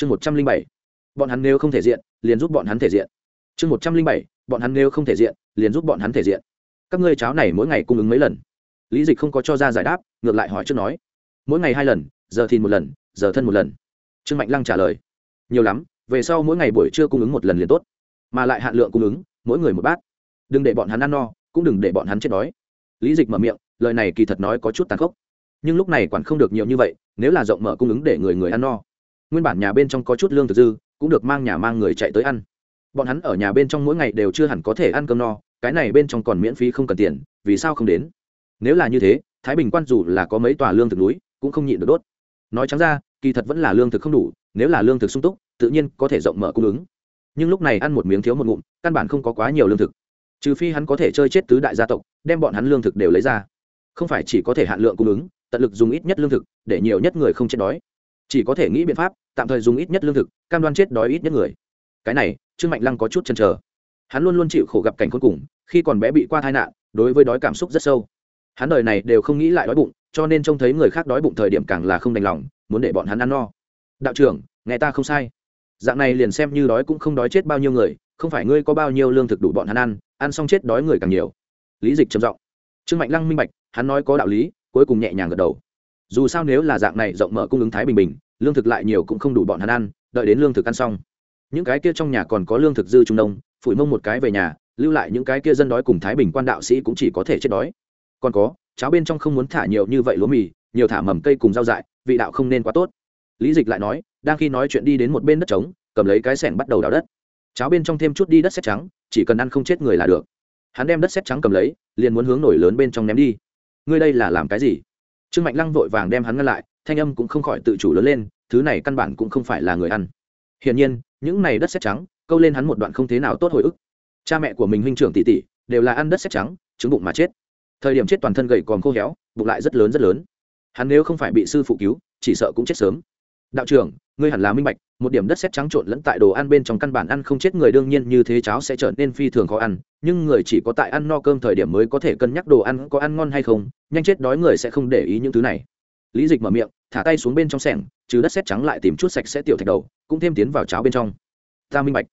chương một trăm linh bảy. Bọn hắn nếu không thể diện, liền giúp bọn hắn thể diện. Chương một trăm linh bảy, bọn hắn nếu không thể diện, liền giúp bọn hắn thể diện. Các ngươi cháo này mỗi ngày cung ứng mấy lần? Lý dịch không có cho ra giải đáp, ngược lại hỏi trước nói. Mỗi ngày hai lần, giờ thìn một lần, giờ thân một lần. Trương mạnh lăng trả lời. Nhiều lắm, về sau mỗi ngày buổi trưa cung ứng một lần liền tốt. Mà lại hạn lượng cung ứng, mỗi người một bát. Đừng để bọn hắn ăn no, cũng đừng để bọn hắn chết đói. Lý dịch mở miệng, lời này kỳ thật nói có chút tàn khốc. Nhưng lúc này quản không được nhiều như vậy, nếu là rộng mở cung ứng để người người ăn no nguyên bản nhà bên trong có chút lương thực dư, cũng được mang nhà mang người chạy tới ăn. Bọn hắn ở nhà bên trong mỗi ngày đều chưa hẳn có thể ăn cơm no, cái này bên trong còn miễn phí không cần tiền, vì sao không đến? Nếu là như thế, thái bình quan dù là có mấy tòa lương thực núi, cũng không nhịn được đốt. Nói trắng ra, kỳ thật vẫn là lương thực không đủ, nếu là lương thực sung túc, tự nhiên có thể rộng mở cung ứng. Nhưng lúc này ăn một miếng thiếu một ngụm, căn bản không có quá nhiều lương thực. Trừ phi hắn có thể chơi chết tứ đại gia tộc, đem bọn hắn lương thực đều lấy ra. Không phải chỉ có thể hạn lượng cung ứng, tận lực dùng ít nhất lương thực, để nhiều nhất người không chết đói chỉ có thể nghĩ biện pháp, tạm thời dùng ít nhất lương thực, cam đoan chết đói ít nhất người. Cái này, trương mạnh lăng có chút chần chờ. Hắn luôn luôn chịu khổ gặp cảnh khốn cùng, khi còn bé bị qua tai nạn, đối với đói cảm xúc rất sâu. Hắn đời này đều không nghĩ lại đói bụng, cho nên trông thấy người khác đói bụng thời điểm càng là không đành lòng, muốn để bọn hắn ăn no. Đạo trưởng, nghe ta không sai. Dạng này liền xem như đói cũng không đói chết bao nhiêu người, không phải ngươi có bao nhiêu lương thực đủ bọn hắn ăn ăn xong chết đói người càng nhiều. Lý dịch trầm giọng. Trương mạnh lăng minh bạch, hắn nói có đạo lý, cuối cùng nhẹ nhàng gật đầu dù sao nếu là dạng này rộng mở cung ứng thái bình bình, lương thực lại nhiều cũng không đủ bọn hắn ăn, đợi đến lương thực ăn xong. Những cái kia trong nhà còn có lương thực dư trung đông phủi mông một cái về nhà, lưu lại những cái kia dân đói cùng thái bình quan đạo sĩ cũng chỉ có thể chết đói. Còn có, cháo bên trong không muốn thả nhiều như vậy lúa mì, nhiều thả mầm cây cùng rau dại, vị đạo không nên quá tốt. Lý dịch lại nói, đang khi nói chuyện đi đến một bên đất trống, cầm lấy cái sẻng bắt đầu đào đất. Cháo bên trong thêm chút đi đất xét trắng, chỉ cần ăn không chết người là được. Hắn đem đất xét trắng cầm lấy, liền muốn hướng nổi lớn bên trong ném đi. Ngươi đây là làm cái gì? Trương mạnh lăng vội vàng đem hắn ngăn lại, thanh âm cũng không khỏi tự chủ lớn lên, thứ này căn bản cũng không phải là người ăn. Hiển nhiên, những này đất xét trắng, câu lên hắn một đoạn không thế nào tốt hồi ức. Cha mẹ của mình huynh trưởng tỷ tỷ, đều là ăn đất xét trắng, trứng bụng mà chết. Thời điểm chết toàn thân gầy còn khô héo, bụng lại rất lớn rất lớn. Hắn nếu không phải bị sư phụ cứu, chỉ sợ cũng chết sớm. Đạo trưởng ngươi hẳn là minh bạch, một điểm đất sét trắng trộn lẫn tại đồ ăn bên trong căn bản ăn không chết người đương nhiên như thế cháo sẽ trở nên phi thường khó ăn, nhưng người chỉ có tại ăn no cơm thời điểm mới có thể cân nhắc đồ ăn có ăn ngon hay không, nhanh chết đói người sẽ không để ý những thứ này. Lý dịch mở miệng, thả tay xuống bên trong sẻng chứ đất sét trắng lại tìm chút sạch sẽ tiểu thạch đầu, cũng thêm tiến vào cháo bên trong. Ta minh bạch.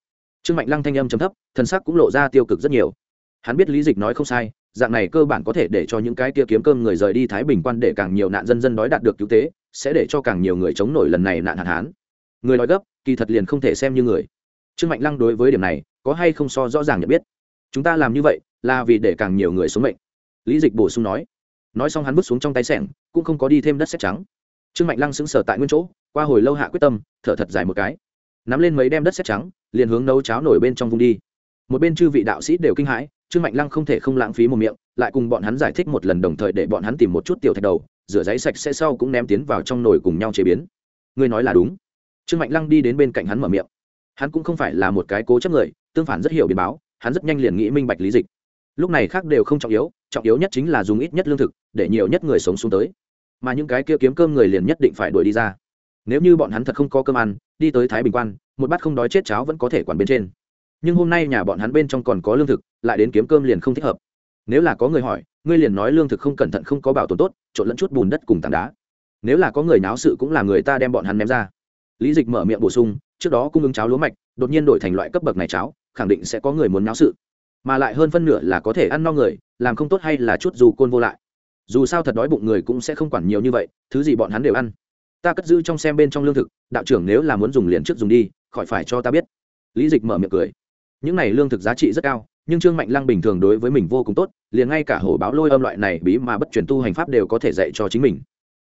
Trương mạnh lăng thanh âm chấm thấp, thần sắc cũng lộ ra tiêu cực rất nhiều. Hắn biết lý dịch nói không sai dạng này cơ bản có thể để cho những cái kia kiếm cơm người rời đi thái bình quan để càng nhiều nạn dân dân đói đạt được cứu tế, sẽ để cho càng nhiều người chống nổi lần này nạn hạn hán. Người nói gấp, kỳ thật liền không thể xem như người. Trương mạnh lăng đối với điểm này, có hay không so rõ ràng nhận biết? Chúng ta làm như vậy, là vì để càng nhiều người sống mệnh. Lý dịch bổ sung nói. Nói xong hắn bước xuống trong tay sẻng, cũng không có đi thêm đất xét trắng. Trương mạnh lăng sững sờ tại nguyên chỗ, qua hồi lâu hạ quyết tâm, thở thật dài một cái. Nắm lên mấy đem đất xét trắng, liền hướng nấu cháo nổi bên trong vùng đi. Một bên chư vị đạo sĩ đều kinh hãi trương mạnh lăng không thể không lãng phí một miệng, lại cùng bọn hắn giải thích một lần đồng thời để bọn hắn tìm một chút tiểu thạch đầu, rửa giấy sạch sẽ sau cũng ném tiến vào trong nồi cùng nhau chế biến. Ngươi nói là đúng. Trương mạnh lăng đi đến bên cạnh hắn mở miệng. Hắn cũng không phải là một cái cố chấp người, tương phản rất hiểu biến báo, hắn rất nhanh liền nghĩ minh bạch lý dịch. Lúc này khác đều không trọng yếu trọng yếu nhất chính là dùng ít nhất lương thực, để nhiều nhất người sống xuống tới. Mà những cái kia kiếm cơm người liền nhất định phải đuổi đi ra. Nếu như bọn hắn thật không có cơm ăn, đi tới thái bình quan, một bát không đói chết cháo vẫn có thể quản bên trên nhưng hôm nay nhà bọn hắn bên trong còn có lương thực, lại đến kiếm cơm liền không thích hợp. Nếu là có người hỏi, ngươi liền nói lương thực không cẩn thận không có bảo tồn tốt, trộn lẫn chút bùn đất cùng tảng đá. Nếu là có người náo sự cũng là người ta đem bọn hắn ném ra. Lý dịch mở miệng bổ sung, trước đó cung ứng cháo lúa mạch, đột nhiên đổi thành loại cấp bậc này cháo, khẳng định sẽ có người muốn náo sự. Mà lại hơn phân nửa là có thể ăn no người, làm không tốt hay là chút dù côn vô lại. Dù sao thật đói bụng người cũng sẽ không quản nhiều như vậy, thứ gì bọn hắn đều ăn. Ta cất giữ trong xem bên trong lương thực, đạo trưởng nếu là muốn dùng liền trước dùng đi, khỏi phải cho ta biết. Lý dịch mở miệng cười những này lương thực giá trị rất cao, nhưng trương mạnh lăng bình thường đối với mình vô cùng tốt, liền ngay cả hổ báo lôi âm loại này bí mà bất truyền tu hành pháp đều có thể dạy cho chính mình.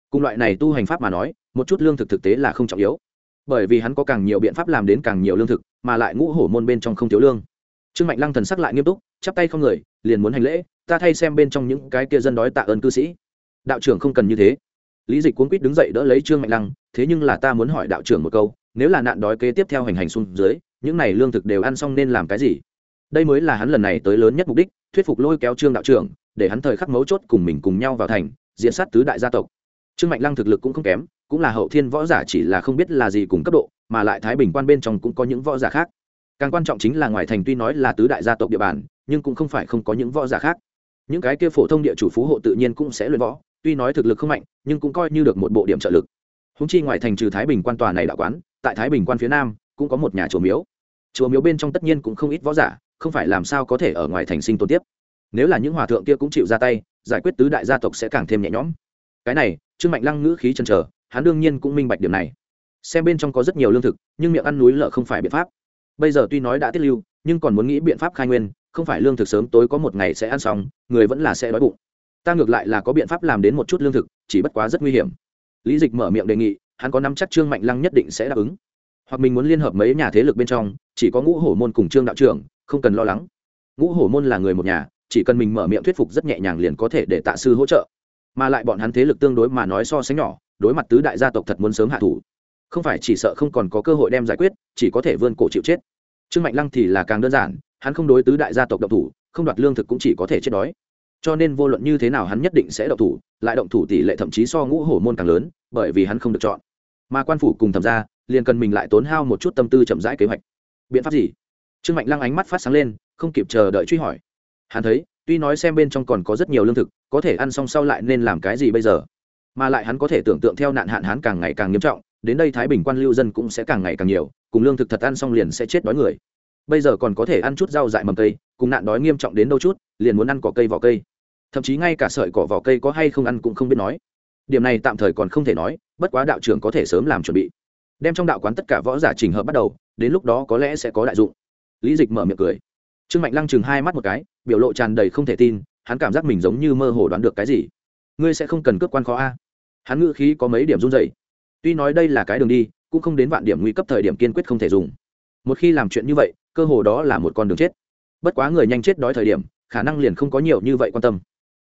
Cùng loại này tu hành pháp mà nói, một chút lương thực thực tế là không trọng yếu. Bởi vì hắn có càng nhiều biện pháp làm đến càng nhiều lương thực, mà lại ngũ hổ môn bên trong không thiếu lương. Trương mạnh lăng thần sắc lại nghiêm túc, chắp tay không người, liền muốn hành lễ, ta thay xem bên trong những cái kia dân đói tạ ơn cư sĩ. Đạo trưởng không cần như thế. Lý dịch cuốn quýt đứng dậy đỡ lấy trương mạnh lăng, thế nhưng là ta muốn hỏi đạo trưởng một câu, nếu là nạn đói kế tiếp theo hành hành xuống dưới những này lương thực đều ăn xong nên làm cái gì? Đây mới là hắn lần này tới lớn nhất mục đích, thuyết phục lôi kéo trương đạo trưởng, để hắn thời khắc mấu chốt cùng mình cùng nhau vào thành diện sát tứ đại gia tộc. Trương mạnh lăng thực lực cũng không kém, cũng là hậu thiên võ giả chỉ là không biết là gì cùng cấp độ, mà lại thái bình quan bên trong cũng có những võ giả khác. Càng quan trọng chính là ngoài thành tuy nói là tứ đại gia tộc địa bàn, nhưng cũng không phải không có những võ giả khác. Những cái kia phổ thông địa chủ phú hộ tự nhiên cũng sẽ luyện võ, tuy nói thực lực không mạnh, nhưng cũng coi như được một bộ điểm trợ lực. Húng chi ngoài thành trừ thái bình quan tòa này đạo quán, tại thái bình quan phía nam, cũng có một nhà chùa miếu chùa miếu bên trong tất nhiên cũng không ít võ giả, không phải làm sao có thể ở ngoài thành sinh tồn tiếp. Nếu là những hòa thượng kia cũng chịu ra tay, giải quyết tứ đại gia tộc sẽ càng thêm nhẹ nhõm. Cái này, trương mạnh lăng ngữ khí chân trở hắn đương nhiên cũng minh bạch điểm này. Xem bên trong có rất nhiều lương thực, nhưng miệng ăn núi lợ không phải biện pháp. Bây giờ tuy nói đã tiết lưu, nhưng còn muốn nghĩ biện pháp khai nguyên, không phải lương thực sớm tối có một ngày sẽ ăn xong, người vẫn là sẽ đói bụng. Ta ngược lại là có biện pháp làm đến một chút lương thực, chỉ bất quá rất nguy hiểm. Lý dịch mở miệng đề nghị, hắn có nắm chắc trương mạnh lăng nhất định sẽ đáp ứng hoặc mình muốn liên hợp mấy nhà thế lực bên trong, chỉ có ngũ hổ môn cùng trương đạo trưởng, không cần lo lắng. Ngũ hổ môn là người một nhà, chỉ cần mình mở miệng thuyết phục rất nhẹ nhàng liền có thể để tạ sư hỗ trợ. Mà lại bọn hắn thế lực tương đối mà nói so sánh nhỏ, đối mặt tứ đại gia tộc thật muốn sớm hạ thủ. Không phải chỉ sợ không còn có cơ hội đem giải quyết, chỉ có thể vươn cổ chịu chết. Trương mạnh lăng thì là càng đơn giản, hắn không đối tứ đại gia tộc độc thủ, không đoạt lương thực cũng chỉ có thể chết đói. Cho nên vô luận như thế nào hắn nhất định sẽ động thủ, lại động thủ tỷ lệ thậm chí so ngũ hổ môn càng lớn, bởi vì hắn không được chọn. Mà quan phủ cùng thẩm ra liền cần mình lại tốn hao một chút tâm tư chậm rãi kế hoạch. Biện pháp gì? Trương mạnh lăng ánh mắt phát sáng lên, không kịp chờ đợi truy hỏi. Hắn thấy, tuy nói xem bên trong còn có rất nhiều lương thực, có thể ăn xong sau lại nên làm cái gì bây giờ? Mà lại hắn có thể tưởng tượng theo nạn hạn hán càng ngày càng nghiêm trọng, đến đây thái bình quan lưu dân cũng sẽ càng ngày càng nhiều, cùng lương thực thật ăn xong liền sẽ chết đói người. Bây giờ còn có thể ăn chút rau dại mầm cây, cùng nạn đói nghiêm trọng đến đâu chút, liền muốn ăn cỏ cây vỏ cây. Thậm chí ngay cả sợi cỏ vỏ cây có hay không ăn cũng không biết nói. Điểm này tạm thời còn không thể nói, bất quá đạo trưởng có thể sớm làm chuẩn bị đem trong đạo quán tất cả võ giả trình hợp bắt đầu, đến lúc đó có lẽ sẽ có đại dụng. Lý dịch mở miệng cười. Trương mạnh lăng chừng hai mắt một cái, biểu lộ tràn đầy không thể tin, hắn cảm giác mình giống như mơ hồ đoán được cái gì. Ngươi sẽ không cần cướp quan khó a? Hắn ngự khí có mấy điểm run dày tuy nói đây là cái đường đi, cũng không đến vạn điểm nguy cấp thời điểm kiên quyết không thể dùng. Một khi làm chuyện như vậy, cơ hồ đó là một con đường chết. Bất quá người nhanh chết đói thời điểm, khả năng liền không có nhiều như vậy quan tâm.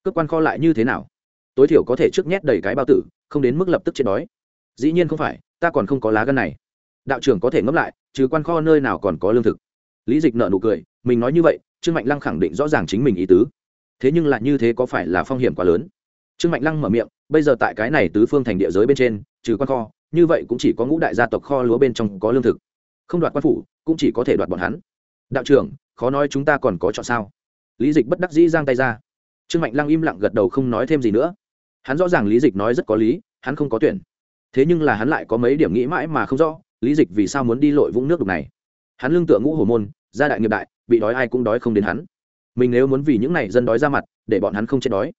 Cướp quan kho lại như thế nào? Tối thiểu có thể trước nhét đầy cái bao tử, không đến mức lập tức chết đói dĩ nhiên không phải, ta còn không có lá gân này. Đạo trưởng có thể ngẫm lại, trừ quan kho nơi nào còn có lương thực. Lý dịch nợ nụ cười, mình nói như vậy, trương mạnh lăng khẳng định rõ ràng chính mình ý tứ. Thế nhưng lại như thế có phải là phong hiểm quá lớn? Trương mạnh lăng mở miệng, bây giờ tại cái này tứ phương thành địa giới bên trên, trừ quan kho, như vậy cũng chỉ có ngũ đại gia tộc kho lúa bên trong có lương thực. Không đoạt quan phủ, cũng chỉ có thể đoạt bọn hắn. Đạo trưởng, khó nói chúng ta còn có chọn sao? Lý dịch bất đắc dĩ giang tay ra. Trương mạnh lăng im lặng gật đầu không nói thêm gì nữa. Hắn rõ ràng lý dịch nói rất có lý, hắn không có tuyển thế nhưng là hắn lại có mấy điểm nghĩ mãi mà không rõ, lý dịch vì sao muốn đi lội vũng nước đục này? Hắn lương tựa ngũ hồ môn, gia đại nghiệp đại, bị đói ai cũng đói không đến hắn. Mình nếu muốn vì những này dân đói ra mặt, để bọn hắn không chết đói.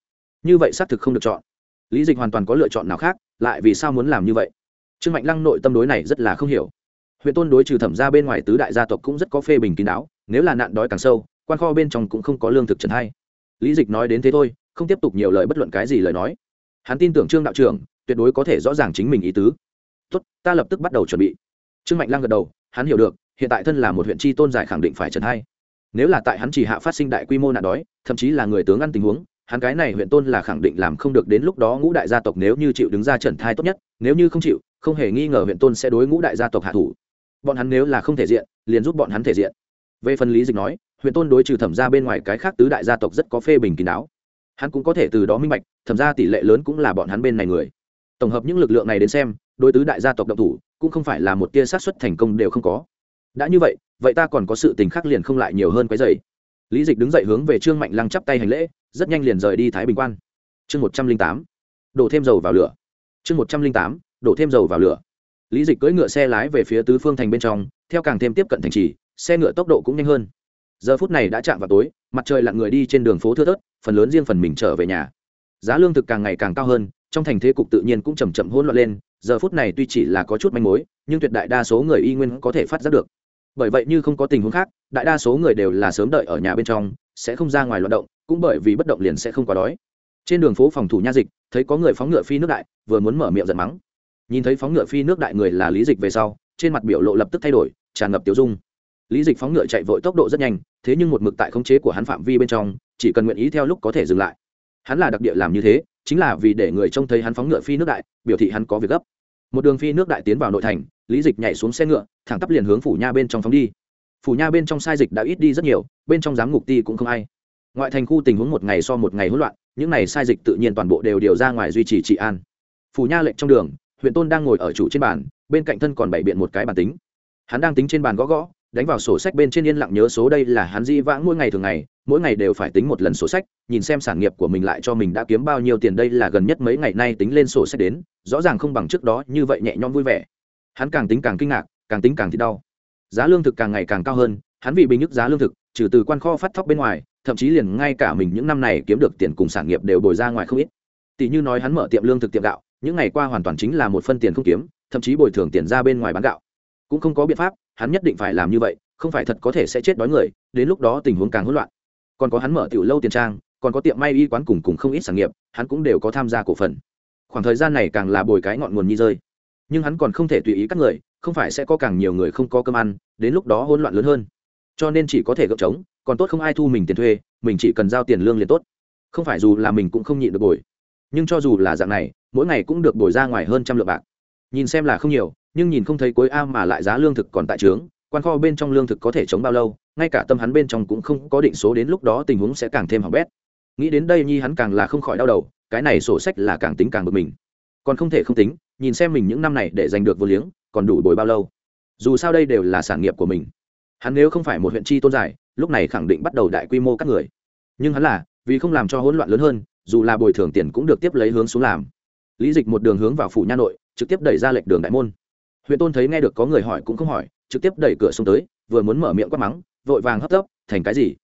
Như vậy xác thực không được chọn. Lý dịch hoàn toàn có lựa chọn nào khác, lại vì sao muốn làm như vậy? Trương mạnh lăng nội tâm đối này rất là không hiểu. Huyện tôn đối trừ thẩm ra bên ngoài tứ đại gia tộc cũng rất có phê bình kín đáo, nếu là nạn đói càng sâu, quan kho bên trong cũng không có lương thực trần hay. Lý dịch nói đến thế thôi, không tiếp tục nhiều lời bất luận cái gì lời nói. Hắn tin tưởng trương đạo trưởng tuyệt đối có thể rõ ràng chính mình ý tứ. Tốt, ta lập tức bắt đầu chuẩn bị. Trương mạnh lăng gật đầu, hắn hiểu được, hiện tại thân là một huyện tri tôn giải khẳng định phải trần hay nếu là tại hắn chỉ hạ phát sinh đại quy mô nạn đói, thậm chí là người tướng ăn tình huống, hắn cái này huyện tôn là khẳng định làm không được đến lúc đó ngũ đại gia tộc nếu như chịu đứng ra trần thai tốt nhất, nếu như không chịu, không hề nghi ngờ huyện tôn sẽ đối ngũ đại gia tộc hạ thủ. Bọn hắn nếu là không thể diện, liền giúp bọn hắn thể diện. Về phần lý dịch nói, huyện tôn đối trừ thẩm ra bên ngoài cái khác tứ đại gia tộc rất có phê bình kín đáo. Hắn cũng có thể từ đó minh bạch, thẩm ra tỷ lệ lớn cũng là bọn hắn bên này người tổng hợp những lực lượng này đến xem, đối tứ đại gia tộc động thủ, cũng không phải là một tia sát xuất thành công đều không có. Đã như vậy vậy ta còn có sự tình khác liền không lại nhiều hơn cái dày lý dịch đứng dậy hướng về trương mạnh lăng chắp tay hành lễ, rất nhanh liền rời đi thái bình quan. Chương một trăm linh tám, đổ thêm dầu vào lửa. Chương một trăm linh tám, đổ thêm dầu vào lửa. Lý dịch cưỡi ngựa xe lái về phía tứ phương thành bên trong, theo càng thêm tiếp cận thành trì, xe ngựa tốc độ cũng nhanh hơn. Giờ phút này đã chạm vào tối, mặt trời lặn người đi trên đường phố thưa thớt, phần lớn riêng phần mình trở về nhà. Giá lương thực càng ngày càng cao hơn trong thành thế cục tự nhiên cũng chầm chậm hỗn loạn lên, giờ phút này tuy chỉ là có chút manh mối, nhưng tuyệt đại đa số người y nguyên có thể phát giác được. Bởi vậy như không có tình huống khác, đại đa số người đều là sớm đợi ở nhà bên trong, sẽ không ra ngoài loạt động, cũng bởi vì bất động liền sẽ không quá đói. Trên đường phố phòng thủ nha dịch, thấy có người phóng ngựa phi nước đại, vừa muốn mở miệng giận mắng. Nhìn thấy phóng ngựa phi nước đại người là lý dịch về sau, trên mặt biểu lộ lập tức thay đổi, tràn ngập tiểu dung. Lý dịch phóng ngựa chạy vội tốc độ rất nhanh, thế nhưng một mực tại khống chế của hắn phạm vi bên trong, chỉ cần nguyện ý theo lúc có thể dừng lại hắn là đặc địa làm như thế, chính là vì để người trông thấy hắn phóng ngựa phi nước đại, biểu thị hắn có việc gấp. Một đường phi nước đại tiến vào nội thành, lý dịch nhảy xuống xe ngựa, thẳng tắp liền hướng phủ nha bên trong phóng đi. Phủ nha bên trong sai dịch đã ít đi rất nhiều, bên trong giám ngục ti cũng không ai. Ngoại thành khu tình huống một ngày so một ngày hỗn loạn, những này sai dịch tự nhiên toàn bộ đều điều ra ngoài duy trì trị an. Phủ nha lệnh trong đường, huyện tôn đang ngồi ở chủ trên bàn, bên cạnh thân còn bày biện một cái bàn tính. Hắn đang tính trên bàn gõ gõ đánh vào sổ sách bên trên yên lặng nhớ số đây là hắn di vãng mỗi ngày thường ngày, mỗi ngày đều phải tính một lần sổ sách, nhìn xem sản nghiệp của mình lại cho mình đã kiếm bao nhiêu tiền đây là gần nhất mấy ngày nay tính lên sổ sách đến, rõ ràng không bằng trước đó, như vậy nhẹ nhõm vui vẻ. Hắn càng tính càng kinh ngạc, càng tính càng thì đau. Giá lương thực càng ngày càng cao hơn, hắn vì bình nhức giá lương thực, trừ từ quan kho phát thóc bên ngoài, thậm chí liền ngay cả mình những năm này kiếm được tiền cùng sản nghiệp đều bồi ra ngoài không ít. Tỷ như nói hắn mở tiệm lương thực tiệm gạo, những ngày qua hoàn toàn chính là một phân tiền không kiếm, thậm chí bồi thường tiền ra bên ngoài bán gạo. Cũng không có biện pháp hắn nhất định phải làm như vậy, không phải thật có thể sẽ chết đói người, đến lúc đó tình huống càng hỗn loạn. Còn có hắn mở tiểu lâu tiền trang, còn có tiệm may y quán cùng cùng không ít sản nghiệp, hắn cũng đều có tham gia cổ phần. Khoảng thời gian này càng là bồi cái ngọn nguồn nhi rơi. Nhưng hắn còn không thể tùy ý các người, không phải sẽ có càng nhiều người không có cơm ăn, đến lúc đó hỗn loạn lớn hơn. Cho nên chỉ có thể gợp trống, còn tốt không ai thu mình tiền thuê, mình chỉ cần giao tiền lương liền tốt. Không phải dù là mình cũng không nhịn được bồi. Nhưng cho dù là dạng này, mỗi ngày cũng được bồi ra ngoài hơn trăm lượng bạc. Nhìn xem là không nhiều nhưng nhìn không thấy cuối a mà lại giá lương thực còn tại trướng, quan kho bên trong lương thực có thể chống bao lâu, ngay cả tâm hắn bên trong cũng không có định số đến lúc đó tình huống sẽ càng thêm hỏng bét. Nghĩ đến đây nhi hắn càng là không khỏi đau đầu, cái này sổ sách là càng tính càng bực mình. Còn không thể không tính, nhìn xem mình những năm này để giành được vô liếng, còn đủ bồi bao lâu. Dù sao đây đều là sản nghiệp của mình. Hắn nếu không phải một huyện chi tôn giải lúc này khẳng định bắt đầu đại quy mô các người. Nhưng hắn là, vì không làm cho hỗn loạn lớn hơn, dù là bồi thường tiền cũng được tiếp lấy hướng xuống làm. Lý dịch một đường hướng vào phủ nha nội, trực tiếp đẩy ra lệch đường đại môn huyện tôn thấy nghe được có người hỏi cũng không hỏi, trực tiếp đẩy cửa xuống tới, vừa muốn mở miệng quát mắng, vội vàng hấp tấp, thành cái gì?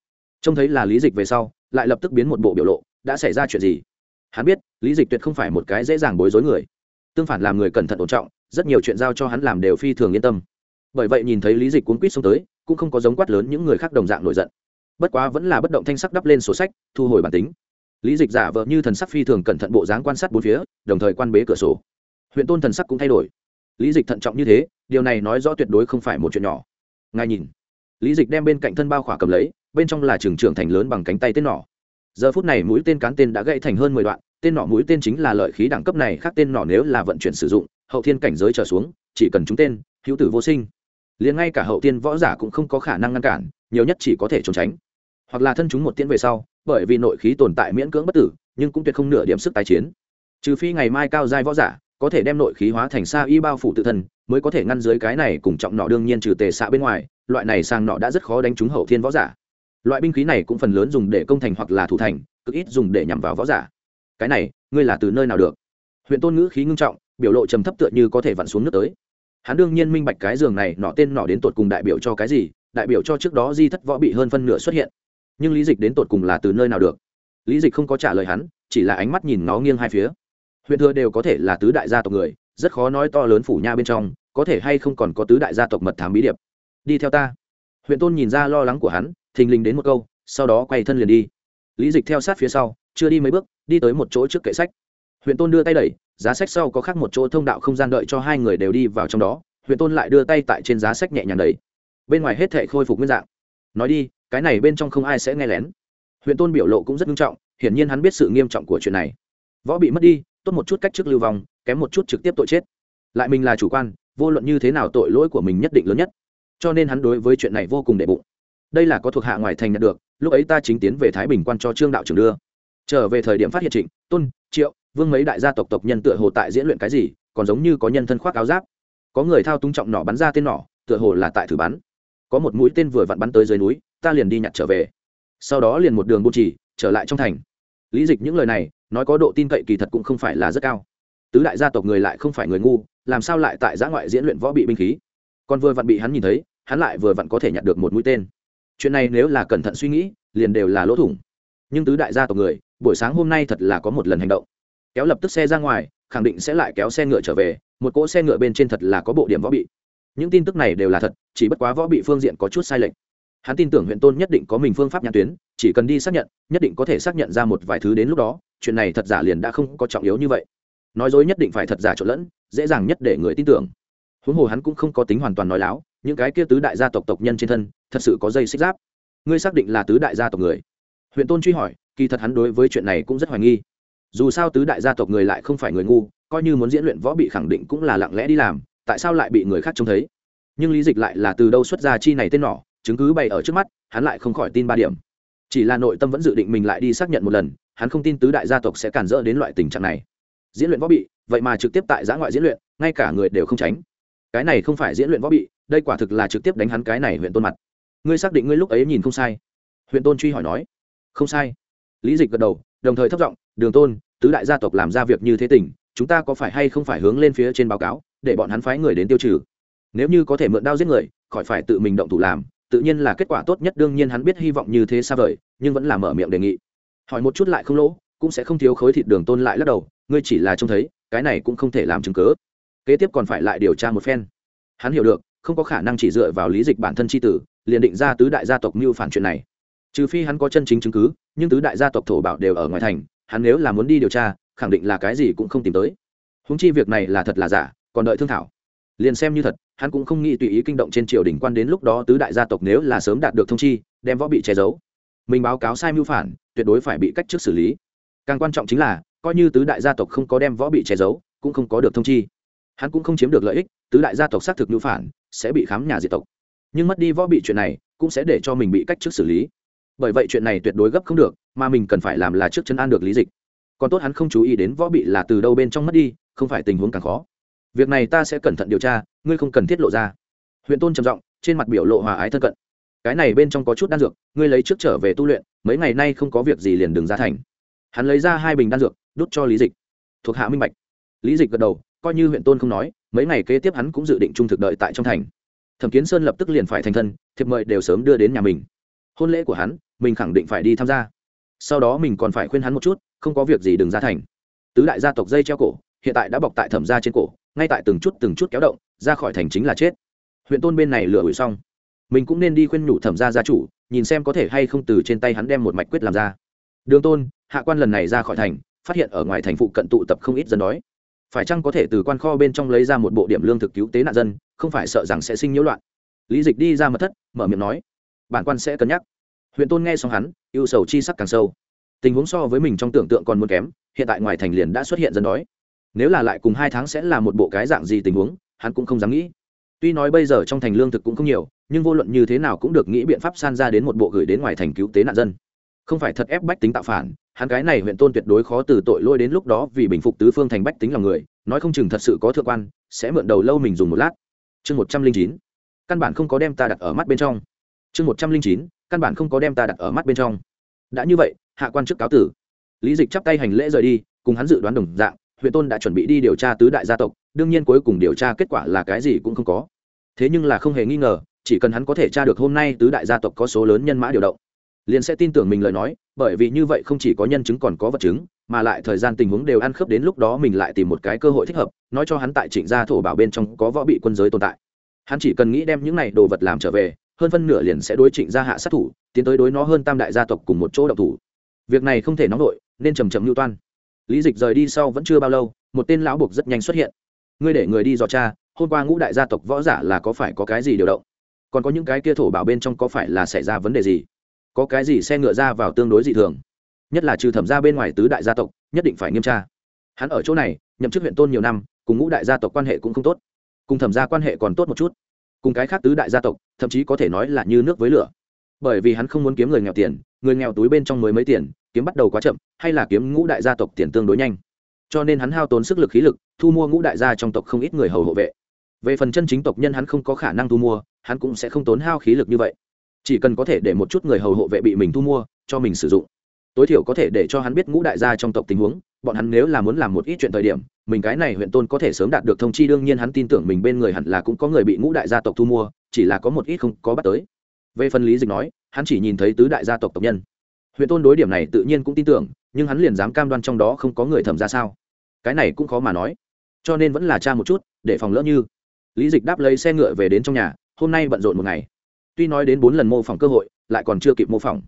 Trông thấy là lý dịch về sau, lại lập tức biến một bộ biểu lộ, đã xảy ra chuyện gì? Hắn biết, lý dịch tuyệt không phải một cái dễ dàng bối rối người. Tương phản làm người cẩn thận ổn trọng, rất nhiều chuyện giao cho hắn làm đều phi thường yên tâm. Bởi vậy nhìn thấy lý dịch cuốn quýt xông tới, cũng không có giống quát lớn những người khác đồng dạng nổi giận. Bất quá vẫn là bất động thanh sắc đắp lên sổ sách, thu hồi bản tính. Lý dịch giả vợ như thần sắc phi thường cẩn thận bộ dáng quan sát bốn phía, đồng thời quan bế cửa sổ. Huyện tôn thần sắc cũng thay đổi lý dịch thận trọng như thế, điều này nói rõ tuyệt đối không phải một chuyện nhỏ. Ngài nhìn. Lý dịch đem bên cạnh thân bao khỏa cầm lấy, bên trong là trường trưởng thành lớn bằng cánh tay tên nỏ. Giờ phút này mũi tên cán tên đã gãy thành hơn mười đoạn, tên nỏ mũi tên chính là lợi khí đẳng cấp này, khác tên nỏ nếu là vận chuyển sử dụng, hậu thiên cảnh giới trở xuống, chỉ cần chúng tên, hữu tử vô sinh. Liền ngay cả hậu tiên võ giả cũng không có khả năng ngăn cản, nhiều nhất chỉ có thể trốn tránh. Hoặc là thân chúng một tiễn về sau, bởi vì nội khí tồn tại miễn cưỡng bất tử, nhưng cũng tuyệt không nửa điểm sức tái chiến. Trừ phi ngày mai cao giai võ giả có thể đem nội khí hóa thành sa y bao phủ tự thân, mới có thể ngăn dưới cái này cùng trọng nọ đương nhiên trừ tề xạ bên ngoài, loại này sang nọ đã rất khó đánh trúng hậu thiên võ giả. Loại binh khí này cũng phần lớn dùng để công thành hoặc là thủ thành, cực ít dùng để nhằm vào võ giả. Cái này, ngươi là từ nơi nào được? Huyện tôn ngữ khí ngưng trọng, biểu lộ trầm thấp tựa như có thể vặn xuống nước tới. Hắn đương nhiên minh bạch cái giường này nọ tên nọ đến tột cùng đại biểu cho cái gì, đại biểu cho trước đó di thất võ bị hơn phân nửa xuất hiện. Nhưng lý dịch đến tột cùng là từ nơi nào được? Lý dịch không có trả lời hắn, chỉ là ánh mắt nhìn nó nghiêng hai phía huyện thừa đều có thể là tứ đại gia tộc người, rất khó nói to lớn phủ nha bên trong, có thể hay không còn có tứ đại gia tộc mật thám bí điệp. Đi theo ta. Huyện tôn nhìn ra lo lắng của hắn, thình lình đến một câu, sau đó quay thân liền đi. Lý dịch theo sát phía sau, chưa đi mấy bước, đi tới một chỗ trước kệ sách. Huyện tôn đưa tay đẩy, giá sách sau có khác một chỗ thông đạo không gian đợi cho hai người đều đi vào trong đó, huyện tôn lại đưa tay tại trên giá sách nhẹ nhàng đẩy. Bên ngoài hết thể khôi phục nguyên dạng. Nói đi, cái này bên trong không ai sẽ nghe lén. Huyện tôn biểu lộ cũng rất nghiêm trọng, hiển nhiên hắn biết sự nghiêm trọng của chuyện này. Võ bị mất đi tốt một chút cách trước lưu vong, kém một chút trực tiếp tội chết. Lại mình là chủ quan, vô luận như thế nào tội lỗi của mình nhất định lớn nhất. Cho nên hắn đối với chuyện này vô cùng đệ bụng. Đây là có thuộc hạ ngoài thành nhận được, lúc ấy ta chính tiến về thái bình quan cho trương đạo trưởng đưa. Trở về thời điểm phát hiện trịnh, tôn, triệu, vương mấy đại gia tộc tộc nhân tựa hồ tại diễn luyện cái gì, còn giống như có nhân thân khoác áo giáp. Có người thao túng trọng nỏ bắn ra tên nỏ, tựa hồ là tại thử bắn. Có một mũi tên vừa vặn bắn tới dưới núi, ta liền đi nhặt trở về. Sau đó liền một đường buôn trì trở lại trong thành. Lý dịch những lời này nói có độ tin cậy kỳ thật cũng không phải là rất cao. Tứ đại gia tộc người lại không phải người ngu, làm sao lại tại giã ngoại diễn luyện võ bị binh khí? Còn vừa vặn bị hắn nhìn thấy, hắn lại vừa vặn có thể nhặt được một mũi tên. Chuyện này nếu là cẩn thận suy nghĩ, liền đều là lỗ thủng. Nhưng tứ đại gia tộc người, buổi sáng hôm nay thật là có một lần hành động. Kéo lập tức xe ra ngoài, khẳng định sẽ lại kéo xe ngựa trở về, một cỗ xe ngựa bên trên thật là có bộ điểm võ bị. Những tin tức này đều là thật, chỉ bất quá võ bị phương diện có chút sai lệch. Hắn tin tưởng huyện tôn nhất định có mình phương pháp nhãn tuyến, chỉ cần đi xác nhận, nhất định có thể xác nhận ra một vài thứ đến lúc đó chuyện này thật giả liền đã không có trọng yếu như vậy. Nói dối nhất định phải thật giả trộn lẫn, dễ dàng nhất để người tin tưởng. Huống hồ hắn cũng không có tính hoàn toàn nói láo, những cái kia tứ đại gia tộc tộc nhân trên thân, thật sự có dây xích giáp. Ngươi xác định là tứ đại gia tộc người? Huyện tôn truy hỏi, kỳ thật hắn đối với chuyện này cũng rất hoài nghi. Dù sao tứ đại gia tộc người lại không phải người ngu, coi như muốn diễn luyện võ bị khẳng định cũng là lặng lẽ đi làm, tại sao lại bị người khác trông thấy? Nhưng lý dịch lại là từ đâu xuất ra chi này tên nỏ chứng cứ bày ở trước mắt, hắn lại không khỏi tin ba điểm. Chỉ là nội tâm vẫn dự định mình lại đi xác nhận một lần hắn không tin tứ đại gia tộc sẽ cản rỡ đến loại tình trạng này. Diễn luyện võ bị, vậy mà trực tiếp tại giã ngoại diễn luyện, ngay cả người đều không tránh. Cái này không phải diễn luyện võ bị, đây quả thực là trực tiếp đánh hắn cái này huyện tôn mặt. Ngươi xác định ngươi lúc ấy nhìn không sai? Huyện tôn truy hỏi nói. Không sai. Lý dịch gật đầu, đồng thời thấp giọng, đường tôn, tứ đại gia tộc làm ra việc như thế tình, chúng ta có phải hay không phải hướng lên phía trên báo cáo, để bọn hắn phái người đến tiêu trừ? Nếu như có thể mượn đao giết người, khỏi phải tự mình động thủ làm, tự nhiên là kết quả tốt nhất, đương nhiên hắn biết hy vọng như thế xa vời, nhưng vẫn là mở miệng đề nghị hỏi một chút lại không lỗ, cũng sẽ không thiếu khối thịt đường tôn lại lắc đầu, ngươi chỉ là trông thấy, cái này cũng không thể làm chứng cớ kế tiếp còn phải lại điều tra một phen. Hắn hiểu được, không có khả năng chỉ dựa vào lý dịch bản thân c h i tử, liền định ra tứ đại gia tộc mưu phản chuyện này. Trừ phi hắn có chân chính chứng cứ, nhưng tứ đại gia tộc thổ bảo đều ở ngoài thành, hắn nếu là muốn đi điều tra, khẳng định là cái gì cũng không tìm tới. Húng chi việc này là thật là giả, còn đợi thương thảo. Liền xem như thật, hắn cũng không nghĩ tùy ý kinh động trên triều đình quan đến lúc đó tứ đại gia tộc nếu là sớm đạt được thông chi, đem võ bị che giấu mình báo cáo sai mưu phản, tuyệt đối phải bị cách chức xử lý. Càng quan trọng chính là, coi như tứ đại gia tộc không có đem võ bị che giấu, cũng không có được thông chi. Hắn cũng không chiếm được lợi ích, tứ đại gia tộc xác thực mưu phản, sẽ bị khám nhà diệt tộc. Nhưng mất đi võ bị chuyện này, cũng sẽ để cho mình bị cách chức xử lý. Bởi vậy chuyện này tuyệt đối gấp không được, mà mình cần phải làm là trước chân an được lý dịch. Còn tốt hắn không chú ý đến võ bị là từ đâu bên trong mất đi, không phải tình huống càng khó. Việc này ta sẽ cẩn thận điều tra, ngươi không cần thiết lộ ra. Huyện tôn trầm giọng, trên mặt biểu lộ hòa ái thân cận cái này bên trong có chút đan dược, ngươi lấy trước trở về tu luyện, mấy ngày nay không có việc gì liền đừng ra thành. Hắn lấy ra hai bình đan dược, đút cho lý dịch. Thuộc hạ minh bạch. Lý dịch gật đầu, coi như huyện tôn không nói, mấy ngày kế tiếp hắn cũng dự định trung thực đợi tại trong thành. Thẩm kiến sơn lập tức liền phải thành thân, thiệp mời đều sớm đưa đến nhà mình. Hôn lễ của hắn, mình khẳng định phải đi tham gia. Sau đó mình còn phải khuyên hắn một chút, không có việc gì đừng ra thành. Tứ đại gia tộc dây treo cổ, hiện tại đã bọc tại thẩm gia trên cổ, ngay tại từng chút từng chút kéo động, ra khỏi thành chính là chết. Huyện tôn bên này lừa ủi xong mình cũng nên đi khuyên nhủ thẩm gia gia chủ, nhìn xem có thể hay không từ trên tay hắn đem một mạch quyết làm ra. Đường tôn, hạ quan lần này ra khỏi thành, phát hiện ở ngoài thành phụ cận tụ tập không ít dân đói. Phải chăng có thể từ quan kho bên trong lấy ra một bộ điểm lương thực cứu tế nạn dân, không phải sợ rằng sẽ sinh nhiễu loạn? Lý dịch đi ra mật thất, mở miệng nói, bản quan sẽ cân nhắc. Huyện tôn nghe xong hắn, ưu sầu chi sắc càng sâu. Tình huống so với mình trong tưởng tượng còn muốn kém, hiện tại ngoài thành liền đã xuất hiện dân đói. Nếu là lại cùng hai tháng sẽ là một bộ cái dạng gì tình huống, hắn cũng không dám nghĩ. Tuy nói bây giờ trong thành lương thực cũng không nhiều nhưng vô luận như thế nào cũng được nghĩ biện pháp san ra đến một bộ gửi đến ngoài thành cứu tế nạn dân. Không phải thật ép bách tính tạo phản, hắn cái này huyện tôn tuyệt đối khó từ tội lôi đến lúc đó vì bình phục tứ phương thành bách tính lòng người, nói không chừng thật sự có thượng quan, sẽ mượn đầu lâu mình dùng một lát. Chương một trăm linh chín, căn bản không có đem ta đặt ở mắt bên trong. Chương một trăm linh chín, căn bản không có đem ta đặt ở mắt bên trong. Đã như vậy, hạ quan chức cáo tử. Lý dịch chắp tay hành lễ rời đi, cùng hắn dự đoán đồng dạng, huyện tôn đã chuẩn bị đi điều tra tứ đại gia tộc, đương nhiên cuối cùng điều tra kết quả là cái gì cũng không có. Thế nhưng là không hề nghi ngờ chỉ cần hắn có thể tra được hôm nay tứ đại gia tộc có số lớn nhân mã điều động, liền sẽ tin tưởng mình lời nói, bởi vì như vậy không chỉ có nhân chứng còn có vật chứng, mà lại thời gian tình huống đều ăn khớp đến lúc đó mình lại tìm một cái cơ hội thích hợp, nói cho hắn tại trịnh gia thổ bảo bên trong có võ bị quân giới tồn tại. Hắn chỉ cần nghĩ đem những này đồ vật làm trở về, hơn phân nửa liền sẽ đối trịnh gia hạ sát thủ, tiến tới đối nó hơn tam đại gia tộc cùng một chỗ độc thủ. Việc này không thể nóng nổi, nên trầm trầm lưu toan. Lý dịch rời đi sau vẫn chưa bao lâu, một tên lão buộc rất nhanh xuất hiện. Ngươi để người đi dò cha hôm qua ngũ đại gia tộc võ giả là có phải có cái gì điều động? Còn có những cái kia thổ bảo bên trong có phải là xảy ra vấn đề gì? Có cái gì xe ngựa ra vào tương đối dị thường? Nhất là trừ thẩm ra bên ngoài tứ đại gia tộc, nhất định phải nghiêm tra. Hắn ở chỗ này, nhậm chức huyện tôn nhiều năm, cùng ngũ đại gia tộc quan hệ cũng không tốt. Cùng thẩm ra quan hệ còn tốt một chút. Cùng cái khác tứ đại gia tộc, thậm chí có thể nói là như nước với lửa. Bởi vì hắn không muốn kiếm người nghèo tiền, người nghèo túi bên trong mới mấy tiền, kiếm bắt đầu quá chậm, hay là kiếm ngũ đại gia tộc tiền tương đối nhanh. Cho nên hắn hao tốn sức lực khí lực, thu mua ngũ đại gia trong tộc không ít người hầu hộ vệ về phần chân chính tộc nhân hắn không có khả năng thu mua, hắn cũng sẽ không tốn hao khí lực như vậy. Chỉ cần có thể để một chút người hầu hộ vệ bị mình thu mua, cho mình sử dụng. Tối thiểu có thể để cho hắn biết ngũ đại gia trong tộc tình huống, bọn hắn nếu là muốn làm một ít chuyện thời điểm, mình cái này huyện tôn có thể sớm đạt được thông chi, đương nhiên hắn tin tưởng mình bên người hẳn là cũng có người bị ngũ đại gia tộc thu mua, chỉ là có một ít không có bắt tới. Về phần lý dịch nói, hắn chỉ nhìn thấy tứ đại gia tộc tộc nhân. Huyện tôn đối điểm này tự nhiên cũng tin tưởng, nhưng hắn liền dám cam đoan trong đó không có người thẩm ra sao. Cái này cũng khó mà nói. Cho nên vẫn là cha một chút, để phòng lỡ như lý dịch đáp lấy xe ngựa về đến trong nhà, hôm nay bận rộn một ngày. Tuy nói đến bốn lần mô phỏng cơ hội, lại còn chưa kịp mô phỏng.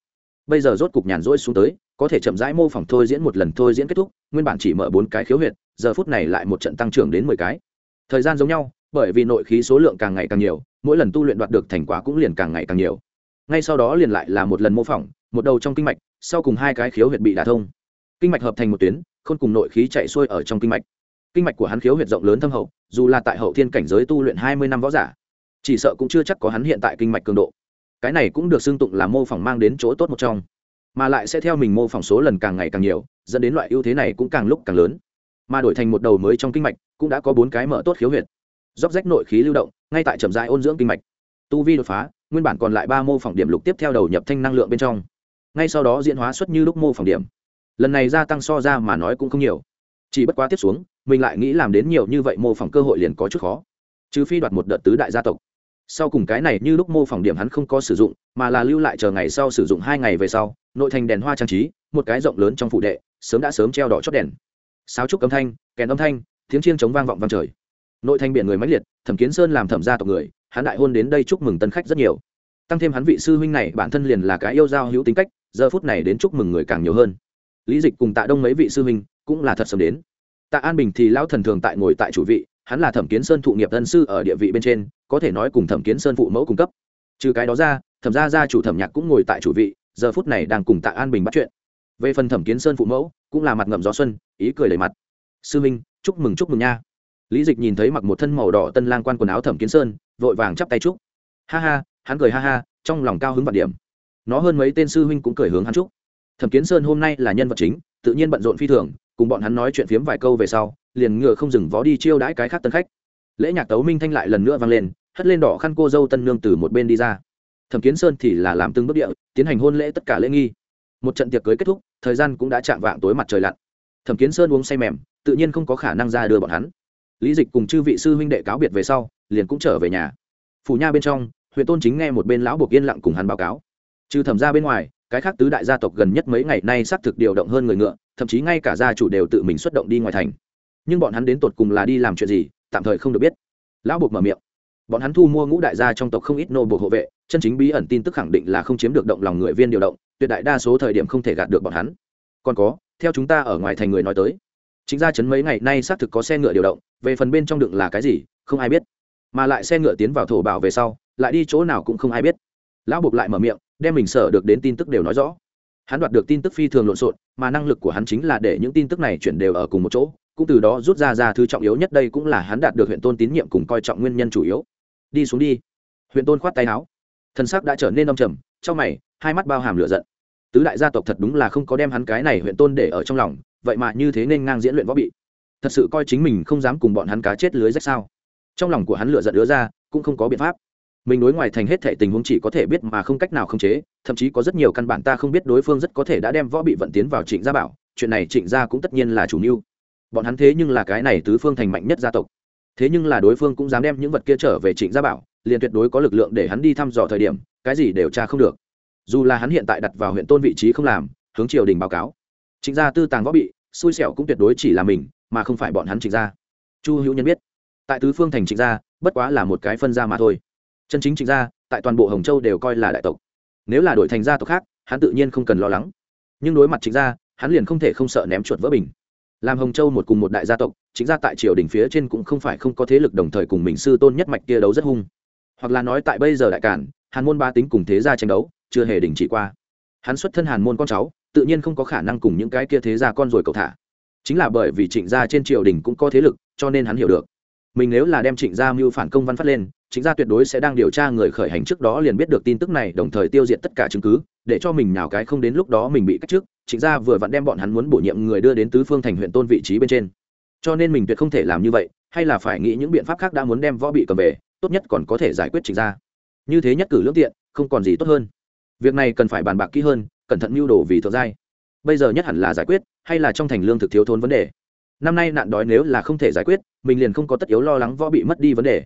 Bây giờ rốt cục nhàn rỗi xuống tới, có thể chậm rãi mô phỏng thôi diễn một lần thôi diễn kết thúc, nguyên bản chỉ mở bốn cái khiếu huyệt, giờ phút này lại một trận tăng trưởng đến mười cái. Thời gian giống nhau, bởi vì nội khí số lượng càng ngày càng nhiều, mỗi lần tu luyện đoạt được thành quả cũng liền càng ngày càng nhiều. Ngay sau đó liền lại là một lần mô phỏng, một đầu trong kinh mạch, sau cùng hai cái khiếu huyệt bị đả thông. Kinh mạch hợp thành một tuyến không cùng nội khí chạy xuôi ở trong kinh mạch. Kinh mạch của hắn khiếu huyệt rộng lớn thâm hậu dù là tại hậu thiên cảnh giới tu luyện hai mươi năm võ giả, chỉ sợ cũng chưa chắc có hắn hiện tại kinh mạch cường độ. Cái này cũng được xưng tụng là mô phỏng mang đến chỗ tốt một trong, mà lại sẽ theo mình mô phỏng số lần càng ngày càng nhiều, dẫn đến loại ưu thế này cũng càng lúc càng lớn. Mà đổi thành một đầu mới trong kinh mạch, cũng đã có bốn cái mở tốt khiếu huyệt. Dốc rách nội khí lưu động, ngay tại trầm rãi ôn dưỡng kinh mạch. Tu vi đột phá, nguyên bản còn lại ba mô phỏng điểm lục tiếp theo đầu nhập thanh năng lượng bên trong. Ngay sau đó diễn hóa xuất như lúc mô phỏng điểm. Lần này gia tăng so ra mà nói cũng không nhiều. Chỉ bất quá tiếp xuống mình lại nghĩ làm đến nhiều như vậy mô phỏng cơ hội liền có chút khó. Trừ phi đoạt một đợt tứ đại gia tộc. Sau cùng cái này như lúc mô phỏng điểm hắn không có sử dụng, mà là lưu lại chờ ngày sau sử dụng hai ngày về sau, nội thành đèn hoa trang trí, một cái rộng lớn trong phụ đệ, sớm đã sớm treo đỏ chót đèn. Sáo trúc âm thanh, kèn âm thanh, tiếng chiên chống vang vọng vang trời. Nội thành biển người mãnh liệt, thẩm kiến sơn làm thẩm gia tộc người, hắn đại hôn đến đây chúc mừng tân khách rất nhiều. Tăng thêm hắn vị sư huynh này, bản thân liền là cái yêu giao hữu tính cách, giờ phút này đến chúc mừng người càng nhiều hơn. Lý dịch cùng tạ đông mấy vị sư huynh cũng là thật sớm đến tạ an bình thì lão thần thường tại ngồi tại chủ vị, hắn là thẩm kiến sơn thụ nghiệp tân sư ở địa vị bên trên, có thể nói cùng thẩm kiến sơn phụ mẫu cung cấp. Trừ cái đó ra, thẩm gia gia chủ thẩm nhạc cũng ngồi tại chủ vị, giờ phút này đang cùng tạ an bình bắt chuyện. Về phần thẩm kiến sơn phụ mẫu, cũng là mặt ngậm gió xuân, ý cười đầy mặt. Sư minh, chúc mừng chúc mừng nha. Lý dịch nhìn thấy mặc một thân màu đỏ tân lang quan quần áo thẩm kiến sơn, vội vàng chắp tay chúc. Ha ha, hắn cười ha ha, trong lòng cao hứng vạn điểm. Nó hơn mấy tên sư huynh cũng cười hướng hắn chúc. Thẩm kiến sơn hôm nay là nhân vật chính, tự nhiên bận rộn phi thường cùng bọn hắn nói chuyện phiếm vài câu về sau, liền ngựa không dừng vó đi chiêu đãi cái khác tân khách. Lễ nhạc tấu minh thanh lại lần nữa vang lên, hất lên đỏ khăn cô dâu tân nương từ một bên đi ra. Thẩm kiến sơn thì là làm từng bước địa, tiến hành hôn lễ tất cả lễ nghi. Một trận tiệc cưới kết thúc, thời gian cũng đã chạm vạng tối mặt trời lặn. Thẩm kiến sơn uống say mềm, tự nhiên không có khả năng ra đưa bọn hắn. Lý dịch cùng chư vị sư huynh đệ cáo biệt về sau, liền cũng trở về nhà. Phủ nha bên trong, huyện tôn chính nghe một bên lão buộc yên lặng cùng hắn báo cáo. Trừ thẩm ra bên ngoài, cái khác tứ đại gia tộc gần nhất mấy ngày nay xác thực điều động hơn người ngựa thậm chí ngay cả gia chủ đều tự mình xuất động đi ngoài thành. Nhưng bọn hắn đến tột cùng là đi làm chuyện gì, tạm thời không được biết. Lão buộc mở miệng. Bọn hắn thu mua ngũ đại gia trong tộc không ít nô buộc hộ vệ, chân chính bí ẩn tin tức khẳng định là không chiếm được động lòng người viên điều động, tuyệt đại đa số thời điểm không thể gạt được bọn hắn. Còn có, theo chúng ta ở ngoài thành người nói tới, chính gia chấn mấy ngày nay xác thực có xe ngựa điều động, về phần bên trong đựng là cái gì, không ai biết. Mà lại xe ngựa tiến vào thổ bảo về sau, lại đi chỗ nào cũng không ai biết. Lão buộc lại mở miệng, đem mình sở được đến tin tức đều nói rõ hắn đoạt được tin tức phi thường lộn xộn, mà năng lực của hắn chính là để những tin tức này chuyển đều ở cùng một chỗ, cũng từ đó rút ra ra thứ trọng yếu nhất đây cũng là hắn đạt được huyện tôn tín nhiệm cùng coi trọng nguyên nhân chủ yếu. Đi xuống đi. Huyện tôn khoát tay áo. Thân xác đã trở nên đông trầm, trong mày, hai mắt bao hàm lửa giận. Tứ đại gia tộc thật đúng là không có đem hắn cái này huyện tôn để ở trong lòng, vậy mà như thế nên ngang diễn luyện võ bị. Thật sự coi chính mình không dám cùng bọn hắn cá chết lưới rách sao. Trong lòng của hắn lửa giận đứa ra, cũng không có biện pháp mình đối ngoài thành hết thể tình huống chỉ có thể biết mà không cách nào khống chế, thậm chí có rất nhiều căn bản ta không biết đối phương rất có thể đã đem võ bị vận tiến vào trịnh gia bảo, chuyện này trịnh gia cũng tất nhiên là chủ mưu. Bọn hắn thế nhưng là cái này tứ phương thành mạnh nhất gia tộc. Thế nhưng là đối phương cũng dám đem những vật kia trở về trịnh gia bảo, liền tuyệt đối có lực lượng để hắn đi thăm dò thời điểm, cái gì đều tra không được. Dù là hắn hiện tại đặt vào huyện tôn vị trí không làm, hướng triều đình báo cáo. Trịnh gia tư tàng võ bị, xui xẻo cũng tuyệt đối chỉ là mình, mà không phải bọn hắn trịnh gia. Chu hữu nhân biết, tại tứ phương thành trịnh gia, bất quá là một cái phân gia mà thôi chân chính trịnh gia, tại toàn bộ hồng châu đều coi là đại tộc. Nếu là đổi thành gia tộc khác, hắn tự nhiên không cần lo lắng. Nhưng đối mặt trịnh gia, hắn liền không thể không sợ ném chuột vỡ bình. Làm hồng châu một cùng một đại gia tộc chính ra tại triều đình phía trên cũng không phải không có thế lực đồng thời cùng mình sư tôn nhất mạch kia đấu rất hung. Hoặc là nói tại bây giờ đại cản, hàn môn ba tính cùng thế gia tranh đấu, chưa hề đình chỉ qua. Hắn xuất thân hàn môn con cháu, tự nhiên không có khả năng cùng những cái kia thế gia con rồi cầu thả. Chính là bởi vì trịnh gia trên triều đình cũng có thế lực, cho nên hắn hiểu được. Mình nếu là đem trịnh gia mưu phản công văn phát lên chính gia tuyệt đối sẽ đang điều tra người khởi hành trước đó liền biết được tin tức này, đồng thời tiêu diệt tất cả chứng cứ, để cho mình nào cái không đến lúc đó mình bị cách trước. Chính gia vừa vặn đem bọn hắn muốn bổ nhiệm người đưa đến tứ phương thành huyện tôn vị trí bên trên. Cho nên mình tuyệt không thể làm như vậy, hay là phải nghĩ những biện pháp khác đã muốn đem võ bị cầm về, tốt nhất còn có thể giải quyết chính gia. Như thế nhất cử lương tiện, không còn gì tốt hơn. Việc này cần phải bàn bạc kỹ hơn, cẩn thận mưu đồ vì thượng giai. Bây giờ nhất hẳn là giải quyết, hay là trong thành lương thực thiếu thốn vấn đề. Năm nay nạn đói nếu là không thể giải quyết, mình liền không có tất yếu lo lắng võ bị mất đi vấn đề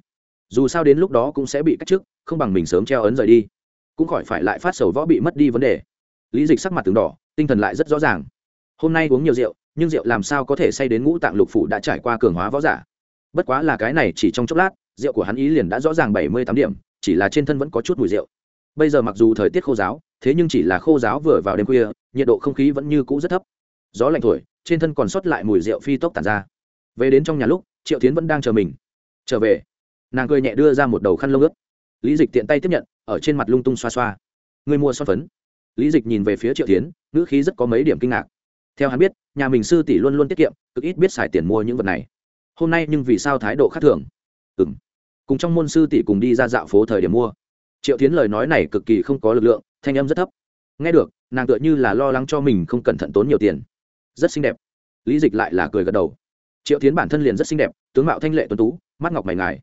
dù sao đến lúc đó cũng sẽ bị cách chức, không bằng mình sớm treo ấn rời đi. Cũng khỏi phải lại phát sầu võ bị mất đi vấn đề. Lý dịch sắc mặt từng đỏ, tinh thần lại rất rõ ràng. Hôm nay uống nhiều rượu, nhưng rượu làm sao có thể say đến ngũ tạng lục phủ đã trải qua cường hóa võ giả? Bất quá là cái này chỉ trong chốc lát, rượu của hắn ý liền đã rõ ràng bảy mươi tám điểm, chỉ là trên thân vẫn có chút mùi rượu. Bây giờ mặc dù thời tiết khô giáo, thế nhưng chỉ là khô giáo vừa vào đêm khuya, nhiệt độ không khí vẫn như cũ rất thấp. Gió lạnh thổi, trên thân còn sót lại mùi rượu phi tốc tàn ra. Về đến trong nhà lúc, triệu tiến vẫn đang chờ mình. Trở về nàng cười nhẹ đưa ra một đầu khăn lông ướt. Lý dịch tiện tay tiếp nhận, ở trên mặt lung tung xoa xoa. Người mua son phấn. Lý dịch nhìn về phía triệu tiến ngữ khí rất có mấy điểm kinh ngạc. Theo hắn biết, nhà mình sư tỷ luôn luôn tiết kiệm, cực ít biết xài tiền mua những vật này. Hôm nay nhưng vì sao thái độ khác thường? Ừ m cùng trong môn sư tỷ cùng đi ra dạo phố thời điểm mua. Triệu tiến lời nói này cực kỳ không có lực lượng, thanh âm rất thấp. Nghe được, nàng tựa như là lo lắng cho mình không cẩn thận tốn nhiều tiền. Rất xinh đẹp. Lý dịch lại là cười gật đầu. Triệu tiến bản thân liền rất xinh đẹp, tướng mạo thanh lệ tuấn tú, mắt ngọc mày ngài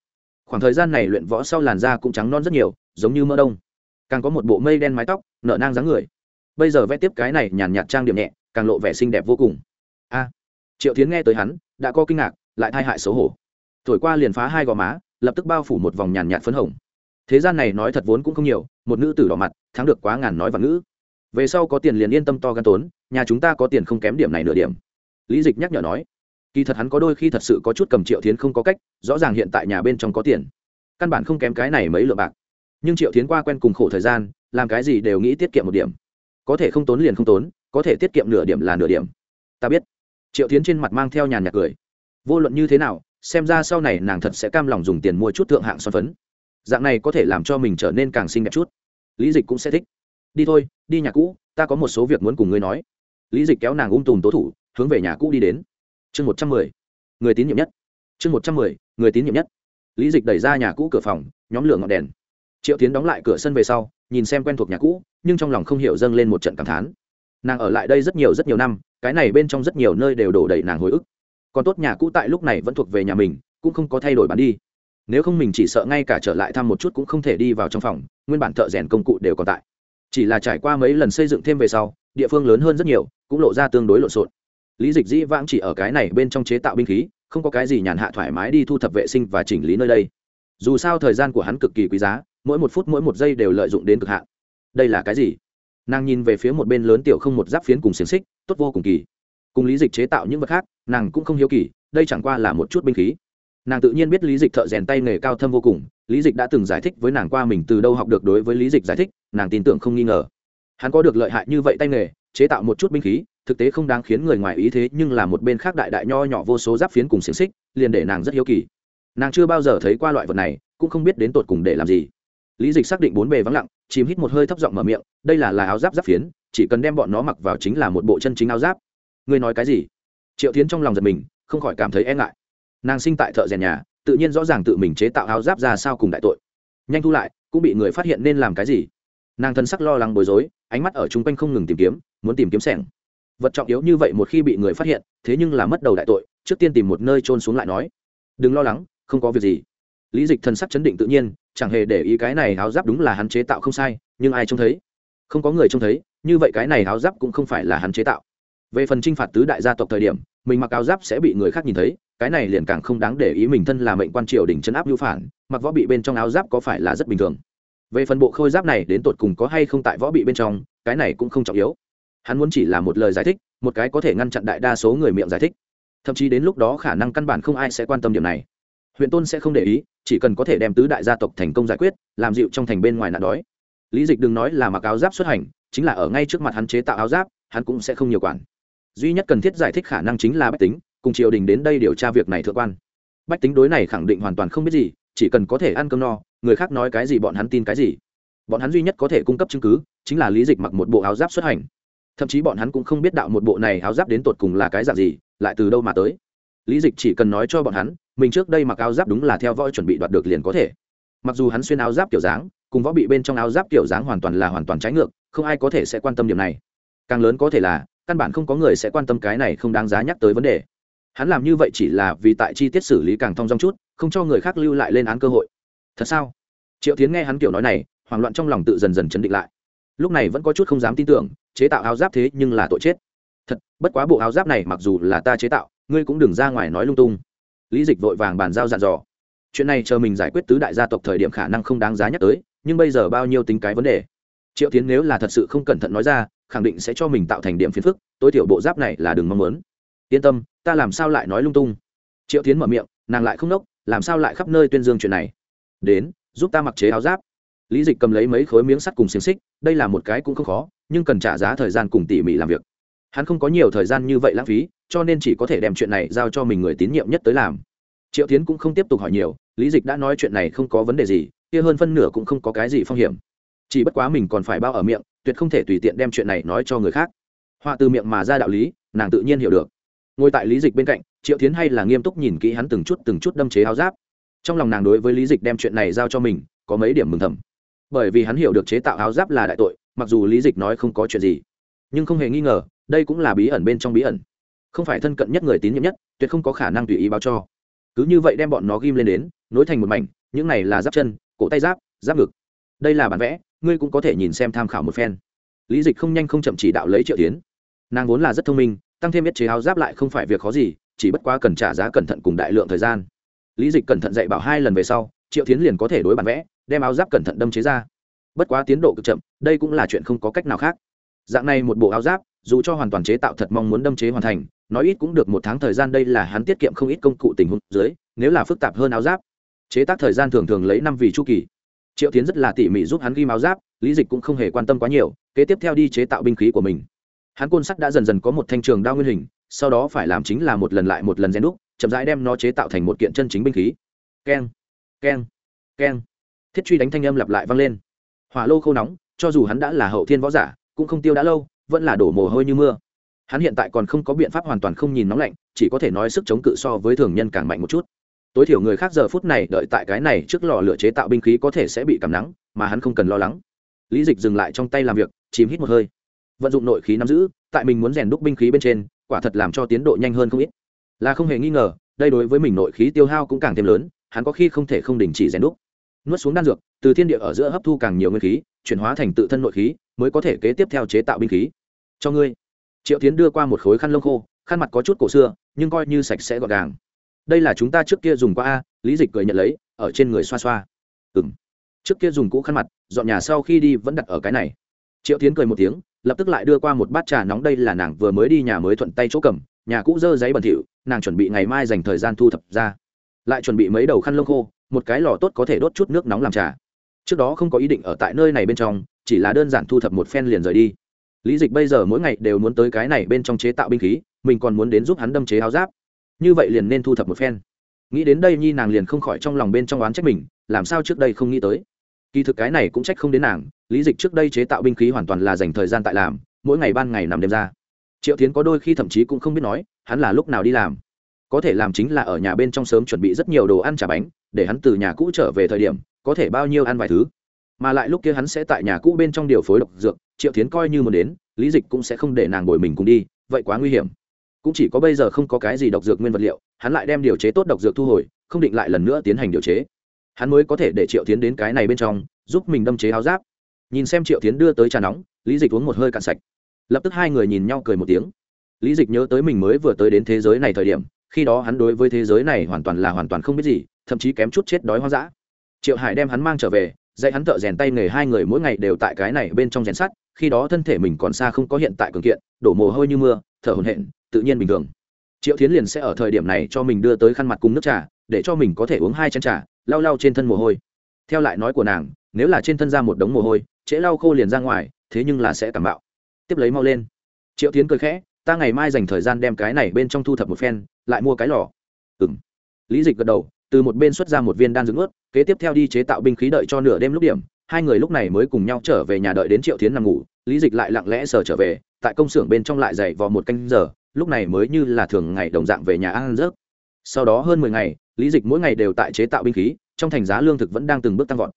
khoảng thời gian này luyện võ sau làn da cũng trắng non rất nhiều, giống như mỡ đông. Càng có một bộ mây đen mái tóc nợ nang dáng người. Bây giờ vẽ tiếp cái này nhàn nhạt trang điểm nhẹ, càng lộ vẻ xinh đẹp vô cùng. A. Triệu tiến nghe tới hắn, đã có kinh ngạc, lại thai hại xấu hổ. Thổi qua liền phá hai gò má, lập tức bao phủ một vòng nhàn nhạt phấn hồng. Thế gian này nói thật vốn cũng không nhiều, một nữ tử đỏ mặt, thắng được quá ngàn nói và ngữ. Về sau có tiền liền yên tâm to gan tốn, nhà chúng ta có tiền không kém điểm này nửa điểm. Lý dịch nhắc nhở nói kỳ thật hắn có đôi khi thật sự có chút cầm triệu tiến không có cách, rõ ràng hiện tại nhà bên trong có tiền. Căn bản không kém cái này mấy lượng bạc. Nhưng triệu tiến qua quen cùng khổ thời gian, làm cái gì đều nghĩ tiết kiệm một điểm. Có thể không tốn liền không tốn, có thể tiết kiệm nửa điểm là nửa điểm. Ta biết. Triệu tiến trên mặt mang theo nhàn nhạc cười. Vô luận như thế nào, xem ra sau này nàng thật sẽ cam lòng dùng tiền mua chút thượng hạng son phấn. Dạng này có thể làm cho mình trở nên càng xinh đẹp chút. Lý dịch cũng sẽ thích. Đi thôi, đi nhà cũ, ta có một số việc muốn cùng ngươi nói. Lý dịch kéo nàng ung tùm tố thủ, hướng về nhà cũ đi đến chương một trăm mười. Người tín nhiệm nhất. Chương một trăm mười, người tín nhiệm nhất. Lý dịch đẩy ra nhà cũ cửa phòng, nhóm lửa ngọn đèn. Triệu tiến đóng lại cửa sân về sau, nhìn xem quen thuộc nhà cũ, nhưng trong lòng không hiểu dâng lên một trận cảm thán. Nàng ở lại đây rất nhiều rất nhiều năm, cái này bên trong rất nhiều nơi đều đổ đầy nàng hồi ức. Còn tốt nhà cũ tại lúc này vẫn thuộc về nhà mình, cũng không có thay đổi bán đi. Nếu không mình chỉ sợ ngay cả trở lại thăm một chút cũng không thể đi vào trong phòng, nguyên bản thợ rèn công cụ đều còn tại. Chỉ là trải qua mấy lần xây dựng thêm về sau, địa phương lớn hơn rất nhiều, cũng lộ ra tương đối lộn xộn lý dịch dĩ vãng chỉ ở cái này bên trong chế tạo binh khí, không có cái gì nhàn hạ thoải mái đi thu thập vệ sinh và chỉnh lý nơi đây. Dù sao thời gian của hắn cực kỳ quý giá, mỗi một phút mỗi một giây đều lợi dụng đến cực hạn. Đây là cái gì? Nàng nhìn về phía một bên lớn tiểu không một giáp phiến cùng xiềng xích, tốt vô cùng kỳ. Cùng lý dịch chế tạo những vật khác, nàng cũng không hiếu kỳ, đây chẳng qua là một chút binh khí. Nàng tự nhiên biết lý dịch thợ rèn tay nghề cao thâm vô cùng, lý dịch đã từng giải thích với nàng qua mình từ đâu học được đối với lý dịch giải thích, nàng tin tưởng không nghi ngờ. Hắn có được lợi hại như vậy tay nghề, chế tạo một chút binh khí thực tế không đáng khiến người ngoài ý thế, nhưng là một bên khác đại đại nho nhỏ vô số giáp phiến cùng xiềng xích, liền để nàng rất hiếu kỳ. Nàng chưa bao giờ thấy qua loại vật này, cũng không biết đến tột cùng để làm gì. Lý dịch xác định bốn bề vắng lặng, chìm hít một hơi thấp giọng mở miệng, đây là là áo giáp giáp phiến, chỉ cần đem bọn nó mặc vào chính là một bộ chân chính áo giáp. Ngươi nói cái gì? Triệu tiến trong lòng giật mình, không khỏi cảm thấy e ngại. Nàng sinh tại thợ rèn nhà, tự nhiên rõ ràng tự mình chế tạo áo giáp ra sao cùng đại tội. Nhanh thu lại, cũng bị người phát hiện nên làm cái gì. Nàng thân sắc lo lắng bối rối, ánh mắt ở chung quanh không ngừng tìm kiếm, muốn tìm kiếm sẻng vật trọng yếu như vậy một khi bị người phát hiện, thế nhưng là mất đầu đại tội, trước tiên tìm một nơi trôn xuống lại nói. Đừng lo lắng, không có việc gì. Lý dịch thần sắc chấn định tự nhiên, chẳng hề để ý cái này áo giáp đúng là hắn chế tạo không sai, nhưng ai trông thấy? Không có người trông thấy, như vậy cái này áo giáp cũng không phải là hắn chế tạo. Về phần t r i n h phạt tứ đại gia tộc thời điểm, mình mặc áo giáp sẽ bị người khác nhìn thấy, cái này liền càng không đáng để ý mình thân là mệnh quan triều đình chấn áp hữu phản, mặc võ bị bên trong áo giáp có phải là rất bình thường. Về phần bộ khôi giáp này đến tột cùng có hay không tại võ bị bên trong, cái này cũng không trọng yếu hắn muốn chỉ là một lời giải thích, một cái có thể ngăn chặn đại đa số người miệng giải thích. Thậm chí đến lúc đó khả năng căn bản không ai sẽ quan tâm điểm này. Huyện tôn sẽ không để ý, chỉ cần có thể đem tứ đại gia tộc thành công giải quyết, làm dịu trong thành bên ngoài nạn đói. Lý dịch đừng nói là mặc áo giáp xuất hành, chính là ở ngay trước mặt hắn chế tạo áo giáp, hắn cũng sẽ không nhiều quản. Duy nhất cần thiết giải thích khả năng chính là bách tính, cùng triều đình đến đây điều tra việc này thượng quan. Bách tính đối này khẳng định hoàn toàn không biết gì, chỉ cần có thể ăn cơm no, người khác nói cái gì bọn hắn tin cái gì. Bọn hắn duy nhất có thể cung cấp chứng cứ, chính là lý dịch mặc một bộ áo giáp xuất hành thậm chí bọn hắn cũng không biết đạo một bộ này áo giáp đến tột cùng là cái dạng gì, lại từ đâu mà tới. Lý dịch chỉ cần nói cho bọn hắn, mình trước đây mặc áo giáp đúng là theo võ chuẩn bị đoạt được liền có thể. Mặc dù hắn xuyên áo giáp kiểu dáng, cùng võ bị bên trong áo giáp kiểu dáng hoàn toàn là hoàn toàn trái ngược, không ai có thể sẽ quan tâm điểm này. Càng lớn có thể là, căn bản không có người sẽ quan tâm cái này không đáng giá nhắc tới vấn đề. Hắn làm như vậy chỉ là vì tại chi tiết xử lý càng thong dong chút, không cho người khác lưu lại lên án cơ hội. Thật sao? Triệu tiến nghe hắn kiểu nói này, hoảng loạn trong lòng tự dần dần chấn định lại. Lúc này vẫn có chút không dám tin tưởng chế tạo áo giáp thế nhưng là tội chết. Thật, bất quá bộ áo giáp này mặc dù là ta chế tạo, ngươi cũng đừng ra ngoài nói lung tung. Lý dịch vội vàng bàn giao dặn dò. Chuyện này chờ mình giải quyết tứ đại gia tộc thời điểm khả năng không đáng giá nhắc tới, nhưng bây giờ bao nhiêu tính cái vấn đề. Triệu tiến nếu là thật sự không cẩn thận nói ra, khẳng định sẽ cho mình tạo thành điểm phiền phức, tối thiểu bộ giáp này là đừng mong muốn. Yên tâm, ta làm sao lại nói lung tung? Triệu tiến mở miệng, nàng lại không nốc, làm sao lại khắp nơi tuyên dương chuyện này? Đến, giúp ta mặc chế áo giáp. Lý dịch cầm lấy mấy khối miếng sắt cùng xiềng xích, đây là một cái cũng không khó nhưng cần trả giá thời gian cùng tỉ mỉ làm việc. Hắn không có nhiều thời gian như vậy lãng phí, cho nên chỉ có thể đem chuyện này giao cho mình người tín nhiệm nhất tới làm. Triệu tiến cũng không tiếp tục hỏi nhiều, lý dịch đã nói chuyện này không có vấn đề gì, kia hơn phân nửa cũng không có cái gì phong hiểm. Chỉ bất quá mình còn phải bao ở miệng, tuyệt không thể tùy tiện đem chuyện này nói cho người khác. Họa từ miệng mà ra đạo lý, nàng tự nhiên hiểu được. Ngồi tại lý dịch bên cạnh, triệu tiến hay là nghiêm túc nhìn kỹ hắn từng chút từng chút đâm chế áo giáp. Trong lòng nàng đối với lý dịch đem chuyện này giao cho mình, có mấy điểm mừng thầm. Bởi vì hắn hiểu được chế tạo áo giáp là đại tội mặc dù lý dịch nói không có chuyện gì, nhưng không hề nghi ngờ, đây cũng là bí ẩn bên trong bí ẩn. Không phải thân cận nhất người tín nhiệm nhất, tuyệt không có khả năng tùy ý báo cho. Cứ như vậy đem bọn nó ghim lên đến, nối thành một mảnh, những này là giáp chân, cổ tay giáp giáp ngực. Đây là bản vẽ, ngươi cũng có thể nhìn xem tham khảo một phen. Lý dịch không nhanh không chậm chỉ đạo lấy triệu tiến. Nàng vốn là rất thông minh, tăng thêm biết chế áo giáp lại không phải việc khó gì, chỉ bất quá cần trả giá cẩn thận cùng đại lượng thời gian. Lý dịch cẩn thận dạy bảo hai lần về sau, triệu tiến liền có thể đối bản vẽ, đem áo giáp cẩn thận đâm chế ra bất quá tiến độ cực chậm, đây cũng là chuyện không có cách nào khác. Dạng này một bộ áo giáp, dù cho hoàn toàn chế tạo thật mong muốn đâm chế hoàn thành, nói ít cũng được một tháng thời gian đây là hắn tiết kiệm không ít công cụ tình huống dưới, nếu là phức tạp hơn áo giáp. Chế tác thời gian thường thường lấy năm vì chu kỳ. Triệu tiến rất là tỉ mỉ giúp hắn ghi áo giáp, lý dịch cũng không hề quan tâm quá nhiều, kế tiếp theo đi chế tạo binh khí của mình. Hắn côn sắt đã dần dần có một thanh trường đao nguyên hình, sau đó phải làm chính là một lần lại một lần rèn đúc, chậm rãi đem nó chế tạo thành một kiện chân chính binh khí. Keng keng keng. Thiết truy đánh thanh âm lặp lại vang lên hỏa lô khô nóng, cho dù hắn đã là hậu thiên võ giả, cũng không tiêu đã lâu, vẫn là đổ mồ hôi như mưa. Hắn hiện tại còn không có biện pháp hoàn toàn không nhìn nóng lạnh, chỉ có thể nói sức chống cự so với thường nhân càng mạnh một chút. Tối thiểu người khác giờ phút này đợi tại cái này trước lò lửa chế tạo binh khí có thể sẽ bị cảm nắng, mà hắn không cần lo lắng. Lý dịch dừng lại trong tay làm việc, chìm hít một hơi. Vận dụng nội khí nắm giữ, tại mình muốn rèn đúc binh khí bên trên, quả thật làm cho tiến độ nhanh hơn không ít. Là không hề nghi ngờ, đây đối với mình nội khí tiêu hao cũng càng thêm lớn, hắn có khi không thể không đình chỉ rèn đúc nuốt xuống đan dược, từ thiên địa ở giữa hấp thu càng nhiều nguyên khí, chuyển hóa thành tự thân nội khí, mới có thể kế tiếp theo chế tạo binh khí. Cho ngươi. Triệu tiến đưa qua một khối khăn lông khô, khăn mặt có chút cổ xưa, nhưng coi như sạch sẽ gọn gàng. Đây là chúng ta trước kia dùng qua a, lý dịch cười nhận lấy, ở trên người xoa xoa. Ừ m trước kia dùng cũ khăn mặt, dọn nhà sau khi đi vẫn đặt ở cái này. Triệu tiến cười một tiếng, lập tức lại đưa qua một bát trà nóng đây là nàng vừa mới đi nhà mới thuận tay chỗ cầm, nhà cũ dơ giấy bẩn thỉu, nàng chuẩn bị ngày mai dành thời gian thu thập ra. Lại chuẩn bị mấy đầu khăn lông khô một cái lò tốt có thể đốt chút nước nóng làm trà. Trước đó không có ý định ở tại nơi này bên trong, chỉ là đơn giản thu thập một phen liền rời đi. Lý dịch bây giờ mỗi ngày đều muốn tới cái này bên trong chế tạo binh khí, mình còn muốn đến giúp hắn đâm chế áo giáp. Như vậy liền nên thu thập một phen. Nghĩ đến đây nhi nàng liền không khỏi trong lòng bên trong oán trách mình, làm sao trước đây không nghĩ tới. Kỳ thực cái này cũng trách không đến nàng, lý dịch trước đây chế tạo binh khí hoàn toàn là dành thời gian tại làm, mỗi ngày ban ngày nằm đêm ra. Triệu tiến có đôi khi thậm chí cũng không biết nói, hắn là lúc nào đi làm. Có thể làm chính là ở nhà bên trong sớm chuẩn bị rất nhiều đồ ăn trả bánh để hắn từ nhà cũ trở về thời điểm, có thể bao nhiêu ăn vài thứ. Mà lại lúc kia hắn sẽ tại nhà cũ bên trong điều phối độc dược, triệu tiến coi như muốn đến, lý dịch cũng sẽ không để nàng bồi mình cùng đi, vậy quá nguy hiểm. Cũng chỉ có bây giờ không có cái gì độc dược nguyên vật liệu, hắn lại đem điều chế tốt độc dược thu hồi, không định lại lần nữa tiến hành điều chế. Hắn mới có thể để triệu tiến đến cái này bên trong, giúp mình đâm chế áo giáp. Nhìn xem triệu tiến đưa tới trà nóng, lý dịch uống một hơi cạn sạch. Lập tức hai người nhìn nhau cười một tiếng. Lý dịch nhớ tới mình mới vừa tới đến thế giới này thời điểm, khi đó hắn đối với thế giới này hoàn toàn là hoàn toàn không biết gì thậm chí kém chút chết đói hoang dã. Triệu hải đem hắn mang trở về, dạy hắn thợ rèn tay nghề hai người mỗi ngày đều tại cái này bên trong rèn sắt, khi đó thân thể mình còn xa không có hiện tại cường kiện, đổ mồ hôi như mưa, thở hồn hển, tự nhiên bình thường. Triệu tiến liền sẽ ở thời điểm này cho mình đưa tới khăn mặt cùng nước trà, để cho mình có thể uống hai chén trà, lau lau trên thân mồ hôi. Theo lại nói của nàng, nếu là trên thân ra một đống mồ hôi, trễ lau khô liền ra ngoài, thế nhưng là sẽ cảm bạo. Tiếp lấy mau lên. Triệu tiến cười khẽ, ta ngày mai dành thời gian đem cái này bên trong thu thập một phen, lại mua cái lò. Ừ m lý dịch gật đầu từ một bên xuất ra một viên đan dưỡng ướt, kế tiếp theo đi chế tạo binh khí đợi cho nửa đêm lúc điểm, hai người lúc này mới cùng nhau trở về nhà đợi đến triệu tiến nằm ngủ, lý dịch lại lặng lẽ sờ trở về, tại công xưởng bên trong lại dậy vào một canh giờ, lúc này mới như là thường ngày đồng dạng về nhà ăn rớt sau đó hơn mười ngày, lý dịch mỗi ngày đều tại chế tạo binh khí, trong thành giá lương thực vẫn đang từng bước tăng vọt.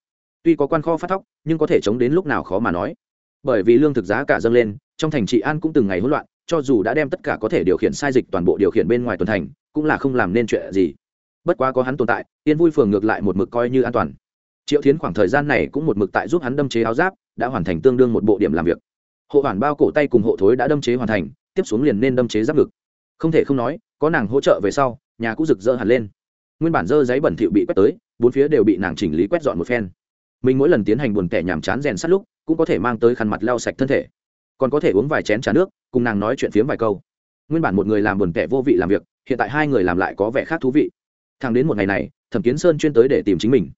Tuy có quan kho phát thóc, nhưng có thể chống đến lúc nào khó mà nói. Bởi vì lương thực giá cả dâng lên, trong thành trị an cũng từng ngày hỗn loạn, cho dù đã đem tất cả có thể điều khiển sai dịch toàn bộ điều khiển bên ngoài tuần thành, cũng là không làm nên chuyện gì bất quá có hắn tồn tại yên vui phường ngược lại một mực coi như an toàn. Triệu thiến khoảng thời gian này cũng một mực tại giúp hắn đâm chế áo giáp, đã hoàn thành tương đương một bộ điểm làm việc. Hộ hoàn bao cổ tay cùng hộ thối đã đâm chế hoàn thành, tiếp xuống liền nên đâm chế giáp ngực. Không thể không nói, có nàng hỗ trợ về sau, nhà cũng rực rỡ hẳn lên. Nguyên bản dơ giấy bẩn thỉu bị quét tới, bốn phía đều bị nàng chỉnh lý quét dọn một phen. Mình mỗi lần tiến hành buồn tẻ nhàm chán rèn sắt lúc, cũng có thể mang tới khăn mặt lau sạch thân thể. Còn có thể uống vài chén trà nước, cùng nàng nói chuyện phiếm vài câu. Nguyên bản một người làm buồn tẻ vô vị làm việc, hiện tại hai người làm lại có vẻ khác thú vị thẳng đến một ngày này, thẩm kiến sơn chuyên tới để tìm chính mình.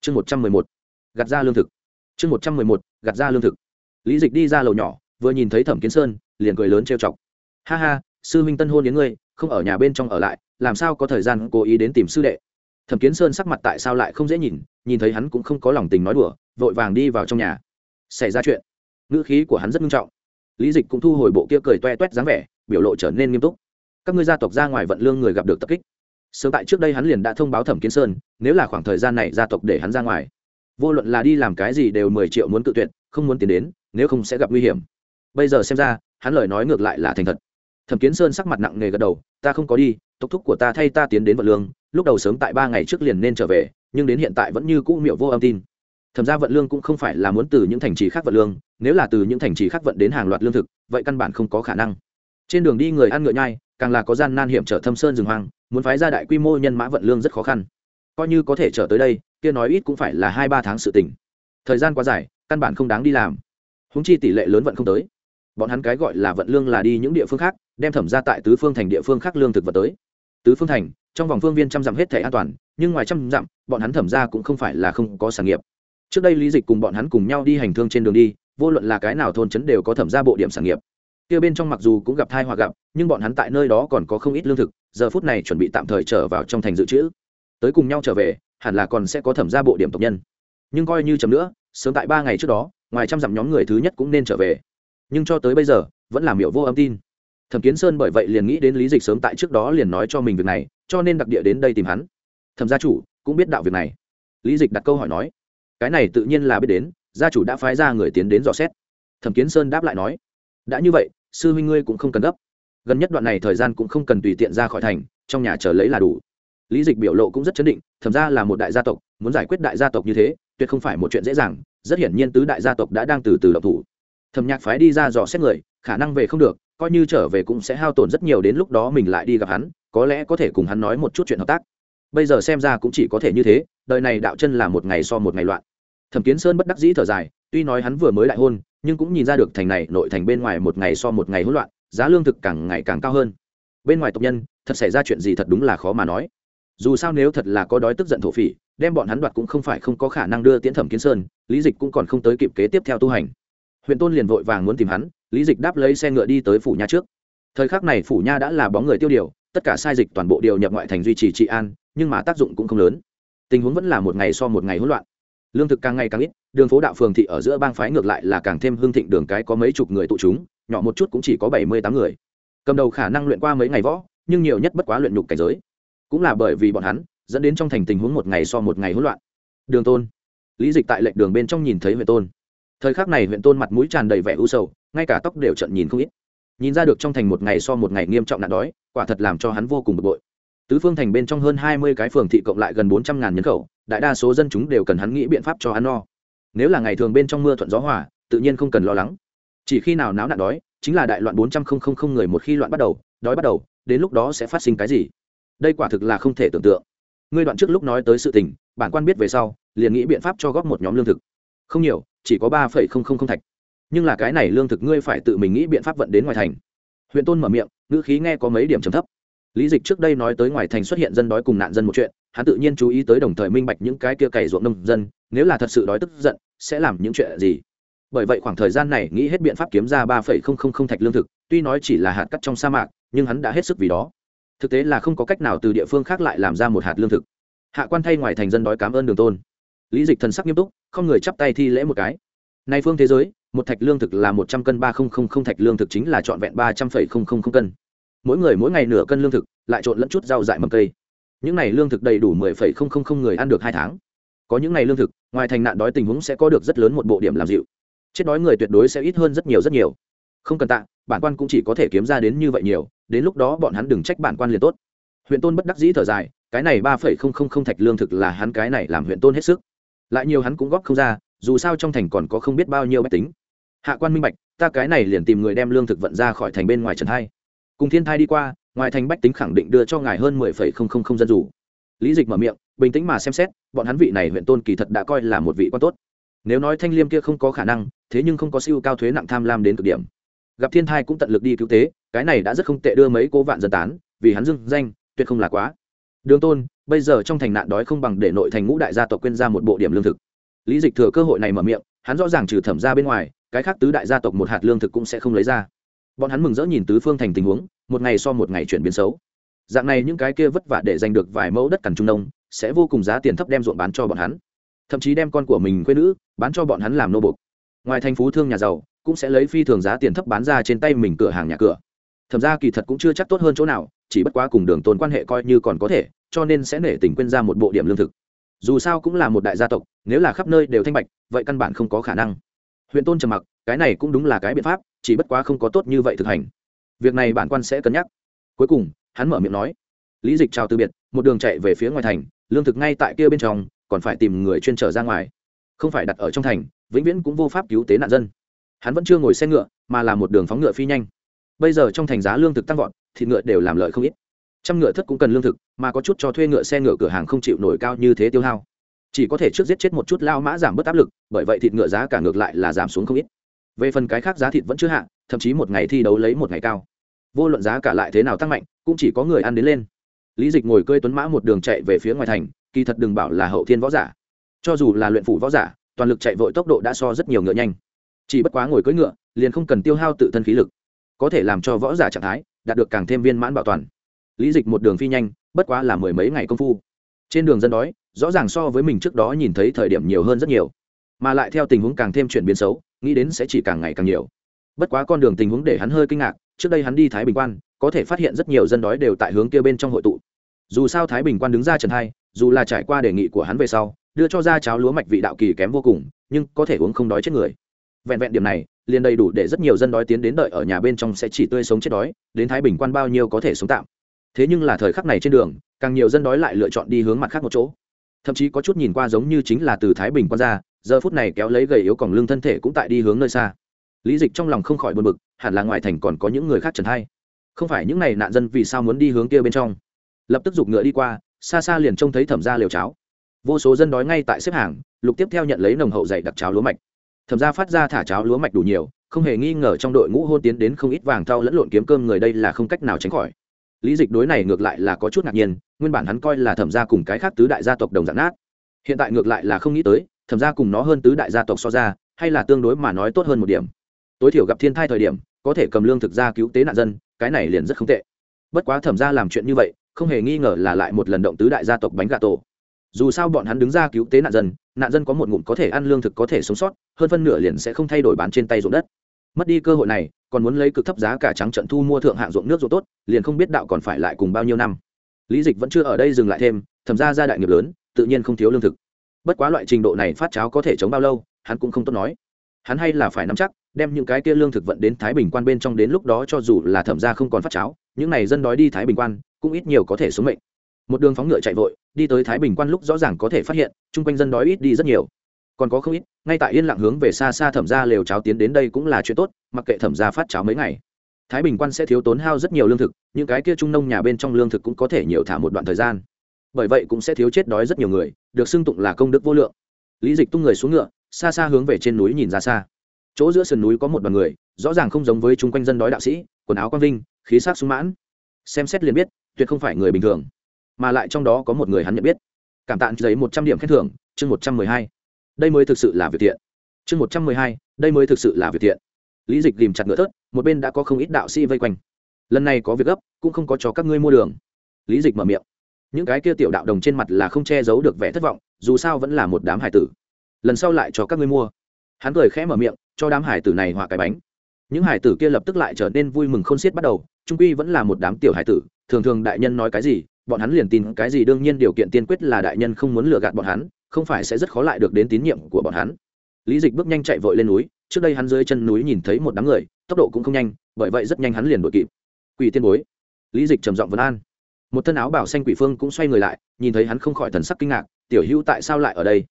Chương một trăm mười một, gạt ra lương thực. Chương một trăm mười một, gạt ra lương thực. Lý dịch đi ra lầu nhỏ, vừa nhìn thấy thẩm kiến sơn, liền cười lớn trêu chọc. Ha ha, sư minh tân hôn đến ngươi, không ở nhà bên trong ở lại, làm sao có thời gian cố ý đến tìm sư đệ? Thẩm kiến sơn sắc mặt tại sao lại không dễ nhìn nhìn thấy hắn cũng không có lòng tình nói đùa, vội vàng đi vào trong nhà. Xảy ra chuyện. Ngữ khí của hắn rất nghiêm trọng. Lý dịch cũng thu hồi bộ kia cười toe toét dáng vẻ, biểu lộ trở nên nghiêm túc. Các ngươi gia tộc ra ngoài vận lương người gặp được tập kích sớm tại trước đây hắn liền đã thông báo thẩm kiến sơn nếu là khoảng thời gian này gia tộc để hắn ra ngoài vô luận là đi làm cái gì đều mười triệu muốn tự tuyệt không muốn tiến đến nếu không sẽ gặp nguy hiểm bây giờ xem ra hắn lời nói ngược lại là thành thật thẩm kiến sơn sắc mặt nặng nề gật đầu ta không có đi tốc thúc của ta thay ta tiến đến vận lương lúc đầu sớm tại ba ngày trước liền nên trở về nhưng đến hiện tại vẫn như cũ miệu vô âm tin thẩm ra vận lương cũng không phải là muốn từ những thành trì khác vận lương nếu là từ những thành trì khác vận đến hàng loạt lương thực vậy căn bản không có khả năng trên đường đi người ăn ngựa nhai càng là có gian nan hiểm trở thâm sơn rừng hoang muốn phái ra đại quy mô nhân mã vận lương rất khó khăn. Coi như có thể trở tới đây, kia nói ít cũng phải là hai ba tháng sự tỉnh thời gian quá dài, căn bản không đáng đi làm. Húng chi tỷ lệ lớn vận không tới. Bọn hắn cái gọi là vận lương là đi những địa phương khác, đem thẩm ra tại tứ phương thành địa phương khác lương thực vật tới. Tứ phương thành, trong vòng phương viên trăm dặm hết thể an toàn, nhưng ngoài trăm dặm, bọn hắn thẩm ra cũng không phải là không có sản nghiệp. Trước đây lý dịch cùng bọn hắn cùng nhau đi hành thương trên đường đi, vô luận là cái nào thôn trấn đều có thẩm ra bộ điểm sản nghiệp kia bên trong mặc dù cũng gặp thai hoặc gặp, nhưng bọn hắn tại nơi đó còn có không ít lương thực, giờ phút này chuẩn bị tạm thời trở vào trong thành dự trữ. Tới cùng nhau trở về, hẳn là còn sẽ có thẩm ra bộ điểm tộc nhân. Nhưng coi như chấm nữa, sớm tại ba ngày trước đó, ngoài trăm dặm nhóm người thứ nhất cũng nên trở về. Nhưng cho tới bây giờ, vẫn là miệu vô âm tin. Thẩm kiến sơn bởi vậy liền nghĩ đến lý dịch sớm tại trước đó liền nói cho mình việc này, cho nên đặc địa đến đây tìm hắn. Thẩm gia chủ, cũng biết đạo việc này. Lý dịch đặt câu hỏi nói, cái này tự nhiên là biết đến, gia chủ đã phái ra người tiến đến dò xét. Thẩm kiến sơn đáp lại nói đã như vậy, sư huynh ngươi cũng không cần gấp. Gần nhất đoạn này thời gian cũng không cần tùy tiện ra khỏi thành, trong nhà chờ lấy là đủ. Lý dịch biểu lộ cũng rất chấn định thậm ra là một đại gia tộc, muốn giải quyết đại gia tộc như thế, tuyệt không phải một chuyện dễ dàng, rất hiển nhiên tứ đại gia tộc đã đang từ từ độc thủ. Thẩm nhạc phái đi ra dò xét người, khả năng về không được, coi như trở về cũng sẽ hao tổn rất nhiều đến lúc đó mình lại đi gặp hắn, có lẽ có thể cùng hắn nói một chút chuyện hợp tác. Bây giờ xem ra cũng chỉ có thể như thế, đời này đạo chân là một ngày so một ngày loạn thẩm kiến sơn bất đắc dĩ thở dài, tuy nói hắn vừa mới đại hôn, nhưng cũng nhìn ra được thành này nội thành bên ngoài một ngày so một ngày hỗn loạn, giá lương thực càng ngày càng cao hơn. Bên ngoài tộc nhân, thật xảy ra chuyện gì thật đúng là khó mà nói. Dù sao nếu thật là có đói tức giận thổ phỉ, đem bọn hắn đoạt cũng không phải không có khả năng đưa tiễn thẩm kiến sơn, lý dịch cũng còn không tới kịp kế tiếp theo tu hành. Huyện tôn liền vội vàng muốn tìm hắn, lý dịch đáp lấy xe ngựa đi tới phủ nha trước. Thời khắc này phủ nha đã là bóng người tiêu điều, tất cả sai dịch toàn bộ điều nhập ngoại thành duy trì trị an, nhưng mà tác dụng cũng không lớn. Tình huống vẫn là một ngày so một ngày hỗn loạn lương thực càng ngày càng ít, đường phố đạo phường thị ở giữa bang phái ngược lại là càng thêm hương thịnh đường cái có mấy chục người tụ chúng, nhỏ một chút cũng chỉ có bảy mươi tám người. Cầm đầu khả năng luyện qua mấy ngày võ, nhưng nhiều nhất bất quá luyện nhục cảnh giới. Cũng là bởi vì bọn hắn, dẫn đến trong thành tình huống một ngày so một ngày hỗn loạn. Đường tôn. Lý dịch tại lệnh đường bên trong nhìn thấy huyện tôn. Thời khắc này huyện tôn mặt mũi tràn đầy vẻ u sầu, ngay cả tóc đều trận nhìn không ít. Nhìn ra được trong thành một ngày so một ngày nghiêm trọng nạn đói, quả thật làm cho hắn vô cùng bực bội tứ phương thành bên trong hơn hai mươi cái phường thị cộng lại gần bốn trăm ngàn nhân khẩu, đại đa số dân chúng đều cần hắn nghĩ biện pháp cho hắn no. Nếu là ngày thường bên trong mưa thuận gió hòa, tự nhiên không cần lo lắng. Chỉ khi nào náo nạn đói, chính là đại loạn bốn trăm linh người một khi loạn bắt đầu, đói bắt đầu, đến lúc đó sẽ phát sinh cái gì? Đây quả thực là không thể tưởng tượng. Ngươi đoạn trước lúc nói tới sự tình, bản quan biết về sau, liền nghĩ biện pháp cho góp một nhóm lương thực. Không nhiều, chỉ có ba phẩy không không không thạch. Nhưng là cái này lương thực ngươi phải tự mình nghĩ biện pháp vận đến ngoài thành. Huyện tôn mở miệng, ngữ khí nghe có mấy điểm trầm thấp lý dịch trước đây nói tới ngoài thành xuất hiện dân đói cùng nạn dân một chuyện, hắn tự nhiên chú ý tới đồng thời minh bạch những cái kia cày ruộng nông dân, nếu là thật sự đói tức giận, sẽ làm những chuyện gì. Bởi vậy khoảng thời gian này nghĩ hết biện pháp kiếm ra ba phẩy không không không thạch lương thực, tuy nói chỉ là hạt cắt trong sa mạc, nhưng hắn đã hết sức vì đó. Thực tế là không có cách nào từ địa phương khác lại làm ra một hạt lương thực. Hạ quan thay ngoài thành dân đói cảm ơn đường tôn. Lý dịch thần sắc nghiêm túc, không người chắp tay thi lễ một cái. Nay phương thế giới, một thạch lương thực là một trăm cân ba không không không thạch lương thực chính là trọn vẹn ba trăm phẩy không không không cân mỗi người mỗi ngày nửa cân lương thực, lại trộn lẫn chút rau dại mầm cây. Những này lương thực đầy đủ mười phẩy không không không người ăn được hai tháng. Có những này lương thực, ngoài thành nạn đói tình huống sẽ có được rất lớn một bộ điểm làm dịu. Chết đói người tuyệt đối sẽ ít hơn rất nhiều rất nhiều. Không cần tạ, bản quan cũng chỉ có thể kiếm ra đến như vậy nhiều, đến lúc đó bọn hắn đừng trách bản quan liền tốt. Huyện tôn bất đắc dĩ thở dài, cái này ba phẩy không không không thạch lương thực là hắn cái này làm huyện tôn hết sức. Lại nhiều hắn cũng góp không ra, dù sao trong thành còn có không biết bao nhiêu bách tính. Hạ quan minh bạch, ta cái này liền tìm người đem lương thực vận ra khỏi thành bên ngoài trần hai cùng thiên thai đi qua, ngoài thành bách tính khẳng định đưa cho ngài hơn mười phẩy không không không dân dù. Lý dịch mở miệng, bình tĩnh mà xem xét, bọn hắn vị này huyện tôn kỳ thật đã coi là một vị quan tốt. Nếu nói thanh liêm kia không có khả năng, thế nhưng không có siêu cao thuế nặng tham lam đến cực điểm. Gặp thiên thai cũng tận lực đi cứu tế, cái này đã rất không tệ đưa mấy cố vạn dân tán, vì hắn dưng danh, tuyệt không là quá. Đường tôn, bây giờ trong thành nạn đói không bằng để nội thành ngũ đại gia tộc quên ra một bộ điểm lương thực. Lý dịch thừa cơ hội này mở miệng, hắn rõ ràng trừ thẩm ra bên ngoài, cái khác tứ đại gia tộc một hạt lương thực cũng sẽ không lấy ra bọn hắn mừng rỡ nhìn tứ phương thành tình huống, một ngày so một ngày chuyển biến xấu. Dạng này những cái kia vất vả để giành được vài mẫu đất cằn trung nông, sẽ vô cùng giá tiền thấp đem ruộng bán cho bọn hắn. Thậm chí đem con của mình quê nữ bán cho bọn hắn làm nô bục ngoài thành phú thương nhà giàu, cũng sẽ lấy phi thường giá tiền thấp bán ra trên tay mình cửa hàng nhà cửa. Thậm ra kỳ thật cũng chưa chắc tốt hơn chỗ nào, chỉ bất quá cùng đường tôn quan hệ coi như còn có thể, cho nên sẽ nể tình quên ra một bộ điểm lương thực. Dù sao cũng là một đại gia tộc, nếu là khắp nơi đều thanh bạch, vậy căn bản không có khả năng. Huyện tôn trầm mặc, cái này cũng đúng là cái biện pháp chỉ bất quá không có tốt như vậy thực hành. Việc này bản quan sẽ cân nhắc. Cuối cùng, hắn mở miệng nói, lý dịch chào từ biệt, một đường chạy về phía ngoài thành, lương thực ngay tại kia bên trong, còn phải tìm người chuyên trở ra ngoài. Không phải đặt ở trong thành, vĩnh viễn cũng vô pháp cứu tế nạn dân. Hắn vẫn chưa ngồi xe ngựa, mà là một đường phóng ngựa phi nhanh. Bây giờ trong thành giá lương thực tăng vọt, thịt ngựa đều làm lợi không ít. Trăm ngựa thất cũng cần lương thực, mà có chút cho thuê ngựa xe ngựa cửa hàng không chịu nổi cao như thế tiêu hao. Chỉ có thể trước giết chết một chút lao mã giảm bớt áp lực, bởi vậy thịt ngựa giá cả ngược lại là giảm xuống không ít về phần cái khác giá thịt vẫn chưa hạ, thậm chí một ngày thi đấu lấy một ngày cao. Vô luận giá cả lại thế nào tăng mạnh, cũng chỉ có người ăn đến lên. Lý dịch ngồi cơi tuấn mã một đường chạy về phía ngoài thành, kỳ thật đừng bảo là hậu thiên võ giả. Cho dù là luyện phủ võ giả, toàn lực chạy vội tốc độ đã so rất nhiều ngựa nhanh. Chỉ bất quá ngồi cưỡi ngựa, liền không cần tiêu hao tự thân khí lực. Có thể làm cho võ giả trạng thái đạt được càng thêm viên mãn bảo toàn. Lý dịch một đường phi nhanh, bất quá là mười mấy ngày công phu. Trên đường dân đói, rõ ràng so với mình trước đó nhìn thấy thời điểm nhiều hơn rất nhiều. Mà lại theo tình huống càng thêm chuyển biến xấu nghĩ đến sẽ chỉ càng ngày càng nhiều. Bất quá con đường tình huống để hắn hơi kinh ngạc, trước đây hắn đi thái bình quan, có thể phát hiện rất nhiều dân đói đều tại hướng kia bên trong hội tụ. Dù sao thái bình quan đứng ra trần hai, dù là trải qua đề nghị của hắn về sau, đưa cho ra cháo lúa mạch vị đạo kỳ kém vô cùng, nhưng có thể uống không đói chết người. Vẹn vẹn điểm này, liền đầy đủ để rất nhiều dân đói tiến đến đợi ở nhà bên trong sẽ chỉ tươi sống chết đói, đến thái bình quan bao nhiêu có thể sống tạm. Thế nhưng là thời khắc này trên đường, càng nhiều dân đói lại lựa chọn đi hướng mặt khác một chỗ. Thậm chí có chút nhìn qua giống như chính là từ thái bình quan ra giờ phút này kéo lấy gầy yếu còng lưng thân thể cũng tại đi hướng nơi xa. Lý dịch trong lòng không khỏi buồn bực, hẳn là ngoài thành còn có những người khác trần hay. Không phải những n à y nạn dân vì sao muốn đi hướng kia bên trong? Lập tức giục ngựa đi qua, xa xa liền trông thấy thẩm gia liều cháo. Vô số dân đói ngay tại xếp hàng, lục tiếp theo nhận lấy nồng hậu dày đặc cháo lúa mạch. Thẩm gia phát ra thả cháo lúa mạch đủ nhiều, không hề nghi ngờ trong đội ngũ hôn tiến đến không ít vàng thau lẫn lộn kiếm cơm người đây là không cách nào tránh khỏi. Lý dịch đối này ngược lại là có chút ngạc nhiên, nguyên bản hắn coi là thẩm gia cùng cái khác tứ đại gia tộc đồng dạng nát. Hiện tại ngược lại là không nghĩ tới thẩm gia cùng nó hơn tứ đại gia tộc so ra, hay là tương đối mà nói tốt hơn một điểm. Tối thiểu gặp thiên thai thời điểm, có thể cầm lương thực ra cứu tế nạn dân, cái này liền rất không tệ. Bất quá thẩm gia làm chuyện như vậy, không hề nghi ngờ là lại một lần động tứ đại gia tộc bánh gà tổ. Dù sao bọn hắn đứng ra cứu tế nạn dân nạn dân có một ngụm có thể ăn lương thực có thể sống sót, hơn phân nửa liền sẽ không thay đổi bán trên tay ruộng đất. Mất đi cơ hội này, còn muốn lấy cực thấp giá cả trắng trận thu mua thượng hạng ruộng nước ruộng tốt, liền không biết đạo còn phải lại cùng bao nhiêu năm. Lý dịch vẫn chưa ở đây dừng lại thêm, thẩm ra gia đại nghiệp lớn, tự nhiên không thiếu lương thực bất quá loại trình độ này phát cháo có thể chống bao lâu, hắn cũng không tốt nói. Hắn hay là phải nắm chắc, đem những cái kia lương thực vận đến thái bình quan bên trong đến lúc đó cho dù là thẩm ra không còn phát cháo, những này dân đói đi thái bình quan, cũng ít nhiều có thể sống mệnh. Một đường phóng ngựa chạy vội, đi tới thái bình quan lúc rõ ràng có thể phát hiện, chung quanh dân đói ít đi rất nhiều. Còn có không ít, ngay tại yên lặng hướng về xa xa thẩm ra lều cháo tiến đến đây cũng là chuyện tốt, mặc kệ thẩm ra phát cháo mấy ngày. Thái bình quan sẽ thiếu tốn hao rất nhiều lương thực, những cái kia trung nông nhà bên trong lương thực cũng có thể nhiều thả một đoạn thời gian bởi vậy cũng sẽ thiếu chết đói rất nhiều người, được xưng tụng là công đức vô lượng. Lý dịch tung người xuống ngựa, xa xa hướng về trên núi nhìn ra xa. Chỗ giữa sườn núi có một đoàn người, rõ ràng không giống với chung quanh dân đói đạo sĩ, quần áo quang vinh, khí sắc sung mãn. Xem xét liền biết, tuyệt không phải người bình thường. Mà lại trong đó có một người hắn nhận biết. Cảm tạ giấy một trăm điểm khen thưởng, chương một trăm mười hai. Đây mới thực sự là việc thiện. Chương một trăm mười hai, đây mới thực sự là việc thiện. Lý dịch ghìm chặt ngựa thớt, một bên đã có không ít đạo sĩ vây quanh. Lần này có việc gấp, cũng không có cho các ngươi mua đường. Lý dịch mở miệng những cái kia tiểu đạo đồng trên mặt là không che giấu được vẻ thất vọng, dù sao vẫn là một đám hải tử. Lần sau lại cho các ngươi mua. Hắn cười khẽ mở miệng, cho đám hải tử này hòa cái bánh. Những hải tử kia lập tức lại trở nên vui mừng khôn xiết bắt đầu trung quy vẫn là một đám tiểu hải tử, thường thường đại nhân nói cái gì, bọn hắn liền tin cái gì, đương nhiên điều kiện tiên quyết là đại nhân không muốn lừa gạt bọn hắn, không phải sẽ rất khó lại được đến tín nhiệm của bọn hắn. Lý dịch bước nhanh chạy vội lên núi, trước đây hắn dưới chân núi nhìn thấy một đám người, tốc độ cũng không nhanh, bởi vậy rất nhanh hắn liền đuổi kịp. Quỷ tiên bối. Lý dịch trầm giọng vấn an một thân áo bảo xanh quỷ phương cũng xoay người lại, nhìn thấy hắn không khỏi thần sắc kinh ngạc, tiểu hữu tại sao lại ở đây?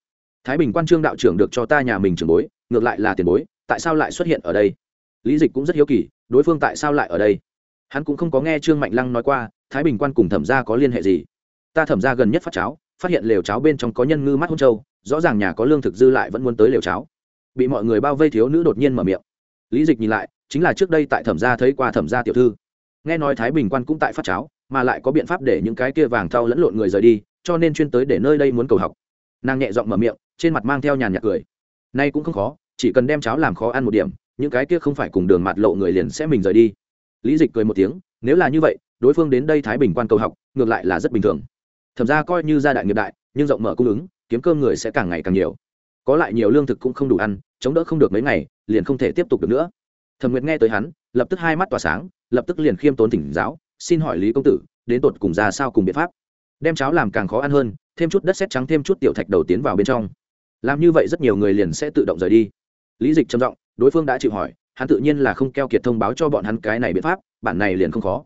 Thái bình quan trương đạo trưởng được cho ta nhà mình trưởng bối, ngược lại là tiền bối, tại sao lại xuất hiện ở đây? Lý dịch cũng rất hiếu kỳ, đối phương tại sao lại ở đây? Hắn cũng không có nghe trương mạnh lăng nói qua, thái bình quan cùng thẩm gia có liên hệ gì? Ta thẩm gia gần nhất phát cháo, phát hiện lều cháo bên trong có nhân ngư mắt hôn châu, rõ ràng nhà có lương thực dư lại vẫn muốn tới lều cháo. Bị mọi người bao vây thiếu nữ đột nhiên mở miệng. Lý dịch nhìn lại, chính là trước đây tại thẩm gia thấy qua thẩm gia tiểu thư. Nghe nói thái bình quan cũng tại phát cháo mà lại có biện pháp để những cái kia vàng thau lẫn lộn người rời đi, cho nên chuyên tới để nơi đây muốn cầu học. Nàng nhẹ giọng mở miệng, trên mặt mang theo nhàn nhạc cười. Nay cũng không khó, chỉ cần đem cháo làm khó ăn một điểm, những cái kia không phải cùng đường mặt lộ người liền sẽ mình rời đi. Lý dịch cười một tiếng, nếu là như vậy, đối phương đến đây thái bình quan cầu học, ngược lại là rất bình thường. Thẩm ra coi như gia đại nghiệp đại, nhưng rộng mở cung ứng, kiếm cơm người sẽ càng ngày càng nhiều. Có lại nhiều lương thực cũng không đủ ăn, chống đỡ không được mấy ngày, liền không thể tiếp tục được nữa. Thẩm nguyệt nghe tới hắn, lập tức hai mắt tỏa sáng, lập tức liền khiêm tốn thỉnh giáo xin hỏi lý công tử, đến tột cùng ra sao cùng biện pháp? Đem cháo làm càng khó ăn hơn, thêm chút đất sét trắng, thêm chút tiểu thạch đầu tiến vào bên trong. Làm như vậy rất nhiều người liền sẽ tự động rời đi. Lý dịch trầm giọng, đối phương đã chịu hỏi, hắn tự nhiên là không keo kiệt thông báo cho bọn hắn cái này biện pháp, bản này liền không khó.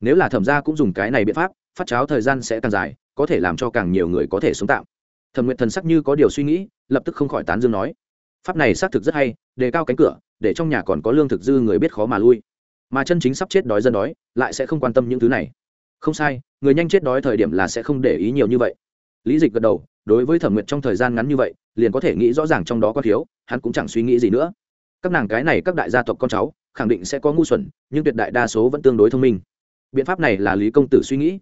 Nếu là thẩm gia cũng dùng cái này biện pháp, phát cháo thời gian sẽ càng dài, có thể làm cho càng nhiều người có thể sống tạm. Thẩm nguyện thần sắc như có điều suy nghĩ, lập tức không khỏi tán dương nói, pháp này xác thực rất hay, đề cao cánh cửa, để trong nhà còn có lương thực dư người biết khó mà lui mà chân chính sắp chết đói dân đói, lại sẽ không quan tâm những thứ này. Không sai, người nhanh chết đói thời điểm là sẽ không để ý nhiều như vậy. Lý dịch gật đầu, đối với thẩm nguyện trong thời gian ngắn như vậy, liền có thể nghĩ rõ ràng trong đó có thiếu, hắn cũng chẳng suy nghĩ gì nữa. Các nàng cái này các đại gia tộc con cháu, khẳng định sẽ có ngu xuẩn, nhưng tuyệt đại đa số vẫn tương đối thông minh. Biện pháp này là lý công tử suy nghĩ.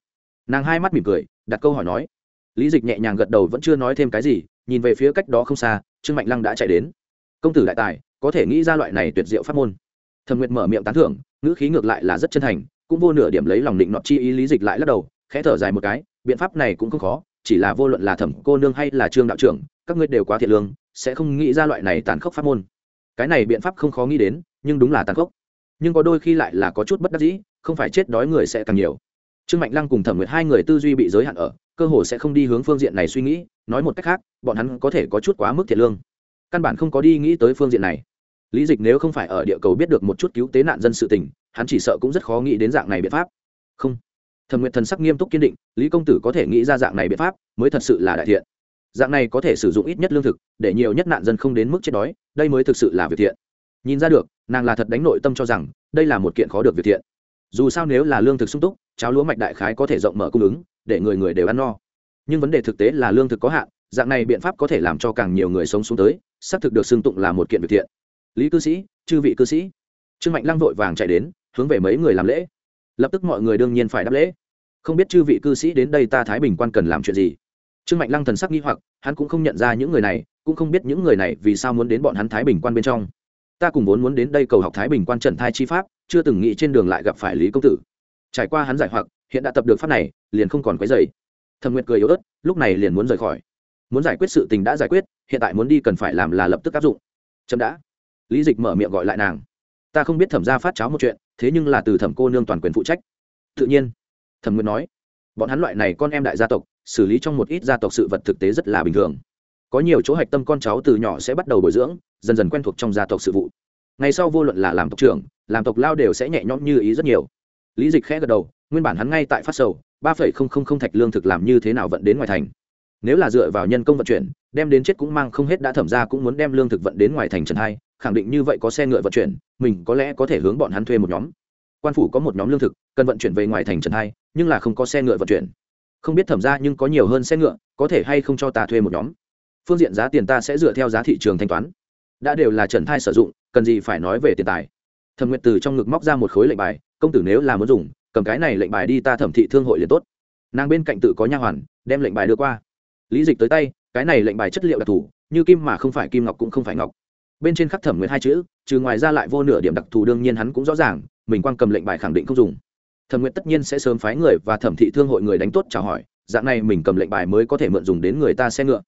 Nàng hai mắt mỉm cười, đặt câu hỏi nói. Lý dịch nhẹ nhàng gật đầu vẫn chưa nói thêm cái gì, nhìn về phía cách đó không xa, trương mạnh lăng đã chạy đến. Công tử đại tài, có thể nghĩ ra loại này tuyệt diệu pháp môn thẩm nguyệt mở miệng tán thưởng, ngữ khí ngược lại là rất chân thành, cũng vô nửa điểm lấy lòng định nọ chi ý lý dịch lại lắc đầu, khẽ thở dài một cái, biện pháp này cũng không khó, chỉ là vô luận là thẩm cô nương hay là trương đạo trưởng, các ngươi đều quá thiệt lương, sẽ không nghĩ ra loại này tàn khốc pháp môn. Cái này biện pháp không khó nghĩ đến, nhưng đúng là tàn khốc. Nhưng có đôi khi lại là có chút bất đắc dĩ, không phải chết đói người sẽ càng nhiều. Trương mạnh lăng cùng thẩm nguyệt hai người tư duy bị giới hạn ở, cơ hồ sẽ không đi hướng phương diện này suy nghĩ, nói một cách khác, bọn hắn có thể có chút quá mức thiệt lương. Căn bản không có đi nghĩ tới phương diện này lý dịch nếu không phải ở địa cầu biết được một chút cứu tế nạn dân sự tình, hắn chỉ sợ cũng rất khó nghĩ đến dạng này biện pháp. Không. Thẩm nguyện thần sắc nghiêm túc kiên định, lý công tử có thể nghĩ ra dạng này biện pháp, mới thật sự là đại thiện. Dạng này có thể sử dụng ít nhất lương thực, để nhiều nhất nạn dân không đến mức chết đói, đây mới thực sự là việc thiện. Nhìn ra được, nàng là thật đánh nội tâm cho rằng, đây là một kiện khó được việc thiện. Dù sao nếu là lương thực sung túc, cháo lúa mạch đại khái có thể rộng mở cung ứng, để người người đều ăn no. Nhưng vấn đề thực tế là lương thực có hạn, dạng này biện pháp có thể làm cho càng nhiều người sống xuống tới, xác thực được xưng tụng là một kiện việc thiện lý cư sĩ, chư vị cư sĩ. Trương mạnh lăng vội vàng chạy đến, hướng về mấy người làm lễ. Lập tức mọi người đương nhiên phải đáp lễ. Không biết chư vị cư sĩ đến đây ta thái bình quan cần làm chuyện gì? Trương mạnh lăng thần sắc nghi hoặc, hắn cũng không nhận ra những người này, cũng không biết những người này vì sao muốn đến bọn hắn thái bình quan bên trong. Ta cùng vốn muốn đến đây cầu học thái bình quan trần thai chi pháp, chưa từng nghĩ trên đường lại gặp phải lý công tử. Trải qua hắn giải hoặc, hiện đã tập được pháp này, liền không còn quấy dày thẩm nguyệt cười yếu ớt, lúc này liền muốn rời khỏi. Muốn giải quyết sự tình đã giải quyết, hiện tại muốn đi cần phải làm là lập tức áp dụng. Chậm đã lý dịch mở miệng gọi lại nàng. Ta không biết thẩm ra phát cháo một chuyện, thế nhưng là từ thẩm cô nương toàn quyền phụ trách. Tự nhiên, thẩm nguyệt nói, bọn hắn loại này con em đại gia tộc, xử lý trong một ít gia tộc sự vật thực tế rất là bình thường. Có nhiều chỗ hạch tâm con cháu từ nhỏ sẽ bắt đầu bồi dưỡng, dần dần quen thuộc trong gia tộc sự vụ. Ngày sau vô luận là làm tộc trưởng, làm tộc lao đều sẽ nhẹ nhõm như ý rất nhiều. Lý dịch khẽ gật đầu, nguyên bản hắn ngay tại phát sầu, ba phẩy không không không thạch lương thực làm như thế nào vận đến ngoài thành nếu là dựa vào nhân công vận chuyển, đem đến chết cũng mang không hết đã thẩm ra cũng muốn đem lương thực vận đến ngoài thành trần hai, khẳng định như vậy có xe ngựa vận chuyển, mình có lẽ có thể hướng bọn hắn thuê một nhóm. Quan phủ có một nhóm lương thực, cần vận chuyển về ngoài thành trần hai, nhưng là không có xe ngựa vận chuyển. Không biết thẩm ra nhưng có nhiều hơn xe ngựa, có thể hay không cho ta thuê một nhóm. Phương diện giá tiền ta sẽ dựa theo giá thị trường thanh toán. Đã đều là trần thai sử dụng, cần gì phải nói về tiền tài. Thẩm nguyệt từ trong ngực móc ra một khối lệnh bài, công tử nếu là muốn dùng, cầm cái này lệnh bài đi ta thẩm thị thương hội liền tốt. Nàng bên cạnh tự có nha hoàn, đem lệnh bài đưa qua lý dịch tới tay, cái này lệnh bài chất liệu đặc thù, như kim mà không phải kim ngọc cũng không phải ngọc. Bên trên khắc thẩm nguyệt hai chữ, trừ ngoài ra lại vô nửa điểm đặc thù đương nhiên hắn cũng rõ ràng, mình quan cầm lệnh bài khẳng định không dùng. Thẩm nguyệt tất nhiên sẽ sớm phái người và thẩm thị thương hội người đánh tốt chào hỏi, dạng này mình cầm lệnh bài mới có thể mượn dùng đến người ta xe ngựa.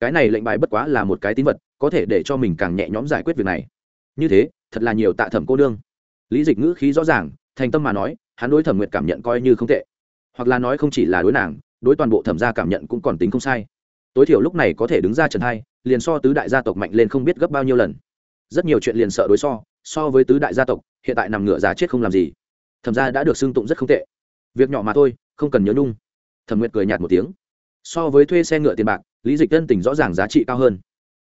Cái này lệnh bài bất quá là một cái tín vật, có thể để cho mình càng nhẹ nhõm giải quyết việc này. Như thế, thật là nhiều tạ thẩm cô đương lý dịch ngữ khí rõ ràng, thành tâm mà nói, hắn đối thẩm nguyệt cảm nhận coi như không tệ. Hoặc là nói không chỉ là đối nàng đối toàn bộ thẩm gia cảm nhận cũng còn tính không sai. Tối thiểu lúc này có thể đứng ra trần hai liền so tứ đại gia tộc mạnh lên không biết gấp bao nhiêu lần. Rất nhiều chuyện liền sợ đối so so với tứ đại gia tộc, hiện tại nằm ngửa già chết không làm gì. Thẩm gia đã được xưng tụng rất không tệ. Việc nhỏ mà thôi, không cần nhớ nhung. Thẩm nguyệt cười nhạt một tiếng. So với thuê xe ngựa tiền bạc, lý dịch tân tình rõ ràng giá trị cao hơn.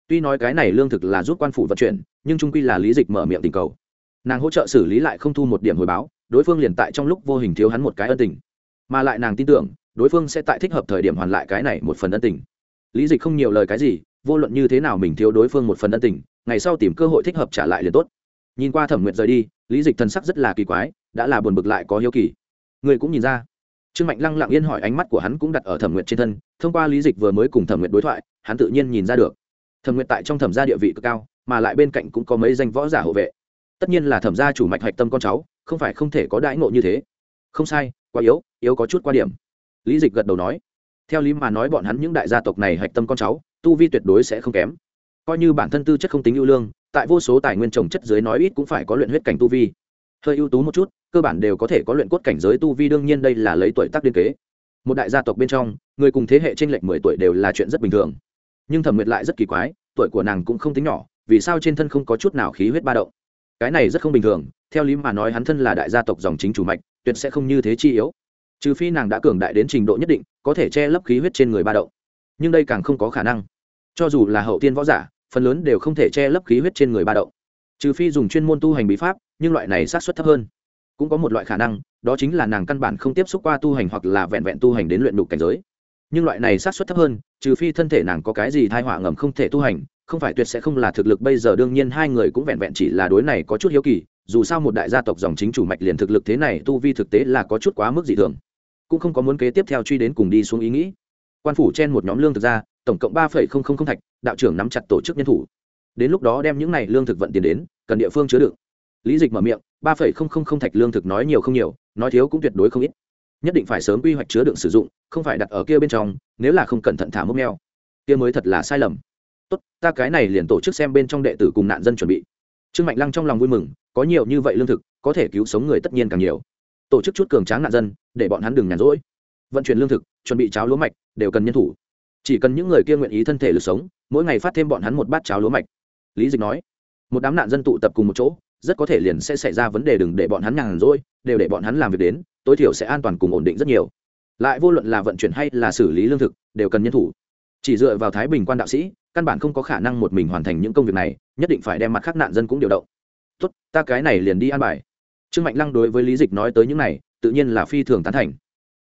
Tuy nói cái này lương thực là giúp quan phủ vận chuyển, nhưng trung quy là lý dịch mở miệng tình cầu. Nàng hỗ trợ xử lý lại không thu một điểm hồi báo, đối phương liền tại trong lúc vô hình thiếu hắn một cái ân tình. Mà lại nàng tin tưởng đối phương sẽ tại thích hợp thời điểm hoàn lại cái này một phần ân tình. Lý dịch không nhiều lời cái gì, vô luận như thế nào mình thiếu đối phương một phần ân tình, ngày sau tìm cơ hội thích hợp trả lại liền tốt. Nhìn qua thẩm nguyện rời đi, lý dịch thần sắc rất là kỳ quái, đã là buồn bực lại có hiếu kỳ. Người cũng nhìn ra. Trương mạnh lăng lặng yên hỏi ánh mắt của hắn cũng đặt ở thẩm nguyện trên thân, thông qua lý dịch vừa mới cùng thẩm nguyện đối thoại, hắn tự nhiên nhìn ra được. Thẩm nguyện tại trong thẩm gia địa vị cực cao, mà lại bên cạnh cũng có mấy danh võ giả hộ vệ. Tất nhiên là thẩm gia chủ mạch hạch tâm con cháu, không phải không thể có đãi ngộ như thế. Không sai, quá yếu yếu có chút qua điểm lý dịch gật đầu nói, theo lý mà nói bọn hắn những đại gia tộc này hạch tâm con cháu, tu vi tuyệt đối sẽ không kém. Coi như bản thân tư chất không tính ưu lương, tại vô số tài nguyên trồng chất dưới nói ít cũng phải có luyện huyết cảnh tu vi. Hơi ưu tú một chút, cơ bản đều có thể có luyện cốt cảnh giới tu vi, đương nhiên đây là lấy tuổi tác liên kế. Một đại gia tộc bên trong, người cùng thế hệ t r ê n lệch mười tuổi đều là chuyện rất bình thường. Nhưng thẩm nguyệt lại rất kỳ quái, tuổi của nàng cũng không tính nhỏ, vì sao trên thân không có chút nào khí huyết ba động? Cái này rất không bình thường, theo lý mà nói hắn thân là đại gia tộc dòng chính chủ mạch, tuyệt sẽ không như thế chi yếu trừ phi nàng đã cường đại đến trình độ nhất định, có thể che lấp khí huyết trên người ba đậu nhưng đây càng không có khả năng. Cho dù là hậu tiên võ giả, phần lớn đều không thể che lấp khí huyết trên người ba đậu trừ phi dùng chuyên môn tu hành bí pháp, nhưng loại này sát xuất thấp hơn. Cũng có một loại khả năng, đó chính là nàng căn bản không tiếp xúc qua tu hành hoặc là vẹn vẹn tu hành đến luyện đục cảnh giới. Nhưng loại này sát xuất thấp hơn, trừ phi thân thể nàng có cái gì thai họa ngầm không thể tu hành, không phải tuyệt sẽ không là thực lực bây giờ đương nhiên hai người cũng vẹn vẹn chỉ là đối này có chút hiếu kỳ, dù sao một đại gia tộc dòng chính chủ mạch liền thực lực thế này tu vi thực tế là có chút quá mức dị thường cũng không có muốn kế tiếp theo truy đến cùng đi xuống ý nghĩ. Quan phủ chen một nhóm lương thực ra, tổng cộng ba phẩy không không không thạch, đạo trưởng nắm chặt tổ chức nhân thủ. Đến lúc đó đem những này lương thực vận tiền đến, cần địa phương chứa đựng. Lý dịch mở miệng, ba phẩy không không không thạch lương thực nói nhiều không nhiều, nói thiếu cũng tuyệt đối không ít. Nhất định phải sớm quy hoạch chứa đựng sử dụng, không phải đặt ở kia bên trong, nếu là không cẩn thận thả mốc neo kia mới thật là sai lầm. Tốt, ta cái này liền tổ chức xem bên trong đệ tử cùng nạn dân chuẩn bị. Trương mạnh lăng trong lòng vui mừng, có nhiều như vậy lương thực, có thể cứu sống người tất nhiên càng nhiều tổ chức chút cường tráng nạn dân, để bọn hắn đừng nhàn rỗi. Vận chuyển lương thực, chuẩn bị cháo lúa mạch, đều cần nhân thủ. Chỉ cần những người kia nguyện ý thân thể lực sống, mỗi ngày phát thêm bọn hắn một bát cháo lúa mạch. Lý dịch nói, một đám nạn dân tụ tập cùng một chỗ, rất có thể liền sẽ xảy ra vấn đề đừng để bọn hắn nhàn rỗi, đều để bọn hắn làm việc đến, tối thiểu sẽ an toàn cùng ổn định rất nhiều. Lại vô luận là vận chuyển hay là xử lý lương thực, đều cần nhân thủ. Chỉ dựa vào thái bình quan đạo sĩ, căn bản không có khả năng một mình hoàn thành những công việc này, nhất định phải đem mặt khác nạn dân cũng điều động. Tốt, ta cái này liền đi an bài trương mạnh lăng đối với lý dịch nói tới những này, tự nhiên là phi thường tán thành.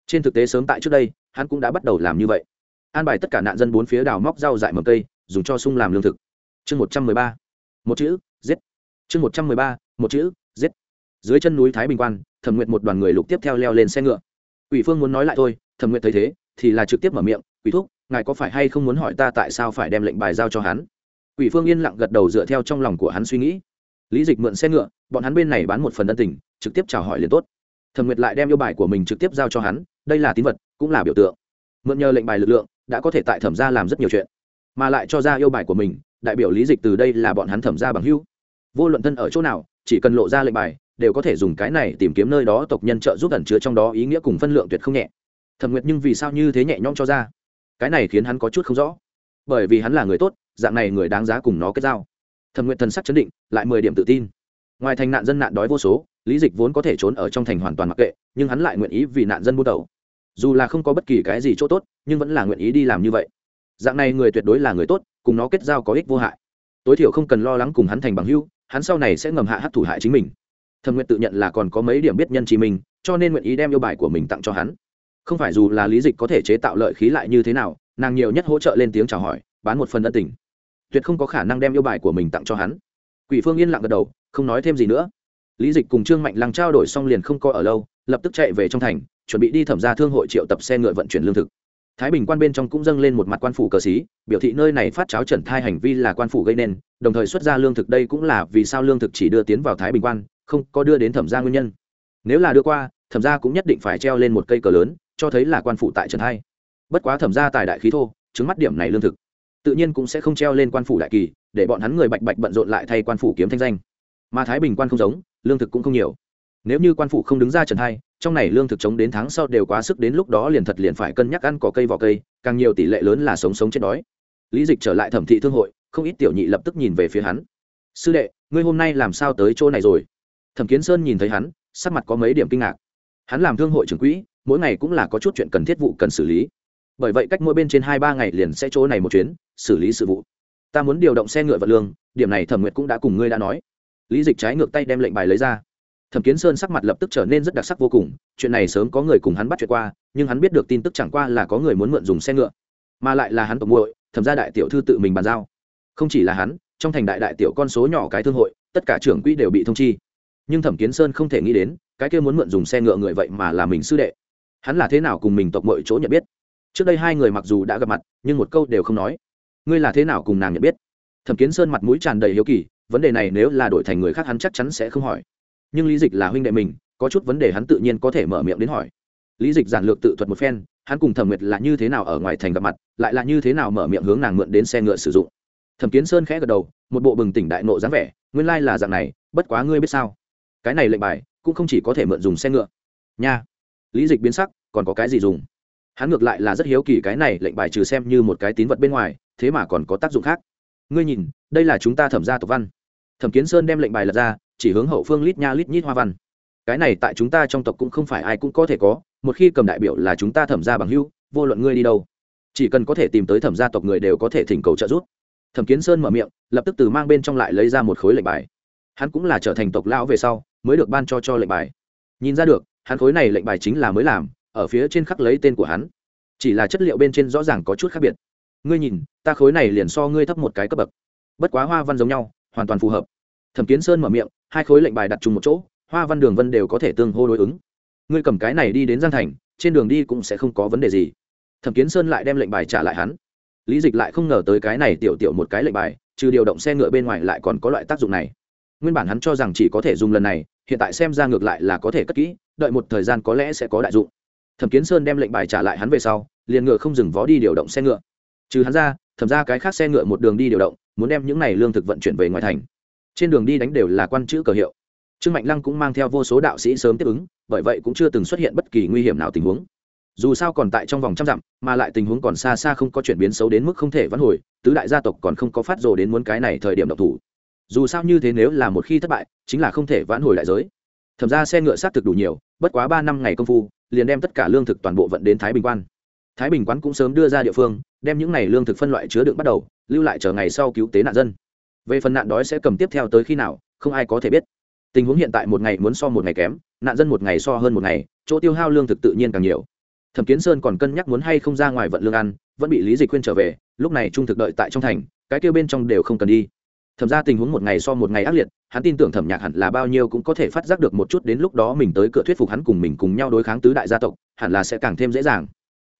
Trên thực tế sớm tại trước đây, hắn cũng đã bắt đầu làm như vậy. An bài tất cả nạn dân bốn phía đào móc rau dại mầm cây, dùng cho sung làm lương thực. Chương một trăm mười ba. Một chữ, giết. Chương một trăm mười ba, một chữ, giết. Dưới chân núi thái bình quan, thẩm nguyện một đoàn người lục tiếp theo leo lên xe ngựa. Ủy phương muốn nói lại thôi, thẩm nguyện thấy thế, thì là trực tiếp mở miệng ủy thúc, ngài có phải hay không muốn hỏi ta tại sao phải đem lệnh bài giao cho hắn? Ủy phương yên lặng gật đầu dựa theo trong lòng của hắn suy nghĩ lý dịch mượn xe ngựa, bọn hắn bên này bán một phần ân tình, trực tiếp chào hỏi liền tốt. Thẩm nguyệt lại đem yêu bài của mình trực tiếp giao cho hắn, đây là tín vật, cũng là biểu tượng. Mượn nhờ lệnh bài lực lượng, đã có thể tại thẩm gia làm rất nhiều chuyện. Mà lại cho ra yêu bài của mình, đại biểu lý dịch từ đây là bọn hắn thẩm gia bằng hữu. Vô luận thân ở chỗ nào, chỉ cần lộ ra lệnh bài, đều có thể dùng cái này tìm kiếm nơi đó tộc nhân trợ giúp ẩn chứa trong đó ý nghĩa cùng phân lượng tuyệt không nhẹ. Thẩm nguyệt nhưng vì sao như thế nhẹ nhõm cho ra? Cái này khiến hắn có chút không rõ. Bởi vì hắn là người tốt, dạng này người đáng giá cùng nó kết giao thẩm nguyệt thần sắc chấn định, lại mười điểm tự tin. Ngoài thành nạn dân nạn đói vô số, lý dịch vốn có thể trốn ở trong thành hoàn toàn mặc kệ, nhưng hắn lại nguyện ý vì nạn dân buôn đầu dù là không có bất kỳ cái gì chỗ tốt, nhưng vẫn là nguyện ý đi làm như vậy. Dạng này người tuyệt đối là người tốt, cùng nó kết giao có ích vô hại. Tối thiểu không cần lo lắng cùng hắn thành bằng hưu hắn sau này sẽ ngầm hạ hát thủ hại chính mình. Thẩm nguyện tự nhận là còn có mấy điểm biết nhân trí mình, cho nên nguyện ý đem yêu bài của mình tặng cho hắn. Không phải dù là lý dịch có thể chế tạo lợi khí lại như thế nào, nàng nhiều nhất hỗ trợ lên tiếng chào hỏi, bán một phần ân tình tuyệt không có khả năng đem yêu bài của mình tặng cho hắn. Quỷ phương yên lặng gật đầu, không nói thêm gì nữa. Lý dịch cùng trương mạnh lăng trao đổi xong liền không coi ở lâu, lập tức chạy về trong thành, chuẩn bị đi thẩm ra thương hội triệu tập xe ngựa vận chuyển lương thực. Thái bình quan bên trong cũng dâng lên một mặt quan phủ cờ xí, biểu thị nơi này phát cháo trần thai hành vi là quan phủ gây nên, đồng thời xuất ra lương thực đây cũng là vì sao lương thực chỉ đưa tiến vào thái bình quan, không có đưa đến thẩm gia nguyên nhân. Nếu là đưa qua, thẩm gia cũng nhất định phải treo lên một cây cờ lớn, cho thấy là quan phủ tại trần thai. Bất quá thẩm gia tài đại khí thô chứng mắt điểm này lương thực tự nhiên cũng sẽ không treo lên quan phủ đại kỳ, để bọn hắn người bạch bạch bận rộn lại thay quan phủ kiếm thanh danh. Mà thái bình quan không giống, lương thực cũng không nhiều. Nếu như quan phủ không đứng ra trần hai, trong này lương thực chống đến tháng sau đều quá sức đến lúc đó liền thật liền phải cân nhắc ăn cỏ cây vỏ cây, càng nhiều tỷ lệ lớn là sống sống chết đói. Lý dịch trở lại thẩm thị thương hội, không ít tiểu nhị lập tức nhìn về phía hắn. Sư đệ, ngươi hôm nay làm sao tới chỗ này rồi? Thẩm kiến sơn nhìn thấy hắn, sắc mặt có mấy điểm kinh ngạc. Hắn làm thương hội trưởng quỹ, mỗi ngày cũng là có chút chuyện cần thiết vụ cần xử lý. Bởi vậy cách mỗi bên trên hai ba ngày liền sẽ chỗ này một chuyến xử lý sự vụ. Ta muốn điều động xe ngựa vật lương, điểm này thẩm nguyệt cũng đã cùng ngươi đã nói. Lý dịch trái ngược tay đem lệnh bài lấy ra. Thẩm kiến sơn sắc mặt lập tức trở nên rất đặc sắc vô cùng, chuyện này sớm có người cùng hắn bắt chuyện qua, nhưng hắn biết được tin tức chẳng qua là có người muốn mượn dùng xe ngựa. Mà lại là hắn tộc muội, thẩm ra đại tiểu thư tự mình bàn giao. Không chỉ là hắn, trong thành đại đại tiểu con số nhỏ cái thương hội, tất cả trưởng quỹ đều bị thông chi. Nhưng thẩm kiến sơn không thể nghĩ đến, cái kia muốn mượn dùng xe ngựa người vậy mà là mình sư đệ. Hắn là thế nào cùng mình tộc mọi chỗ nhận biết? Trước đây hai người mặc dù đã gặp mặt, nhưng một câu đều không nói ngươi là thế nào cùng nàng nhận biết? Thẩm kiến sơn mặt mũi tràn đầy hiếu kỳ, vấn đề này nếu là đổi thành người khác hắn chắc chắn sẽ không hỏi. Nhưng lý dịch là huynh đệ mình, có chút vấn đề hắn tự nhiên có thể mở miệng đến hỏi. Lý dịch giản lược tự thuật một phen, hắn cùng thẩm nguyệt là như thế nào ở ngoài thành gặp mặt, lại là như thế nào mở miệng hướng nàng mượn đến xe ngựa sử dụng. Thẩm kiến sơn khẽ gật đầu, một bộ bừng tỉnh đại nộ dáng vẻ, nguyên lai là dạng này, bất quá ngươi biết sao? Cái này lệnh bài, cũng không chỉ có thể mượn dùng xe ngựa. Nha. Lý dịch biến sắc, còn có cái gì dùng? Hắn ngược lại là rất hiếu kỳ cái này lệnh bài trừ xem như một cái tín vật bên ngoài thế mà còn có tác dụng khác. Ngươi nhìn, đây là chúng ta thẩm gia tộc văn. Thẩm kiến sơn đem lệnh bài lật ra, chỉ hướng hậu phương lít nha lít nhít hoa văn. Cái này tại chúng ta trong tộc cũng không phải ai cũng có thể có, một khi cầm đại biểu là chúng ta thẩm ra bằng hưu vô luận ngươi đi đâu, chỉ cần có thể tìm tới thẩm gia tộc người đều có thể thỉnh cầu trợ giúp. Thẩm kiến sơn mở miệng, lập tức từ mang bên trong lại lấy ra một khối lệnh bài. Hắn cũng là trở thành tộc lão về sau, mới được ban cho cho lệnh bài. Nhìn ra được, hắn khối này lệnh bài chính là mới làm, ở phía trên khắc lấy tên của hắn. Chỉ là chất liệu bên trên rõ ràng có chút khác biệt ngươi nhìn, ta khối này liền so ngươi thấp một cái cấp bậc. Bất quá hoa văn giống nhau, hoàn toàn phù hợp. Thẩm kiến sơn mở miệng, hai khối lệnh bài đặt chung một chỗ, hoa văn đường vân đều có thể tương hô đối ứng. Ngươi cầm cái này đi đến giang thành, trên đường đi cũng sẽ không có vấn đề gì. Thẩm kiến sơn lại đem lệnh bài trả lại hắn. Lý dịch lại không ngờ tới cái này tiểu tiểu một cái lệnh bài, trừ điều động xe ngựa bên ngoài lại còn có loại tác dụng này. Nguyên bản hắn cho rằng chỉ có thể dùng lần này, hiện tại xem ra ngược lại là có thể cất kỹ, đợi một thời gian có lẽ sẽ có đại dụng. Thẩm kiến sơn đem lệnh bài trả lại hắn về sau, liền ngựa không dừng vó đi điều động xe ngựa trừ hắn ra, thẩm ra cái khác xe ngựa một đường đi điều động, muốn đem những n à y lương thực vận chuyển về ngoài thành. Trên đường đi đánh đều là quan chữ cờ hiệu. Trương mạnh lăng cũng mang theo vô số đạo sĩ sớm tiếp ứng, bởi vậy cũng chưa từng xuất hiện bất kỳ nguy hiểm nào tình huống. Dù sao còn tại trong vòng trăm dặm, mà lại tình huống còn xa xa không có chuyển biến xấu đến mức không thể vãn hồi, tứ đại gia tộc còn không có phát rồ đến muốn cái này thời điểm độc thủ. Dù sao như thế nếu là một khi thất bại, chính là không thể vãn hồi đại giới. Thẩm ra xe ngựa sát thực đủ nhiều, bất quá ba năm ngày công phu, liền đem tất cả lương thực toàn bộ vận đến thái bình quan thái bình quán cũng sớm đưa ra địa phương, đem những ngày lương thực phân loại chứa đựng bắt đầu, lưu lại chờ ngày sau cứu tế nạn dân. Về phần nạn đói sẽ cầm tiếp theo tới khi nào, không ai có thể biết. Tình huống hiện tại một ngày muốn so một ngày kém, nạn dân một ngày so hơn một ngày, chỗ tiêu hao lương thực tự nhiên càng nhiều. Thẩm kiến sơn còn cân nhắc muốn hay không ra ngoài vận lương ăn, vẫn bị lý dịch khuyên trở về, lúc này trung thực đợi tại trong thành, cái kêu bên trong đều không cần đi. Thẩm ra tình huống một ngày so một ngày ác liệt, hắn tin tưởng thẩm nhạc hẳn là bao nhiêu cũng có thể phát giác được một chút đến lúc đó mình tới cửa thuyết phục hắn cùng mình cùng nhau đối kháng tứ đại gia tộc, hẳn là sẽ càng thêm dễ dàng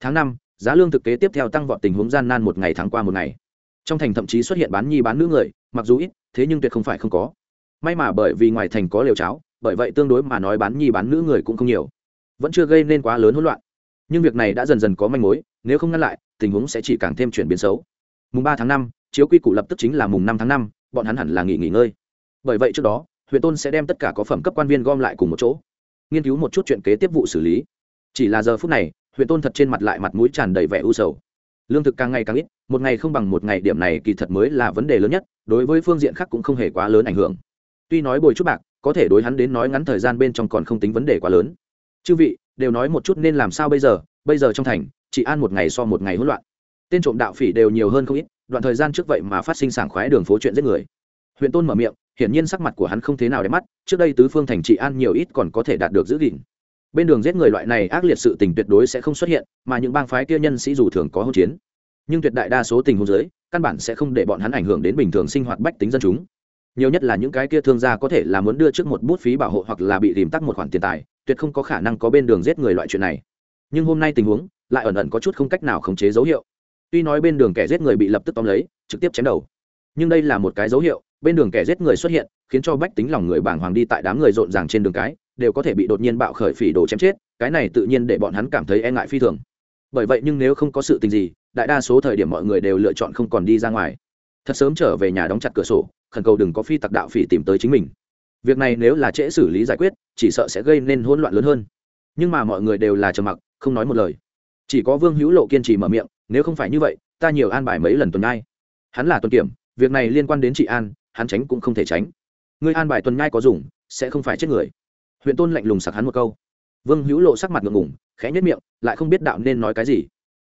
tháng năm, giá lương thực kế tiếp theo tăng vọt tình huống gian nan một ngày tháng qua một ngày. Trong thành thậm chí xuất hiện bán nhi bán nữ người, mặc dù ít, thế nhưng tuyệt không phải không có. May mà bởi vì ngoài thành có liều cháo, bởi vậy tương đối mà nói bán nhi bán nữ người cũng không nhiều. Vẫn chưa gây nên quá lớn hỗn loạn. Nhưng việc này đã dần dần có manh mối, nếu không ngăn lại, tình huống sẽ chỉ càng thêm chuyển biến xấu. Mùng ba tháng năm, chiếu quy củ lập tức chính là mùng năm tháng năm, bọn hắn hẳn là nghỉ nghỉ ngơi. Bởi vậy trước đó, huyện tôn sẽ đem tất cả có phẩm cấp quan viên gom lại cùng một chỗ, nghiên cứu một chút chuyện kế tiếp vụ xử lý. Chỉ là giờ phút này huyện tôn thật trên mặt lại mặt mũi tràn đầy vẻ u sầu. Lương thực càng ngày càng ít, một ngày không bằng một ngày, điểm này kỳ thật mới là vấn đề lớn nhất, đối với phương diện khác cũng không hề quá lớn ảnh hưởng. Tuy nói bồi chút bạc, có thể đối hắn đến nói ngắn thời gian bên trong còn không tính vấn đề quá lớn. Chư vị, đều nói một chút nên làm sao bây giờ bây giờ trong thành, chỉ an một ngày so một ngày hỗn loạn. Tên trộm đạo phỉ đều nhiều hơn không ít, đoạn thời gian trước vậy mà phát sinh sảng khoái đường phố chuyện giết người. Huyện tôn mở miệng, hiển nhiên sắc mặt của hắn không thế nào đẹp mắt, trước đây tứ phương thành trị an nhiều ít còn có thể đạt được giữ gìn bên đường giết người loại này ác liệt sự tình tuyệt đối sẽ không xuất hiện, mà những bang phái kia nhân sĩ dù thường có hỗn chiến. Nhưng tuyệt đại đa số tình huống giới căn bản sẽ không để bọn hắn ảnh hưởng đến bình thường sinh hoạt bách tính dân chúng. Nhiều nhất là những cái kia thương gia có thể là muốn đưa trước một bút phí bảo hộ hoặc là bị tìm tắc một khoản tiền tài, tuyệt không có khả năng có bên đường giết người loại chuyện này. Nhưng hôm nay tình huống lại ẩn ẩn có chút không cách nào khống chế dấu hiệu. Tuy nói bên đường kẻ giết người bị lập tức tóm lấy, trực tiếp chém đầu. Nhưng đây là một cái dấu hiệu, bên đường kẻ giết người xuất hiện, khiến cho bách tính lòng người bàng hoàng đi tại đám người rộn ràng trên đường cái đều có thể bị đột nhiên bạo khởi phỉ đồ chém chết, cái này tự nhiên để bọn hắn cảm thấy e ngại phi thường. Bởi vậy nhưng nếu không có sự tình gì, đại đa số thời điểm mọi người đều lựa chọn không còn đi ra ngoài. Thật sớm trở về nhà đóng chặt cửa sổ, khẩn cầu đừng có phi tặc đạo phỉ tìm tới chính mình. Việc này nếu là trễ xử lý giải quyết, chỉ sợ sẽ gây nên hỗn loạn lớn hơn. Nhưng mà mọi người đều là trầm mặc, không nói một lời. Chỉ có vương hữu lộ kiên trì mở miệng, nếu không phải như vậy, ta nhiều an bài mấy lần tuần nhai hắn là tuần kiểm, việc này liên quan đến chị an, hắn tránh cũng không thể tránh. Ngươi an bài tuần nhai có dùng, sẽ không phải chết người huyện tôn lạnh lùng sặc hắn một câu. Vương hữu lộ sắc mặt ngượng ngủng khẽ nhất miệng, lại không biết đạo nên nói cái gì.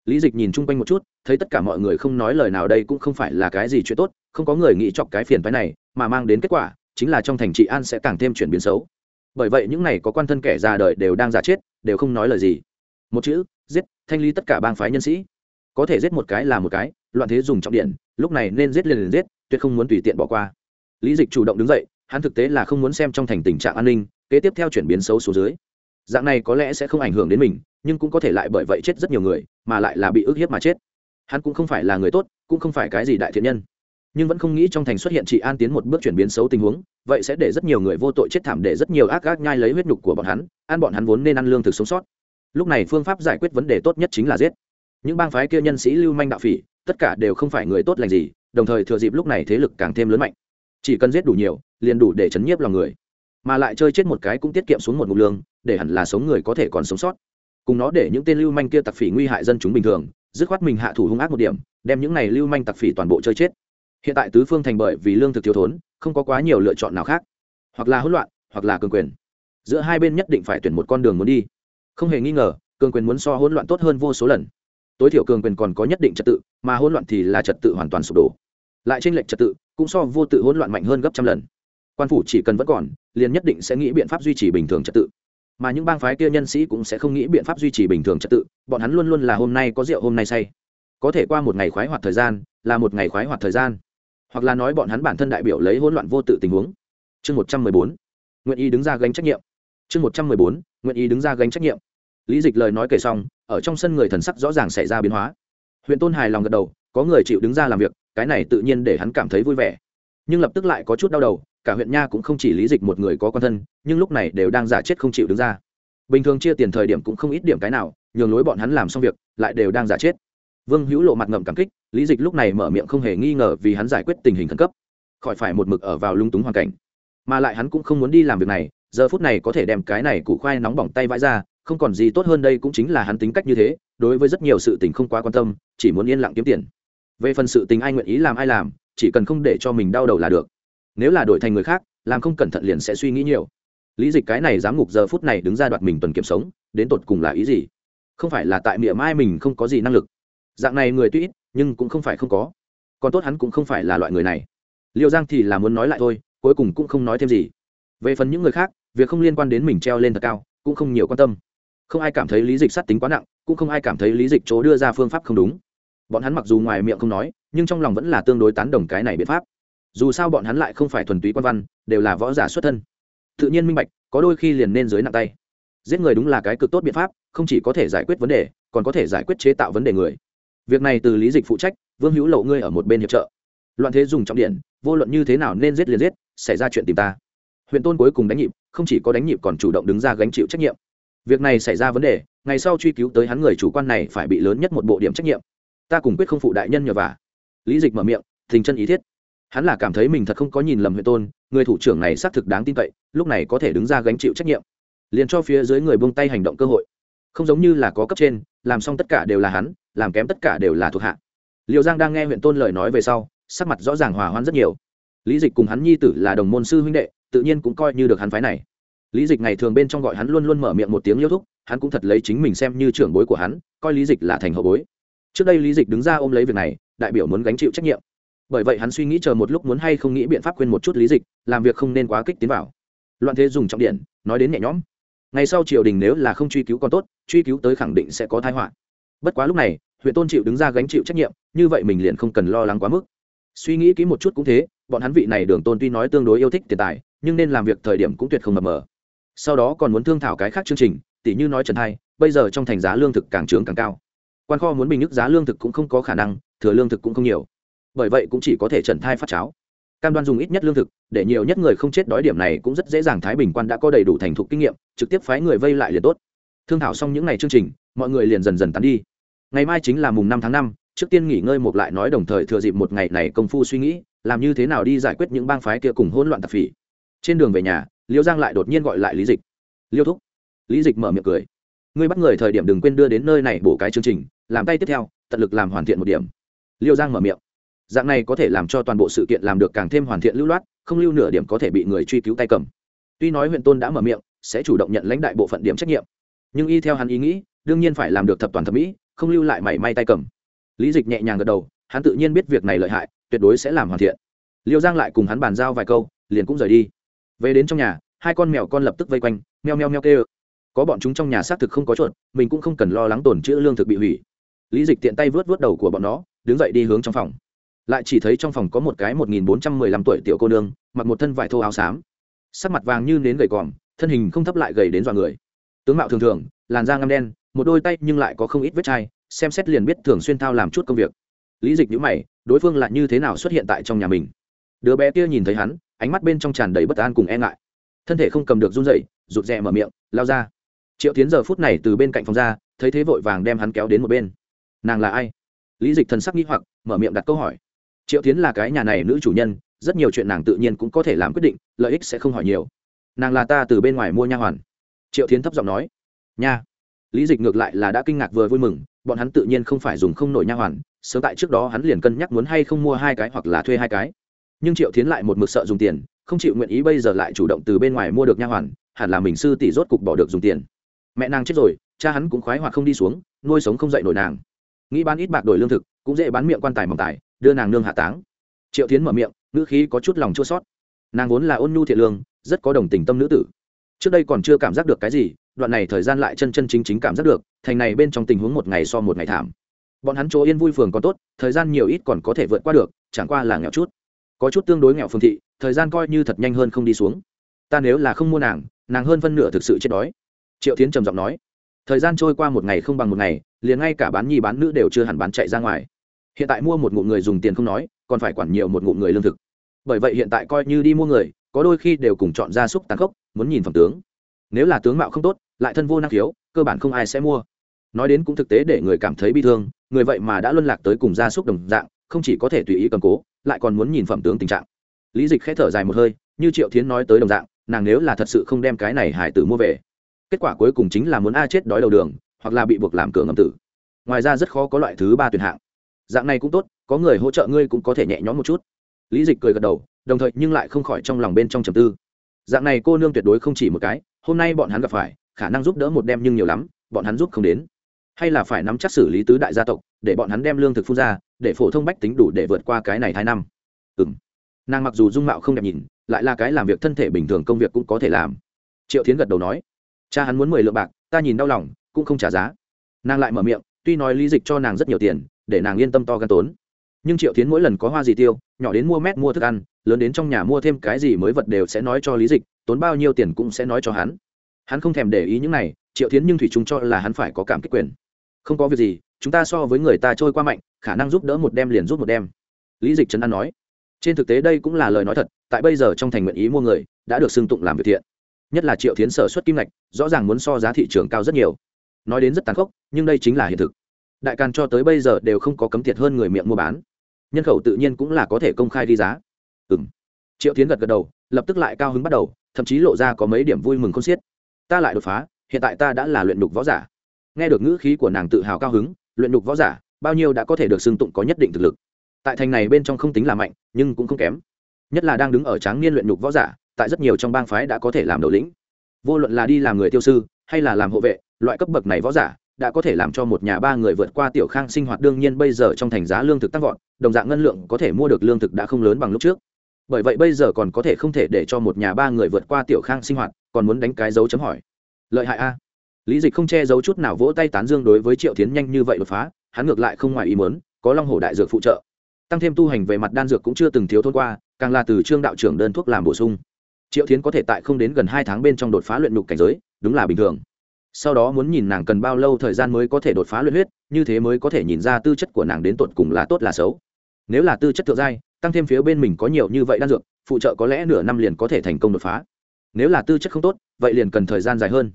Lý dịch nhìn chung quanh một chút, thấy tất cả mọi người không nói lời nào đây cũng không phải là cái gì chuyện tốt, không có người nghĩ chọc cái phiền phái này, mà mang đến kết quả, chính là trong thành trị an sẽ càng thêm chuyển biến xấu. Bởi vậy những này có quan thân kẻ già đời đều đang giả chết, đều không nói lời gì. Một chữ, giết, thanh lý tất cả bang phái nhân sĩ. Có thể giết một cái là một cái, loạn thế dùng trọng điện, lúc này nên giết liền liền giết, tuyệt không muốn tùy tiện bỏ qua. Lý dịch chủ động đứng dậy, hắn thực tế là không muốn xem trong thành tình trạng an ninh kế tiếp theo chuyển biến xấu số dưới. Dạng này có lẽ sẽ không ảnh hưởng đến mình, nhưng cũng có thể lại bởi vậy chết rất nhiều người, mà lại là bị ức hiếp mà chết. Hắn cũng không phải là người tốt, cũng không phải cái gì đại thiện nhân. Nhưng vẫn không nghĩ trong thành xuất hiện chị an tiến một bước chuyển biến xấu tình huống, vậy sẽ để rất nhiều người vô tội chết thảm để rất nhiều ác ác nhai lấy huyết nhục của bọn hắn, ăn bọn hắn vốn nên ăn lương thực sống sót. Lúc này phương pháp giải quyết vấn đề tốt nhất chính là giết. Những bang phái kia nhân sĩ lưu manh đạo phỉ, tất cả đều không phải người tốt lành gì, đồng thời thừa dịp lúc này thế lực càng thêm lớn mạnh. Chỉ cần giết đủ nhiều, liền đủ để chấn nhiếp lòng người mà lại chơi chết một cái cũng tiết kiệm xuống một mục lương, để hẳn là sống người có thể còn sống sót. Cùng nó để những tên lưu manh kia tặc phỉ nguy hại dân chúng bình thường, dứt khoát mình hạ thủ hung ác một điểm, đem những này lưu manh tặc phỉ toàn bộ chơi chết. Hiện tại tứ phương thành bởi vì lương thực thiếu thốn, không có quá nhiều lựa chọn nào khác. Hoặc là hỗn loạn, hoặc là cường quyền. Giữa hai bên nhất định phải tuyển một con đường muốn đi. Không hề nghi ngờ, cường quyền muốn so hỗn loạn tốt hơn vô số lần. Tối thiểu cường quyền còn có nhất định trật tự, mà hỗn loạn thì là trật tự hoàn toàn sụp đổ. Lại tranh lệch trật tự, cũng so vô tự hỗn loạn mạnh hơn gấp trăm lần quan phủ chỉ cần vẫn còn, liền nhất định sẽ nghĩ biện pháp duy trì bình thường trật tự. Mà những bang phái kia nhân sĩ cũng sẽ không nghĩ biện pháp duy trì bình thường trật tự, bọn hắn luôn luôn là hôm nay có rượu, hôm nay say. Có thể qua một ngày khoái hoạt thời gian, là một ngày khoái hoạt thời gian. Hoặc là nói bọn hắn bản thân đại biểu lấy hỗn loạn vô tự tình huống. Chương một trăm mười bốn, nguyện ý đứng ra gánh trách nhiệm. Chương một trăm mười bốn, nguyện ý đứng ra gánh trách nhiệm. Lý dịch lời nói kể xong, ở trong sân người thần sắc rõ ràng xảy ra biến hóa. Huyện tôn hài lòng gật đầu, có người chịu đứng ra làm việc, cái này tự nhiên để hắn cảm thấy vui vẻ. Nhưng lập tức lại có chút đau đầu cả huyện nha cũng không chỉ lý dịch một người có quan thân, nhưng lúc này đều đang giả chết không chịu đứng ra. Bình thường chia tiền thời điểm cũng không ít điểm cái nào, nhường lối bọn hắn làm xong việc, lại đều đang giả chết. Vương hữu lộ mặt ngậm cảm kích, lý dịch lúc này mở miệng không hề nghi ngờ vì hắn giải quyết tình hình khẩn cấp. Khỏi phải một mực ở vào lung túng hoàn cảnh. Mà lại hắn cũng không muốn đi làm việc này, giờ phút này có thể đem cái này củ khoai nóng bỏng tay vãi ra, không còn gì tốt hơn đây cũng chính là hắn tính cách như thế, đối với rất nhiều sự tình không quá quan tâm, chỉ muốn yên lặng kiếm tiền. Về phần sự tình ai nguyện ý làm ai làm, chỉ cần không để cho mình đau đầu là được nếu là đổi thành người khác, làm không cẩn thận liền sẽ suy nghĩ nhiều. Lý dịch cái này giám ngục giờ phút này đứng ra đoạt mình tuần kiểm sống, đến tột cùng là ý gì? Không phải là tại miệng mai mình không có gì năng lực. Dạng này người tuy ít, nhưng cũng không phải không có. Còn tốt hắn cũng không phải là loại người này. Liệu giang thì là muốn nói lại thôi, cuối cùng cũng không nói thêm gì. Về phần những người khác, việc không liên quan đến mình treo lên thật cao, cũng không nhiều quan tâm. Không ai cảm thấy lý dịch sát tính quá nặng, cũng không ai cảm thấy lý dịch chỗ đưa ra phương pháp không đúng. Bọn hắn mặc dù ngoài miệng không nói, nhưng trong lòng vẫn là tương đối tán đồng cái này biện pháp dù sao bọn hắn lại không phải thuần túy quan văn, đều là võ giả xuất thân. Tự nhiên minh bạch, có đôi khi liền nên dưới nặng tay. Giết người đúng là cái cực tốt biện pháp, không chỉ có thể giải quyết vấn đề, còn có thể giải quyết chế tạo vấn đề người. Việc này từ lý dịch phụ trách, vương hữu lậu ngươi ở một bên hiệp trợ. Loạn thế dùng trọng điện, vô luận như thế nào nên giết liền giết, xảy ra chuyện tìm ta. Huyện tôn cuối cùng đánh nhịp, không chỉ có đánh nhịp còn chủ động đứng ra gánh chịu trách nhiệm. Việc này xảy ra vấn đề, ngày sau truy cứu tới hắn người chủ quan này phải bị lớn nhất một bộ điểm trách nhiệm. Ta cùng quyết không phụ đại nhân nhờ vả. Lý dịch mở miệng, thình chân ý thiết hắn là cảm thấy mình thật không có nhìn lầm huyện tôn, người thủ trưởng này xác thực đáng tin cậy, lúc này có thể đứng ra gánh chịu trách nhiệm. Liền cho phía dưới người buông tay hành động cơ hội. Không giống như là có cấp trên, làm xong tất cả đều là hắn, làm kém tất cả đều là thuộc hạ. Liệu giang đang nghe huyện tôn lời nói về sau, sắc mặt rõ ràng hòa hoãn rất nhiều. Lý dịch cùng hắn nhi tử là đồng môn sư huynh đệ, tự nhiên cũng coi như được hắn phái này. Lý dịch ngày thường bên trong gọi hắn luôn luôn mở miệng một tiếng yêu thúc, hắn cũng thật lấy chính mình xem như trưởng bối của hắn, coi lý dịch là thành hậu bối. Trước đây lý dịch đứng ra ôm lấy việc này, đại biểu muốn gánh chịu trách nhiệm bởi vậy hắn suy nghĩ chờ một lúc muốn hay không nghĩ biện pháp quên một chút lý dịch, làm việc không nên quá kích tiến vào. Loạn thế dùng trọng điện, nói đến nhẹ nhõm. Ngày sau triều đình nếu là không truy cứu còn tốt, truy cứu tới khẳng định sẽ có thái họa. Bất quá lúc này, huyện tôn chịu đứng ra gánh chịu trách nhiệm, như vậy mình liền không cần lo lắng quá mức. Suy nghĩ kỹ một chút cũng thế, bọn hắn vị này đường tôn tuy nói tương đối yêu thích tiền tài, nhưng nên làm việc thời điểm cũng tuyệt không mập mờ. Sau đó còn muốn thương thảo cái khác chương trình tỷ như nói trần hai bây giờ trong thành giá lương thực càng trướng càng cao. Quan kho muốn bình nước giá lương thực cũng không có khả năng, thừa lương thực cũng không nhiều bởi vậy cũng chỉ có thể trần thai phát cháo. Cam đoan dùng ít nhất lương thực, để nhiều nhất người không chết đói điểm này cũng rất dễ dàng thái bình quan đã có đầy đủ thành thục kinh nghiệm, trực tiếp phái người vây lại liền tốt. Thương thảo xong những ngày chương trình, mọi người liền dần dần tán đi. Ngày mai chính là mùng năm tháng năm, trước tiên nghỉ ngơi một lại nói đồng thời thừa dịp một ngày này công phu suy nghĩ, làm như thế nào đi giải quyết những bang phái kia cùng hỗn loạn tạp phỉ. Trên đường về nhà, liêu giang lại đột nhiên gọi lại lý dịch. Liêu thúc. Lý dịch mở miệng cười. Ngươi bắt người thời điểm đừng quên đưa đến nơi này bổ cái chương trình, làm tay tiếp theo, tận lực làm hoàn thiện một điểm. Liêu giang mở miệng dạng này có thể làm cho toàn bộ sự kiện làm được càng thêm hoàn thiện lưu loát, không lưu nửa điểm có thể bị người truy cứu tay cầm. Tuy nói huyện tôn đã mở miệng, sẽ chủ động nhận lãnh đại bộ phận điểm trách nhiệm. Nhưng y theo hắn ý nghĩ, đương nhiên phải làm được thập toàn thẩm mỹ, không lưu lại mảy may tay cầm. Lý dịch nhẹ nhàng gật đầu, hắn tự nhiên biết việc này lợi hại, tuyệt đối sẽ làm hoàn thiện. Liêu giang lại cùng hắn bàn giao vài câu, liền cũng rời đi. Về đến trong nhà, hai con mèo con lập tức vây quanh, meo meo meo kêu. Có bọn chúng trong nhà xác thực không có chuột, mình cũng không cần lo lắng tổn chữ lương thực bị hủy. Lý dịch tiện tay vớt vớt đầu của bọn nó, đứng dậy đi hướng trong phòng lại chỉ thấy trong phòng có một cái một nghìn bốn trăm mười lăm tuổi tiểu cô nương, mặc một thân vải thô áo xám. Sắc mặt vàng như nến gầy còm, thân hình không thấp lại gầy đến dọa người. Tướng mạo thường thường, làn da ngăm đen, một đôi tay nhưng lại có không ít vết chai, xem xét liền biết thường xuyên thao làm chút công việc. Lý dịch nhữ mày, đối phương lại như thế nào xuất hiện tại trong nhà mình? Đứa bé kia nhìn thấy hắn, ánh mắt bên trong tràn đầy bất an cùng e ngại. Thân thể không cầm được run rẩy, rụt rè mở miệng, lao ra. Triệu tiến giờ phút này từ bên cạnh phòng ra, thấy thế vội vàng đem hắn kéo đến một bên. Nàng là ai? Lý dịch thần sắc nghi hoặc, mở miệng đặt câu hỏi triệu tiến là cái nhà này nữ chủ nhân, rất nhiều chuyện nàng tự nhiên cũng có thể làm quyết định, lợi ích sẽ không hỏi nhiều. Nàng là ta từ bên ngoài mua nha hoàn. Triệu tiến thấp giọng nói. Nha. Lý dịch ngược lại là đã kinh ngạc vừa vui mừng, bọn hắn tự nhiên không phải dùng không nổi nha hoàn, sớm tại trước đó hắn liền cân nhắc muốn hay không mua hai cái hoặc là thuê hai cái. Nhưng triệu tiến lại một mực sợ dùng tiền, không chịu nguyện ý bây giờ lại chủ động từ bên ngoài mua được nha hoàn, hẳn là mình sư tỷ rốt cục bỏ được dùng tiền. Mẹ nàng chết rồi, cha hắn cũng khoái hoặc không đi xuống, nuôi sống không dậy nổi nàng. Nghĩ bán ít bạc đổi lương thực, cũng dễ bán miệng quan tài mỏng tài đưa nàng nương hạ táng. Triệu tiến mở miệng, ngữ khí có chút lòng chua sót nàng vốn là ôn nhu thiện lương, rất có đồng tình tâm nữ tử. Trước đây còn chưa cảm giác được cái gì, đoạn này thời gian lại chân chân chính chính cảm giác được, thành này bên trong tình huống một ngày so một ngày thảm. Bọn hắn chỗ yên vui phường còn tốt, thời gian nhiều ít còn có thể vượt qua được, chẳng qua là nghèo chút. Có chút tương đối nghèo phương thị, thời gian coi như thật nhanh hơn không đi xuống. Ta nếu là không mua nàng nàng hơn phân nửa thực sự chết đói. Triệu tiến trầm giọng nói. Thời gian trôi qua một ngày không bằng một ngày, liền ngay cả bán nhi bán nữ đều chưa hẳn bán chạy ra ngoài hiện tại mua một ngụ người dùng tiền không nói, còn phải quản nhiều một ngụ người lương thực. Bởi vậy hiện tại coi như đi mua người, có đôi khi đều cùng chọn gia súc tàn khốc, muốn nhìn phẩm tướng. Nếu là tướng mạo không tốt, lại thân vô năng khiếu, cơ bản không ai sẽ mua. Nói đến cũng thực tế để người cảm thấy bi thương, người vậy mà đã luân lạc tới cùng gia súc đồng dạng, không chỉ có thể tùy ý cầm cố, lại còn muốn nhìn phẩm tướng tình trạng. Lý dịch khẽ thở dài một hơi, như triệu thiến nói tới đồng dạng, nàng nếu là thật sự không đem cái này hải tử mua về, kết quả cuối cùng chính là muốn a chết đói đầu đường, hoặc là bị buộc làm cửa ngầm tử. Ngoài ra rất khó có loại thứ ba tuyển hạng dạng này cũng tốt, có người hỗ trợ ngươi cũng có thể nhẹ nhõm một chút. Lý dịch cười gật đầu, đồng thời nhưng lại không khỏi trong lòng bên trong trầm tư. Dạng này cô nương tuyệt đối không chỉ một cái, hôm nay bọn hắn gặp phải, khả năng giúp đỡ một đem nhưng nhiều lắm, bọn hắn giúp không đến. Hay là phải nắm chắc xử lý tứ đại gia tộc, để bọn hắn đem lương thực phun ra, để phổ thông bách tính đủ để vượt qua cái này hai năm. Ừ m nàng mặc dù dung mạo không đẹp nhìn, lại là cái làm việc thân thể bình thường công việc cũng có thể làm. Triệu tiến gật đầu nói, cha hắn muốn mười lượng bạc, ta nhìn đau lòng, cũng không trả giá. Nàng lại mở miệng, tuy nói lý dịch cho nàng rất nhiều tiền để nàng yên tâm to gan tốn. Nhưng triệu tiến mỗi lần có hoa gì tiêu, nhỏ đến mua mét mua thức ăn, lớn đến trong nhà mua thêm cái gì mới vật đều sẽ nói cho lý dịch, tốn bao nhiêu tiền cũng sẽ nói cho hắn. Hắn không thèm để ý những này, triệu tiến nhưng thủy chúng cho là hắn phải có cảm kích quyền. Không có việc gì, chúng ta so với người ta trôi qua mạnh, khả năng giúp đỡ một đem liền giúp một đem lý dịch trấn an nói. Trên thực tế đây cũng là lời nói thật, tại bây giờ trong thành nguyện ý mua người, đã được xưng tụng làm việc thiện. Nhất là triệu tiến sở xuất kim ngạch, rõ ràng muốn so giá thị trường cao rất nhiều. Nói đến rất tàn khốc, nhưng đây chính là hiện thực đại càn cho tới bây giờ đều không có cấm thiệt hơn người miệng mua bán. Nhân khẩu tự nhiên cũng là có thể công khai đi giá. Ừ m triệu tiến gật gật đầu, lập tức lại cao hứng bắt đầu, thậm chí lộ ra có mấy điểm vui mừng không xiết. Ta lại đột phá, hiện tại ta đã là luyện đục võ giả. Nghe được ngữ khí của nàng tự hào cao hứng, luyện đục võ giả, bao nhiêu đã có thể được xưng tụng có nhất định thực lực. Tại thành này bên trong không tính là mạnh, nhưng cũng không kém. Nhất là đang đứng ở tráng niên luyện đục võ giả, tại rất nhiều trong bang phái đã có thể làm đầu lĩnh. Vô luận là đi làm người tiêu sư, hay là làm hộ vệ, loại cấp bậc này võ giả đã có thể làm cho một nhà ba người vượt qua tiểu khang sinh hoạt đương nhiên bây giờ trong thành giá lương thực tăng vọt, đồng dạng ngân lượng có thể mua được lương thực đã không lớn bằng lúc trước. Bởi vậy bây giờ còn có thể không thể để cho một nhà ba người vượt qua tiểu khang sinh hoạt, còn muốn đánh cái dấu chấm hỏi. Lợi hại a. Lý dịch không che giấu chút nào vỗ tay tán dương đối với triệu tiến nhanh như vậy đột phá, hắn ngược lại không ngoài ý muốn, có long hổ đại dược phụ trợ. Tăng thêm tu hành về mặt đan dược cũng chưa từng thiếu thôn qua, càng là từ trương đạo trưởng đơn thuốc làm bổ sung. Triệu tiến có thể tại không đến gần hai tháng bên trong đột phá luyện nhục cảnh giới, đúng là bình thường sau đó muốn nhìn nàng cần bao lâu thời gian mới có thể đột phá luyện huyết, như thế mới có thể nhìn ra tư chất của nàng đến tột cùng là tốt là xấu. Nếu là tư chất thượng giai, tăng thêm phía bên mình có nhiều như vậy đan dược, phụ trợ có lẽ nửa năm liền có thể thành công đột phá. Nếu là tư chất không tốt, vậy liền cần thời gian dài hơn.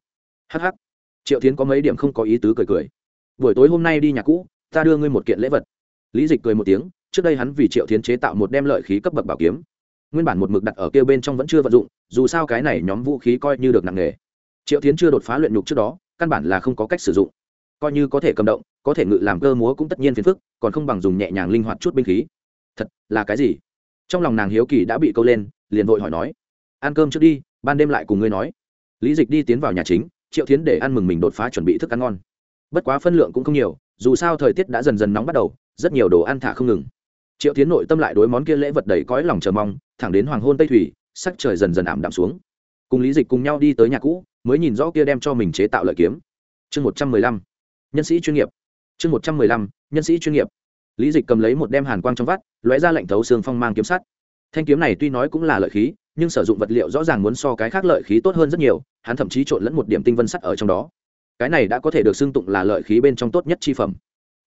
Hh triệu tiến có mấy điểm không có ý tứ cười cười. Buổi tối hôm nay đi nhà cũ, ta đưa ngươi một kiện lễ vật. Lý dịch cười một tiếng, trước đây hắn vì triệu tiến chế tạo một đem lợi khí cấp bậc bảo kiếm. Nguyên bản một mực đặt ở kia bên trong vẫn chưa vận dụng, dù sao cái này nhóm vũ khí coi như được nặng nghề triệu tiến chưa đột phá luyện nhục trước đó, căn bản là không có cách sử dụng. Coi như có thể cầm động, có thể ngự làm cơ múa cũng tất nhiên phiền phức, còn không bằng dùng nhẹ nhàng linh hoạt chút binh khí. Thật, là cái gì? Trong lòng nàng hiếu kỳ đã bị câu lên, liền vội hỏi nói. Ăn cơm trước đi, ban đêm lại cùng ngươi nói. Lý dịch đi tiến vào nhà chính, triệu tiến để ăn mừng mình đột phá chuẩn bị thức ăn ngon. Bất quá phân lượng cũng không nhiều, dù sao thời tiết đã dần dần nóng bắt đầu, rất nhiều đồ ăn thả không ngừng. Triệu tiến nội tâm lại đối món kia lễ vật đầy cõi lòng chờ mong, thẳng đến hoàng hôn tây thủy, sắc trời dần dần ảm đạm xuống. Cùng lý dịch cùng nhau đi tới nhà cũ mới nhìn rõ kia đem cho mình chế tạo lợi kiếm. Chương một trăm mười lăm, nhân sĩ chuyên nghiệp. Chương một trăm mười lăm, nhân sĩ chuyên nghiệp. Lý dịch cầm lấy một đem hàn quang trong vắt, lóe ra lệnh thấu xương phong mang kiếm sắt. Thanh kiếm này tuy nói cũng là lợi khí, nhưng sử dụng vật liệu rõ ràng muốn so cái khác lợi khí tốt hơn rất nhiều, hắn thậm chí trộn lẫn một điểm tinh vân sắt ở trong đó. Cái này đã có thể được xưng tụng là lợi khí bên trong tốt nhất chi phẩm.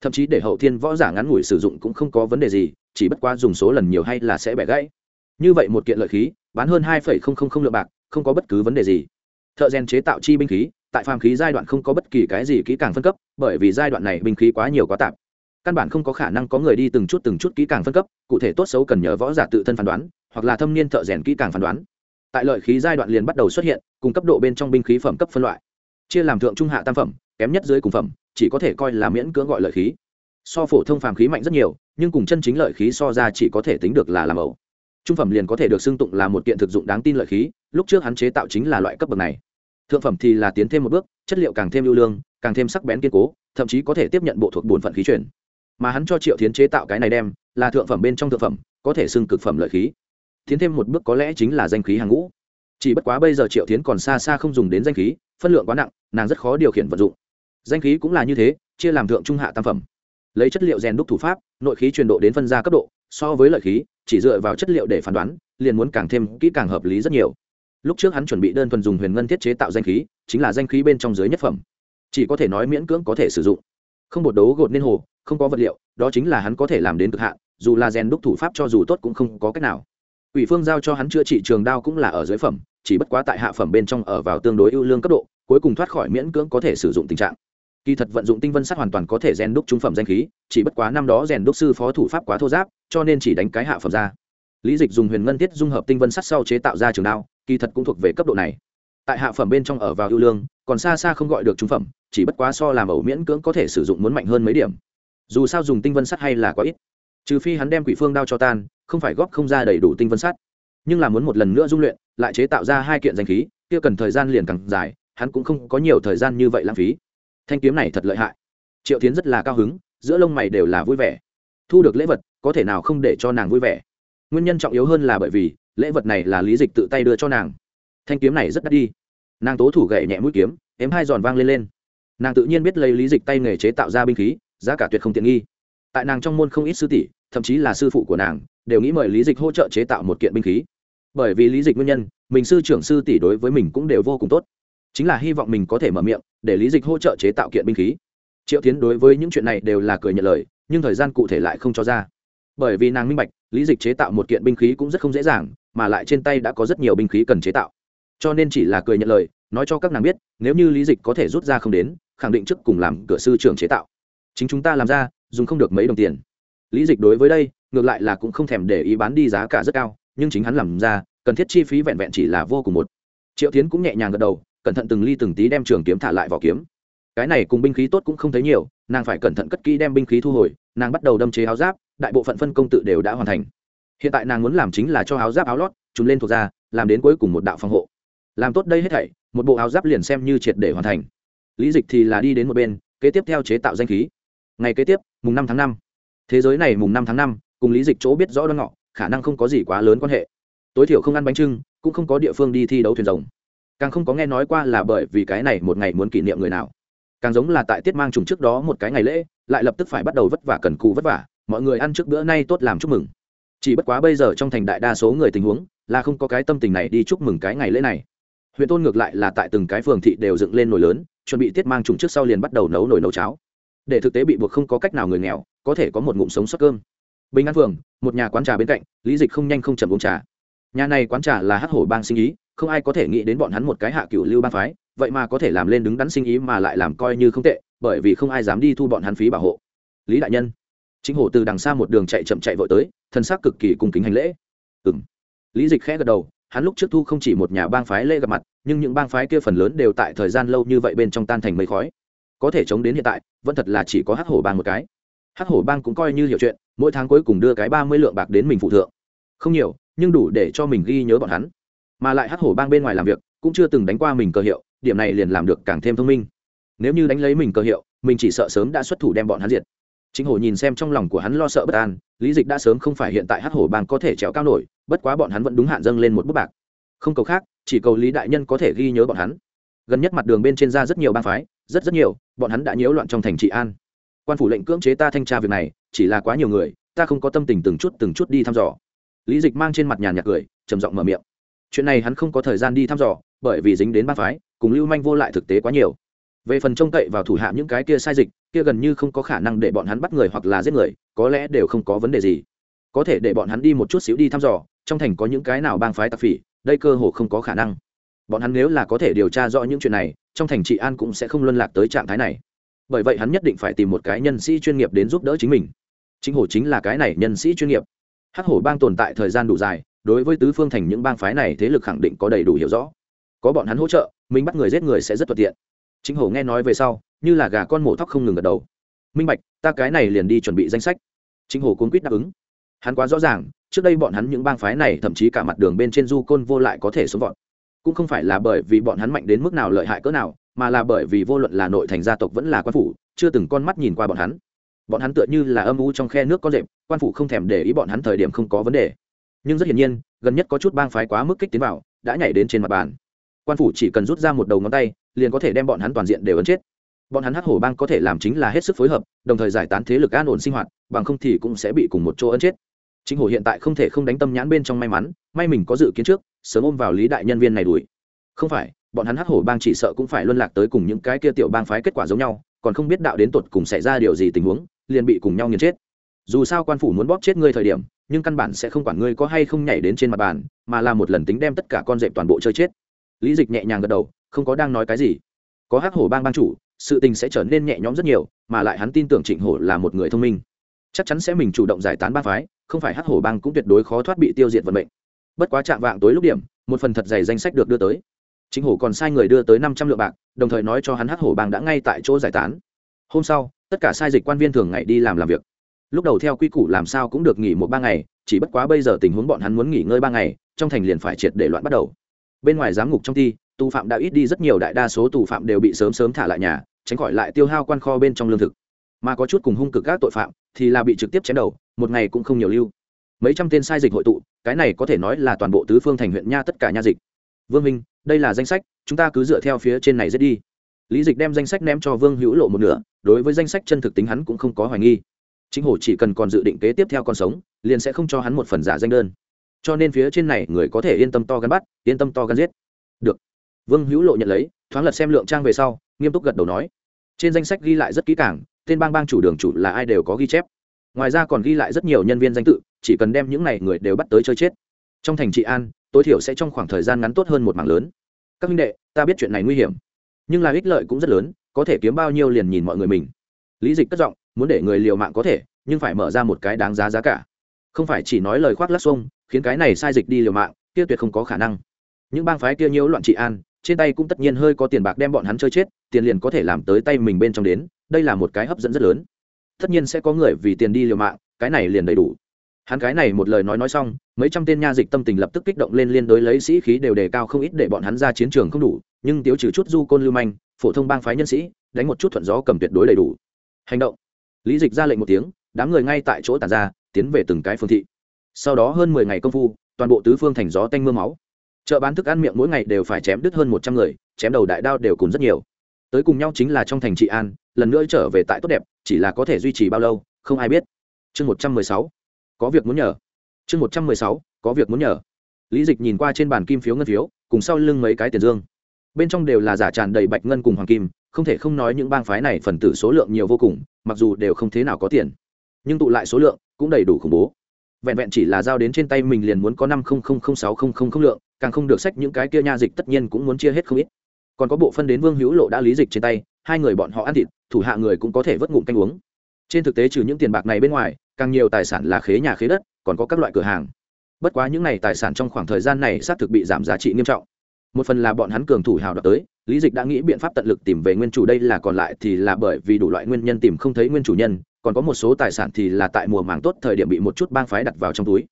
Thậm chí để hậu thiên võ giả ngắn ngủi sử dụng cũng không có vấn đề gì, chỉ bất quá dùng số lần nhiều hay là sẽ bẻ gãy. Như vậy một kiện lợi khí, bán hơn hai lượng bạc, không có bất cứ vấn đề gì thợ rèn chế tạo chi binh khí, tại phàm khí giai đoạn không có bất kỳ cái gì kỹ càng phân cấp, bởi vì giai đoạn này binh khí quá nhiều quá tạp. Căn bản không có khả năng có người đi từng chút từng chút kỹ càng phân cấp, cụ thể tốt xấu cần nhờ võ giả tự thân phán đoán, hoặc là thâm niên thợ rèn kỹ càng phán đoán. Tại lợi khí giai đoạn liền bắt đầu xuất hiện cùng cấp độ bên trong binh khí phẩm cấp phân loại. Chia làm thượng trung hạ tam phẩm, kém nhất dưới cùng phẩm, chỉ có thể coi là miễn cưỡng gọi lợi khí. So phổ thông phàm khí mạnh rất nhiều, nhưng cùng chân chính lợi khí so ra chỉ có thể tính được là làm ẩu. Trung phẩm liền có thể được xưng tụng là một kiện thực dụng đáng tin lợi khí lúc trước hắn chế tạo chính là loại cấp bậc này. Thượng phẩm thì là tiến thêm một bước, chất liệu càng thêm ưu lương, càng thêm sắc bén kiên cố, thậm chí có thể tiếp nhận bộ thuộc bổn phận khí chuyển mà hắn cho triệu tiến chế tạo cái này đem, là thượng phẩm bên trong thượng phẩm, có thể xưng cực phẩm lợi khí. Tiến thêm một bước có lẽ chính là danh khí hàng ngũ. Chỉ bất quá bây giờ triệu tiến còn xa xa không dùng đến danh khí, phân lượng quá nặng, nàng rất khó điều khiển vận dụng. Danh khí cũng là như thế, chia làm thượng trung hạ tam phẩm. Lấy chất liệu rèn đúc thủ pháp, nội khí truyền độ đến phân gia cấp độ, so với lợi khí, chỉ dựa vào chất liệu để phán đoán, liền muốn càng thêm kỹ càng hợp lý rất nhiều lúc trước hắn chuẩn bị đơn thuần dùng huyền ngân thiết chế tạo danh khí, chính là danh khí bên trong dưới nhất phẩm. Chỉ có thể nói miễn cưỡng có thể sử dụng. Không bột đấu gột nên hồ, không có vật liệu, đó chính là hắn có thể làm đến cực hạn, dù là rèn đúc thủ pháp cho dù tốt cũng không có cách nào. Ủy phương giao cho hắn chữa trị trường đao cũng là ở dưới phẩm, chỉ bất quá tại hạ phẩm bên trong ở vào tương đối ưu lương cấp độ, cuối cùng thoát khỏi miễn cưỡng có thể sử dụng tình trạng. Kỳ thật vận dụng tinh vân sắt hoàn toàn có thể rèn đúc trung phẩm danh khí, chỉ bất quá năm đó rèn đúc sư phó thủ pháp quá thô giáp, cho nên chỉ đánh cái hạ phẩm ra. Lý dịch dùng huyền ngân thiết dung hợp tinh vân sắt sau chế tạo ra trường đao kỳ thật cũng thuộc về cấp độ này. Tại hạ phẩm bên trong ở vào ưu lương, còn xa xa không gọi được trung phẩm, chỉ bất quá so làm ẩu miễn cưỡng có thể sử dụng muốn mạnh hơn mấy điểm. Dù sao dùng tinh vân sắt hay là quá ít. Trừ phi hắn đem quỷ phương đao cho tan, không phải góp không ra đầy đủ tinh vân sắt. Nhưng là muốn một lần nữa dung luyện, lại chế tạo ra hai kiện danh khí, kia cần thời gian liền càng dài, hắn cũng không có nhiều thời gian như vậy lãng phí. Thanh kiếm này thật lợi hại. Triệu tiến rất là cao hứng, giữa lông mày đều là vui vẻ. Thu được lễ vật, có thể nào không để cho nàng vui vẻ? Nguyên nhân trọng yếu hơn là bởi vì lễ vật này là lý dịch tự tay đưa cho nàng. Thanh kiếm này rất đắt đi. Nàng tố thủ gậy nhẹ mũi kiếm, ém hai giòn vang lên lên. Nàng tự nhiên biết lấy lý dịch tay nghề chế tạo ra binh khí, giá cả tuyệt không tiện nghi. Tại nàng trong môn không ít sư tỷ, thậm chí là sư phụ của nàng, đều nghĩ mời lý dịch hỗ trợ chế tạo một kiện binh khí. Bởi vì lý dịch nguyên nhân, mình sư trưởng sư tỷ đối với mình cũng đều vô cùng tốt. Chính là hy vọng mình có thể mở miệng, để lý dịch hỗ trợ chế tạo kiện binh khí. Triệu tiến đối với những chuyện này đều là cười nhận lời, nhưng thời gian cụ thể lại không cho ra. Bởi vì nàng minh bạch, lý dịch chế tạo một kiện binh khí cũng rất không dễ dàng mà lại trên tay đã có rất nhiều binh khí cần chế tạo. Cho nên chỉ là cười nhận lời, nói cho các nàng biết, nếu như lý dịch có thể rút ra không đến, khẳng định trước cùng làm cửa sư trưởng chế tạo. Chính chúng ta làm ra, dùng không được mấy đồng tiền. Lý dịch đối với đây, ngược lại là cũng không thèm để ý bán đi giá cả rất cao, nhưng chính hắn làm ra, cần thiết chi phí vẹn vẹn chỉ là vô cùng một. Triệu tiến cũng nhẹ nhàng gật đầu, cẩn thận từng ly từng tí đem trường kiếm thả lại vỏ kiếm. Cái này cùng binh khí tốt cũng không thấy nhiều, nàng phải cẩn thận cất kỹ đem binh khí thu hồi, nàng bắt đầu đâm chế áo giáp, đại bộ phận phân công tự đều đã hoàn thành hiện tại nàng muốn làm chính là cho áo giáp áo lót trùn lên thuộc ra làm đến cuối cùng một đạo phòng hộ. Làm tốt đây hết thảy, một bộ áo giáp liền xem như triệt để hoàn thành. Lý dịch thì là đi đến một bên, kế tiếp theo chế tạo danh khí. Ngày kế tiếp, mùng năm tháng năm. Thế giới này mùng năm tháng năm, cùng lý dịch chỗ biết rõ đoan ngọ, khả năng không có gì quá lớn quan hệ. Tối thiểu không ăn bánh trưng, cũng không có địa phương đi thi đấu thuyền rồng. Càng không có nghe nói qua là bởi vì cái này một ngày muốn kỷ niệm người nào. Càng giống là tại tiết mang trùng trước đó một cái ngày lễ, lại lập tức phải bắt đầu vất vả cần cù vất vả, mọi người ăn trước bữa nay tốt làm chúc mừng chỉ bất quá bây giờ trong thành đại đa số người tình huống là không có cái tâm tình này đi chúc mừng cái ngày lễ này. Huyện tôn ngược lại là tại từng cái phường thị đều dựng lên nồi lớn, chuẩn bị tiết mang trùng trước sau liền bắt đầu nấu nồi nấu cháo. Để thực tế bị buộc không có cách nào người nghèo có thể có một ngụm sống suất cơm. Bình an phường, một nhà quán trà bên cạnh, lý dịch không nhanh không chậm uống trà. Nhà này quán trà là hát hổ bang sinh ý, không ai có thể nghĩ đến bọn hắn một cái hạ cựu lưu bang phái, vậy mà có thể làm lên đứng đắn sinh ý mà lại làm coi như không tệ, bởi vì không ai dám đi thu bọn hắn phí bảo hộ. Lý đại nhân chính hổ từ đằng xa một đường chạy chậm chạy vội tới, thân xác cực kỳ cung kính hành lễ. Ừng lý dịch khẽ gật đầu, hắn lúc trước thu không chỉ một nhà bang phái lễ gặp mặt, nhưng những bang phái kia phần lớn đều tại thời gian lâu như vậy bên trong tan thành mây khói. Có thể chống đến hiện tại, vẫn thật là chỉ có hắc hổ bang một cái. Hắc hổ bang cũng coi như hiểu chuyện, mỗi tháng cuối cùng đưa cái ba mươi lượng bạc đến mình phụ thượng. Không nhiều, nhưng đủ để cho mình ghi nhớ bọn hắn. Mà lại hắc hổ bang bên ngoài làm việc, cũng chưa từng đánh qua mình cơ hiệu, điểm này liền làm được càng thêm thông minh. Nếu như đánh lấy mình cơ hiệu, mình chỉ sợ sớm đã xuất thủ đem bọn hắn diệt chính hổ nhìn xem trong lòng của hắn lo sợ bất an, lý dịch đã sớm không phải hiện tại hát hổ bang có thể trèo cao nổi, bất quá bọn hắn vẫn đúng hạn dâng lên một bút bạc. Không cầu khác, chỉ cầu lý đại nhân có thể ghi nhớ bọn hắn. Gần nhất mặt đường bên trên ra rất nhiều bang phái, rất rất nhiều, bọn hắn đã nhiễu loạn trong thành trị an. Quan phủ lệnh cưỡng chế ta thanh tra việc này, chỉ là quá nhiều người, ta không có tâm tình từng chút từng chút đi thăm dò. Lý dịch mang trên mặt nhàn nhạt cười, trầm giọng mở miệng. Chuyện này hắn không có thời gian đi thăm dò, bởi vì dính đến bang phái, cùng lưu manh vô lại thực tế quá nhiều về phần trông cậy vào thủ hạ những cái kia sai dịch, kia gần như không có khả năng để bọn hắn bắt người hoặc là giết người, có lẽ đều không có vấn đề gì. Có thể để bọn hắn đi một chút xíu đi thăm dò, trong thành có những cái nào bang phái tạp phỉ, đây cơ hồ không có khả năng. Bọn hắn nếu là có thể điều tra rõ những chuyện này, trong thành trị an cũng sẽ không luân lạc tới trạng thái này. Bởi vậy hắn nhất định phải tìm một cái nhân sĩ chuyên nghiệp đến giúp đỡ chính mình. Chính hổ chính là cái này nhân sĩ chuyên nghiệp. Hắc hổ bang tồn tại thời gian đủ dài, đối với tứ phương thành những bang phái này thế lực khẳng định có đầy đủ hiểu rõ. Có bọn hắn hỗ trợ, mình bắt người giết người sẽ rất thuận tiện chính hổ nghe nói về sau, như là gà con mổ thóc không ngừng gật đầu. Minh bạch, ta cái này liền đi chuẩn bị danh sách. Chính hổ cuốn quýt đáp ứng. Hắn quá rõ ràng, trước đây bọn hắn những bang phái này, thậm chí cả mặt đường bên trên du côn vô lại có thể sống vọt. Cũng không phải là bởi vì bọn hắn mạnh đến mức nào lợi hại cỡ nào, mà là bởi vì vô luận là nội thành gia tộc vẫn là quan phủ, chưa từng con mắt nhìn qua bọn hắn. Bọn hắn tựa như là âm u trong khe nước con rệm quan phủ không thèm để ý bọn hắn thời điểm không có vấn đề. Nhưng rất hiển nhiên, gần nhất có chút bang phái quá mức kích tiến vào, đã nhảy đến trên mặt bàn quan phủ chỉ cần rút ra một đầu ngón tay, liền có thể đem bọn hắn toàn diện đều ấn chết. Bọn hắn hắc hổ bang có thể làm chính là hết sức phối hợp, đồng thời giải tán thế lực an ổn sinh hoạt, bằng không thì cũng sẽ bị cùng một chỗ ấn chết. Chính hổ hiện tại không thể không đánh tâm nhãn bên trong may mắn, may mình có dự kiến trước, sớm ôm vào lý đại nhân viên này đuổi. Không phải, bọn hắn hắc hổ bang chỉ sợ cũng phải luân lạc tới cùng những cái kia tiểu bang phái kết quả giống nhau, còn không biết đạo đến tột cùng xảy ra điều gì tình huống, liền bị cùng nhau nghiền chết. Dù sao quan phủ muốn bóp chết ngươi thời điểm, nhưng căn bản sẽ không quản ngươi có hay không nhảy đến trên mặt bàn, mà là một lần tính đem tất cả con dẹp toàn bộ chơi chết lý dịch nhẹ nhàng gật đầu, không có đang nói cái gì. Có hắc hổ bang bang chủ, sự tình sẽ trở nên nhẹ nhõm rất nhiều, mà lại hắn tin tưởng trịnh hổ là một người thông minh. Chắc chắn sẽ mình chủ động giải tán bang phái, không phải hắc hổ bang cũng tuyệt đối khó thoát bị tiêu diệt vận mệnh. Bất quá chạm vạng tối lúc điểm, một phần thật dày danh sách được đưa tới. Chính hổ còn sai người đưa tới năm trăm lượng bạc, đồng thời nói cho hắn hắc hổ bang đã ngay tại chỗ giải tán. Hôm sau, tất cả sai dịch quan viên thường ngày đi làm làm việc. Lúc đầu theo quy củ làm sao cũng được nghỉ một ba ngày, chỉ bất quá bây giờ tình huống bọn hắn muốn nghỉ ngơi ba ngày, trong thành liền phải triệt để loạn bắt đầu bên ngoài giám ngục trong thi, tù phạm đã ít đi rất nhiều, đại đa số tù phạm đều bị sớm sớm thả lại nhà, tránh khỏi lại tiêu hao quan kho bên trong lương thực. Mà có chút cùng hung cực các tội phạm thì là bị trực tiếp chém đầu, một ngày cũng không nhiều lưu. Mấy trăm tên sai dịch hội tụ, cái này có thể nói là toàn bộ tứ phương thành huyện nha tất cả nha dịch. Vương minh, đây là danh sách, chúng ta cứ dựa theo phía trên này dễ đi. Lý dịch đem danh sách ném cho vương hữu lộ một nửa, đối với danh sách chân thực tính hắn cũng không có hoài nghi. Chính hổ chỉ cần còn dự định kế tiếp theo con sống, liền sẽ không cho hắn một phần giả danh đơn cho nên phía trên này người có thể yên tâm to gắn bắt, yên tâm to gắn giết. Được. Vương hữu lộ nhận lấy, thoáng lật xem lượng trang về sau, nghiêm túc gật đầu nói. Trên danh sách ghi lại rất kỹ càng, tên bang bang chủ đường chủ là ai đều có ghi chép. Ngoài ra còn ghi lại rất nhiều nhân viên danh tự, chỉ cần đem những này người đều bắt tới chơi chết. Trong thành trị an, tối thiểu sẽ trong khoảng thời gian ngắn tốt hơn một mảng lớn. Các minh đệ, ta biết chuyện này nguy hiểm, nhưng là ích lợi cũng rất lớn, có thể kiếm bao nhiêu liền nhìn mọi người mình. Lý dịch cất giọng, muốn để người liều mạng có thể, nhưng phải mở ra một cái đáng giá giá cả. Không phải chỉ nói lời khoác lắc xuông khiến cái này sai dịch đi liều mạng, kia tuyệt không có khả năng. Những bang phái kia nhiễu loạn trị an, trên tay cũng tất nhiên hơi có tiền bạc đem bọn hắn chơi chết, tiền liền có thể làm tới tay mình bên trong đến, đây là một cái hấp dẫn rất lớn. Tất nhiên sẽ có người vì tiền đi liều mạng, cái này liền đầy đủ. Hắn cái này một lời nói nói xong, mấy trăm tên nha dịch tâm tình lập tức kích động lên liên đối lấy sĩ khí đều đề cao không ít để bọn hắn ra chiến trường không đủ, nhưng tiếu trừ chút du côn lưu manh, phổ thông bang phái nhân sĩ, đánh một chút thuận gió cầm tuyệt đối đầy đủ. Hành động. Lý dịch ra lệnh một tiếng, đám người ngay tại chỗ tàn ra, tiến về từng cái phương thị sau đó hơn mười ngày công phu, toàn bộ tứ phương thành gió tanh m ư a máu. Chợ bán thức ăn miệng mỗi ngày đều phải chém đứt hơn một trăm người, chém đầu đại đao đều cùng rất nhiều. Tới cùng nhau chính là trong thành trị an, lần nữa trở về tại tốt đẹp, chỉ là có thể duy trì bao lâu, không ai biết. Chương một trăm mười sáu. Có việc muốn nhờ. Chương một trăm mười sáu. Có việc muốn nhờ. Lý dịch nhìn qua trên bàn kim phiếu ngân phiếu, cùng sau lưng mấy cái tiền dương. Bên trong đều là giả tràn đầy bạch ngân cùng hoàng kim, không thể không nói những bang phái này phần tử số lượng nhiều vô cùng, mặc dù đều không thế nào có tiền, nhưng tụ lại số lượng cũng đầy đủ khủng bố vẹn vẹn chỉ là giao đến trên tay mình liền muốn có năm sáu lượng, càng không được sách những cái kia nha dịch tất nhiên cũng muốn chia hết không ít. Còn có bộ phân đến vương hữu lộ đã lý dịch trên tay, hai người bọn họ ăn thịt, thủ hạ người cũng có thể vớt ngụm canh uống. Trên thực tế trừ những tiền bạc này bên ngoài, càng nhiều tài sản là khế nhà khế đất, còn có các loại cửa hàng. Bất quá những n à y tài sản trong khoảng thời gian này xác thực bị giảm giá trị nghiêm trọng. Một phần là bọn hắn cường thủ hào đoạt tới, lý dịch đã nghĩ biện pháp tận lực tìm về nguyên chủ, đây là còn lại thì là bởi vì đủ loại nguyên nhân tìm không thấy nguyên chủ nhân còn có một số tài sản thì là tại mùa màng tốt thời điểm bị một chút bang phái đặt vào trong túi.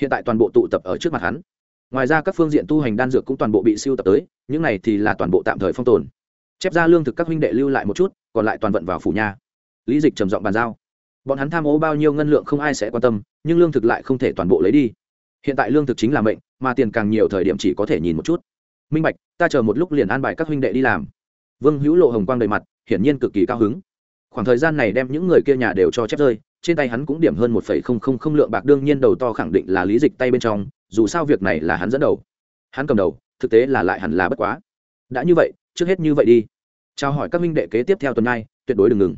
Hiện tại toàn bộ tụ tập ở trước mặt hắn. Ngoài ra các phương diện tu hành đan dược cũng toàn bộ bị siêu tập tới, những này thì là toàn bộ tạm thời phong tồn. Chép ra lương thực các huynh đệ lưu lại một chút, còn lại toàn vận vào phủ nha. Lý dịch trầm giọng bàn giao. Bọn hắn tham ô bao nhiêu ngân lượng không ai sẽ quan tâm, nhưng lương thực lại không thể toàn bộ lấy đi. Hiện tại lương thực chính là mệnh, mà tiền càng nhiều thời điểm chỉ có thể nhìn một chút. Minh bạch, ta chờ một lúc liền an bài các huynh đệ đi làm. Vương hữu lộ hồng quang đầy mặt, hiển nhiên cực kỳ cao hứng khoảng thời gian này đem những người kia nhà đều cho chép rơi, trên tay hắn cũng điểm hơn một phẩy không không không lượng bạc, đương nhiên đầu to khẳng định là lý dịch tay bên trong, dù sao việc này là hắn dẫn đầu. Hắn cầm đầu, thực tế là lại hẳn là bất quá. Đã như vậy, trước hết như vậy đi. Trao hỏi các minh đệ kế tiếp theo tuần nay tuyệt đối đừng ngừng.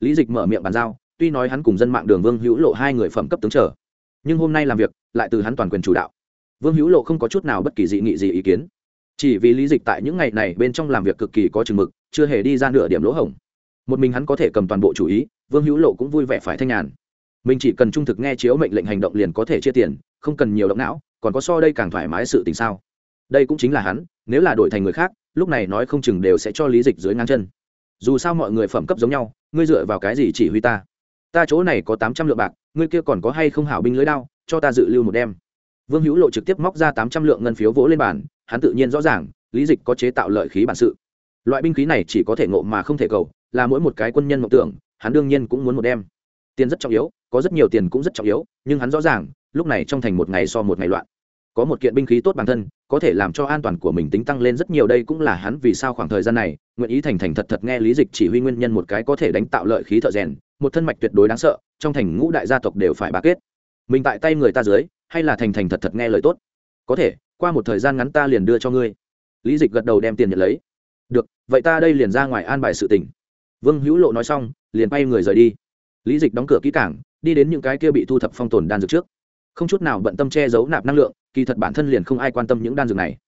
Lý dịch mở miệng bàn giao, tuy nói hắn cùng dân mạng đường vương hữu lộ hai người phẩm cấp tướng trở nhưng hôm nay làm việc, lại từ hắn toàn quyền chủ đạo. Vương hữu lộ không có chút nào bất kỳ dị nghị gì ý kiến. Chỉ vì lý dịch tại những ngày này bên trong làm việc cực kỳ có chừng mực, chưa hề đi ra nửa điểm lỗ hổng một mình hắn có thể cầm toàn bộ chủ ý, vương hữu lộ cũng vui vẻ phải thanh nhàn. Mình chỉ cần trung thực nghe chiếu mệnh lệnh hành động liền có thể chia tiền, không cần nhiều động não, còn có so đây càng thoải mái sự tình sao? Đây cũng chính là hắn, nếu là đổi thành người khác, lúc này nói không chừng đều sẽ cho lý dịch dưới ngang chân. Dù sao mọi người phẩm cấp giống nhau, ngươi dựa vào cái gì chỉ huy ta? Ta chỗ này có tám trăm lượng bạc, ngươi kia còn có hay không hảo binh lưới đao, cho ta dự lưu một đêm. Vương hữu lộ trực tiếp móc ra tám trăm lượng ngân phiếu vỗ lên bàn, hắn tự nhiên rõ ràng, lý dịch có chế tạo lợi khí bản sự. Loại binh khí này chỉ có thể ngộ mà không thể cầu là mỗi một cái quân nhân mộng tưởng, hắn đương nhiên cũng muốn một đem. Tiền rất trọng yếu, có rất nhiều tiền cũng rất trọng yếu, nhưng hắn rõ ràng, lúc này trong thành một ngày so một ngày loạn. Có một kiện binh khí tốt bản thân, có thể làm cho an toàn của mình tính tăng lên rất nhiều, đây cũng là hắn vì sao khoảng thời gian này, nguyện ý thành thành thật thật nghe lý dịch chỉ huy nguyên nhân một cái có thể đánh tạo lợi khí thợ rèn, một thân mạch tuyệt đối đáng sợ, trong thành ngũ đại gia tộc đều phải bá kết. Mình tại tay người ta dưới, hay là thành thành thật thật nghe lời tốt? Có thể, qua một thời gian ngắn ta liền đưa cho ngươi. Lý dịch gật đầu đem tiền nhận lấy. Được, vậy ta đây liền ra ngoài an bài sự tình vương hữu lộ nói xong, liền bay người rời đi. Lý dịch đóng cửa kỹ cảng, đi đến những cái kia bị thu thập phong tồn đan dược trước. Không chút nào bận tâm che giấu nạp năng lượng, kỳ thật bản thân liền không ai quan tâm những đan dược này.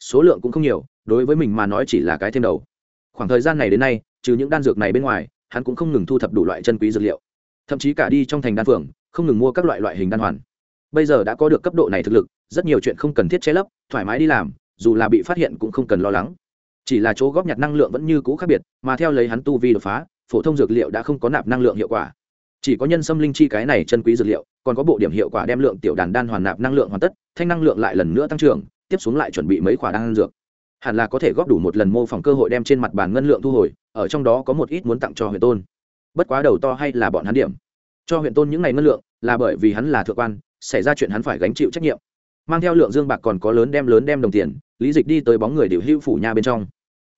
Số lượng cũng không nhiều, đối với mình mà nói chỉ là cái thêm đầu. Khoảng thời gian này đến nay, trừ những đan dược này bên ngoài, hắn cũng không ngừng thu thập đủ loại chân quý dược liệu. Thậm chí cả đi trong thành đan phường, không ngừng mua các loại loại hình đan hoàn. Bây giờ đã có được cấp độ này thực lực, rất nhiều chuyện không cần thiết che lấp, thoải mái đi làm, dù là bị phát hiện cũng không cần lo lắng chỉ là chỗ góp nhặt năng lượng vẫn như cũ khác biệt, mà theo lấy hắn tu vi đột phá, phổ thông dược liệu đã không có nạp năng lượng hiệu quả. Chỉ có nhân xâm linh chi cái này chân quý dược liệu, còn có bộ điểm hiệu quả đem lượng tiểu đàn đan hoàn nạp năng lượng hoàn tất, thanh năng lượng lại lần nữa tăng trưởng, tiếp xuống lại chuẩn bị mấy quả đan dược. Hẳn là có thể góp đủ một lần mô phỏng cơ hội đem trên mặt bàn ngân lượng thu hồi, ở trong đó có một ít muốn tặng cho huyện tôn. Bất quá đầu to hay là bọn hắn điểm? Cho huyện tôn những ngày ngân lượng, là bởi vì hắn là thượng quan, xảy ra chuyện hắn phải gánh chịu trách nhiệm. Mang theo lượng dương bạc còn có lớn đem lớn đem đồng tiền, lý dịch đi tới bóng người điều hữu phủ nha bên trong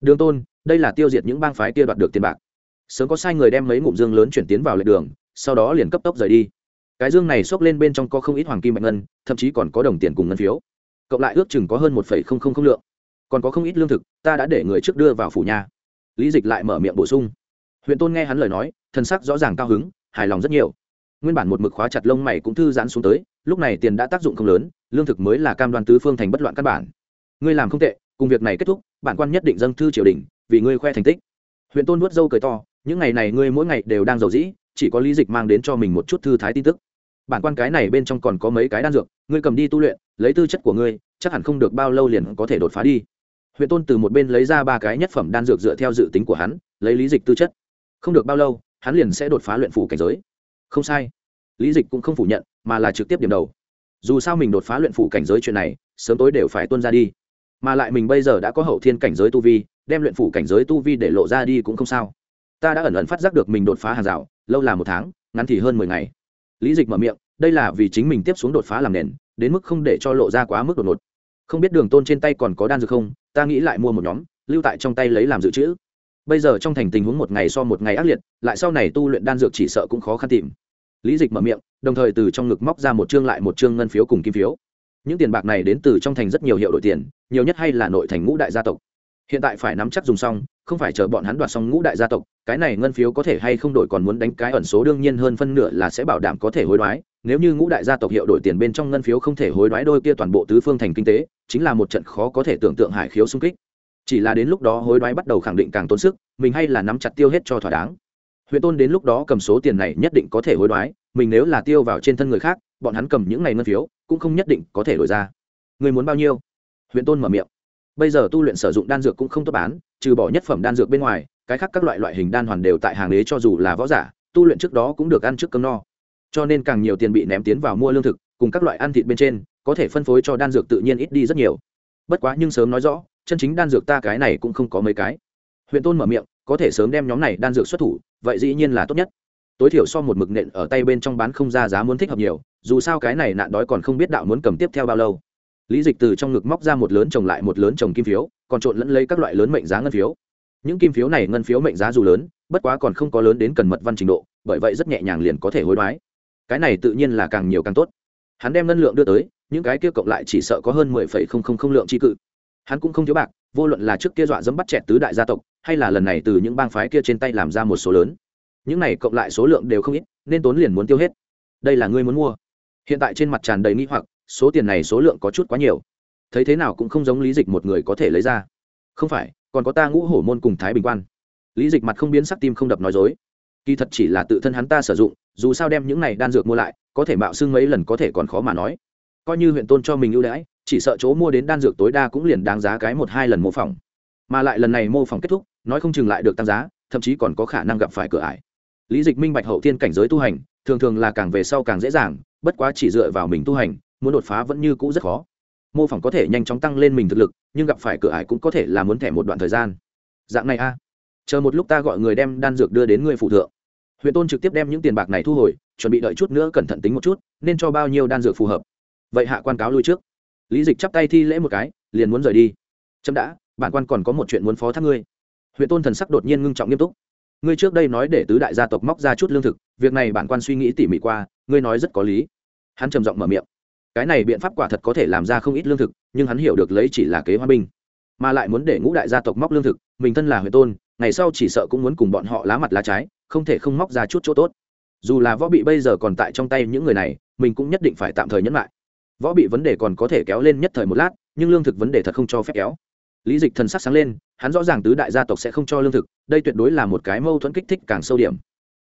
đường tôn, đây là tiêu diệt những bang phái kia đoạt được tiền bạc. Sớm có sai người đem mấy ngụm dương lớn chuyển tiến vào lệ đường, sau đó liền cấp tốc rời đi. Cái dương này xốc lên bên trong có không ít hoàng kim bạch ngân, thậm chí còn có đồng tiền cùng ngân phiếu. Cộng lại ước chừng có hơn một không không không lượng. Còn có không ít lương thực, ta đã để người trước đưa vào phủ nhà lý dịch lại mở miệng bổ sung. Huyện tôn nghe hắn lời nói thân sắc rõ ràng cao hứng, hài lòng rất nhiều. Nguyên bản một mực khóa chặt lông mày cũng thư giãn xuống tới, lúc này tiền đã tác dụng không lớn, lương thực mới là cam đoan tứ phương thành bất loạn căn bản. Ngươi làm không tệ, cùng việc này kết thúc bản quan nhất định dâng thư triều đình, vì ngươi khoe thành tích. Huyện tôn nuốt dâu cười to, những ngày này ngươi mỗi ngày đều đang giàu dĩ, chỉ có lý dịch mang đến cho mình một chút thư thái tin tức. Bản quan cái này bên trong còn có mấy cái đan dược, ngươi cầm đi tu luyện, lấy tư chất của ngươi, chắc hẳn không được bao lâu liền có thể đột phá đi. Huyện tôn từ một bên lấy ra ba cái nhất phẩm đan dược dựa theo dự tính của hắn, lấy lý dịch tư chất. Không được bao lâu, hắn liền sẽ đột phá luyện phủ cảnh giới. Không sai. Lý dịch cũng không phủ nhận, mà là trực tiếp điểm đầu. Dù sao mình đột phá luyện phủ cảnh giới chuyện này, sớm tối đều phải tuân ra đi mà lại mình bây giờ đã có hậu thiên cảnh giới tu vi, đem luyện phủ cảnh giới tu vi để lộ ra đi cũng không sao. Ta đã ẩn ẩn phát giác được mình đột phá hàng rào, lâu là một tháng, ngắn thì hơn mười ngày. Lý dịch mở miệng, đây là vì chính mình tiếp xuống đột phá làm nền, đến mức không để cho lộ ra quá mức đột ngột. Không biết đường tôn trên tay còn có đan dược không, ta nghĩ lại mua một nhóm, lưu tại trong tay lấy làm dự trữ. Bây giờ trong thành tình huống một ngày so một ngày ác liệt, lại sau này tu luyện đan dược chỉ sợ cũng khó khăn tìm. Lý dịch mở miệng, đồng thời từ trong ngực móc ra một chương lại một chương ngân phiếu cùng kim phiếu những tiền bạc này đến từ trong thành rất nhiều hiệu đội tiền, nhiều nhất hay là nội thành ngũ đại gia tộc. Hiện tại phải nắm chắc dùng xong, không phải chờ bọn hắn đoạt xong ngũ đại gia tộc, cái này ngân phiếu có thể hay không đổi còn muốn đánh cái ẩn số đương nhiên hơn phân nửa là sẽ bảo đảm có thể hối đoái. Nếu như ngũ đại gia tộc hiệu đổi tiền bên trong ngân phiếu không thể hối đoái đôi kia toàn bộ tứ phương thành kinh tế, chính là một trận khó có thể tưởng tượng hải khiếu xung kích. Chỉ là đến lúc đó hối đoái bắt đầu khẳng định càng tốn sức, mình hay là nắm chặt tiêu hết cho thỏa đáng huyện tôn đến lúc đó cầm số tiền này nhất định có thể hối đoái, mình nếu là tiêu vào trên thân người khác, bọn hắn cầm những ngày ngân phiếu, cũng không nhất định có thể đổi ra. Người muốn bao nhiêu? Huyện tôn mở miệng. Bây giờ tu luyện sử dụng đan dược cũng không tốt bán, trừ bỏ nhất phẩm đan dược bên ngoài, cái khác các loại loại hình đan hoàn đều tại hàng đế cho dù là võ giả, tu luyện trước đó cũng được ăn trước cơm no. Cho nên càng nhiều tiền bị ném tiến vào mua lương thực, cùng các loại ăn thịt bên trên, có thể phân phối cho đan dược tự nhiên ít đi rất nhiều. Bất quá nhưng sớm nói rõ, chân chính đan dược ta cái này cũng không có mấy cái. Huyện tôn mở miệng, có thể sớm đem nhóm này đan dược xuất thủ vậy dĩ nhiên là tốt nhất. Tối thiểu so một mực nện ở tay bên trong bán không ra giá muốn thích hợp nhiều, dù sao cái này nạn đói còn không biết đạo muốn cầm tiếp theo bao lâu. Lý dịch từ trong ngực móc ra một lớn trồng lại một lớn trồng kim phiếu, còn trộn lẫn lấy các loại lớn mệnh giá ngân phiếu. Những kim phiếu này ngân phiếu mệnh giá dù lớn, bất quá còn không có lớn đến cần mật văn trình độ, bởi vậy rất nhẹ nhàng liền có thể hối đoái. Cái này tự nhiên là càng nhiều càng tốt. Hắn đem ngân lượng đưa tới, những cái kia cộng lại chỉ sợ có hơn mười phẩy không không không lượng tri cự. Hắn cũng không thiếu bạc vô luận là trước kia dọa dẫm bắt chẹt tứ đại gia tộc, hay là lần này từ những bang phái kia trên tay làm ra một số lớn. Những này cộng lại số lượng đều không ít, nên tốn liền muốn tiêu hết. Đây là ngươi muốn mua. Hiện tại trên mặt tràn đầy nghi hoặc, số tiền này số lượng có chút quá nhiều. Thấy thế nào cũng không giống lý dịch một người có thể lấy ra. Không phải, còn có ta ngũ hổ môn cùng thái bình quan. Lý dịch mặt không biến sắc tim không đập nói dối. Kỳ thật chỉ là tự thân hắn ta sử dụng, dù sao đem những này đan dược mua lại, có thể mạo xưng mấy lần có thể còn khó mà nói coi như huyện tôn cho mình ưu đãi, chỉ sợ chỗ mua đến đan dược tối đa cũng liền đáng giá cái một hai lần mô phỏng. Mà lại lần này mô phỏng kết thúc, nói không chừng lại được tăng giá, thậm chí còn có khả năng gặp phải cửa ải. Lý dịch minh bạch hậu thiên cảnh giới tu hành, thường thường là càng về sau càng dễ dàng, bất quá chỉ dựa vào mình tu hành, muốn đột phá vẫn như cũ rất khó. Mô phỏng có thể nhanh chóng tăng lên mình thực lực, nhưng gặp phải cửa ải cũng có thể là muốn thẻ một đoạn thời gian. Dạng này a. Chờ một lúc ta gọi người đem đan dược đưa đến người phụ thượng. Huyện tôn trực tiếp đem những tiền bạc này thu hồi, chuẩn bị đợi chút nữa cẩn thận tính một chút, nên cho bao nhiêu đan dược phù hợp vậy hạ quan cáo lui trước. Lý dịch chắp tay thi lễ một cái, liền muốn rời đi. Chấm đã, bản quan còn có một chuyện muốn phó thác ngươi. Huyện tôn thần sắc đột nhiên ngưng trọng nghiêm túc. Ngươi trước đây nói để tứ đại gia tộc móc ra chút lương thực, việc này bản quan suy nghĩ tỉ mỉ qua, ngươi nói rất có lý. Hắn trầm giọng mở miệng. Cái này biện pháp quả thật có thể làm ra không ít lương thực, nhưng hắn hiểu được lấy chỉ là kế hoa binh, mà lại muốn để ngũ đại gia tộc móc lương thực, mình thân là huyện tôn, ngày sau chỉ sợ cũng muốn cùng bọn họ lá mặt lá trái, không thể không móc ra chút chỗ tốt. Dù là võ bị bây giờ còn tại trong tay những người này, mình cũng nhất định phải tạm thời nhẫn lại võ bị vấn đề còn có thể kéo lên nhất thời một lát, nhưng lương thực vấn đề thật không cho phép kéo. Lý dịch thần sắc sáng lên, hắn rõ ràng tứ đại gia tộc sẽ không cho lương thực, đây tuyệt đối là một cái mâu thuẫn kích thích càng sâu điểm.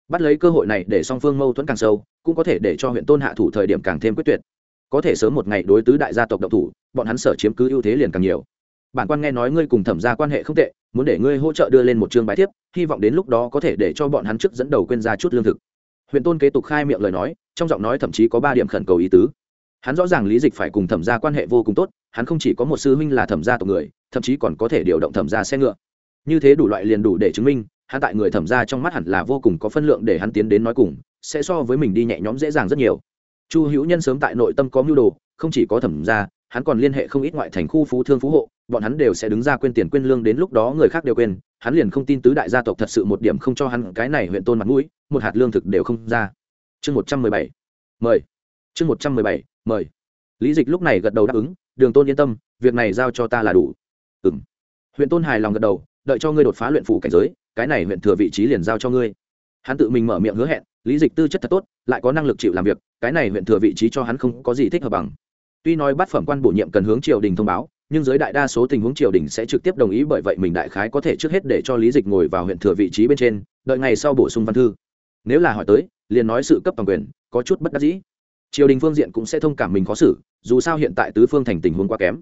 Bắt lấy cơ hội này để song phương mâu thuẫn càng sâu, cũng có thể để cho huyện tôn hạ thủ thời điểm càng thêm quyết tuyệt. Có thể sớm một ngày đối tứ đại gia tộc độc thủ, bọn hắn sở chiếm cứ ưu thế liền càng nhiều. Bản quan nghe nói ngươi cùng thẩm gia quan hệ không tệ, muốn để ngươi hỗ trợ đưa lên một chương bài thiếp, hy vọng đến lúc đó có thể để cho bọn hắn trước dẫn đầu quên ra chút lương thực. Huyện tôn kế tục khai miệng lời nói, trong giọng nói thậm chí có ba điểm khẩn cầu ý tứ hắn rõ ràng lý dịch phải cùng thẩm gia quan hệ vô cùng tốt, hắn không chỉ có một sư huynh là thẩm gia tộc người, thậm chí còn có thể điều động thẩm gia xe ngựa. Như thế đủ loại liền đủ để chứng minh, hắn tại người thẩm gia trong mắt hẳn là vô cùng có phân lượng để hắn tiến đến nói cùng, sẽ so với mình đi nhẹ nhõm dễ dàng rất nhiều. Chu hữu nhân sớm tại nội tâm có mưu đồ, không chỉ có thẩm gia, hắn còn liên hệ không ít ngoại thành khu phú thương phú hộ, bọn hắn đều sẽ đứng ra quên tiền quên lương đến lúc đó người khác đều quên, hắn liền không tin tứ đại gia tộc thật sự một điểm không cho hắn cái này huyện tôn mặt mũi, một hạt lương thực đều không ra. Chương một trăm mười bảy. Mời. Chương một trăm mười bảy mời. Lý dịch lúc này gật đầu đáp ứng, đường tôn yên tâm, việc này giao cho ta là đủ. Ừ m huyện tôn hài lòng gật đầu, đợi cho ngươi đột phá luyện phủ cảnh giới, cái này huyện thừa vị trí liền giao cho ngươi. Hắn tự mình mở miệng hứa hẹn, lý dịch tư chất thật tốt, lại có năng lực chịu làm việc, cái này huyện thừa vị trí cho hắn không có gì thích hợp bằng. Tuy nói bát phẩm quan bổ nhiệm cần hướng triều đình thông báo, nhưng dưới đại đa số tình huống triều đình sẽ trực tiếp đồng ý bởi vậy mình đại khái có thể trước hết để cho lý dịch ngồi vào huyện thừa vị trí bên trên, đợi ngày sau bổ sung văn thư. Nếu là hỏi tới, liền nói sự cấp toàn quyền, có chút bất đắc dĩ triều đình phương diện cũng sẽ thông cảm mình khó xử, dù sao hiện tại tứ phương thành tình huống quá kém.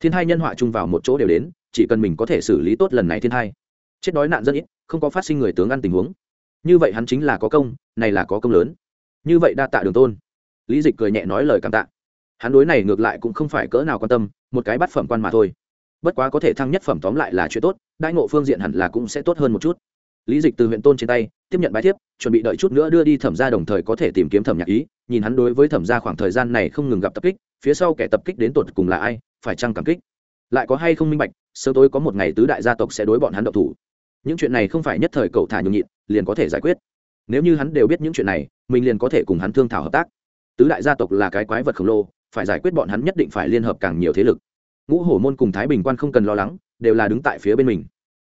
Thiên hai nhân họa chung vào một chỗ đều đến, chỉ cần mình có thể xử lý tốt lần này thiên hai. Chết đói nạn rất ít, không có phát sinh người tướng ăn tình huống. Như vậy hắn chính là có công, này là có công lớn. Như vậy đa tạ đường tôn. Lý dịch cười nhẹ nói lời cảm tạ. Hắn đối này ngược lại cũng không phải cỡ nào quan tâm, một cái bắt phẩm quan mà thôi. Bất quá có thể thăng nhất phẩm tóm lại là chuyện tốt đại ngộ phương diện hẳn là cũng sẽ tốt hơn một chút lý dịch từ huyện tôn trên tay, tiếp nhận bài thiếp, chuẩn bị đợi chút nữa đưa đi thẩm ra đồng thời có thể tìm kiếm thẩm nhạc ý. Nhìn hắn đối với thẩm ra khoảng thời gian này không ngừng gặp tập kích, phía sau kẻ tập kích đến tột cùng là ai, phải chăng cảm kích? Lại có hay không minh bạch, sớm tối có một ngày tứ đại gia tộc sẽ đối bọn hắn độc thủ. Những chuyện này không phải nhất thời cậu thả nhường nhịn, liền có thể giải quyết. Nếu như hắn đều biết những chuyện này, mình liền có thể cùng hắn thương thảo hợp tác. Tứ đại gia tộc là cái quái vật khổng lồ, phải giải quyết bọn hắn nhất định phải liên hợp càng nhiều thế lực. Ngũ hổ môn cùng thái bình quan không cần lo lắng, đều là đứng tại phía bên mình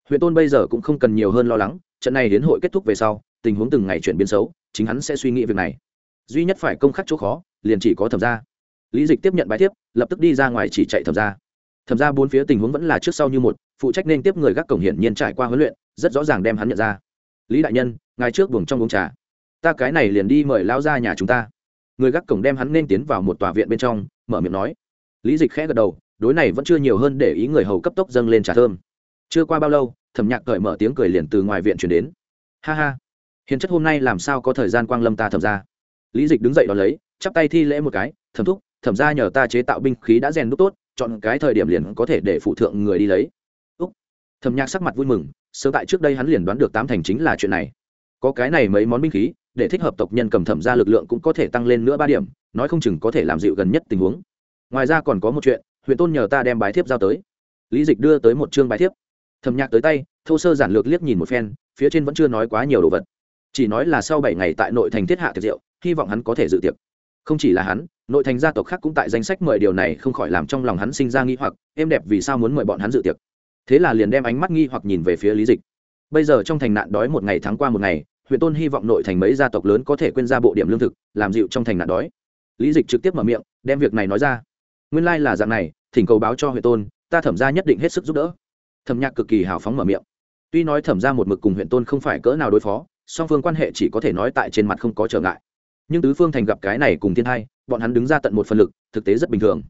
huyện tôn bây giờ cũng không cần nhiều hơn lo lắng, trận này đến hội kết thúc về sau, tình huống từng ngày chuyển biến xấu, chính hắn sẽ suy nghĩ việc này. Duy nhất phải công khắc chỗ khó, liền chỉ có thẩm ra lý dịch tiếp nhận bài tiếp lập tức đi ra ngoài chỉ chạy thẩm ra thẩm ra bốn phía tình huống vẫn là trước sau như một, phụ trách nên tiếp người gác cổng hiển nhiên trải qua huấn luyện, rất rõ ràng đem hắn nhận ra. Lý đại nhân, ngài trước buồng trong uống trà. Ta cái này liền đi mời lao ra nhà chúng ta. Người gác cổng đem hắn nên tiến vào một tòa viện bên trong, mở miệng nói. Lý dịch khẽ gật đầu, đối này vẫn chưa nhiều hơn để ý người hầu cấp tốc dâng lên trà thơm chưa qua bao lâu, thẩm nhạc cởi mở tiếng cười liền từ ngoài viện chuyển đến. Ha ha, hiền chất hôm nay làm sao có thời gian quang lâm ta thẩm ra? Lý dịch đứng dậy đón lấy, chắp tay thi lễ một cái, thẩm thúc, thẩm ra nhờ ta chế tạo binh khí đã rèn đúc tốt, chọn cái thời điểm liền có thể để phụ thượng người đi lấy. Úc. Thẩm nhạc sắc mặt vui mừng, sơ tại trước đây hắn liền đoán được tám thành chính là chuyện này. Có cái này mấy món binh khí, để thích hợp tộc nhân cầm thẩm ra lực lượng cũng có thể tăng lên nữa ba điểm, nói không chừng có thể làm dịu gần nhất tình huống. Ngoài ra còn có một chuyện, huyện tôn nhờ ta đem bài thiếp giao tới. Lý dịch đưa tới một chương bài thiếp thẩm nhạc tới tay, thô sơ giản lược liếc nhìn một phen, phía trên vẫn chưa nói quá nhiều đồ vật. Chỉ nói là sau bảy ngày tại nội thành thiết hạ tiệc rượu, hy vọng hắn có thể dự tiệc. Không chỉ là hắn, nội thành gia tộc khác cũng tại danh sách mời điều này không khỏi làm trong lòng hắn sinh ra nghi hoặc êm đẹp vì sao muốn mời bọn hắn dự tiệc. Thế là liền đem ánh mắt nghi hoặc nhìn về phía lý dịch. Bây giờ trong thành nạn đói một ngày tháng qua một ngày, huyện tôn hy vọng nội thành mấy gia tộc lớn có thể quên ra bộ điểm lương thực, làm dịu trong thành nạn đói. Lý dịch trực tiếp mở miệng, đem việc này nói ra. Nguyên lai、like、là dạng này, thỉnh cầu báo cho huyện tôn, ta thẩm ra nhất định hết sức giúp đỡ thẩm nhạc cực kỳ hào phóng mở miệng. Tuy nói thẩm ra một mực cùng huyện tôn không phải cỡ nào đối phó, song phương quan hệ chỉ có thể nói tại trên mặt không có trở ngại. Nhưng tứ phương thành gặp cái này cùng thiên hai bọn hắn đứng ra tận một phần lực, thực tế rất bình thường.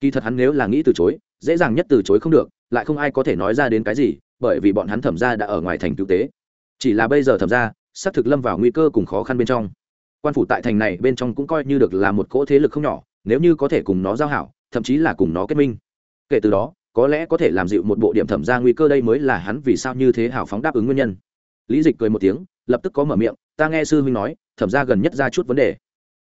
Kỳ thật hắn nếu là nghĩ từ chối, dễ dàng nhất từ chối không được, lại không ai có thể nói ra đến cái gì, bởi vì bọn hắn thẩm ra đã ở ngoài thành cứu tế. Chỉ là bây giờ thẩm ra, xác thực lâm vào nguy cơ cùng khó khăn bên trong. Quan phủ tại thành này bên trong cũng coi như được là một cỗ thế lực không nhỏ, nếu như có thể cùng nó giao hảo, thậm chí là cùng nó kết minh. Kể từ đó có lẽ có thể làm dịu một bộ điểm thẩm ra nguy cơ đây mới là hắn vì sao như thế hào phóng đáp ứng nguyên nhân. Lý dịch cười một tiếng, lập tức có mở miệng, ta nghe sư huynh nói, thẩm ra gần nhất ra chút vấn đề.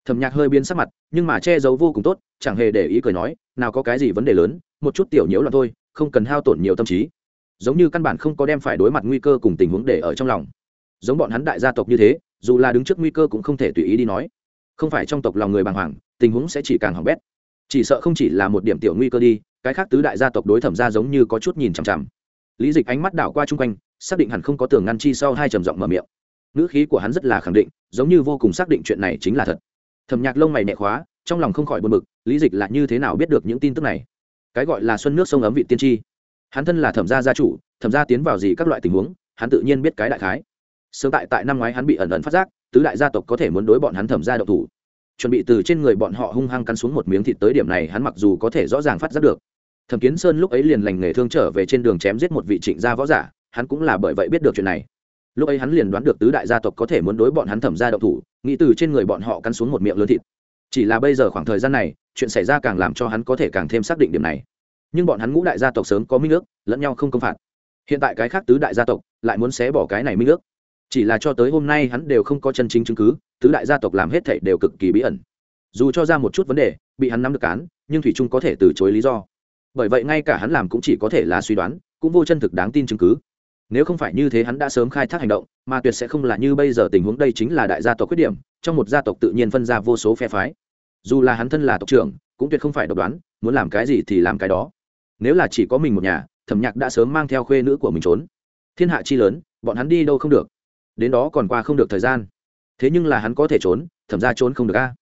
Thẩm nhạc hơi biến sắc mặt, nhưng mà che giấu vô cùng tốt, chẳng hề để ý cười nói, nào có cái gì vấn đề lớn, một chút tiểu nhiễu là thôi, không cần hao tổn nhiều tâm trí. Giống như căn bản không có đem phải đối mặt nguy cơ cùng tình huống để ở trong lòng. Giống bọn hắn đại gia tộc như thế, dù là đứng trước nguy cơ cũng không thể tùy ý đi nói. Không phải trong tộc lòng người bàng hoàng, tình huống sẽ chỉ càng hỏng bét. Chỉ sợ không chỉ là một điểm tiểu nguy cơ đi cái khác tứ đại gia tộc đối thẩm ra giống như có chút nhìn chằm chằm. Lý dịch ánh mắt đảo qua chung quanh, xác định hẳn không có tường ngăn chi sau hai trầm giọng mở miệng. Ngữ khí của hắn rất là khẳng định, giống như vô cùng xác định chuyện này chính là thật. Thẩm nhạc lông mày nhẹ khóa, trong lòng không khỏi buồn bực, lý dịch là như thế nào biết được những tin tức này? Cái gọi là xuân nước sông ấm vị tiên tri. Hắn thân là thẩm gia gia chủ, thẩm gia tiến vào gì các loại tình huống, hắn tự nhiên biết cái đại khái. Sớm tại tại năm ngoái hắn bị ẩn ẩn phát giác, tứ đại gia tộc có thể muốn đối bọn hắn thẩm gia độc thủ. Chuẩn bị từ trên người bọn họ hung hăng cắn xuống một miếng thịt tới điểm này hắn mặc dù có thể rõ ràng phát giác được thẩm kiến sơn lúc ấy liền lành nghề thương trở về trên đường chém giết một vị trịnh gia võ giả, hắn cũng là bởi vậy biết được chuyện này. Lúc ấy hắn liền đoán được tứ đại gia tộc có thể muốn đối bọn hắn thẩm gia đậu thủ, nghĩ từ trên người bọn họ cắn xuống một miệng lớn thịt. Chỉ là bây giờ khoảng thời gian này, chuyện xảy ra càng làm cho hắn có thể càng thêm xác định điểm này. Nhưng bọn hắn ngũ đại gia tộc sớm có minh ước, lẫn nhau không công phạt. Hiện tại cái khác tứ đại gia tộc lại muốn xé bỏ cái này minh ước. Chỉ là cho tới hôm nay hắn đều không có chân chính chứng cứ, tứ đại gia tộc làm hết thảy đều cực kỳ bí ẩn. Dù cho ra một chút vấn đề, bị hắn nắm được cán nhưng thủy trung có thể từ chối lý do bởi vậy ngay cả hắn làm cũng chỉ có thể là suy đoán, cũng vô chân thực đáng tin chứng cứ. Nếu không phải như thế hắn đã sớm khai thác hành động, mà tuyệt sẽ không là như bây giờ tình huống đây chính là đại gia tộc khuyết điểm, trong một gia tộc tự nhiên phân ra vô số phe phái. Dù là hắn thân là tộc trưởng, cũng tuyệt không phải độc đoán, muốn làm cái gì thì làm cái đó. Nếu là chỉ có mình một nhà, thẩm nhạc đã sớm mang theo khuê nữ của mình trốn. Thiên hạ chi lớn, bọn hắn đi đâu không được. Đến đó còn qua không được thời gian. Thế nhưng là hắn có thể trốn, thẩm ra trốn không được a.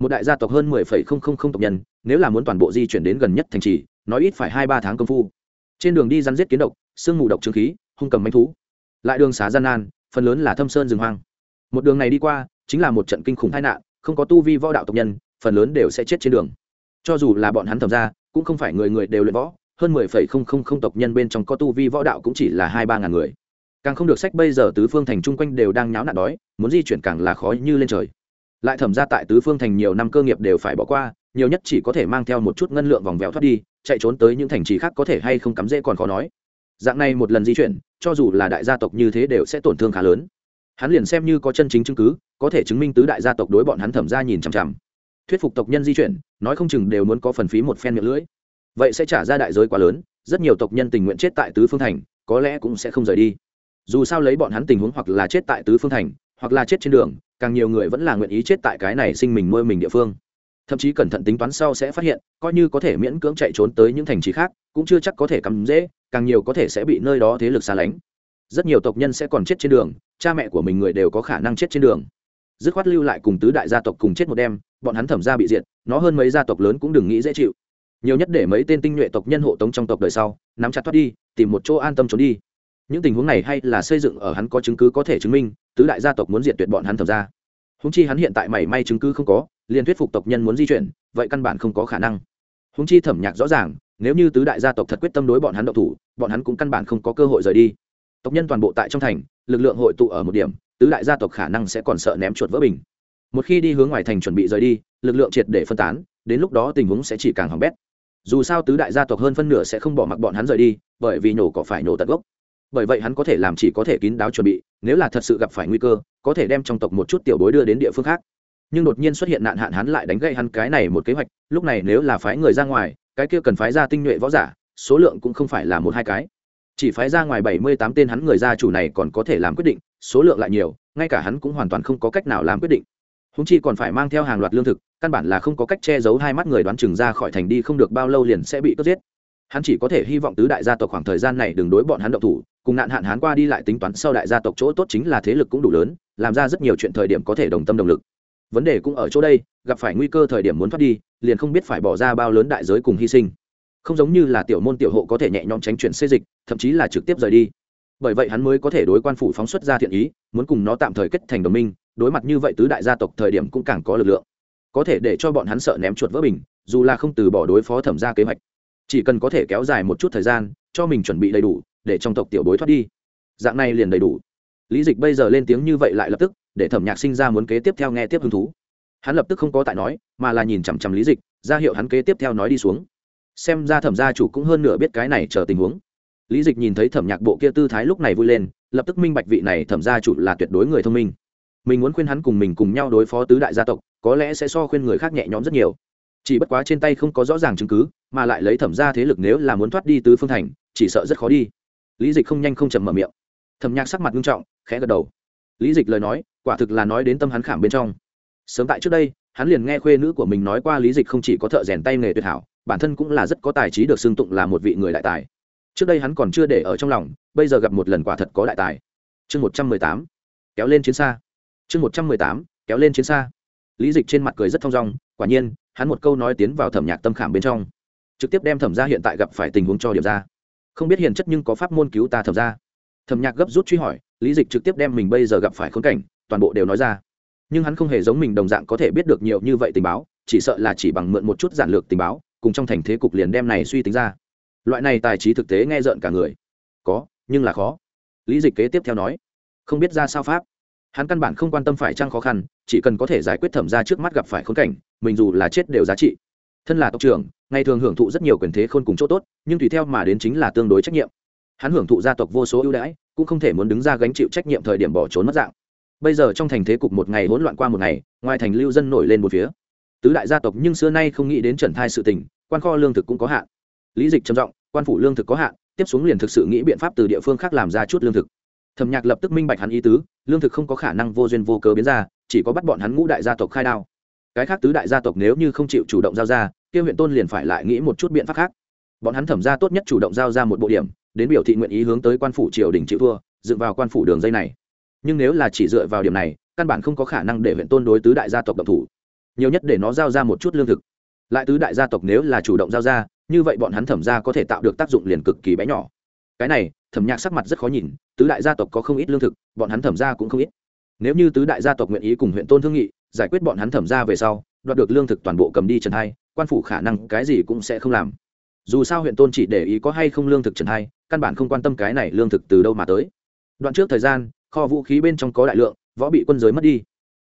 Một đại gia tộc hơn mười phẩy không không không tộc nhân, nếu là muốn toàn bộ di chuyển đến gần nhất thành trì nói ít phải hai ba tháng công phu. Trên đường đi rắn giết kiến độc, sương mù độc trương khí, hung cầm manh thú. Lại đường xá gian nan, phần lớn là thâm sơn rừng hoang. Một đường này đi qua, chính là một trận kinh khủng tai nạn, không có tu vi võ đạo tộc nhân, phần lớn đều sẽ chết trên đường. Cho dù là bọn hắn thẩm ra, cũng không phải người người đều luyện võ, hơn mười phẩy không không không tộc nhân bên trong có tu vi võ đạo cũng chỉ là hai ba ngàn người. Càng không được sách bây giờ tứ phương thành chung quanh đều đang nháo nạn đói, muốn di chuyển càng là khó như lên trời. Lại thẩm ra tại tứ phương thành nhiều năm cơ nghiệp đều phải bỏ qua, nhiều nhất chỉ có thể mang theo một chút ngân lượng vòng vèo thoát đi chạy trốn tới những thành trì khác có thể hay không cắm dễ còn khó nói. Dạng này một lần di chuyển, cho dù là đại gia tộc như thế đều sẽ tổn thương khá lớn. Hắn liền xem như có chân chính chứng cứ, có thể chứng minh tứ đại gia tộc đối bọn hắn thẩm ra nhìn chằm chằm. Thuyết phục tộc nhân di chuyển, nói không chừng đều muốn có phần phí một phen miệng lưỡi. Vậy sẽ trả ra đại giới quá lớn, rất nhiều tộc nhân tình nguyện chết tại tứ phương thành, có lẽ cũng sẽ không rời đi. Dù sao lấy bọn hắn tình huống hoặc là chết tại tứ phương thành, hoặc là chết trên đường, càng nhiều người vẫn là nguyện ý chết tại cái này sinh mình nuôi mình địa phương thậm chí cẩn thận tính toán sau sẽ phát hiện, coi như có thể miễn cưỡng chạy trốn tới những thành trì khác, cũng chưa chắc có thể cắm dễ, càng nhiều có thể sẽ bị nơi đó thế lực xa lánh. Rất nhiều tộc nhân sẽ còn chết trên đường, cha mẹ của mình người đều có khả năng chết trên đường. Dứt khoát lưu lại cùng tứ đại gia tộc cùng chết một đêm, bọn hắn thẩm ra bị diệt, nó hơn mấy gia tộc lớn cũng đừng nghĩ dễ chịu. Nhiều nhất để mấy tên tinh nhuệ tộc nhân hộ tống trong tộc đời sau, nắm chặt thoát đi, tìm một chỗ an tâm trốn đi. Những tình huống này hay là xây dựng ở hắn có chứng cứ có thể chứng minh, tứ đại gia tộc muốn diệt tuyệt bọn hắn thẩm ra húng chi hắn hiện tại mảy may chứng cứ không có liền thuyết phục tộc nhân muốn di chuyển, vậy căn bản không có khả năng. Húng chi thẩm nhạc rõ ràng, nếu như tứ đại gia tộc thật quyết tâm đối bọn hắn độc thủ, bọn hắn cũng căn bản không có cơ hội rời đi. Tộc nhân toàn bộ tại trong thành, lực lượng hội tụ ở một điểm, tứ đại gia tộc khả năng sẽ còn sợ ném chuột vỡ bình. Một khi đi hướng ngoài thành chuẩn bị rời đi, lực lượng triệt để phân tán, đến lúc đó tình huống sẽ chỉ càng hỏng bét. Dù sao tứ đại gia tộc hơn phân nửa sẽ không bỏ mặc bọn hắn rời đi, bởi vì nổ cỏ phải nổ tận gốc. Bởi vậy hắn có thể làm chỉ có thể kín đáo chuẩn bị, nếu là thật sự gặp phải nguy cơ, có thể đem trong tộc một chút tiểu bối đưa đến địa phương khác nhưng đột nhiên xuất hiện nạn hạn hắn lại đánh gậy hắn cái này một kế hoạch, lúc này nếu là phái người ra ngoài, cái kia cần phái ra tinh nhuệ võ giả, số lượng cũng không phải là một hai cái. Chỉ phái ra ngoài bảy mươi tám tên hắn người gia chủ này còn có thể làm quyết định, số lượng lại nhiều, ngay cả hắn cũng hoàn toàn không có cách nào làm quyết định. Húng chi còn phải mang theo hàng loạt lương thực, căn bản là không có cách che giấu hai mắt người đoán chừng ra khỏi thành đi không được bao lâu liền sẽ bị cướp giết. Hắn chỉ có thể hy vọng tứ đại gia tộc khoảng thời gian này đừng đối bọn hắn động thủ, cùng nạn hạn hắn qua đi lại tính toán sau đại gia tộc chỗ tốt chính là thế lực cũng đủ lớn, làm ra rất nhiều chuyện thời điểm có thể đồng tâm đồng lực vấn đề cũng ở chỗ đây, gặp phải nguy cơ thời điểm muốn thoát đi, liền không biết phải bỏ ra bao lớn đại giới cùng hy sinh. Không giống như là tiểu môn tiểu hộ có thể nhẹ nhõm tránh chuyển xê dịch, thậm chí là trực tiếp rời đi. Bởi vậy hắn mới có thể đối quan phủ phóng xuất ra thiện ý, muốn cùng nó tạm thời kết thành đồng minh, đối mặt như vậy tứ đại gia tộc thời điểm cũng càng có lực lượng. Có thể để cho bọn hắn sợ ném chuột vỡ bình, dù là không từ bỏ đối phó thẩm ra kế hoạch. Chỉ cần có thể kéo dài một chút thời gian, cho mình chuẩn bị đầy đủ, để trong tộc tiểu bối thoát đi. Dạng này liền đầy đủ. Lý dịch bây giờ lên tiếng như vậy lại lập tức để thẩm nhạc sinh ra muốn kế tiếp theo nghe tiếp hứng thú. Hắn lập tức không có tại nói, mà là nhìn chằm chằm lý dịch, ra hiệu hắn kế tiếp theo nói đi xuống. Xem ra thẩm gia chủ cũng hơn nửa biết cái này chờ tình huống. Lý dịch nhìn thấy thẩm nhạc bộ kia tư thái lúc này vui lên, lập tức minh bạch vị này thẩm gia chủ là tuyệt đối người thông minh. Mình muốn khuyên hắn cùng mình cùng nhau đối phó tứ đại gia tộc, có lẽ sẽ so khuyên người khác nhẹ nhõm rất nhiều. Chỉ bất quá trên tay không có rõ ràng chứng cứ, mà lại lấy thẩm ra thế lực nếu là muốn thoát đi tứ phương thành, chỉ sợ rất khó đi. Lý dịch không nhanh không chậm mở miệng. Thẩm nhạc sắc mặt nghiêm trọng, khẽ gật đầu. Lý dịch lời nói quả thực là nói đến tâm hắn khảm bên trong. Sớm tại trước đây, hắn liền nghe khuê nữ của mình nói qua lý dịch không chỉ có thợ rèn tay nghề tuyệt hảo, bản thân cũng là rất có tài trí được xưng tụng là một vị người đại tài. Trước đây hắn còn chưa để ở trong lòng, bây giờ gặp một lần quả thật có đại tài. Chương một trăm mười tám, kéo lên chiến xa. Chương một trăm mười tám, kéo lên chiến xa. Lý dịch trên mặt cười rất thong dong, quả nhiên, hắn một câu nói tiến vào thẩm nhạc tâm khảm bên trong. Trực tiếp đem thẩm ra hiện tại gặp phải tình huống cho điểm ra. Không biết hiền chất nhưng có pháp môn cứu ta thẩm ra thẩm nhạc gấp rút truy hỏi, lý dịch trực tiếp đem mình bây giờ gặp phải khốn cảnh toàn bộ đều nói ra. Nhưng hắn không hề giống mình đồng dạng có thể biết được nhiều như vậy tình báo, chỉ sợ là chỉ bằng mượn một chút giản lược tình báo, cùng trong thành thế cục liền đem này suy tính ra. Loại này tài trí thực tế nghe rợn cả người. Có, nhưng là khó. Lý dịch kế tiếp theo nói, không biết ra sao pháp. Hắn căn bản không quan tâm phải chăng khó khăn, chỉ cần có thể giải quyết thẩm ra trước mắt gặp phải khốn cảnh, mình dù là chết đều giá trị. Thân là tộc trưởng, ngày thường hưởng thụ rất nhiều quyền thế khôn cùng chỗ tốt, nhưng tùy theo mà đến chính là tương đối trách nhiệm. Hắn hưởng thụ gia tộc vô số ưu đãi, cũng không thể muốn đứng ra gánh chịu trách nhiệm thời điểm bỏ trốn mất dạng bây giờ trong thành thế cục một ngày hỗn loạn qua một ngày, ngoài thành lưu dân nổi lên một phía. Tứ đại gia tộc nhưng xưa nay không nghĩ đến trần thai sự tình, quan kho lương thực cũng có hạn. Lý dịch trầm trọng quan phủ lương thực có hạn, tiếp xuống liền thực sự nghĩ biện pháp từ địa phương khác làm ra chút lương thực. Thẩm nhạc lập tức minh bạch hắn ý tứ, lương thực không có khả năng vô duyên vô cớ biến ra, chỉ có bắt bọn hắn ngũ đại gia tộc khai đao. Cái khác tứ đại gia tộc nếu như không chịu chủ động giao ra, kia huyện tôn liền phải lại nghĩ một chút biện pháp khác. Bọn hắn thẩm ra tốt nhất chủ động giao ra một bộ điểm, đến biểu thị nguyện ý hướng tới quan phủ triều đình chịu thua, dựng vào quan phủ đường dây này nhưng nếu là chỉ dựa vào điểm này, căn bản không có khả năng để huyện tôn đối tứ đại gia tộc độc thủ. Nhiều nhất để nó giao ra một chút lương thực. Lại tứ đại gia tộc nếu là chủ động giao ra, như vậy bọn hắn thẩm ra có thể tạo được tác dụng liền cực kỳ bé nhỏ. Cái này, thẩm nhạc sắc mặt rất khó nhìn, tứ đại gia tộc có không ít lương thực, bọn hắn thẩm ra cũng không ít. Nếu như tứ đại gia tộc nguyện ý cùng huyện tôn thương nghị, giải quyết bọn hắn thẩm ra về sau, đoạt được lương thực toàn bộ cầm đi trần hai, quan phủ khả năng cái gì cũng sẽ không làm. Dù sao huyện tôn chỉ để ý có hay không lương thực trần hai, căn bản không quan tâm cái này lương thực từ đâu mà tới. Đoạn trước thời gian kho vũ khí bên trong có đại lượng, võ bị quân giới mất đi.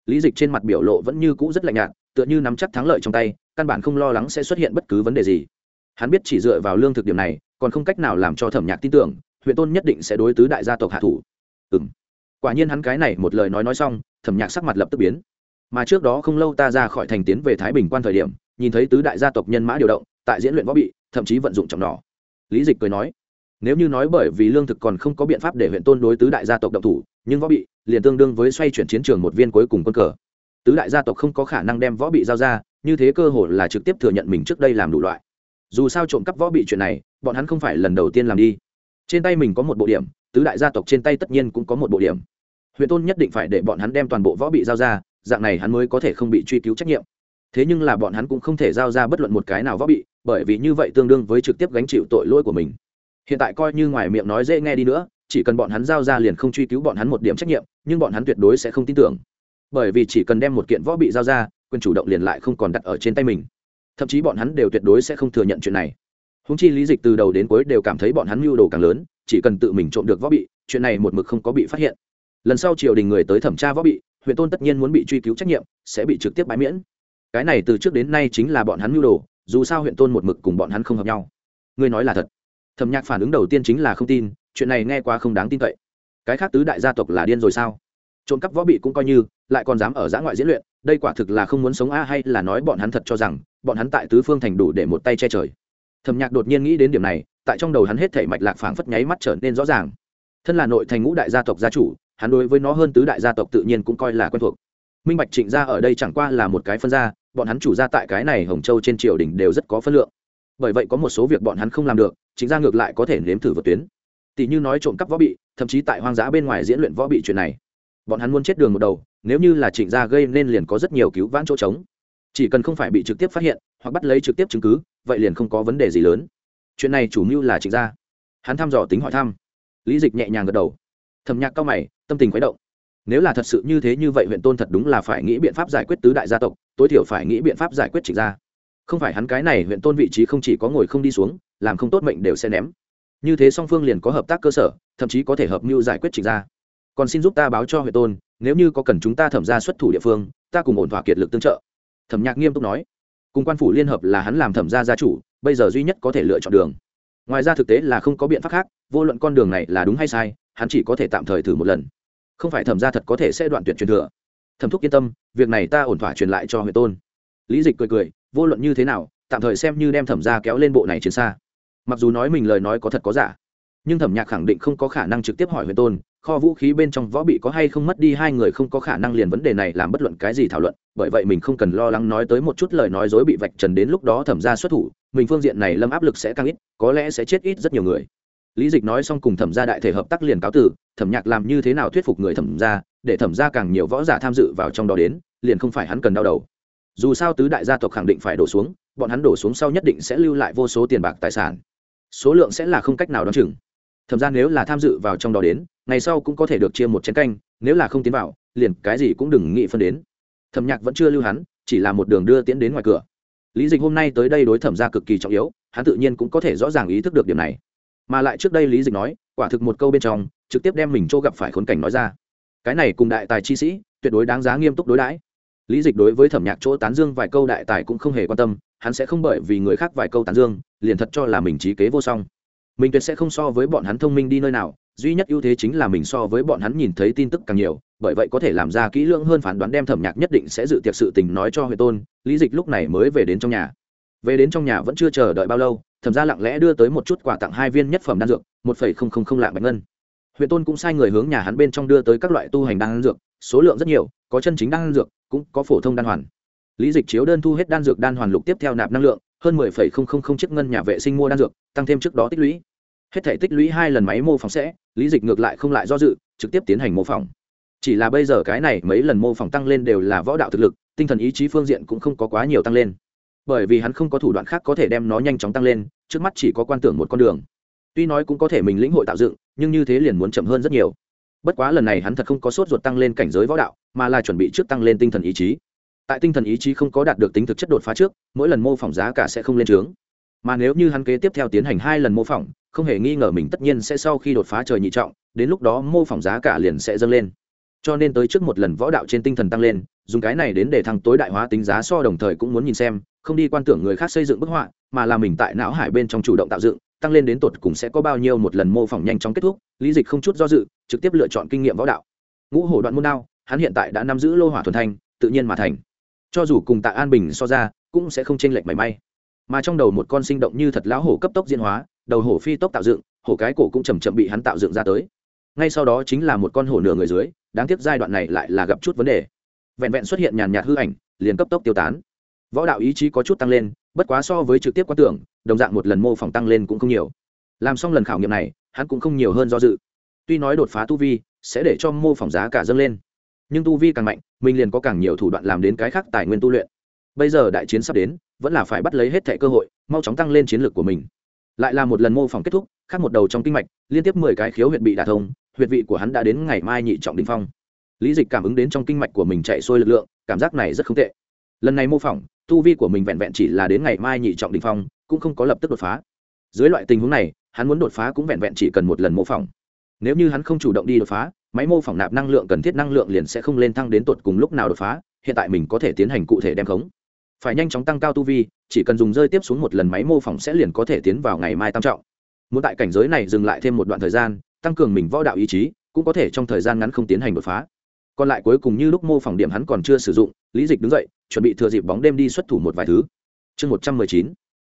Lý dịch trên mặt biểu lộ vẫn như cũ rất lạnh nhạt, tựa như nắm chắc thắng lợi trong tay, căn bản không lo lắng sẽ xuất hiện bất cứ vấn đề gì. Hắn biết chỉ dựa vào lương thực điểm này, còn không cách nào làm cho thẩm nhạc tin tưởng, huyện tôn nhất định sẽ đối tứ đại gia tộc hạ thủ. Ừ m quả nhiên hắn cái này một lời nói nói xong, thẩm nhạc sắc mặt lập tức biến. Mà trước đó không lâu ta ra khỏi thành tiến về thái bình quan thời điểm, nhìn thấy tứ đại gia tộc nhân mã điều động, tại diễn luyện võ bị, thậm chí vận dụng trọng nỏ. Lý dịch cười nói, nếu như nói bởi vì lương thực còn không có biện pháp để huyện tôn đối tứ đại gia tộc động thủ nhưng võ bị liền tương đương với xoay chuyển chiến trường một viên cuối cùng quân cờ. Tứ đại gia tộc không có khả năng đem võ bị giao ra, như thế cơ hội là trực tiếp thừa nhận mình trước đây làm đủ loại. Dù sao trộm cắp võ bị chuyện này, bọn hắn không phải lần đầu tiên làm đi. Trên tay mình có một bộ điểm, tứ đại gia tộc trên tay tất nhiên cũng có một bộ điểm. Huyện tôn nhất định phải để bọn hắn đem toàn bộ võ bị giao ra, dạng này hắn mới có thể không bị truy cứu trách nhiệm. Thế nhưng là bọn hắn cũng không thể giao ra bất luận một cái nào võ bị, bởi vì như vậy tương đương với trực tiếp gánh chịu tội lỗi của mình. Hiện tại coi như ngoài miệng nói dễ nghe đi nữa chỉ cần bọn hắn giao ra liền không truy cứu bọn hắn một điểm trách nhiệm, nhưng bọn hắn tuyệt đối sẽ không tin tưởng. Bởi vì chỉ cần đem một kiện võ bị giao ra, quyền chủ động liền lại không còn đặt ở trên tay mình. Thậm chí bọn hắn đều tuyệt đối sẽ không thừa nhận chuyện này. Húng chi lý dịch từ đầu đến cuối đều cảm thấy bọn hắn mưu đồ càng lớn, chỉ cần tự mình trộm được võ bị, chuyện này một mực không có bị phát hiện. Lần sau triều đình người tới thẩm tra võ bị, huyện tôn tất nhiên muốn bị truy cứu trách nhiệm, sẽ bị trực tiếp bãi miễn. Cái này từ trước đến nay chính là bọn hắn mưu đồ, dù sao huyện tôn một mực cùng bọn hắn không hợp nhau. Ngươi nói là thật. Thẩm nhạc phản ứng đầu tiên chính là không tin chuyện này nghe qua không đáng tin cậy. Cái khác tứ đại gia tộc là điên rồi sao? Trộm cắp võ bị cũng coi như, lại còn dám ở giã ngoại diễn luyện, đây quả thực là không muốn sống a, hay là nói bọn hắn thật cho rằng, bọn hắn tại tứ phương thành đủ để một tay che trời. Thẩm nhạc đột nhiên nghĩ đến điểm này, tại trong đầu hắn hết thể mạch lạc phảng phất nháy mắt trở nên rõ ràng. Thân là nội thành ngũ đại gia tộc gia chủ, hắn đối với nó hơn tứ đại gia tộc tự nhiên cũng coi là quen thuộc. Minh bạch trịnh gia ở đây chẳng qua là một cái phân gia, bọn hắn chủ gia tại cái này hồng châu trên triều đình đều rất có phân lượng. Bởi vậy có một số việc bọn hắn không làm được chính gia ngược lại có thể nếm thử vượt tuyến tỷ như nói trộm cắp võ bị, thậm chí tại hoang dã bên ngoài diễn luyện võ bị chuyện này. Bọn hắn muốn chết đường một đầu, nếu như là trịnh gia gây nên liền có rất nhiều cứu vãn chỗ trống. Chỉ cần không phải bị trực tiếp phát hiện, hoặc bắt lấy trực tiếp chứng cứ, vậy liền không có vấn đề gì lớn. Chuyện này chủ mưu là trịnh gia. Hắn thăm dò tính hỏi thăm. Lý dịch nhẹ nhàng gật đầu. Thầm nhạc cao mày, tâm tình khuấy động. Nếu là thật sự như thế như vậy, huyện tôn thật đúng là phải nghĩ biện pháp giải quyết tứ đại gia tộc, tối thiểu phải nghĩ biện pháp giải quyết trịnh gia. Không phải hắn cái này, huyện tôn vị trí không chỉ có ngồi không đi xuống, làm không tốt mệnh đều sẽ ném như thế song phương liền có hợp tác cơ sở, thậm chí có thể hợp mưu giải quyết trình ra. Còn xin giúp ta báo cho huệ tôn, nếu như có cần chúng ta thẩm ra xuất thủ địa phương, ta cùng ổn thỏa kiệt lực tương trợ. Thẩm nhạc nghiêm túc nói. Cùng quan phủ liên hợp là hắn làm thẩm gia gia chủ, bây giờ duy nhất có thể lựa chọn đường. Ngoài ra thực tế là không có biện pháp khác, vô luận con đường này là đúng hay sai, hắn chỉ có thể tạm thời thử một lần. Không phải thẩm ra thật có thể sẽ đoạn tuyệt truyền thừa. Thẩm thúc yên tâm, việc này ta ổn thỏa truyền lại cho huệ tôn. Lý dịch cười cười, vô luận như thế nào, tạm thời xem như đem thẩm ra kéo lên bộ này chiến xa mặc dù nói mình lời nói có thật có giả, nhưng thẩm nhạc khẳng định không có khả năng trực tiếp hỏi huyền tôn, kho vũ khí bên trong võ bị có hay không mất đi, hai người không có khả năng liền vấn đề này làm bất luận cái gì thảo luận, bởi vậy mình không cần lo lắng nói tới một chút lời nói dối bị vạch trần đến lúc đó thẩm ra xuất thủ, mình phương diện này lâm áp lực sẽ càng ít, có lẽ sẽ chết ít rất nhiều người. Lý dịch nói xong cùng thẩm ra đại thể hợp tác liền cáo tử thẩm nhạc làm như thế nào thuyết phục người thẩm ra để thẩm ra càng nhiều võ giả tham dự vào trong đó đến, liền không phải hắn cần đau đầu. Dù sao tứ đại gia tộc khẳng định phải đổ xuống, bọn hắn đổ xuống sau nhất định sẽ lưu lại vô số tiền bạc tài sản số lượng sẽ là không cách nào đ o á n chừng. Thẩm ra nếu là tham dự vào trong đó đến, ngày sau cũng có thể được chia một chén canh, nếu là không tiến vào, liền cái gì cũng đừng nghĩ phân đến. Thẩm nhạc vẫn chưa lưu hắn, chỉ là một đường đưa tiễn đến ngoài cửa. Lý dịch hôm nay tới đây đối thẩm ra cực kỳ trọng yếu, hắn tự nhiên cũng có thể rõ ràng ý thức được điểm này. Mà lại trước đây lý dịch nói, quả thực một câu bên trong, trực tiếp đem mình chỗ gặp phải khốn cảnh nói ra. Cái này cùng đại tài chi sĩ, tuyệt đối đáng giá nghiêm túc đối đãi. Lý dịch đối với thẩm nhạc chỗ tán dương vài câu đại tài cũng không hề quan tâm hắn sẽ không bởi vì người khác vài câu tán dương, liền thật cho là mình trí kế vô song. Mình tuyệt sẽ không so với bọn hắn thông minh đi nơi nào, duy nhất ưu thế chính là mình so với bọn hắn nhìn thấy tin tức càng nhiều, bởi vậy có thể làm ra kỹ lưỡng hơn phán đoán đem thẩm nhạc nhất định sẽ dự tiệc sự tình nói cho huệ tôn, lý dịch lúc này mới về đến trong nhà. Về đến trong nhà vẫn chưa chờ đợi bao lâu, thẩm ra lặng lẽ đưa tới một chút quà tặng hai viên nhất phẩm đan dược, một phẩy không không không lạng bạch ngân. Huệ tôn cũng sai người hướng nhà hắn bên trong đưa tới các loại tu hành đan dược, số lượng rất nhiều, có chân chính đan dược, cũng có phổ thông đan hoàn lý dịch chiếu đơn thu hết đan dược đan hoàn lục tiếp theo nạp năng lượng, hơn mười phẩy không không không chiếc ngân nhà vệ sinh mua đan dược, tăng thêm trước đó tích lũy. Hết thể tích lũy hai lần máy mô phỏng sẽ, lý dịch ngược lại không lại do dự, trực tiếp tiến hành mô phỏng. Chỉ là bây giờ cái này mấy lần mô phỏng tăng lên đều là võ đạo thực lực, tinh thần ý chí phương diện cũng không có quá nhiều tăng lên. Bởi vì hắn không có thủ đoạn khác có thể đem nó nhanh chóng tăng lên, trước mắt chỉ có quan tưởng một con đường. Tuy nói cũng có thể mình lĩnh hội tạo dựng, nhưng như thế liền muốn chậm hơn rất nhiều. Bất quá lần này hắn thật không có sốt ruột tăng lên cảnh giới võ đạo, mà là chuẩn bị trước tăng lên tinh thần ý chí tại tinh thần ý chí không có đạt được tính thực chất đột phá trước, mỗi lần mô phỏng giá cả sẽ không lên trướng. Mà nếu như hắn kế tiếp theo tiến hành hai lần mô phỏng, không hề nghi ngờ mình tất nhiên sẽ sau khi đột phá trời nhị trọng, đến lúc đó mô phỏng giá cả liền sẽ dâng lên. Cho nên tới trước một lần võ đạo trên tinh thần tăng lên, dùng cái này đến để thăng tối đại hóa tính giá so đồng thời cũng muốn nhìn xem, không đi quan tưởng người khác xây dựng bức họa, mà là mình tại não hải bên trong chủ động tạo dựng, tăng lên đến tột cùng sẽ có bao nhiêu một lần mô phỏng nhanh chóng kết thúc, lý dịch không chút do dự, trực tiếp lựa chọn kinh nghiệm võ đạo. Ngũ hổ đoạn môn đao, hắn hiện tại đã nắm giữ lô hỏa thuần thanh, tự nhiên mà thành cho dù cùng tạ an bình so ra, cũng sẽ không chênh lệch mảy may. Mà trong đầu một con sinh động như thật lão hổ cấp tốc diễn hóa, đầu hổ phi tốc tạo dựng, hổ cái cổ cũng chầm chậm bị hắn tạo dựng ra tới. Ngay sau đó chính là một con hổ nửa người dưới, đáng tiếc giai đoạn này lại là gặp chút vấn đề. Vẹn vẹn xuất hiện nhàn nhạt hư ảnh, liền cấp tốc tiêu tán. Võ đạo ý chí có chút tăng lên, bất quá so với trực tiếp quan tưởng, đồng dạng một lần mô phỏng tăng lên cũng không nhiều. Làm xong lần khảo nghiệm này, hắn cũng không nhiều hơn do dự. Tuy nói đột phá tu vi, sẽ để cho mô phỏng giá cả dâng lên nhưng tu vi càng mạnh, mình liền có càng nhiều thủ đoạn làm đến cái khác tài nguyên tu luyện. Bây giờ đại chiến sắp đến, vẫn là phải bắt lấy hết thẻ cơ hội, mau chóng tăng lên chiến lược của mình. Lại là một lần mô phỏng kết thúc, khác một đầu trong kinh mạch, liên tiếp mười cái khiếu huyệt bị đả thông, huyệt vị của hắn đã đến ngày mai nhị trọng đình phong. Lý dịch cảm ứng đến trong kinh mạch của mình chạy xuôi lực lượng, cảm giác này rất không tệ. Lần này mô phỏng, tu vi của mình vẹn vẹn chỉ là đến ngày mai nhị trọng đình phong, cũng không có lập tức đột phá. Dưới loại tình huống này, hắn muốn đột phá cũng vẹn vẹn chỉ cần một lần mô phỏng nếu như hắn không chủ động đi đột phá, máy mô phỏng nạp năng lượng cần thiết năng lượng liền sẽ không lên thăng đến tột cùng lúc nào đột phá, hiện tại mình có thể tiến hành cụ thể đem khống. Phải nhanh chóng tăng cao tu vi, chỉ cần dùng rơi tiếp xuống một lần máy mô phỏng sẽ liền có thể tiến vào ngày mai tam trọng. Muốn tại cảnh giới này dừng lại thêm một đoạn thời gian, tăng cường mình võ đạo ý chí, cũng có thể trong thời gian ngắn không tiến hành đột phá. Còn lại cuối cùng như lúc mô phỏng điểm hắn còn chưa sử dụng, lý dịch đứng dậy, chuẩn bị thừa dịp bóng đêm đi xuất thủ một vài thứ. Chương một trăm mười chín.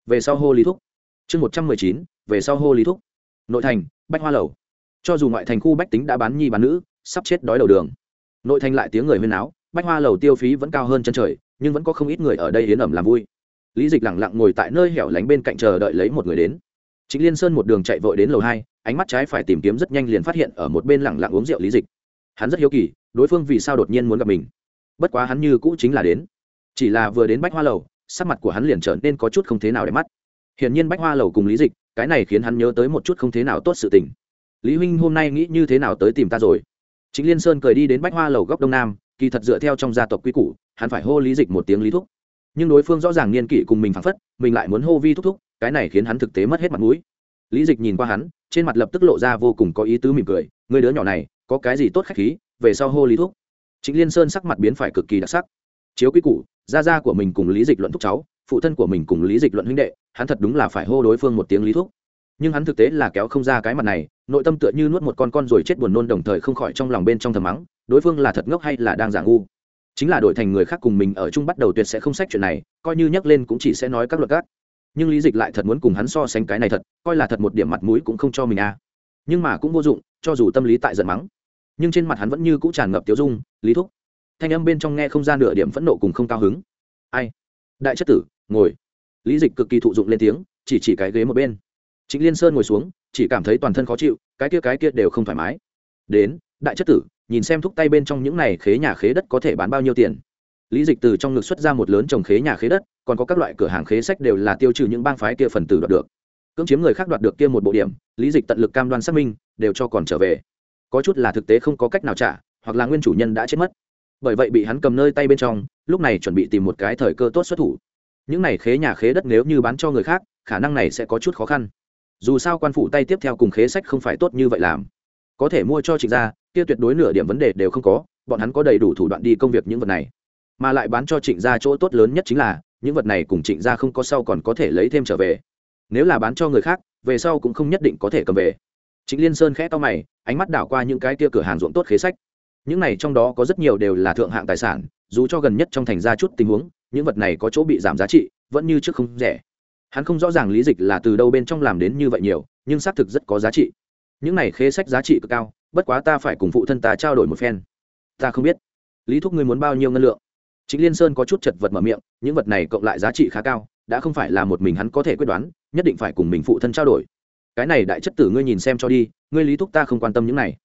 Về sau hô lý thúc. Chương một trăm mười chín. Về sau hô lý thúc. Nội thành, bách hoa lầu cho dù ngoại thành khu bách tính đã bán nhi bán nữ, sắp chết đói đầu đường. Nội thành lại tiếng người huyên áo bách hoa lầu tiêu phí vẫn cao hơn chân trời, nhưng vẫn có không ít người ở đây hiến ẩm làm vui. Lý dịch lẳng lặng ngồi tại nơi hẻo lánh bên cạnh chờ đợi lấy một người đến. Chính liên sơn một đường chạy vội đến lầu hai, ánh mắt trái phải tìm kiếm rất nhanh liền phát hiện ở một bên lẳng lặng uống rượu lý dịch. Hắn rất hiếu kỳ, đối phương vì sao đột nhiên muốn gặp mình. Bất quá hắn như cũ chính là đến. Chỉ là vừa đến bách hoa lầu, sắc mặt của hắn liền trở nên có chút không thế nào để mắt. Hiển nhiên bách hoa lầu cùng lý dịch, cái này khiến hắn nhớ tới một chút không thế nào tốt sự tình lý huynh hôm nay nghĩ như thế nào tới tìm ta rồi? Chính liên sơn cười đi đến bách hoa lầu góc đông nam, kỳ thật dựa theo trong gia tộc quy củ, hắn phải hô lý dịch một tiếng lý thúc. Nhưng đối phương rõ ràng niên kỷ cùng mình phảng phất, mình lại muốn hô vi thúc thúc, cái này khiến hắn thực tế mất hết mặt mũi. Lý dịch nhìn qua hắn, trên mặt lập tức lộ ra vô cùng có ý tứ mỉm cười người đứa nhỏ này, có cái gì tốt khách khí, về sau hô lý thúc. Chính liên sơn sắc mặt biến phải cực kỳ đặc sắc. Chiếu quy củ, gia gia của mình cùng lý dịch luận thúc cháu, phụ thân của mình cùng lý dịch luận huynh đệ, hắn thật đúng là phải hô đối phương một tiếng lý thúc. Nhưng hắn thực tế là kéo không ra cái mặt này nội tâm tựa như nuốt một con con rồi chết buồn nôn đồng thời không khỏi trong lòng bên trong thầm mắng, đối phương là thật ngốc hay là đang giả ngu? Chính là đổi thành người khác cùng mình ở chung bắt đầu tuyệt sẽ không sách chuyện này, coi như nhắc lên cũng chỉ sẽ nói các luật các. Nhưng lý dịch lại thật muốn cùng hắn so sánh cái này thật, coi là thật một điểm mặt mũi cũng không cho mình à. Nhưng mà cũng vô dụng, cho dù tâm lý tại giận mắng. Nhưng trên mặt hắn vẫn như cũ tràn ngập tiêu dung, lý thúc. Thanh âm bên trong nghe không gian nửa điểm phẫn nộ cùng không cao hứng. Ai? Đại chất tử, ngồi. Lý dịch cực kỳ thụ dụng lên tiếng, chỉ chỉ cái ghế một bên trịnh liên sơn ngồi xuống, chỉ cảm thấy toàn thân khó chịu, cái kia cái kia đều không thoải mái. Đến, đại chất tử, nhìn xem thúc tay bên trong những này khế nhà khế đất có thể bán bao nhiêu tiền. Lý dịch từ trong ngực xuất ra một lớn trồng khế nhà khế đất, còn có các loại cửa hàng khế sách đều là tiêu trừ những bang phái kia phần tử đoạt được. Cưỡng chiếm người khác đoạt được kia một bộ điểm, lý dịch tận lực cam đoan xác minh, đều cho còn trở về. Có chút là thực tế không có cách nào trả, hoặc là nguyên chủ nhân đã chết mất. Bởi vậy bị hắn cầm nơi tay bên trong, lúc này chuẩn bị tìm một cái thời cơ tốt xuất thủ. Những này khế nhà khế đất nếu như bán cho người khác, khả năng này sẽ có chút khó khăn dù sao quan phủ tay tiếp theo cùng khế sách không phải tốt như vậy làm. Có thể mua cho trịnh gia, kia tuyệt đối nửa điểm vấn đề đều không có, bọn hắn có đầy đủ thủ đoạn đi công việc những vật này. Mà lại bán cho trịnh gia chỗ tốt lớn nhất chính là, những vật này cùng trịnh gia không có sau còn có thể lấy thêm trở về. Nếu là bán cho người khác, về sau cũng không nhất định có thể cầm về. Trịnh liên sơn khẽ to mày, ánh mắt đảo qua những cái kia cửa hàng ruộng tốt khế sách. Những này trong đó có rất nhiều đều là thượng hạng tài sản, dù cho gần nhất trong thành ra chút tình huống, những vật này có chỗ bị giảm giá trị, vẫn như trước không rẻ hắn không rõ ràng lý dịch là từ đâu bên trong làm đến như vậy nhiều, nhưng xác thực rất có giá trị. Những này khế sách giá trị cực cao, bất quá ta phải cùng phụ thân ta trao đổi một phen. Ta không biết, lý thúc ngươi muốn bao nhiêu ngân lượng? Chính liên sơn có chút chật vật mở miệng, những vật này cộng lại giá trị khá cao, đã không phải là một mình hắn có thể quyết đoán, nhất định phải cùng mình phụ thân trao đổi. Cái này đại chất tử ngươi nhìn xem cho đi, ngươi lý thúc ta không quan tâm những này.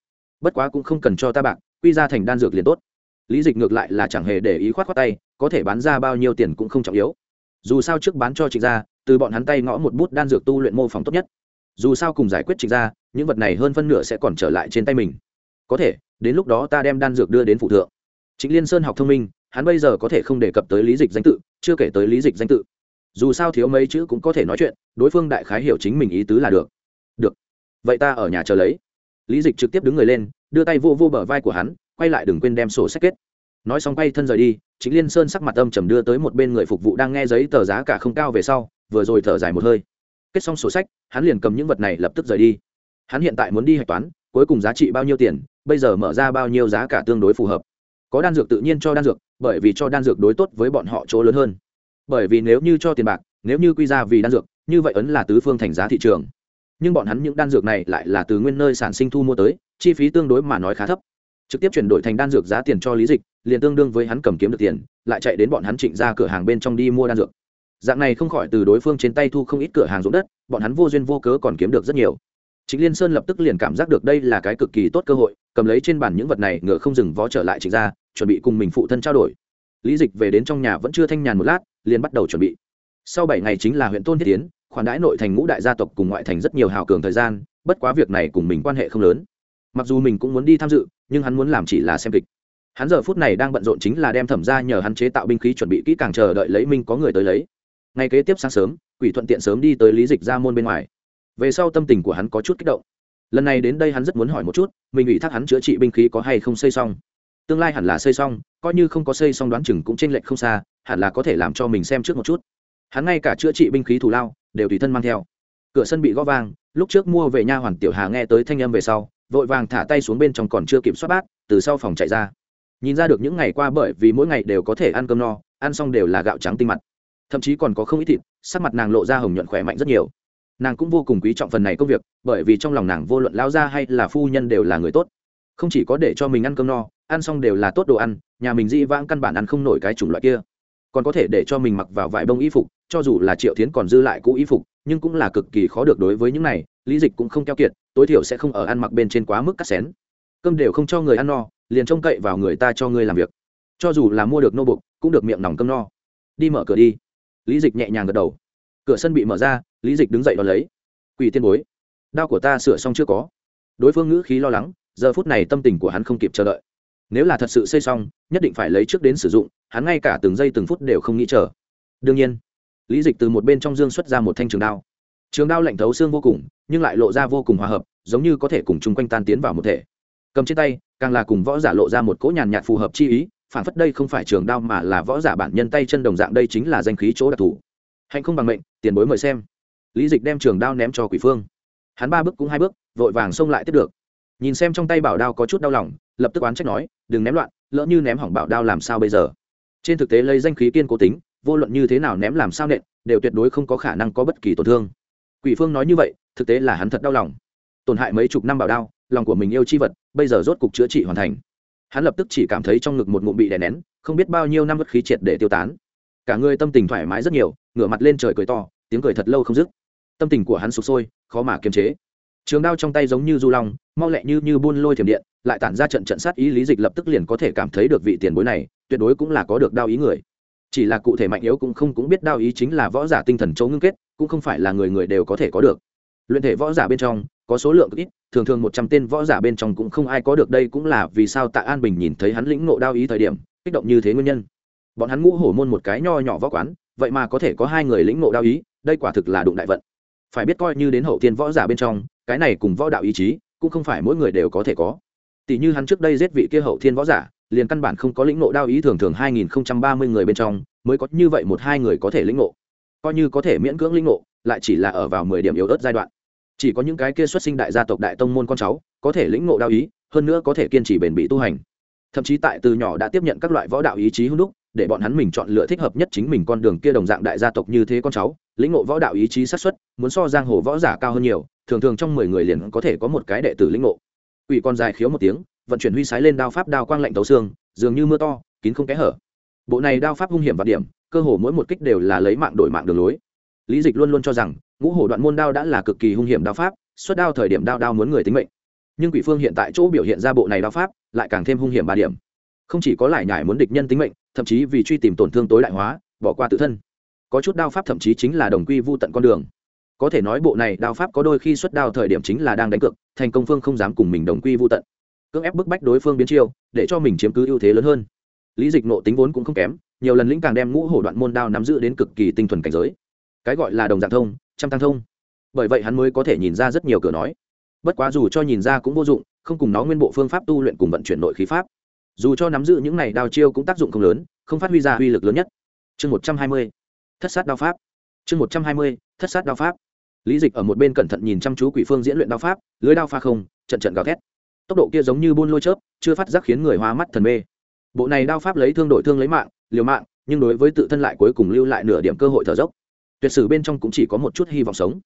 Bất quá cũng không cần cho ta bạc, quy ra thành đan dược liền tốt. Lý dịch ngược lại là chẳng hề để ý khoát khoát tay, có thể bán ra bao nhiêu tiền cũng không trọng yếu. Dù sao trước bán cho trịnh gia từ bọn hắn tay ngõ một bút đan dược tu luyện mô phỏng tốt nhất. Dù sao cùng giải quyết trịnh ra, những vật này hơn phân nửa sẽ còn trở lại trên tay mình. Có thể, đến lúc đó ta đem đan dược đưa đến phụ thượng. Chính liên sơn học thông minh, hắn bây giờ có thể không đề cập tới lý dịch danh tự, chưa kể tới lý dịch danh tự. Dù sao thiếu mấy chữ cũng có thể nói chuyện, đối phương đại khái hiểu chính mình ý tứ là được. Được. Vậy ta ở nhà chờ lấy. Lý dịch trực tiếp đứng người lên, đưa tay vô vô bờ vai của hắn, quay lại đừng quên đem sổ sách kết. Nói xong quay thân rời đi chính liên sơn sắc mặt âm trầm đưa tới một bên người phục vụ đang nghe giấy tờ giá cả không cao về sau vừa rồi thở dài một hơi. Kết xong sổ sách, hắn liền cầm những vật này lập tức rời đi. Hắn hiện tại muốn đi hạch toán, cuối cùng giá trị bao nhiêu tiền, bây giờ mở ra bao nhiêu giá cả tương đối phù hợp. Có đan dược tự nhiên cho đan dược, bởi vì cho đan dược đối tốt với bọn họ chỗ lớn hơn. Bởi vì nếu như cho tiền bạc, nếu như quy ra vì đan dược, như vậy ấn là tứ phương thành giá thị trường. Nhưng bọn hắn những đan dược này lại là từ nguyên nơi sản sinh thu mua tới, chi phí tương đối mà nói khá thấp. Trực tiếp chuyển đổi thành đan dược giá tiền cho lý dịch, liền tương đương với hắn cầm kiếm được tiền, lại chạy đến bọn hắn trịnh ra cửa hàng bên trong đi mua đan dược dạng này không khỏi từ đối phương trên tay thu không ít cửa hàng ruộng đất, bọn hắn vô duyên vô cớ còn kiếm được rất nhiều. Chính liên sơn lập tức liền cảm giác được đây là cái cực kỳ tốt cơ hội, cầm lấy trên bàn những vật này, ngựa không dừng vó trở lại trịnh ra chuẩn bị cùng mình phụ thân trao đổi. Lý dịch về đến trong nhà vẫn chưa thanh nhàn một lát, liền bắt đầu chuẩn bị. Sau bảy ngày chính là huyện tôn thiết tiến khoản đãi nội thành ngũ đại gia tộc cùng ngoại thành rất nhiều hào cường thời gian, bất quá việc này cùng mình quan hệ không lớn. Mặc dù mình cũng muốn đi tham dự, nhưng hắn muốn làm chỉ là xem kịch. Hắn giờ phút này đang bận rộn chính là đem thẩm ra nhờ hắn chế tạo binh khí chuẩn bị kỹ càng chờ đợi lấy minh có người tới lấy ngày kế tiếp sáng sớm, quỷ thuận tiện sớm đi tới lý dịch ra môn bên ngoài. Về sau tâm tình của hắn có chút kích động. Lần này đến đây hắn rất muốn hỏi một chút, mình ủy thác hắn chữa trị binh khí có hay không xây xong. Tương lai hẳn là xây xong, coi như không có xây xong đoán chừng cũng t r ê n lệch không xa, hẳn là có thể làm cho mình xem trước một chút. Hắn ngay cả chữa trị binh khí thù lao, đều tùy thân mang theo. Cửa sân bị gõ vang, lúc trước mua về nha hoàn tiểu hà nghe tới thanh âm về sau, vội vàng thả tay xuống bên trong còn chưa kịp soát bát, từ sau phòng chạy ra. Nhìn ra được những ngày qua bởi vì mỗi ngày đều có thể ăn cơm no, ăn xong đều là gạo trắng tinh mặt thậm chí còn có không ít thịt, sắc mặt nàng lộ ra hồng nhuận khỏe mạnh rất nhiều. Nàng cũng vô cùng quý trọng phần này công việc, bởi vì trong lòng nàng vô luận lao ra hay là phu nhân đều là người tốt. Không chỉ có để cho mình ăn cơm no, ăn xong đều là tốt đồ ăn, nhà mình dĩ vãng căn bản ăn không nổi cái chủng loại kia. Còn có thể để cho mình mặc vào vải bông y phục, cho dù là triệu tiến còn dư lại cũ y phục, nhưng cũng là cực kỳ khó được đối với những này, lý dịch cũng không keo kiệt, tối thiểu sẽ không ở ăn mặc bên trên quá mức cắt xén. Cơm đều không cho người ăn no, liền trông cậy vào người ta cho người làm việc. Cho dù là mua được nô bục, cũng được miệng nòng cơm no. Đi mở cửa đi lý dịch nhẹ nhàng gật đầu. Cửa sân bị mở ra, lý dịch đứng dậy đón lấy. Quỷ tiên bối, đao của ta sửa xong chưa có? Đối phương ngữ khí lo lắng, giờ phút này tâm tình của hắn không kịp chờ đợi. Nếu là thật sự xây xong, nhất định phải lấy trước đến sử dụng, hắn ngay cả từng giây từng phút đều không nghĩ chờ. Đương nhiên, lý dịch từ một bên trong dương xuất ra một thanh trường đao. Trường đao lạnh thấu xương vô cùng, nhưng lại lộ ra vô cùng hòa hợp, giống như có thể cùng chung quanh tan tiến vào một thể. Cầm trên tay, càng là cùng võ giả lộ ra một cỗ nhàn nhạt phù hợp chi ý phản phất đây không phải trường đao mà là võ giả bản nhân tay chân đồng dạng, đây chính là danh khí chỗ đặc thù. Hạnh không bằng mệnh, tiền bối mời xem. Lý dịch đem trường đao ném cho quỷ phương. Hắn ba bước cũng hai bước, vội vàng xông lại tiếp được. Nhìn xem trong tay bảo đao có chút đau lòng, lập tức oán trách nói, đừng ném loạn, lỡ như ném hỏng bảo đao làm sao bây giờ? Trên thực tế lấy danh khí kiên cố tính, vô luận như thế nào ném làm sao nện, đều tuyệt đối không có khả năng có bất kỳ tổn thương. Quỷ phương nói như vậy, thực tế là hắn thật đau lòng. Tổn hại mấy chục năm bảo đao, lòng của mình yêu chi vật, bây giờ rốt cục chữa trị hoàn thành hắn lập tức chỉ cảm thấy trong ngực một ngụm bị đè nén, không biết bao nhiêu năm bất khí triệt để tiêu tán. Cả người tâm tình thoải mái rất nhiều, ngửa mặt lên trời cười to, tiếng cười thật lâu không dứt. Tâm tình của hắn sụp sôi, khó mà kiềm chế. Trường đao trong tay giống như du long, mau lẹ như như buôn lôi thiểm điện, lại tản ra trận trận sát ý lý dịch lập tức liền có thể cảm thấy được vị tiền bối này, tuyệt đối cũng là có được đao ý người. Chỉ là cụ thể mạnh yếu cũng không cũng biết đao ý chính là võ giả tinh thần châu ngưng kết, cũng không phải là người người đều có thể có được. Luyện thể võ giả bên trong có số lượng ít, thường thường một trăm tên võ giả bên trong cũng không ai có được đây cũng là vì sao tạ an bình nhìn thấy hắn lĩnh ngộ đao ý thời điểm, kích động như thế nguyên nhân. Bọn hắn ngũ hổ môn một cái nho nhỏ võ quán, vậy mà có thể có hai người lĩnh ngộ đao ý, đây quả thực là đụng đại vận. Phải biết coi như đến hậu tiên võ giả bên trong, cái này cùng võ đạo ý chí, cũng không phải mỗi người đều có thể có. Tỷ như hắn trước đây giết vị kia hậu thiên võ giả, liền căn bản không có lĩnh ngộ đao ý thường thường hai nghìn ba mươi người bên trong, mới có như vậy một hai người có thể lĩnh ngộ. Coi như có thể miễn cưỡng lĩnh ngộ, lại chỉ là ở vào mười điểm yếu ớt giai đoạn chỉ có những cái kia xuất sinh đại gia tộc đại tông môn con cháu có thể lĩnh ngộ đạo ý, hơn nữa có thể kiên trì bền bỉ tu hành. Thậm chí tại từ nhỏ đã tiếp nhận các loại võ đạo ý chí hung đúc, để bọn hắn mình chọn lựa thích hợp nhất chính mình con đường kia đồng dạng đại gia tộc như thế con cháu, lĩnh ngộ võ đạo ý chí sát xuất muốn so giang hồ võ giả cao hơn nhiều, thường thường trong mười người liền có thể có một cái đệ tử lĩnh ngộ. Ủy con dài khiếu một tiếng, vận chuyển huy sái lên đao pháp đao quang lạnh tấu xương, dường như mưa to, kín không kẽ hở. Bộ này đao pháp hung hiểm và điểm, cơ hồ mỗi một kích đều là lấy mạng đổi mạng đường lối lý dịch luôn luôn cho rằng, ngũ hổ đoạn môn đao đã là cực kỳ hung hiểm đao pháp, xuất đao thời điểm đao đao muốn người tính mệnh. Nhưng quỷ phương hiện tại chỗ biểu hiện ra bộ này đao pháp, lại càng thêm hung hiểm ba điểm. Không chỉ có lại nhải muốn địch nhân tính mệnh, thậm chí vì truy tìm tổn thương tối đại hóa, bỏ qua tự thân. Có chút đao pháp thậm chí chính là đồng quy vô tận con đường. Có thể nói bộ này đao pháp có đôi khi xuất đao thời điểm chính là đang đánh cược, thành công phương không dám cùng mình đồng quy vô tận. Cưỡng ép bức bách đối phương biến chiêu, để cho mình chiếm cứ ưu thế lớn hơn. Lý dịch nộ tính vốn cũng không kém, nhiều lần lĩnh càng đem ngũ hổ đoạn môn đao nắm giữ đến cực kỳ tinh thuần cảnh giới cái gọi là đồng dạng thông, trăm tăng thông. Bởi vậy hắn mới có thể nhìn ra rất nhiều cửa nói. Bất quá dù cho nhìn ra cũng vô dụng, không cùng nó nguyên bộ phương pháp tu luyện cùng vận chuyển nội khí pháp. Dù cho nắm giữ những này đao chiêu cũng tác dụng không lớn, không phát huy ra uy lực lớn nhất. Chương một trăm hai mươi, thất sát đao pháp. Chương một trăm hai mươi, thất sát đao pháp. Lý dịch ở một bên cẩn thận nhìn chăm chú quỷ phương diễn luyện đao pháp, lưới đao pha không, trận trận gào thét. Tốc độ kia giống như buôn lôi chớp, chưa phát giác khiến người hoa mắt thần mê. Bộ này đao pháp lấy thương đổi thương lấy mạng, liều mạng, nhưng đối với tự thân lại cuối cùng lưu lại nửa điểm cơ hội thở dốc tuyệt sử bên trong cũng chỉ có một chút hy vọng sống.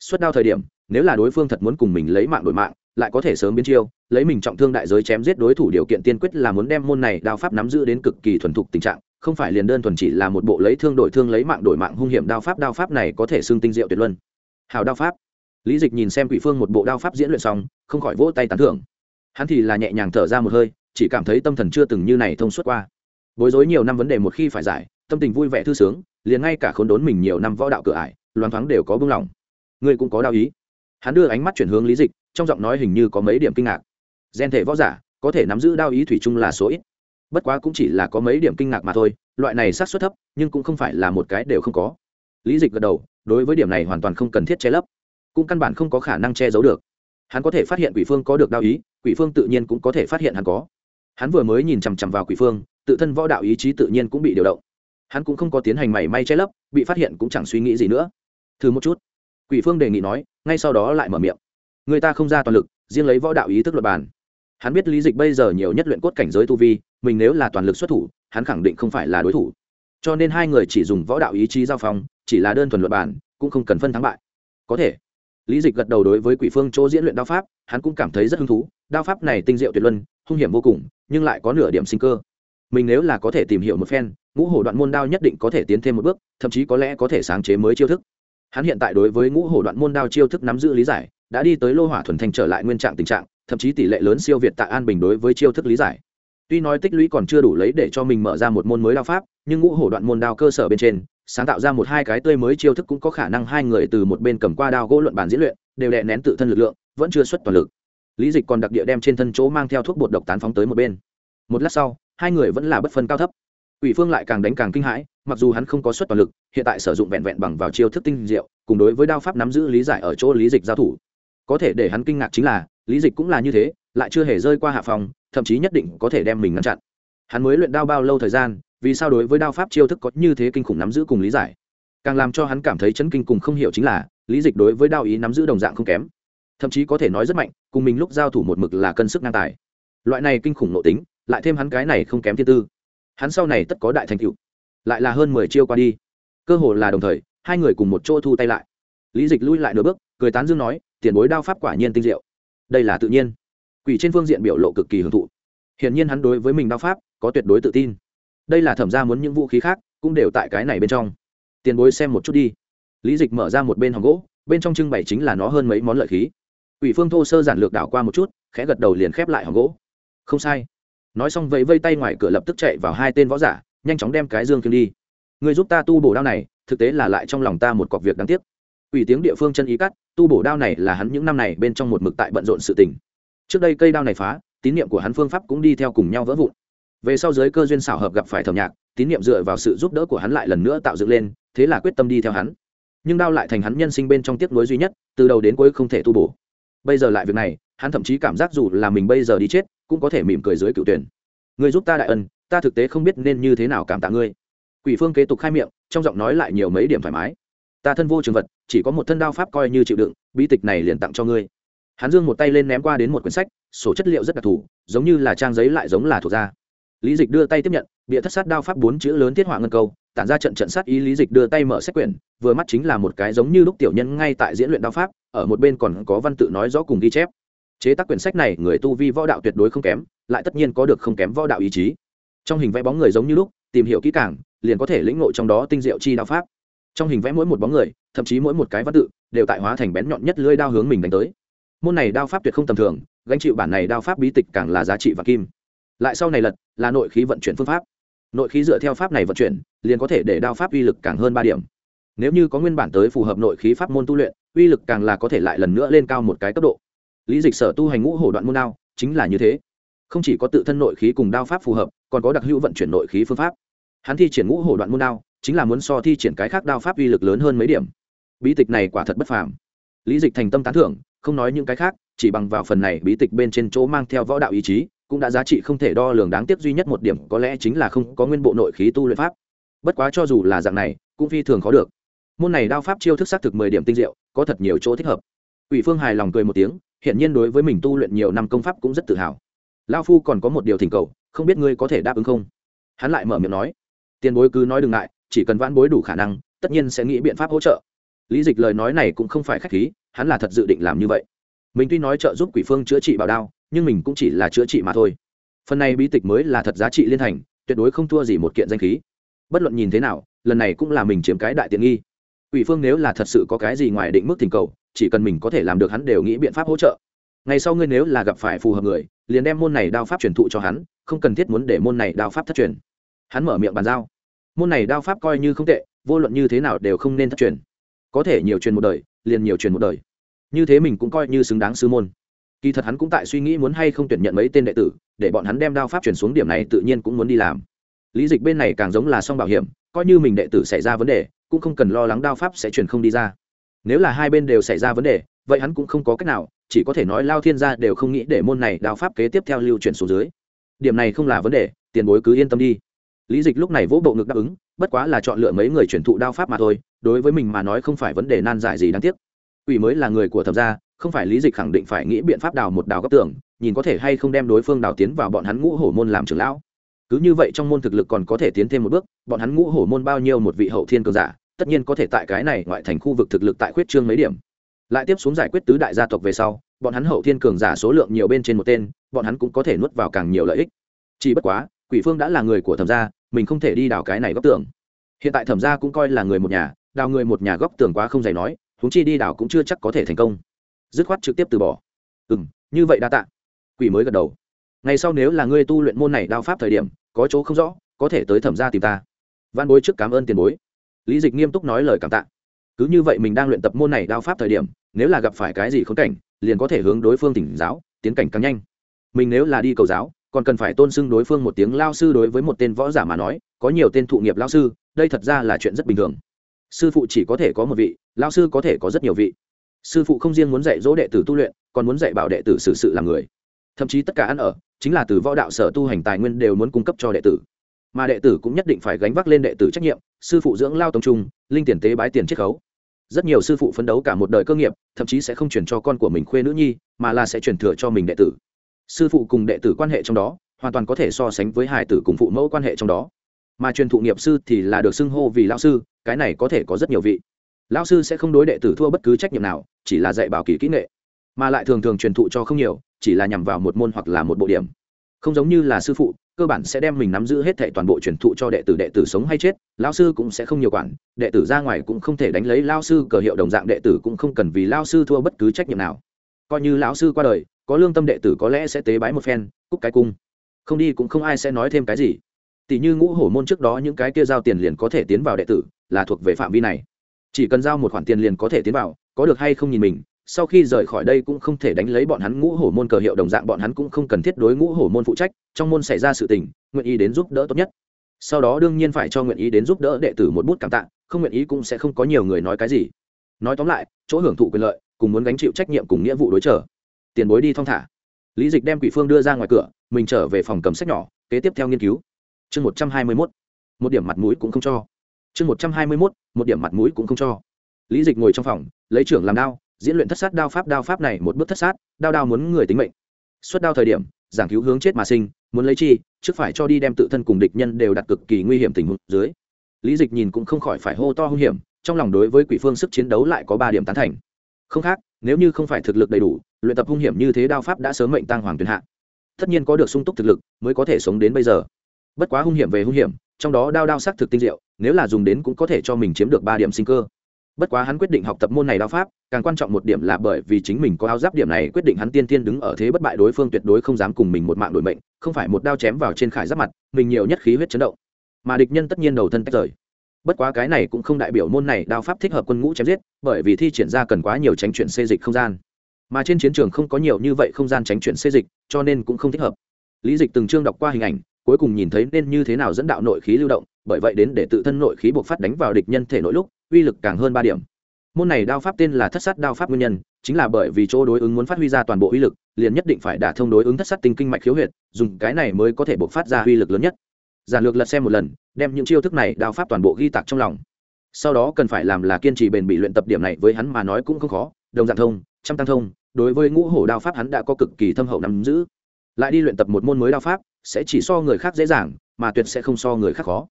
Suất đao thời điểm, nếu là đối phương thật muốn cùng mình lấy mạng đổi mạng, lại có thể sớm biến chiêu, lấy mình trọng thương đại giới chém giết đối thủ điều kiện tiên quyết là muốn đem môn này đao pháp nắm giữ đến cực kỳ thuần thục tình trạng, không phải liền đơn thuần chỉ là một bộ lấy thương đổi thương lấy mạng đổi mạng hung hiểm đao pháp đao pháp này có thể xưng tinh diệu tuyệt luân. Hào đao pháp. Lý dịch nhìn xem quỷ phương một bộ đao pháp diễn luyện xong, không khỏi vỗ tay tán thưởng. Hắn thì là nhẹ nhàng thở ra một hơi, chỉ cảm thấy tâm thần chưa từng như này thông suốt qua. Bối rối nhiều năm vấn đề một khi phải giải, tâm tình vui vẻ thư sướng liền ngay cả khốn đốn mình nhiều năm võ đạo cửa ải loan thoáng đều có bưng lòng. Ngươi cũng có đao ý. Hắn đưa ánh mắt chuyển hướng lý dịch, trong giọng nói hình như có mấy điểm kinh ngạc. Gen thể võ giả, có thể nắm giữ đao ý thủy chung là số ít. Bất quá cũng chỉ là có mấy điểm kinh ngạc mà thôi, loại này sát xuất thấp, nhưng cũng không phải là một cái đều không có. Lý dịch gật đầu, đối với điểm này hoàn toàn không cần thiết che lấp. Cũng căn bản không có khả năng che giấu được. Hắn có thể phát hiện quỷ phương có được đao ý, quỷ phương tự nhiên cũng có thể phát hiện hắn có. Hắn vừa mới nhìn chằm chằm vào quỷ phương, tự thân võ đạo ý chí tự nhiên cũng bị điều động hắn cũng không có tiến hành mảy may che lấp, bị phát hiện cũng chẳng suy nghĩ gì nữa. Thử một chút. Quỷ phương đề nghị nói, ngay sau đó lại mở miệng. Người ta không ra toàn lực, riêng lấy võ đạo ý thức luật bàn hắn biết lý dịch bây giờ nhiều nhất luyện cốt cảnh giới tu vi, mình nếu là toàn lực xuất thủ, hắn khẳng định không phải là đối thủ. Cho nên hai người chỉ dùng võ đạo ý chí giao phong, chỉ là đơn thuần luật bàn cũng không cần phân thắng bại. Có thể. Lý dịch gật đầu đối với quỷ phương chỗ diễn luyện đao pháp, hắn cũng cảm thấy rất hứng thú. Đao pháp này tinh diệu tuyệt luân, hung hiểm vô cùng, nhưng lại có nửa điểm sinh cơ. Mình nếu là có thể tìm hiểu một phen ngũ hổ đoạn môn đao nhất định có thể tiến thêm một bước, thậm chí có lẽ có thể sáng chế mới chiêu thức. Hắn hiện tại đối với ngũ hổ đoạn môn đao chiêu thức nắm giữ lý giải, đã đi tới lô hỏa thuần thanh trở lại nguyên trạng tình trạng, thậm chí tỷ lệ lớn siêu việt tạ an bình đối với chiêu thức lý giải. Tuy nói tích lũy còn chưa đủ lấy để cho mình mở ra một môn mới đao pháp, nhưng ngũ hổ đoạn môn đao cơ sở bên trên, sáng tạo ra một hai cái tươi mới chiêu thức cũng có khả năng hai người từ một bên cầm qua đao gỗ luận bàn diễn luyện, đều đè nén tự thân lực lượng, vẫn chưa xuất toàn lực. Lý dịch còn đặc địa đem trên thân chỗ mang theo thuốc bột độc tán phóng tới một bên. Một lát sau, hai người vẫn là bất phân cao thấp. Quỷ phương lại càng đánh càng kinh hãi, mặc dù hắn không có xuất toàn lực, hiện tại sử dụng vẹn vẹn bằng vào chiêu thức tinh diệu, cùng đối với đao pháp nắm giữ lý giải ở chỗ lý dịch giao thủ. Có thể để hắn kinh ngạc chính là, lý dịch cũng là như thế, lại chưa hề rơi qua hạ phòng, thậm chí nhất định có thể đem mình ngăn chặn. Hắn mới luyện đao bao lâu thời gian, vì sao đối với đao pháp chiêu thức có như thế kinh khủng nắm giữ cùng lý giải? Càng làm cho hắn cảm thấy chấn kinh cùng không hiểu chính là, lý dịch đối với đao ý nắm giữ đồng dạng không kém. Thậm chí có thể nói rất mạnh, cùng mình lúc giao thủ một mực là cân sức ngang tài. Loại này kinh khủng nội tính, lại thêm hắn cái này không kém thiên tư hắn sau này tất có đại thành tựu lại là hơn mười chiêu qua đi. Cơ hồ là đồng thời hai người cùng một chỗ thu tay lại. Lý dịch lui lại nửa bước cười tán dương nói tiền bối đao pháp quả nhiên tinh diệu. Đây là tự nhiên. Quỷ trên phương diện biểu lộ cực kỳ hưởng thụ. Hiển nhiên hắn đối với mình đao pháp có tuyệt đối tự tin. Đây là thẩm ra muốn những vũ khí khác cũng đều tại cái này bên trong. Tiền bối xem một chút đi. Lý dịch mở ra một bên hòm gỗ bên trong trưng bày chính là nó hơn mấy món lợi khí. Quỷ Phương Thô sơ giản lược đảo qua một chút, khẽ gật đầu liền khép lại hòm gỗ. Không sai. Nói xong vẫy vây tay ngoài cửa lập tức chạy vào hai tên võ giả, nhanh chóng đem cái dương kiếm đi. Người giúp ta tu bổ đao này, thực tế là lại trong lòng ta một cọc việc đáng tiếc. ủy tiếng địa phương chân ý cắt, tu bổ đao này là hắn những năm này bên trong một mực tại bận rộn sự tình. Trước đây cây đao này phá, tín niệm của hắn phương pháp cũng đi theo cùng nhau vỡ vụn. Về sau giới cơ duyên xảo hợp gặp phải thẩm nhạc, tín niệm dựa vào sự giúp đỡ của hắn lại lần nữa tạo dựng lên, thế là quyết tâm đi theo hắn. Nhưng đao lại thành hắn nhân sinh bên trong tiếc nuối duy nhất, từ đầu đến cuối không thể tu bổ bây giờ lại việc này, hắn thậm chí cảm giác dù là mình bây giờ đi chết, cũng có thể mỉm cười dưới cựu tuyển. Người giúp ta đại ân, ta thực tế không biết nên như thế nào cảm tạ ngươi. Quỷ phương kế tục khai miệng, trong giọng nói lại nhiều mấy điểm thoải mái. Ta thân vô trường vật, chỉ có một thân đao pháp coi như chịu đựng bi tịch này liền tặng cho ngươi. Hắn dương một tay lên ném qua đến một quyển sách, sổ chất liệu rất đặc thù, giống như là trang giấy lại giống là thuộc da lý dịch đưa tay tiếp nhận, bịa thất sát đao pháp bốn chữ lớn thiết họa ngân câu, tản ra trận trận sát ý lý dịch đưa tay mở sách quyển, vừa mắt chính là một cái giống như lúc tiểu nhân ngay tại diễn luyện đao pháp, ở một bên còn có văn tự nói rõ cùng ghi chép. Chế tác quyển sách này, người tu vi võ đạo tuyệt đối không kém, lại tất nhiên có được không kém võ đạo ý chí. Trong hình vẽ bóng người giống như lúc, tìm hiểu kỹ càng, liền có thể lĩnh ngộ trong đó tinh diệu chi đao pháp. Trong hình vẽ mỗi một bóng người, thậm chí mỗi một cái văn tự, đều tại hóa thành bén nhọn nhất lưỡi đao hướng mình đánh tới. Môn này đao pháp tuyệt không tầm thường, gánh chịu bản này đao pháp bí tịch càng là giá trị và kim lại sau này lật, là nội khí vận chuyển phương pháp. Nội khí dựa theo pháp này vận chuyển, liền có thể để đao pháp uy lực càng hơn ba điểm. Nếu như có nguyên bản tới phù hợp nội khí pháp môn tu luyện, uy lực càng là có thể lại lần nữa lên cao một cái cấp độ. Lý dịch sở tu hành ngũ hổ đoạn môn đao, chính là như thế. Không chỉ có tự thân nội khí cùng đao pháp phù hợp, còn có đặc hữu vận chuyển nội khí phương pháp. Hắn thi triển ngũ hổ đoạn môn đao, chính là muốn so thi triển cái khác đao pháp uy lực lớn hơn mấy điểm. Bí tịch này quả thật bất phàm. Lý dịch thành tâm tán thưởng, không nói những cái khác, chỉ bằng vào phần này bí tịch bên trên chỗ mang theo võ đạo ý chí cũng đã giá trị không thể đo lường đáng tiếc duy nhất một điểm có lẽ chính là không có nguyên bộ nội khí tu luyện pháp. Bất quá cho dù là dạng này, cũng phi thường khó được. Môn này đao pháp chiêu thức xác thực mười điểm tinh diệu, có thật nhiều chỗ thích hợp. Ủy phương hài lòng cười một tiếng hiện nhiên đối với mình tu luyện nhiều năm công pháp cũng rất tự hào. Lao phu còn có một điều thỉnh cầu, không biết ngươi có thể đáp ứng không? Hắn lại mở miệng nói. Tiền bối cứ nói đừng ngại, chỉ cần vãn bối đủ khả năng, tất nhiên sẽ nghĩ biện pháp hỗ trợ. Lý dịch lời nói này cũng không phải k h á c h khí, hắn là thật dự định làm như vậy. Mình tuy nói trợ giúp quỷ phương chữa trị bảo đao nhưng mình cũng chỉ là chữa trị mà thôi. Phần này bí tịch mới là thật giá trị liên thành, tuyệt đối không thua gì một kiện danh khí. Bất luận nhìn thế nào, lần này cũng là mình chiếm cái đại tiện nghi. Ủy phương nếu là thật sự có cái gì ngoài định mức tình cầu, chỉ cần mình có thể làm được hắn đều nghĩ biện pháp hỗ trợ. Ngày sau ngươi nếu là gặp phải phù hợp người, liền đem môn này đao pháp truyền thụ cho hắn, không cần thiết muốn để môn này đao pháp thất truyền. Hắn mở miệng bàn giao. Môn này đao pháp coi như không tệ, vô luận như thế nào đều không nên thất truyền. Có thể nhiều truyền một đời, liền nhiều truyền một đời. Như thế mình cũng coi như xứng đáng sư môn kỳ thật hắn cũng tại suy nghĩ muốn hay không tuyển nhận mấy tên đệ tử, để bọn hắn đem đao pháp chuyển xuống điểm này tự nhiên cũng muốn đi làm. Lý dịch bên này càng giống là song bảo hiểm, coi như mình đệ tử xảy ra vấn đề, cũng không cần lo lắng đao pháp sẽ chuyển không đi ra. Nếu là hai bên đều xảy ra vấn đề, vậy hắn cũng không có cách nào, chỉ có thể nói lao thiên gia đều không nghĩ để môn này đao pháp kế tiếp theo lưu chuyển xuống dưới. Điểm này không là vấn đề, tiền bối cứ yên tâm đi. Lý dịch lúc này vỗ bộ ngực đáp ứng, bất quá là chọn lựa mấy người chuyển thụ đao pháp mà thôi, đối với mình mà nói không phải vấn đề nan giải gì đáng tiếc. Ủy mới là người của thẩm gia không phải lý dịch khẳng định phải nghĩ biện pháp đào một đào góc tường, nhìn có thể hay không đem đối phương đào tiến vào bọn hắn ngũ hổ môn làm trưởng lão. Cứ như vậy trong môn thực lực còn có thể tiến thêm một bước, bọn hắn ngũ hổ môn bao nhiêu một vị hậu thiên cường giả, tất nhiên có thể tại cái này ngoại thành khu vực thực lực tại khuyết trương mấy điểm. Lại tiếp xuống giải quyết tứ đại gia tộc về sau, bọn hắn hậu thiên cường giả số lượng nhiều bên trên một tên, bọn hắn cũng có thể nuốt vào càng nhiều lợi ích. Chỉ bất quá, quỷ phương đã là người của thẩm gia, mình không thể đi đào cái này góc tường. Hiện tại thẩm gia cũng coi là người một nhà, đào người một nhà góc tường quá không dày nói húng chi đi đào cũng chưa chắc có thể thành công dứt khoát trực tiếp từ bỏ. Ừ m như vậy đa tạ. Quỷ mới gật đầu. Ngày sau nếu là ngươi tu luyện môn này đao pháp thời điểm, có chỗ không rõ, có thể tới thẩm ra tìm ta. Văn bối trước cảm ơn tiền bối. Lý dịch nghiêm túc nói lời cảm tạ. Cứ như vậy mình đang luyện tập môn này đao pháp thời điểm, nếu là gặp phải cái gì khốn cảnh, liền có thể hướng đối phương tỉnh giáo, tiến cảnh càng nhanh. Mình nếu là đi cầu giáo, còn cần phải tôn xưng đối phương một tiếng lao sư đối với một tên võ giả mà nói, có nhiều tên thụ nghiệp lao sư, đây thật ra là chuyện rất bình thường. Sư phụ chỉ có thể có một vị, lao sư có thể có rất nhiều vị sư phụ không riêng muốn dạy dỗ đệ tử tu luyện, còn muốn dạy bảo đệ tử xử sự làm người. Thậm chí tất cả ăn ở, chính là từ võ đạo sở tu hành tài nguyên đều muốn cung cấp cho đệ tử. Mà đệ tử cũng nhất định phải gánh vác lên đệ tử trách nhiệm, sư phụ dưỡng lao tông trung, linh tiền tế bái tiền chiết khấu. Rất nhiều sư phụ phấn đấu cả một đời cơ nghiệp, thậm chí sẽ không chuyển cho con của mình khuê nữ nhi, mà là sẽ chuyển thừa cho mình đệ tử. Sư phụ cùng đệ tử quan hệ trong đó, hoàn toàn có thể so sánh với hải tử cùng phụ mẫu quan hệ trong đó. Mà truyền thụ nghiệp sư thì là được xưng hô vì lao sư, cái này có thể có rất nhiều vị lao sư sẽ không đối đệ tử thua bất cứ trách nhiệm nào, chỉ là dạy bảo kỳ kỹ nghệ, mà lại thường thường truyền thụ cho không nhiều, chỉ là nhằm vào một môn hoặc là một bộ điểm. Không giống như là sư phụ, cơ bản sẽ đem mình nắm giữ hết thệ toàn bộ truyền thụ cho đệ tử đệ tử sống hay chết lao sư cũng sẽ không nhiều quản, đệ tử ra ngoài cũng không thể đánh lấy lao sư cờ hiệu đồng dạng đệ tử cũng không cần vì lao sư thua bất cứ trách nhiệm nào. Coi như lão sư qua đời, có lương tâm đệ tử có lẽ sẽ tế bái một phen, cúc cái cung. Không đi cũng không ai sẽ nói thêm cái gì. Tỷ như ngũ hổ môn trước đó những cái kia giao tiền liền có thể tiến vào đệ tử, là thuộc về phạm vi này chỉ cần giao một khoản tiền liền có thể tiến vào, có được hay không nhìn mình, sau khi rời khỏi đây cũng không thể đánh lấy bọn hắn ngũ hổ môn cờ hiệu đồng dạng bọn hắn cũng không cần thiết đối ngũ hổ môn phụ trách, trong môn xảy ra sự tình, nguyện ý đến giúp đỡ tốt nhất. Sau đó đương nhiên phải cho nguyện ý đến giúp đỡ đệ tử một bút cảm tạ, không nguyện ý cũng sẽ không có nhiều người nói cái gì. Nói tóm lại, chỗ hưởng thụ quyền lợi, cùng muốn gánh chịu trách nhiệm cùng nghĩa vụ đối trở tiền bối đi thong thả. Lý dịch đem quỷ phương đưa ra ngoài cửa, mình trở về phòng cầm sách nhỏ, kế tiếp theo nghiên cứu. Chương một trăm hai mươi mốt. Một điểm mặt mũi cũng không cho chương một trăm hai mươi mốt, một điểm mặt mũi cũng không cho. Lý dịch ngồi trong phòng, lấy trưởng làm đao, diễn luyện thất sát đao pháp đao pháp này một bước thất sát, đao đao muốn người tính mệnh. Xuất đao thời điểm, giảng cứu hướng chết mà sinh, muốn lấy chi, trước phải cho đi đem tự thân cùng địch nhân đều đặt cực kỳ nguy hiểm tình huống dưới. Lý dịch nhìn cũng không khỏi phải hô to hung hiểm, trong lòng đối với quỷ phương sức chiến đấu lại có ba điểm tán thành. Không khác, nếu như không phải thực lực đầy đủ, luyện tập hung hiểm như thế đao pháp đã sớm mệnh tăng hoàng tuyển hạ. Tất nhiên có được sung túc thực lực mới có thể sống đến bây giờ. Bất quá hung hiểm về hung hiểm trong đó đao đao sắc thực tinh diệu, nếu là dùng đến cũng có thể cho mình chiếm được ba điểm sinh cơ. Bất quá hắn quyết định học tập môn này đao pháp, càng quan trọng một điểm là bởi vì chính mình có áo giáp điểm này quyết định hắn tiên tiên đứng ở thế bất bại đối phương tuyệt đối không dám cùng mình một mạng đổi mệnh, không phải một đao chém vào trên khải giáp mặt, mình nhiều nhất khí huyết chấn động. Mà địch nhân tất nhiên đầu thân tách rời. Bất quá cái này cũng không đại biểu môn này đao pháp thích hợp quân ngũ chém giết, bởi vì thi triển ra cần quá nhiều tránh chuyển xê dịch không gian. Mà trên chiến trường không có nhiều như vậy không gian tránh chuyển xê dịch, cho nên cũng không thích hợp. Lý dịch từng chương đọc qua hình ảnh cuối cùng nhìn thấy nên như thế nào dẫn đạo nội khí lưu động, bởi vậy đến để tự thân nội khí buộc phát đánh vào địch nhân thể nội lúc, uy lực càng hơn ba điểm. Môn này đao pháp tên là thất sát đao pháp nguyên nhân, chính là bởi vì chỗ đối ứng muốn phát huy ra toàn bộ uy lực, liền nhất định phải đả thông đối ứng thất sát tinh kinh mạch khiếu huyệt, dùng cái này mới có thể buộc phát ra uy lực lớn nhất. Giản lược lật xem một lần, đem những chiêu thức này đao pháp toàn bộ ghi tạc trong lòng. Sau đó cần phải làm là kiên trì bền bỉ luyện tập điểm này với hắn mà nói cũng không khó, đồng dạng thông, trăm tăng thông, đối với ngũ hổ đao pháp hắn đã có cực kỳ thâm hậu nắm giữ. Lại đi luyện tập một môn mới đao pháp sẽ chỉ so người khác dễ dàng, mà tuyệt sẽ không so người khác khó.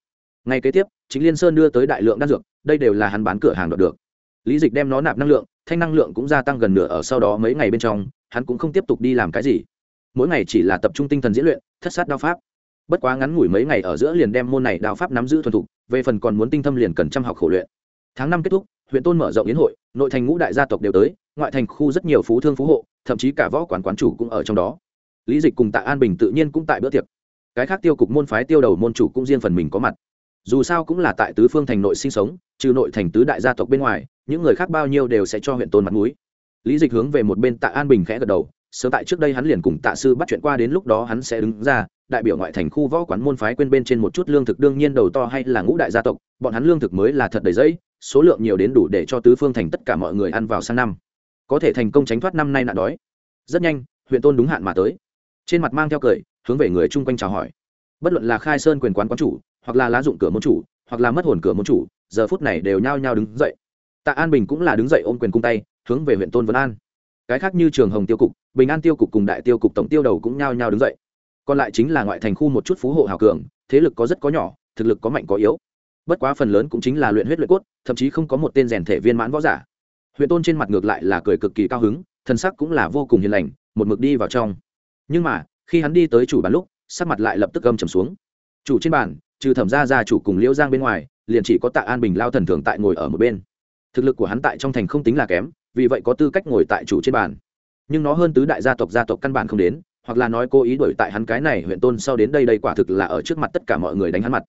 Ngay kế tiếp, chính liên sơn đưa tới đại lượng đan dược, đây đều là hắn bán cửa hàng đoạt được. Lý dịch đem nó nạp năng lượng, thanh năng lượng cũng gia tăng gần nửa ở sau đó mấy ngày bên trong, hắn cũng không tiếp tục đi làm cái gì. Mỗi ngày chỉ là tập trung tinh thần diễn luyện, thất sát đao pháp. Bất quá ngắn ngủi mấy ngày ở giữa liền đem môn này đao pháp nắm giữ thuần thục, về phần còn muốn tinh thâm liền cần chăm học khổ luyện. Tháng năm kết thúc, huyện tôn mở rộng yến hội, nội thành ngũ đại gia tộc đều tới, ngoại thành khu rất nhiều phú thương phú hộ, thậm chí cả võ quán quán chủ cũng ở trong đó lý dịch cùng tạ an bình tự nhiên cũng tại bữa tiệc. Cái khác tiêu cục môn phái tiêu đầu môn chủ cũng riêng phần mình có mặt. Dù sao cũng là tại tứ phương thành nội sinh sống, trừ nội thành tứ đại gia tộc bên ngoài, những người khác bao nhiêu đều sẽ cho huyện tôn mặt mũi. Lý dịch hướng về một bên tạ an bình khẽ gật đầu, sớm tại trước đây hắn liền cùng tạ sư bắt chuyện qua đến lúc đó hắn sẽ đứng ra, đại biểu ngoại thành khu võ quán môn phái quên bên trên một chút lương thực đương nhiên đầu to hay là ngũ đại gia tộc, bọn hắn lương thực mới là thật đầy dẫy, số lượng nhiều đến đủ để cho tứ phương thành tất cả mọi người ăn vào sang năm. Có thể thành công tránh thoát năm nay nạn đói. Rất nhanh, huyện tôn đúng hạn mà tới trên mặt mang theo cười, hướng về người chung quanh chào hỏi. Bất luận là khai sơn quyền quán quán chủ, hoặc là lá dụng cửa môn chủ, hoặc là mất hồn cửa môn chủ, giờ phút này đều nhao nhao đứng dậy. Tạ an bình cũng là đứng dậy ôm quyền cung tay, hướng về huyện tôn vân an. Cái khác như trường hồng tiêu cục, bình an tiêu cục cùng đại tiêu cục tổng tiêu đầu cũng nhao nhao đứng dậy. Còn lại chính là ngoại thành khu một chút phú hộ hào cường, thế lực có rất có nhỏ, thực lực có mạnh có yếu. Bất quá phần lớn cũng chính là luyện huyết luyện cốt, thậm chí không có một tên rèn thể viên mãn võ giả. Huyện tôn trên mặt ngược lại là cười cực kỳ cao hứng thân sắc cũng là vô cùng hiền lành, một mực đi vào trong nhưng mà, khi hắn đi tới chủ bàn lúc, sắc mặt lại lập tức gâm trầm xuống. Chủ trên bàn, trừ thẩm gia gia chủ cùng liễu giang bên ngoài, liền chỉ có tạ an bình lao thần thường tại ngồi ở một bên. Thực lực của hắn tại trong thành không tính là kém, vì vậy có tư cách ngồi tại chủ trên bàn. Nhưng nó hơn tứ đại gia tộc gia tộc căn bản không đến, hoặc là nói cố ý đuổi tại hắn cái này huyện tôn sau đến đây đây quả thực là ở trước mặt tất cả mọi người đánh hắn mặt.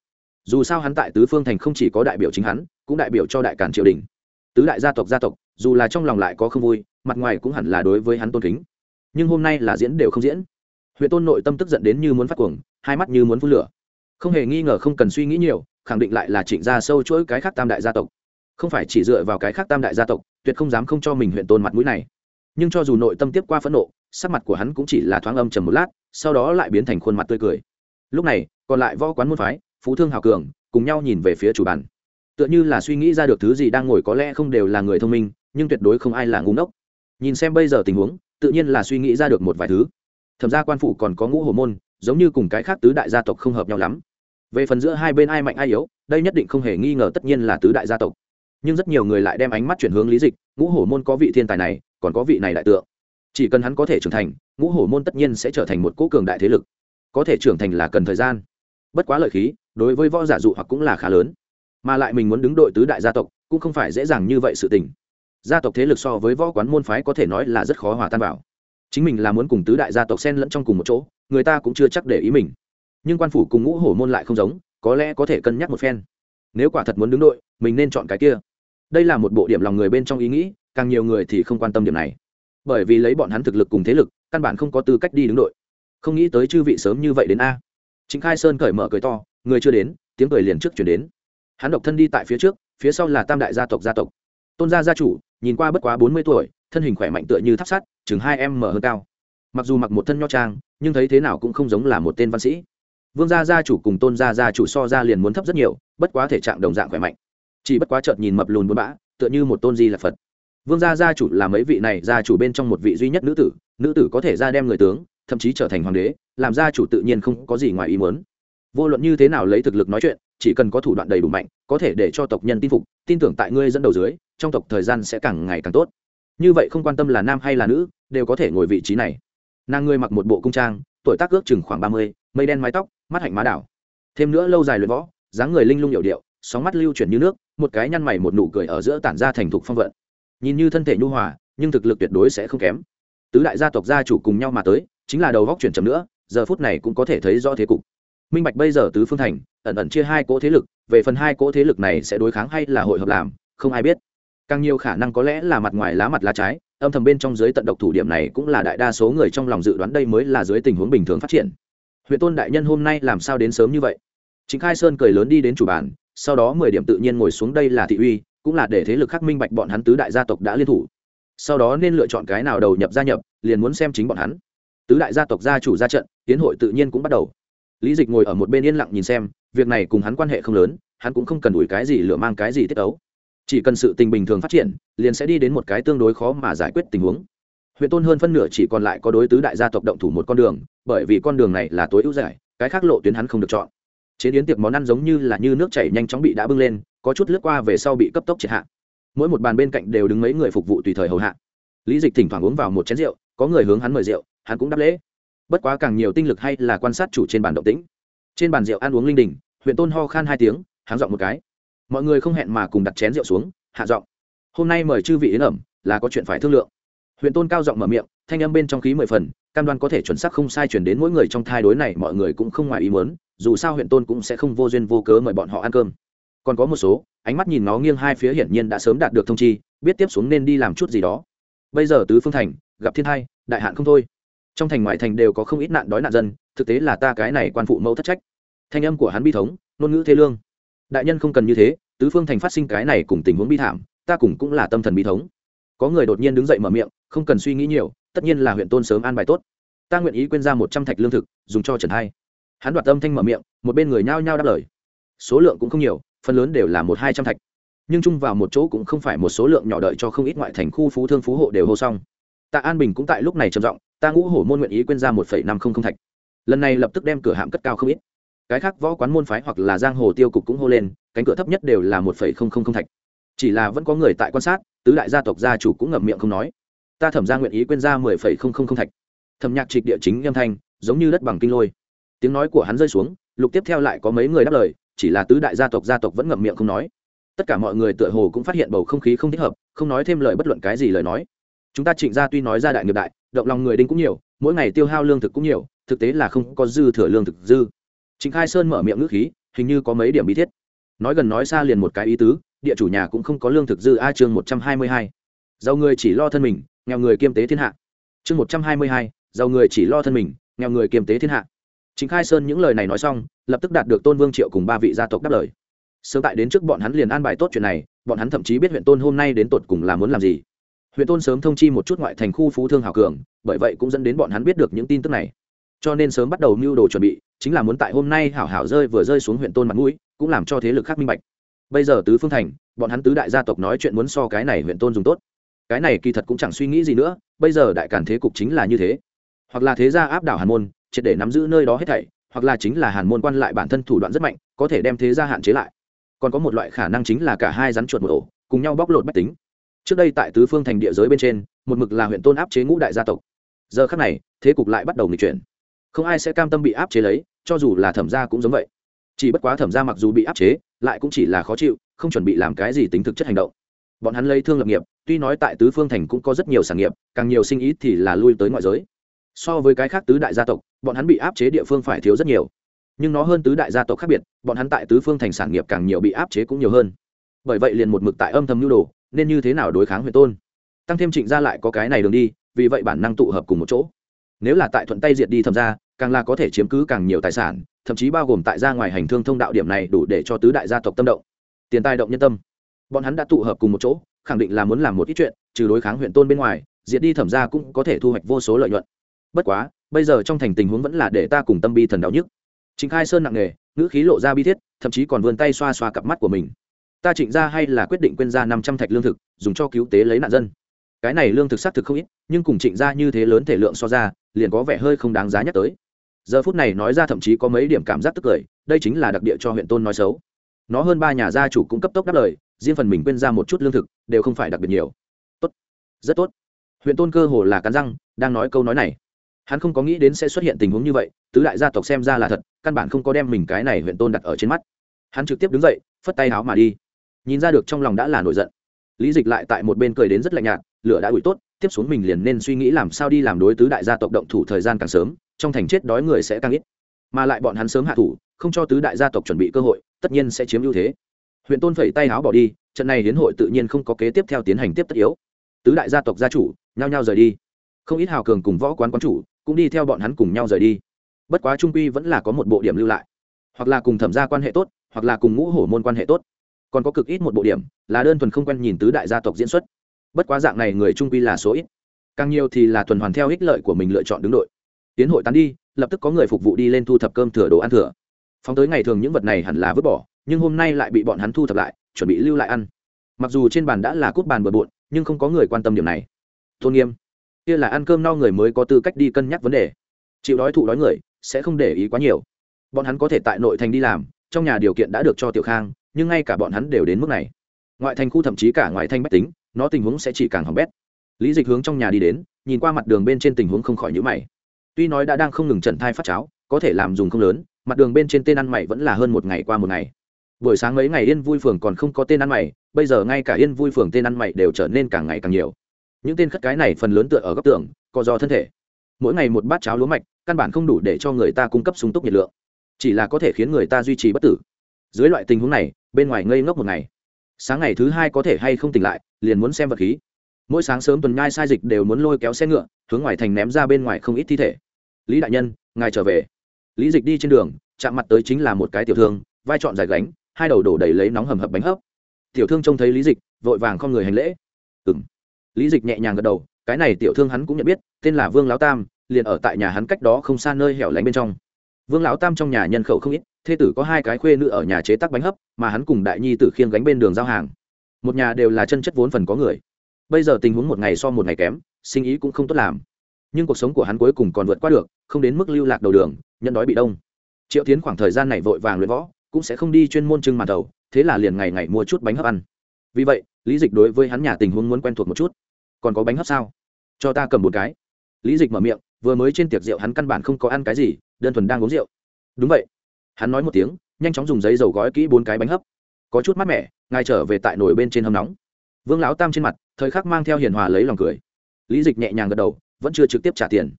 Dù sao hắn tại tứ phương thành không chỉ có đại biểu chính hắn, cũng đại biểu cho đại cản triều đình. Tứ đại gia tộc gia tộc, dù là trong lòng lại có không vui, mặt ngoài cũng hẳn là đối với hắn tôn kính nhưng hôm nay là diễn đều không diễn. Huyện tôn nội tâm tức giận đến như muốn phát cuồng, hai mắt như muốn phun lửa. Không hề nghi ngờ, không cần suy nghĩ nhiều, khẳng định lại là trịnh gia sâu chuỗi cái khác tam đại gia tộc. Không phải chỉ dựa vào cái khác tam đại gia tộc, tuyệt không dám không cho mình huyện tôn mặt mũi này. Nhưng cho dù nội tâm tiếp qua phẫn nộ, sắc mặt của hắn cũng chỉ là thoáng âm trầm một lát, sau đó lại biến thành khuôn mặt tươi cười. Lúc này, còn lại võ quán môn phái, phú thương hào cường, cùng nhau nhìn về phía chủ bàn. Tựa như là suy nghĩ ra được thứ gì đang ngồi có lẽ không đều là người thông minh, nhưng tuyệt đối không ai là ngu ngốc. Nhìn xem bây giờ tình huống tự nhiên là suy nghĩ ra được một vài thứ. Thẩm ra quan phủ còn có ngũ hồ môn, giống như cùng cái khác tứ đại gia tộc không hợp nhau lắm. Về phần giữa hai bên ai mạnh ai yếu, đây nhất định không hề nghi ngờ tất nhiên là tứ đại gia tộc. Nhưng rất nhiều người lại đem ánh mắt chuyển hướng lý dịch, ngũ hổ môn có vị thiên tài này, còn có vị này đại tượng. Chỉ cần hắn có thể trưởng thành, ngũ hổ môn tất nhiên sẽ trở thành một cỗ cường đại thế lực. Có thể trưởng thành là cần thời gian. Bất quá lợi khí, đối với võ giả dụ hoặc cũng là khá lớn. Mà lại mình muốn đứng đội tứ đại gia tộc, cũng không phải dễ dàng như vậy sự tình gia tộc thế lực so với võ quán môn phái có thể nói là rất khó hòa tan vào. Chính mình là muốn cùng tứ đại gia tộc xen lẫn trong cùng một chỗ, người ta cũng chưa chắc để ý mình. Nhưng quan phủ cùng ngũ hổ môn lại không giống, có lẽ có thể cân nhắc một phen. Nếu quả thật muốn đứng đội, mình nên chọn cái kia. Đây là một bộ điểm lòng người bên trong ý nghĩ, càng nhiều người thì không quan tâm điểm này. Bởi vì lấy bọn hắn thực lực cùng thế lực, căn bản không có tư cách đi đứng đội. Không nghĩ tới chư vị sớm như vậy đến a. Chính khai sơn cởi mở cười to, người chưa đến, tiếng cười liền trước chuyển đến. Hắn độc thân đi tại phía trước, phía sau là tam đại gia tộc gia tộc. Tôn gia gia chủ nhìn qua bất quá bốn mươi tuổi, thân hình khỏe mạnh tựa như tháp sắt, chừng hai em mở hơn cao. Mặc dù mặc một thân nho trang, nhưng thấy thế nào cũng không giống là một tên văn sĩ. Vương gia gia chủ cùng tôn gia gia chủ so ra liền muốn thấp rất nhiều, bất quá thể trạng đồng dạng khỏe mạnh. Chỉ bất quá chợt nhìn mập lùn bốn bã, tựa như một tôn di là phật. Vương gia gia chủ là mấy vị này gia chủ bên trong một vị duy nhất nữ tử nữ tử có thể ra đem người tướng, thậm chí trở thành hoàng đế, làm gia chủ tự nhiên không có gì ngoài ý muốn. Vô luận như thế nào lấy thực lực nói chuyện, chỉ cần có thủ đoạn đầy đủ mạnh, có thể để cho tộc nhân tin phục, tin tưởng tại ngươi dẫn đầu dưới trong tộc thời gian sẽ càng ngày càng tốt. Như vậy không quan tâm là nam hay là nữ, đều có thể ngồi vị trí này. Nàng ngươi mặc một bộ cung trang, tuổi tác ước chừng khoảng ba mươi, mây đen mái tóc, mắt hạnh má đảo. Thêm nữa lâu dài luyện võ, dáng người linh lung hiệu điệu, sóng mắt lưu chuyển như nước, một cái nhăn mày một nụ cười ở giữa tản ra thành thục phong vận. Nhìn như thân thể nhu hòa, nhưng thực lực tuyệt đối sẽ không kém. Tứ đại gia tộc gia chủ cùng nhau mà tới, chính là đầu góc chuyển chậm nữa, giờ phút này cũng có thể thấy rõ thế cục. Minh bạch bây giờ tứ phương thành, ẩn ẩn chia hai cỗ thế lực, về phần hai cỗ thế lực này sẽ đối kháng hay là hội hợp làm, không ai biết càng nhiều khả năng có lẽ là mặt ngoài lá mặt lá trái, âm thầm bên trong dưới tận độc thủ điểm này cũng là đại đa số người trong lòng dự đoán đây mới là dưới tình huống bình thường phát triển. Huyện tôn đại nhân hôm nay làm sao đến sớm như vậy? Chính khai sơn cười lớn đi đến chủ bàn, sau đó mười điểm tự nhiên ngồi xuống đây là thị uy, cũng là để thế lực khắc minh bạch bọn hắn tứ đại gia tộc đã liên thủ. Sau đó nên lựa chọn cái nào đầu nhập gia nhập, liền muốn xem chính bọn hắn. Tứ đại gia tộc gia chủ ra trận, tiến hội tự nhiên cũng bắt đầu. Lý dịch ngồi ở một bên yên lặng nhìn xem, việc này cùng hắn quan hệ không lớn, hắn cũng không cần đuổi cái gì lựa mang cái gì tiết ấu chỉ cần sự tình bình thường phát triển, liền sẽ đi đến một cái tương đối khó mà giải quyết tình huống. Huyện tôn hơn phân nửa chỉ còn lại có đối tứ đại gia tộc động thủ một con đường, bởi vì con đường này là tối ưu giải, cái khác lộ tuyến hắn không được chọn. Chế biến tiệc món ăn giống như là như nước chảy nhanh chóng bị đã bưng lên, có chút lướt qua về sau bị cấp tốc triệt hạ. Mỗi một bàn bên cạnh đều đứng mấy người phục vụ tùy thời hầu hạ. Lý dịch thỉnh thoảng uống vào một chén rượu, có người hướng hắn mời rượu, hắn cũng đáp lễ. Bất quá càng nhiều tinh lực hay là quan sát chủ trên bàn động tĩnh. Trên bàn rượu ăn uống linh đình huyện tôn ho khan hai tiếng, hắn dọn một cái mọi người không hẹn mà cùng đặt chén rượu xuống, hạ giọng, hôm nay mời chư vị yến ẩm, là có chuyện phải thương lượng. Huyện tôn cao giọng mở miệng, thanh âm bên trong khí mười phần, cam đoan có thể chuẩn xác không sai chuyển đến mỗi người trong thai đối này mọi người cũng không ngoài ý muốn, dù sao huyện tôn cũng sẽ không vô duyên vô cớ mời bọn họ ăn cơm. Còn có một số, ánh mắt nhìn nó nghiêng hai phía hiển nhiên đã sớm đạt được thông chi, biết tiếp xuống nên đi làm chút gì đó. Bây giờ tứ phương thành, gặp thiên hai đại hạn không thôi. Trong thành ngoại thành đều có không ít nạn đói nạn dân, thực tế là ta cái này quan phụ mẫu thất trách. Thanh âm của hắn bi thống, ngôn ngữ thế lương đại nhân không cần như thế, tứ phương thành phát sinh cái này cùng tình huống bi thảm, ta cùng cũng là tâm thần bi thống. Có người đột nhiên đứng dậy mở miệng, không cần suy nghĩ nhiều, tất nhiên là huyện tôn sớm an bài tốt. Ta nguyện ý quên ra một trăm thạch lương thực, dùng cho trần hai. Hắn đoạt âm thanh mở miệng, một bên người nhao nhao đáp lời. Số lượng cũng không nhiều, phần lớn đều là một hai trăm thạch. Nhưng chung vào một chỗ cũng không phải một số lượng nhỏ đợi cho không ít ngoại thành khu phú thương phú hộ đều hô xong. Tạ an bình cũng tại lúc này trầm giọng, ta ngũ hổ môn nguyện ý quên ra một phẩy năm không không thạch. Lần này lập tức đem cửa hạm cất cao không ít cái khác võ quán môn phái hoặc là giang hồ tiêu cục cũng hô lên, cánh cửa thấp nhất đều là một phẩy không không không thạch. Chỉ là vẫn có người tại quan sát, tứ đại gia tộc gia chủ cũng ngậm miệng không nói. Ta thẩm ra nguyện ý quên ra mười phẩy không không không thạch. Thẩm nhạc trịch địa chính âm thanh, giống như đất bằng kinh lôi. Tiếng nói của hắn rơi xuống, lục tiếp theo lại có mấy người đáp lời, chỉ là tứ đại gia tộc gia tộc vẫn ngậm miệng không nói. Tất cả mọi người tựa hồ cũng phát hiện bầu không khí không thích hợp, không nói thêm lời bất luận cái gì lời nói. Chúng ta trịnh gia tuy nói ra đại nghiệp đại, động lòng người đinh cũng nhiều, mỗi ngày tiêu hao lương thực cũng nhiều, thực tế là không có dư thừa lương thực dư trịnh khai sơn mở miệng ngữ khí, hình như có mấy điểm bí thiết. Nói gần nói xa liền một cái ý tứ, địa chủ nhà cũng không có lương thực dư a chương một trăm hai mươi hai. Giàu người chỉ lo thân mình, nghèo người kiêm tế thiên hạ. Chương một trăm hai mươi hai, giàu người chỉ lo thân mình, nghèo người kiêm tế thiên hạ. Chính khai sơn những lời này nói xong, lập tức đạt được tôn vương triệu cùng ba vị gia tộc đáp lời. Sớm tại đến trước bọn hắn liền an bài tốt chuyện này, bọn hắn thậm chí biết huyện tôn hôm nay đến tột cùng là muốn làm gì. Huyện tôn sớm thông chi một chút ngoại thành khu phú thương hào cường, bởi vậy cũng dẫn đến bọn hắn biết được những tin tức này cho nên sớm bắt đầu mưu đồ chuẩn bị, chính là muốn tại hôm nay hảo hảo rơi vừa rơi xuống huyện tôn mặt mũi, cũng làm cho thế lực khác minh bạch. Bây giờ tứ phương thành, bọn hắn tứ đại gia tộc nói chuyện muốn so cái này huyện tôn dùng tốt. Cái này kỳ thật cũng chẳng suy nghĩ gì nữa, bây giờ đại cản thế cục chính là như thế. Hoặc là thế gia áp đảo hàn môn, triệt để nắm giữ nơi đó hết thảy, hoặc là chính là hàn môn quan lại bản thân thủ đoạn rất mạnh, có thể đem thế gia hạn chế lại. Còn có một loại khả năng chính là cả hai rắn chuột một ổ, cùng nhau bóc lột bách tính. Trước đây tại tứ phương thành địa giới bên trên, một mực là huyện tôn áp chế ngũ đại gia tộc. Giờ khác này, thế cục lại bắt đầu nghịch chuyển không ai sẽ cam tâm bị áp chế lấy, cho dù là thẩm gia cũng giống vậy. Chỉ bất quá thẩm gia mặc dù bị áp chế, lại cũng chỉ là khó chịu, không chuẩn bị làm cái gì tính thực chất hành động. Bọn hắn lấy thương lập nghiệp, tuy nói tại tứ phương thành cũng có rất nhiều sản nghiệp, càng nhiều sinh ý thì là lui tới ngoại giới. So với cái khác tứ đại gia tộc, bọn hắn bị áp chế địa phương phải thiếu rất nhiều. Nhưng nó hơn tứ đại gia tộc khác biệt, bọn hắn tại tứ phương thành sản nghiệp càng nhiều bị áp chế cũng nhiều hơn. Bởi vậy liền một mực tại âm thầm nhu đồ, nên như thế nào đối kháng huyền tôn? Tăng thêm trịnh gia lại có cái này đường đi, vì vậy bản năng tụ hợp cùng một chỗ nếu là tại thuận tay diệt đi thẩm ra càng là có thể chiếm cứ càng nhiều tài sản, thậm chí bao gồm tại ra ngoài hành thương thông đạo điểm này đủ để cho tứ đại gia tộc tâm động. Tiền tài động nhân tâm. Bọn hắn đã tụ hợp cùng một chỗ, khẳng định là muốn làm một ít chuyện, trừ đối kháng huyện tôn bên ngoài, diệt đi thẩm ra cũng có thể thu hoạch vô số lợi nhuận. Bất quá, bây giờ trong thành tình huống vẫn là để ta cùng tâm bi thần đau nhức. Trịnh khai sơn nặng nề, ngữ khí lộ ra bi thiết, thậm chí còn vươn tay xoa xoa cặp mắt của mình. Ta trịnh ra hay là quyết định quên ra năm trăm thạch lương thực, dùng cho cứu tế lấy nạn dân cái này lương thực xác thực không ít, nhưng cùng trịnh ra như thế lớn thể lượng so ra, liền có vẻ hơi không đáng giá nhắc tới. Giờ phút này nói ra thậm chí có mấy điểm cảm giác tức cười, đây chính là đặc địa cho huyện tôn nói xấu. Nó hơn ba nhà gia chủ cũng cấp tốc đáp lời, riêng phần mình quên ra một chút lương thực, đều không phải đặc biệt nhiều. Tốt. Rất tốt. Huyện tôn cơ hồ là cắn răng, đang nói câu nói này. Hắn không có nghĩ đến sẽ xuất hiện tình huống như vậy, tứ đại gia tộc xem ra là thật, căn bản không có đem mình cái này huyện tôn đặt ở trên mắt. Hắn trực tiếp đứng dậy, phất tay áo mà đi. Nhìn ra được trong lòng đã là nổi giận. Lý dịch lại tại một bên cười đến rất lạnh nhạt lửa đã ủi tốt, tiếp xuống mình liền nên suy nghĩ làm sao đi làm đối tứ đại gia tộc động thủ thời gian càng sớm, trong thành chết đói người sẽ càng ít. Mà lại bọn hắn sớm hạ thủ, không cho tứ đại gia tộc chuẩn bị cơ hội, tất nhiên sẽ chiếm ưu thế. Huyện tôn phẩy tay áo bỏ đi, trận này hiến hội tự nhiên không có kế tiếp theo tiến hành tiếp tất yếu. Tứ đại gia tộc gia chủ, nhao nhao rời đi. Không ít hào cường cùng võ quán quán chủ cũng đi theo bọn hắn cùng nhau rời đi. Bất quá trung quy vẫn là có một bộ điểm lưu lại. Hoặc là cùng thẩm gia quan hệ tốt, hoặc là cùng ngũ hổ môn quan hệ tốt. Còn có cực ít một bộ điểm là đơn thuần không quen nhìn tứ đại gia tộc diễn xuất bất quá dạng này người trung quy là số ít. Càng nhiều thì là tuần hoàn theo ích lợi của mình lựa chọn đứng đội. Tiến hội tán đi, lập tức có người phục vụ đi lên thu thập cơm thừa đồ ăn thừa. Phóng tới ngày thường những vật này hẳn là vứt bỏ, nhưng hôm nay lại bị bọn hắn thu thập lại, chuẩn bị lưu lại ăn. Mặc dù trên bàn đã là cút bàn bừa bộn, nhưng không có người quan tâm điểm này. Tôn nghiêm, kia là ăn cơm no người mới có tư cách đi cân nhắc vấn đề. Chịu đói thụ đói người, sẽ không để ý quá nhiều. Bọn hắn có thể tại nội thành đi làm, trong nhà điều kiện đã được cho tiểu khang, nhưng ngay cả bọn hắn đều đến mức này. Ngoại thành khu thậm chí cả ngoại thành bách tính nó tình huống sẽ chỉ càng hỏng bét. Lý dịch hướng trong nhà đi đến, nhìn qua mặt đường bên trên tình huống không khỏi nhữ mày. Tuy nói đã đang không ngừng trần thai phát cháo, có thể làm dùng không lớn, mặt đường bên trên tên ăn mày vẫn là hơn một ngày qua một ngày. Buổi sáng mấy ngày yên vui phường còn không có tên ăn mày, bây giờ ngay cả yên vui phường tên ăn mày đều trở nên càng ngày càng nhiều. Những tên khất cái này phần lớn tựa ở góc tường, co do thân thể. Mỗi ngày một bát cháo lúa mạch, căn bản không đủ để cho người ta cung cấp sung túc nhiệt lượng. Chỉ là có thể khiến người ta duy trì bất tử. Dưới loại tình huống này, bên ngoài ngây ngốc một ngày sáng ngày thứ hai có thể hay không tỉnh lại, liền muốn xem vật khí. Mỗi sáng sớm tuần nhai sai dịch đều muốn lôi kéo xe ngựa, hướng ngoài thành ném ra bên ngoài không ít thi thể. Lý đại nhân, ngài trở về. Lý dịch đi trên đường, chạm mặt tới chính là một cái tiểu thương, vai trọn dài gánh, hai đầu đổ đầy lấy nóng hầm hập bánh hấp. Tiểu thương trông thấy lý dịch, vội vàng không người hành lễ. Ừng lý dịch nhẹ nhàng gật đầu, cái này tiểu thương hắn cũng nhận biết, tên là vương lão tam, liền ở tại nhà hắn cách đó không xa nơi hẻo lánh bên trong vương lão tam trong nhà nhân khẩu không ít, thê tử có hai cái khuê nữ ở nhà chế tác bánh hấp, mà hắn cùng đại nhi tử khiêng gánh bên đường giao hàng. Một nhà đều là chân chất vốn phần có người. Bây giờ tình huống một ngày so một ngày kém, sinh ý cũng không tốt làm. Nhưng cuộc sống của hắn cuối cùng còn vượt qua được, không đến mức lưu lạc đầu đường nhận đói bị đông. Triệu tiến khoảng thời gian này vội vàng luyện võ, cũng sẽ không đi chuyên môn trưng màn đầu, thế là liền ngày ngày mua chút bánh hấp ăn. Vì vậy, lý dịch đối với hắn nhà tình huống muốn quen thuộc một chút. Còn có bánh hấp sao? Cho ta cầm một cái. Lý dịch mở miệng vừa mới trên tiệc rượu hắn căn bản không có ăn cái gì, đơn thuần đang uống rượu. Đúng vậy. Hắn nói một tiếng, nhanh chóng dùng giấy dầu gói kỹ bốn cái bánh hấp. Có chút mát mẻ, ngài trở về tại nồi bên trên hâm nóng. Vương lão tam trên mặt, thời khắc mang theo hiền hòa lấy lòng cười. Lý dịch nhẹ nhàng gật đầu, vẫn chưa trực tiếp trả tiền.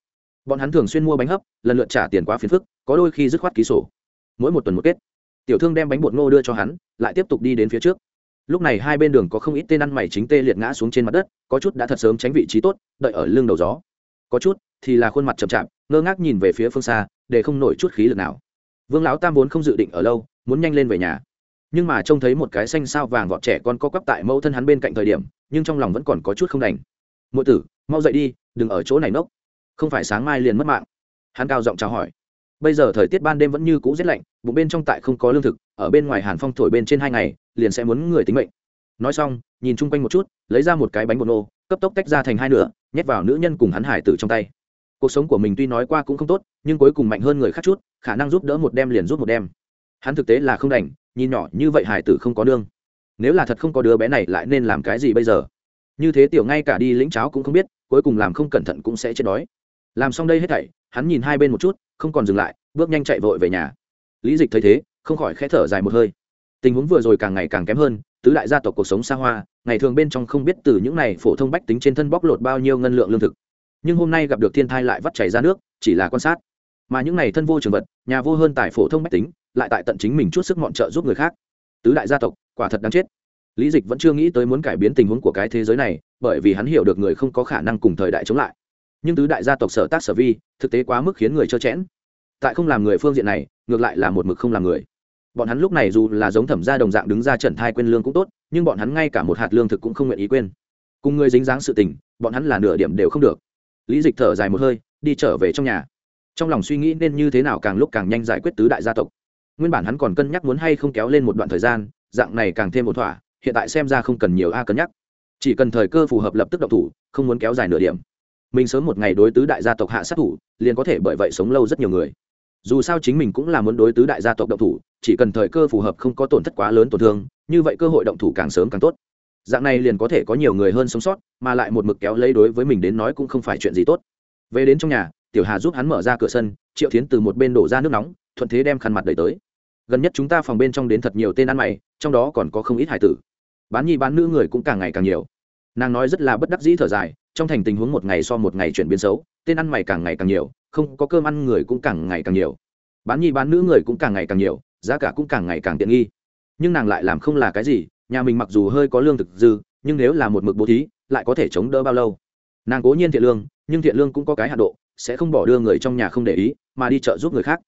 Bọn hắn thường xuyên mua bánh hấp, lần lượt trả tiền quá phiền phức, có đôi khi dứt khoát ký sổ. Mỗi một tuần một kết. Tiểu thương đem bánh bột ngô đưa cho hắn, lại tiếp tục đi đến phía trước. Lúc này hai bên đường có không ít tên ăn mày chính tê liệt ngã xuống trên mặt đất, có chút đã thật sớm tránh vị trí tốt, đợi ở lưng đầu gió có chút thì là khuôn mặt chậm chạp, ngơ ngác nhìn về phía phương xa, để không nổi chút khí lực nào. Vương lão tam vốn không dự định ở lâu, muốn nhanh lên về nhà. Nhưng mà trông thấy một cái xanh sao vàng vọt trẻ con co quắp tại mẫu thân hắn bên cạnh thời điểm, nhưng trong lòng vẫn còn có chút không đành. Mỗi tử, mau dậy đi, đừng ở chỗ này nốc. Không phải sáng mai liền mất mạng. Hắn cao giọng chào hỏi. Bây giờ thời tiết ban đêm vẫn như cũ rét lạnh, bụng bên trong tại không có lương thực, ở bên ngoài hàn phong thổi bên trên hai ngày, liền sẽ muốn người tính mệnh. Nói xong, nhìn chung quanh một chút, lấy ra một cái bánh bột nô cấp tốc tách ra thành hai nửa, nhét vào nữ nhân cùng hắn hải tử trong tay. Cuộc sống của mình tuy nói qua cũng không tốt, nhưng cuối cùng mạnh hơn người khác chút, khả năng giúp đỡ một đem liền giúp một đem hắn thực tế là không đành, nhìn nhỏ như vậy hải tử không có nương. Nếu là thật không có đứa bé này lại nên làm cái gì bây giờ? Như thế tiểu ngay cả đi lĩnh cháo cũng không biết, cuối cùng làm không cẩn thận cũng sẽ chết đói. Làm xong đây hết thảy, hắn nhìn hai bên một chút, không còn dừng lại, bước nhanh chạy vội về nhà. Lý dịch thấy thế, không khỏi khẽ thở dài một hơi. Tình huống vừa rồi càng ngày càng kém hơn, tứ đại gia tộc cuộc sống xa hoa ngày thường bên trong không biết từ những này phổ thông bách tính trên thân bóc lột bao nhiêu ngân lượng lương thực. Nhưng hôm nay gặp được thiên thai lại vắt chảy ra nước, chỉ là quan sát. Mà những này thân vô trường vật, nhà vô hơn tài phổ thông bách tính, lại tại tận chính mình chút sức mọn trợ giúp người khác. Tứ đại gia tộc, quả thật đáng chết. Lý dịch vẫn chưa nghĩ tới muốn cải biến tình huống của cái thế giới này, bởi vì hắn hiểu được người không có khả năng cùng thời đại chống lại. Nhưng tứ đại gia tộc sở tác sở vi, thực tế quá mức khiến người trơ chẽn. Tại không làm người phương diện này, ngược lại là một mực không làm người bọn hắn lúc này dù là giống thẩm gia đồng dạng đứng ra trần thai quên lương cũng tốt, nhưng bọn hắn ngay cả một hạt lương thực cũng không nguyện ý quên. Cùng người dính dáng sự tình, bọn hắn là nửa điểm đều không được. Lý dịch thở dài một hơi, đi trở về trong nhà. Trong lòng suy nghĩ nên như thế nào càng lúc càng nhanh giải quyết tứ đại gia tộc. Nguyên bản hắn còn cân nhắc muốn hay không kéo lên một đoạn thời gian, dạng này càng thêm một thỏa, hiện tại xem ra không cần nhiều a cân nhắc. Chỉ cần thời cơ phù hợp lập tức độc thủ, không muốn kéo dài nửa điểm. Mình sớm một ngày đối tứ đại gia tộc hạ sát thủ, liền có thể bởi vậy sống lâu rất nhiều người. Dù sao chính mình cũng là muốn đối tứ đại gia tộc động thủ chỉ cần thời cơ phù hợp không có tổn thất quá lớn tổn thương, như vậy cơ hội động thủ càng sớm càng tốt. Dạng này liền có thể có nhiều người hơn sống sót, mà lại một mực kéo lấy đối với mình đến nói cũng không phải chuyện gì tốt. Về đến trong nhà, tiểu hà giúp hắn mở ra cửa sân, triệu tiến từ một bên đổ ra nước nóng, thuận thế đem khăn mặt đẩy tới. Gần nhất chúng ta phòng bên trong đến thật nhiều tên ăn mày, trong đó còn có không ít hải tử. Bán nhi bán nữ người cũng càng ngày càng nhiều. Nàng nói rất là bất đắc dĩ thở dài, trong thành tình huống một ngày so một ngày chuyển biến xấu, tên ăn mày càng ngày càng nhiều, không có cơm ăn người cũng càng ngày càng nhiều. Bán nhi bán nữ người cũng càng ngày càng nhiều giá cả cũng càng ngày càng tiện nghi. Nhưng nàng lại làm không là cái gì, nhà mình mặc dù hơi có lương thực dư, nhưng nếu là một mực bố thí, lại có thể chống đỡ bao lâu? Nàng cố nhiên thiện lương, nhưng thiện lương cũng có cái hạ độ, sẽ không bỏ đưa người trong nhà không để ý, mà đi chợ giúp người khác.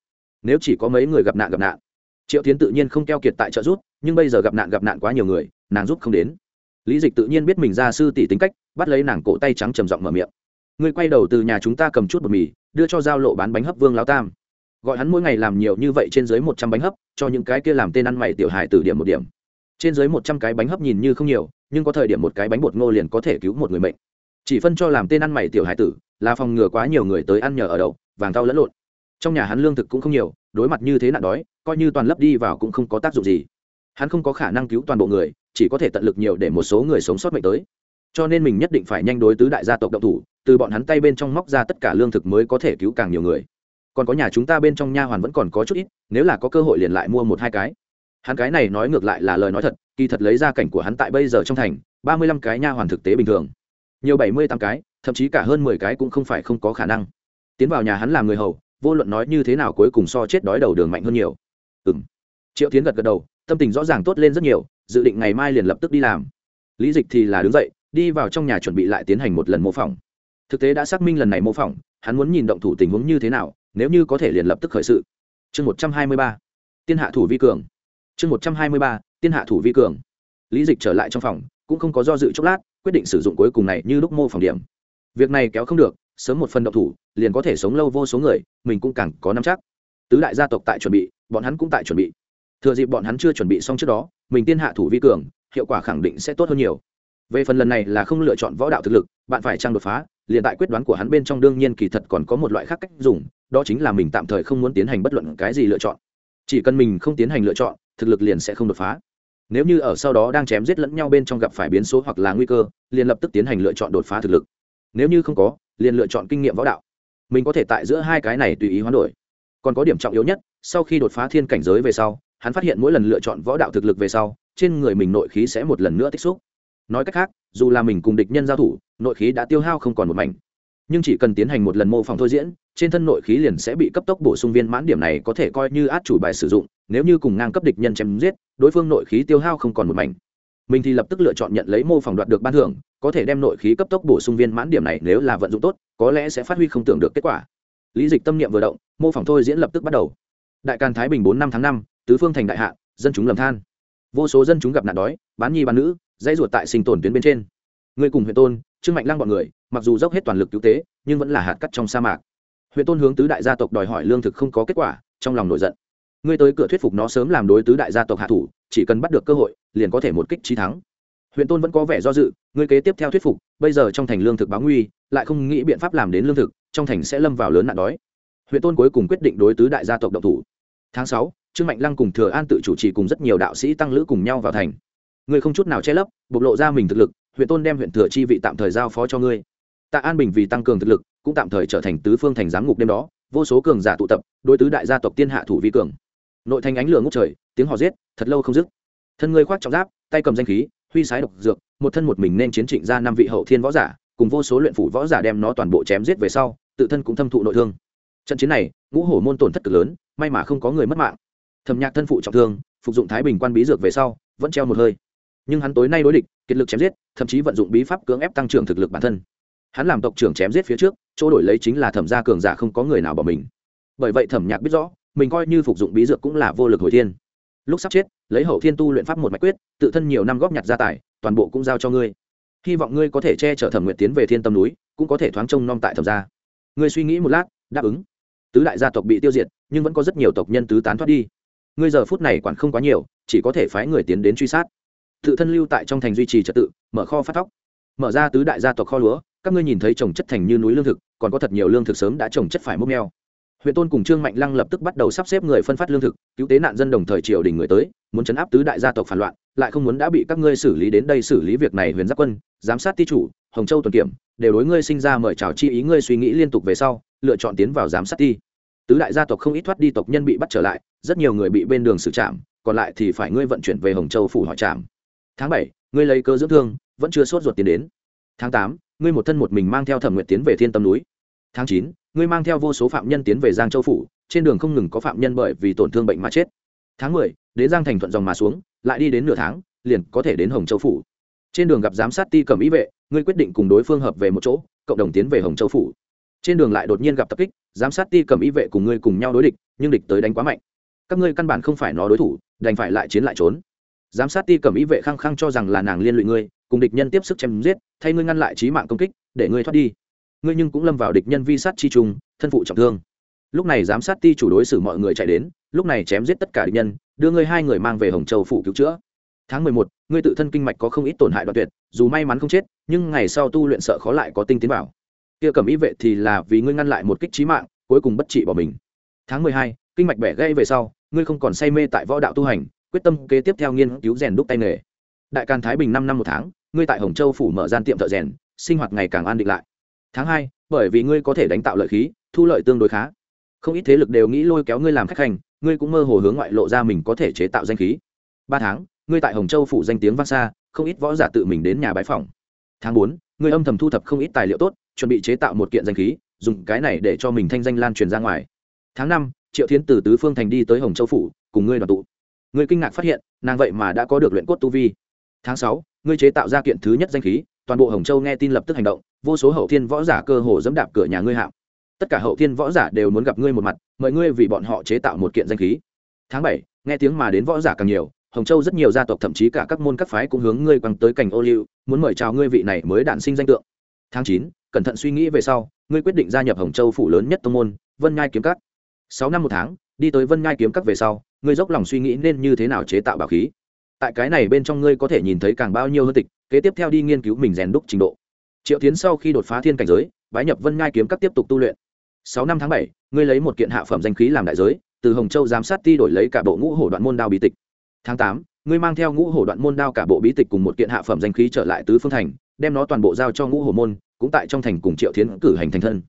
Nếu chỉ có mấy người gặp nạn gặp nạn. Triệu tiến tự nhiên không keo kiệt tại trợ giúp, nhưng bây giờ gặp nạn gặp nạn quá nhiều người, nàng giúp không đến. Lý dịch tự nhiên biết mình ra sư tỷ tính cách, bắt lấy nàng cổ tay trắng trầm giọng mở miệng. Ngươi quay đầu từ nhà chúng ta cầm chút bột mì, đưa cho giao lộ bán bánh hấp vương lao tam gọi hắn mỗi ngày làm nhiều như vậy trên dưới một trăm bánh hấp, cho những cái kia làm tên ăn mày tiểu hài từ điểm một điểm. Trên dưới một trăm cái bánh hấp nhìn như không nhiều, nhưng có thời điểm một cái bánh bột ngô liền có thể cứu một người mệnh. Chỉ phân cho làm tên ăn mày tiểu hài tử, là phòng ngừa quá nhiều người tới ăn nhờ ở đậu, vàng tao lẫn lộn. Trong nhà hắn lương thực cũng không nhiều, đối mặt như thế nạn đói, coi như toàn lấp đi vào cũng không có tác dụng gì. Hắn không có khả năng cứu toàn bộ người, chỉ có thể tận lực nhiều để một số người sống sót mệnh tới. Cho nên mình nhất định phải nhanh đối tứ đại gia tộc động thủ, từ bọn hắn tay bên trong móc ra tất cả lương thực mới có thể cứu càng nhiều người còn có nhà chúng ta bên trong nha hoàn vẫn còn có chút ít, nếu là có cơ hội liền lại mua một hai cái. Hắn cái này nói ngược lại là lời nói thật, kỳ thật lấy ra cảnh của hắn tại bây giờ trong thành, ba mươi lăm cái nha hoàn thực tế bình thường. Nhiều bảy mươi tám cái, thậm chí cả hơn mười cái cũng không phải không có khả năng. Tiến vào nhà hắn làm người hầu, vô luận nói như thế nào cuối cùng so chết đói đầu đường mạnh hơn nhiều. Ừ m triệu tiến gật gật đầu, tâm tình rõ ràng tốt lên rất nhiều, dự định ngày mai liền lập tức đi làm. Lý dịch thì là đứng dậy, đi vào trong nhà chuẩn bị lại tiến hành một lần mô phỏng. Thực tế đã xác minh lần này mô phỏng, hắn muốn nhìn động thủ tình huống như thế nào nếu như có thể liền lập tức khởi sự. Chương một trăm hai mươi ba, tiên hạ thủ vi cường. Chương một trăm hai mươi ba, tiên hạ thủ vi cường. Lý dịch trở lại trong phòng, cũng không có do dự chốc lát, quyết định sử dụng cuối cùng này như lúc mô phòng điểm. Việc này kéo không được, sớm một phần động thủ, liền có thể sống lâu vô số người, mình cũng càng có nắm chắc. Tứ đại gia tộc tại chuẩn bị, bọn hắn cũng tại chuẩn bị. Thừa dịp bọn hắn chưa chuẩn bị xong trước đó, mình tiên hạ thủ vi cường, hiệu quả khẳng định sẽ tốt hơn nhiều. Về phần lần này là không lựa chọn võ đạo thực lực, bạn phải trang đột phá liền tại quyết đoán của hắn bên trong đương nhiên kỳ thật còn có một loại khác cách dùng, đó chính là mình tạm thời không muốn tiến hành bất luận cái gì lựa chọn. Chỉ cần mình không tiến hành lựa chọn, thực lực liền sẽ không đột phá. Nếu như ở sau đó đang chém giết lẫn nhau bên trong gặp phải biến số hoặc là nguy cơ, liền lập tức tiến hành lựa chọn đột phá thực lực. Nếu như không có, liền lựa chọn kinh nghiệm võ đạo. Mình có thể tại giữa hai cái này tùy ý hoán đổi. Còn có điểm trọng yếu nhất, sau khi đột phá thiên cảnh giới về sau, hắn phát hiện mỗi lần lựa chọn võ đạo thực lực về sau, trên người mình nội khí sẽ một lần nữa tích xúc nói cách khác, dù là mình cùng địch nhân giao thủ, nội khí đã tiêu hao không còn một mảnh. Nhưng chỉ cần tiến hành một lần mô phỏng thôi diễn, trên thân nội khí liền sẽ bị cấp tốc bổ sung viên mãn điểm này có thể coi như át chủ bài sử dụng, nếu như cùng ngang cấp địch nhân chém giết, đối phương nội khí tiêu hao không còn một mảnh. Mình thì lập tức lựa chọn nhận lấy mô phỏng đoạt được ban thưởng, có thể đem nội khí cấp tốc bổ sung viên mãn điểm này nếu là vận dụng tốt, có lẽ sẽ phát huy không tưởng được kết quả. Lý dịch tâm niệm vừa động, mô phỏng thôi diễn lập tức bắt đầu. Đại càn thái bình bốn năm tháng năm, tứ phương thành đại hạ, dân chúng lầm than. Vô số dân chúng gặp nạn đói, bán nhi bán nữ dãy ruột tại sinh tồn tuyến bên trên. Người cùng huyện tôn, trương mạnh lăng bọn người, mặc dù dốc hết toàn lực cứu tế, nhưng vẫn là hạt cắt trong sa mạc. Huyện tôn hướng tứ đại gia tộc đòi hỏi lương thực không có kết quả, trong lòng nổi giận. Ngươi tới cửa thuyết phục nó sớm làm đối tứ đại gia tộc hạ thủ, chỉ cần bắt được cơ hội, liền có thể một kích trí thắng. Huyện tôn vẫn có vẻ do dự, ngươi kế tiếp theo thuyết phục, bây giờ trong thành lương thực báo nguy, lại không nghĩ biện pháp làm đến lương thực, trong thành sẽ lâm vào lớn nạn đói. Huyện tôn cuối cùng quyết định đối tứ đại gia tộc độc thủ. Tháng sáu, trương mạnh lăng cùng thừa an tự chủ trì cùng rất nhiều đạo sĩ tăng lữ cùng nhau vào thành ngươi không chút nào che lấp, bộc lộ ra mình thực lực, huyện tôn đem huyện thừa chi vị tạm thời giao phó cho ngươi. Tạ an bình vì tăng cường thực lực, cũng tạm thời trở thành tứ phương thành giám ngục đêm đó, vô số cường giả tụ tập, đối tứ đại gia tộc tiên hạ thủ vi cường. Nội thành ánh lửa ngút trời, tiếng hò giết, thật lâu không dứt. Thân ngươi khoác trọng giáp, tay cầm danh khí, huy sái độc dược, một thân một mình nên chiến trịnh ra năm vị hậu thiên võ giả, cùng vô số luyện phủ võ giả đem nó toàn bộ chém giết về sau, tự thân cũng thâm thụ nội thương. Trận chiến này, ngũ hổ môn tổn thất cực lớn, may mà không có người mất mạng. Thầm nhạc thân phụ trọng thương, phục dụng thái bình quan bí dược về sau, vẫn treo một hơi nhưng hắn tối nay đối địch, kiệt lực chém giết, thậm chí vận dụng bí pháp cưỡng ép tăng trưởng thực lực bản thân. Hắn làm tộc trưởng chém giết phía trước, chỗ đổi lấy chính là thẩm gia cường giả không có người nào bỏ mình. Bởi vậy thẩm nhạc biết rõ, mình coi như phục dụng bí dược cũng là vô lực hồi thiên. Lúc sắp chết, lấy hậu thiên tu luyện pháp một mạch quyết, tự thân nhiều năm góp nhặt gia tài, toàn bộ cũng giao cho ngươi. Hy vọng ngươi có thể che chở thẩm nguyện tiến về thiên tâm núi, cũng có thể thoáng trông nom tại thẩm gia. Ngươi suy nghĩ một lát, đáp ứng. Tứ đại gia tộc bị tiêu diệt, nhưng vẫn có rất nhiều tộc nhân tứ tán thoát đi. Ngươi giờ phút này quản không quá nhiều, chỉ có thể phái người tiến đến truy sát tự thân lưu tại trong thành duy trì trật tự, mở kho phát thóc. Mở ra tứ đại gia tộc kho lúa, các ngươi nhìn thấy trồng chất thành như núi lương thực, còn có thật nhiều lương thực sớm đã trồng chất phải múc neo huyện tôn cùng trương mạnh lăng lập tức bắt đầu sắp xếp người phân phát lương thực, cứu tế nạn dân đồng thời triều đình người tới, muốn chấn áp tứ đại gia tộc phản loạn, lại không muốn đã bị các ngươi xử lý đến đây xử lý việc này huyền giáp quân, giám sát ti chủ, hồng châu tuần kiểm, đều đối ngươi sinh ra mời chào chi ý ngươi suy nghĩ liên tục về sau, lựa chọn tiến vào giám sát ti. Tứ đại gia tộc không ít thoát đi tộc nhân bị bắt trở lại, rất nhiều người bị bên đường xử trạm còn lại thì phải ngươi vận chuyển về hồng châu phủ hỏi trạm tháng bảy, ngươi lấy cơ dưỡng thương, vẫn chưa sốt ruột tiến đến. Tháng tám, ngươi một thân một mình mang theo thẩm nguyện tiến về thiên tâm núi. Tháng chín, ngươi mang theo vô số phạm nhân tiến về giang châu phủ, trên đường không ngừng có phạm nhân bởi vì tổn thương bệnh mà chết. Tháng mười, đến giang thành thuận dòng mà xuống, lại đi đến nửa tháng, liền có thể đến hồng châu phủ. Trên đường gặp giám sát ti cầm ý vệ, ngươi quyết định cùng đối phương hợp về một chỗ, cộng đồng tiến về hồng châu phủ. Trên đường lại đột nhiên gặp tập kích, giám sát ti cầm ý vệ cùng ngươi cùng nhau đối địch, nhưng địch tới đánh quá mạnh. Các ngươi căn bản không phải nó đối thủ, đành phải lại chiến lại trốn giám sát ti cầm ý vệ khăng khăng cho rằng là nàng liên lụy ngươi, cùng địch nhân tiếp sức chém giết, thay ngươi ngăn lại trí mạng công kích, để ngươi thoát đi. Ngươi nhưng cũng lâm vào địch nhân vi sát chi trùng thân phụ trọng thương. Lúc này giám sát ti chủ đối xử mọi người chạy đến, lúc này chém giết tất cả địch nhân, đưa ngươi hai người mang về hồng châu phụ cứu chữa. Tháng mười một, ngươi tự thân kinh mạch có không ít tổn hại đoạn tuyệt, dù may mắn không chết, nhưng ngày sau tu luyện sợ khó lại có tinh tiến bảo kia cầm ý vệ thì là vì ngươi ngăn lại một kích trí mạng, cuối cùng bất trị bỏ mình. Tháng mười hai, kinh mạch bẻ gây về sau, ngươi không còn say mê tại võ đạo tu hành quyết tâm kế tiếp theo nghiên cứu rèn đúc tay nghề. Đại càn thái bình năm năm một tháng, ngươi tại hồng châu phủ mở gian tiệm thợ rèn, sinh hoạt ngày càng an định lại. Tháng hai, bởi vì ngươi có thể đánh tạo lợi khí, thu lợi tương đối khá. Không ít thế lực đều nghĩ lôi kéo ngươi làm khách hành, ngươi cũng mơ hồ hướng ngoại lộ ra mình có thể chế tạo danh khí. Ba tháng, ngươi tại hồng châu phủ danh tiếng vang xa, không ít võ giả tự mình đến nhà bái phòng tháng bốn, ngươi âm thầm thu thập không ít tài liệu tốt, chuẩn bị chế tạo một kiện danh khí, dùng cái này để cho mình thanh danh lan truyền ra ngoài. Tháng năm, triệu thiến từ tứ phương thành đi tới hồng châu phủ, cùng ngươi đoàn tụ người kinh ngạc phát hiện, nàng vậy mà đã có được luyện cốt tu vi. Tháng sáu, ngươi chế tạo ra kiện thứ nhất danh khí, toàn bộ hồng châu nghe tin lập tức hành động, vô số hậu thiên võ giả cơ hồ dẫm đạp cửa nhà ngươi hạm. Tất cả hậu thiên võ giả đều muốn gặp ngươi một mặt, mời ngươi vì bọn họ chế tạo một kiện danh khí. Tháng bảy, nghe tiếng mà đến võ giả càng nhiều, hồng châu rất nhiều gia tộc thậm chí cả các môn các phái cũng hướng ngươi quăng tới cảnh ô liu, muốn mời chào ngươi vị này mới đản sinh danh tượng. Tháng chín, cẩn thận suy nghĩ về sau, ngươi quyết định gia nhập hồng châu phủ lớn nhất tông môn, vân nhai kiếm cắt sáu năm một tháng, đi tới vân nhai kiếm cắt về sau ngươi dốc lòng suy nghĩ nên như thế nào chế tạo bảo khí. Tại cái này bên trong ngươi có thể nhìn thấy càng bao nhiêu hơn tịch, kế tiếp theo đi nghiên cứu mình rèn đúc trình độ. Triệu tiến sau khi đột phá thiên cảnh giới, bái nhập vân ngai kiếm các tiếp tục tu luyện. Sáu năm tháng bảy, ngươi lấy một kiện hạ phẩm danh khí làm đại giới, từ hồng châu giám sát ti đổi lấy cả bộ ngũ hổ đoạn môn đao bí tịch. Tháng tám, ngươi mang theo ngũ hổ đoạn môn đao cả bộ bí tịch cùng một kiện hạ phẩm danh khí trở lại tứ phương thành, đem nó toàn bộ giao cho ngũ hổ môn, cũng tại trong thành cùng triệu tiến cử hành thành thân.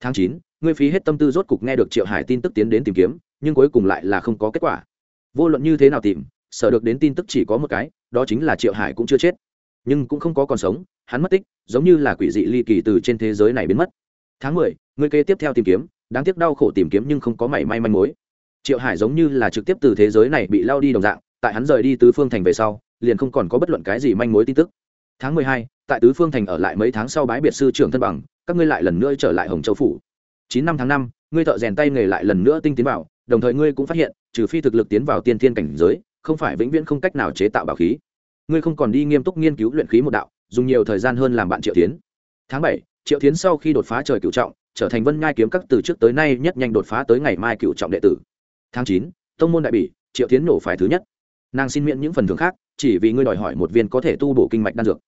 Tháng chín, ngươi phí hết tâm tư rốt cục nghe được triệu hải tin tức tiến đến tìm kiếm nhưng cuối cùng lại là không có kết quả. Vô luận như thế nào tìm, sở được đến tin tức chỉ có một cái, đó chính là triệu hải cũng chưa chết. Nhưng cũng không có còn sống, hắn mất tích, giống như là quỷ dị ly kỳ từ trên thế giới này biến mất. Tháng mười, người kế tiếp theo tìm kiếm, đáng tiếc đau khổ tìm kiếm nhưng không có mảy may manh mối. Triệu hải giống như là trực tiếp từ thế giới này bị lao đi đồng dạng, tại hắn rời đi tứ phương thành về sau, liền không còn có bất luận cái gì manh mối tin tức. Tháng mười hai, tại tứ phương thành ở lại mấy tháng sau bái biệt sư trưởng thân bằng, các ngươi lại lần nữa trở lại hồng châu phủ. Chín năm tháng năm, ngươi thợ rèn tay nghề lại lần nữa tinh tiến vào đồng thời ngươi cũng phát hiện, trừ phi thực lực tiến vào tiên thiên cảnh giới, không phải vĩnh viễn không cách nào chế tạo bảo khí. Ngươi không còn đi nghiêm túc nghiên cứu luyện khí một đạo, dùng nhiều thời gian hơn làm bạn triệu tiến tháng bảy, triệu tiến sau khi đột phá trời cựu trọng, trở thành vân ngai kiếm các từ trước tới nay nhất nhanh đột phá tới ngày mai cựu trọng đệ tử. Tháng chín, tông môn đại bỉ, triệu tiến nổ phải thứ nhất. Nàng xin miễn những phần thưởng khác, chỉ vì ngươi đòi hỏi một viên có thể tu bổ kinh mạch đan dược.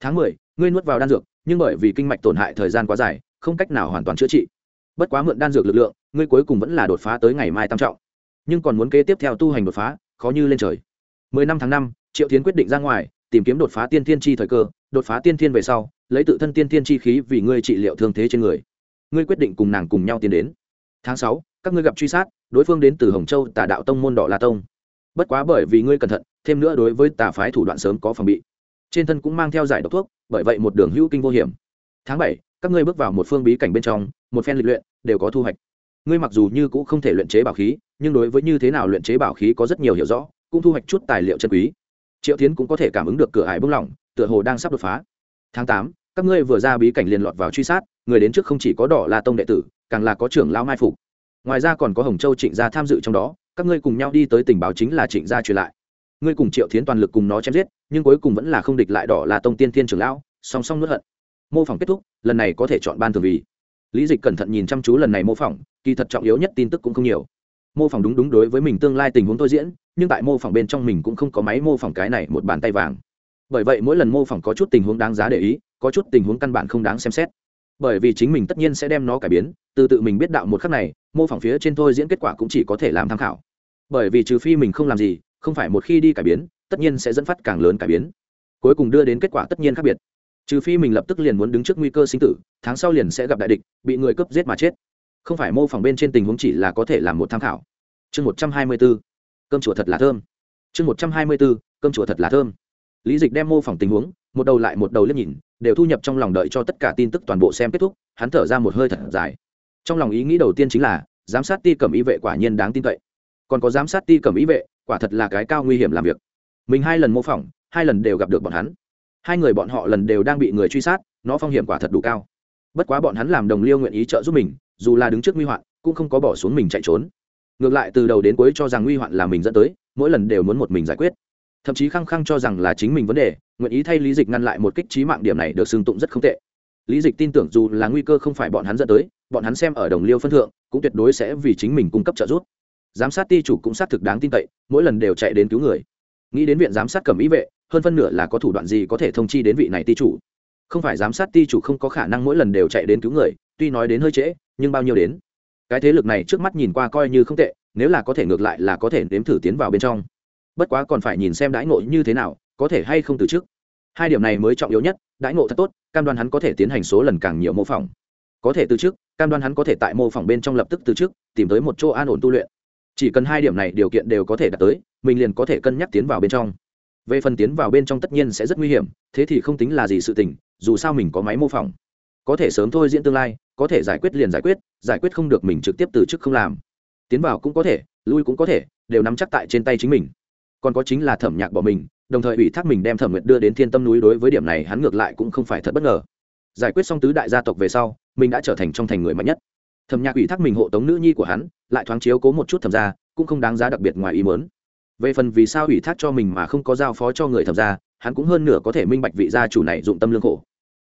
Tháng mười, ngươi nuốt vào đan dược, nhưng bởi vì kinh mạch tổn hại thời gian quá dài, không cách nào hoàn toàn chữa trị. Bất quá mượn đan dược lực lượng ngươi cuối cùng vẫn là đột phá tới ngày mai tam trọng. Nhưng còn muốn kế tiếp theo tu hành đột phá, khó như lên trời. Mười năm tháng năm, triệu tiến quyết định ra ngoài, tìm kiếm đột phá tiên thiên chi thời cơ, đột phá tiên thiên về sau, lấy tự thân tiên thiên chi khí vì ngươi trị liệu thương thế trên người. Ngươi quyết định cùng nàng cùng nhau tiến đến. Tháng sáu, các ngươi gặp truy sát, đối phương đến từ hồng châu tà đạo tông môn đỏ la tông. Bất quá bởi vì ngươi cẩn thận, thêm nữa đối với tà phái thủ đoạn sớm có phòng bị. Trên thân cũng mang theo giải độc thuốc, bởi vậy một đường hữu kinh vô hiểm. Tháng bảy, các ngươi bước vào một phương bí cảnh bên trong, một phen lịch luyện, đều có thu hoạch ngươi mặc dù như cũng không thể luyện chế bảo khí, nhưng đối với như thế nào luyện chế bảo khí có rất nhiều hiểu rõ, cũng thu hoạch chút tài liệu chân quý. Triệu tiến cũng có thể cảm ứng được cửa ải bưng lỏng, tựa hồ đang sắp đột phá. Tháng tám, các ngươi vừa ra bí cảnh liền lọt vào truy sát, người đến trước không chỉ có đỏ la tông đệ tử, càng là có trưởng lao mai phục. Ngoài ra còn có hồng châu trịnh gia tham dự trong đó, các ngươi cùng nhau đi tới tình báo chính là trịnh gia truyền lại. Ngươi cùng triệu thiến toàn lực cùng nó chém giết, nhưng cuối cùng vẫn là không địch lại đỏ la tông tiên thiên trưởng lão, song song nuốt hận. Mô phỏng kết thúc, lần này có thể chọn ban thường vì. Lý dịch cẩn thận nhìn chăm chú lần này mô phỏng kỳ thật trọng yếu nhất tin tức cũng không nhiều. Mô phỏng đúng đúng đối với mình tương lai tình huống tôi diễn, nhưng tại mô phỏng bên trong mình cũng không có máy mô phỏng cái này một bàn tay vàng. Bởi vậy mỗi lần mô phỏng có chút tình huống đáng giá để ý, có chút tình huống căn bản không đáng xem xét. Bởi vì chính mình tất nhiên sẽ đem nó cải biến, từ tự mình biết đạo một khắc này, mô phỏng phía trên thôi diễn kết quả cũng chỉ có thể làm tham khảo. Bởi vì trừ phi mình không làm gì, không phải một khi đi cải biến, tất nhiên sẽ dẫn phát càng lớn cải biến. Cuối cùng đưa đến kết quả tất nhiên khác biệt. Trừ phi mình lập tức liền muốn đứng trước nguy cơ sinh tử, tháng sau liền sẽ gặp đại địch, bị người cướp giết mà chết không phải mô phỏng bên trên tình huống chỉ là có thể làm một tham khảo. Chương một trăm hai mươi b ố cơm chùa thật là thơm. Chương một trăm hai mươi b ố cơm chùa thật là thơm. Lý dịch đem mô phỏng tình huống, một đầu lại một đầu liếc nhìn, đều thu nhập trong lòng đợi cho tất cả tin tức toàn bộ xem kết thúc, hắn thở ra một hơi thật dài. Trong lòng ý nghĩ đầu tiên chính là, giám sát ti cầm ý vệ quả nhiên đáng tin cậy. Còn có giám sát ti cầm ý vệ, quả thật là cái cao nguy hiểm làm việc. Mình hai lần mô phỏng, hai lần đều gặp được bọn hắn. Hai người bọn họ lần đều đang bị người truy sát, nó phong hiểm quả thật đủ cao. Bất quá bọn hắn làm đồng liêu nguyện ý trợ giúp mình dù là đứng trước nguy hoạn, cũng không có bỏ xuống mình chạy trốn. Ngược lại từ đầu đến cuối cho rằng nguy hoạn là mình dẫn tới, mỗi lần đều muốn một mình giải quyết. Thậm chí khăng khăng cho rằng là chính mình vấn đề, nguyện ý thay lý dịch ngăn lại một kích trí mạng điểm này được xưng tụng rất không tệ. Lý dịch tin tưởng dù là nguy cơ không phải bọn hắn dẫn tới, bọn hắn xem ở đồng liêu phân thượng, cũng tuyệt đối sẽ vì chính mình cung cấp trợ giúp. Giám sát ti chủ cũng xác thực đáng tin cậy, mỗi lần đều chạy đến cứu người. Nghĩ đến viện giám sát cầm ý vệ, hơn phân nửa là có thủ đoạn gì có thể thông chi đến vị này ti chủ. Không phải giám sát ti chủ không có khả năng mỗi lần đều chạy đến cứu người, tuy nói đến hơi trễ nhưng bao nhiêu đến? Cái thế lực này trước mắt nhìn qua coi như không tệ, nếu là có thể ngược lại là có thể nếm thử tiến vào bên trong. Bất quá còn phải nhìn xem đãi ngộ như thế nào, có thể hay không từ trước. Hai điểm này mới trọng yếu nhất, đãi ngộ thật tốt, cam đoan hắn có thể tiến hành số lần càng nhiều mô phỏng. Có thể từ trước, cam đoan hắn có thể tại mô phỏng bên trong lập tức từ trước, tìm tới một chỗ an ổn tu luyện. Chỉ cần hai điểm này điều kiện đều có thể đạt tới, mình liền có thể cân nhắc tiến vào bên trong. Về phần tiến vào bên trong tất nhiên sẽ rất nguy hiểm, thế thì không tính là gì sự tình, dù sao mình có máy mô phỏng. Có thể sớm thôi diễn tương lai có thể giải quyết liền giải quyết giải quyết không được mình trực tiếp từ chức không làm. Tiến vào cũng có thể, lui cũng có thể, đều nắm chắc tại trên tay chính mình. Còn có chính là thẩm nhạc bỏ mình, đồng thời ủy thác mình đem thẩm nguyệt đưa đến thiên tâm núi đối với điểm này hắn ngược lại cũng không phải thật bất ngờ. Giải quyết xong tứ đại gia tộc về sau, mình đã trở thành trong thành người mạnh nhất. Thẩm nhạc ủy thác mình hộ tống nữ nhi của hắn, lại thoáng chiếu cố một chút thẩm ra cũng không đáng giá đặc biệt ngoài ý mớn về phần vì sao ủy thác cho mình mà không có giao phó cho người thẩm ra hắn cũng hơn nửa có thể minh bạch vị gia chủ này dụng tâm lương khổ.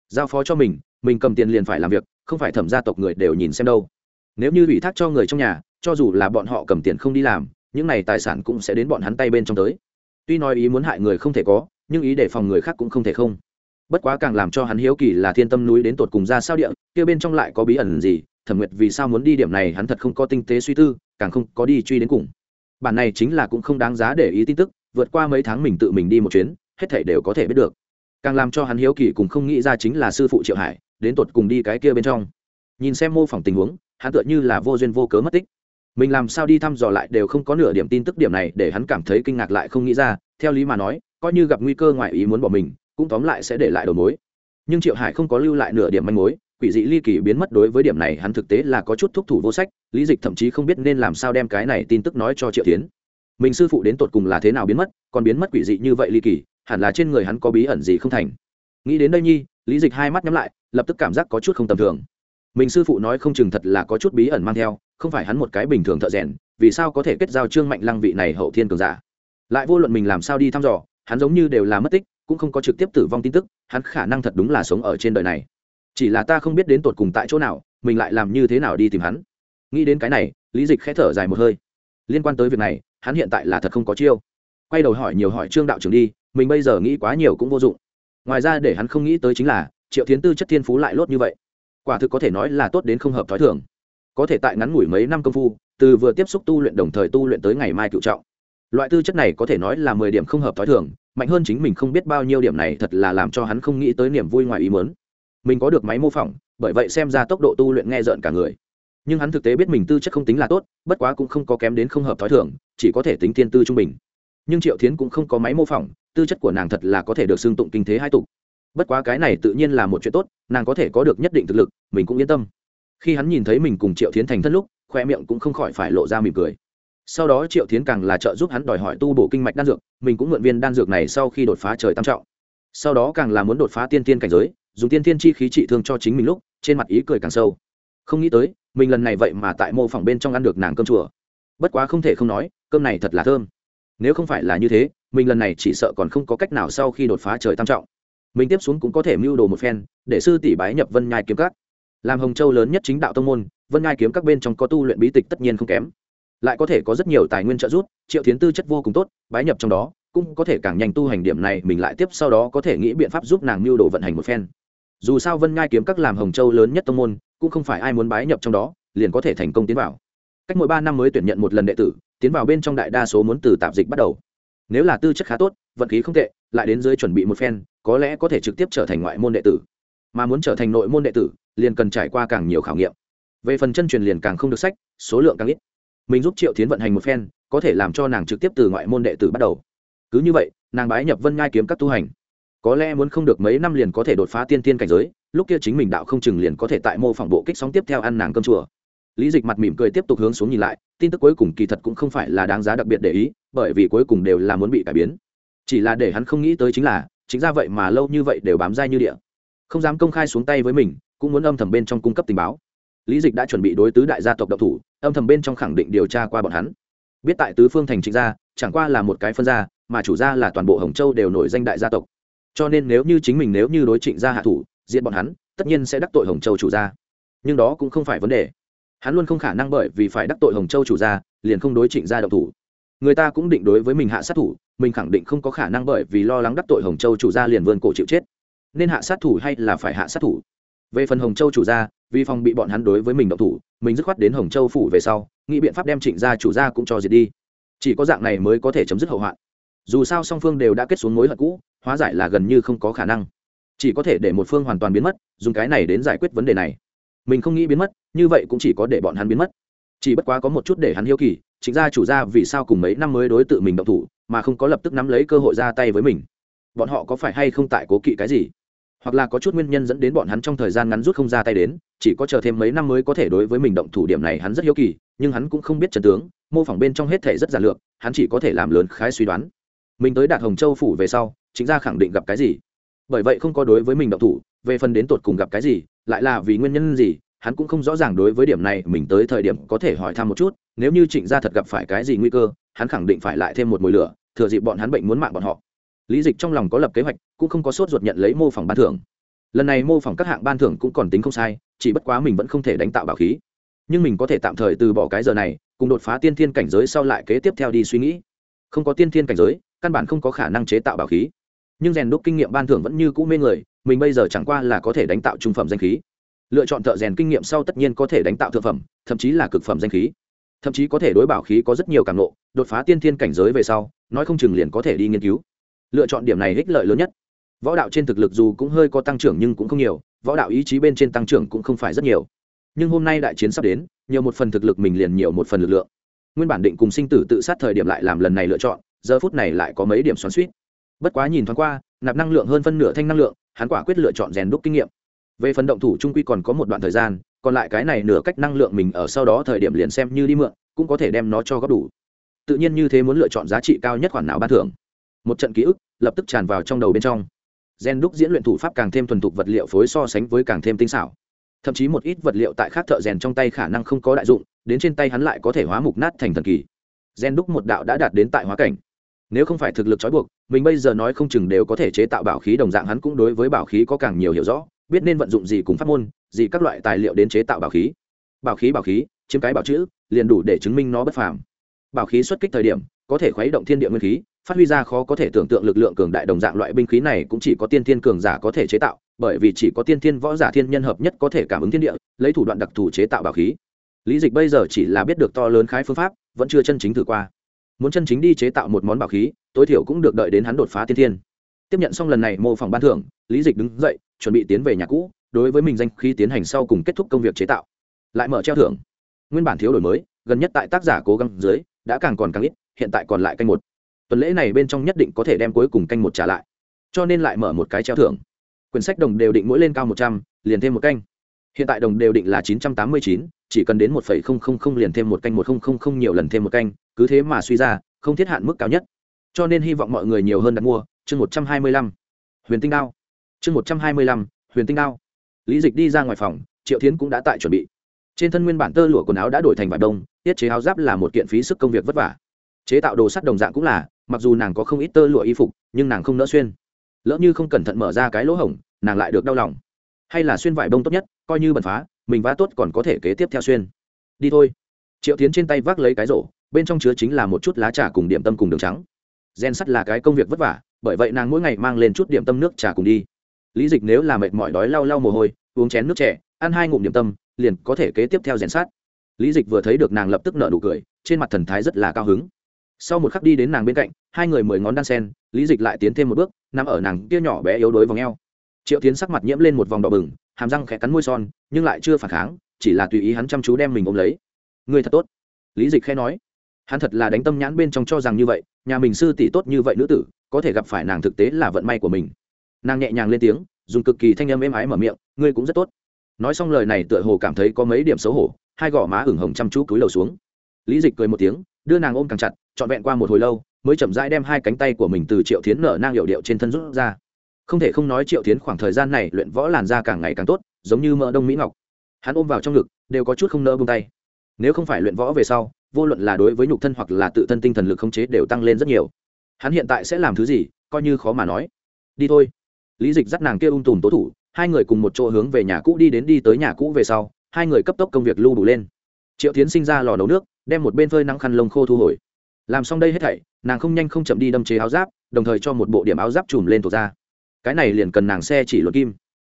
Giao phó cho mình mình cầm tiền liền phải làm việc không phải thẩm gia tộc người đều nhìn xem đâu. Nếu như ủy thác cho người trong nhà, cho dù là bọn họ cầm tiền không đi làm, những này tài sản cũng sẽ đến bọn hắn tay bên trong tới. Tuy nói ý muốn hại người không thể có, nhưng ý để phòng người khác cũng không thể không. Bất quá càng làm cho hắn hiếu kỳ là thiên tâm núi đến tột cùng ra sao địa, kia bên trong lại có bí ẩn gì, thẩm nguyệt vì sao muốn đi điểm này hắn thật không có tinh tế suy tư, càng không có đi truy đến cùng. Bản này chính là cũng không đáng giá để ý tin tức, vượt qua mấy tháng mình tự mình đi một chuyến, hết thảy đều có thể biết được. Càng làm cho hắn hiếu kỳ cùng không nghĩ ra chính là sư phụ triệu hải đến tột cùng đi cái kia bên trong. Nhìn xem mô phỏng tình huống, hắn tựa như là vô duyên vô cớ mất tích. Mình làm sao đi thăm dò lại đều không có nửa điểm tin tức điểm này để hắn cảm thấy kinh ngạc lại không nghĩ ra, theo lý mà nói, coi như gặp nguy cơ ngoài ý muốn bỏ mình, cũng tóm lại sẽ để lại đầu mối. Nhưng triệu hải không có lưu lại nửa điểm manh mối, quỷ dị ly kỳ biến mất đối với điểm này hắn thực tế là có chút thúc thủ vô sách, lý dịch thậm chí không biết nên làm sao đem cái này tin tức nói cho triệu tiến mình sư phụ đến tột cùng là thế nào biến mất, còn biến mất quỷ dị như vậy ly kỳ, hẳn là trên người hắn có bí ẩn gì không thành. Nghĩ đến đây nhi lý dịch hai mắt nhắm lại, lập tức cảm giác có chút không tầm thường. Mình sư phụ nói không chừng thật là có chút bí ẩn mang theo, không phải hắn một cái bình thường thợ rèn, vì sao có thể kết giao trương mạnh lăng vị này hậu thiên cường giả? Lại vô luận mình làm sao đi thăm dò, hắn giống như đều là mất tích, cũng không có trực tiếp tử vong tin tức, hắn khả năng thật đúng là sống ở trên đời này. Chỉ là ta không biết đến tột cùng tại chỗ nào, mình lại làm như thế nào đi tìm hắn. Nghĩ đến cái này, lý dịch khẽ thở dài một hơi. Liên quan tới việc này, hắn hiện tại là thật không có chiêu. Quay đầu hỏi nhiều hỏi trương đạo trưởng đi, mình bây giờ nghĩ quá nhiều cũng vô dụng ngoài ra để hắn không nghĩ tới chính là, triệu thiến tư chất thiên phú lại lốt như vậy. Quả thực có thể nói là tốt đến không hợp t h ó i thường. Có thể tại ngắn ngủi mấy năm công phu, từ vừa tiếp xúc tu luyện đồng thời tu luyện tới ngày mai cựu trọng. Loại tư chất này có thể nói là mười điểm không hợp t h ó i thường, mạnh hơn chính mình không biết bao nhiêu điểm này thật là làm cho hắn không nghĩ tới niềm vui ngoài ý mớn mình có được máy mô phỏng, bởi vậy xem ra tốc độ tu luyện nghe rợn cả người. Nhưng hắn thực tế biết mình tư chất không tính là tốt, bất quá cũng không có kém đến không hợp t h ó i thường, chỉ có thể tính thiên tư trung bình nhưng triệu thiến cũng không có máy mô phỏng, tư chất của nàng thật là có thể được xưng tụng kinh thế hai tục. Bất quá cái này tự nhiên là một chuyện tốt, nàng có thể có được nhất định thực lực, mình cũng yên tâm. Khi hắn nhìn thấy mình cùng triệu tiến thành thân lúc, khoe miệng cũng không khỏi phải lộ ra mỉm cười. Sau đó triệu tiến càng là trợ giúp hắn đòi hỏi tu bổ kinh mạch đan dược, mình cũng mượn viên đan dược này sau khi đột phá trời tam trọng. Sau đó càng là muốn đột phá tiên tiên cảnh giới, dùng tiên tiên chi khí trị thương cho chính mình lúc, trên mặt ý cười càng sâu. Không nghĩ tới, mình lần này vậy mà tại mô phỏng bên trong ăn được nàng cơm chùa. Bất quá không thể không nói, cơm này thật là thơm nếu không phải là như thế, mình lần này chỉ sợ còn không có cách nào sau khi đột phá trời tam trọng. Mình tiếp xuống cũng có thể mưu đồ một phen, để sư tỷ bái nhập vân nhai kiếm các. Làm hồng châu lớn nhất chính đạo tông môn, vân nhai kiếm các bên trong có tu luyện bí tịch tất nhiên không kém. Lại có thể có rất nhiều tài nguyên trợ giúp, triệu tiến tư chất vô cùng tốt, bái nhập trong đó, cũng có thể càng nhanh tu hành điểm này, mình lại tiếp sau đó có thể nghĩ biện pháp giúp nàng mưu đồ vận hành một phen. Dù sao vân nhai kiếm các làm hồng châu lớn nhất tông môn, cũng không phải ai muốn bái nhập trong đó, liền có thể thành công tiến vào. Cách mỗi ba năm mới tuyển nhận một lần đệ tử tiến vào bên trong đại đa số muốn từ tạp dịch bắt đầu. Nếu là tư chất khá tốt, vận khí không tệ, lại đến dưới chuẩn bị một phen, có lẽ có thể trực tiếp trở thành ngoại môn đệ tử. Mà muốn trở thành nội môn đệ tử, liền cần trải qua càng nhiều khảo nghiệm. Về phần chân truyền liền càng không được sách, số lượng càng ít. Mình giúp triệu tiến vận hành một phen, có thể làm cho nàng trực tiếp từ ngoại môn đệ tử bắt đầu. Cứ như vậy, nàng bái nhập vân ngai kiếm các tu hành. Có lẽ muốn không được mấy năm liền có thể đột phá tiên tiên cảnh giới, lúc kia chính mình đạo không chừng liền có thể tại mô phỏng bộ kích sóng tiếp theo ăn nàng cơm chùa. Lý dịch mặt mỉm cười tiếp tục hướng xuống nhìn lại tin tức cuối cùng kỳ thật cũng không phải là đáng giá đặc biệt để ý, bởi vì cuối cùng đều là muốn bị cải biến. Chỉ là để hắn không nghĩ tới chính là, chính ra vậy mà lâu như vậy đều bám dai như địa. Không dám công khai xuống tay với mình, cũng muốn âm thầm bên trong cung cấp tình báo. Lý dịch đã chuẩn bị đối tứ đại gia tộc độc thủ, âm thầm bên trong khẳng định điều tra qua bọn hắn. Biết tại tứ phương thành trịnh gia, chẳng qua là một cái phân gia, mà chủ gia là toàn bộ hồng châu đều nổi danh đại gia tộc. Cho nên nếu như chính mình nếu như đối trịnh gia hạ thủ diện bọn hắn, tất nhiên sẽ đắc tội hồng châu chủ gia. Nhưng đó cũng không phải vấn đề hắn luôn không khả năng bởi vì phải đắc tội hồng châu chủ gia, liền không đối trịnh gia độc thủ. Người ta cũng định đối với mình hạ sát thủ, mình khẳng định không có khả năng bởi vì lo lắng đắc tội hồng châu chủ gia liền vươn cổ chịu chết. Nên hạ sát thủ hay là phải hạ sát thủ? Về phần hồng châu chủ gia, vì phòng bị bọn hắn đối với mình độc thủ, mình dứt khoát đến hồng châu phủ về sau, nghĩ biện pháp đem trịnh gia chủ gia cũng cho diệt đi. Chỉ có dạng này mới có thể chấm dứt hậu hoạn. Dù sao song phương đều đã kết xuống mối hận cũ, hóa giải là gần như không có khả năng. Chỉ có thể để một phương hoàn toàn biến mất, dùng cái này đến giải quyết vấn đề này mình không nghĩ biến mất, như vậy cũng chỉ có để bọn hắn biến mất. Chỉ bất quá có một chút để hắn hiếu kỳ, chính ra chủ gia vì sao cùng mấy năm mới đối tự mình động thủ, mà không có lập tức nắm lấy cơ hội ra tay với mình. Bọn họ có phải hay không tại cố kỵ cái gì? Hoặc là có chút nguyên nhân dẫn đến bọn hắn trong thời gian ngắn rút không ra tay đến, chỉ có chờ thêm mấy năm mới có thể đối với mình động thủ điểm này hắn rất hiếu kỳ, nhưng hắn cũng không biết trần tướng, mô phỏng bên trong hết thể rất giản lược, hắn chỉ có thể làm lớn khái suy đoán. Mình tới đạt hồng châu phủ về sau, chính ra khẳng định gặp cái gì? Bởi vậy không có đối với mình động thủ, về phần đến tột cùng gặp cái gì lại là vì nguyên nhân gì, hắn cũng không rõ ràng đối với điểm này mình tới thời điểm có thể hỏi thăm một chút, nếu như trịnh gia thật gặp phải cái gì nguy cơ, hắn khẳng định phải lại thêm một mùi lửa, thừa dịp bọn hắn bệnh muốn mạng bọn họ. Lý dịch trong lòng có lập kế hoạch, cũng không có sốt ruột nhận lấy mô phỏng ban thưởng. Lần này mô phỏng các hạng ban thưởng cũng còn tính không sai, chỉ bất quá mình vẫn không thể đánh tạo bảo khí. Nhưng mình có thể tạm thời từ bỏ cái giờ này, cùng đột phá tiên thiên cảnh giới sau lại kế tiếp theo đi suy nghĩ. Không có tiên thiên cảnh giới, căn bản không có khả năng chế tạo bảo khí nhưng rèn đúc kinh nghiệm ban thưởng vẫn như cũ mê người, mình bây giờ chẳng qua là có thể đánh tạo trung phẩm danh khí. Lựa chọn thợ rèn kinh nghiệm sau tất nhiên có thể đánh tạo thượng phẩm, thậm chí là cực phẩm danh khí. Thậm chí có thể đối bảo khí có rất nhiều cảm lộ đột phá tiên thiên cảnh giới về sau, nói không chừng liền có thể đi nghiên cứu. Lựa chọn điểm này ích lợi lớn nhất. Võ đạo trên thực lực dù cũng hơi có tăng trưởng nhưng cũng không nhiều, võ đạo ý chí bên trên tăng trưởng cũng không phải rất nhiều. Nhưng hôm nay đại chiến sắp đến, nhiều một phần thực lực mình liền nhiều một phần lực lượng. Nguyên bản định cùng sinh tử tự sát thời điểm lại làm lần này lựa chọn, giờ phút này lại có mấy điểm xoắn suýt bất quá nhìn thoáng qua, nạp năng lượng hơn phân nửa thanh năng lượng, hắn quả quyết lựa chọn rèn đúc kinh nghiệm. Về phần động thủ trung quy còn có một đoạn thời gian, còn lại cái này nửa cách năng lượng mình ở sau đó thời điểm liền xem như đi mượn, cũng có thể đem nó cho góp đủ. Tự nhiên như thế muốn lựa chọn giá trị cao nhất khoản nào ban thưởng. Một trận ký ức, lập tức tràn vào trong đầu bên trong. Gen đúc diễn luyện thủ pháp càng thêm thuần thục vật liệu phối so sánh với càng thêm tinh xảo. Thậm chí một ít vật liệu tại khác thợ rèn trong tay khả năng không có đại dụng, đến trên tay hắn lại có thể hóa mục nát thành thần kỳ. Gen đúc một đạo đã đạt đến tại hóa cảnh nếu không phải thực lực trói buộc, mình bây giờ nói không chừng đều có thể chế tạo bảo khí đồng dạng hắn cũng đối với bảo khí có càng nhiều hiểu rõ, biết nên vận dụng gì cùng pháp môn, gì các loại tài liệu đến chế tạo bảo khí. Bảo khí bảo khí, chiếm cái bảo chữ, liền đủ để chứng minh nó bất phàm. Bảo khí xuất kích thời điểm, có thể khuấy động thiên địa nguyên khí, phát huy ra khó có thể tưởng tượng lực lượng cường đại đồng dạng loại binh khí này cũng chỉ có tiên thiên cường giả có thể chế tạo, bởi vì chỉ có tiên thiên võ giả thiên nhân hợp nhất có thể cảm ứng thiên địa, lấy thủ đoạn đặc thù chế tạo bảo khí. Lý dịch bây giờ chỉ là biết được to lớn khái phương pháp, vẫn chưa chân chính thử qua muốn chân chính đi chế tạo một món bảo khí, tối thiểu cũng được đợi đến hắn đột phá tiên thiên. Tiếp nhận xong lần này mô phỏng ban thưởng, lý dịch đứng dậy, chuẩn bị tiến về nhà cũ, đối với mình danh khi tiến hành sau cùng kết thúc công việc chế tạo. Lại mở treo thưởng. Nguyên bản thiếu đổi mới, gần nhất tại tác giả cố gắng dưới, đã càng còn càng ít, hiện tại còn lại canh một. Tuần lễ này bên trong nhất định có thể đem cuối cùng canh một trả lại. Cho nên lại mở một cái treo thưởng. Quyển sách đồng đều định mỗi lên cao một trăm, liền thêm một canh hiện tại đồng đều định là chín trăm tám mươi chín, chỉ cần đến một phẩy không không không liền thêm một canh, một không không không nhiều lần thêm một canh, cứ thế mà suy ra, không thiết hạn mức cao nhất. Cho nên hy vọng mọi người nhiều hơn đặt mua, chương một trăm hai mươi lăm. Huyền tinh đao. Chương một trăm hai mươi lăm, huyền tinh đao. Lý dịch đi ra ngoài phòng, triệu tiến cũng đã tại chuẩn bị. Trên thân nguyên bản tơ lụa quần áo đã đổi thành vải đông, tiết chế áo giáp là một kiện phí sức công việc vất vả. Chế tạo đồ sắt đồng dạng cũng là, mặc dù nàng có không ít tơ lụa y phục, nhưng nàng không nỡ xuyên. Lỡ như không cẩn thận mở ra cái lỗ hổng, nàng lại được đau lòng hay là xuyên vải bông tốt nhất, coi như bẩn phá, mình vá tốt còn có thể kế tiếp theo xuyên. Đi thôi. Triệu tiến trên tay vác lấy cái rổ, bên trong chứa chính là một chút lá trà cùng điểm tâm cùng đường trắng. Gen sắt là cái công việc vất vả, bởi vậy nàng mỗi ngày mang lên chút điểm tâm nước trà cùng đi. Lý dịch nếu là mệt mỏi đói lau lau mồ hôi, uống chén nước trẻ ăn hai ngụm điểm tâm, liền có thể kế tiếp theo rèn sát lý dịch vừa thấy được nàng lập tức nợ nụ cười, trên mặt thần thái rất là cao hứng. Sau một khắc đi đến nàng bên cạnh, hai người mười ngón đan sen, lý dịch lại tiến thêm một bước, nằm ở nàng kia nhỏ bé yếu đuối vòng o triệu tiến sắc mặt nhiễm lên một vòng đỏ bừng, hàm răng khẽ cắn môi son, nhưng lại chưa phản kháng, chỉ là tùy ý hắn chăm chú đem mình ôm lấy. Người thật tốt. Lý dịch khẽ nói. Hắn thật là đánh tâm nhãn bên trong cho rằng như vậy, nhà mình sư tỷ tốt như vậy nữ tử, có thể gặp phải nàng thực tế là vận may của mình. Nàng nhẹ nhàng lên tiếng, dùng cực kỳ thanh âm êm ái mở miệng, ngươi cũng rất tốt. Nói xong lời này tựa hồ cảm thấy có mấy điểm xấu hổ, hai gò má ửng hồng chăm chú cúi đầu xuống. Lý dịch cười một tiếng, đưa nàng ôm càng chặt, trọn vẹn qua một hồi lâu, mới chậm rãi đem hai cánh tay của mình từ triệu tiến nở nang hiệu điệu trên thân rút ra không thể không nói triệu tiến khoảng thời gian này luyện võ làn da càng ngày càng tốt, giống như mỡ đông mỹ ngọc. Hắn ôm vào trong ngực, đều có chút không nỡ bông tay. Nếu không phải luyện võ về sau, vô luận là đối với nhục thân hoặc là tự thân tinh thần lực khống chế đều tăng lên rất nhiều. Hắn hiện tại sẽ làm thứ gì, coi như khó mà nói. Đi thôi. Lý dịch dắt nàng kia ung tùm tố thủ, hai người cùng một chỗ hướng về nhà cũ đi đến đi tới nhà cũ về sau, hai người cấp tốc công việc lưu đủ lên. Triệu tiến sinh ra lò nấu nước, đem một bên phơi nắng khăn lông khô thu hồi. Làm xong đây hết thảy, nàng không nhanh không chậm đi đâm chế áo giáp, đồng thời cho một bộ điểm áo giáp chùm lên tổ ra cái này liền cần nàng xe chỉ luật kim.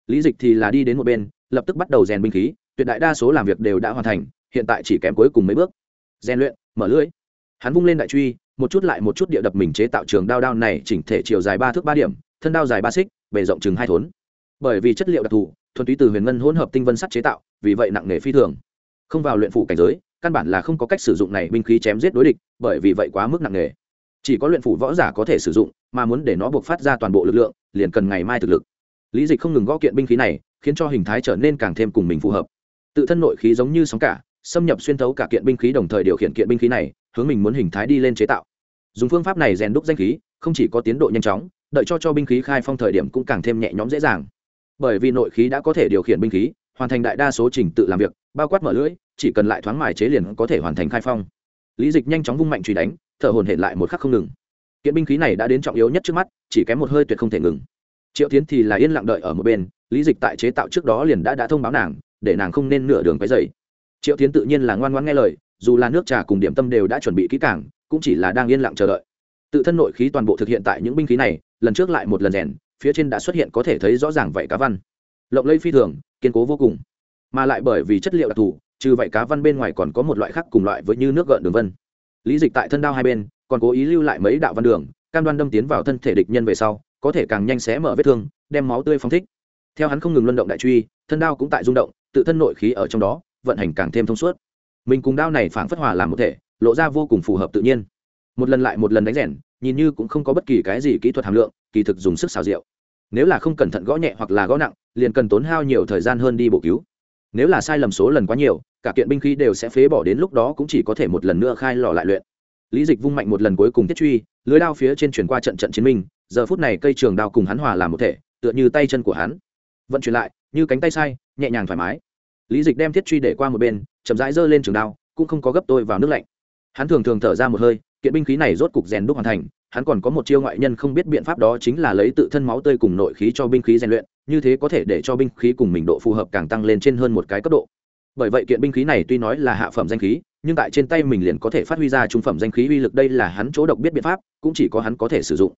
Lý dịch thì là đi đến một bên, lập tức bắt đầu rèn binh khí, tuyệt đại đa số làm việc đều đã hoàn thành, hiện tại chỉ kém cuối cùng mấy bước. Rèn luyện, mở lưỡi. Hắn vung lên đại truy, một chút lại một chút địa đập mình chế tạo trường đao đao này chỉnh thể chiều dài ba thước ba điểm, thân đao dài ba xích, bề rộng chừng hai thốn. Bởi vì chất liệu đặc thù, thuần túy từ huyền ngân hỗn hợp tinh vân sắt chế tạo, vì vậy nặng nề phi thường. Không vào luyện phủ cảnh giới, căn bản là không có cách sử dụng này binh khí chém giết đối địch, bởi vì vậy quá mức nặng nề chỉ có luyện phủ võ giả có thể sử dụng, mà muốn để nó buộc phát ra toàn bộ lực lượng, liền cần ngày mai thực lực. Lý dịch không ngừng gõ kiện binh khí này, khiến cho hình thái trở nên càng thêm cùng mình phù hợp. Tự thân nội khí giống như sóng cả, xâm nhập xuyên thấu cả kiện binh khí đồng thời điều khiển kiện binh khí này, hướng mình muốn hình thái đi lên chế tạo. Dùng phương pháp này rèn đúc danh khí, không chỉ có tiến độ nhanh chóng, đợi cho cho binh khí khai phong thời điểm cũng càng thêm nhẹ nhõm dễ dàng. Bởi vì nội khí đã có thể điều khiển binh khí, hoàn thành đại đa số trình tự làm việc, bao quát mở lưỡi, chỉ cần lại thoáng mài chế liền có thể hoàn thành khai phong. Lý dịch nhanh chóng vung mạnh truy đánh thở hồn hển lại một khắc không ngừng. Kiện binh khí này đã đến trọng yếu nhất trước mắt, chỉ kém một hơi tuyệt không thể ngừng. Triệu tiến thì là yên lặng đợi ở một bên, lý dịch tại chế tạo trước đó liền đã đã thông báo nàng, để nàng không nên nửa đường cái dày triệu tiến tự nhiên là ngoan ngoãn nghe lời, dù là nước trà cùng điểm tâm đều đã chuẩn bị kỹ càng, cũng chỉ là đang yên lặng chờ đợi. Tự thân nội khí toàn bộ thực hiện tại những binh khí này, lần trước lại một lần rèn, phía trên đã xuất hiện có thể thấy rõ ràng vậy cá văn. Lộng lây phi thường, kiên cố vô cùng. Mà lại bởi vì chất liệu đặc thù, trừ vậy cá văn bên ngoài còn có một loại khác cùng loại với như nước gợn đường vân lý dịch tại thân đao hai bên, còn cố ý lưu lại mấy đạo văn đường, cam đoan đâm tiến vào thân thể địch nhân về sau, có thể càng nhanh xé mở vết thương, đem máu tươi phóng thích. Theo hắn không ngừng luân động đại truy, thân đao cũng tại rung động, tự thân nội khí ở trong đó, vận hành càng thêm thông suốt. Mình cùng đao này phảng phất hòa làm một thể, lộ ra vô cùng phù hợp tự nhiên. Một lần lại một lần đánh rẻn nhìn như cũng không có bất kỳ cái gì kỹ thuật hàm lượng, kỳ thực dùng sức xào rượu. Nếu là không cẩn thận gõ nhẹ hoặc là gõ nặng, liền cần tốn hao nhiều thời gian hơn đi bổ cứu nếu là sai lầm số lần quá nhiều, cả kiện binh khí đều sẽ phế bỏ đến lúc đó cũng chỉ có thể một lần nữa khai lò lại luyện. Lý dịch vung mạnh một lần cuối cùng tiết truy, lưới đao phía trên chuyển qua trận trận chiến minh, giờ phút này cây trường đao cùng hắn hòa làm một thể, tựa như tay chân của hắn. Vận chuyển lại, như cánh tay sai, nhẹ nhàng thoải mái. Lý dịch đem thiết truy để qua một bên, chậm rãi giơ lên trường đao, cũng không có gấp tôi vào nước lạnh. Hắn thường thường thở ra một hơi, kiện binh khí này rốt cục rèn đúc hoàn thành, hắn còn có một chiêu ngoại nhân không biết biện pháp đó chính là lấy tự thân máu tươi cùng nội khí cho binh khí rèn luyện như thế có thể để cho binh khí cùng mình độ phù hợp càng tăng lên trên hơn một cái cấp độ. Bởi vậy kiện binh khí này tuy nói là hạ phẩm danh khí, nhưng tại trên tay mình liền có thể phát huy ra trung phẩm danh khí uy lực đây là hắn chỗ độc biết biện pháp, cũng chỉ có hắn có thể sử dụng.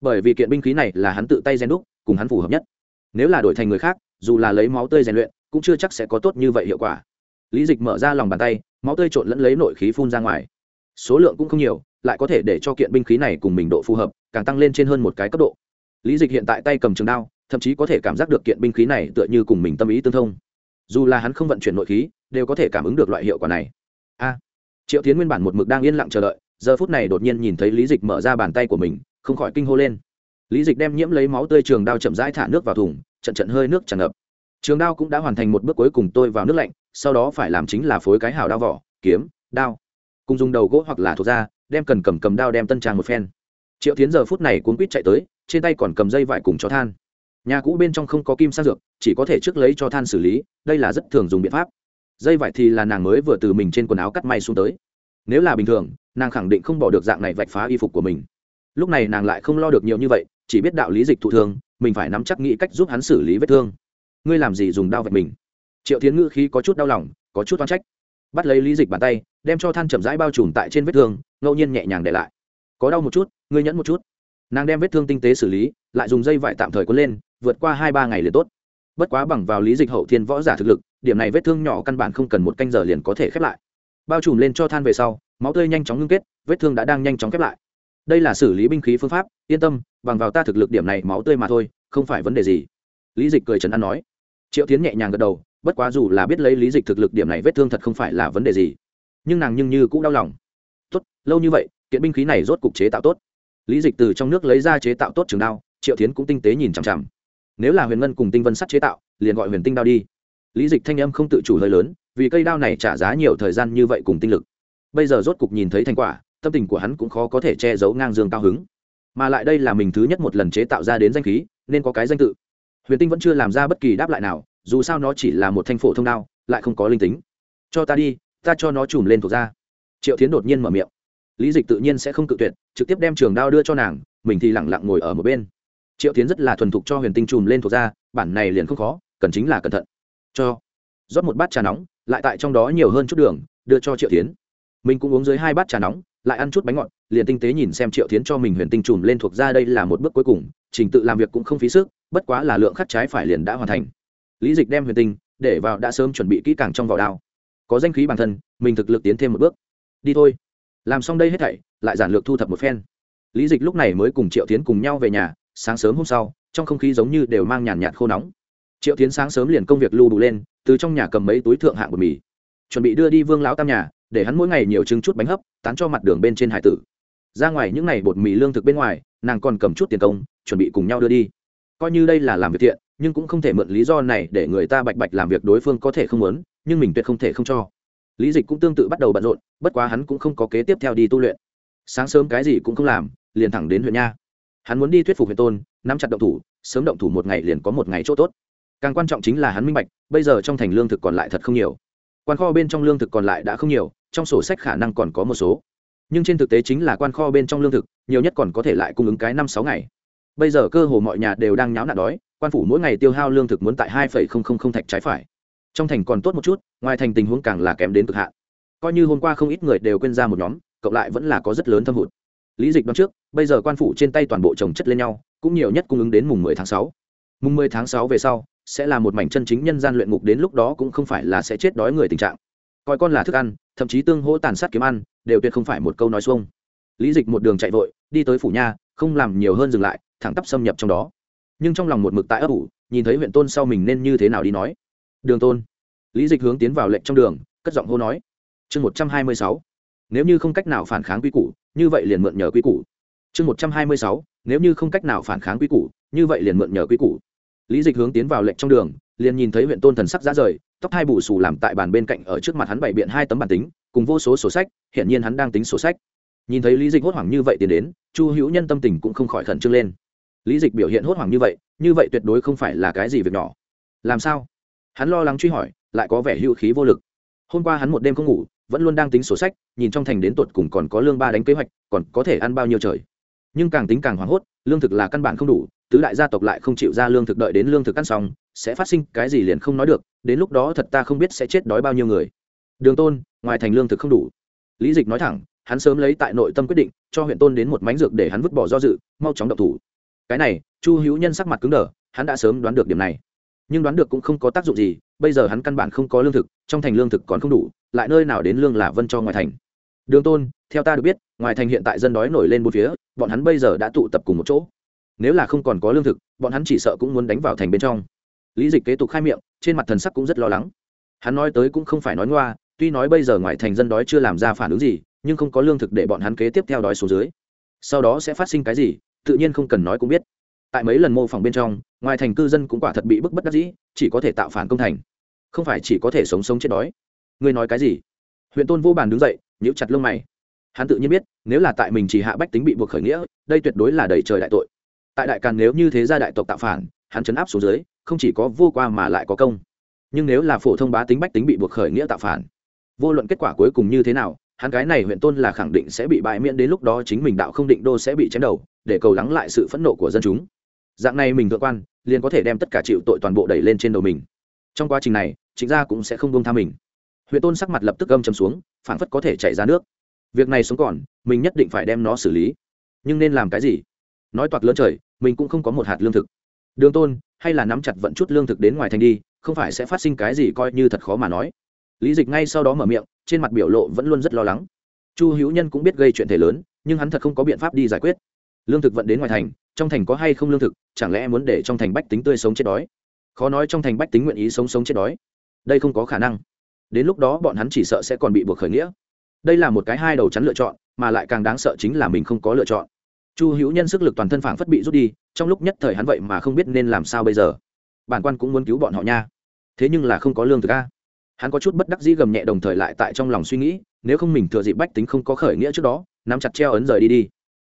Bởi vì kiện binh khí này là hắn tự tay rèn đúc, cùng hắn phù hợp nhất. Nếu là đổi thành người khác, dù là lấy máu tươi rèn luyện, cũng chưa chắc sẽ có tốt như vậy hiệu quả. Lý dịch mở ra lòng bàn tay, máu tươi trộn lẫn lấy nội khí phun ra ngoài. Số lượng cũng không nhiều, lại có thể để cho kiện binh khí này cùng mình độ phù hợp, càng tăng lên trên hơn một cái cấp độ. Lý dịch hiện tại tay cầm trường đao thậm chí có thể cảm giác được kiện binh khí này tựa như cùng mình tâm ý tương thông. Dù là hắn không vận chuyển nội khí, đều có thể cảm ứng được loại hiệu quả này. A. Triệu tiến nguyên bản một mực đang yên lặng chờ đợi, giờ phút này đột nhiên nhìn thấy lý dịch mở ra bàn tay của mình, không khỏi kinh hô lên. Lý dịch đem nhiễm lấy máu tươi trường đao chậm rãi thả nước vào thùng, trận trận hơi nước tràn ngập. Trường đao cũng đã hoàn thành một bước cuối cùng tôi vào nước lạnh, sau đó phải làm chính là phối cái hào đao vỏ, kiếm, đao, cùng dùng đầu gỗ hoặc là thuộc da, đem cần cầm cầm đao đem tân trang một phen. Triệu tiến giờ phút này cuốn quýt chạy tới, trên tay còn cầm dây vải cùng chó than nhà cũ bên trong không có kim sang dược, chỉ có thể trước lấy cho than xử lý, đây là rất thường dùng biện pháp. Dây vải thì là nàng mới vừa từ mình trên quần áo cắt may xuống tới. Nếu là bình thường, nàng khẳng định không bỏ được dạng này vạch phá y phục của mình. Lúc này nàng lại không lo được nhiều như vậy, chỉ biết đạo lý dịch thụ thương, mình phải nắm chắc nghĩ cách giúp hắn xử lý vết thương. Ngươi làm gì dùng đao vạch mình? Triệu tiến ngữ khí có chút đau lòng, có chút oan trách. Bắt lấy lý dịch bàn tay, đem cho than chậm rãi bao trùm tại trên vết thương, ngẫu nhiên nhẹ nhàng để lại. Có đau một chút, ngươi nhẫn một chút. Nàng đem vết thương tinh tế xử lý, lại dùng dây vải tạm thời quấn lên vượt qua hai ba ngày liền tốt. Bất quá bằng vào lý dịch hậu thiên võ giả thực lực, điểm này vết thương nhỏ căn bản không cần một canh giờ liền có thể khép lại. Bao trùm lên cho than về sau, máu tươi nhanh chóng ngưng kết, vết thương đã đang nhanh chóng khép lại. Đây là xử lý binh khí phương pháp, yên tâm, bằng vào ta thực lực điểm này máu tươi mà thôi, không phải vấn đề gì. Lý dịch cười trấn an nói. Triệu tiến nhẹ nhàng gật đầu, bất quá dù là biết lấy lý dịch thực lực điểm này vết thương thật không phải là vấn đề gì. Nhưng nàng nhưng như cũng đau lòng. Tốt, lâu như vậy, kiện binh khí này rốt cục chế tạo tốt. Lý dịch từ trong nước lấy ra chế tạo tốt trường đao, triệu tiến cũng tinh tế nhìn chằm chằm nếu là huyền ngân cùng tinh vân sắt chế tạo, liền gọi huyền tinh đao đi. Lý dịch thanh âm không tự chủ hơi lớn, vì cây đao này trả giá nhiều thời gian như vậy cùng tinh lực. Bây giờ rốt cục nhìn thấy thành quả, tâm tình của hắn cũng khó có thể che giấu ngang dương cao hứng. Mà lại đây là mình thứ nhất một lần chế tạo ra đến danh khí, nên có cái danh tự. Huyền tinh vẫn chưa làm ra bất kỳ đáp lại nào, dù sao nó chỉ là một thanh phổ thông đao, lại không có linh tính. Cho ta đi, ta cho nó chùm lên thuộc ra. Triệu tiến đột nhiên mở miệng. Lý dịch tự nhiên sẽ không cự tuyệt, trực tiếp đem trường đao đưa cho nàng, mình thì lẳng lặng ngồi ở một bên triệu tiến rất là thuần thục cho huyền tinh chùm lên thuộc ra, bản này liền không khó, cần chính là cẩn thận. Cho, rót một bát trà nóng, lại tại trong đó nhiều hơn chút đường, đưa cho triệu tiến mình cũng uống dưới hai bát trà nóng, lại ăn chút bánh ngọt, liền tinh tế nhìn xem triệu tiến cho mình huyền tinh chùm lên thuộc ra đây là một bước cuối cùng, trình tự làm việc cũng không phí sức, bất quá là lượng khắc trái phải liền đã hoàn thành. Lý dịch đem huyền tinh, để vào đã sớm chuẩn bị kỹ càng trong vỏ đao. Có danh khí bản thân, mình thực lực tiến thêm một bước. Đi thôi. Làm xong đây hết thảy, lại giản lược thu thập một phen. Lý dịch lúc này mới cùng triệu tiến cùng nhau về nhà sáng sớm hôm sau, trong không khí giống như đều mang nhàn nhạt khô nóng. Triệu tiến sáng sớm liền công việc lưu đủ lên, từ trong nhà cầm mấy túi thượng hạng bột mì, chuẩn bị đưa đi vương lão tam nhà, để hắn mỗi ngày nhiều trứng chút bánh hấp, tán cho mặt đường bên trên hải tử. Ra ngoài những ngày bột mì lương thực bên ngoài, nàng còn cầm chút tiền công, chuẩn bị cùng nhau đưa đi. Coi như đây là làm việc thiện, nhưng cũng không thể mượn lý do này để người ta bạch bạch làm việc đối phương có thể không muốn, nhưng mình tuyệt không thể không cho. Lý dịch cũng tương tự bắt đầu bận rộn, bất quá hắn cũng không có kế tiếp theo đi tu luyện. Sáng sớm cái gì cũng không làm, liền thẳng đến huyện nha hắn muốn đi thuyết phục huyện tôn, nắm chặt động thủ, sớm động thủ một ngày liền có một ngày chỗ tốt. Càng quan trọng chính là hắn minh bạch, bây giờ trong thành lương thực còn lại thật không nhiều. Quan kho bên trong lương thực còn lại đã không nhiều, trong sổ sách khả năng còn có một số. Nhưng trên thực tế chính là quan kho bên trong lương thực, nhiều nhất còn có thể lại cung ứng cái năm sáu ngày. Bây giờ cơ hồ mọi nhà đều đang nháo nạn đói, quan phủ mỗi ngày tiêu hao lương thực muốn tại hai thạch trái phải. Trong thành còn tốt một chút, ngoài thành tình huống càng là kém đến cực hạn. Coi như hôm qua không ít người đều quên ra một nhóm, cộng lại vẫn là có rất lớn thâm hụt lý dịch đoán trước, bây giờ quan phủ trên tay toàn bộ trồng chất lên nhau, cũng nhiều nhất cung ứng đến mùng mười tháng sáu. Mùng mười tháng sáu về sau, sẽ là một mảnh chân chính nhân gian luyện ngục đến lúc đó cũng không phải là sẽ chết đói người tình trạng. Coi con là thức ăn, thậm chí tương hỗ tàn sát kiếm ăn, đều tuyệt không phải một câu nói xuông. Lý dịch một đường chạy vội, đi tới phủ nha, không làm nhiều hơn dừng lại, thẳng tắp xâm nhập trong đó. Nhưng trong lòng một mực tại ấp ủ, nhìn thấy huyện tôn sau mình nên như thế nào đi nói. Đường tôn. Lý dịch hướng tiến vào lệnh trong đường, cất giọng hô nói. Chương một trăm hai mươi sáu. Nếu như không cách nào phản kháng quy củ như vậy liền mượn nhờ quy củ. Chương một trăm hai mươi sáu, nếu như không cách nào phản kháng quy củ, như vậy liền mượn nhờ quy củ. Lý dịch hướng tiến vào lệnh trong đường, liền nhìn thấy huyện tôn thần sắc ra rời, tóc hai bù xù làm tại bàn bên cạnh ở trước mặt hắn bày biện hai tấm bản tính, cùng vô số sổ sách hiện nhiên hắn đang tính sổ sách. Nhìn thấy lý dịch hốt hoảng như vậy tiến đến, chu hữu nhân tâm tình cũng không khỏi khẩn trương lên. Lý dịch biểu hiện hốt hoảng như vậy như vậy tuyệt đối không phải là cái gì việc nhỏ. Làm sao? Hắn lo lắng truy hỏi, lại có vẻ hữu khí vô lực. Hôm qua hắn một đêm không ngủ vẫn luôn đang tính sổ sách, nhìn trong thành đến tột cùng còn có lương ba đánh kế hoạch, còn có thể ăn bao nhiêu trời. Nhưng càng tính càng hoảng hốt, lương thực là căn bản không đủ, tứ đại gia tộc lại không chịu ra lương thực đợi đến lương thực ăn xong, sẽ phát sinh cái gì liền không nói được, đến lúc đó thật ta không biết sẽ chết đói bao nhiêu người. Đường tôn, ngoài thành lương thực không đủ. Lý dịch nói thẳng, hắn sớm lấy tại nội tâm quyết định, cho huyện tôn đến một mánh dược để hắn vứt bỏ do dự, mau chóng độc thủ. Cái này, chu hữu nhân sắc mặt cứng đờ, hắn đã sớm đoán được điểm này. Nhưng đoán được cũng không có tác dụng gì, bây giờ hắn căn bản không có lương thực, trong thành lương thực còn không đủ lại nơi nào đến lương là vân cho ngoài thành. Đường tôn, theo ta được biết, ngoài thành hiện tại dân đói nổi lên một phía, bọn hắn bây giờ đã tụ tập cùng một chỗ. Nếu là không còn có lương thực, bọn hắn chỉ sợ cũng muốn đánh vào thành bên trong. Lý dịch kế tục khai miệng, trên mặt thần sắc cũng rất lo lắng. Hắn nói tới cũng không phải nói ngoa, tuy nói bây giờ ngoài thành dân đói chưa làm ra phản ứng gì, nhưng không có lương thực để bọn hắn kế tiếp theo đói số dưới. Sau đó sẽ phát sinh cái gì, tự nhiên không cần nói cũng biết. Tại mấy lần mô phỏng bên trong, ngoài thành cư dân cũng quả thật bị bức bất đắc dĩ, chỉ có thể tạo phản công thành. Không phải chỉ có thể sống sống chết đói ngươi nói cái gì? Huyện tôn vô bàn đứng dậy, nhíu chặt lông mày. Hắn tự nhiên biết, nếu là tại mình chỉ hạ bách tính bị buộc khởi nghĩa, đây tuyệt đối là đầy trời đại tội. Tại đại càn nếu như thế gia đại tộc tạo phản, hắn chấn áp xuống dưới, không chỉ có vô qua mà lại có công. Nhưng nếu là phổ thông bá tính bách tính bị buộc khởi nghĩa tạo phản, vô luận kết quả cuối cùng như thế nào, hắn cái này huyện tôn là khẳng định sẽ bị bại miễn đến lúc đó chính mình đạo không định đô sẽ bị chém đầu, để cầu lắng lại sự phẫn nộ của dân chúng. Dạng này mình thượng quan, liền có thể đem tất cả chịu tội toàn bộ đẩy lên trên đầu mình. Trong quá trình này chính gia cũng sẽ không buông tha mình huyện tôn sắc mặt lập tức âm chầm xuống, phảng phất có thể chảy ra nước. Việc này sống còn, mình nhất định phải đem nó xử lý. Nhưng nên làm cái gì? Nói toạc lớn trời, mình cũng không có một hạt lương thực. Đường tôn, hay là nắm chặt vận chút lương thực đến ngoài thành đi, không phải sẽ phát sinh cái gì coi như thật khó mà nói. Lý dịch ngay sau đó mở miệng, trên mặt biểu lộ vẫn luôn rất lo lắng. Chu hữu nhân cũng biết gây chuyện thể lớn, nhưng hắn thật không có biện pháp đi giải quyết. Lương thực vận đến ngoài thành, trong thành có hay không lương thực, chẳng lẽ muốn để trong thành bách tính tươi sống chết đói? Khó nói trong thành bách tính nguyện ý sống sống chết đói. Đây không có khả năng đến lúc đó bọn hắn chỉ sợ sẽ còn bị buộc khởi nghĩa. Đây là một cái hai đầu chắn lựa chọn, mà lại càng đáng sợ chính là mình không có lựa chọn. Chu hữu nhân sức lực toàn thân phản phất bị rút đi, trong lúc nhất thời hắn vậy mà không biết nên làm sao bây giờ. Bản quan cũng muốn cứu bọn họ nha. Thế nhưng là không có lương thực a. Hắn có chút bất đắc dĩ gầm nhẹ đồng thời lại tại trong lòng suy nghĩ, nếu không mình thừa dịp bách tính không có khởi nghĩa trước đó, nắm chặt treo ấn rời đi đi.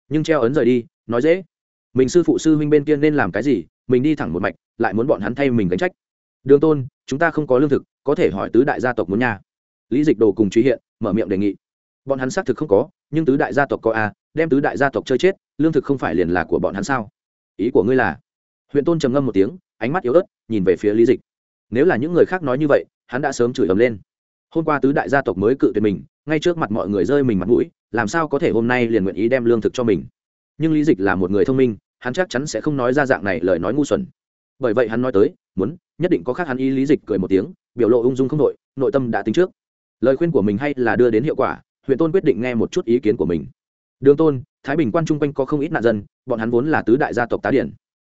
Nhưng treo ấn rời đi, nói dễ. Mình sư phụ sư huynh bên kia nên làm cái gì, mình đi thẳng một mạch, lại muốn bọn hắn thay mình gánh trách đường tôn, chúng ta không có lương thực, có thể hỏi tứ đại gia tộc muốn nhà. Lý dịch đồ cùng truy hiện mở miệng đề nghị. Bọn hắn xác thực không có, nhưng tứ đại gia tộc có a, đem tứ đại gia tộc chơi chết, lương thực không phải liền là của bọn hắn sao? Ý của ngươi là? Huyện tôn trầm ngâm một tiếng, ánh mắt yếu ớt, nhìn về phía lý dịch. Nếu là những người khác nói như vậy, hắn đã sớm chửi ầm lên. Hôm qua tứ đại gia tộc mới cự tuyệt mình, ngay trước mặt mọi người rơi mình mặt mũi, làm sao có thể hôm nay liền nguyện ý đem lương thực cho mình? Nhưng lý dịch là một người thông minh, hắn chắc chắn sẽ không nói ra dạng này lời nói ngu xuẩn bởi vậy hắn nói tới, muốn, nhất định có khác hắn y lý dịch cười một tiếng, biểu lộ ung dung không nội nội tâm đã tính trước. Lời khuyên của mình hay là đưa đến hiệu quả, huyện tôn quyết định nghe một chút ý kiến của mình. Đường tôn, thái bình quan chung quanh có không ít nạn dân, bọn hắn vốn là tứ đại gia tộc tá điển.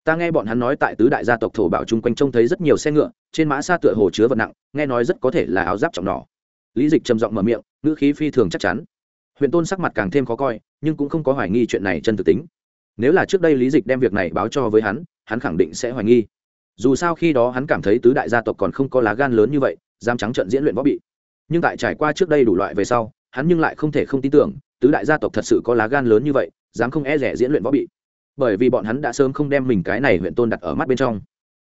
Ta nghe bọn hắn nói tại tứ đại gia tộc thổ bảo chung quanh trông thấy rất nhiều xe ngựa, trên mã xa tựa hồ chứa vật nặng, nghe nói rất có thể là áo giáp trọng nỏ. Lý dịch trầm giọng mở miệng, ngữ khí phi thường chắc chắn. Huyện tôn sắc mặt càng thêm khó coi, nhưng cũng không có hoài nghi chuyện này chân thực tính. Nếu là trước đây lý dịch đem việc này báo cho với hắn hắn khẳng định sẽ hoài nghi. Dù sao khi đó hắn cảm thấy tứ đại gia tộc còn không có lá gan lớn như vậy, dám trắng trận diễn luyện võ bị. Nhưng tại trải qua trước đây đủ loại về sau, hắn nhưng lại không thể không tin tưởng, tứ đại gia tộc thật sự có lá gan lớn như vậy, dám không e rẻ diễn luyện võ bị. Bởi vì bọn hắn đã sớm không đem mình cái này huyện tôn đặt ở mắt bên trong.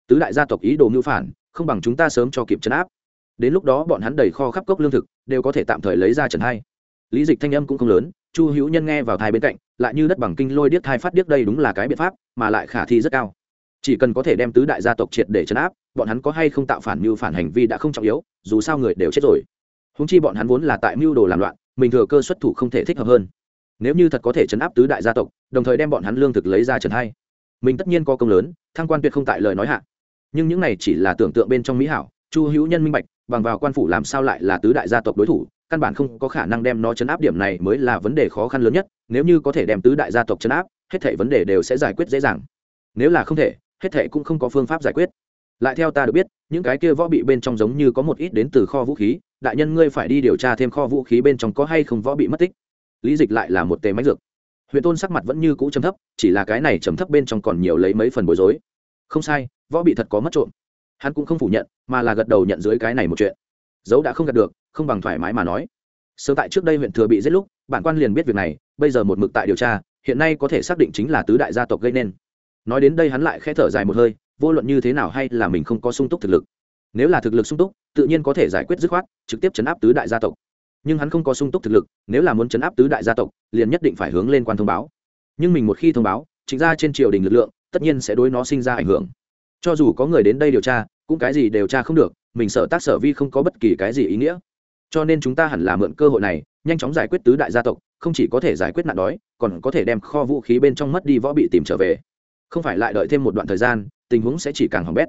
Tứ đại gia tộc ý đồ mưu phản, không bằng chúng ta sớm cho kịp chấn áp. Đến lúc đó bọn hắn đầy kho khắp cốc lương thực, đều có thể tạm thời lấy ra trần hai. Lý dịch thanh âm cũng không lớn, chu hữu nhân nghe vào thai bên cạnh, lại như đất bằng kinh lôi điếc thai phát điếc đây đúng là cái biện pháp, mà lại khả thi rất cao chỉ cần có thể đem tứ đại gia tộc triệt để chấn áp bọn hắn có hay không tạo phản mưu phản hành vi đã không trọng yếu dù sao người đều chết rồi. Húng chi bọn hắn vốn là tại mưu đồ làm loạn mình thừa cơ xuất thủ không thể thích hợp hơn. Nếu như thật có thể chấn áp tứ đại gia tộc đồng thời đem bọn hắn lương thực lấy ra trần hay, mình tất nhiên có công lớn thăng quan tuyệt không tại lời nói hạ. Nhưng những này chỉ là tưởng tượng bên trong mỹ hảo chu hữu nhân minh bạch bằng vào quan phủ làm sao lại là tứ đại gia tộc đối thủ căn bản không có khả năng đem nó chấn áp điểm này mới là vấn đề khó khăn lớn nhất nếu như có thể đem tứ đại gia tộc chấn áp hết thảy vấn đề đều sẽ giải quyết dễ dàng. Nếu là không thể hết thệ cũng không có phương pháp giải quyết. Lại theo ta được biết, những cái kia võ bị bên trong giống như có một ít đến từ kho vũ khí, đại nhân ngươi phải đi điều tra thêm kho vũ khí bên trong có hay không võ bị mất tích. Lý dịch lại là một tề máy dược. Huyện tôn sắc mặt vẫn như cũ chấm thấp, chỉ là cái này chấm thấp bên trong còn nhiều lấy mấy phần bối rối. Không sai, võ bị thật có mất trộm. Hắn cũng không phủ nhận, mà là gật đầu nhận dưới cái này một chuyện. Dấu đã không gật được, không bằng thoải mái mà nói. Sớm tại trước đây huyện thừa bị giết lúc, bản quan liền biết việc này, bây giờ một mực tại điều tra, hiện nay có thể xác định chính là tứ đại gia tộc gây nên nói đến đây hắn lại khẽ thở dài một hơi, vô luận như thế nào hay là mình không có sung túc thực lực. Nếu là thực lực sung túc, tự nhiên có thể giải quyết dứt khoát, trực tiếp chấn áp tứ đại gia tộc. Nhưng hắn không có sung túc thực lực, nếu là muốn chấn áp tứ đại gia tộc, liền nhất định phải hướng lên quan thông báo. Nhưng mình một khi thông báo, chính ra trên triều đình lực lượng, tất nhiên sẽ đối nó sinh ra ảnh hưởng. Cho dù có người đến đây điều tra, cũng cái gì điều tra không được, mình sở tác sở vi không có bất kỳ cái gì ý nghĩa. Cho nên chúng ta hẳn là mượn cơ hội này, nhanh chóng giải quyết tứ đại gia tộc, không chỉ có thể giải quyết nạn đói, còn có thể đem kho vũ khí bên trong mất đi võ bị tìm trở về không phải lại đợi thêm một đoạn thời gian, tình huống sẽ chỉ càng hỏng bét.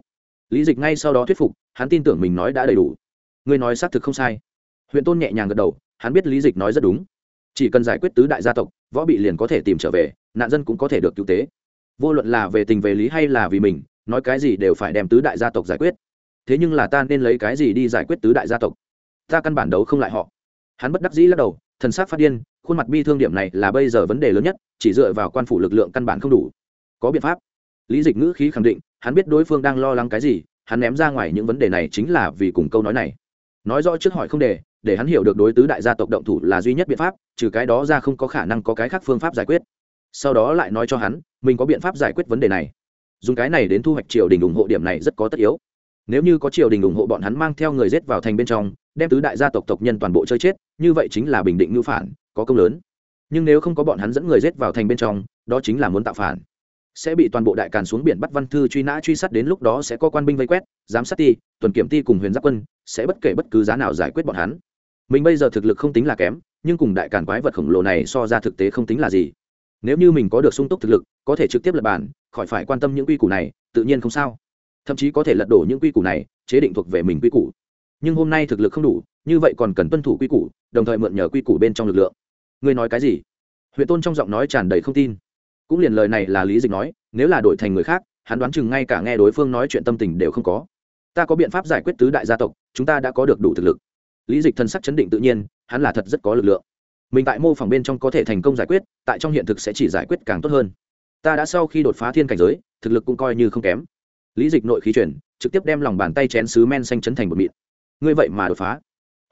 Lý dịch ngay sau đó thuyết phục, hắn tin tưởng mình nói đã đầy đủ. Ngươi nói xác thực không sai. Huyện tôn nhẹ nhàng gật đầu, hắn biết lý dịch nói rất đúng. Chỉ cần giải quyết tứ đại gia tộc, võ bị liền có thể tìm trở về, nạn dân cũng có thể được cứu tế. Vô luận là về tình về lý hay là vì mình, nói cái gì đều phải đem tứ đại gia tộc giải quyết. Thế nhưng là ta nên lấy cái gì đi giải quyết tứ đại gia tộc? Ta căn bản đấu không lại họ. Hắn bất đắc dĩ lắc đầu, thần sắc phát điên, khuôn mặt bi thương điểm này là bây giờ vấn đề lớn nhất, chỉ dựa vào quan phủ lực lượng căn bản không đủ có biện pháp. Lý dịch ngữ khí khẳng định, hắn biết đối phương đang lo lắng cái gì, hắn ném ra ngoài những vấn đề này chính là vì cùng câu nói này. Nói rõ trước hỏi không để để hắn hiểu được đối tứ đại gia tộc động thủ là duy nhất biện pháp, trừ cái đó ra không có khả năng có cái khác phương pháp giải quyết. Sau đó lại nói cho hắn, mình có biện pháp giải quyết vấn đề này. Dùng cái này đến thu hoạch triều đình ủng hộ điểm này rất có tất yếu. Nếu như có triều đình ủng hộ bọn hắn mang theo người giết vào thành bên trong, đem tứ đại gia tộc tộc nhân toàn bộ chơi chết, như vậy chính là bình định ngữ phản, có công lớn. Nhưng nếu không có bọn hắn dẫn người giết vào thành bên trong, đó chính là muốn tạo phản sẽ bị toàn bộ đại càn xuống biển bắt văn thư truy nã truy sát đến lúc đó sẽ có quan binh vây quét, giám sát ti, tuần kiểm ti cùng huyền giáp quân, sẽ bất kể bất cứ giá nào giải quyết bọn hắn. Mình bây giờ thực lực không tính là kém, nhưng cùng đại càn quái vật khổng lồ này so ra thực tế không tính là gì. Nếu như mình có được sung túc thực lực, có thể trực tiếp lập bản, khỏi phải quan tâm những quy củ này, tự nhiên không sao. Thậm chí có thể lật đổ những quy củ này, chế định thuộc về mình quy củ. Nhưng hôm nay thực lực không đủ, như vậy còn cần tuân thủ quy củ, đồng thời mượn nhờ quy củ bên trong lực lượng. Ngươi nói cái gì? Huyện tôn trong giọng nói tràn đầy không tin cũng liền lời này là lý dịch nói, nếu là đổi thành người khác, hắn đoán chừng ngay cả nghe đối phương nói chuyện tâm tình đều không có. Ta có biện pháp giải quyết tứ đại gia tộc, chúng ta đã có được đủ thực lực. Lý dịch thân sắc chấn định tự nhiên, hắn là thật rất có lực lượng. Mình tại mô phỏng bên trong có thể thành công giải quyết, tại trong hiện thực sẽ chỉ giải quyết càng tốt hơn. Ta đã sau khi đột phá thiên cảnh giới, thực lực cũng coi như không kém. Lý dịch nội khí chuyển, trực tiếp đem lòng bàn tay chén sứ men xanh chấn thành một mịn. Ngươi vậy mà đột phá.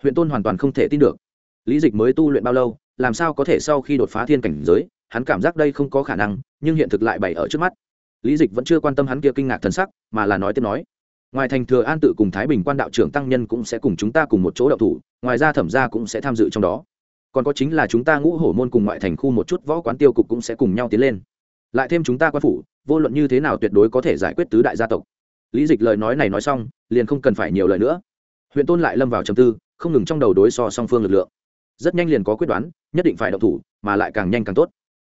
Huyện tôn hoàn toàn không thể tin được. Lý dịch mới tu luyện bao lâu, làm sao có thể sau khi đột phá thiên cảnh giới hắn cảm giác đây không có khả năng, nhưng hiện thực lại bày ở trước mắt. Lý dịch vẫn chưa quan tâm hắn kia kinh ngạc thần sắc, mà là nói tiếp nói, ngoài thành thừa an tự cùng thái bình quan đạo trưởng tăng nhân cũng sẽ cùng chúng ta cùng một chỗ đậu thủ, ngoài ra thẩm gia cũng sẽ tham dự trong đó. Còn có chính là chúng ta ngũ hổ môn cùng ngoại thành khu một chút võ quán tiêu cục cũng sẽ cùng nhau tiến lên. Lại thêm chúng ta quan phủ, vô luận như thế nào tuyệt đối có thể giải quyết tứ đại gia tộc. Lý dịch lời nói này nói xong, liền không cần phải nhiều lời nữa. Huyện tôn lại lâm vào trầm tư, không ngừng trong đầu đối so song phương lực lượng. Rất nhanh liền có quyết đoán, nhất định phải động thủ, mà lại càng nhanh càng tốt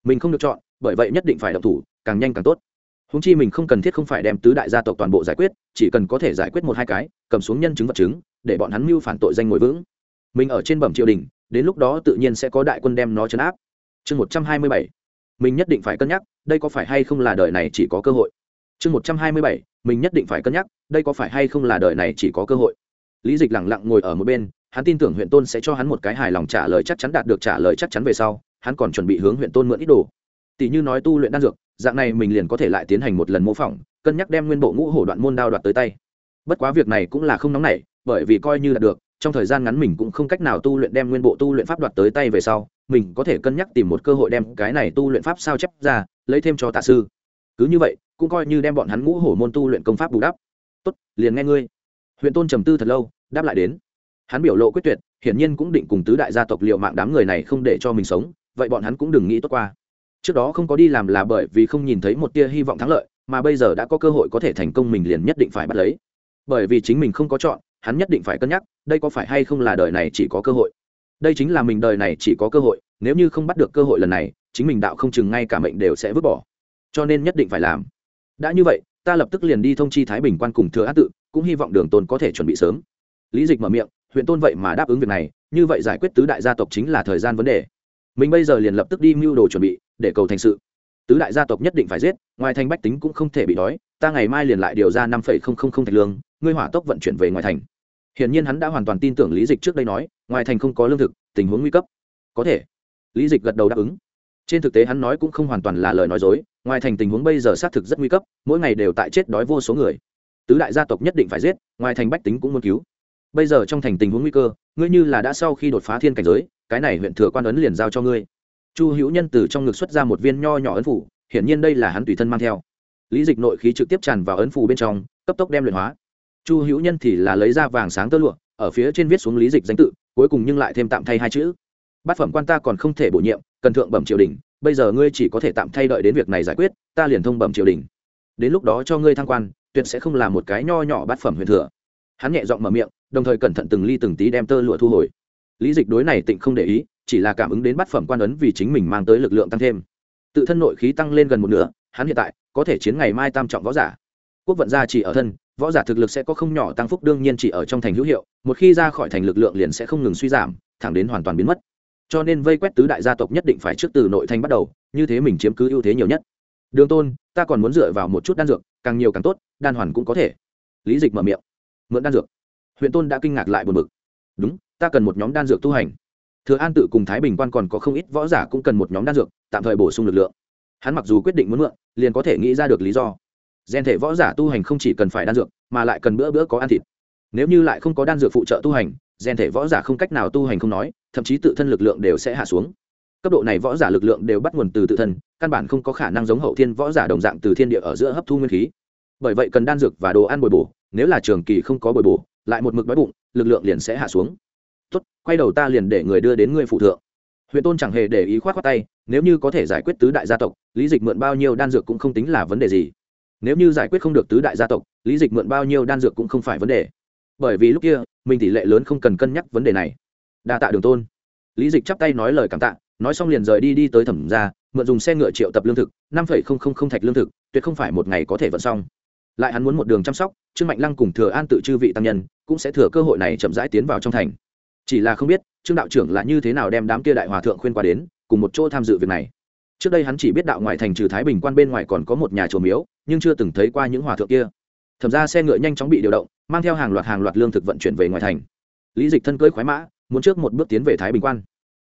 mình không được chọn, bởi vậy nhất định phải động thủ, càng nhanh càng tốt. Húng chi mình không cần thiết không phải đem tứ đại gia tộc toàn bộ giải quyết, chỉ cần có thể giải quyết một hai cái, cầm xuống nhân chứng vật chứng, để bọn hắn mưu phản tội danh ngồi vững. Mình ở trên bẩm triều đình, đến lúc đó tự nhiên sẽ có đại quân đem nó chấn áp. Chương một trăm hai mươi bảy, mình nhất định phải cân nhắc, đây có phải hay không là đời này chỉ có cơ hội? Chương một trăm hai mươi bảy, mình nhất định phải cân nhắc, đây có phải hay không là đời này chỉ có cơ hội? Lý dịch lẳng lặng ngồi ở một bên, hắn tin tưởng huyện tôn sẽ cho hắn một cái hài lòng trả lời chắc chắn đạt được trả lời chắc chắn về sau hắn còn chuẩn bị hướng huyện tôn mượn ít đồ. Tỷ như nói tu luyện đan dược, dạng này mình liền có thể lại tiến hành một lần mô phỏng, cân nhắc đem nguyên bộ ngũ hổ đoạn môn đao đoạt tới tay. Bất quá việc này cũng là không nóng nảy, bởi vì coi như là được, trong thời gian ngắn mình cũng không cách nào tu luyện đem nguyên bộ tu luyện pháp đoạt tới tay về sau, mình có thể cân nhắc tìm một cơ hội đem cái này tu luyện pháp sao chép ra, lấy thêm cho tạ sư. Cứ như vậy, cũng coi như đem bọn hắn ngũ hổ môn tu luyện công pháp bù đắp. Tốt, liền nghe ngươi. Huyện tôn trầm tư thật lâu, đáp lại đến. Hắn biểu lộ quyết tuyệt, hiển nhiên cũng định cùng tứ đại gia tộc liệu mạng đám người này không để cho mình sống vậy bọn hắn cũng đừng nghĩ tốt qua. Trước đó không có đi làm là bởi vì không nhìn thấy một tia hy vọng thắng lợi, mà bây giờ đã có cơ hội có thể thành công mình liền nhất định phải bắt lấy. Bởi vì chính mình không có chọn, hắn nhất định phải cân nhắc, đây có phải hay không là đời này chỉ có cơ hội. Đây chính là mình đời này chỉ có cơ hội, nếu như không bắt được cơ hội lần này, chính mình đạo không chừng ngay cả mệnh đều sẽ vứt bỏ. Cho nên nhất định phải làm. Đã như vậy, ta lập tức liền đi thông chi thái bình quan cùng thừa á tự, cũng hy vọng đường tôn có thể chuẩn bị sớm. Lý dịch mở miệng, huyện tôn vậy mà đáp ứng việc này, như vậy giải quyết tứ đại gia tộc chính là thời gian vấn đề mình bây giờ liền lập tức đi mưu đồ chuẩn bị, để cầu thành sự. Tứ đại gia tộc nhất định phải giết, ngoài thành bách tính cũng không thể bị đói, ta ngày mai liền lại điều ra năm phẩy không không không thạch lương, ngươi hỏa tốc vận chuyển về ngoài thành. Hiển nhiên hắn đã hoàn toàn tin tưởng lý dịch trước đây nói, ngoài thành không có lương thực, tình huống nguy cấp. Có thể. Lý dịch gật đầu đáp ứng. Trên thực tế hắn nói cũng không hoàn toàn là lời nói dối, ngoài thành tình huống bây giờ xác thực rất nguy cấp, mỗi ngày đều tại chết đói vô số người. Tứ đại gia tộc nhất định phải giết, ngoài thành bách tính cũng muốn cứu. Bây giờ trong thành tình huống nguy cơ, ngươi như là đã sau khi đột phá thiên cảnh giới cái này huyện thừa quan ấn liền giao cho ngươi. Chu hữu nhân từ trong ngực xuất ra một viên nho nhỏ ấn phủ, hiển nhiên đây là hắn tùy thân mang theo. Lý dịch nội khí trực tiếp tràn vào ấn phủ bên trong, cấp tốc đem luyện hóa. Chu hữu nhân thì là lấy ra vàng sáng tơ lụa, ở phía trên viết xuống lý dịch danh tự, cuối cùng nhưng lại thêm tạm thay hai chữ. Bát phẩm quan ta còn không thể bổ nhiệm, cần thượng bẩm triều đình, bây giờ ngươi chỉ có thể tạm thay đợi đến việc này giải quyết, ta liền thông bẩm triều đình. Đến lúc đó cho ngươi thăng quan, tuyệt sẽ không là một cái nho nhỏ bát phẩm huyền thừa. Hắn nhẹ giọng mở miệng, đồng thời cẩn thận từng ly từng tí đem tơ lụa thu hồi lý dịch đối này tịnh không để ý, chỉ là cảm ứng đến bát phẩm quan ấn vì chính mình mang tới lực lượng tăng thêm. Tự thân nội khí tăng lên gần một nửa, hắn hiện tại có thể chiến ngày mai tam trọng võ giả. Quốc vận gia chỉ ở thân, võ giả thực lực sẽ có không nhỏ tăng phúc đương nhiên chỉ ở trong thành hữu hiệu, một khi ra khỏi thành lực lượng liền sẽ không ngừng suy giảm, thẳng đến hoàn toàn biến mất. Cho nên vây quét tứ đại gia tộc nhất định phải trước từ nội thành bắt đầu, như thế mình chiếm cứ ưu thế nhiều nhất. Đường tôn, ta còn muốn dựa vào một chút đan dược, càng nhiều càng tốt, đan hoàn cũng có thể. Lý dịch mở miệng. Mượn đan dược. Huyện tôn đã kinh ngạc lại buồn bực. Đúng ta cần một nhóm đan dược tu hành. Thừa an tự cùng thái bình quan còn có không ít võ giả cũng cần một nhóm đan dược, tạm thời bổ sung lực lượng. Hắn mặc dù quyết định muốn mượn, liền có thể nghĩ ra được lý do. Gen thể võ giả tu hành không chỉ cần phải đan dược, mà lại cần bữa bữa có ăn thịt. Nếu như lại không có đan dược phụ trợ tu hành, gen thể võ giả không cách nào tu hành không nói, thậm chí tự thân lực lượng đều sẽ hạ xuống. Cấp độ này võ giả lực lượng đều bắt nguồn từ tự thân, căn bản không có khả năng giống hậu thiên võ giả đồng dạng từ thiên địa ở giữa hấp thu nguyên khí. Bởi vậy cần đan dược và đồ ăn bồi bổ, nếu là trường kỳ không có bồi bổ, lại một mực đói bụng, lực lượng liền sẽ hạ xuống quay đầu ta liền để người đưa đến ngươi phụ thượng. Huyện tôn chẳng hề để ý khoát khoát tay, nếu như có thể giải quyết tứ đại gia tộc, lý dịch mượn bao nhiêu đan dược cũng không tính là vấn đề gì. Nếu như giải quyết không được tứ đại gia tộc, lý dịch mượn bao nhiêu đan dược cũng không phải vấn đề. Bởi vì lúc kia, mình tỷ lệ lớn không cần cân nhắc vấn đề này. Đa tạ đường tôn. Lý dịch chắp tay nói lời cảm tạ, nói xong liền rời đi đi tới thẩm ra mượn dùng xe ngựa triệu tập lương thực, năm phẩy không không không thạch lương thực, tuyệt không phải một ngày có thể vận xong. Lại hắn muốn một đường chăm sóc, trương mạnh lăng cùng thừa an tự chư vị tăng nhân, cũng sẽ thừa cơ hội này chậm rãi tiến vào trong thành chỉ là không biết, trương đạo trưởng là như thế nào đem đám kia đại hòa thượng khuyên qua đến, cùng một chỗ tham dự việc này. Trước đây hắn chỉ biết đạo ngoại thành trừ thái bình quan bên ngoài còn có một nhà chùa miếu, nhưng chưa từng thấy qua những hòa thượng kia. Thẩm ra xe ngựa nhanh chóng bị điều động, mang theo hàng loạt hàng loạt lương thực vận chuyển về ngoài thành. Lý dịch thân cưới khoái mã, muốn trước một bước tiến về thái bình quan.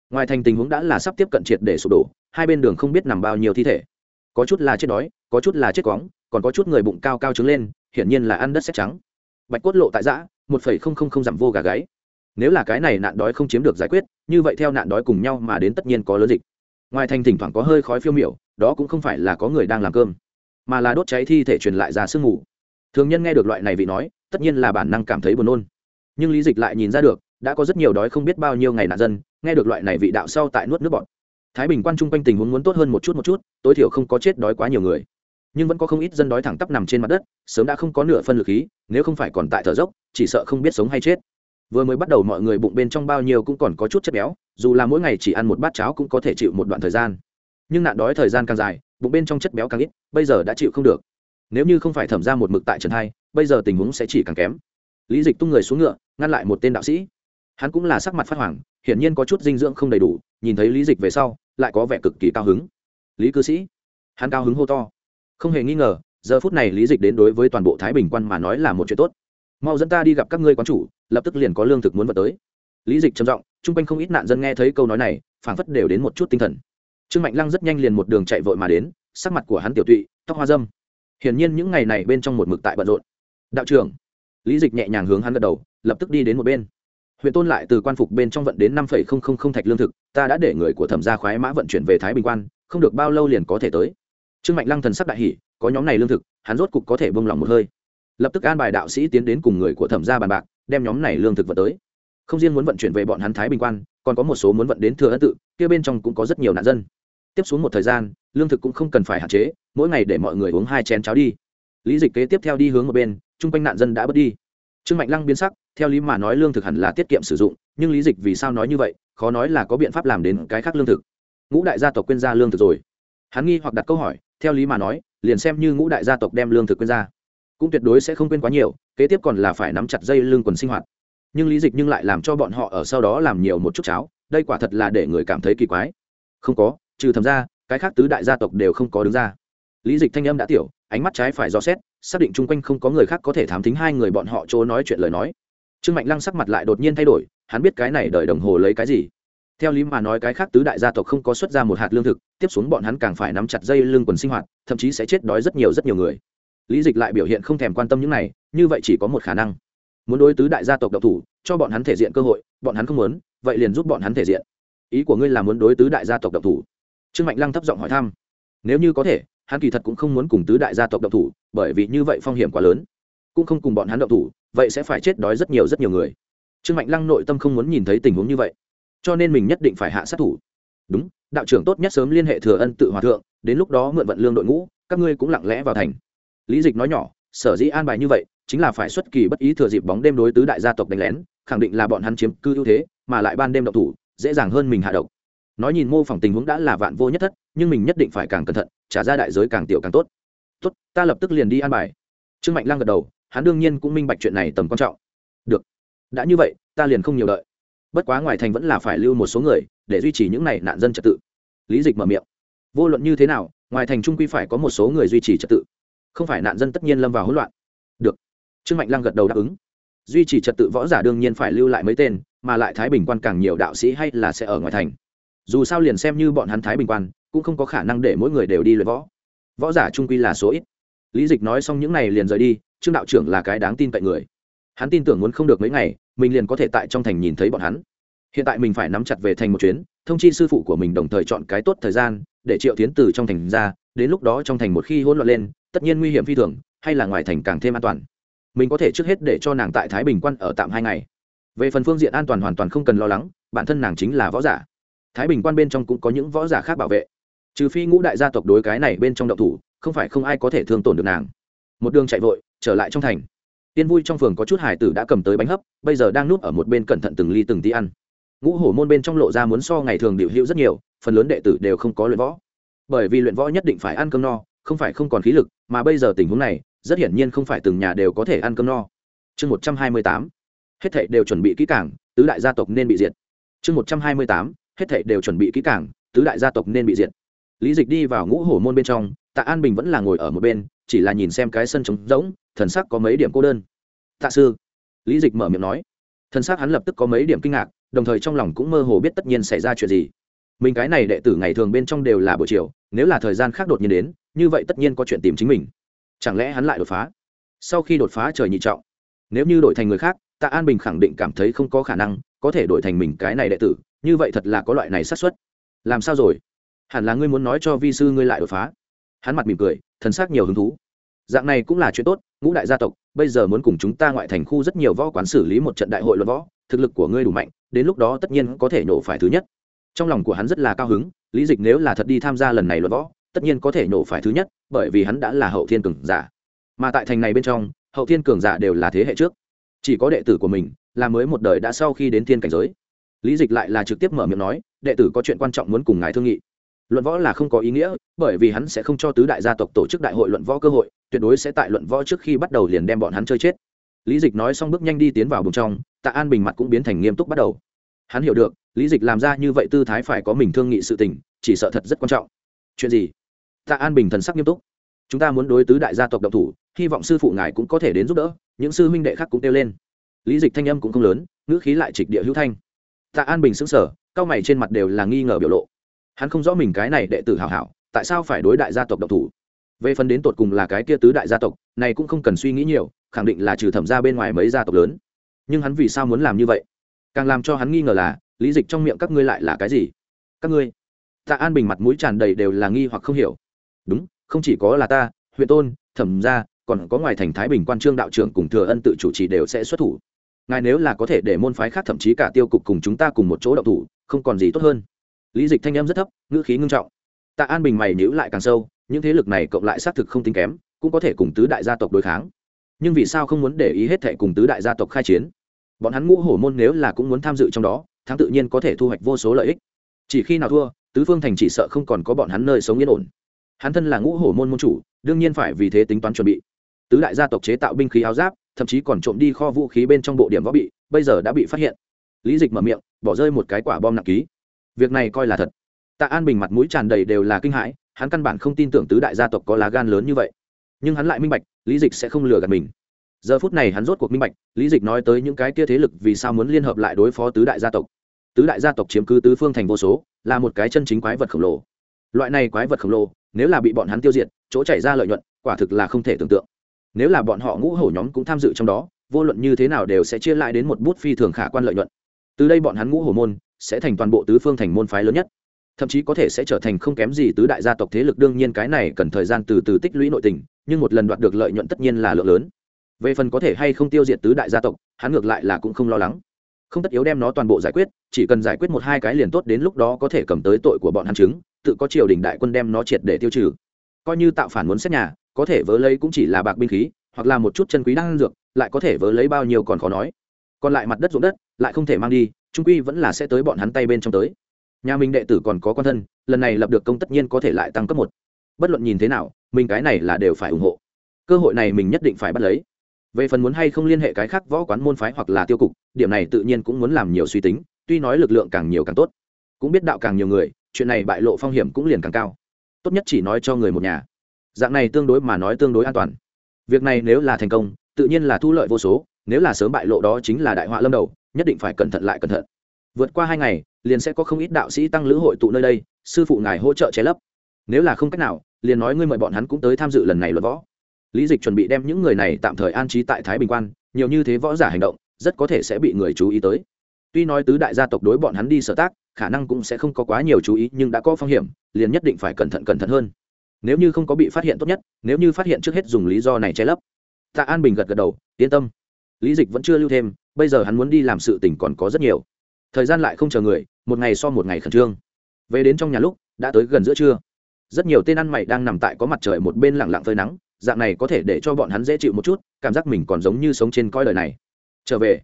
Ngoài thành tình huống đã là sắp tiếp cận triệt để sụp đổ, hai bên đường không biết nằm bao nhiêu thi thể. Có chút là chết đói, có chút là chết cóng còn có chút người bụng cao cao trứng lên, hiển nhiên là ăn đất xét trắng. Bạch cốt lộ tại giã một phẩy không không không giảm vô gà gáy nếu là cái này nạn đói không chiếm được giải quyết, như vậy theo nạn đói cùng nhau mà đến tất nhiên có lớn dịch. Ngoài thành thỉnh thoảng có hơi khói phiêu miểu, đó cũng không phải là có người đang làm cơm, mà là đốt cháy thi thể truyền lại ra sương mù. Thường nhân nghe được loại này vị nói, tất nhiên là bản năng cảm thấy buồn nôn. Nhưng lý dịch lại nhìn ra được, đã có rất nhiều đói không biết bao nhiêu ngày nạn dân, nghe được loại này vị đạo sau tại nuốt nước bọt. Thái bình quan trung quanh tình huống muốn tốt hơn một chút một chút, tối thiểu không có chết đói quá nhiều người. Nhưng vẫn có không ít dân đói thẳng tắp nằm trên mặt đất, sớm đã không có nửa phân lực khí, nếu không phải còn tại thở dốc, chỉ sợ không biết sống hay chết vừa mới bắt đầu mọi người bụng bên trong bao nhiêu cũng còn có chút chất béo, dù là mỗi ngày chỉ ăn một bát cháo cũng có thể chịu một đoạn thời gian. Nhưng nạn đói thời gian càng dài, bụng bên trong chất béo càng ít, bây giờ đã chịu không được. Nếu như không phải thẩm ra một mực tại trần hai, bây giờ tình huống sẽ chỉ càng kém. Lý dịch tung người xuống ngựa, ngăn lại một tên đạo sĩ. Hắn cũng là sắc mặt phát hoàng hiển nhiên có chút dinh dưỡng không đầy đủ, nhìn thấy lý dịch về sau, lại có vẻ cực kỳ cao hứng. Lý cư sĩ, hắn cao hứng hô to. Không hề nghi ngờ, giờ phút này lý dịch đến đối với toàn bộ thái bình quan mà nói là một chuyện tốt mau dẫn ta đi gặp các ngươi quán chủ, lập tức liền có lương thực muốn vật tới. Lý dịch trầm giọng, chung quanh không ít nạn dân nghe thấy câu nói này, phảng phất đều đến một chút tinh thần. Trương mạnh lăng rất nhanh liền một đường chạy vội mà đến, sắc mặt của hắn tiểu tụy, tóc hoa dâm. Hiển nhiên những ngày này bên trong một mực tại bận rộn. Đạo trưởng. Lý dịch nhẹ nhàng hướng hắn gật đầu, lập tức đi đến một bên. Huyện tôn lại từ quan phục bên trong vận đến năm phẩy không không không thạch lương thực, ta đã để người của thẩm gia khoái mã vận chuyển về thái bình quan, không được bao lâu liền có thể tới. Trương mạnh lăng thần sắc đại hỷ có nhóm này lương thực, hắn rốt cục có thể bông lòng một hơi lập tức an bài đạo sĩ tiến đến cùng người của thẩm gia bàn bạc, đem nhóm này lương thực vận tới. Không riêng muốn vận chuyển về bọn hắn thái bình quan, còn có một số muốn vận đến thừa ân tự, kia bên trong cũng có rất nhiều nạn dân. Tiếp xuống một thời gian, lương thực cũng không cần phải hạn chế, mỗi ngày để mọi người uống hai chén cháo đi. Lý dịch kế tiếp theo đi hướng một bên, chung quanh nạn dân đã bớt đi. Trương mạnh lăng biến sắc, theo lý mà nói lương thực hẳn là tiết kiệm sử dụng, nhưng lý dịch vì sao nói như vậy, khó nói là có biện pháp làm đến cái khác lương thực. Ngũ đại gia tộc quên ra lương thực rồi. Hắn nghi hoặc đặt câu hỏi, theo lý mà nói, liền xem như ngũ đại gia tộc đem lương thực quên ra cũng tuyệt đối sẽ không quên quá nhiều, kế tiếp còn là phải nắm chặt dây lưng quần sinh hoạt. Nhưng lý dịch nhưng lại làm cho bọn họ ở sau đó làm nhiều một chút cháo, đây quả thật là để người cảm thấy kỳ quái. Không có, trừ thầm ra, cái khác tứ đại gia tộc đều không có đứng ra. Lý dịch thanh âm đã tiểu, ánh mắt trái phải do xét, xác định chung quanh không có người khác có thể thám thính hai người bọn họ chỗ nói chuyện lời nói. Trương mạnh lăng sắc mặt lại đột nhiên thay đổi, hắn biết cái này đợi đồng hồ lấy cái gì. Theo lý mà nói cái khác tứ đại gia tộc không có xuất ra một hạt lương thực, tiếp xuống bọn hắn càng phải nắm chặt dây lưng quần sinh hoạt, thậm chí sẽ chết đói rất nhiều rất nhiều người lý dịch lại biểu hiện không thèm quan tâm những này, như vậy chỉ có một khả năng. Muốn đối tứ đại gia tộc độc thủ, cho bọn hắn thể diện cơ hội, bọn hắn không muốn, vậy liền giúp bọn hắn thể diện. Ý của ngươi là muốn đối tứ đại gia tộc độc thủ? Trương mạnh lăng thấp giọng hỏi thăm. Nếu như có thể, hắn kỳ thật cũng không muốn cùng tứ đại gia tộc độc thủ, bởi vì như vậy phong hiểm quá lớn. Cũng không cùng bọn hắn độc thủ, vậy sẽ phải chết đói rất nhiều rất nhiều người. Trương mạnh lăng nội tâm không muốn nhìn thấy tình huống như vậy. Cho nên mình nhất định phải hạ sát thủ. Đúng, đạo trưởng tốt nhất sớm liên hệ thừa ân tự hòa thượng, đến lúc đó mượn vận lương đội ngũ, các ngươi cũng lặng lẽ vào thành lý dịch nói nhỏ, sở dĩ an bài như vậy, chính là phải xuất kỳ bất ý thừa dịp bóng đêm đối tứ đại gia tộc đánh lén, khẳng định là bọn hắn chiếm cư ưu thế, mà lại ban đêm độc thủ, dễ dàng hơn mình hạ độc. Nói nhìn mô phỏng tình huống đã là vạn vô nhất thất, nhưng mình nhất định phải càng cẩn thận, trả ra đại giới càng tiểu càng tốt. Tốt, ta lập tức liền đi an bài. Trương mạnh lăng gật đầu, hắn đương nhiên cũng minh bạch chuyện này tầm quan trọng. Được, đã như vậy, ta liền không nhiều đợi. Bất quá ngoài thành vẫn là phải lưu một số người, để duy trì những này nạn dân trật tự. Lý dịch mở miệng. Vô luận như thế nào, ngoài thành trung quy phải có một số người duy trì trật tự không phải nạn dân tất nhiên lâm vào hỗn loạn. Được. Trương mạnh lăng gật đầu đáp ứng. Duy trì trật tự võ giả đương nhiên phải lưu lại mấy tên, mà lại thái bình quan càng nhiều đạo sĩ hay là sẽ ở ngoài thành. Dù sao liền xem như bọn hắn thái bình quan, cũng không có khả năng để mỗi người đều đi luyện võ. Võ giả trung quy là số ít. Lý dịch nói xong những n à y liền rời đi, trương đạo trưởng là cái đáng tin cậy người. Hắn tin tưởng muốn không được mấy ngày, mình liền có thể tại trong thành nhìn thấy bọn hắn. Hiện tại mình phải nắm chặt về thành một chuyến, thông chi sư phụ của mình đồng thời chọn cái tốt thời gian, để triệu tiến từ trong thành ra đến lúc đó trong thành một khi hỗn loạn lên, tất nhiên nguy hiểm phi thường, hay là ngoài thành càng thêm an toàn. Mình có thể trước hết để cho nàng tại thái bình quan ở tạm hai ngày. Về phần phương diện an toàn hoàn toàn không cần lo lắng, bản thân nàng chính là võ giả. Thái bình quan bên trong cũng có những võ giả khác bảo vệ. Trừ phi ngũ đại gia tộc đối cái này bên trong đậu thủ, không phải không ai có thể thương tổn được nàng. Một đường chạy vội, trở lại trong thành. Tiên vui trong phường có chút hải tử đã cầm tới bánh hấp, bây giờ đang núp ở một bên cẩn thận từng ly từng tí ăn. Ngũ hổ môn bên trong lộ ra muốn so ngày thường điệu hữu rất nhiều, phần lớn đệ tử đều không có luyện võ bởi vì luyện võ nhất định phải ăn cơm no, không phải không còn khí lực, mà bây giờ tình huống này, rất hiển nhiên không phải từng nhà đều có thể ăn cơm no. Chương một trăm hai mươi tám, hết thảy đều chuẩn bị kỹ cảng tứ đại gia tộc nên bị diệt. Chương một trăm hai mươi tám, hết thảy đều chuẩn bị kỹ cảng tứ đại gia tộc nên bị diệt. Lý dịch đi vào ngũ hổ môn bên trong, tạ an bình vẫn là ngồi ở một bên, chỉ là nhìn xem cái sân trống rỗng, thần sắc có mấy điểm cô đơn. Tạ sư. Lý dịch mở miệng nói. Thần sắc hắn lập tức có mấy điểm kinh ngạc, đồng thời trong lòng cũng mơ hồ biết tất nhiên xảy ra chuyện gì mình cái này đệ tử ngày thường bên trong đều là buổi chiều, nếu là thời gian khác đột nhiên đến, như vậy tất nhiên có chuyện tìm chính mình. Chẳng lẽ hắn lại đột phá? Sau khi đột phá trời nhị trọng, nếu như đổi thành người khác, tạ an bình khẳng định cảm thấy không có khả năng có thể đổi thành mình cái này đệ tử, như vậy thật là có loại này xác suất. Làm sao rồi? Hẳn là ngươi muốn nói cho vi sư ngươi lại đột phá. Hắn mặt mỉm cười, thần sắc nhiều hứng thú. Dạng này cũng là chuyện tốt, ngũ đại gia tộc, bây giờ muốn cùng chúng ta ngoại thành khu rất nhiều võ quán xử lý một trận đại hội luận võ, thực lực của ngươi đủ mạnh, đến lúc đó tất nhiên có thể nổ phải thứ nhất trong lòng của hắn rất là cao hứng, lý dịch nếu là thật đi tham gia lần này luận võ, tất nhiên có thể nổ phải thứ nhất, bởi vì hắn đã là hậu thiên cường giả. Mà tại thành này bên trong, hậu thiên cường giả đều là thế hệ trước. Chỉ có đệ tử của mình là mới một đời đã sau khi đến thiên cảnh giới. Lý dịch lại là trực tiếp mở miệng nói, đệ tử có chuyện quan trọng muốn cùng ngài thương nghị. Luận võ là không có ý nghĩa, bởi vì hắn sẽ không cho tứ đại gia tộc tổ chức đại hội luận võ cơ hội, tuyệt đối sẽ tại luận võ trước khi bắt đầu liền đem bọn hắn chơi chết. Lý dịch nói xong bước nhanh đi tiến vào bùng trong, tạ an bình mặt cũng biến thành nghiêm túc bắt đầu hắn hiểu được, lý dịch làm ra như vậy tư thái phải có mình thương nghị sự tình, chỉ sợ thật rất quan trọng. Chuyện gì? Tạ an bình thần sắc nghiêm túc. Chúng ta muốn đối tứ đại gia tộc độc thủ, hy vọng sư phụ ngài cũng có thể đến giúp đỡ, những sư huynh đệ khác cũng kêu lên. Lý dịch thanh âm cũng không lớn, ngữ khí lại trịch địa hữu thanh. Tạ an bình xứng sở cao mày trên mặt đều là nghi ngờ biểu lộ. Hắn không rõ mình cái này đệ tử hảo hảo, tại sao phải đối đại gia tộc độc thủ? Về phần đến tột cùng là cái kia tứ đại gia tộc, này cũng không cần suy nghĩ nhiều, khẳng định là trừ thẩm ra bên ngoài mấy gia tộc lớn. Nhưng hắn vì sao muốn làm như vậy? Càng làm cho hắn nghi ngờ là, lý dịch trong miệng các ngươi lại là cái gì? Các ngươi? Tạ an bình mặt mũi tràn đầy đều là nghi hoặc không hiểu. Đúng, không chỉ có là ta, huyện tôn, thẩm ra còn có ngoài thành thái bình quan trương đạo trưởng cùng thừa ân tự chủ trì đều sẽ xuất thủ. Ngài nếu là có thể để môn phái khác thậm chí cả tiêu cục cùng chúng ta cùng một chỗ đậu thủ, không còn gì tốt hơn. Lý dịch thanh em rất thấp, ngữ khí ngưng trọng. Tạ an bình mày nhữ lại càng sâu, những thế lực này cộng lại xác thực không tính kém, cũng có thể cùng tứ đại gia tộc đối kháng. Nhưng vì sao không muốn để ý hết thệ cùng tứ đại gia tộc khai chiến? Bọn hắn ngũ hổ môn nếu là cũng muốn tham dự trong đó, thắng tự nhiên có thể thu hoạch vô số lợi ích. Chỉ khi nào thua, tứ phương thành chỉ sợ không còn có bọn hắn nơi sống yên ổn. Hắn thân là ngũ hổ môn môn chủ, đương nhiên phải vì thế tính toán chuẩn bị. Tứ đại gia tộc chế tạo binh khí áo giáp, thậm chí còn trộm đi kho vũ khí bên trong bộ điểm võ bị, bây giờ đã bị phát hiện. Lý dịch mở miệng, bỏ rơi một cái quả bom nặng ký. Việc này coi là thật. Tạ an bình mặt mũi tràn đầy đều là kinh hãi, hắn căn bản không tin tưởng tứ đại gia tộc có lá gan lớn như vậy. Nhưng hắn lại minh bạch, lý dịch sẽ không lừa gạt mình giờ phút này hắn rốt cuộc minh bạch, lý dịch nói tới những cái kia thế lực vì sao muốn liên hợp lại đối phó tứ đại gia tộc. Tứ đại gia tộc chiếm cứ tứ phương thành vô số, là một cái chân chính quái vật khổng lồ. Loại này quái vật khổng lồ, nếu là bị bọn hắn tiêu diệt, chỗ chảy ra lợi nhuận, quả thực là không thể tưởng tượng. Nếu là bọn họ ngũ hổ nhóm cũng tham dự trong đó, vô luận như thế nào đều sẽ chia lại đến một bút phi thường khả quan lợi nhuận. Từ đây bọn hắn ngũ hổ môn, sẽ thành toàn bộ tứ phương thành môn phái lớn nhất. Thậm chí có thể sẽ trở thành không kém gì tứ đại gia tộc thế lực đương nhiên cái này cần thời gian từ từ tích lũy nội tình, nhưng một lần đoạt được lợi nhuận tất nhiên là lượng lớn về phần có thể hay không tiêu diệt tứ đại gia tộc, hắn ngược lại là cũng không lo lắng. Không tất yếu đem nó toàn bộ giải quyết, chỉ cần giải quyết một hai cái liền tốt, đến lúc đó có thể cầm tới tội của bọn hắn chứng, tự có triều đình đại quân đem nó triệt để tiêu trừ. Coi như tạo phản muốn xét nhà, có thể vớ lấy cũng chỉ là bạc binh khí, hoặc là một chút chân quý đang dược, lại có thể vớ lấy bao nhiêu còn khó nói. Còn lại mặt đất ruộng đất, lại không thể mang đi, trung quy vẫn là sẽ tới bọn hắn tay bên trong tới. Nhà mình đệ tử còn có quan thân, lần này lập được công tất nhiên có thể lại tăng cấp một. Bất luận nhìn thế nào, mình cái này là đều phải ủng hộ. Cơ hội này mình nhất định phải bắt lấy về phần muốn hay không liên hệ cái khác võ quán môn phái hoặc là tiêu cục, điểm này tự nhiên cũng muốn làm nhiều suy tính, tuy nói lực lượng càng nhiều càng tốt. Cũng biết đạo càng nhiều người, chuyện này bại lộ phong hiểm cũng liền càng cao. Tốt nhất chỉ nói cho người một nhà. Dạng này tương đối mà nói tương đối an toàn. Việc này nếu là thành công, tự nhiên là thu lợi vô số, nếu là sớm bại lộ đó chính là đại họa lâm đầu, nhất định phải cẩn thận lại cẩn thận. Vượt qua hai ngày, liền sẽ có không ít đạo sĩ tăng lữ hội tụ nơi đây, sư phụ ngài hỗ trợ che lấp. Nếu là không cách nào, liền nói ngươi mời bọn hắn cũng tới tham dự lần này luật võ lý dịch chuẩn bị đem những người này tạm thời an trí tại thái bình quan, nhiều như thế võ giả hành động, rất có thể sẽ bị người chú ý tới. Tuy nói tứ đại gia tộc đối bọn hắn đi sở tác, khả năng cũng sẽ không có quá nhiều chú ý, nhưng đã có phong hiểm, liền nhất định phải cẩn thận cẩn thận hơn. Nếu như không có bị phát hiện tốt nhất, nếu như phát hiện trước hết dùng lý do này che lấp. Tạ an bình gật gật đầu, yên tâm. Lý dịch vẫn chưa lưu thêm, bây giờ hắn muốn đi làm sự tình còn có rất nhiều. Thời gian lại không chờ người, một ngày so một ngày khẩn trương. Về đến trong nhà lúc, đã tới gần giữa trưa. Rất nhiều tên ăn mày đang nằm tại có mặt trời một bên lặng lặng phơi nắng dạng này có thể để cho bọn hắn dễ chịu một chút, cảm giác mình còn giống như sống trên coi đời này. Trở về.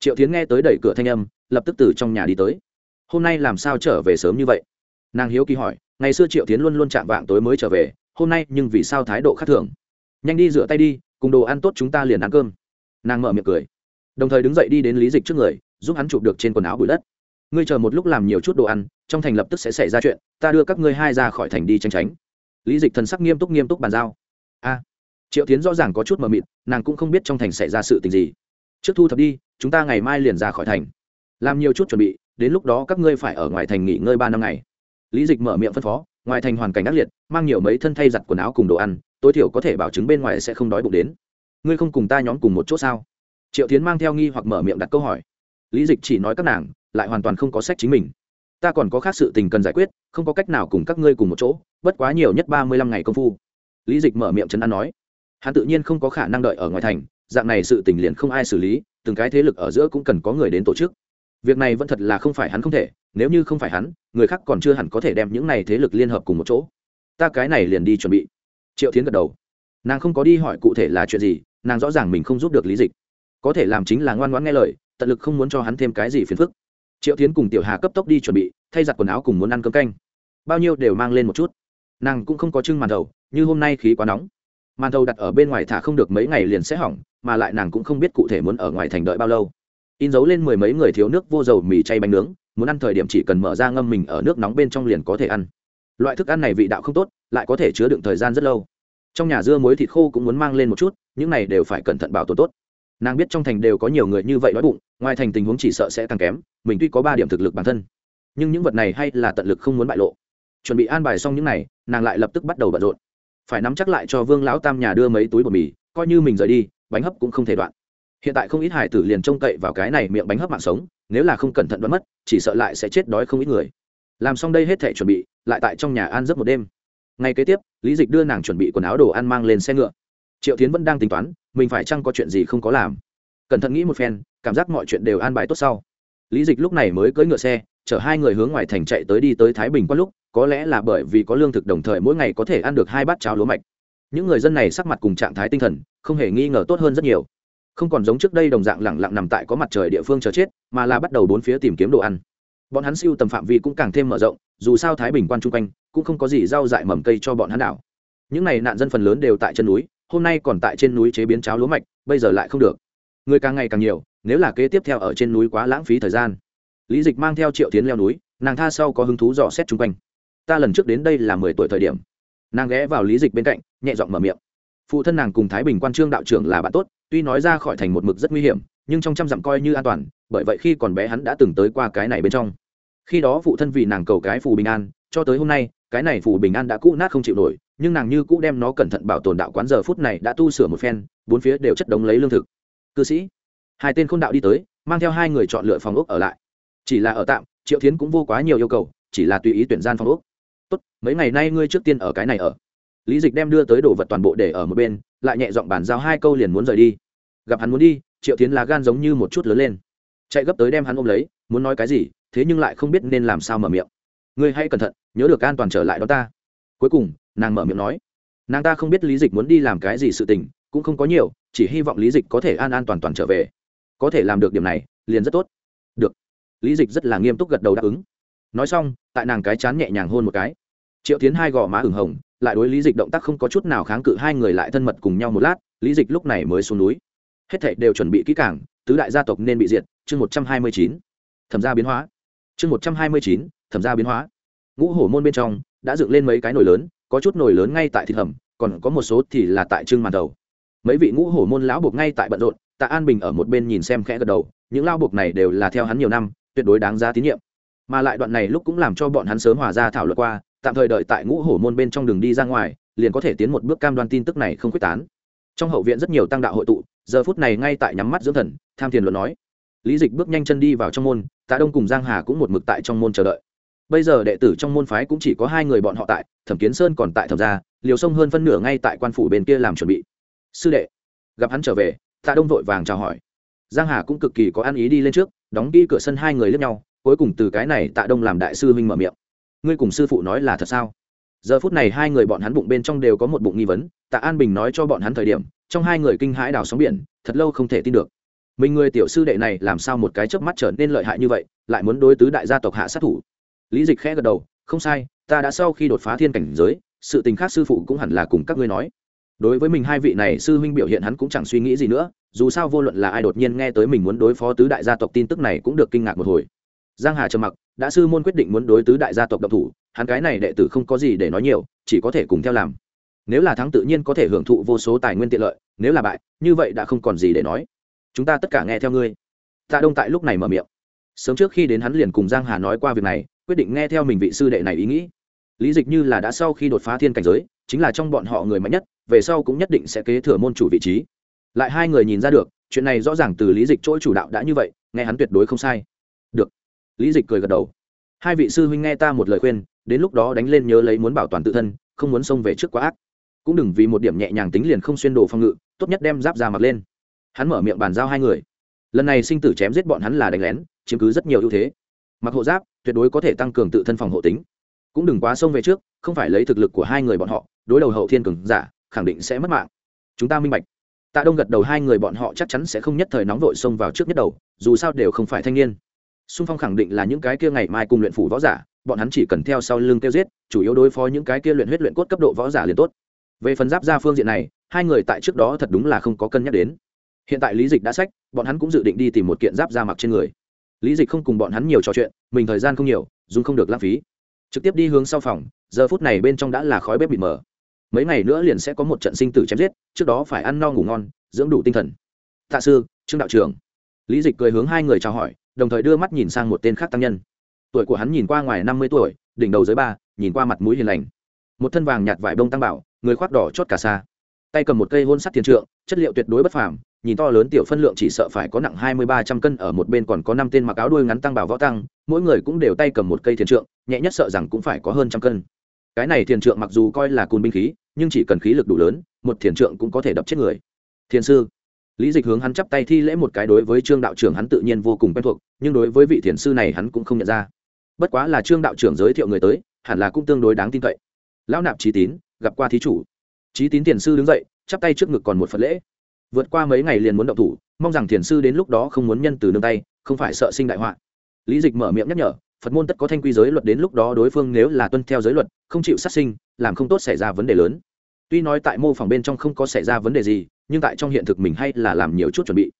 Triệu tiến nghe tới đẩy cửa thanh âm, lập tức từ trong nhà đi tới. Hôm nay làm sao trở về sớm như vậy? Nàng hiếu kỳ hỏi, ngày xưa triệu tiến luôn luôn chạm vạng tối mới trở về, hôm nay nhưng vì sao thái độ khác thường? Nhanh đi rửa tay đi, cùng đồ ăn tốt chúng ta liền ăn cơm. Nàng mở miệng cười. Đồng thời đứng dậy đi đến lý dịch trước người, giúp hắn chụp được trên quần áo bụi đất. Ngươi chờ một lúc làm nhiều chút đồ ăn, trong thành lập tức sẽ xảy ra chuyện, ta đưa các ngươi hai ra khỏi thành đi tranh tránh. Lý dịch thần sắc nghiêm túc nghiêm túc bàn giao a triệu tiến rõ ràng có chút mờ mịt, nàng cũng không biết trong thành xảy ra sự tình gì. Trước thu thập đi, chúng ta ngày mai liền ra khỏi thành. Làm nhiều chút chuẩn bị, đến lúc đó các ngươi phải ở ngoài thành nghỉ ngơi ba năm ngày. Lý dịch mở miệng phân phó, ngoài thành hoàn cảnh ác liệt, mang nhiều mấy thân thay giặt quần áo cùng đồ ăn, tối thiểu có thể bảo chứng bên ngoài sẽ không đói bụng đến. Ngươi không cùng ta nhóm cùng một chỗ sao? Triệu tiến mang theo nghi hoặc mở miệng đặt câu hỏi. Lý dịch chỉ nói các nàng, lại hoàn toàn không có sách chính mình. Ta còn có khác sự tình cần giải quyết, không có cách nào cùng các ngươi cùng một chỗ, bất quá nhiều nhất ba mươi lăm ngày công phu lý dịch mở miệng chấn an nói, hắn tự nhiên không có khả năng đợi ở ngoài thành, dạng này sự tình liền không ai xử lý, từng cái thế lực ở giữa cũng cần có người đến tổ chức. Việc này vẫn thật là không phải hắn không thể, nếu như không phải hắn, người khác còn chưa hẳn có thể đem những này thế lực liên hợp cùng một chỗ. Ta cái này liền đi chuẩn bị. Triệu tiến gật đầu. Nàng không có đi hỏi cụ thể là chuyện gì, nàng rõ ràng mình không giúp được lý dịch. Có thể làm chính là ngoan ngoãn nghe lời, tận lực không muốn cho hắn thêm cái gì phiền phức. Triệu tiến cùng tiểu hà cấp tốc đi chuẩn bị, thay giặt quần áo cùng muốn ăn cơm canh. Bao nhiêu đều mang lên một chút. Nàng cũng không có trưng màn đầu như hôm nay khí quá nóng. Màn thầu đặt ở bên ngoài thả không được mấy ngày liền sẽ hỏng, mà lại nàng cũng không biết cụ thể muốn ở ngoài thành đợi bao lâu. In dấu lên mười mấy người thiếu nước vô dầu mì chay bánh nướng, muốn ăn thời điểm chỉ cần mở ra ngâm mình ở nước nóng bên trong liền có thể ăn. Loại thức ăn này vị đạo không tốt, lại có thể chứa đựng thời gian rất lâu. Trong nhà dưa muối thịt khô cũng muốn mang lên một chút, những này đều phải cẩn thận bảo tồn tốt. Nàng biết trong thành đều có nhiều người như vậy đói bụng, ngoài thành tình huống chỉ sợ sẽ càng kém, mình tuy có ba điểm thực lực bản thân, nhưng những vật này hay là tận lực không muốn bại lộ. Chuẩn bị an bài xong những này, nàng lại lập tức bắt đầu bận rộn phải nắm chắc lại cho vương lão tam nhà đưa mấy túi bột mì, coi như mình rời đi, bánh hấp cũng không thể đoạn. Hiện tại không ít hải tử liền trông cậy vào cái này miệng bánh hấp mạng sống, nếu là không cẩn thận đoán mất, chỉ sợ lại sẽ chết đói không ít người. Làm xong đây hết thể chuẩn bị, lại tại trong nhà ăn giấc một đêm. Ngay kế tiếp, lý dịch đưa nàng chuẩn bị quần áo đồ ăn mang lên xe ngựa. Triệu tiến vẫn đang tính toán, mình phải chăng có chuyện gì không có làm. Cẩn thận nghĩ một phen, cảm giác mọi chuyện đều an bài tốt sau. Lý dịch lúc này mới cưỡi ngựa xe chở hai người hướng ngoài thành chạy tới đi tới thái bình qua lúc, có lẽ là bởi vì có lương thực đồng thời mỗi ngày có thể ăn được hai bát cháo lúa mạch. Những người dân này sắc mặt cùng trạng thái tinh thần, không hề nghi ngờ tốt hơn rất nhiều. Không còn giống trước đây đồng dạng lẳng lặng nằm tại có mặt trời địa phương chờ chết, mà là bắt đầu bốn phía tìm kiếm đồ ăn. Bọn hắn siêu tầm phạm vi cũng càng thêm mở rộng, dù sao thái bình quan chung quanh, cũng không có gì rau dại mầm cây cho bọn hắn đảo. Những n à y nạn dân phần lớn đều tại chân núi, hôm nay còn tại trên núi chế biến cháo lúa mạch, bây giờ lại không được. Người càng ngày càng nhiều, nếu là kế tiếp theo ở trên núi quá lãng phí thời gian lý dịch mang theo triệu tiến leo núi, nàng tha sau có hứng thú dò xét chung quanh. Ta lần trước đến đây là mười tuổi thời điểm. Nàng ghé vào lý dịch bên cạnh, nhẹ giọng mở miệng. Phụ thân nàng cùng thái bình quan trương đạo trưởng là bạn tốt, tuy nói ra khỏi thành một mực rất nguy hiểm, nhưng trong trăm dặm coi như an toàn, bởi vậy khi còn bé hắn đã từng tới qua cái này bên trong. Khi đó phụ thân vì nàng cầu cái phù bình an, cho tới hôm nay, cái này phù bình an đã cũ nát không chịu nổi, nhưng nàng như cũ đem nó cẩn thận bảo tồn đạo quán giờ phút này đã tu sửa một phen, bốn phía đều chất đống lấy lương thực. Cư sĩ. Hai tên khôn đạo đi tới, mang theo hai người chọn lựa phòng ốc ở lại chỉ là ở tạm, triệu thiến cũng vô quá nhiều yêu cầu, chỉ là tùy ý tuyển gian phòng úc tốt, mấy ngày nay ngươi trước tiên ở cái này ở. Lý dịch đem đưa tới đồ vật toàn bộ để ở một bên, lại nhẹ giọng bàn giao hai câu liền muốn rời đi. Gặp hắn muốn đi, triệu tiến là gan giống như một chút lớn lên. Chạy gấp tới đem hắn ôm lấy, muốn nói cái gì, thế nhưng lại không biết nên làm sao mở miệng. Ngươi hãy cẩn thận, nhớ được an toàn trở lại đó ta. Cuối cùng, nàng mở miệng nói. Nàng ta không biết lý dịch muốn đi làm cái gì sự tình, cũng không có nhiều, chỉ hy vọng lý dịch có thể an an toàn toàn trở về. Có thể làm được điểm này, liền rất tốt. Được lý dịch rất là nghiêm túc gật đầu đáp ứng. Nói xong, tại nàng cái chán nhẹ nhàng hôn một cái. Triệu tiến hai gò má ửng hồng, lại đối lý dịch động tác không có chút nào kháng cự hai người lại thân mật cùng nhau một lát, lý dịch lúc này mới xuống núi. Hết thảy đều chuẩn bị kỹ càng, tứ đại gia tộc nên bị diệt, chương một trăm hai mươi chín. Thẩm gia biến hóa. Chương một trăm hai mươi chín, thẩm gia biến hóa. Ngũ hổ môn bên trong đã dựng lên mấy cái nồi lớn, có chút nồi lớn ngay tại thịt hầm, còn có một số thì là tại trưng màn đầu. Mấy vị ngũ hổ môn lão buộc ngay tại bận rộn, tạ an bình ở một bên nhìn xem khẽ gật đầu, những lao buộc này đều là theo hắn nhiều năm tuyệt đối đáng giá tín nhiệm. Mà lại đoạn này lúc cũng làm cho bọn hắn sớm hòa ra thảo luận qua, tạm thời đợi tại ngũ hổ môn bên trong đường đi ra ngoài, liền có thể tiến một bước cam đoan tin tức này không quyết tán. Trong hậu viện rất nhiều tăng đạo hội tụ, giờ phút này ngay tại nhắm mắt dưỡng thần, tham thiền luận nói. Lý dịch bước nhanh chân đi vào trong môn, tạ đông cùng giang hà cũng một mực tại trong môn chờ đợi. Bây giờ đệ tử trong môn phái cũng chỉ có hai người bọn họ tại, thẩm kiến sơn còn tại thẩm gia, liều sông hơn phân nửa ngay tại quan phủ bên kia làm chuẩn bị. Sư đệ. Gặp hắn trở về, tạ đông vội vàng chào hỏi. Giang hà cũng cực kỳ có ăn ý đi lên trước đóng đi cửa sân hai người lướt nhau, cuối cùng từ cái này tạ đông làm đại sư huynh mở miệng. Ngươi cùng sư phụ nói là thật sao? Giờ phút này hai người bọn hắn bụng bên trong đều có một bụng nghi vấn, tạ an bình nói cho bọn hắn thời điểm, trong hai người kinh hãi đào sóng biển, thật lâu không thể tin được. Mình người tiểu sư đệ này làm sao một cái chớp mắt trở nên lợi hại như vậy, lại muốn đối tứ đại gia tộc hạ sát thủ. Lý dịch khẽ gật đầu, không sai, ta đã sau khi đột phá thiên cảnh giới, sự tình khác sư phụ cũng hẳn là cùng các ngươi nói đối với mình hai vị này, sư huynh biểu hiện hắn cũng chẳng suy nghĩ gì nữa, dù sao vô luận là ai đột nhiên nghe tới mình muốn đối phó tứ đại gia tộc tin tức này cũng được kinh ngạc một hồi. Giang hà trầm mặc, đã sư môn quyết định muốn đối tứ đại gia tộc độc thủ, hắn cái này đệ tử không có gì để nói nhiều, chỉ có thể cùng theo làm. Nếu là thắng tự nhiên có thể hưởng thụ vô số tài nguyên tiện lợi, nếu là bại, như vậy đã không còn gì để nói. Chúng ta tất cả nghe theo ngươi. Tạ đông tại lúc này mở miệng. Sớm trước khi đến hắn liền cùng giang hà nói qua việc này, quyết định nghe theo mình vị sư đệ này ý nghĩ. Lý dịch như là đã sau khi đột phá thiên cảnh giới, chính là trong bọn họ người mạnh nhất về sau cũng nhất định sẽ kế thừa môn chủ vị trí. Lại hai người nhìn ra được, chuyện này rõ ràng từ lý dịch chỗ chủ đạo đã như vậy, nghe hắn tuyệt đối không sai. Được. Lý dịch cười gật đầu. Hai vị sư huynh nghe ta một lời khuyên, đến lúc đó đánh lên nhớ lấy muốn bảo toàn tự thân, không muốn xông về trước quá ác. Cũng đừng vì một điểm nhẹ nhàng tính liền không xuyên đồ phòng ngự, tốt nhất đem giáp ra mặc lên. Hắn mở miệng bàn giao hai người. Lần này sinh tử chém giết bọn hắn là đánh lén, chiếm cứ rất nhiều ưu thế. Mặc hộ giáp, tuyệt đối có thể tăng cường tự thân phòng hộ tính. Cũng đừng quá xông về trước, không phải lấy thực lực của hai người bọn họ, đối đầu hậu thiên cường giả khẳng định sẽ mất mạng. Chúng ta minh bạch. Tạ đông gật đầu, hai người bọn họ chắc chắn sẽ không nhất thời nóng vội xông vào trước nhất đầu, dù sao đều không phải thanh niên. Xung phong khẳng định là những cái kia ngày mai cùng luyện phủ võ giả, bọn hắn chỉ cần theo sau lưng tiêu giết, chủ yếu đối phó những cái kia luyện huyết luyện cốt cấp độ võ giả liền tốt. Về phần giáp ra phương diện này, hai người tại trước đó thật đúng là không có cân nhắc đến. Hiện tại lý dịch đã sách, bọn hắn cũng dự định đi tìm một kiện giáp ra mặc trên người. Lý dịch không cùng bọn hắn nhiều trò chuyện, mình thời gian không nhiều, dùng không được lãng phí. Trực tiếp đi hướng sau phòng, giờ phút này bên trong đã là khói bếp bị mờ mấy ngày nữa liền sẽ có một trận sinh tử chém giết, trước đó phải ăn no ngủ ngon, dưỡng đủ tinh thần. Tạ sư, trương đạo trưởng. Lý dịch cười hướng hai người chào hỏi, đồng thời đưa mắt nhìn sang một tên khác tăng nhân. Tuổi của hắn nhìn qua ngoài năm mươi tuổi, đỉnh đầu dưới ba, nhìn qua mặt mũi hiền lành. Một thân vàng nhạt vải bông tăng bảo, người khoác đỏ chót cả xa tay cầm một cây hôn sắt thiên trượng, chất liệu tuyệt đối bất phàm, nhìn to lớn tiểu phân lượng chỉ sợ phải có nặng hai mươi ba trăm cân ở một bên còn có năm tên mặc áo đuôi ngắn tăng bảo võ tăng, mỗi người cũng đều tay cầm một cây thiên trượng, nhẹ nhất sợ rằng cũng phải có hơn trăm cân. Cái này thiên trượng mặc dù coi là cùn binh khí nhưng chỉ cần khí lực đủ lớn, một thiền trượng cũng có thể đập chết người. Thiền sư, lý dịch hướng hắn chắp tay thi lễ một cái đối với trương đạo trưởng hắn tự nhiên vô cùng quen thuộc, nhưng đối với vị thiền sư này hắn cũng không nhận ra. Bất quá là trương đạo trưởng giới thiệu người tới, hẳn là cũng tương đối đáng tin cậy. Lão nạp trí tín, gặp qua thí chủ. Trí tín thiền sư đứng dậy, chắp tay trước ngực còn một phần lễ. Vượt qua mấy ngày liền muốn động thủ, mong rằng thiền sư đến lúc đó không muốn nhân từ nương tay, không phải sợ sinh đại họa. Lý dịch mở miệng nhắc nhở phật môn tất có thanh quy giới luật đến lúc đó đối phương nếu là tuân theo giới luật, không chịu sát sinh, làm không tốt xảy ra vấn đề lớn. Tuy nói tại mô phỏng bên trong không có xảy ra vấn đề gì, nhưng tại trong hiện thực mình hay là làm nhiều chút chuẩn bị.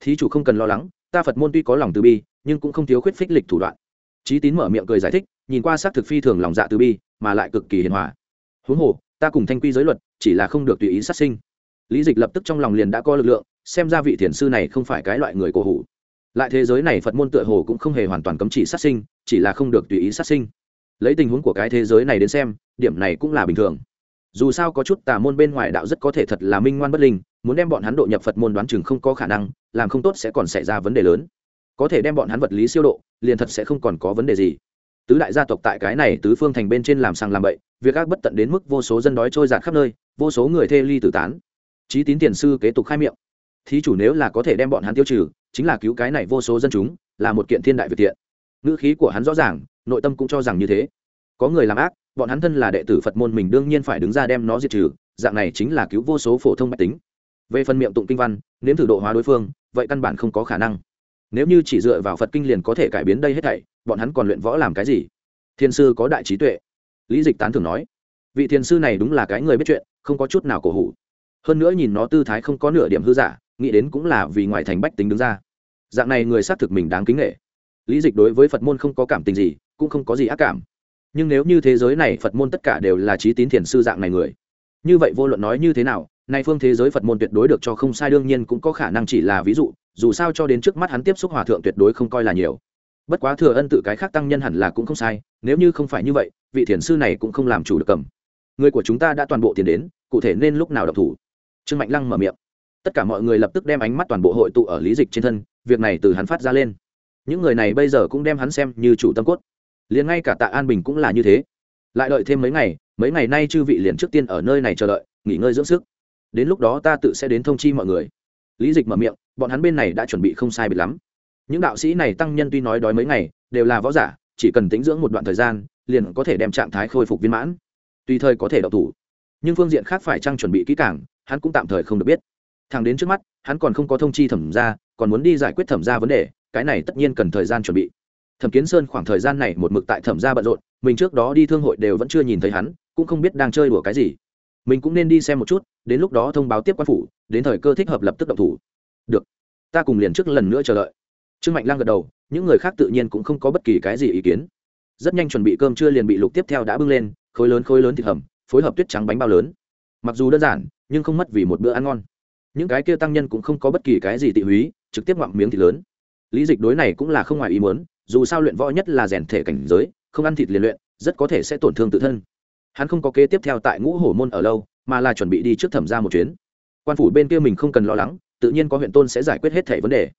Thí chủ không cần lo lắng, ta phật môn tuy có lòng từ bi, nhưng cũng không thiếu khuyết phích lịch thủ đoạn. Trí tín mở miệng cười giải thích, nhìn qua xác thực phi thường lòng dạ từ bi, mà lại cực kỳ hiền hòa. Huống hồ, ta cùng thanh quy giới luật, chỉ là không được tùy ý sát sinh. Lý dịch lập tức trong lòng liền đã có lực lượng, xem ra vị thiền sư này không phải cái loại người cổ hủ lại thế giới này phật môn tựa hồ cũng không hề hoàn toàn cấm chỉ sát sinh, chỉ là không được tùy ý sát sinh. Lấy tình huống của cái thế giới này đến xem, điểm này cũng là bình thường. Dù sao có chút tà môn bên ngoài đạo rất có thể thật là minh ngoan bất linh, muốn đem bọn hắn độ nhập phật môn đoán chừng không có khả năng, làm không tốt sẽ còn xảy ra vấn đề lớn. Có thể đem bọn hắn vật lý siêu độ, liền thật sẽ không còn có vấn đề gì. Tứ đại gia tộc tại cái này tứ phương thành bên trên làm sàng làm bậy, việc ác bất tận đến mức vô số dân đói trôi giạt khắp nơi, vô số người thê ly tử tán. Trí tín tiền sư kế tục khai miệng. Thí chủ nếu là có thể đem bọn hắn tiêu trừ chính là cứu cái này vô số dân chúng, là một kiện thiên đại việt thiện. Ngữ khí của hắn rõ ràng, nội tâm cũng cho rằng như thế. Có người làm ác, bọn hắn thân là đệ tử phật môn mình đương nhiên phải đứng ra đem nó diệt trừ, dạng này chính là cứu vô số phổ thông mạch tính. Về phần miệng tụng kinh văn, nếm thử độ hóa đối phương, vậy căn bản không có khả năng. Nếu như chỉ dựa vào phật kinh liền có thể cải biến đây hết thảy, bọn hắn còn luyện võ làm cái gì? Thiên sư có đại trí tuệ. Lý dịch tán thường nói, vị thiên sư này đúng là cái người biết chuyện, không có chút nào cổ hủ. Hơn nữa nhìn nó tư thái không có nửa điểm hư giả nghĩ đến cũng là vì ngoại thành bách tính đứng ra. Dạng này người xác thực mình đáng kính nghệ. Lý dịch đối với phật môn không có cảm tình gì, cũng không có gì ác cảm. Nhưng nếu như thế giới này phật môn tất cả đều là trí tín thiền sư dạng này người, như vậy vô luận nói như thế nào, nay phương thế giới phật môn tuyệt đối được cho không sai, đương nhiên cũng có khả năng chỉ là ví dụ, dù sao cho đến trước mắt hắn tiếp xúc hòa thượng tuyệt đối không coi là nhiều. Bất quá thừa ân tự cái khác tăng nhân hẳn là cũng không sai, nếu như không phải như vậy, vị thiền sư này cũng không làm chủ được cầm. Người của chúng ta đã toàn bộ tiền đến, cụ thể nên lúc nào đọc thủ? Trương mạnh lăng mở miệng tất cả mọi người lập tức đem ánh mắt toàn bộ hội tụ ở lý dịch trên thân, việc này từ hắn phát ra lên. Những người này bây giờ cũng đem hắn xem như chủ tâm cốt. Liền ngay cả tạ an bình cũng là như thế. Lại đợi thêm mấy ngày mấy ngày nay chư vị liền trước tiên ở nơi này chờ đợi, nghỉ ngơi dưỡng sức. Đến lúc đó ta tự sẽ đến thông chi mọi người. Lý dịch mở miệng, bọn hắn bên này đã chuẩn bị không sai biệt lắm. Những đạo sĩ này tăng nhân tuy nói đói mấy ngày, đều là võ giả, chỉ cần tính dưỡng một đoạn thời gian, liền có thể đem trạng thái khôi phục viên mãn. Tùy thời có thể đậu thủ. Nhưng phương diện khác phải chăng chuẩn bị kỹ càng, hắn cũng tạm thời không được biết thằng đến trước mắt, hắn còn không có thông chi thẩm ra còn muốn đi giải quyết thẩm ra vấn đề, cái này tất nhiên cần thời gian chuẩn bị. Thẩm kiến sơn khoảng thời gian này một mực tại thẩm ra bận rộn, mình trước đó đi thương hội đều vẫn chưa nhìn thấy hắn, cũng không biết đang chơi đùa cái gì. Mình cũng nên đi xem một chút, đến lúc đó thông báo tiếp quan phủ, đến thời cơ thích hợp lập tức động thủ. Được, ta cùng liền trước lần nữa chờ đợi. Trương mạnh lang gật đầu, những người khác tự nhiên cũng không có bất kỳ cái gì ý kiến. Rất nhanh chuẩn bị cơm trưa liền bị lục tiếp theo đã bưng lên, khối lớn khối lớn thịt hầm, phối hợp tuyết trắng bánh bao lớn. Mặc dù đơn giản, nhưng không mất vì một bữa ăn ngon những cái kia tăng nhân cũng không có bất kỳ cái gì tị húy, trực tiếp ngoạm miếng thịt lớn. Lý dịch đối này cũng là không ngoài ý muốn, dù sao luyện võ nhất là rèn thể cảnh giới, không ăn thịt liền luyện, rất có thể sẽ tổn thương tự thân. Hắn không có kế tiếp theo tại ngũ hổ môn ở lâu, mà là chuẩn bị đi trước thẩm ra một chuyến. Quan phủ bên kia mình không cần lo lắng, tự nhiên có huyện tôn sẽ giải quyết hết thẻ vấn đề.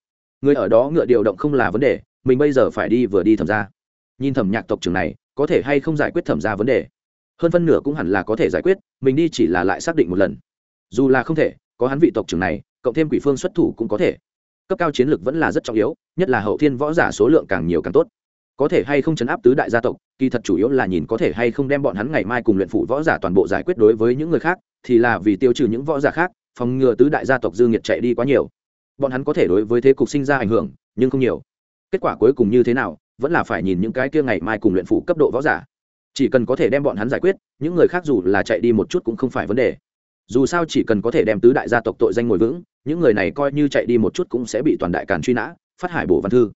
Người ở đó ngựa điều động không là vấn đề, mình bây giờ phải đi vừa đi thẩm ra. Nhìn thẩm nhạc tộc trưởng này, có thể hay không giải quyết thẩm ra vấn đề? Hơn phân nửa cũng hẳn là có thể giải quyết, mình đi chỉ là lại xác định một lần. Dù là không thể có hắn vị tộc trưởng này, cộng thêm quỷ phương xuất thủ cũng có thể. Cấp cao chiến lược vẫn là rất trọng yếu, nhất là hậu thiên võ giả số lượng càng nhiều càng tốt. Có thể hay không chấn áp tứ đại gia tộc, kỳ thật chủ yếu là nhìn có thể hay không đem bọn hắn ngày mai cùng luyện phủ võ giả toàn bộ giải quyết đối với những người khác, thì là vì tiêu trừ những võ giả khác, phòng ngừa tứ đại gia tộc dư nghiệt chạy đi quá nhiều. Bọn hắn có thể đối với thế cục sinh ra ảnh hưởng, nhưng không nhiều. Kết quả cuối cùng như thế nào, vẫn là phải nhìn những cái kia ngày mai cùng luyện phủ cấp độ võ giả. Chỉ cần có thể đem bọn hắn giải quyết, những người khác dù là chạy đi một chút cũng không phải vấn đề dù sao chỉ cần có thể đem tứ đại gia tộc tội danh ngồi vững, những người này coi như chạy đi một chút cũng sẽ bị toàn đại càn truy nã, phát hải bổ văn thư.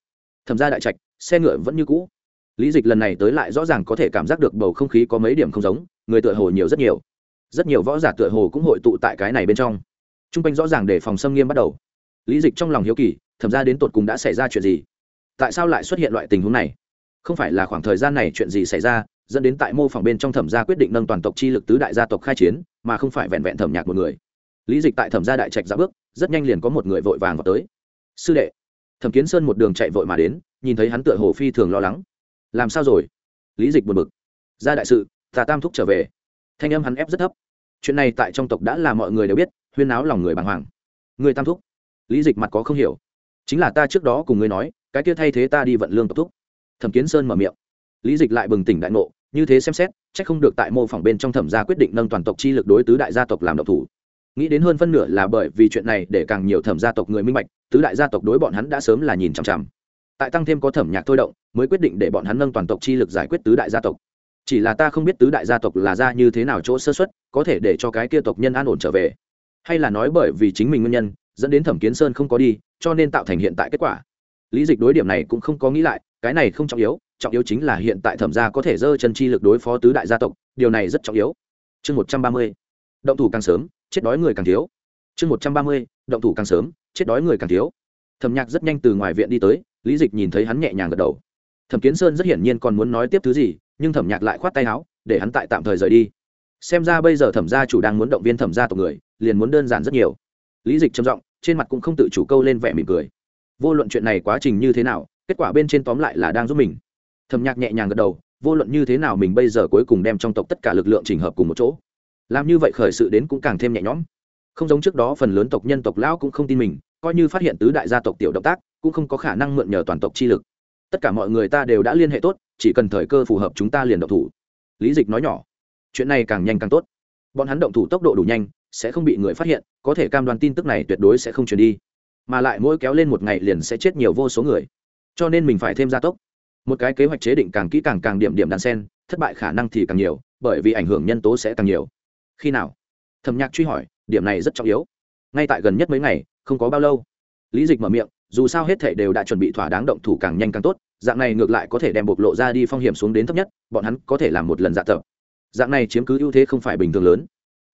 Thẩm ra đại trạch, xe ngựa vẫn như cũ. Lý dịch lần này tới lại rõ ràng có thể cảm giác được bầu không khí có mấy điểm không giống, người tựa hồ nhiều rất nhiều. Rất nhiều võ giả tựa hồ cũng hội tụ tại cái này bên trong. T r u n g quanh rõ ràng để phòng xâm nghiêm bắt đầu. Lý dịch trong lòng hiếu kỳ, thẩm ra đến tột cùng đã xảy ra chuyện gì? Tại sao lại xuất hiện loại tình huống này? Không phải là khoảng thời gian này chuyện gì xảy ra, dẫn đến tại mô phỏng bên trong thẩm gia quyết định nâng toàn tộc chi lực tứ đại gia tộc khai chiến, mà không phải vẹn vẹn thẩm nhạc một người. Lý dịch tại thẩm gia đại trạch ra bước, rất nhanh liền có một người vội vàng vào tới. Sư đệ. Thẩm kiến sơn một đường chạy vội mà đến, nhìn thấy hắn tựa hồ phi thường lo lắng. Làm sao rồi? Lý dịch buồn bực. Ra đại sự tà tam thúc trở về. Thanh âm hắn ép rất thấp. Chuyện này tại trong tộc đã là mọi người đều biết, huyên náo lòng người bàng hoàng. Người tam thúc. Lý dịch mặt có không hiểu. Chính là ta trước đó cùng ngươi nói, cái kia thay thế ta đi vận lương tộc thúc thẩm kiến sơn mở miệng. Lý dịch lại bừng tỉnh đại ngộ, như thế xem xét c h ắ c không được tại mô phỏng bên trong thẩm gia quyết định nâng toàn tộc chi lực đối tứ đại gia tộc làm độc thủ. Nghĩ đến hơn phân nửa là bởi vì chuyện này để càng nhiều thẩm gia tộc người minh bạch, tứ đại gia tộc đối bọn hắn đã sớm là nhìn chằm chằm. Tại tăng thêm có thẩm nhạc thôi động, mới quyết định để bọn hắn nâng toàn tộc chi lực giải quyết tứ đại gia tộc. Chỉ là ta không biết tứ đại gia tộc là ra như thế nào chỗ sơ xuất có thể để cho cái kia tộc nhân an ổn trở về. Hay là nói bởi vì chính mình nguyên nhân, dẫn đến thẩm kiến sơn không có đi, cho nên tạo thành hiện tại kết quả. Lý dịch đối điểm này cũng không có nghĩ lại cái này không trọng yếu trọng yếu chính là hiện tại thẩm gia có thể dơ chân chi lực đối phó tứ đại gia tộc, điều này rất trọng yếu. Chương một trăm ba mươi, động thủ càng sớm, chết đói người càng thiếu. Chương một trăm ba mươi, động thủ càng sớm, chết đói người càng thiếu. Thẩm nhạc rất nhanh từ ngoài viện đi tới, lý dịch nhìn thấy hắn nhẹ nhàng gật đầu. Thẩm kiến sơn rất hiển nhiên còn muốn nói tiếp thứ gì, nhưng thẩm nhạc lại khoát tay áo, để hắn tại tạm thời rời đi. Xem ra bây giờ thẩm gia chủ đang muốn động viên thẩm gia tộc người, liền muốn đơn giản rất nhiều. Lý dịch trầm giọng, trên mặt cũng không tự chủ câu lên vẻ mỉm cười. Vô luận chuyện này quá trình như thế nào kết quả bên trên tóm lại là đang giúp mình. Thầm nhạc nhẹ nhàng gật đầu, vô luận như thế nào mình bây giờ cuối cùng đem trong tộc tất cả lực lượng trình hợp cùng một chỗ. Làm như vậy khởi sự đến cũng càng thêm nhẹ nhõm. Không giống trước đó phần lớn tộc nhân tộc lão cũng không tin mình, coi như phát hiện tứ đại gia tộc tiểu động tác, cũng không có khả năng mượn nhờ toàn tộc chi lực. Tất cả mọi người ta đều đã liên hệ tốt, chỉ cần thời cơ phù hợp chúng ta liền động thủ. Lý dịch nói nhỏ. Chuyện này càng nhanh càng tốt. Bọn hắn động thủ tốc độ đủ nhanh, sẽ không bị người phát hiện, có thể cam đoan tin tức này tuyệt đối sẽ không truyền đi. Mà lại mỗi kéo lên một ngày liền sẽ chết nhiều vô số người cho nên mình phải thêm gia tốc. Một cái kế hoạch chế định càng kỹ càng càng điểm điểm đan sen, thất bại khả năng thì càng nhiều, bởi vì ảnh hưởng nhân tố sẽ càng nhiều. Khi nào? Thẩm nhạc truy hỏi, điểm này rất trọng yếu. Ngay tại gần nhất mấy ngày, không có bao lâu. Lý dịch mở miệng, dù sao hết thể đều đã chuẩn bị thỏa đáng động thủ càng nhanh càng tốt, dạng này ngược lại có thể đem bộc lộ ra đi phong hiểm xuống đến thấp nhất, bọn hắn có thể làm một lần dạ tập. Dạng này chiếm cứ ưu thế không phải bình thường lớn.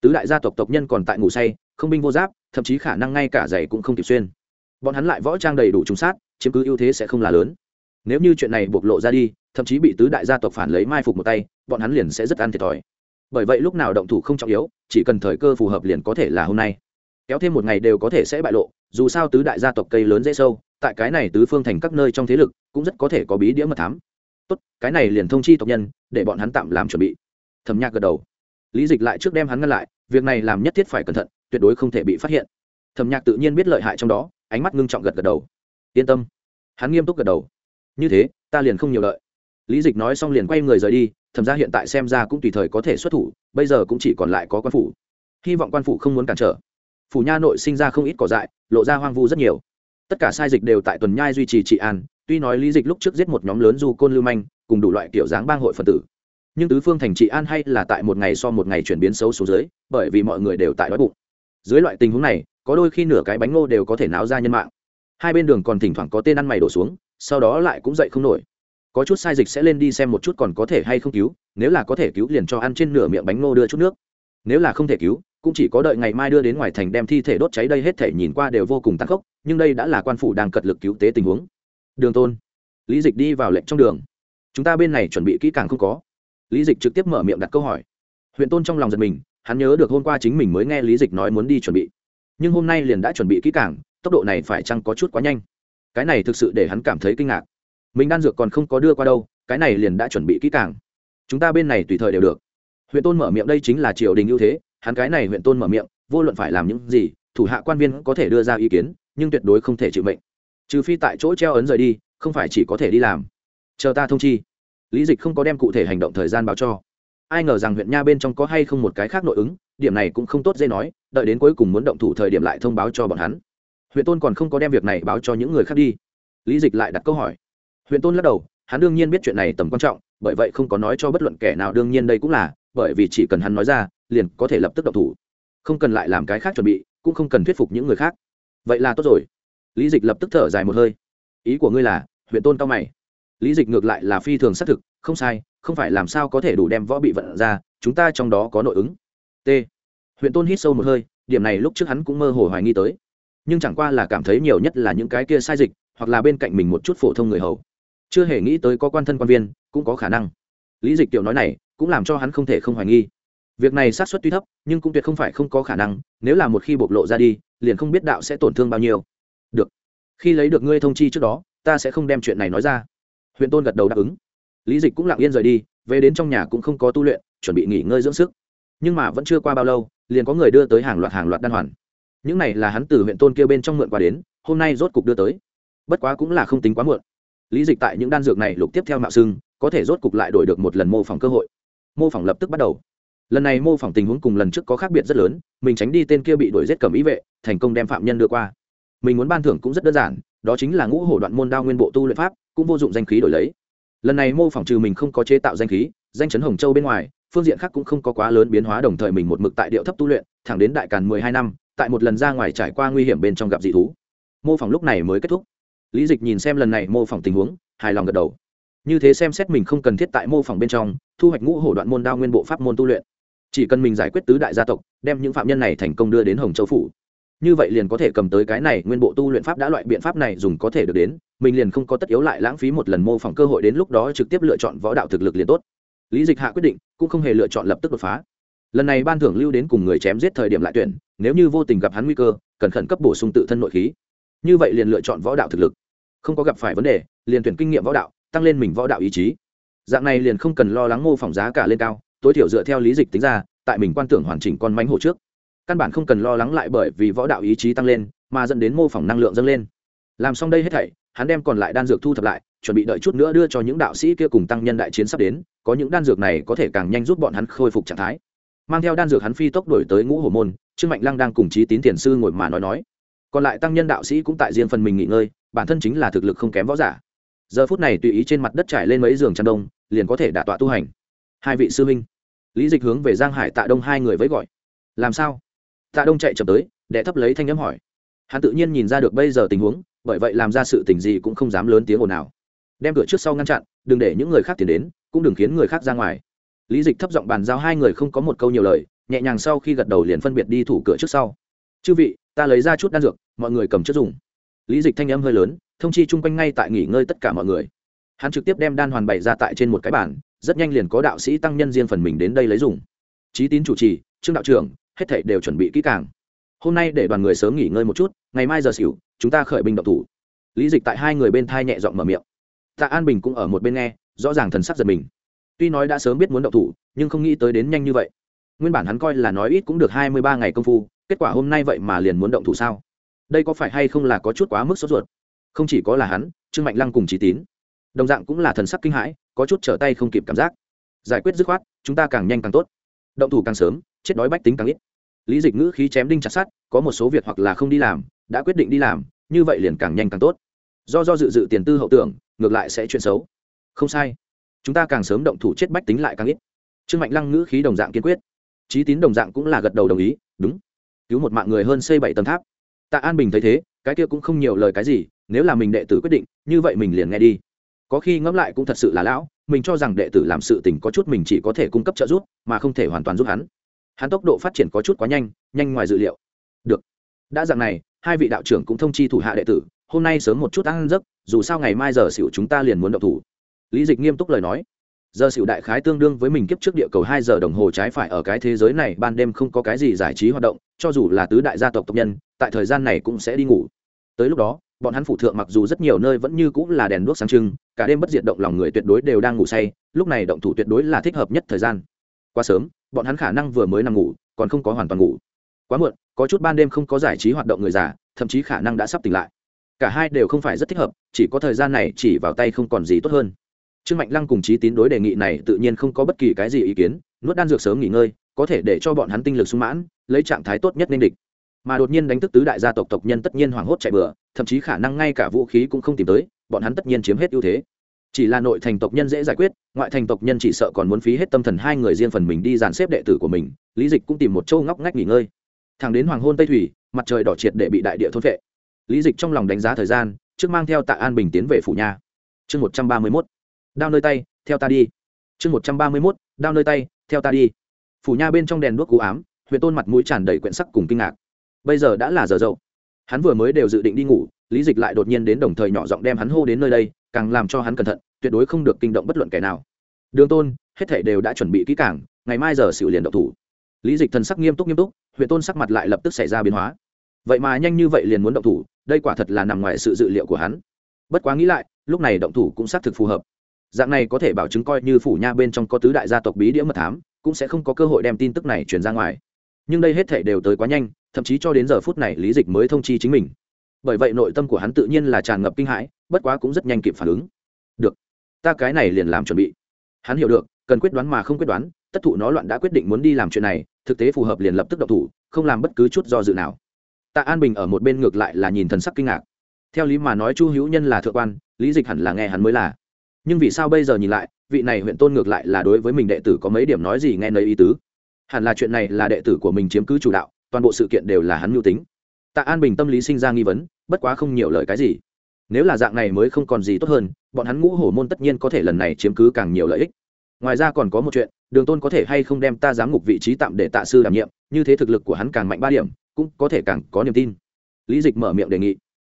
Tứ đại gia tộc tộc nhân còn tại ngủ say, không binh vô giáp, thậm chí khả năng ngay cả giày cũng không kịp xuyên bọn hắn lại võ trang đầy đủ trùng sát, chiếm cứ ưu thế sẽ không là lớn. Nếu như chuyện này bộc lộ ra đi, thậm chí bị tứ đại gia tộc phản lấy mai phục một tay, bọn hắn liền sẽ rất ăn thiệt thòi. Bởi vậy lúc nào động thủ không trọng yếu, chỉ cần thời cơ phù hợp liền có thể là hôm nay. Kéo thêm một ngày đều có thể sẽ bại lộ, dù sao tứ đại gia tộc cây lớn dễ sâu, tại cái này tứ phương thành các nơi trong thế lực, cũng rất có thể có bí đĩa mật thám. Tốt, cái này liền thông chi tộc nhân, để bọn hắn tạm làm chuẩn bị. Thẩm nhạc gật đầu. Lý dịch lại trước đem hắn ngăn lại, việc này làm nhất thiết phải cẩn thận, tuyệt đối không thể bị phát hiện. Thẩm nhạc tự nhiên biết lợi hại trong đó ánh mắt ngưng trọng gật gật đầu. Yên tâm. Hắn nghiêm túc gật đầu. Như thế, ta liền không nhiều lợi. Lý dịch nói xong liền quay người rời đi thẩm ra hiện tại xem ra cũng tùy thời có thể xuất thủ, bây giờ cũng chỉ còn lại có quan phủ. Hy vọng quan phủ không muốn cản trở. Phủ nha nội sinh ra không ít cỏ dại, lộ ra hoang vu rất nhiều. Tất cả sai dịch đều tại tuần nhai duy trì trị an, tuy nói lý dịch lúc trước giết một nhóm lớn du côn lưu manh, cùng đủ loại kiểu dáng bang hội phần tử. Nhưng tứ phương thành trị an hay là tại một ngày so một ngày chuyển biến xấu xuống dưới, bởi vì mọi người đều tại đói bụng. Dưới loại tình huống này có đôi khi nửa cái bánh ngô đều có thể náo ra nhân mạng. Hai bên đường còn thỉnh thoảng có tên ăn mày đổ xuống, sau đó lại cũng dậy không nổi. Có chút sai dịch sẽ lên đi xem một chút còn có thể hay không cứu, nếu là có thể cứu liền cho ăn trên nửa miệng bánh ngô đưa chút nước. Nếu là không thể cứu, cũng chỉ có đợi ngày mai đưa đến ngoài thành đem thi thể đốt cháy đây hết thể nhìn qua đều vô cùng tăng khốc, nhưng đây đã là quan phủ đang cật lực cứu tế tình huống. Đường tôn, lý dịch đi vào lệnh trong đường. Chúng ta bên này chuẩn bị kỹ càng không có. Lý dịch trực tiếp mở miệng đặt câu hỏi. Huyện tôn trong lòng giật mình, hắn nhớ được hôm qua chính mình mới nghe lý dịch nói muốn đi chuẩn bị nhưng hôm nay liền đã chuẩn bị kỹ càng, tốc độ này phải chăng có chút quá nhanh? Cái này thực sự để hắn cảm thấy kinh ngạc. Mình đan dược còn không có đưa qua đâu, cái này liền đã chuẩn bị kỹ càng. Chúng ta bên này tùy thời đều được. Huyện tôn mở miệng đây chính là triều đình ưu thế, hắn cái này huyện tôn mở miệng, vô luận phải làm những gì, thủ hạ quan viên có thể đưa ra ý kiến, nhưng tuyệt đối không thể chịu mệnh. Trừ phi tại chỗ treo ấn rời đi, không phải chỉ có thể đi làm. Chờ ta thông chi. Lý dịch không có đem cụ thể hành động thời gian báo cho. Ai ngờ rằng huyện nha bên trong có hay không một cái khác nội ứng, điểm này cũng không tốt dễ nói đợi đến cuối cùng muốn động thủ thời điểm lại thông báo cho bọn hắn. Huyện tôn còn không có đem việc này báo cho những người khác đi. Lý dịch lại đặt câu hỏi. Huyện tôn lắc đầu, hắn đương nhiên biết chuyện này tầm quan trọng, bởi vậy không có nói cho bất luận kẻ nào, đương nhiên đây cũng là, bởi vì chỉ cần hắn nói ra, liền có thể lập tức động thủ. Không cần lại làm cái khác chuẩn bị, cũng không cần thuyết phục những người khác. Vậy là tốt rồi. Lý dịch lập tức thở dài một hơi. Ý của ngươi là huyện tôn cao mày. Lý dịch ngược lại là phi thường xác thực, không sai, không phải làm sao có thể đủ đem võ bị vận ra, chúng ta trong đó có nội ứng. T huyện tôn hít sâu một hơi, điểm này lúc trước hắn cũng mơ hồ hoài nghi tới. Nhưng chẳng qua là cảm thấy nhiều nhất là những cái kia sai dịch, hoặc là bên cạnh mình một chút phổ thông người hầu. Chưa hề nghĩ tới có quan thân quan viên, cũng có khả năng. Lý dịch tiểu nói này, cũng làm cho hắn không thể không hoài nghi. Việc này sát xuất tuy thấp, nhưng cũng tuyệt không phải không có khả năng, nếu là một khi bộc lộ ra đi, liền không biết đạo sẽ tổn thương bao nhiêu. Được. Khi lấy được ngươi thông chi trước đó, ta sẽ không đem chuyện này nói ra. Huyện tôn gật đầu đáp ứng. Lý dịch cũng lặng yên rời đi, về đến trong nhà cũng không có tu luyện, chuẩn bị nghỉ ngơi dưỡng sức. Nhưng mà vẫn chưa qua bao lâu liền có người đưa tới hàng loạt hàng loạt đan hoàn. Những này là hắn từ huyện tôn kia bên trong mượn qua đến, hôm nay rốt cục đưa tới. Bất quá cũng là không tính quá muộn. Lý dịch tại những đan dược này lục tiếp theo mạo xưng, có thể rốt cục lại đổi được một lần mô phỏng cơ hội. Mô phỏng lập tức bắt đầu. Lần này mô phỏng tình huống cùng lần trước có khác biệt rất lớn, mình tránh đi tên kia bị đuổi giết cầm ý vệ, thành công đem phạm nhân đưa qua. Mình muốn ban thưởng cũng rất đơn giản, đó chính là ngũ hổ đoạn môn đao nguyên bộ tu luyện pháp, cũng vô dụng danh khí đổi lấy. Lần này mô phỏng trừ mình không có chế tạo danh khí, danh chấn hồng châu bên ngoài phương diện khác cũng không có quá lớn biến hóa, đồng thời mình một mực tại điệu thấp tu luyện, thẳng đến đại càn mười hai năm, tại một lần ra ngoài trải qua nguy hiểm bên trong gặp dị thú. Mô phỏng lúc này mới kết thúc. Lý dịch nhìn xem lần này mô phỏng tình huống, hài lòng gật đầu. Như thế xem xét mình không cần thiết tại mô phỏng bên trong, thu hoạch ngũ hổ đoạn môn đao nguyên bộ pháp môn tu luyện. Chỉ cần mình giải quyết tứ đại gia tộc, đem những phạm nhân này thành công đưa đến hồng châu phủ. Như vậy liền có thể cầm tới cái này, nguyên bộ tu luyện pháp đã loại biện pháp này dùng có thể được đến, mình liền không có tất yếu lại lãng phí một lần mô phỏng cơ hội đến lúc đó trực tiếp lựa chọn võ đạo thực lực liền tốt lý dịch hạ quyết định, cũng không hề lựa chọn lập tức đột phá. Lần này ban thưởng lưu đến cùng người chém giết thời điểm lại tuyển, nếu như vô tình gặp hắn nguy cơ cần khẩn cấp bổ sung tự thân nội khí. Như vậy liền lựa chọn võ đạo thực lực. Không có gặp phải vấn đề, liền tuyển kinh nghiệm võ đạo, tăng lên mình võ đạo ý chí. Dạng này liền không cần lo lắng mô phỏng giá cả lên cao, tối thiểu dựa theo lý dịch tính ra, tại mình quan tưởng hoàn chỉnh con mánh hồ trước. Căn bản không cần lo lắng lại bởi vì võ đạo ý chí tăng lên, mà dẫn đến mô phỏng năng lượng dâng lên. Làm xong đây hết thảy hắn đem còn lại đan dược thu thập lại, chuẩn bị đợi chút nữa đưa cho những đạo sĩ kia cùng tăng nhân đại chiến sắp đến, có những đan dược này có thể càng nhanh giúp bọn hắn khôi phục trạng thái. Mang theo đan dược hắn phi tốc đổi tới ngũ hổ môn, trương mạnh lăng đang cùng chí tín tiền sư ngồi mà nói nói. Còn lại tăng nhân đạo sĩ cũng tại riêng phần mình nghỉ ngơi, bản thân chính là thực lực không kém võ giả. Giờ phút này tùy ý trên mặt đất trải lên mấy giường chăn đông, liền có thể đả tọa tu hành. Hai vị sư huynh, lý dịch hướng về giang hải tạ đông hai người với gọi. Làm sao? Tạ đông chạy chậm tới, đệ thấp lấy thanh n m hỏi. Hắn tự nhiên nhìn ra được bây giờ tình huống bởi vậy làm ra sự tình gì cũng không dám lớn tiếng ồn nào đem cửa trước sau ngăn chặn, đừng để những người khác tiến đến, cũng đừng khiến người khác ra ngoài. Lý dịch thấp giọng bàn giao hai người không có một câu nhiều lời, nhẹ nhàng sau khi gật đầu liền phân biệt đi thủ cửa trước sau. Chư vị, ta lấy ra chút đan dược, mọi người cầm chất dùng. Lý dịch thanh âm hơi lớn, thông chi chung quanh ngay tại nghỉ ngơi tất cả mọi người. Hắn trực tiếp đem đan hoàn bày ra tại trên một cái bản rất nhanh liền có đạo sĩ tăng nhân riêng phần mình đến đây lấy dùng. Trí tín chủ trì, trương đạo trưởng, hết thảy đều chuẩn bị kỹ càng hôm nay để đoàn người sớm nghỉ ngơi một chút, ngày mai giờ xỉu, chúng ta khởi binh động thủ. Lý dịch tại hai người bên thai nhẹ giọng mở miệng. Tạ an bình cũng ở một bên nghe, rõ ràng thần sắc giật mình. Tuy nói đã sớm biết muốn động thủ, nhưng không nghĩ tới đến nhanh như vậy. Nguyên bản hắn coi là nói ít cũng được hai mươi ba ngày công phu, kết quả hôm nay vậy mà liền muốn động thủ sao? Đây có phải hay không là có chút quá mức sốt ruột? Không chỉ có là hắn, trương mạnh lăng cùng trí tín. Đồng dạng cũng là thần sắc kinh hãi, có chút trở tay không kịp cảm giác. Giải quyết dứt khoát, chúng ta càng nhanh càng tốt. Động thủ càng sớm, chết đói bách tính càng ít lý dịch ngữ khí chém đinh chặt sát có một số việc hoặc là không đi làm, đã quyết định đi làm, như vậy liền càng nhanh càng tốt. Do do dự dự tiền tư hậu tưởng, ngược lại sẽ chuyện xấu. Không sai. Chúng ta càng sớm động thủ chết bách tính lại càng ít. Trương mạnh lăng ngữ khí đồng dạng kiên quyết. Trí tín đồng dạng cũng là gật đầu đồng ý, đúng. Cứu một mạng người hơn xây bảy tầng tháp. Tạ an bình thấy thế, cái kia cũng không nhiều lời cái gì, nếu là mình đệ tử quyết định, như vậy mình liền nghe đi. Có khi ngẫm lại cũng thật sự là lão, mình cho rằng đệ tử làm sự tình có chút mình chỉ có thể cung cấp trợ giúp, mà không thể hoàn toàn giúp hắn hắn tốc độ phát triển có chút quá nhanh nhanh ngoài dự liệu. Được. Đã dạng này, hai vị đạo trưởng cũng thông chi thủ hạ đệ tử, hôm nay sớm một chút ăn giấc, dù sao ngày mai giờ xỉu chúng ta liền muốn động thủ. Lý dịch nghiêm túc lời nói. Giờ xỉu đại khái tương đương với mình kiếp trước địa cầu hai giờ đồng hồ trái phải ở cái thế giới này, ban đêm không có cái gì giải trí hoạt động, cho dù là tứ đại gia tộc tộc nhân, tại thời gian này cũng sẽ đi ngủ. Tới lúc đó, bọn hắn phụ thượng mặc dù rất nhiều nơi vẫn như cũng là đèn đuốc sáng trưng, cả đêm bất diệt động lòng người tuyệt đối đều đang ngủ say, lúc này động thủ tuyệt đối là thích hợp nhất thời gian. Quá sớm bọn hắn khả năng vừa mới nằm ngủ, còn không có hoàn toàn ngủ. Quá muộn, có chút ban đêm không có giải trí hoạt động người già, thậm chí khả năng đã sắp tỉnh lại. Cả hai đều không phải rất thích hợp, chỉ có thời gian này chỉ vào tay không còn gì tốt hơn. Trương mạnh lăng cùng chí tín đối đề nghị này tự nhiên không có bất kỳ cái gì ý kiến, nuốt đan dược sớm nghỉ ngơi, có thể để cho bọn hắn tinh lực sung mãn, lấy trạng thái tốt nhất nên địch. Mà đột nhiên đánh thức tứ đại gia tộc tộc nhân tất nhiên hoảng hốt chạy bừa, thậm chí khả năng ngay cả vũ khí cũng không tìm tới, bọn hắn tất nhiên chiếm hết ưu thế chỉ là nội thành tộc nhân dễ giải quyết, ngoại thành tộc nhân chỉ sợ còn muốn phí hết tâm thần hai người riêng phần mình đi dàn xếp đệ tử của mình, lý dịch cũng tìm một châu ngóc ngách nghỉ ngơi. Thẳng đến hoàng hôn tây thủy, mặt trời đỏ triệt để bị đại địa thôn vệ lý dịch trong lòng đánh giá thời gian, trước mang theo tạ an bình tiến về phủ nhà. Chương một trăm ba mươi mốt. Đao nơi tay, theo ta đi. Chương một trăm ba mươi mốt, đao nơi tay, theo ta đi. Phủ nha bên trong đèn đuốc cú ám huyện tôn mặt mũi tràn đầy quyển sắc cùng kinh ngạc. Bây giờ đã là giờ dậu. Hắn vừa mới đều dự định đi ngủ, lý dịch lại đột nhiên đến đồng thời nhỏ giọng đem hắn hô đến nơi đây càng làm cho hắn cẩn thận, tuyệt đối không được kinh động bất luận kẻ nào. Đường tôn, hết thể đều đã chuẩn bị kỹ càng, ngày mai giờ xỉu liền động thủ. Lý dịch thần sắc nghiêm túc nghiêm túc, huyện tôn sắc mặt lại lập tức xảy ra biến hóa. Vậy mà nhanh như vậy liền muốn động thủ, đây quả thật là nằm ngoài sự dự liệu của hắn. Bất quá nghĩ lại, lúc này động thủ cũng xác thực phù hợp. Dạng này có thể bảo chứng coi như phủ nha bên trong có tứ đại gia tộc bí đĩa mật thám, cũng sẽ không có cơ hội đem tin tức này truyền ra ngoài. Nhưng đây hết thể đều tới quá nhanh, thậm chí cho đến giờ phút này lý dịch mới thông chi chính mình. Bởi vậy nội tâm của hắn tự nhiên là tràn ngập kinh hãi bất quá cũng rất nhanh kịp phản ứng. Được, ta cái này liền làm chuẩn bị. Hắn hiểu được, cần quyết đoán mà không quyết đoán, tất thụ nó loạn đã quyết định muốn đi làm chuyện này, thực tế phù hợp liền lập tức độc thủ, không làm bất cứ chút do dự nào. Tạ an bình ở một bên ngược lại là nhìn thần sắc kinh ngạc. Theo lý mà nói chu hữu nhân là thượng quan, lý dịch hẳn là nghe hắn mới là. Nhưng vì sao bây giờ nhìn lại, vị này huyện tôn ngược lại là đối với mình đệ tử có mấy điểm nói gì nghe nơi ý tứ. Hẳn là chuyện này là đệ tử của mình chiếm cứ chủ đạo, toàn bộ sự kiện đều là hắn mưu tính. Tạ an bình tâm lý sinh ra nghi vấn, bất quá không nhiều lời cái gì nếu là dạng này mới không còn gì tốt hơn, bọn hắn ngũ hổ môn tất nhiên có thể lần này chiếm cứ càng nhiều lợi ích. Ngoài ra còn có một chuyện, đường tôn có thể hay không đem ta giám ngục vị trí tạm để tạ sư đảm nhiệm, như thế thực lực của hắn càng mạnh ba điểm, cũng có thể càng có niềm tin. Lý dịch mở miệng đề nghị.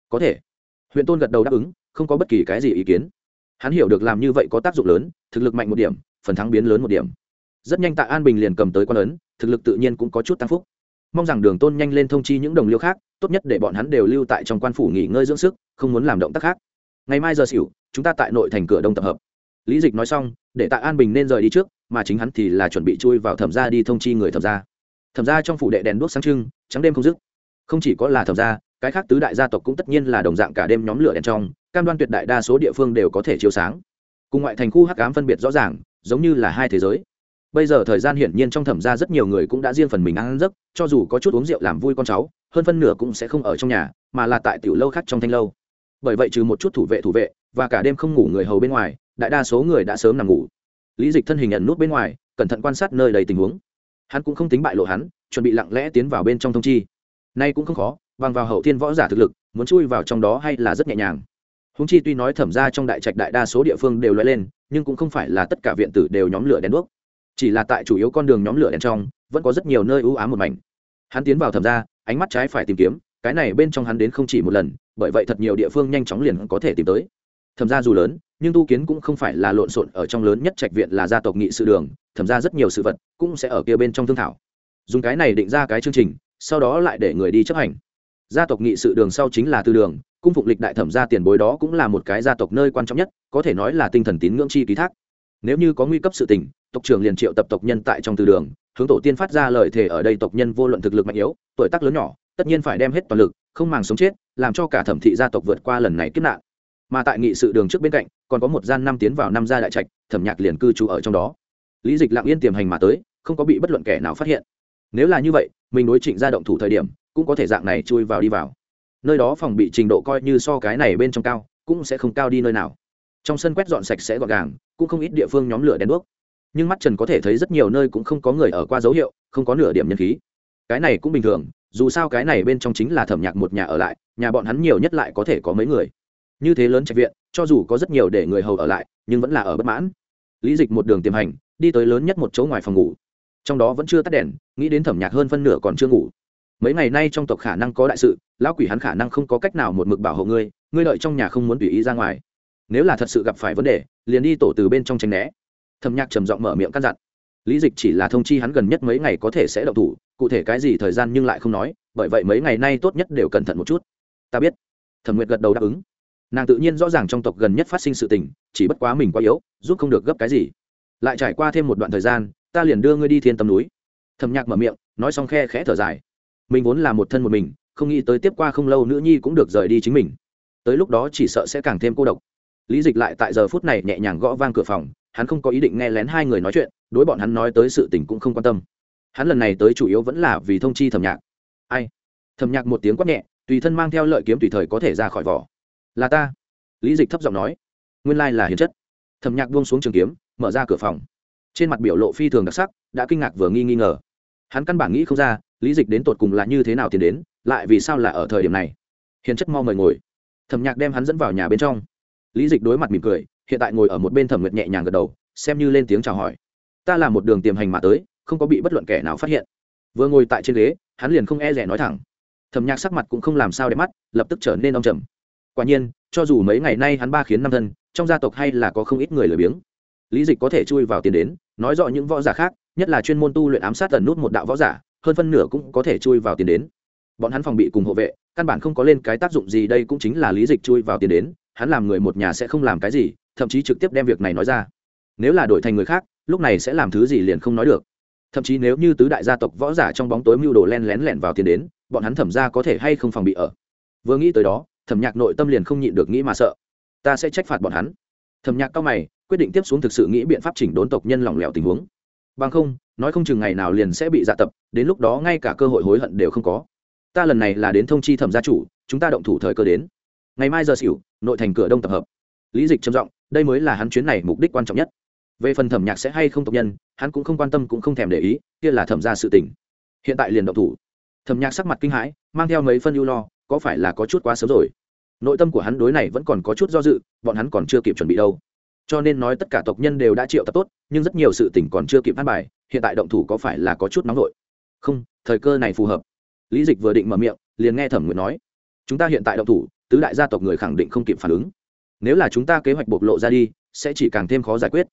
Có thể. Huyện tôn gật đầu đáp ứng, không có bất kỳ cái gì ý kiến. Hắn hiểu được làm như vậy có tác dụng lớn, thực lực mạnh một điểm, phần thắng biến lớn một điểm. Rất nhanh tạ an bình liền cầm tới quan ấn, thực lực tự nhiên cũng có chút tăng phúc. Mong rằng đường tôn nhanh lên thông chi những đồng liêu khác tốt nhất để bọn hắn đều lưu tại trong quan phủ nghỉ ngơi dưỡng sức, không muốn làm động tác khác. Ngày mai giờ xỉu, chúng ta tại nội thành cửa đông tập hợp. Lý dịch nói xong, để tạ an bình nên rời đi trước, mà chính hắn thì là chuẩn bị chui vào thẩm gia đi thông chi người thẩm gia. Thẩm gia trong phủ đệ đèn đuốc sáng trưng, trắng đêm không dứt. Không chỉ có là thẩm gia, cái khác tứ đại gia tộc cũng tất nhiên là đồng dạng cả đêm nhóm lửa đèn trong, cam đoan tuyệt đại đa số địa phương đều có thể chiếu sáng. Cùng ngoại thành khu hắc ám phân biệt rõ ràng, giống như là hai thế giới. Bây giờ thời gian hiển nhiên trong thẩm gia rất nhiều người cũng đã riêng phần mình ăn giấc, cho dù có chút uống rượu làm vui con cháu hơn phân nửa cũng sẽ không ở trong nhà, mà là tại tiểu lâu khác trong thanh lâu. Bởi vậy trừ một chút thủ vệ thủ vệ, và cả đêm không ngủ người hầu bên ngoài, đại đa số người đã sớm nằm ngủ. Lý dịch thân hình nhận nút bên ngoài, cẩn thận quan sát nơi đầy tình huống. Hắn cũng không tính bại lộ hắn, chuẩn bị lặng lẽ tiến vào bên trong thông chi. Nay cũng không khó, bằng vào hậu thiên võ giả thực lực, muốn chui vào trong đó hay là rất nhẹ nhàng. Húng chi tuy nói thẩm ra trong đại trạch đại đa số địa phương đều loại lên, nhưng cũng không phải là tất cả viện tử đều nhóm lửa đèn đuốc. Chỉ là tại chủ yếu con đường nhóm lửa đèn trong, vẫn có rất nhiều nơi ưu ám một mảnh. Hắn tiến vào thẩm ra ánh mắt trái phải tìm kiếm, cái này bên trong hắn đến không chỉ một lần, bởi vậy thật nhiều địa phương nhanh chóng liền có thể tìm tới. Thẩm ra dù lớn, nhưng tu kiến cũng không phải là lộn xộn, ở trong lớn nhất trạch viện là gia tộc nghị sự đường, thẩm ra rất nhiều sự vật cũng sẽ ở kia bên trong thương thảo. Dùng cái này định ra cái chương trình, sau đó lại để người đi chấp hành. Gia tộc nghị sự đường sau chính là tư đường, cung phục lịch đại thẩm gia tiền bối đó cũng là một cái gia tộc nơi quan trọng nhất, có thể nói là tinh thần tín ngưỡng chi ký thác. Nếu như có nguy cấp sự tình, tộc trưởng liền triệu tập tộc nhân tại trong tư đường hướng tổ tiên phát ra lời thề ở đây tộc nhân vô luận thực lực mạnh yếu, tuổi tác lớn nhỏ, tất nhiên phải đem hết toàn lực, không màng sống chết, làm cho cả thẩm thị gia tộc vượt qua lần này kiếp nạn. Mà tại nghị sự đường trước bên cạnh, còn có một gian năm tiến vào năm gia đại trạch, thẩm nhạc liền cư trú ở trong đó. Lý dịch lặng yên tiềm hành mà tới, không có bị bất luận kẻ nào phát hiện. Nếu là như vậy, mình đối trịnh ra động thủ thời điểm, cũng có thể dạng này chui vào đi vào. Nơi đó phòng bị trình độ coi như so cái này bên trong cao, cũng sẽ không cao đi nơi nào. Trong sân quét dọn sạch sẽ gọn gàng, cũng không ít địa phương nhóm lửa đèn đuốc nhưng mắt trần có thể thấy rất nhiều nơi cũng không có người ở qua dấu hiệu, không có nửa điểm nhân khí. Cái này cũng bình thường, dù sao cái này bên trong chính là thẩm nhạc một nhà ở lại, nhà bọn hắn nhiều nhất lại có thể có mấy người. Như thế lớn trạch viện, cho dù có rất nhiều để người hầu ở lại, nhưng vẫn là ở bất mãn. Lý dịch một đường tiềm hành, đi tới lớn nhất một chỗ ngoài phòng ngủ. Trong đó vẫn chưa tắt đèn, nghĩ đến thẩm nhạc hơn phân nửa còn chưa ngủ. Mấy ngày nay trong tộc khả năng có đại sự, lão quỷ hắn khả năng không có cách nào một mực bảo hộ ngươi ngươi đợi trong nhà không muốn tùy ý ra ngoài. Nếu là thật sự gặp phải vấn đề, liền đi tổ từ bên trong tránh né thẩm nhạc trầm giọng mở miệng căn dặn. Lý dịch chỉ là thông chi hắn gần nhất mấy ngày có thể sẽ đậu thủ, cụ thể cái gì thời gian nhưng lại không nói, bởi vậy mấy ngày nay tốt nhất đều cẩn thận một chút. Ta biết. Thẩm nguyệt gật đầu đáp ứng. Nàng tự nhiên rõ ràng trong tộc gần nhất phát sinh sự tình, chỉ bất quá mình quá yếu, giúp không được gấp cái gì. Lại trải qua thêm một đoạn thời gian, ta liền đưa ngươi đi thiên tâm núi. Thẩm nhạc mở miệng, nói xong khe khẽ thở dài. Mình vốn là một thân một mình, không nghĩ tới tiếp qua không lâu nữ nhi cũng được rời đi chính mình. Tới lúc đó chỉ sợ sẽ càng thêm cô độc. Lý dịch lại tại giờ phút này nhẹ nhàng gõ vang cửa phòng hắn không có ý định nghe lén hai người nói chuyện, đối bọn hắn nói tới sự tình cũng không quan tâm. Hắn lần này tới chủ yếu vẫn là vì thông chi thẩm nhạc. Ai? Thẩm nhạc một tiếng quát nhẹ, tùy thân mang theo lợi kiếm tùy thời có thể ra khỏi vỏ. Là ta. Lý dịch thấp giọng nói. Nguyên lai là hiền chất. Thẩm nhạc buông xuống trường kiếm, mở ra cửa phòng. Trên mặt biểu lộ phi thường đặc sắc, đã kinh ngạc vừa nghi nghi ngờ. Hắn căn bản nghĩ không ra, lý dịch đến tột cùng là như thế nào tiến đến, lại vì sao là ở thời điểm này? Hiền chất mau mời ngồi. Thẩm nhạc đem hắn dẫn vào nhà bên trong. Lý dịch đối mặt mỉm cười hiện tại ngồi ở một bên thẩm nguyệt nhẹ nhàng gật đầu, xem như lên tiếng chào hỏi. Ta là một đường tiềm hành mà tới, không có bị bất luận kẻ nào phát hiện. Vừa ngồi tại trên ghế, hắn liền không e rẻ nói thẳng. Thẩm nhạc sắc mặt cũng không làm sao để mắt, lập tức trở nên đông trầm. Quả nhiên, cho dù mấy ngày nay hắn ba khiến năm thân, trong gia tộc hay là có không ít người lười biếng. Lý dịch có thể chui vào tiền đến, nói rõ những võ giả khác, nhất là chuyên môn tu luyện ám sát tần nút một đạo võ giả, hơn phân nửa cũng có thể chui vào tiền đến. Bọn hắn phòng bị cùng hộ vệ, căn bản không có lên cái tác dụng gì, đây cũng chính là lý dịch chui vào tiền đến, hắn làm người một nhà sẽ không làm cái gì thậm chí trực tiếp đem việc này nói ra. Nếu là đổi thành người khác, lúc này sẽ làm thứ gì liền không nói được. Thậm chí nếu như tứ đại gia tộc võ giả trong bóng tối mưu đồ len lén lẻn vào tiền đến, bọn hắn thẩm ra có thể hay không phòng bị ở. Vừa nghĩ tới đó, thẩm nhạc nội tâm liền không nhịn được nghĩ mà sợ. Ta sẽ trách phạt bọn hắn. Thẩm nhạc cao mày, quyết định tiếp xuống thực sự nghĩ biện pháp chỉnh đốn tộc nhân lỏng lẻo tình huống. Bằng không, nói không chừng ngày nào liền sẽ bị dạ tập, đến lúc đó ngay cả cơ hội hối hận đều không có. Ta lần này là đến thông chi thẩm gia chủ, chúng ta động thủ thời cơ đến. Ngày mai giờ xỉu, nội thành cửa đông tập hợp. Lý dịch trầm giọng đây mới là hắn chuyến này mục đích quan trọng nhất. Về phần thẩm nhạc sẽ hay không tộc nhân, hắn cũng không quan tâm cũng không thèm để ý, kia là thẩm ra sự tình. Hiện tại liền động thủ. Thẩm nhạc sắc mặt kinh hãi, mang theo mấy phân ưu lo, có phải là có chút quá sớm rồi? Nội tâm của hắn đối này vẫn còn có chút do dự, bọn hắn còn chưa kịp chuẩn bị đâu. Cho nên nói tất cả tộc nhân đều đã triệu tập tốt, nhưng rất nhiều sự tình còn chưa kịp phát bài, hiện tại động thủ có phải là có chút nóng nổi không, thời cơ này phù hợp. Lý dịch vừa định mở miệng, liền nghe thẩm nguyện nói, chúng ta hiện tại động thủ, tứ đại gia tộc người khẳng định không kịp phản ứng nếu là chúng ta kế hoạch bộc lộ ra đi, sẽ chỉ càng thêm khó giải quyết.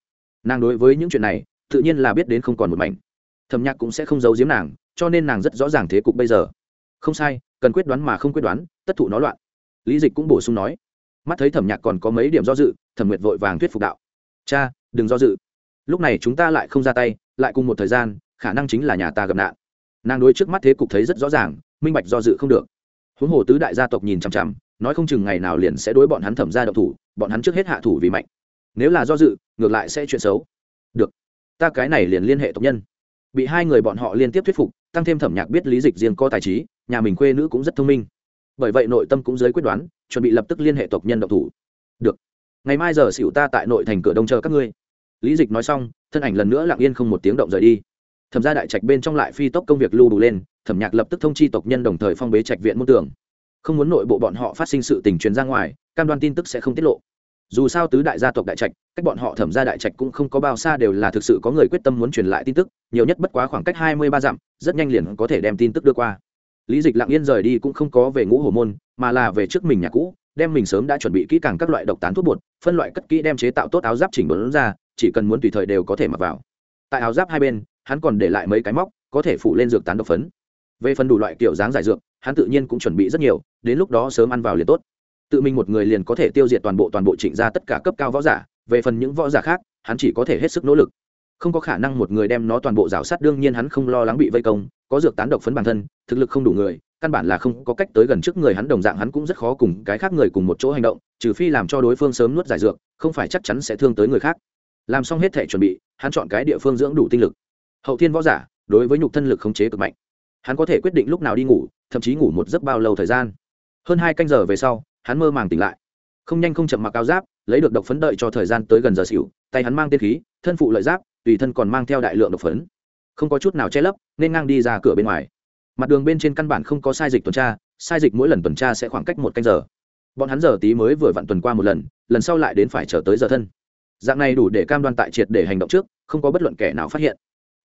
Nàng đối với những chuyện này, tự nhiên là biết đến không còn một mảnh. Thẩm nhạc cũng sẽ không giấu giếm nàng, cho nên nàng rất rõ ràng thế cục bây giờ. Không sai, cần quyết đoán mà không quyết đoán, tất thụ nó loạn. Lý dịch cũng bổ sung nói. Mắt thấy thẩm nhạc còn có mấy điểm do dự, thẩm nguyệt vội vàng thuyết phục đạo. Cha, đừng do dự. Lúc này chúng ta lại không ra tay, lại cùng một thời gian, khả năng chính là nhà ta gặp nạn. Nàng đối trước mắt thế cục thấy rất rõ ràng, minh bạch do dự không được. Huống hồ tứ đại gia tộc nhìn chằm chằm nói không chừng ngày nào liền sẽ đối bọn hắn thẩm ra độc thủ, bọn hắn trước hết hạ thủ vì mạnh. Nếu là do dự, ngược lại sẽ chuyện xấu. Được, ta cái này liền liên hệ tộc nhân. Bị hai người bọn họ liên tiếp thuyết phục, tăng thêm thẩm nhạc biết lý dịch riêng có tài trí, nhà mình quê nữ cũng rất thông minh. Bởi vậy nội tâm cũng giới quyết đoán, chuẩn bị lập tức liên hệ tộc nhân độc thủ. Được, ngày mai giờ xỉu ta tại nội thành cửa đông chờ các ngươi. Lý dịch nói xong, thân ảnh lần nữa lặng yên không một tiếng động rời đi. Thẩm ra đại trạch bên trong lại phi tốc công việc lưu đủ lên, thẩm nhạc lập tức thông chi tộc nhân đồng thời phong bế trạch viện môn tưởng không muốn nội bộ bọn họ phát sinh sự tình truyền ra ngoài, cam đoan tin tức sẽ không tiết lộ. Dù sao tứ đại gia tộc đại trạch, cách bọn họ thẩm ra đại trạch cũng không có bao xa đều là thực sự có người quyết tâm muốn truyền lại tin tức, nhiều nhất bất quá khoảng cách hai mươi ba dặm, rất nhanh liền có thể đem tin tức đưa qua. Lý dịch lặng yên rời đi cũng không có về ngũ hồ môn, mà là về trước mình nhà cũ, đem mình sớm đã chuẩn bị kỹ càng các loại độc tán thuốc bột, phân loại cất kỹ đem chế tạo tốt áo giáp chỉnh bốn ra, chỉ cần muốn tùy thời đều có thể mặc vào. Tại áo giáp hai bên, hắn còn để lại mấy cái móc, có thể phủ lên dược tán độc phấn. Về phần đủ loại kiểu dáng giải dược hắn tự nhiên cũng chuẩn bị rất nhiều, đến lúc đó sớm ăn vào liền tốt. Tự mình một người liền có thể tiêu diệt toàn bộ toàn bộ trịnh ra tất cả cấp cao võ giả, về phần những võ giả khác, hắn chỉ có thể hết sức nỗ lực. Không có khả năng một người đem nó toàn bộ rào sát, đương nhiên hắn không lo lắng bị vây công, có dược tán độc phấn bản thân, thực lực không đủ người, căn bản là không có cách tới gần trước người hắn, đồng dạng hắn cũng rất khó cùng cái khác người cùng một chỗ hành động, trừ phi làm cho đối phương sớm nuốt giải dược, không phải chắc chắn sẽ thương tới người khác. Làm xong hết thể chuẩn bị, hắn chọn cái địa phương dưỡng đủ tinh lực. Hậu thiên võ giả, đối với nhục thân lực khống chế cực mạnh. Hắn có thể quyết định lúc nào đi ngủ thậm chí ngủ một giấc bao lâu thời gian. Hơn hai canh giờ về sau, hắn mơ màng tỉnh lại. Không nhanh không chậm mặc áo giáp, lấy được độc phấn đợi cho thời gian tới gần giờ xỉu, tay hắn mang tiên khí, thân phụ lợi giáp, tùy thân còn mang theo đại lượng độc phấn. Không có chút nào che lấp, nên ngang đi ra cửa bên ngoài. Mặt đường bên trên căn bản không có sai dịch tuần tra, sai dịch mỗi lần tuần tra sẽ khoảng cách một canh giờ. Bọn hắn giờ tí mới vừa vặn tuần qua một lần lần sau lại đến phải chờ tới giờ thân. Dạng này đủ để cam đoan tại triệt để hành động trước, không có bất luận kẻ nào phát hiện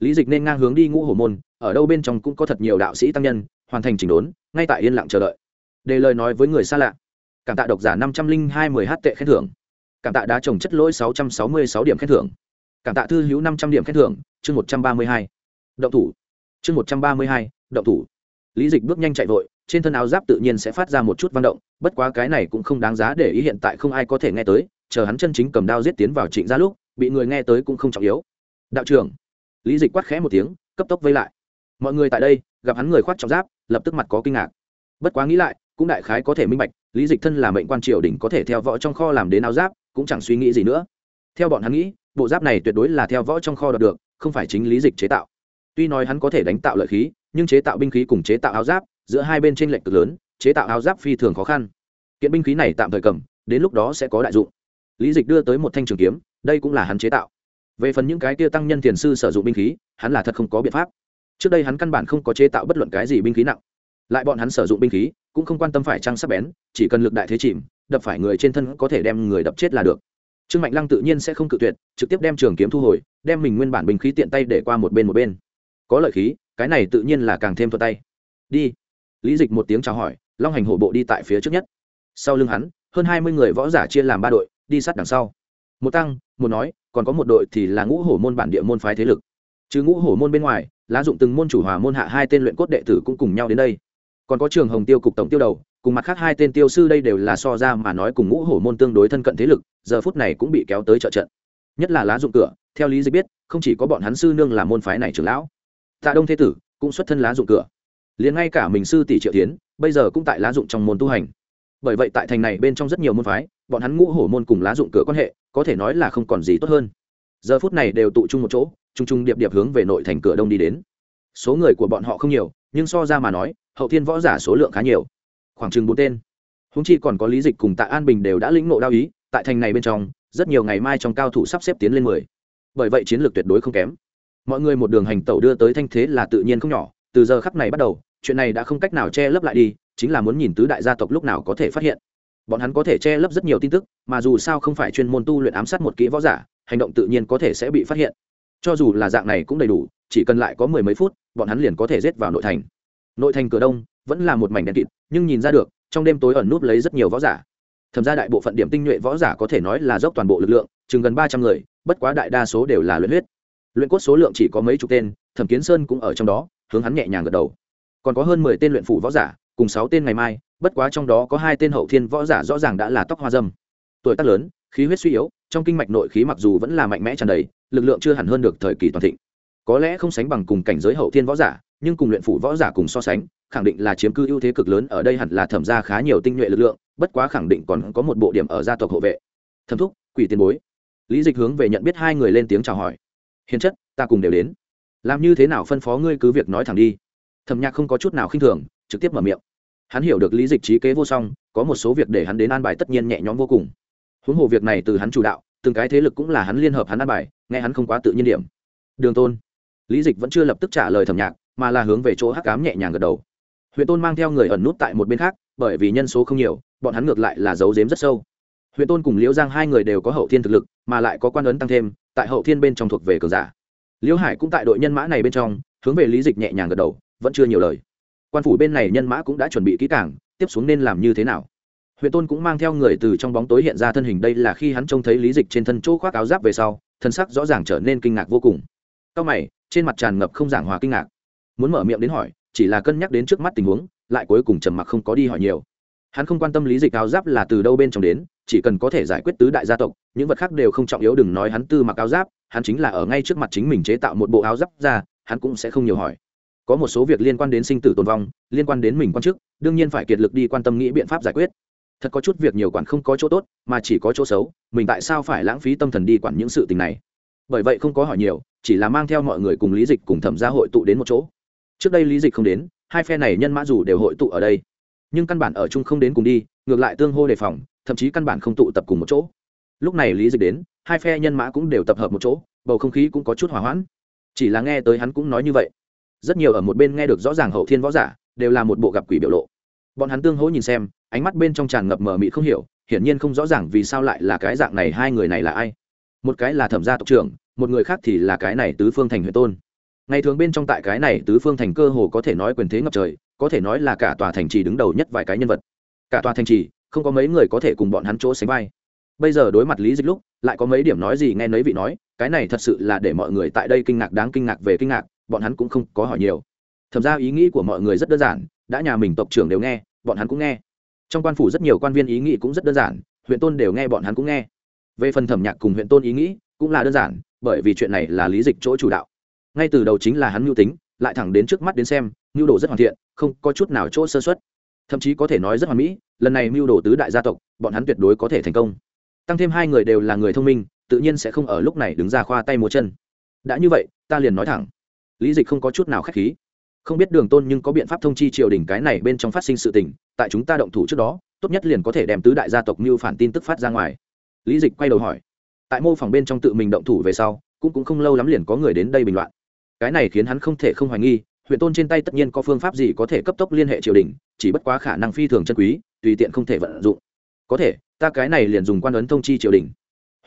lý dịch nên ngang hướng đi ngũ hổ môn, ở đâu bên trong cũng có thật nhiều đạo sĩ tăng nhân, hoàn thành chỉnh đốn, ngay tại yên lặng chờ đợi. Để lời nói với người xa lạ. Cảm tạ độc giả năm trăm linh hai mười h tệ khen thưởng. Cảm tạ đá trồng chất lỗi sáu trăm sáu mươi sáu điểm khen thưởng. Cảm tạ thư hữu năm trăm điểm khen thưởng, chương một trăm ba mươi hai. Động thủ. Chương một trăm ba mươi hai, động thủ. Lý dịch bước nhanh chạy vội, trên thân áo giáp tự nhiên sẽ phát ra một chút vang động, bất quá cái này cũng không đáng giá để ý hiện tại không ai có thể nghe tới, chờ hắn chân chính cầm đao giết tiến vào trịnh ra lúc, bị người nghe tới cũng không trọng yếu. Đạo trưởng lý dịch quát khẽ một tiếng, cấp tốc vây lại. Mọi người tại đây, gặp hắn người khoác trọng giáp, lập tức mặt có kinh ngạc. Bất quá nghĩ lại, cũng đại khái có thể minh bạch, lý dịch thân là mệnh quan triều đình có thể theo võ trong kho làm đến áo giáp, cũng chẳng suy nghĩ gì nữa. Theo bọn hắn nghĩ, bộ giáp này tuyệt đối là theo võ trong kho đọc được, không phải chính lý dịch chế tạo. Tuy nói hắn có thể đánh tạo lợi khí, nhưng chế tạo binh khí cùng chế tạo áo giáp, giữa hai bên tranh lệch cực lớn, chế tạo áo giáp phi thường khó khăn. Kiện binh khí này tạm thời cầm, đến lúc đó sẽ có đại dụng. Lý dịch đưa tới một thanh trường kiếm, đây cũng là hắn chế tạo về phần những cái tia tăng nhân thiền sư sử dụng binh khí, hắn là thật không có biện pháp. Trước đây hắn căn bản không có chế tạo bất luận cái gì binh khí nặng. Lại bọn hắn sử dụng binh khí, cũng không quan tâm phải trang sắc bén, chỉ cần lực đại thế chìm, đập phải người trên thân có thể đem người đập chết là được. Trương mạnh lăng tự nhiên sẽ không cự tuyệt, trực tiếp đem trường kiếm thu hồi, đem mình nguyên bản binh khí tiện tay để qua một bên một bên. Có lợi khí, cái này tự nhiên là càng thêm thuật tay. Đi. Lý dịch một tiếng chào hỏi, long hành hổ bộ đi tại phía trước nhất. Sau lưng hắn, hơn hai mươi người võ giả chia làm ba đội, đi sát đằng sau một tăng, một nói, còn có một đội thì là ngũ hổ môn bản địa môn phái thế lực. Chứ ngũ hổ môn bên ngoài, lá dụng từng môn chủ hòa môn hạ hai tên luyện cốt đệ tử cũng cùng nhau đến đây. Còn có trường hồng tiêu cục tổng tiêu đầu, cùng mặt khác hai tên tiêu sư đây đều là so ra mà nói cùng ngũ hổ môn tương đối thân cận thế lực, giờ phút này cũng bị kéo tới trợ trận. Nhất là lá dụng cửa, theo lý dịch biết, không chỉ có bọn hắn sư nương là môn phái này trưởng lão. Tạ đông thế tử cũng xuất thân lá dụng cửa. Liền ngay cả mình sư tỷ triệu tiến bây giờ cũng tại lá dụng trong môn tu hành bởi vậy tại thành này bên trong rất nhiều môn phái, bọn hắn ngũ hổ môn cùng lá dụng cửa quan hệ, có thể nói là không còn gì tốt hơn. Giờ phút này đều tụ chung một chỗ t r u n g t r u n g điệp điệp hướng về nội thành cửa đông đi đến. Số người của bọn họ không nhiều, nhưng so ra mà nói, hậu thiên võ giả số lượng khá nhiều. Khoảng chừng bốn tên. Húng chi còn có lý dịch cùng tạ an bình đều đã lĩnh nộ đao ý, tại thành này bên trong, rất nhiều ngày mai trong cao thủ sắp xếp tiến lên mười. Bởi vậy chiến lược tuyệt đối không kém. Mọi người một đường hành tẩu đưa tới thanh thế là tự nhiên không nhỏ, từ giờ khắc này bắt đầu, chuyện này đã không cách nào che lấp lại đi chính là muốn nhìn tứ đại gia tộc lúc nào có thể phát hiện. Bọn hắn có thể che lấp rất nhiều tin tức, mà dù sao không phải chuyên môn tu luyện ám sát một kỹ võ giả, hành động tự nhiên có thể sẽ bị phát hiện. Cho dù là dạng này cũng đầy đủ, chỉ cần lại có mười mấy phút, bọn hắn liền có thể rết vào nội thành. Nội thành cửa đông, vẫn là một mảnh đèn kịt, nhưng nhìn ra được, trong đêm tối ẩn núp lấy rất nhiều võ giả. Thậm ra đại bộ phận điểm tinh nhuệ võ giả có thể nói là dốc toàn bộ lực lượng, chừng gần ba trăm người, bất quá đại đa số đều là luyện huyết. Luyện cốt số lượng chỉ có mấy chục tên, thẩm kiến sơn cũng ở trong đó, hướng hắn nhẹ nhàng gật đầu. Còn có hơn mười tên luyện phủ võ giả cùng sáu tên ngày mai, bất quá trong đó có hai tên hậu thiên võ giả rõ ràng đã là tóc hoa dâm. Tuổi tác lớn, khí huyết suy yếu, trong kinh mạch nội khí mặc dù vẫn là mạnh mẽ tràn đầy, lực lượng chưa hẳn hơn được thời kỳ toàn thịnh. Có lẽ không sánh bằng cùng cảnh giới hậu thiên võ giả, nhưng cùng luyện phủ võ giả cùng so sánh, khẳng định là chiếm cư ưu thế cực lớn ở đây hẳn là thẩm ra khá nhiều tinh nhuệ lực lượng, bất quá khẳng định còn có một bộ điểm ở gia tộc hộ vệ. Thẩm thúc, quỷ tiền bối. Lý dịch hướng về nhận biết hai người lên tiếng chào hỏi. Hiền chất, ta cùng đều đến. Làm như thế nào phân phó ngươi cứ việc nói thẳng đi. Thẩm nhạc không có chút nào khinh thường trực tiếp mở miệng. Hắn hiểu được lý dịch trí kế vô song, có một số việc để hắn đến an bài tất nhiên nhẹ nhõm vô cùng. Huống hồ việc này từ hắn chủ đạo, từng cái thế lực cũng là hắn liên hợp hắn an bài, nghe hắn không quá tự nhiên điểm. Đường tôn. Lý dịch vẫn chưa lập tức trả lời thẩm nhạc, mà là hướng về chỗ hắc cám nhẹ nhàng gật đầu. Huyện tôn mang theo người ẩn nút tại một bên khác, bởi vì nhân số không nhiều, bọn hắn ngược lại là giấu giếm rất sâu. Huyện tôn cùng liễu giang hai người đều có hậu thiên thực lực, mà lại có quan ấn tăng thêm, tại hậu thiên bên trong thuộc về cường giả. Liễu hải cũng tại đội nhân mã này bên trong, hướng về lý dịch nhẹ nhàng gật đầu, vẫn chưa nhiều lời quan phủ bên này nhân mã cũng đã chuẩn bị kỹ càng, tiếp xuống nên làm như thế nào? Huyện tôn cũng mang theo người từ trong bóng tối hiện ra thân hình, đây là khi hắn trông thấy lý dịch trên thân chỗ khoác áo giáp về sau, thân sắc rõ ràng trở nên kinh ngạc vô cùng. Cao mày, trên mặt tràn ngập không giảng hòa kinh ngạc. Muốn mở miệng đến hỏi, chỉ là cân nhắc đến trước mắt tình huống, lại cuối cùng trầm mặc không có đi hỏi nhiều. Hắn không quan tâm lý dịch áo giáp là từ đâu bên trong đến, chỉ cần có thể giải quyết tứ đại gia tộc, những vật khác đều không trọng yếu, đừng nói hắn tư mặc áo giáp, hắn chính là ở ngay trước mặt chính mình chế tạo một bộ áo giáp ra, hắn cũng sẽ không nhiều hỏi có một số việc liên quan đến sinh tử tồn vong, liên quan đến mình quan chức, đương nhiên phải kiệt lực đi quan tâm nghĩ biện pháp giải quyết. Thật có chút việc nhiều quản không có chỗ tốt, mà chỉ có chỗ xấu, mình tại sao phải lãng phí tâm thần đi quản những sự tình này? Bởi vậy không có hỏi nhiều, chỉ là mang theo mọi người cùng lý dịch cùng thẩm gia hội tụ đến một chỗ. Trước đây lý dịch không đến, hai phe này nhân mã dù đều hội tụ ở đây. Nhưng căn bản ở chung không đến cùng đi, ngược lại tương hô đề phòng, thậm chí căn bản không tụ tập cùng một chỗ. Lúc này lý dịch đến, hai phe nhân mã cũng đều tập hợp một chỗ, bầu không khí cũng có chút hỏa hoãn. Chỉ là nghe tới hắn cũng nói như vậy rất nhiều ở một bên nghe được rõ ràng hậu thiên võ giả, đều là một bộ gặp quỷ biểu lộ. Bọn hắn tương hỗ nhìn xem, ánh mắt bên trong tràn ngập mờ mị không hiểu, hiển nhiên không rõ ràng vì sao lại là cái dạng này, hai người này là ai. Một cái là thẩm gia tộc trưởng, một người khác thì là cái này tứ phương thành huyện tôn. Ngày thường bên trong tại cái này tứ phương thành cơ hồ có thể nói quyền thế ngập trời, có thể nói là cả tòa thành trì đứng đầu nhất vài cái nhân vật. Cả tòa thành trì, không có mấy người có thể cùng bọn hắn chỗ sánh vai. Bây giờ đối mặt lý dịch lúc, lại có mấy điểm nói gì nghe nấy vị nói, cái này thật sự là để mọi người tại đây kinh ngạc đáng kinh ngạc về kinh ngạc bọn hắn cũng không có hỏi nhiều. Thẩm ra ý nghĩ của mọi người rất đơn giản, đã nhà mình tộc trưởng đều nghe, bọn hắn cũng nghe. Trong quan phủ rất nhiều quan viên ý nghĩ cũng rất đơn giản, huyện tôn đều nghe bọn hắn cũng nghe. Về phần thẩm nhạc cùng huyện tôn ý nghĩ cũng là đơn giản, bởi vì chuyện này là lý dịch chỗ chủ đạo. Ngay từ đầu chính là hắn mưu tính, lại thẳng đến trước mắt đến xem, mưu đồ rất hoàn thiện, không có chút nào chỗ sơ xuất thậm chí có thể nói rất hoàn mỹ, lần này mưu đồ tứ đại gia tộc, bọn hắn tuyệt đối có thể thành công. Tăng thêm hai người đều là người thông minh, tự nhiên sẽ không ở lúc này đứng ra khoa tay múa chân. Đã như vậy, ta liền nói thẳng lý dịch không có chút nào k h á c h khí. Không biết đường tôn nhưng có biện pháp thông chi triều đình cái này bên trong phát sinh sự tình, tại chúng ta động thủ trước đó, tốt nhất liền có thể đem tứ đại gia tộc mưu phản tin tức phát ra ngoài. Lý dịch quay đầu hỏi. Tại mô phỏng bên trong tự mình động thủ về sau, cũng cũng không lâu lắm liền có người đến đây bình loạn. Cái này khiến hắn không thể không hoài nghi, huyện tôn trên tay tất nhiên có phương pháp gì có thể cấp tốc liên hệ triều đình, chỉ bất quá khả năng phi thường chân quý, tùy tiện không thể vận dụng. Có thể, ta cái này liền dùng quan ấn thông chi triều đình.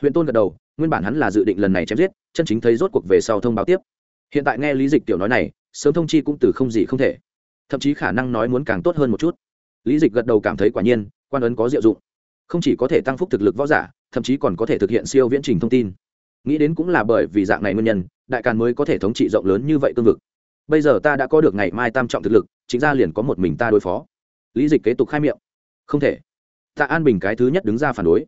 Huyện tôn gật đầu, nguyên bản hắn là dự định lần này chém giết, chân chính thấy rốt cuộc về sau thông báo tiếp hiện tại nghe lý dịch tiểu nói này, sớm thông chi cũng từ không gì không thể. Thậm chí khả năng nói muốn càng tốt hơn một chút. Lý dịch gật đầu cảm thấy quả nhiên, quan ấn có diệu dụng. Không chỉ có thể tăng phúc thực lực võ giả, thậm chí còn có thể thực hiện siêu viễn trình thông tin. Nghĩ đến cũng là bởi vì dạng này nguyên nhân, đại càn mới có thể thống trị rộng lớn như vậy cương vực. Bây giờ ta đã có được ngày mai tam trọng thực lực, chính ra liền có một mình ta đối phó. Lý dịch kế tục khai miệng. Không thể. Tạ an bình cái thứ nhất đứng ra phản đối.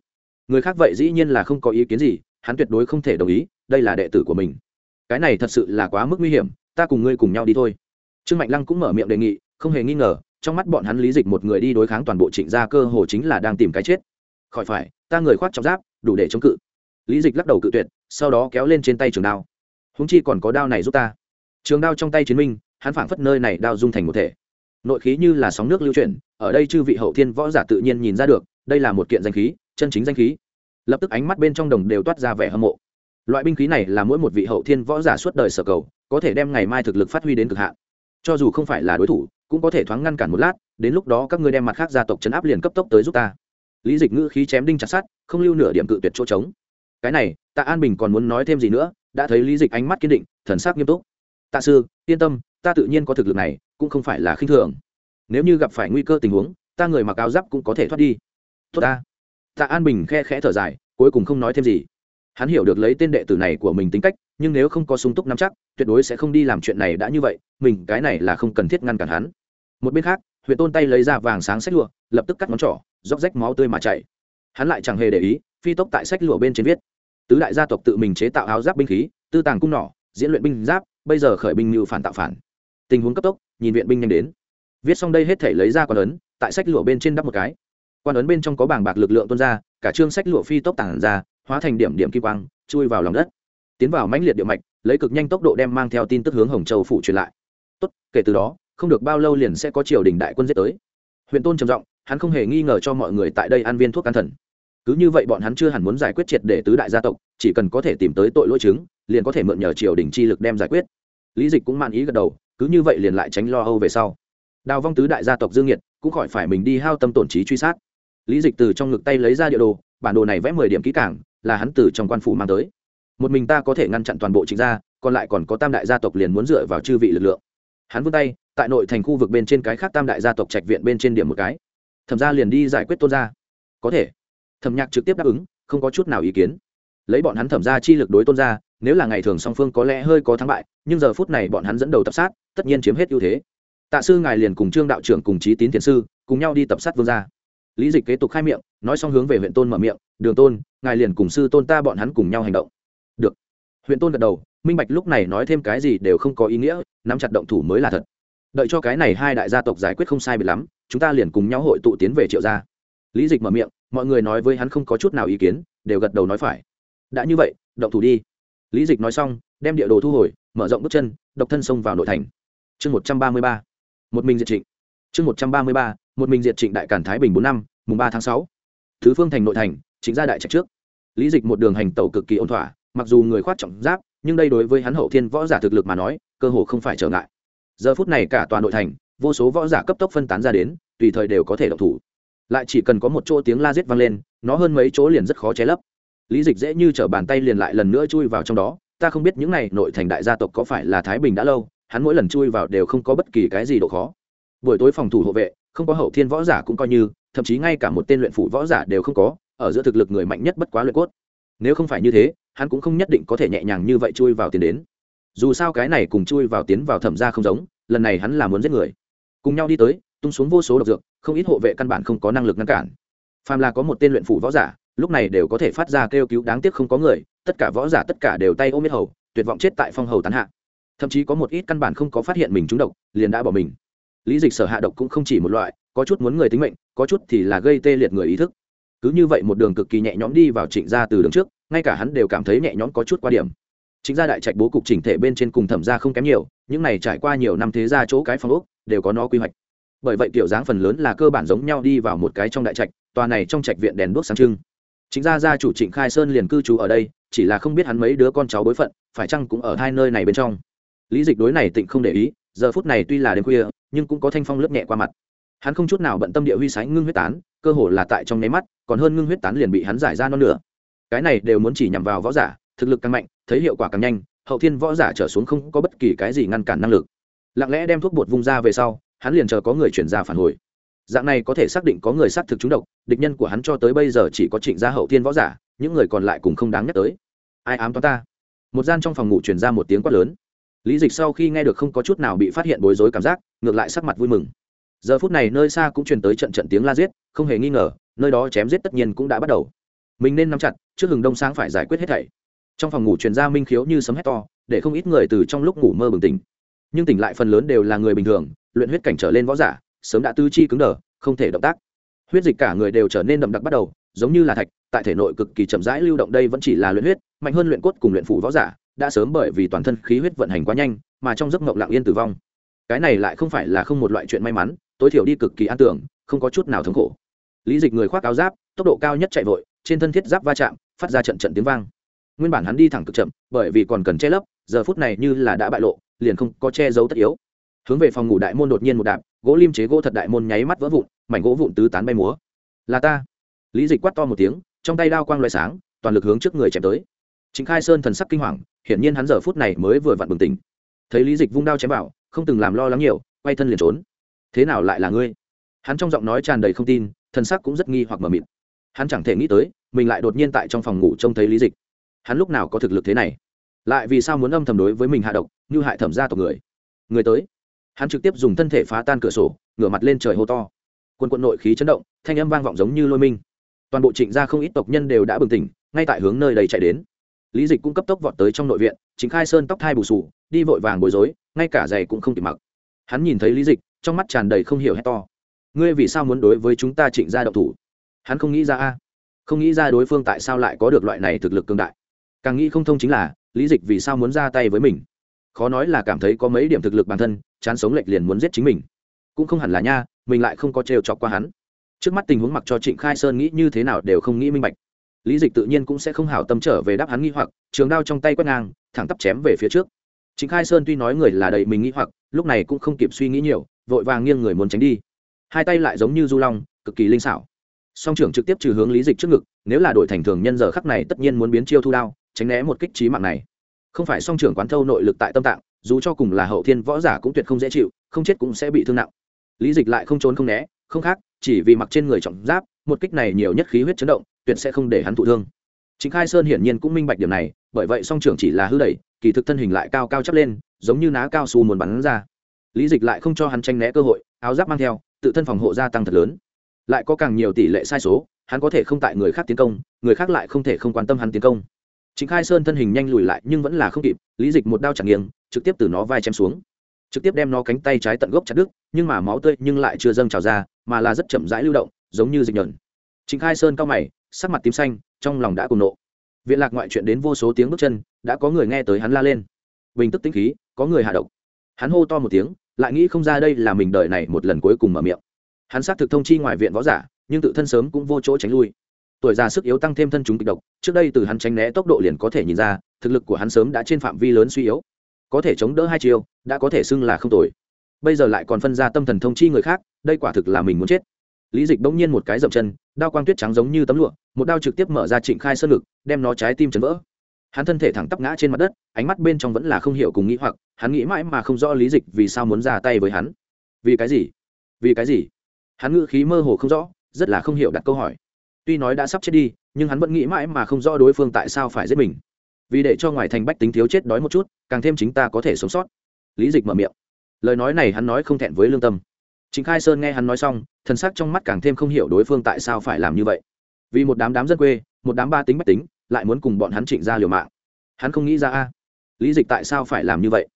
Người khác vậy dĩ nhiên là không có ý kiến gì, hắn tuyệt đối không thể đồng ý, đây là đệ tử của mình cái này thật sự là quá mức nguy hiểm, ta cùng ngươi cùng nhau đi thôi. Trương mạnh lăng cũng mở miệng đề nghị, không hề nghi ngờ, trong mắt bọn hắn lý dịch một người đi đối kháng toàn bộ trịnh gia cơ hồ chính là đang tìm cái chết. Khỏi phải, ta người khoác trong giáp, đủ để chống cự. Lý dịch lắc đầu cự tuyệt, sau đó kéo lên trên tay trường đao. Húng chi còn có đao này giúp ta. Trường đao trong tay chiến minh, hắn phảng phất nơi này đao dung thành một thể. Nội khí như là sóng nước lưu chuyển, ở đây chư vị hậu thiên võ giả tự nhiên nhìn ra được, đây là một kiện danh khí, chân chính danh khí. Lập tức ánh mắt bên trong đồng đều toát ra vẻ hâm mộ loại binh khí này là mỗi một vị hậu thiên võ giả suốt đời sở cầu, có thể đem ngày mai thực lực phát huy đến cực hạn. Cho dù không phải là đối thủ, cũng có thể thoáng ngăn cản một lát, đến lúc đó các ngươi đem mặt khác gia tộc chấn áp liền cấp tốc tới giúp ta. Lý dịch ngữ khí chém đinh chặt sát không lưu nửa điểm cự tuyệt chỗ trống. Cái này, tạ an bình còn muốn nói thêm gì nữa, đã thấy lý dịch ánh mắt kiên định, thần sắc nghiêm túc. Tạ sư, yên tâm, ta tự nhiên có thực lực này, cũng không phải là khinh thường. Nếu như gặp phải nguy cơ tình huống, ta người mặc áo giáp cũng có thể thoát đi. Tốt ta. Tạ an bình khe khẽ thở dài, cuối cùng không nói thêm gì hắn hiểu được lấy tên đệ tử này của mình tính cách, nhưng nếu không có sung túc nắm chắc, tuyệt đối sẽ không đi làm chuyện này đã như vậy, mình, cái này là không cần thiết ngăn cản hắn. Một bên khác huyện tôn tay lấy ra vàng sáng sách lụa, lập tức cắt ngón trỏ róc rách máu tươi mà chảy hắn lại chẳng hề để ý, phi tốc tại sách lụa bên trên viết. Tứ đại gia tộc tự mình chế tạo áo giáp binh khí, tư tàng cung nỏ, diễn luyện binh giáp, bây giờ khởi binh như phản tạo phản. Tình huống cấp tốc, nhìn viện binh nhanh đến. Viết xong đây hết thể lấy ra quan ấn, tại sách lụa bên trên đắp một cái. Quan ấn bên trong có bảng bạc lực lượng tuôn ra cả chương sách lụa phi tốc tản ra, hóa thành điểm điểm kim quang, chui vào lòng đất. Tiến vào mãnh liệt địa mạch, lấy cực nhanh tốc độ đem mang theo tin tức hướng hồng châu phủ truyền lại. Tốt, kể từ đó, không được bao lâu liền sẽ có triều đình đại quân giết tới. Huyện tôn trầm giọng, hắn không hề nghi ngờ cho mọi người tại đây ăn viên thuốc căn thần. Cứ như vậy bọn hắn chưa hẳn muốn giải quyết triệt để tứ đại gia tộc, chỉ cần có thể tìm tới tội lỗi chứng, liền có thể mượn nhờ triều đình chi lực đem giải quyết. Lý dịch cũng man ý gật đầu, cứ như vậy liền lại tránh lo âu về sau. Đào vong tứ đại gia tộc dương nhiệt, cũng khỏi phải mình đi hao tâm tổn trí truy sát lý dịch từ trong ngực tay lấy ra địa đồ, bản đồ này vẽ mười điểm kỹ cảng là hắn từ trong quan phủ mang tới. Một mình ta có thể ngăn chặn toàn bộ chính gia, còn lại còn có tam đại gia tộc liền muốn dựa vào chư vị lực lượng. Hắn vươn tay, tại nội thành khu vực bên trên cái khác tam đại gia tộc trạch viện bên trên điểm một cái. Thẩm ra liền đi giải quyết tôn gia. Có thể. Thẩm nhạc trực tiếp đáp ứng, không có chút nào ý kiến. Lấy bọn hắn thẩm ra chi lực đối tôn gia, nếu là ngày thường song phương có lẽ hơi có thắng bại, nhưng giờ phút này bọn hắn dẫn đầu tập sát, tất nhiên chiếm hết ưu thế. Tạ sư ngài liền cùng trương đạo trưởng cùng trí tín thiền sư, cùng nhau đi tập sát vương gia lý dịch kế tục khai miệng, nói xong hướng về huyện tôn mở miệng, đường tôn, ngài liền cùng sư tôn ta bọn hắn cùng nhau hành động. Được. Huyện tôn gật đầu, minh bạch lúc này nói thêm cái gì đều không có ý nghĩa, nắm chặt động thủ mới là thật. Đợi cho cái này hai đại gia tộc giải quyết không sai biệt lắm, chúng ta liền cùng nhau hội tụ tiến về triệu gia. Lý dịch mở miệng, mọi người nói với hắn không có chút nào ý kiến, đều gật đầu nói phải. Đã như vậy, động thủ đi. Lý dịch nói xong, đem địa đồ thu hồi, mở rộng bước chân, độc thân xông vào nội thành. Chương một trăm ba mươi ba. Một mình diệt trịnh. Chương một trăm ba mươi ba một mình diệt trịnh đại cản thái bình bốn năm, mùng ba tháng sáu. Thứ phương thành nội thành, chính gia đại trạch trước. Lý dịch một đường hành tẩu cực kỳ ôn thỏa, mặc dù người khoát trọng giáp, nhưng đây đối với hắn hậu thiên võ giả thực lực mà nói, cơ hồ không phải trở ngại. Giờ phút này cả toàn nội thành, vô số võ giả cấp tốc phân tán ra đến, tùy thời đều có thể động thủ. Lại chỉ cần có một chỗ tiếng la giết vang lên, nó hơn mấy chỗ liền rất khó che lấp. Lý dịch dễ như t r ở bàn tay liền lại lần nữa chui vào trong đó, ta không biết những n à y nội thành đại gia tộc có phải là thái bình đã lâu, hắn mỗi lần chui vào đều không có bất kỳ cái gì độ khó. Buổi tối phòng thủ hộ vệ không có hậu thiên võ giả cũng coi như, thậm chí ngay cả một tên luyện phủ võ giả đều không có, ở giữa thực lực người mạnh nhất bất quá luyện cốt. Nếu không phải như thế, hắn cũng không nhất định có thể nhẹ nhàng như vậy chui vào tiến đến. Dù sao cái này cùng chui vào tiến vào thẩm ra không giống, lần này hắn là muốn giết người. Cùng nhau đi tới, tung xuống vô số độc dược, không ít hộ vệ căn bản không có năng lực ngăn cản. Phàm là có một tên luyện phủ võ giả, lúc này đều có thể phát ra kêu cứu đáng tiếc không có người, tất cả võ giả tất cả đều tay ôm hết hầu, tuyệt vọng chết tại phong hầu tán hạ. Thậm chí có một ít căn bản không có phát hiện mình trúng độc, liền đã bỏ mình lý dịch sở hạ độc cũng không chỉ một loại, có chút muốn người tính mệnh, có chút thì là gây tê liệt người ý thức. Cứ như vậy một đường cực kỳ nhẹ nhõm đi vào trịnh gia từ đường trước, ngay cả hắn đều cảm thấy nhẹ nhõm có chút qua điểm. Chính gia đại trạch bố cục chỉnh thể bên trên cùng thẩm gia không kém nhiều, những này trải qua nhiều năm thế gia chỗ cái phong ốc, đều có nó quy hoạch. Bởi vậy kiểu dáng phần lớn là cơ bản giống nhau đi vào một cái trong đại trạch, tòa này trong trạch viện đèn đuốc sáng trưng. Chính gia gia chủ trịnh khai sơn liền cư trú ở đây, chỉ là không biết hắn mấy đứa con cháu bối phận, phải chăng cũng ở hai nơi này bên trong. Lý dịch đối này tịnh không để ý, giờ phút này tuy là đêm khuya nhưng cũng có thanh phong lướt nhẹ qua mặt. Hắn không chút nào bận tâm địa huy sái ngưng huyết tán, cơ hồ là tại trong nháy mắt, còn hơn ngưng huyết tán liền bị hắn giải ra non nửa. Cái này đều muốn chỉ nhằm vào võ giả, thực lực càng mạnh, thấy hiệu quả càng nhanh, hậu thiên võ giả trở xuống không có bất kỳ cái gì ngăn cản năng lực. Lặng lẽ đem thuốc bột vung ra về sau, hắn liền chờ có người chuyển ra phản hồi. Dạng này có thể xác định có người xác thực trúng độc, địch nhân của hắn cho tới bây giờ chỉ có trịnh gia hậu thiên võ giả, những người còn lại cũng không đáng nhắc tới. Ai ám toán ta? Một gian trong phòng ngủ chuyển ra một tiếng quát lớn lý dịch sau khi nghe được không có chút nào bị phát hiện bối rối cảm giác, ngược lại sắc mặt vui mừng. Giờ phút này nơi xa cũng truyền tới trận trận tiếng la giết, không hề nghi ngờ, nơi đó chém giết tất nhiên cũng đã bắt đầu. Mình nên nắm chặt, trước hừng đông sáng phải giải quyết hết thảy. Trong phòng ngủ truyền ra minh khiếu như sấm hét to, để không ít người từ trong lúc ngủ mơ bừng tỉnh. Nhưng tỉnh lại phần lớn đều là người bình thường, luyện huyết cảnh trở lên võ giả, sớm đã tư chi cứng đờ, không thể động tác. Huyết dịch cả người đều trở nên đậm đặc bắt đầu, giống như là thạch, tại thể nội cực kỳ chậm rãi lưu động đây vẫn chỉ là luyện huyết, mạnh hơn luyện cốt cùng luyện phủ võ giả đã sớm bởi vì toàn thân khí huyết vận hành quá nhanh, mà trong giấc mộng lặng yên tử vong. Cái này lại không phải là không một loại chuyện may mắn, tối thiểu đi cực kỳ an tưởng, không có chút nào thống khổ. Lý dịch người khoác áo giáp, tốc độ cao nhất chạy vội, trên thân thiết giáp va chạm, phát ra trận trận tiếng vang. Nguyên bản hắn đi thẳng cực chậm, bởi vì còn cần che lấp, giờ phút này như là đã bại lộ, liền không có che giấu tất yếu. Hướng về phòng ngủ đại môn đột nhiên một đạp, gỗ lim chế gỗ thật đại môn nháy mắt vỡ vụn, mảnh gỗ vụn tứ tán bay múa. Là ta. Lý dịch quát to một tiếng, trong tay đao quang loại sáng, toàn lực hướng trước người chém tới. Trịnh khai sơn thần sắc kinh hoàng, hiển nhiên hắn giờ phút này mới vừa vặn bừng tỉnh. Thấy lý dịch vung đao chém vào, không từng làm lo lắng nhiều, quay thân liền trốn. Thế nào lại là ngươi? Hắn trong giọng nói tràn đầy không tin, thần sắc cũng rất nghi hoặc mờ mịt. Hắn chẳng thể nghĩ tới, mình lại đột nhiên tại trong phòng ngủ trông thấy lý dịch. Hắn lúc nào có thực lực thế này? Lại vì sao muốn âm thầm đối với mình hạ độc, như hại thẩm gia tộc người? Người tới. Hắn trực tiếp dùng thân thể phá tan cửa sổ, ngửa mặt lên trời hô to. Quân quân nội khí chấn động, thanh âm vang vọng giống như lôi minh. Toàn bộ trịnh gia không ít tộc nhân đều đã bừng tỉnh, ngay tại hướng nơi đầy chạy đến lý dịch cũng cấp tốc vọt tới trong nội viện, chính khai sơn tóc thai bù sù, đi vội vàng bối rối, ngay cả giày cũng không kịp mặc. Hắn nhìn thấy lý dịch, trong mắt tràn đầy không hiểu hét to. Ngươi vì sao muốn đối với chúng ta trịnh gia độc thủ? Hắn không nghĩ ra a. Không nghĩ ra đối phương tại sao lại có được loại này thực lực cương đại. Càng nghĩ không thông chính là, lý dịch vì sao muốn ra tay với mình? Khó nói là cảm thấy có mấy điểm thực lực bản thân, chán sống lệch liền muốn giết chính mình. Cũng không hẳn là nha, mình lại không có trêu chọc qua hắn. Trước mắt tình huống mặc cho trịnh khai sơn nghĩ như thế nào đều không nghĩ minh bạch lý dịch tự nhiên cũng sẽ không hảo tâm trở về đáp hắn nghi hoặc, trường đao trong tay quét ngang, thẳng tắp chém về phía trước. Chính khai sơn tuy nói người là đầy mình nghĩ hoặc, lúc này cũng không kịp suy nghĩ nhiều, vội vàng nghiêng người muốn tránh đi. Hai tay lại giống như du long, cực kỳ linh xảo. Song trưởng trực tiếp trừ hướng lý dịch trước ngực, nếu là đội thành thường nhân giờ khắc này tất nhiên muốn biến chiêu thu đao, tránh né một kích trí mạng này. Không phải song trưởng quán thâu nội lực tại tâm tạng, dù cho cùng là hậu thiên võ giả cũng tuyệt không dễ chịu, không chết cũng sẽ bị thương nặng. Lý dịch lại không trốn không né, không khác, chỉ vì mặc trên người trọng giáp một kích này nhiều nhất khí huyết chấn động, tuyệt sẽ không để hắn thụ thương. Chính khai sơn hiển nhiên cũng minh bạch điểm này, bởi vậy song trưởng chỉ là hư đẩy, kỳ thực thân hình lại cao cao chắp lên, giống như ná cao su muốn bắn ra. Lý dịch lại không cho hắn tranh né cơ hội, áo giáp mang theo, tự thân phòng hộ gia tăng thật lớn. Lại có càng nhiều tỷ lệ sai số, hắn có thể không tại người khác tiến công, người khác lại không thể không quan tâm hắn tiến công. Chính khai sơn thân hình nhanh lùi lại nhưng vẫn là không kịp, lý dịch một đao chẳng nghiêng, trực tiếp từ nó vai chém xuống. Trực tiếp đem nó cánh tay trái tận gốc chặt đứt, nhưng mà máu tươi nhưng lại chưa dâng trào ra, mà là rất chậm rãi lưu động giống như dịch nhợn trịnh khai sơn cao mày, sắc mặt tím xanh, trong lòng đã cùng nộ. Viện lạc ngoại chuyện đến vô số tiếng bước chân, đã có người nghe tới hắn la lên. Bình tức tĩnh khí, có người hạ độc. Hắn hô to một tiếng, lại nghĩ không ra đây là mình đời này một lần cuối cùng mở miệng. Hắn xác thực thông chi ngoài viện võ giả, nhưng tự thân sớm cũng vô chỗ tránh lui. Tuổi già sức yếu tăng thêm thân chúng kịch độc, trước đây từ hắn tránh né tốc độ liền có thể nhìn ra, thực lực của hắn sớm đã trên phạm vi lớn suy yếu. Có thể chống đỡ hai chiêu, đã có thể xưng là không tồi. Bây giờ lại còn phân ra tâm thần thông chi người khác, đây quả thực là mình muốn chết lý dịch bỗng nhiên một cái dậm chân, đao quang tuyết trắng giống như tấm lụa, một đao trực tiếp mở ra trịnh khai sơn ngực, đem nó trái tim chấn vỡ. Hắn thân thể thẳng tắp ngã trên mặt đất, ánh mắt bên trong vẫn là không hiểu cùng nghĩ hoặc, hắn nghĩ mãi mà không rõ lý dịch vì sao muốn ra tay với hắn. Vì cái gì? Vì cái gì? Hắn ngữ khí mơ hồ không rõ, rất là không hiểu đặt câu hỏi. Tuy nói đã sắp chết đi, nhưng hắn vẫn nghĩ mãi mà không rõ đối phương tại sao phải giết mình. Vì để cho ngoài thành bách tính thiếu chết đói một chút, càng thêm chính ta có thể sống sót. Lý dịch mở miệng. Lời nói này hắn nói không thẹn với lương tâm. Trịnh khai sơn nghe hắn nói xong, thần sắc trong mắt càng thêm không hiểu đối phương tại sao phải làm như vậy. Vì một đám đám dân quê, một đám ba tính bách tính, lại muốn cùng bọn hắn trịnh gia liều mạng. Hắn không nghĩ ra a, lý dịch tại sao phải làm như vậy?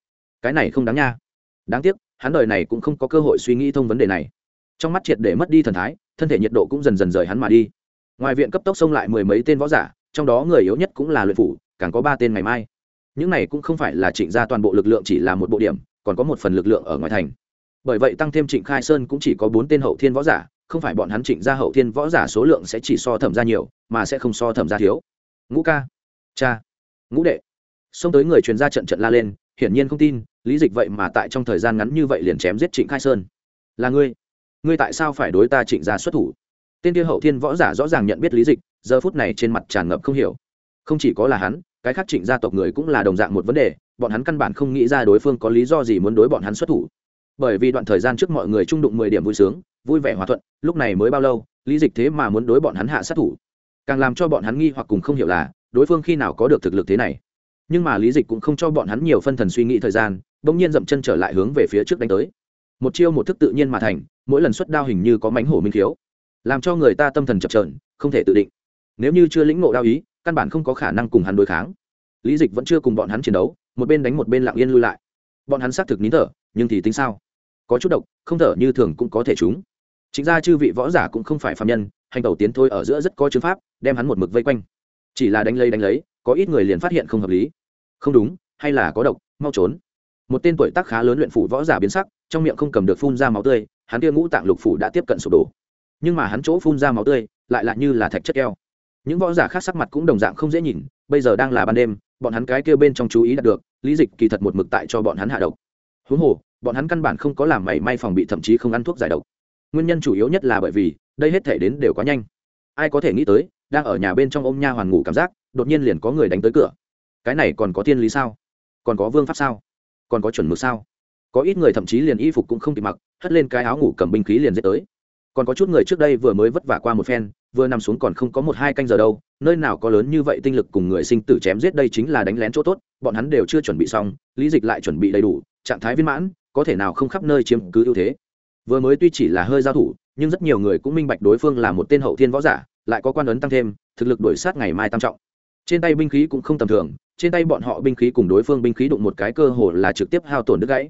Cái này không đáng nha. Đáng tiếc, hắn đời này cũng không có cơ hội suy nghĩ thông vấn đề này. Trong mắt triệt để mất đi thần thái, thân thể nhiệt độ cũng dần dần rời hắn mà đi. Ngoài viện cấp tốc xông lại mười mấy tên võ giả, trong đó người yếu nhất cũng là luyện phủ, càng có ba tên ngày mai. Những này cũng không phải là trịnh gia toàn bộ lực lượng chỉ là một bộ điểm, còn có một phần lực lượng ở ngoài thành bởi vậy tăng thêm trịnh khai sơn cũng chỉ có bốn tên hậu thiên võ giả, không phải bọn hắn trịnh gia hậu thiên võ giả số lượng sẽ chỉ so thẩm ra nhiều, mà sẽ không so thẩm ra thiếu. Ngũ ca, cha, ngũ đệ. Xông tới người truyền ra trận trận la lên, hiển nhiên không tin, lý dịch vậy mà tại trong thời gian ngắn như vậy liền chém giết trịnh khai sơn. Là ngươi ngươi tại sao phải đối ta trịnh gia xuất thủ? Tên kia hậu thiên võ giả rõ ràng nhận biết lý dịch, giờ phút này trên mặt tràn ngập không hiểu. Không chỉ có là hắn, cái khác trịnh gia tộc người cũng là đồng dạng một vấn đề, bọn hắn căn bản không nghĩ ra đối phương có lý do gì muốn đối bọn hắn xuất thủ bởi vì đoạn thời gian trước mọi người trung đụng mười điểm vui sướng, vui vẻ hòa thuận, lúc này mới bao lâu, lý dịch thế mà muốn đối bọn hắn hạ sát thủ. Càng làm cho bọn hắn nghi hoặc cùng không hiểu là, đối phương khi nào có được thực lực thế này. Nhưng mà lý dịch cũng không cho bọn hắn nhiều phân thần suy nghĩ thời gian, bỗng nhiên dậm chân trở lại hướng về phía trước đánh tới. Một chiêu một thức tự nhiên mà thành, mỗi lần xuất đao hình như có mánh hổ minh thiếu làm cho người ta tâm thần chập trờn không thể tự định. Nếu như chưa lĩnh ngộ đao ý, căn bản không có khả năng cùng hắn đối kháng. Lý dịch vẫn chưa cùng bọn hắn chiến đấu, một bên đánh một bên lặng yên lui lại. Bọn hắn xác thực nín thở nhưng thì tính sao? Có chút độc, không thở như thường cũng có thể chúng chính ra chư vị võ giả cũng không phải phạm nhân, hành tẩu tiến thôi ở giữa rất có chứng pháp, đem hắn một mực vây quanh. Chỉ là đánh lấy đánh lấy, có ít người liền phát hiện không hợp lý. Không đúng, hay là có độc, mau trốn. Một tên tuổi tác khá lớn luyện phủ võ giả biến sắc, trong miệng không cầm được phun ra máu tươi, hắn kia ngũ tạng lục phủ đã tiếp cận sụp đổ. Nhưng mà hắn chỗ phun ra máu tươi, lại lại như là thạch chất keo. Những võ giả khác sắc mặt cũng đồng dạng không dễ nhìn, bây giờ đang là ban đêm, bọn hắn cái kia bên trong chú ý đạt được, lý dịch kỳ thật một mực tại cho bọn hắn hạ độc huống hồ, bọn hắn căn bản không có làm mảy may phòng bị thậm chí không ăn thuốc giải độc. Nguyên nhân chủ yếu nhất là bởi vì, đây hết thể đến đều quá nhanh. Ai có thể nghĩ tới, đang ở nhà bên trong ôm nha hoàn ngủ cảm giác, đột nhiên liền có người đánh tới cửa. Cái này còn có thiên lý sao? Còn có vương pháp sao? Còn có chuẩn mực sao? Có ít người thậm chí liền y phục cũng không kịp mặc, hất lên cái áo ngủ cầm binh khí liền dễ tới. Còn có chút người trước đây vừa mới vất vả qua một phen, vừa nằm xuống còn không có một hai canh giờ đâu, nơi nào có lớn như vậy tinh lực cùng người sinh tử chém giết đây chính là đánh lén chỗ tốt, bọn hắn đều chưa chuẩn bị xong, lý dịch lại chuẩn bị đầy đủ trạng thái viên mãn, có thể nào không khắp nơi chiếm cứ ưu thế. Vừa mới tuy chỉ là hơi giao thủ, nhưng rất nhiều người cũng minh bạch đối phương là một tên hậu thiên võ giả, lại có quan ấn tăng thêm, thực lực đổi sát ngày mai tam trọng. Trên tay binh khí cũng không tầm thường, trên tay bọn họ binh khí cùng đối phương binh khí đụng một cái cơ hồ là trực tiếp hao tổn đứt gãy.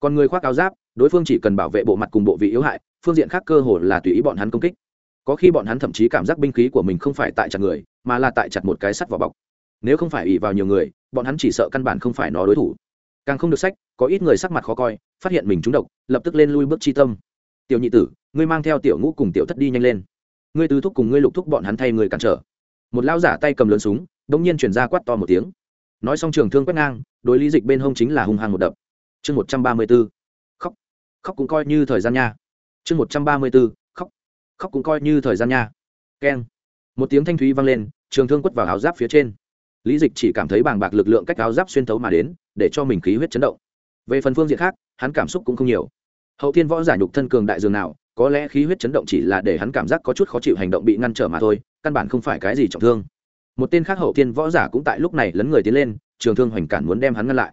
Còn người khoác áo giáp, đối phương chỉ cần bảo vệ bộ mặt cùng bộ vị yếu hại, phương diện khác cơ hồ là tùy ý bọn hắn công kích. Có khi bọn hắn thậm chí cảm giác binh khí của mình không phải tại chặt người, mà là tại chặt một cái sắt vỏ bọc. Nếu không phải ỉ vào nhiều người, bọn hắn chỉ sợ căn bản không phải nó đối thủ. Càng không được sách có ít người sắc mặt khó coi, phát hiện mình trúng độc, lập tức lên lui bước chi tâm. Tiểu nhị tử, ngươi mang theo tiểu ngũ cùng tiểu thất đi nhanh lên. Ngươi tứ thúc cùng ngươi lục thúc bọn hắn thay người cản trở. Một lão giả tay cầm lớn súng đông nhiên chuyển ra quát to một tiếng. Nói xong trường thương quét ngang, đối lý dịch bên hông chính là hung hăng một đập. Chương một trăm ba mươi b ố khóc. Khóc cũng coi như thời gian nha. Chương một trăm ba mươi b ố khóc. Khóc cũng coi như thời gian nha. Keng. Một tiếng thanh thúy vang lên, trường thương quất vào áo giáp phía trên. Lý dịch chỉ cảm thấy bàng bạc lực lượng cách áo giáp xuyên thấu mà đến, để cho mình khí huyết chấn động về phần phương diện khác, hắn cảm xúc cũng không nhiều. Hậu thiên võ giả nhục thân cường đại dường nào, có lẽ khí huyết chấn động chỉ là để hắn cảm giác có chút khó chịu hành động bị ngăn trở mà thôi, căn bản không phải cái gì trọng thương. Một tên khác hậu thiên võ giả cũng tại lúc này lấn người tiến lên, trường thương hoành cản muốn đem hắn ngăn lại.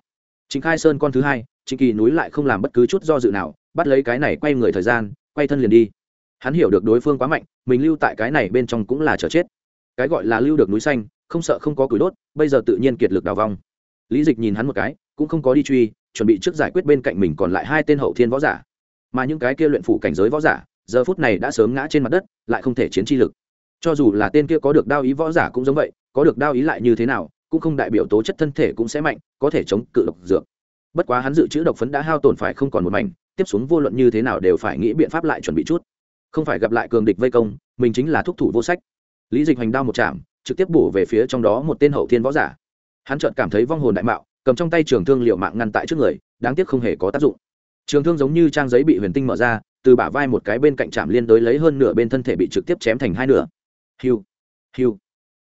Chính khai sơn con thứ hai chính kỳ núi lại không làm bất cứ chút do dự nào, bắt lấy cái này quay người thời gian, quay thân liền đi. Hắn hiểu được đối phương quá mạnh, mình lưu tại cái này bên trong cũng là chờ chết. Cái gọi là lưu được núi xanh, không sợ không có củi đốt, bây giờ tự nhiên kiệt lực đào vong. Lý dịch nhìn hắn một cái, cũng không có đi truy chuẩn bị trước giải quyết bên cạnh mình còn lại hai tên hậu thiên võ giả. Mà những cái kia luyện phủ cảnh giới võ giả, giờ phút này đã sớm ngã trên mặt đất, lại không thể chiến chi lực. Cho dù là tên kia có được đao ý võ giả cũng giống vậy, có được đao ý lại như thế nào, cũng không đại biểu tố chất thân thể cũng sẽ mạnh, có thể chống cự độc dược. Bất quá hắn dự trữ độc phấn đã hao tổn phải không còn một mảnh, tiếp xuống vô luận như thế nào đều phải nghĩ biện pháp lại chuẩn bị chút. Không phải gặp lại cường địch vây công, mình chính là thúc thủ vô sách. Lý dịch hoành đao một chạm, trực tiếp bổ về phía trong đó một tên hậu thiên võ giả. Hắn chợt cảm thấy vong hồn đại mạo cầm trong tay trường thương liệu mạng ngăn tại trước người, đáng tiếc không hề có tác dụng. Trường thương giống như trang giấy bị huyền tinh mở ra, từ bả vai một cái bên cạnh chạm liên đối lấy hơn nửa bên thân thể bị trực tiếp chém thành hai nửa. Hiu hiu.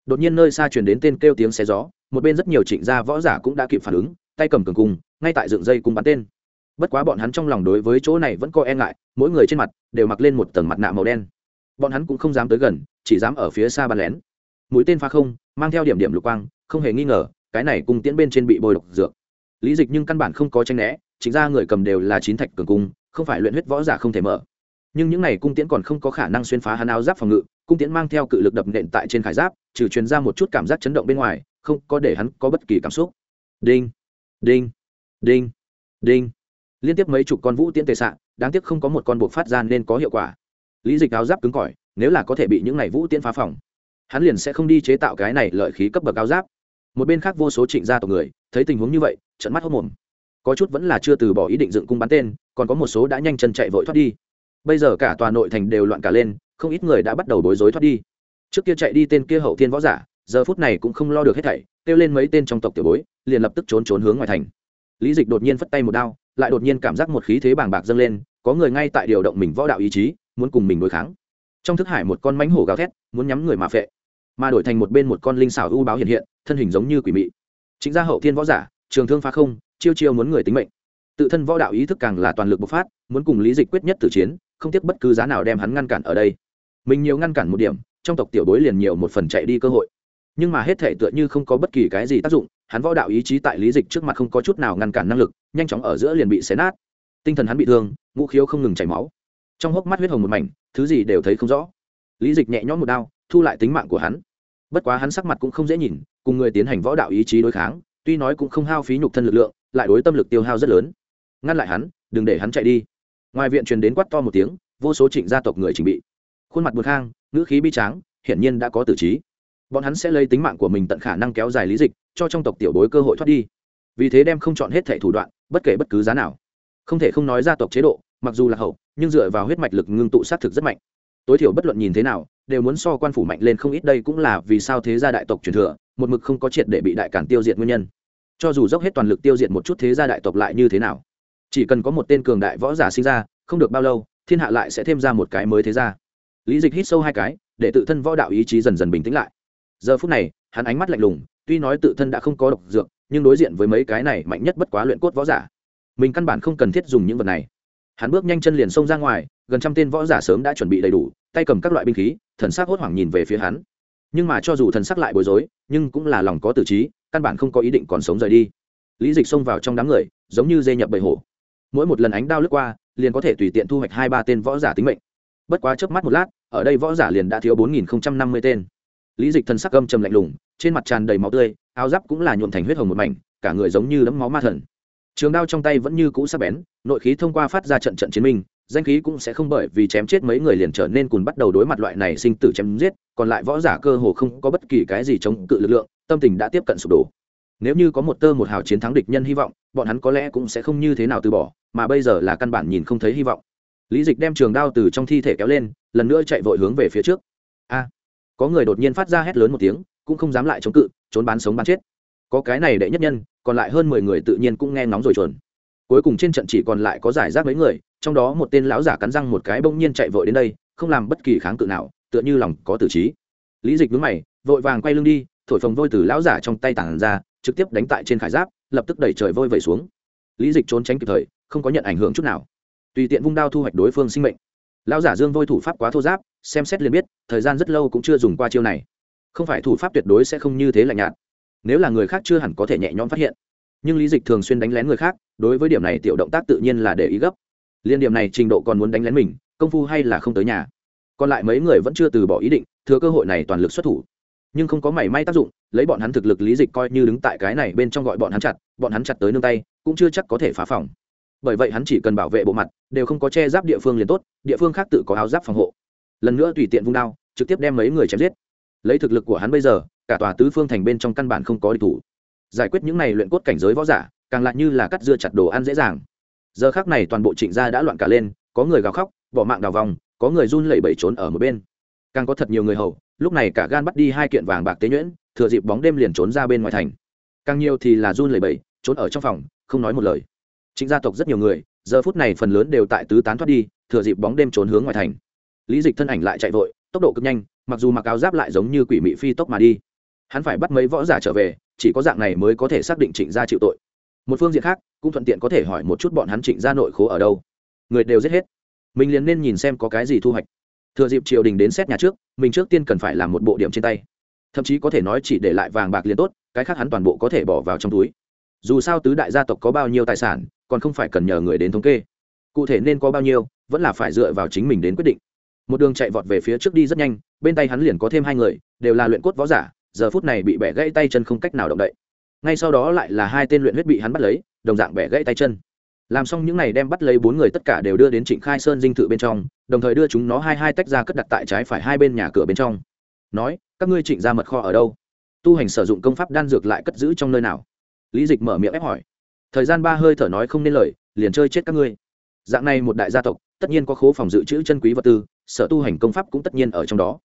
Đột nhiên nơi xa truyền đến tên kêu tiếng xe gió, một bên rất nhiều trịnh gia võ giả cũng đã kịp phản ứng, tay cầm cường cung, ngay tại dựng dây cung bắn tên. Bất quá bọn hắn trong lòng đối với chỗ này vẫn có e ngại, mỗi người trên mặt đều mặc lên một tầng mặt nạ màu đen. Bọn hắn cũng không dám tới gần, chỉ dám ở phía xa bắn lén. Mũi tên pha không, mang theo điểm điểm lục quang, không hề nghi ngờ cái này cung tiễn bên trên bị bôi độc dược. Lý dịch nhưng căn bản không có tranh né, chính ra người cầm đều là chín thạch cường cung, không phải luyện huyết võ giả không thể mở. Nhưng những này cung tiễn còn không có khả năng xuyên phá hắn áo giáp phòng ngự, cung tiễn mang theo cự lực đập nện tại trên khải giáp, trừ truyền ra một chút cảm giác chấn động bên ngoài, không có để hắn có bất kỳ cảm xúc. Đinh đinh đinh đinh. Liên tiếp mấy chục con vũ tiễn tệ xạ đáng tiếc không có một con buộc phát ra nên có hiệu quả. Lý dịch áo giáp cứng cỏi, nếu là có thể bị những này vũ tiễn phá phòng, hắn liền sẽ không đi chế tạo cái này lợi khí cấp bậc áo giáp một bên khác vô số trịnh gia tộc người, thấy tình huống như vậy trận mắt hốc mồm. Có chút vẫn là chưa từ bỏ ý định dựng cung bắn tên, còn có một số đã nhanh chân chạy vội thoát đi. Bây giờ cả tòa nội thành đều loạn cả lên, không ít người đã bắt đầu bối rối thoát đi. Trước kia chạy đi tên kia hậu thiên võ giả, giờ phút này cũng không lo được hết thảy, kêu lên mấy tên trong tộc tiểu bối, liền lập tức trốn trốn hướng ngoài thành. Lý dịch đột nhiên phất tay một đao, lại đột nhiên cảm giác một khí thế bàng bạc dâng lên, có người ngay tại điều động mình võ đạo ý chí, muốn cùng mình đối kháng. Trong thức hải một con mánh hổ gào thét, muốn nhắm người mà phệ mà đổi thành một bên một con linh xảo ưu báo hiện hiện, thân hình giống như quỷ mị. Chính gia hậu thiên võ giả, trường thương phá không, chiêu chiêu muốn người tính mệnh. Tự thân võ đạo ý thức càng là toàn lực bộc phát, muốn cùng lý dịch quyết nhất tử chiến, không tiếc bất cứ giá nào đem hắn ngăn cản ở đây. Mình nhiều ngăn cản một điểm, trong tộc tiểu bối liền nhiều một phần chạy đi cơ hội. Nhưng mà hết thể tựa như không có bất kỳ cái gì tác dụng, hắn võ đạo ý chí tại lý dịch trước mặt không có chút nào ngăn cản năng lực, nhanh chóng ở giữa liền bị xé nát. Tinh thần hắn bị thương, ngũ khiếu không ngừng chảy máu. Trong hốc mắt huyết hồng một mảnh, thứ gì đều thấy không rõ. Lý dịch nhẹ nhõm một đao thu lại tính mạng của hắn. Bất quá hắn sắc mặt cũng không dễ nhìn, cùng người tiến hành võ đạo ý chí đối kháng, tuy nói cũng không hao phí nhục thân lực lượng, lại đối tâm lực tiêu hao rất lớn. Ngăn lại hắn, đừng để hắn chạy đi. Ngoài viện truyền đến quát to một tiếng, vô số trịnh gia tộc người trình bị. Khuôn mặt buồn khang, ngữ khí bi tráng, hiển nhiên đã có tử trí. Bọn hắn sẽ lấy tính mạng của mình tận khả năng kéo dài lý dịch, cho trong tộc tiểu bối cơ hội thoát đi. Vì thế đem không chọn hết thẻ thủ đoạn, bất kể bất cứ giá nào. Không thể không nói gia tộc chế độ, mặc dù là hậu, nhưng dựa vào huyết mạch lực ngưng tụ sát thực rất mạnh. Tối thiểu bất luận nhìn thế nào đều muốn so quan phủ mạnh lên không ít đây cũng là vì sao thế gia đại tộc truyền thừa, một mực không có triệt để bị đại cản tiêu diệt nguyên nhân. Cho dù dốc hết toàn lực tiêu diệt một chút thế gia đại tộc lại như thế nào? Chỉ cần có một tên cường đại võ giả sinh ra, không được bao lâu, thiên hạ lại sẽ thêm ra một cái mới thế gia. Lý dịch hít sâu hai cái, để tự thân võ đạo ý chí dần dần bình tĩnh lại. Giờ phút này, hắn ánh mắt lạnh lùng, tuy nói tự thân đã không có độc dược, nhưng đối diện với mấy cái này mạnh nhất bất quá luyện cốt võ giả, mình căn bản không cần thiết dùng những vật này. Hắn bước nhanh chân liền xông ra ngoài, gần trăm tên võ giả sớm đã chuẩn bị đầy đủ tay cầm các loại binh khí, thần sắc hốt hoảng nhìn về phía hắn. Nhưng mà cho dù thần sắc lại bối rối, nhưng cũng là lòng có tử trí, căn bản không có ý định còn sống rời đi. Lý dịch xông vào trong đám người, giống như dê nhập bầy hổ. Mỗi một lần ánh đao lướt qua, liền có thể tùy tiện thu hoạch hai ba tên võ giả tính mệnh. Bất quá trước mắt một lát, ở đây võ giả liền đã thiếu bốn nghìn năm mươi tên. Lý dịch thần sắc gâm trầm lạnh lùng, trên mặt tràn đầy máu tươi, áo giáp cũng là nhuộm thành huyết hồng một mảnh, cả người giống như đấm máu ma thần. Trường đao trong tay vẫn như cũ sắc bén, nội khí thông qua phát ra trận trận chiến minh danh khí cũng sẽ không bởi vì chém chết mấy người liền trở nên cùng bắt đầu đối mặt loại này sinh tử chém giết, còn lại võ giả cơ hồ không có bất kỳ cái gì chống cự lực lượng, tâm tình đã tiếp cận sụp đổ. Nếu như có một tơ một hào chiến thắng địch nhân hy vọng, bọn hắn có lẽ cũng sẽ không như thế nào từ bỏ, mà bây giờ là căn bản nhìn không thấy hy vọng. Lý dịch đem trường đao từ trong thi thể kéo lên, lần nữa chạy vội hướng về phía trước. A! Có người đột nhiên phát ra hét lớn một tiếng, cũng không dám lại chống cự, trốn bán sống bán chết. Có cái này đệ nhất nhân, còn lại hơn mười người tự nhiên cũng nghe ngóng rồi chuẩn cuối cùng trên trận chỉ còn lại có giải rác mấy người, trong đó một tên lão giả cắn răng một cái bỗng nhiên chạy vội đến đây, không làm bất kỳ kháng cự nào, tựa như lòng có tử trí. Lý dịch đứng mày, vội vàng quay lưng đi, thổi phồng vôi từ lão giả trong tay tản ra, trực tiếp đánh tại trên khải giáp, lập tức đẩy trời vôi vẩy xuống. Lý dịch trốn tránh kịp thời, không có nhận ảnh hưởng chút nào. Tùy tiện vung đao thu hoạch đối phương sinh mệnh. Lão giả dương vôi thủ pháp quá thô giáp, xem xét liền biết, thời gian rất lâu cũng chưa dùng qua chiêu này. Không phải thủ pháp tuyệt đối sẽ không như thế lạnh nhạt. Nếu là người khác chưa hẳn có thể nhẹ nhõm phát hiện nhưng lý dịch thường xuyên đánh lén người khác, đối với điểm này tiểu động tác tự nhiên là để ý gấp. Liên điểm này trình độ còn muốn đánh lén mình, công phu hay là không tới nhà. Còn lại mấy người vẫn chưa từ bỏ ý định, thừa cơ hội này toàn lực xuất thủ. Nhưng không có mảy may tác dụng, lấy bọn hắn thực lực lý dịch coi như đứng tại cái này bên trong gọi bọn hắn chặt, bọn hắn chặt tới nương tay, cũng chưa chắc có thể phá phòng. Bởi vậy hắn chỉ cần bảo vệ bộ mặt, đều không có che giáp địa phương liền tốt, địa phương khác tự có áo giáp phòng hộ. Lần nữa tùy tiện vung đao, trực tiếp đem mấy người chém giết. Lấy thực lực của hắn bây giờ, cả tòa tứ phương thành bên trong căn bản không có địch thủ giải quyết những này luyện cốt cảnh giới võ giả, càng lại như là cắt dưa chặt đồ ăn dễ dàng. Giờ khác này toàn bộ trịnh gia đã loạn cả lên, có người gào khóc, bỏ mạng đào vòng, có người run lẩy bẩy trốn ở một bên. Càng có thật nhiều người hầu, lúc này cả gan bắt đi hai kiện vàng bạc tế nhuyễn, thừa dịp bóng đêm liền trốn ra bên ngoài thành. Càng nhiều thì là run lẩy bẩy, trốn ở trong phòng, không nói một lời. Trịnh gia tộc rất nhiều người, giờ phút này phần lớn đều tại tứ tán thoát đi, thừa dịp bóng đêm trốn hướng ngoài thành. Lý dịch thân ảnh lại chạy vội, tốc độ cực nhanh, mặc dù mặc áo giáp lại giống như quỷ mị phi tốc mà đi. Hắn phải bắt mấy võ giả trở về chỉ có dạng này mới có thể xác định trịnh gia chịu tội. Một phương diện khác, cũng thuận tiện có thể hỏi một chút bọn hắn trịnh gia nội khố ở đâu. Người đều giết hết. Mình liền nên nhìn xem có cái gì thu hoạch. Thừa dịp triều đình đến xét nhà trước, mình trước tiên cần phải làm một bộ điểm trên tay. Thậm chí có thể nói chỉ để lại vàng bạc liền tốt, cái khác hắn toàn bộ có thể bỏ vào trong túi. Dù sao tứ đại gia tộc có bao nhiêu tài sản, còn không phải cần nhờ người đến thống kê. Cụ thể nên có bao nhiêu, vẫn là phải dựa vào chính mình đến quyết định. Một đường chạy vọt về phía trước đi rất nhanh, bên tay hắn liền có thêm hai người, đều là luyện cốt võ giả giờ phút này bị bẻ gãy tay chân không cách nào động đậy. Ngay sau đó lại là hai tên luyện huyết bị hắn bắt lấy, đồng dạng bẻ gãy tay chân. Làm xong những n à y đem bắt lấy bốn người tất cả đều đưa đến trịnh khai sơn dinh thự bên trong, đồng thời đưa chúng nó hai hai tách ra cất đặt tại trái phải hai bên nhà cửa bên trong. Nói, các ngươi trịnh ra mật kho ở đâu? Tu hành sử dụng công pháp đan dược lại cất giữ trong nơi nào? Lý dịch mở miệng ép hỏi. Thời gian ba hơi thở nói không nên lời, liền chơi chết các ngươi. Dạng này một đại gia tộc, tất nhiên có khố phòng dự trữ chân quý vật tư, sở tu hành công pháp cũng tất nhiên ở trong đó.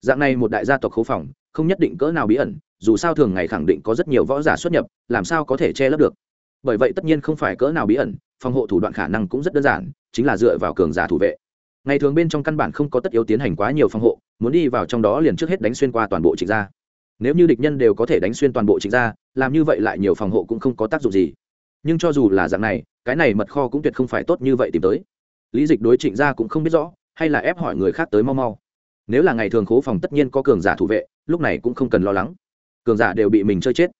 Dạng này một đại gia tộc khố phòng không nhất định cỡ nào bí ẩn, dù sao thường ngày khẳng định có rất nhiều võ giả xuất nhập, làm sao có thể che lấp được. Bởi vậy tất nhiên không phải cỡ nào bí ẩn, phòng hộ thủ đoạn khả năng cũng rất đơn giản, chính là dựa vào cường giả thủ vệ. Ngày thường bên trong căn bản không có tất yếu tiến hành quá nhiều phòng hộ, muốn đi vào trong đó liền trước hết đánh xuyên qua toàn bộ trịnh gia. Nếu như địch nhân đều có thể đánh xuyên toàn bộ trịnh gia, làm như vậy lại nhiều phòng hộ cũng không có tác dụng gì. Nhưng cho dù là dạng này, cái này mật kho cũng tuyệt không phải tốt như vậy tìm tới. Lý dịch đối trịnh gia cũng không biết rõ, hay là ép hỏi người khác tới mau mau nếu là ngày thường khố phòng tất nhiên có cường giả thủ vệ, lúc này cũng không cần lo lắng. Cường giả đều bị mình chơi chết.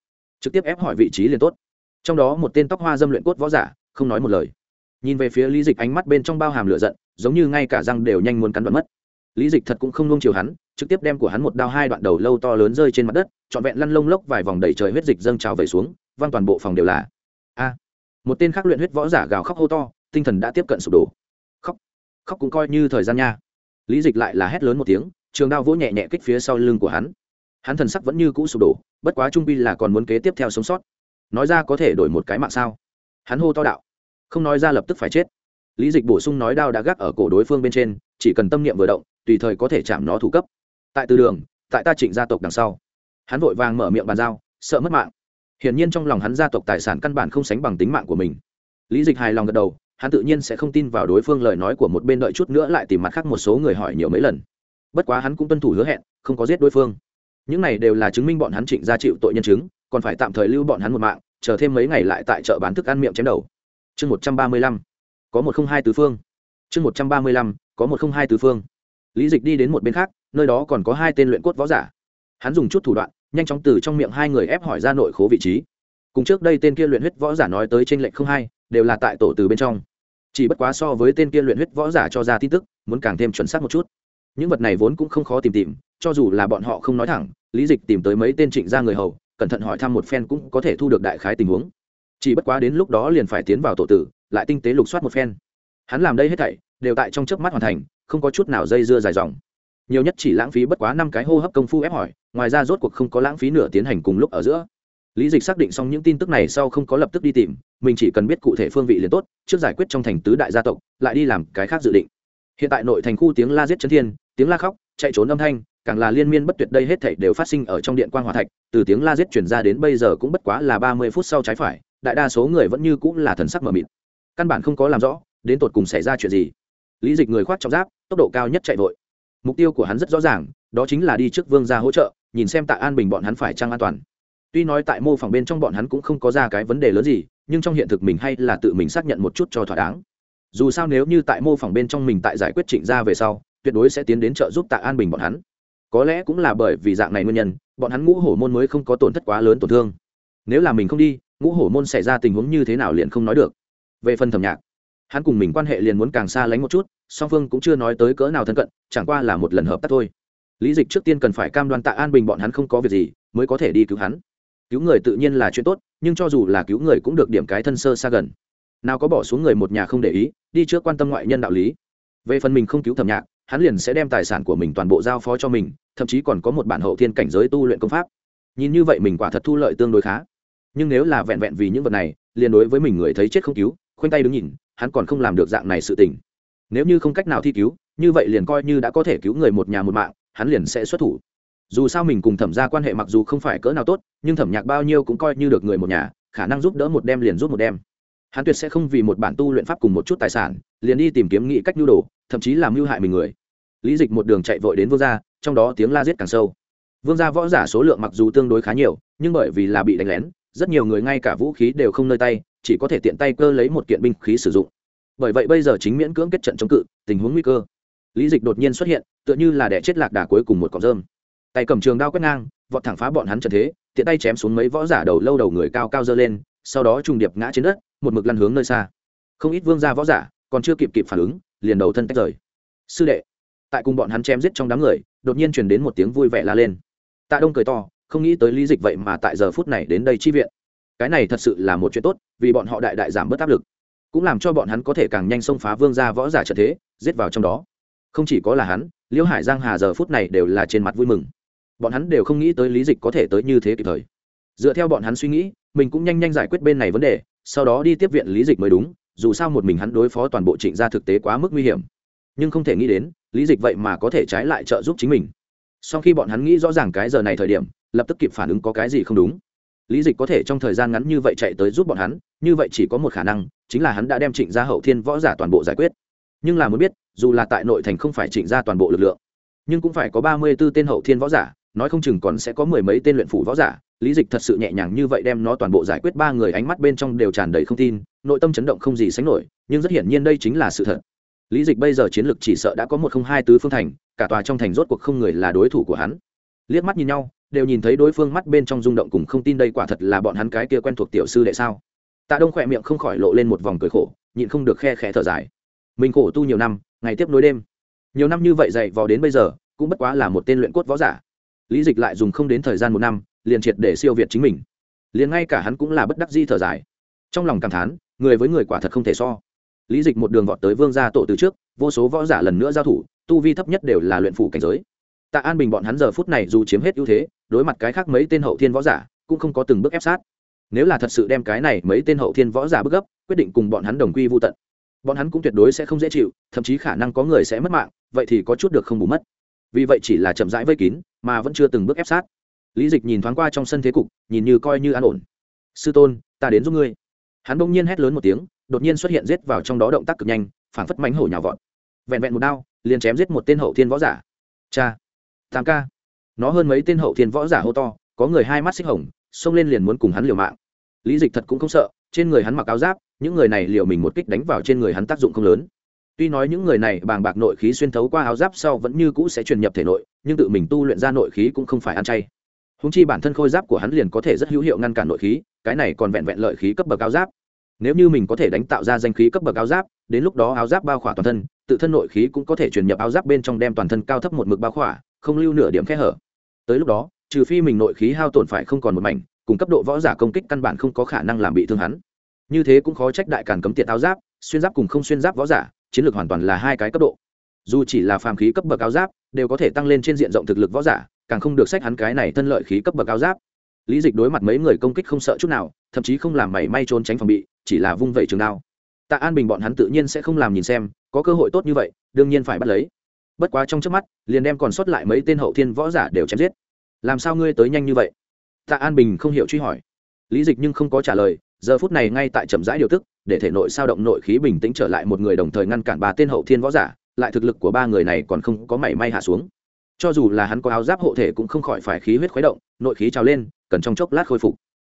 Trực tiếp ép hỏi vị trí liền tốt. Trong đó một tên tóc hoa dâm luyện cốt võ giả, không nói một lời. Nhìn về phía lý dịch ánh mắt bên trong bao hàm lửa giận, giống như ngay cả răng đều nhanh muốn cắn đoạn mất. Lý dịch thật cũng không nung chiều hắn, trực tiếp đem của hắn một đao hai đoạn đầu lâu to lớn rơi trên mặt đất, trọn vẹn lăn lông lốc vài vòng đầy trời huyết dịch dâng trào về xuống, văng toàn bộ phòng đều là. A! Một tên khác luyện huyết võ giả gào khóc hô to, tinh thần đã tiếp cận sụp đổ. Khóc. Khóc cũng coi như thời gian nha lý dịch lại là hét lớn một tiếng, trường đao vỗ nhẹ nhẹ kích phía sau lưng của hắn. Hắn thần sắc vẫn như cũ sụp đổ, bất quá trung pi là còn muốn kế tiếp theo sống sót. Nói ra có thể đổi một cái mạng sao? Hắn hô to đạo. Không nói ra lập tức phải chết. Lý dịch bổ sung nói đao đã gác ở cổ đối phương bên trên, chỉ cần tâm niệm vừa động, tùy thời có thể chạm nó thủ cấp. Tại từ đường, tại ta trịnh gia tộc đằng sau. Hắn vội vàng mở miệng bàn giao, sợ mất mạng. Hiển nhiên trong lòng hắn gia tộc tài sản căn bản không sánh bằng tính mạng của mình. Lý dịch hài lòng gật đầu hắn tự nhiên sẽ không tin vào đối phương lời nói của một bên đợi chút nữa lại tìm mặt khác một số người hỏi nhiều mấy lần. Bất quá hắn cũng tuân thủ hứa hẹn, không có giết đối phương. Những này đều là chứng minh bọn hắn trịnh gia chịu tội nhân chứng, còn phải tạm thời lưu bọn hắn một mạng, chờ thêm mấy ngày lại tại chợ bán thức ăn miệng chém đầu. Chương một trăm ba mươi lăm, có một không hai tứ phương. Chương một trăm ba mươi lăm, có một không hai tứ phương. Lý dịch đi đến một bên khác, nơi đó còn có hai tên luyện cốt võ giả. Hắn dùng chút thủ đoạn, nhanh chóng từ trong miệng hai người ép hỏi ra nội khố vị trí. Cùng trước đây tên kia luyện huyết võ giả nói tới trên lệnh không hai đều là tại tổ từ bên trong. Chỉ bất quá so với tên kia luyện huyết võ giả cho ra tin tức, muốn càng thêm chuẩn xác một chút. Những vật này vốn cũng không khó tìm tìm, cho dù là bọn họ không nói thẳng, lý dịch tìm tới mấy tên trịnh gia người hầu, cẩn thận hỏi thăm một phen cũng có thể thu được đại khái tình huống. Chỉ bất quá đến lúc đó liền phải tiến vào tổ tử, lại tinh tế lục soát một phen. Hắn làm đây hết thảy, đều tại trong chớp mắt hoàn thành, không có chút nào dây dưa dài dòng. Nhiều nhất chỉ lãng phí bất quá năm cái hô hấp công phu ép hỏi, ngoài ra rốt cuộc không có lãng phí nửa tiến hành cùng lúc ở giữa lý dịch xác định xong những tin tức này sau không có lập tức đi tìm, mình chỉ cần biết cụ thể phương vị liền tốt, trước giải quyết trong thành tứ đại gia tộc, lại đi làm cái khác dự định. Hiện tại nội thành khu tiếng la giết chân thiên, tiếng la khóc, chạy trốn âm thanh, càng là liên miên bất tuyệt đây hết thảy đều phát sinh ở trong điện quan hòa thạch, từ tiếng la giết chuyển ra đến bây giờ cũng bất quá là ba mươi phút sau trái phải, đại đa số người vẫn như cũng là thần sắc mờ mịt. Căn bản không có làm rõ, đến tột cùng xảy ra chuyện gì. Lý dịch người khoác trong giáp, tốc độ cao nhất chạy vội. Mục tiêu của hắn rất rõ ràng, đó chính là đi trước vương ra hỗ trợ, nhìn xem Tạ an bình bọn hắn phải trăng an toàn tuy nói tại mô phỏng bên trong bọn hắn cũng không có ra cái vấn đề lớn gì, nhưng trong hiện thực mình hay là tự mình xác nhận một chút cho thỏa đáng. Dù sao nếu như tại mô phỏng bên trong mình tại giải quyết trịnh ra về sau, tuyệt đối sẽ tiến đến trợ giúp tạ an bình bọn hắn. Có lẽ cũng là bởi vì dạng này nguyên nhân, bọn hắn ngũ hổ môn mới không có tổn thất quá lớn tổn thương. Nếu là mình không đi, ngũ hổ môn xảy ra tình huống như thế nào liền không nói được. Về phần thẩm nhạc, hắn cùng mình quan hệ liền muốn càng xa lánh một chút, song phương cũng chưa nói tới cỡ nào thân cận, chẳng qua là một lần hợp tác thôi. Lý dịch trước tiên cần phải cam đoan tạ an bình bọn hắn không có việc gì, mới có thể đi cứu hắn cứu người tự nhiên là chuyện tốt, nhưng cho dù là cứu người cũng được điểm cái thân sơ xa gần. Nào có bỏ xuống người một nhà không để ý, đi trước quan tâm ngoại nhân đạo lý. Về phần mình không cứu thẩm nhạc, hắn liền sẽ đem tài sản của mình toàn bộ giao phó cho mình, thậm chí còn có một bản hậu thiên cảnh giới tu luyện công pháp. Nhìn như vậy mình quả thật thu lợi tương đối khá. Nhưng nếu là vẹn vẹn vì những vật này, liền đối với mình người thấy chết không cứu, khoanh tay đứng nhìn, hắn còn không làm được dạng này sự tình. Nếu như không cách nào thi cứu, như vậy liền coi như đã có thể cứu người một nhà một mạng, hắn liền sẽ xuất thủ dù sao mình cùng thẩm ra quan hệ mặc dù không phải cỡ nào tốt, nhưng thẩm nhạc bao nhiêu cũng coi như được người một nhà, khả năng giúp đỡ một đem liền giúp một đem. Hắn tuyệt sẽ không vì một bản tu luyện pháp cùng một chút tài sản, liền đi tìm kiếm nghị cách nhu đồ, thậm chí làm mưu hại mình người. Lý dịch một đường chạy vội đến vương gia, trong đó tiếng la giết càng sâu. Vương gia võ giả số lượng mặc dù tương đối khá nhiều, nhưng bởi vì là bị đánh lén, rất nhiều người ngay cả vũ khí đều không nơi tay, chỉ có thể tiện tay cơ lấy một kiện binh khí sử dụng. Bởi vậy bây giờ chính miễn cưỡng kết trận chống cự, tình huống nguy cơ. Lý dịch đột nhiên xuất hiện, tựa như là đẻ chết lạc đà cuối cùng một cọc rơm tay cầm trường đao quét ngang, vọt thẳng phá bọn hắn trận thế, tiện tay chém xuống mấy võ giả đầu lâu đầu người cao cao dơ lên, sau đó trùng điệp ngã trên đất, một mực lăn hướng nơi xa. Không ít vương gia võ giả còn chưa kịp kịp phản ứng, liền đầu thân tách rời. Sư đệ. Tại cùng bọn hắn chém giết trong đám người, đột nhiên truyền đến một tiếng vui vẻ la lên. Tạ đông cười to, không nghĩ tới lý dịch vậy mà tại giờ phút này đến đây chi viện. Cái này thật sự là một chuyện tốt, vì bọn họ đại đại giảm bớt áp lực, cũng làm cho bọn hắn có thể càng nhanh xông phá vương gia võ giả trợ thế, giết vào trong đó. Không chỉ có là hắn, liễu hải giang hà giờ phút này đều là trên mặt vui mừng bọn hắn đều không nghĩ tới lý dịch có thể tới như thế kịp thời. Dựa theo bọn hắn suy nghĩ, mình cũng nhanh nhanh giải quyết bên này vấn đề, sau đó đi tiếp viện lý dịch mới đúng, dù sao một mình hắn đối phó toàn bộ trịnh gia thực tế quá mức nguy hiểm. Nhưng không thể nghĩ đến, lý dịch vậy mà có thể trái lại trợ giúp chính mình. Sau khi bọn hắn nghĩ rõ ràng cái giờ này thời điểm, lập tức kịp phản ứng có cái gì không đúng. Lý dịch có thể trong thời gian ngắn như vậy chạy tới giúp bọn hắn, như vậy chỉ có một khả năng, chính là hắn đã đem trịnh gia hậu thiên võ giả toàn bộ giải quyết. Nhưng là muốn biết, dù là tại nội thành không phải trịnh gia toàn bộ lực lượng, nhưng cũng phải có ba mươi b ố tên hậu thiên võ giả nói không chừng còn sẽ có mười mấy tên luyện phủ võ giả, lý dịch thật sự nhẹ nhàng như vậy đem nó toàn bộ giải quyết ba người ánh mắt bên trong đều tràn đầy không tin, nội tâm chấn động không gì sánh nổi, nhưng rất hiển nhiên đây chính là sự thật. Lý dịch bây giờ chiến lược chỉ sợ đã có một không hai tứ phương thành, cả tòa trong thành rốt cuộc không người là đối thủ của hắn. Liếc mắt nhìn nhau, đều nhìn thấy đối phương mắt bên trong rung động cùng không tin đây quả thật là bọn hắn cái kia quen thuộc tiểu sư đệ sao. Tạ đông khỏe miệng không khỏi lộ lên một vòng cười khổ, nhịn không được khe khẽ thở dài. Mình khổ tu nhiều năm, ngày tiếp nối đêm. Nhiều năm như vậy dạy vò đến bây giờ, cũng bất quá là một tên luyện cốt võ giả lý dịch lại dùng không đến thời gian một năm, liền triệt để siêu việt chính mình. Liền ngay cả hắn cũng là bất đắc di thở dài. Trong lòng cảm thán, người với người quả thật không thể so. Lý dịch một đường vọt tới vương gia tổ từ trước, vô số võ giả lần nữa giao thủ, tu vi thấp nhất đều là luyện phủ cảnh giới. Tạ an bình bọn hắn giờ phút này dù chiếm hết ưu thế, đối mặt cái khác mấy tên hậu thiên võ giả, cũng không có từng bước ép sát. Nếu là thật sự đem cái này mấy tên hậu thiên võ giả bước gấp, quyết định cùng bọn hắn đồng quy vô tận. Bọn hắn cũng tuyệt đối sẽ không dễ chịu, thậm chí khả năng có người sẽ mất mạng, vậy thì có chút được không bù mất vì vậy chỉ là chậm rãi vây kín, mà vẫn chưa từng bước ép sát. Lý dịch nhìn thoáng qua trong sân thế cục, nhìn như coi như an ổn. Sư tôn, ta đến giúp ngươi. Hắn bỗng nhiên hét lớn một tiếng, đột nhiên xuất hiện giết vào trong đó động tác cực nhanh, phảng phất mánh hổ nhào vọt. Vẹn vẹn một đao, liền chém giết một tên hậu thiên võ giả. Cha tám ca. Nó hơn mấy tên hậu thiên võ giả hô to, có người hai mắt xích hồng, xông lên liền muốn cùng hắn liều mạng. Lý dịch thật cũng không sợ, trên người hắn mặc áo giáp, những người này liều mình một kích đánh vào trên người hắn tác dụng không lớn tuy nói những người này bàng bạc nội khí xuyên thấu qua áo giáp sau vẫn như cũ sẽ truyền nhập thể nội, nhưng tự mình tu luyện ra nội khí cũng không phải ăn chay. Huống chi bản thân khôi giáp của hắn liền có thể rất hữu hiệu ngăn cản nội khí, cái này còn vẹn vẹn lợi khí cấp bậc áo giáp. Nếu như mình có thể đánh tạo ra danh khí cấp bậc áo giáp, đến lúc đó áo giáp bao khỏa toàn thân, tự thân nội khí cũng có thể truyền nhập áo giáp bên trong đem toàn thân cao thấp một mực bao khỏa, không lưu nửa điểm khe hở. Tới lúc đó, trừ phi mình nội khí hao tổn phải không còn một mảnh, cùng cấp độ võ giả công kích căn bản không có khả năng làm bị thương hắn. Như thế cũng khó trách đại càn cấm tiệt áo giáp, xuyên giáp cùng không xuyên giáp võ giả chiến lược hoàn toàn là hai cái cấp độ. Dù chỉ là phàm khí cấp bậc áo giáp, đều có thể tăng lên trên diện rộng thực lực võ giả, càng không được sách hắn cái này thân lợi khí cấp bậc áo giáp. Lý dịch đối mặt mấy người công kích không sợ chút nào, thậm chí không làm mảy may trốn tránh phòng bị, chỉ là vung vẩy trường đao. Tạ an bình bọn hắn tự nhiên sẽ không làm nhìn xem, có cơ hội tốt như vậy, đương nhiên phải bắt lấy. Bất quá trong trước mắt, liền đem còn sót lại mấy tên hậu thiên võ giả đều chém giết. Làm sao ngươi tới nhanh như vậy? Tạ an bình không hiểu truy hỏi. Lý dịch nhưng không có trả lời, giờ phút này ngay tại trầm rãi điều tức để thể nội sao động nội khí bình tĩnh trở lại một người đồng thời ngăn cản ba tên hậu thiên võ giả, lại thực lực của ba người này còn không có mảy may hạ xuống. Cho dù là hắn có áo giáp hộ thể cũng không khỏi phải khí huyết khuấy động, nội khí trào lên, cần trong chốc lát khôi phục.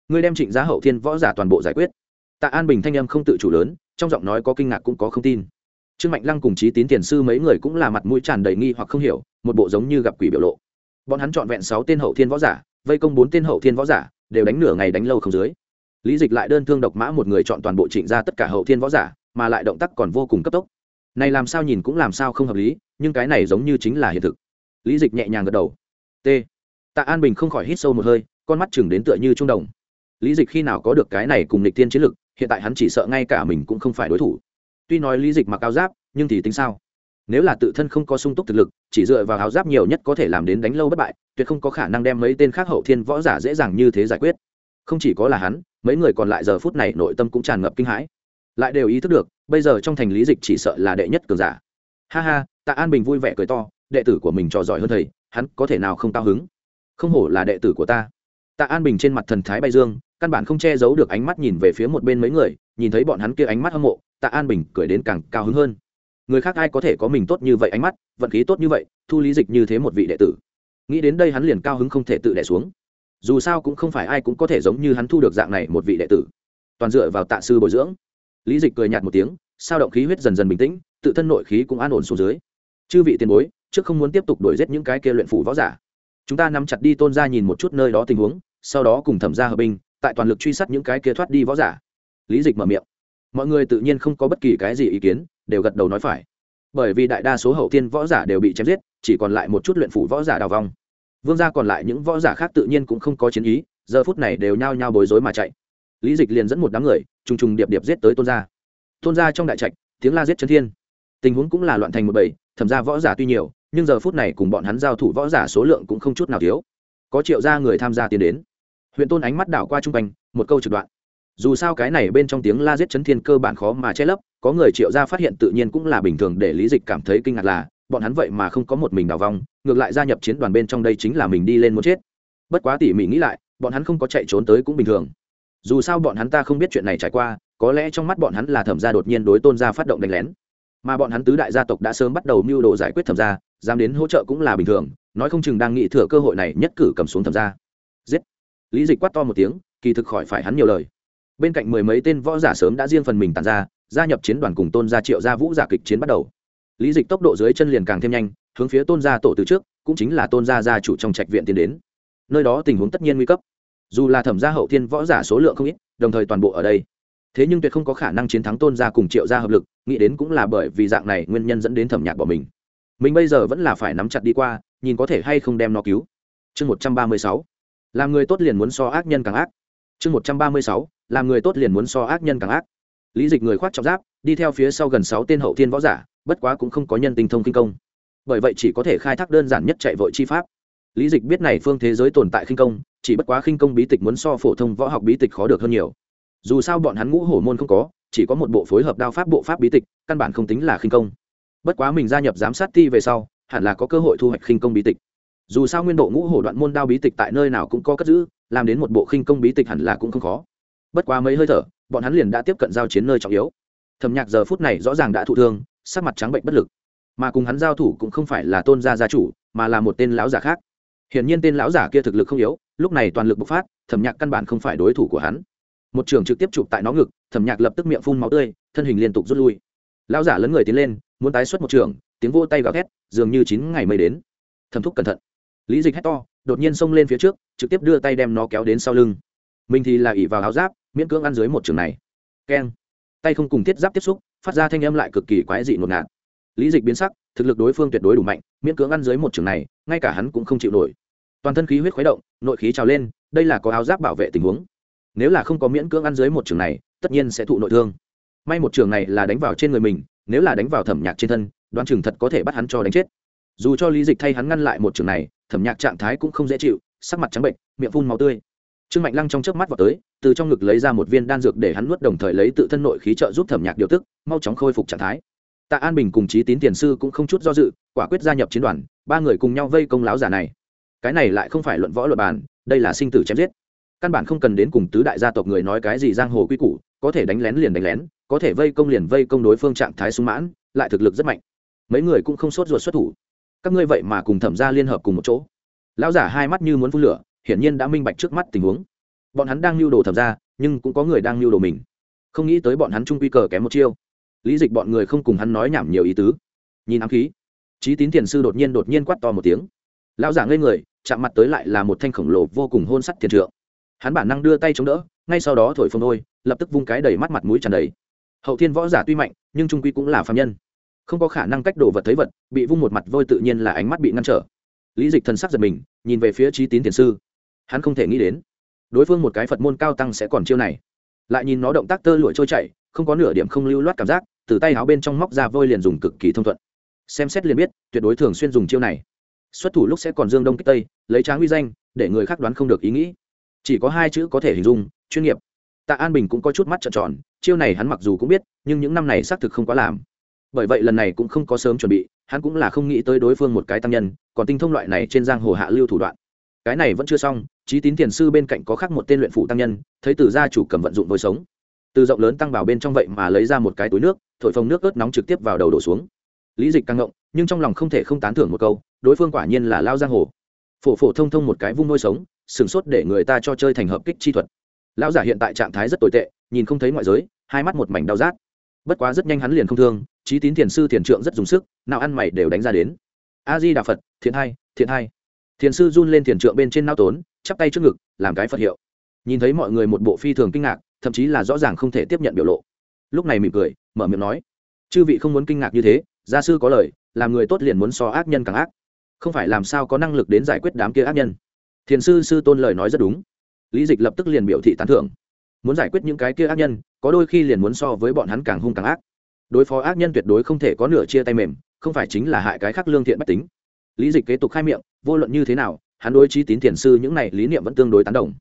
Ngươi đem trịnh giá hậu thiên võ giả toàn bộ giải quyết. Tạ an bình thanh âm không tự chủ lớn, trong giọng nói có kinh ngạc cũng có không tin. Trương mạnh lăng cùng chí tín tiền sư mấy người cũng là mặt mũi tràn đầy nghi hoặc không hiểu, một bộ giống như gặp quỷ biểu lộ. Bọn hắn chọn vẹn sáu tên hậu thiên võ giả, vây công bốn tên hậu thiên võ giả, đều đánh nửa ngày đánh lâu không dưới lý dịch lại đơn thương độc mã một người chọn toàn bộ trịnh ra tất cả hậu thiên võ giả, mà lại động tác còn vô cùng cấp tốc. Này làm sao nhìn cũng làm sao không hợp lý, nhưng cái này giống như chính là hiện thực. Lý dịch nhẹ nhàng gật đầu. T. Tạ an bình không khỏi hít sâu một hơi, con mắt chừng đến tựa như trung đồng. Lý dịch khi nào có được cái này cùng lịch tiên chiến lực, hiện tại hắn chỉ sợ ngay cả mình cũng không phải đối thủ. Tuy nói lý dịch mặc áo giáp, nhưng thì tính sao? Nếu là tự thân không có sung túc thực lực, chỉ dựa vào áo giáp nhiều nhất có thể làm đến đánh lâu bất bại, tuyệt không có khả năng đem mấy tên khác hậu thiên võ giả dễ dàng như thế giải quyết. Không chỉ có là hắn mấy người còn lại giờ phút này nội tâm cũng tràn ngập kinh hãi. Lại đều ý thức được, bây giờ trong thành lý dịch chỉ sợ là đệ nhất cường giả. Ha ha, tạ an bình vui vẻ cười to, đệ tử của mình trò giỏi hơn thầy, hắn có thể nào không cao hứng? Không hổ là đệ tử của ta. Tạ an bình trên mặt thần thái bay dương, căn bản không che giấu được ánh mắt nhìn về phía một bên mấy người, nhìn thấy bọn hắn kia ánh mắt hâm mộ, tạ an bình cười đến càng cao hứng hơn. Người khác ai có thể có mình tốt như vậy ánh mắt, vận khí tốt như vậy, thu lý dịch như thế một vị đệ tử. Nghĩ đến đây hắn liền cao hứng không thể tự đẻ xuống dù sao cũng không phải ai cũng có thể giống như hắn thu được dạng này một vị đệ tử. Toàn dựa vào tạ sư bồi dưỡng. Lý dịch cười nhạt một tiếng, sao động khí huyết dần dần bình tĩnh, tự thân nội khí cũng an ổn xuống dưới. Chư vị tiền bối, trước không muốn tiếp tục đuổi giết những cái kia luyện phủ võ giả. Chúng ta nắm chặt đi tôn ra nhìn một chút nơi đó tình huống, sau đó cùng thẩm ra hợp binh, tại toàn lực truy sát những cái kia thoát đi võ giả. Lý dịch mở miệng. Mọi người tự nhiên không có bất kỳ cái gì ý kiến, đều gật đầu nói phải. Bởi vì đại đa số hậu tiên võ giả đều bị chém giết, chỉ còn lại một chút luyện phủ võ giả đào vong vương gia còn lại những võ giả khác tự nhiên cũng không có chiến ý, giờ phút này đều nhao nhao bối rối mà chạy. Lý dịch liền dẫn một đám người, trùng trùng điệp điệp giết tới tôn gia. Tôn gia trong đại trạch, tiếng la giết chân thiên. Tình huống cũng là loạn thành một bầy, thẩm ra võ giả tuy nhiều, nhưng giờ phút này cùng bọn hắn giao thủ võ giả số lượng cũng không chút nào thiếu. Có triệu gia người tham gia tiến đến. Huyện tôn ánh mắt đảo qua chung quanh, một câu trực đoạn. Dù sao cái này bên trong tiếng la giết chấn thiên cơ bản khó mà che lấp, có người triệu gia phát hiện tự nhiên cũng là bình thường để lý dịch cảm thấy kinh ngạc là bọn hắn vậy mà không có một mình đào vong, ngược lại gia nhập chiến đoàn bên trong đây chính là mình đi lên muốn chết. Bất quá tỉ mỉ nghĩ lại, bọn hắn không có chạy trốn tới cũng bình thường. Dù sao bọn hắn ta không biết chuyện này trải qua, có lẽ trong mắt bọn hắn là thẩm gia đột nhiên đối tôn gia phát động đánh lén. Mà bọn hắn tứ đại gia tộc đã sớm bắt đầu mưu đồ giải quyết thẩm gia, dám đến hỗ trợ cũng là bình thường, nói không chừng đang nghĩ thừa cơ hội này nhất cử cầm xuống thẩm gia. Giết! Lý dịch quát to một tiếng, kỳ thực khỏi phải hắn nhiều lời. Bên cạnh mười mấy tên võ giả sớm đã riêng phần mình tàn ra, gia nhập chiến đoàn cùng tôn gia triệu gia vũ giả kịch chiến bắt đầu lý dịch tốc độ dưới chân liền càng thêm nhanh, hướng phía tôn gia tổ từ trước, cũng chính là tôn gia gia chủ trong trạch viện tiến đến. Nơi đó tình huống tất nhiên nguy cấp. Dù là thẩm gia hậu thiên võ giả số lượng không ít, đồng thời toàn bộ ở đây. Thế nhưng tuyệt không có khả năng chiến thắng tôn gia cùng triệu gia hợp lực, nghĩ đến cũng là bởi vì dạng này nguyên nhân dẫn đến thẩm nhạc bỏ mình. Mình bây giờ vẫn là phải nắm chặt đi qua, nhìn có thể hay không đem nó cứu. Chương một trăm ba mươi sáu. Làm người tốt liền muốn so ác nhân càng ác. Chương một trăm ba mươi sáu. Làm người tốt liền muốn so ác nhân càng ác. Lý dịch người khoác trọng giáp, đi theo phía sau gần sáu tên hậu thiên võ giả bất quá cũng không có nhân tinh thông kinh công. Bởi vậy chỉ có thể khai thác đơn giản nhất chạy vội chi pháp. Lý dịch biết này phương thế giới tồn tại khinh công, chỉ bất quá khinh công bí tịch muốn so phổ thông võ học bí tịch khó được hơn nhiều. Dù sao bọn hắn ngũ hổ môn không có, chỉ có một bộ phối hợp đao pháp bộ pháp bí tịch, căn bản không tính là khinh công. Bất quá mình gia nhập giám sát ti về sau, hẳn là có cơ hội thu hoạch khinh công bí tịch. Dù sao nguyên độ ngũ hổ đoạn môn đao bí tịch tại nơi nào cũng có cất giữ, làm đến một bộ khinh công bí tịch hẳn là cũng không khó. Bất quá mấy hơi thở, bọn hắn liền đã tiếp cận giao chiến nơi trọng yếu. Thẩm nhạc giờ phút này rõ ràng đã thụ thương sắc mặt trắng bệnh bất lực. Mà cùng hắn giao thủ cũng không phải là tôn gia gia chủ, mà là một tên lão giả khác. Hiển nhiên tên lão giả kia thực lực không yếu, lúc này toàn lực bộc phát, thẩm nhạc căn bản không phải đối thủ của hắn. Một trường trực tiếp chụp tại nó ngực, thẩm nhạc lập tức miệng phun máu tươi, thân hình liên tục rút lui. Lão giả lớn người tiến lên, muốn tái xuất một trường, tiếng vô tay gào thét, dường như chín ngày mới đến. Thẩm thúc cẩn thận. Lý dịch hét to, đột nhiên xông lên phía trước, trực tiếp đưa tay đem nó kéo đến sau lưng. Mình thì là ỉ vào áo giáp, miễn cưỡng ăn dưới một trường này. Keng. Tay không cùng thiết giáp tiếp xúc phát ra thanh âm lại cực kỳ quái dị ngột ngạt. Lý dịch biến sắc, thực lực đối phương tuyệt đối đủ mạnh, miễn cưỡng ăn dưới một trường này, ngay cả hắn cũng không chịu nổi. Toàn thân khí huyết khuấy động, nội khí trào lên, đây là có áo giáp bảo vệ tình huống. Nếu là không có miễn cưỡng ăn dưới một trường này, tất nhiên sẽ thụ nội thương. May một trường này là đánh vào trên người mình, nếu là đánh vào thẩm nhạc trên thân, đoán chừng thật có thể bắt hắn cho đánh chết. Dù cho lý dịch thay hắn ngăn lại một trường này, thẩm nhạc trạng thái cũng không dễ chịu, sắc mặt trắng bệnh, miệng phun máu tươi. Trương mạnh lăng trong chớp mắt vào tới từ trong ngực lấy ra một viên đan dược để hắn nuốt đồng thời lấy tự thân nội khí trợ giúp thẩm nhạc điều tức, mau chóng khôi phục trạng thái. Tạ an bình cùng chí tín tiền sư cũng không chút do dự, quả quyết gia nhập chiến đoàn, ba người cùng nhau vây công láo giả này. Cái này lại không phải luận võ luật bàn, đây là sinh tử chém giết. Căn bản không cần đến cùng tứ đại gia tộc người nói cái gì giang hồ quy củ, có thể đánh lén liền đánh lén, có thể vây công liền vây công đối phương trạng thái sung mãn, lại thực lực rất mạnh. Mấy người cũng không sốt ruột xuất thủ. Các ngươi vậy mà cùng thẩm ra liên hợp cùng một chỗ. Lão giả hai mắt như muốn phun lửa, hiển nhiên đã minh bạch trước mắt tình huống bọn hắn đang lưu đồ thẩm ra, nhưng cũng có người đang lưu đồ mình. Không nghĩ tới bọn hắn trung quy cờ kém một chiêu. Lý dịch bọn người không cùng hắn nói nhảm nhiều ý tứ. Nhìn ám khí trí tín thiền sư đột nhiên đột nhiên quát to một tiếng. Lão giả ngây người, chạm mặt tới lại là một thanh khổng lồ vô cùng hôn sắt thiền trượng. Hắn bản năng đưa tay chống đỡ, ngay sau đó thổi phồng thôi lập tức vung cái đầy mắt mặt mũi tràn đầy. Hậu thiên võ giả tuy mạnh, nhưng trung quy cũng là phạm nhân. Không có khả năng cách đồ vật thấy vật, bị vung một mặt vôi tự nhiên là ánh mắt bị ngăn trở. Lý dịch thần sắc giật mình, nhìn về phía trí tín thiền sư. Hắn không thể nghĩ đến đối phương một cái phật môn cao tăng sẽ còn chiêu này lại nhìn nó động tác tơ lụi trôi chảy không có nửa điểm không lưu loát cảm giác từ tay áo bên trong móc ra vôi liền dùng cực kỳ thông thuận xem xét liền biết tuyệt đối thường xuyên dùng chiêu này xuất thủ lúc sẽ còn dương đông kích tây lấy tráng uy danh để người khác đoán không được ý nghĩ chỉ có hai chữ có thể hình dung chuyên nghiệp tạ an bình cũng có chút mắt trợn tròn chiêu này hắn mặc dù cũng biết nhưng những năm này xác thực không quá làm bởi vậy lần này cũng không có sớm chuẩn bị hắn cũng là không nghĩ tới đối phương một cái tăng nhân còn tinh thông loại này trên giang hồ hạ lưu thủ đoạn cái này vẫn chưa xong trí tín thiền sư bên cạnh có khác một tên luyện phụ tăng nhân, thấy từ gia chủ cầm vận dụng vôi sống. Từ rộng lớn tăng vào bên trong vậy mà lấy ra một cái túi nước, thổi phồng nước ớt nóng trực tiếp vào đầu đổ xuống. Lý dịch căng ngộng, nhưng trong lòng không thể không tán thưởng một câu, đối phương quả nhiên là lao giang hồ. Phổ phổ thông thông một cái vung nuôi sống, sửng sốt để người ta cho chơi thành hợp kích chi thuật. Lão giả hiện tại trạng thái rất tồi tệ, nhìn không thấy ngoại giới, hai mắt một mảnh đau rát. Bất quá rất nhanh hắn liền không thương trí tín thiền sư thiền trượng rất dùng sức, nào ăn mày đều đánh ra đến. A di đà phật, thiện hai thiện hai thiền sư run lên thiền trượng bên trên nao tốn chắp tay trước ngực, làm cái phật hiệu. Nhìn thấy mọi người một bộ phi thường kinh ngạc, thậm chí là rõ ràng không thể tiếp nhận biểu lộ. Lúc này mỉm cười, mở miệng nói, chư vị không muốn kinh ngạc như thế, gia sư có lời, làm người tốt liền muốn so ác nhân càng ác. Không phải làm sao có năng lực đến giải quyết đám kia ác nhân. Thiền sư sư tôn lời nói rất đúng. Lý dịch lập tức liền biểu thị tán thưởng. Muốn giải quyết những cái kia ác nhân, có đôi khi liền muốn so với bọn hắn càng hung càng ác. Đối phó ác nhân tuyệt đối không thể có nửa chia tay mềm, không phải chính là hại cái khác lương thiện bách tính. Lý dịch kế tục khai miệng, vô luận như thế nào hắn đối trí tín thiền sư những này lý niệm vẫn tương đối tán đồng.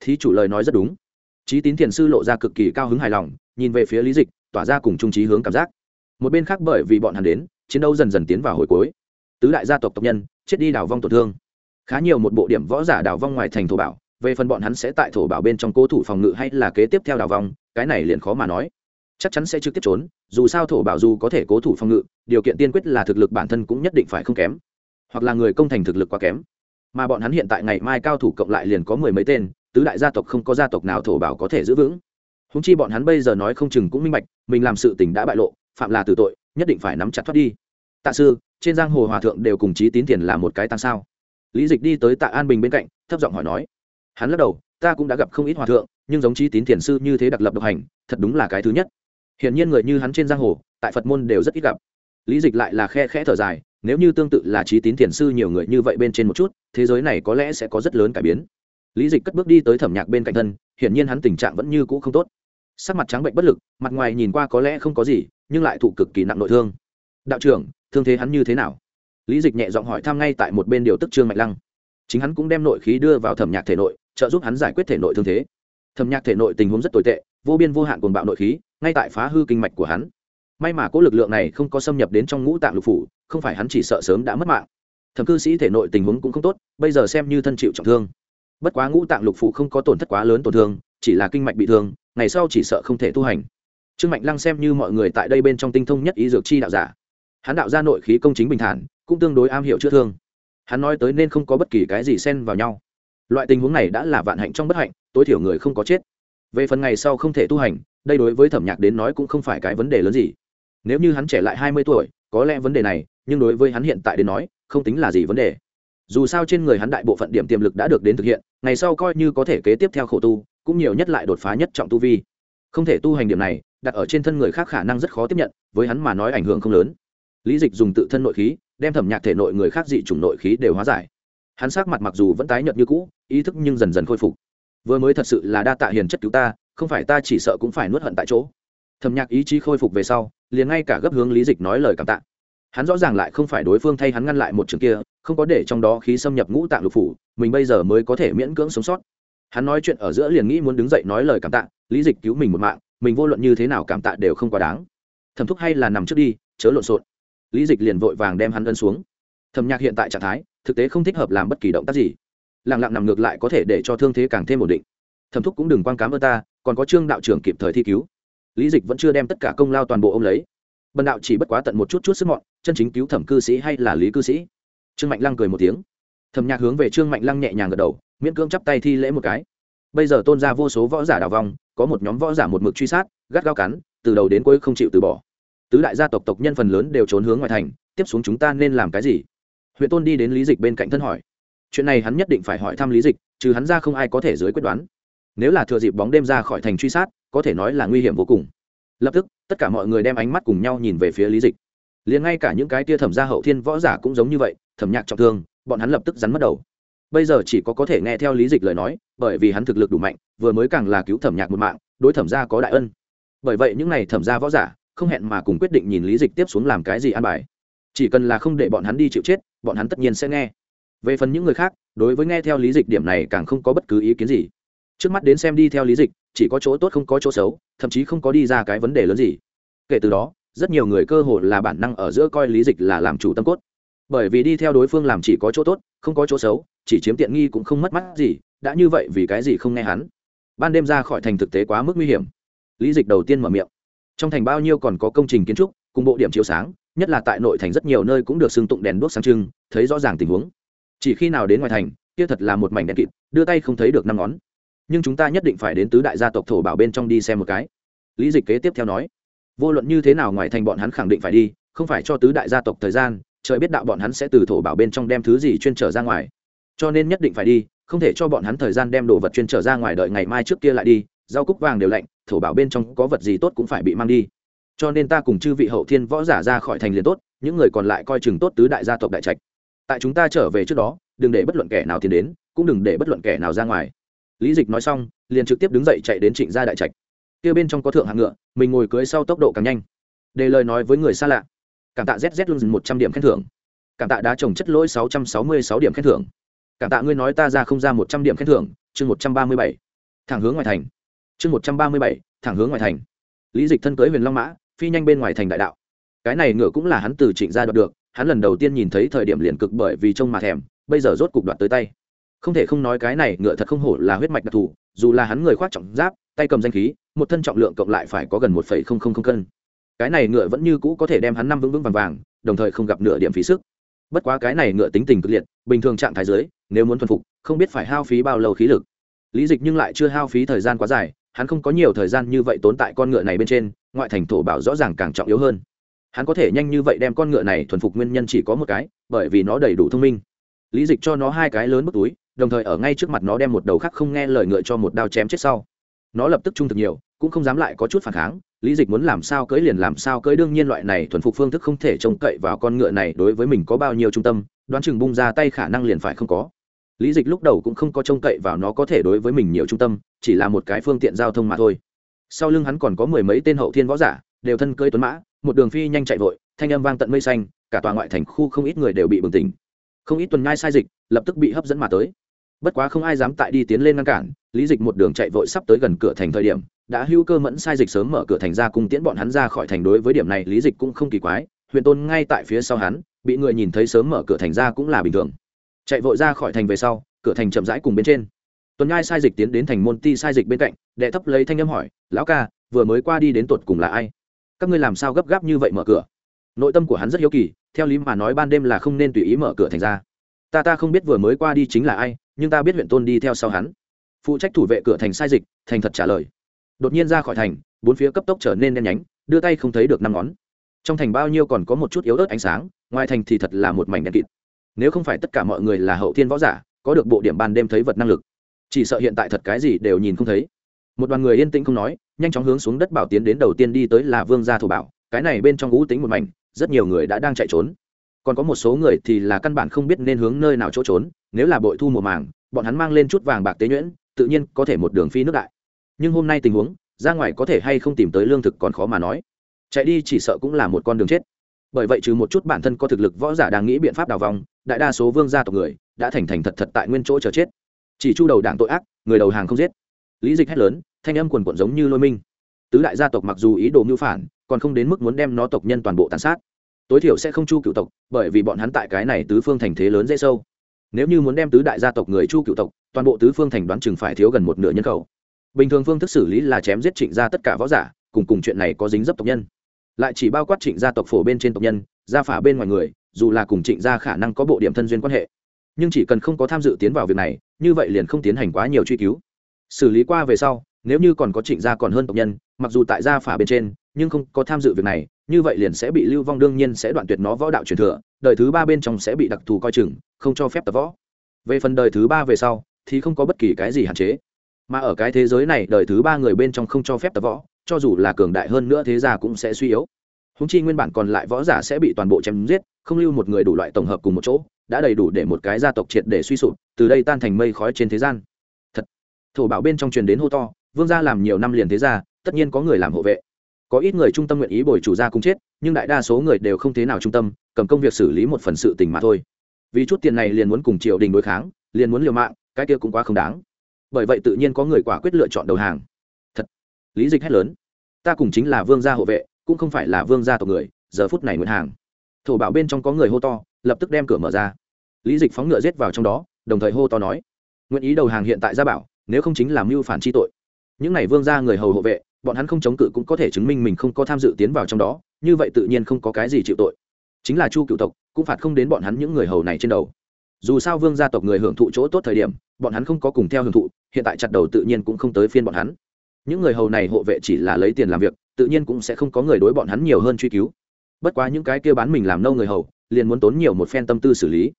Thí chủ lời nói rất đúng. Trí tín thiền sư lộ ra cực kỳ cao hứng hài lòng, nhìn về phía lý dịch, tỏa ra cùng trung trí hướng cảm giác. Một bên khác bởi vì bọn hắn đến, chiến đấu dần dần tiến vào hồi cuối. Tứ đại gia tộc tộc nhân, chết đi đào vong tổn thương. Khá nhiều một bộ điểm võ giả đào vong ngoài thành thổ bảo, về phần bọn hắn sẽ tại thổ bảo bên trong cố thủ phòng ngự hay là kế tiếp theo đào vong, cái này liền khó mà nói. Chắc chắn sẽ trực tiếp trốn, dù sao thổ bảo dù có thể cố thủ phòng ngự, điều kiện tiên quyết là thực lực bản thân cũng nhất định phải không kém, hoặc là người công thành thực lực quá kém mà bọn hắn hiện tại ngày mai cao thủ cộng lại liền có mười mấy tên, tứ đại gia tộc không có gia tộc nào thổ bảo có thể giữ vững. Húng chi bọn hắn bây giờ nói không chừng cũng minh bạch, mình làm sự tình đã bại lộ, phạm là tử tội, nhất định phải nắm chặt thoát đi. Tạ sư, trên giang hồ hòa thượng đều cùng chí tín tiền là một cái tăng sao? Lý dịch đi tới tạ an bình bên cạnh, thấp giọng hỏi nói. Hắn lắc đầu, ta cũng đã gặp không ít hòa thượng, nhưng giống chí tín tiền sư như thế đặc lập độc hành, thật đúng là cái thứ nhất. Hiển nhiên người như hắn trên giang hồ, tại phật môn đều rất ít gặp. Lý dịch lại là khe khẽ thở dài nếu như tương tự là trí tín thiền sư nhiều người như vậy bên trên một chút, thế giới này có lẽ sẽ có rất lớn cải biến. Lý dịch cất bước đi tới thẩm nhạc bên cạnh thân, hiển nhiên hắn tình trạng vẫn như cũ không tốt. Sắc mặt trắng bệnh bất lực, mặt ngoài nhìn qua có lẽ không có gì, nhưng lại thụ cực kỳ nặng nội thương. Đạo trưởng, thương thế hắn như thế nào? Lý dịch nhẹ giọng hỏi thăm ngay tại một bên điều tức trương mạnh lăng. Chính hắn cũng đem nội khí đưa vào thẩm nhạc thể nội, trợ giúp hắn giải quyết thể nội thương thế. Thẩm nhạc thể nội tình huống rất tồi tệ, vô biên vô hạn cuồng bạo nội khí, ngay tại phá hư kinh mạch của hắn may mà cỗ lực lượng này không có xâm nhập đến trong ngũ tạng lục phủ, không phải hắn chỉ sợ sớm đã mất mạng. Thẩm cư sĩ thể nội tình huống cũng không tốt, bây giờ xem như thân chịu trọng thương. Bất quá ngũ tạng lục phủ không có tổn thất quá lớn tổn thương, chỉ là kinh mạch bị thương, ngày sau chỉ sợ không thể tu hành. Trương mạnh lăng xem như mọi người tại đây bên trong tinh thông nhất ý dược chi đạo giả. Hắn đạo ra nội khí công chính bình thản, cũng tương đối am hiểu chữa thương. Hắn nói tới nên không có bất kỳ cái gì xen vào nhau. Loại tình huống này đã là vạn hạnh trong bất hạnh, tối thiểu người không có chết. Về phần ngày sau không thể tu hành, đây đối với thẩm nhạc đến nói cũng không phải cái vấn đề lớn gì nếu như hắn trẻ lại hai mươi tuổi, có lẽ vấn đề này, nhưng đối với hắn hiện tại đến nói, không tính là gì vấn đề. Dù sao trên người hắn đại bộ phận điểm tiềm lực đã được đến thực hiện, ngày sau coi như có thể kế tiếp theo khổ tu, cũng nhiều nhất lại đột phá nhất trọng tu vi. Không thể tu hành điểm này, đặt ở trên thân người khác khả năng rất khó tiếp nhận, với hắn mà nói ảnh hưởng không lớn. Lý dịch dùng tự thân nội khí, đem thẩm nhạc thể nội người khác dị chủng nội khí đều hóa giải. Hắn sắc mặt mặc dù vẫn tái nhợt như cũ, ý thức nhưng dần dần khôi phục. Vừa mới thật sự là đa tạ hiền chất cứu ta, không phải ta chỉ sợ cũng phải nuốt hận tại chỗ thẩm nhạc ý chí khôi phục về sau, liền ngay cả gấp hướng lý dịch nói lời cảm tạ. Hắn rõ ràng lại không phải đối phương thay hắn ngăn lại một trường kia, không có để trong đó khí xâm nhập ngũ tạng lục phủ, mình bây giờ mới có thể miễn cưỡng sống sót. Hắn nói chuyện ở giữa liền nghĩ muốn đứng dậy nói lời cảm tạ, lý dịch cứu mình một mạng, mình vô luận như thế nào cảm tạ đều không quá đáng. Thẩm thúc hay là nằm trước đi, chớ lộn xộn. Lý dịch liền vội vàng đem hắn ân xuống. Thẩm nhạc hiện tại trạng thái, thực tế không thích hợp làm bất kỳ động tác gì. Lẳng lặng nằm ngược lại có thể để cho thương thế càng thêm ổn định. Thẩm thúc cũng đừng quan cám ơn ta, còn có trương đạo trưởng kịp thời thi cứu lý dịch vẫn chưa đem tất cả công lao toàn bộ ông lấy. Bần đạo chỉ bất quá tận một chút chút sức mọn, chân chính cứu thẩm cư sĩ hay là lý cư sĩ. Trương mạnh lăng cười một tiếng. Thẩm nhạc hướng về trương mạnh lăng nhẹ nhàng gật đầu, miễn cưỡng chắp tay thi lễ một cái. Bây giờ tôn ra vô số võ giả đào vong, có một nhóm võ giả một mực truy sát, gắt gao cắn, từ đầu đến cuối không chịu từ bỏ. Tứ đại gia tộc tộc nhân phần lớn đều trốn hướng ngoài thành, tiếp xuống chúng ta nên làm cái gì? Huyện tôn đi đến lý dịch bên cạnh thân hỏi. Chuyện này hắn nhất định phải hỏi thăm lý dịch, trừ hắn ra không ai có thể dưới quyết đoán nếu là thừa dịp bóng đêm ra khỏi thành truy sát, có thể nói là nguy hiểm vô cùng. Lập tức, tất cả mọi người đem ánh mắt cùng nhau nhìn về phía lý dịch. Liền ngay cả những cái tia thẩm gia hậu thiên võ giả cũng giống như vậy, thẩm nhạc trọng thương, bọn hắn lập tức rắn mất đầu. Bây giờ chỉ có có thể nghe theo lý dịch lời nói, bởi vì hắn thực lực đủ mạnh, vừa mới càng là cứu thẩm nhạc một mạng, đối thẩm gia có đại ân. Bởi vậy những n à y thẩm gia võ giả, không hẹn mà cùng quyết định nhìn lý dịch tiếp xuống làm cái gì an bài. Chỉ cần là không để bọn hắn đi chịu chết, bọn hắn tất nhiên sẽ nghe. Về phần những người khác, đối với nghe theo lý dịch điểm này càng không có bất cứ ý kiến gì trước mắt đến xem đi theo lý dịch, chỉ có chỗ tốt không có chỗ xấu, thậm chí không có đi ra cái vấn đề lớn gì. Kể từ đó, rất nhiều người cơ hội là bản năng ở giữa coi lý dịch là làm chủ tâm cốt. Bởi vì đi theo đối phương làm chỉ có chỗ tốt, không có chỗ xấu, chỉ chiếm tiện nghi cũng không mất mắt gì, đã như vậy vì cái gì không nghe hắn? Ban đêm ra khỏi thành thực tế quá mức nguy hiểm. Lý dịch đầu tiên mở miệng. Trong thành bao nhiêu còn có công trình kiến trúc, cùng bộ điểm chiếu sáng, nhất là tại nội thành rất nhiều nơi cũng được xưng tụng đèn đuốc sáng trưng, thấy rõ ràng tình huống. Chỉ khi nào đến ngoài thành, kia thật là một mảnh đèn kịt, đưa tay không thấy được năm ngón nhưng chúng ta nhất định phải đến tứ đại gia tộc thổ bảo bên trong đi xem một cái. Lý dịch kế tiếp theo nói. Vô luận như thế nào ngoài thành bọn hắn khẳng định phải đi, không phải cho tứ đại gia tộc thời gian, trời biết đạo bọn hắn sẽ từ thổ bảo bên trong đem thứ gì chuyên trở ra ngoài. Cho nên nhất định phải đi, không thể cho bọn hắn thời gian đem đồ vật chuyên trở ra ngoài đợi ngày mai trước kia lại đi, rau cúc vàng đều lạnh, thổ bảo bên trong có vật gì tốt cũng phải bị mang đi. Cho nên ta cùng chư vị hậu thiên võ giả ra khỏi thành liền tốt, những người còn lại coi chừng tốt tứ đại gia tộc đại trạch. Tại chúng ta trở về trước đó, đừng để bất luận kẻ nào tiến đến, cũng đừng để bất luận kẻ nào ra ngoài lý dịch nói xong, liền trực tiếp đứng dậy chạy đến trịnh gia đại trạch. Kia bên trong có thượng hạng ngựa, mình ngồi cưới sau tốc độ càng nhanh. Để lời nói với người xa lạ. Cảm tạ zz luôn một trăm điểm khen thưởng. Cảm tạ đá trồng chất lỗi sáu trăm sáu mươi sáu điểm khen thưởng. Cảm tạ ngươi nói ta ra không ra một trăm điểm khen thưởng, chương một trăm ba mươi bảy. Thẳng hướng ngoài thành. Chương một trăm ba mươi bảy, thẳng hướng ngoài thành. Lý dịch thân cưới huyền long mã, phi nhanh bên ngoài thành đại đạo. Cái này ngựa cũng là hắn từ trịnh gia đoạt được, hắn lần đầu tiên nhìn thấy thời điểm liền cực bởi vì trông mà thèm, bây giờ rốt cục đoạt tới tay không thể không nói cái này ngựa thật không hổ là huyết mạch đặc thù, dù là hắn người khoác trọng giáp, tay cầm danh khí, một thân trọng lượng cộng lại phải có gần một phẩy không không không cân. Cái này ngựa vẫn như cũ có thể đem hắn năm vững vững vàng vàng, đồng thời không gặp nửa điểm phí sức. Bất quá cái này ngựa tính tình cực liệt, bình thường trạng thái dưới, nếu muốn thuần phục, không biết phải hao phí bao lâu khí lực. Lý dịch nhưng lại chưa hao phí thời gian quá dài, hắn không có nhiều thời gian như vậy tốn tại con ngựa này bên trên, ngoại thành thổ bảo rõ ràng càng trọng yếu hơn. Hắn có thể nhanh như vậy đem con ngựa này thuần phục nguyên nhân chỉ có một cái, bởi vì nó đầy đủ thông minh. Lý dịch cho nó hai cái lớn bức túi đồng thời ở ngay trước mặt nó đem một đầu khác không nghe lời ngựa cho một đao chém chết sau. Nó lập tức trung thực nhiều, cũng không dám lại có chút phản kháng, lý dịch muốn làm sao cưỡi liền làm sao cưỡi, đương nhiên loại này thuần phục phương thức không thể trông cậy vào con ngựa này, đối với mình có bao nhiêu trung tâm, đoán chừng bung ra tay khả năng liền phải không có. Lý dịch lúc đầu cũng không có trông cậy vào nó có thể đối với mình nhiều trung tâm, chỉ là một cái phương tiện giao thông mà thôi. Sau lưng hắn còn có mười mấy tên hậu thiên võ giả, đều thân cưỡi tuấn mã, một đường phi nhanh chạy vội, thanh âm vang tận mây xanh, cả tòa ngoại thành khu không ít người đều bị bừng tỉnh. Không ít tuần nhai sai dịch, lập tức bị hấp dẫn mà tới bất quá không ai dám tại đi tiến lên ngăn cản, lý dịch một đường chạy vội sắp tới gần cửa thành thời điểm, đã hưu cơ mẫn sai dịch sớm mở cửa thành ra cùng tiễn bọn hắn ra khỏi thành đối với điểm này lý dịch cũng không kỳ quái, huyền tôn ngay tại phía sau hắn, bị người nhìn thấy sớm mở cửa thành ra cũng là bình thường. Chạy vội ra khỏi thành về sau, cửa thành chậm rãi cùng bên trên. Tuần nhai sai dịch tiến đến thành môn ti sai dịch bên cạnh, đệ thấp lấy thanh âm hỏi, lão ca, vừa mới qua đi đến tột cùng là ai? Các ngươi làm sao gấp gáp như vậy mở cửa? Nội tâm của hắn rất hiếu kỳ, theo lý mà nói ban đêm là không nên tùy ý mở cửa thành ra. Ta ta không biết vừa mới qua đi chính là ai nhưng ta biết huyện tôn đi theo sau hắn. Phụ trách thủ vệ cửa thành sai dịch, thành thật trả lời. Đột nhiên ra khỏi thành, bốn phía cấp tốc trở nên đen nhánh, đưa tay không thấy được năm ngón. Trong thành bao nhiêu còn có một chút yếu ớt ánh sáng, ngoài thành thì thật là một mảnh đen kịt. Nếu không phải tất cả mọi người là hậu thiên võ giả, có được bộ điểm ban đêm thấy vật năng lực. Chỉ sợ hiện tại thật cái gì đều nhìn không thấy. Một đoàn người yên tĩnh không nói, nhanh chóng hướng xuống đất bảo tiến đến đầu tiên đi tới là vương gia thủ bảo, cái này bên trong ngũ tính một mảnh, rất nhiều người đã đang chạy trốn còn có một số người thì là căn bản không biết nên hướng nơi nào chỗ trốn, nếu là bội thu mùa màng, bọn hắn mang lên chút vàng bạc tế nhuyễn, tự nhiên có thể một đường phi nước đại. Nhưng hôm nay tình huống, ra ngoài có thể hay không tìm tới lương thực còn khó mà nói. Chạy đi chỉ sợ cũng là một con đường chết. Bởi vậy trừ một chút bản thân có thực lực võ giả đang nghĩ biện pháp đào vòng, đại đa số vương gia tộc người đã thành thành thật thật tại nguyên chỗ chờ chết. Chỉ chu đầu đảng tội ác, người đầu hàng không giết. Lý dịch hét lớn, thanh âm quần quận giống như lôi minh. Tứ đại gia tộc mặc dù ý đồ mưu phản, còn không đến mức muốn đem nó tộc nhân toàn bộ tàn sát tối thiểu sẽ không chu cựu tộc, bởi vì bọn hắn tại cái này tứ phương thành thế lớn dễ sâu. Nếu như muốn đem tứ đại gia tộc người chu cựu tộc, toàn bộ tứ phương thành đoán chừng phải thiếu gần một nửa nhân khẩu. Bình thường phương thức xử lý là chém giết trịnh gia tất cả võ giả, cùng cùng chuyện này có dính dấp tộc nhân. Lại chỉ bao quát trịnh gia tộc phổ bên trên tộc nhân, gia phả bên ngoài người, dù là cùng trịnh gia khả năng có bộ điểm thân duyên quan hệ. Nhưng chỉ cần không có tham dự tiến vào việc này, như vậy liền không tiến hành quá nhiều truy cứu. Xử lý qua về sau, nếu như còn có trịnh gia còn hơn tộc nhân, mặc dù tại gia phả bên trên nhưng không có tham dự việc này, như vậy liền sẽ bị lưu vong đương nhiên sẽ đoạn tuyệt nó võ đạo truyền thừa, đời thứ ba bên trong sẽ bị đặc thù coi chừng, không cho phép tập võ. Về phần đời thứ ba về sau, thì không có bất kỳ cái gì hạn chế. Mà ở cái thế giới này, đời thứ ba người bên trong không cho phép tập võ, cho dù là cường đại hơn nữa thế gia cũng sẽ suy yếu. Húng chi nguyên bản còn lại võ giả sẽ bị toàn bộ chém giết, không lưu một người đủ loại tổng hợp cùng một chỗ, đã đầy đủ để một cái gia tộc triệt để suy sụp, từ đây tan thành mây khói trên thế gian. Thật. Thổ bảo bên trong truyền đến hô to, vương gia làm nhiều năm liền thế gia, tất nhiên có người làm hộ vệ có ít người trung tâm nguyện ý bồi chủ gia cùng chết, nhưng đại đa số người đều không thế nào trung tâm, cầm công việc xử lý một phần sự tình mà thôi. Vì chút tiền này liền muốn cùng triều đình đối kháng, liền muốn liều mạng, cái kia cũng quá không đáng. Bởi vậy tự nhiên có người quả quyết lựa chọn đầu hàng. Thật, lý dịch hét lớn. Ta cùng chính là vương gia hộ vệ, cũng không phải là vương gia tộc người, giờ phút này nguyện hàng. Thổ bảo bên trong có người hô to, lập tức đem cửa mở ra. Lý dịch phóng ngựa giết vào trong đó, đồng thời hô to nói, nguyện ý đầu hàng hiện tại gia bảo, nếu không chính là mưu phản chi tội. Những này vương gia người hầu hộ vệ bọn hắn không chống cự cũng có thể chứng minh mình không có tham dự tiến vào trong đó, như vậy tự nhiên không có cái gì chịu tội. Chính là chu cựu tộc, cũng phạt không đến bọn hắn những người hầu này trên đầu. Dù sao vương gia tộc người hưởng thụ chỗ tốt thời điểm, bọn hắn không có cùng theo hưởng thụ, hiện tại chặt đầu tự nhiên cũng không tới phiên bọn hắn. Những người hầu này hộ vệ chỉ là lấy tiền làm việc, tự nhiên cũng sẽ không có người đối bọn hắn nhiều hơn truy cứu. Bất quá những cái kia bán mình làm nâu người hầu, liền muốn tốn nhiều một phen tâm tư xử lý.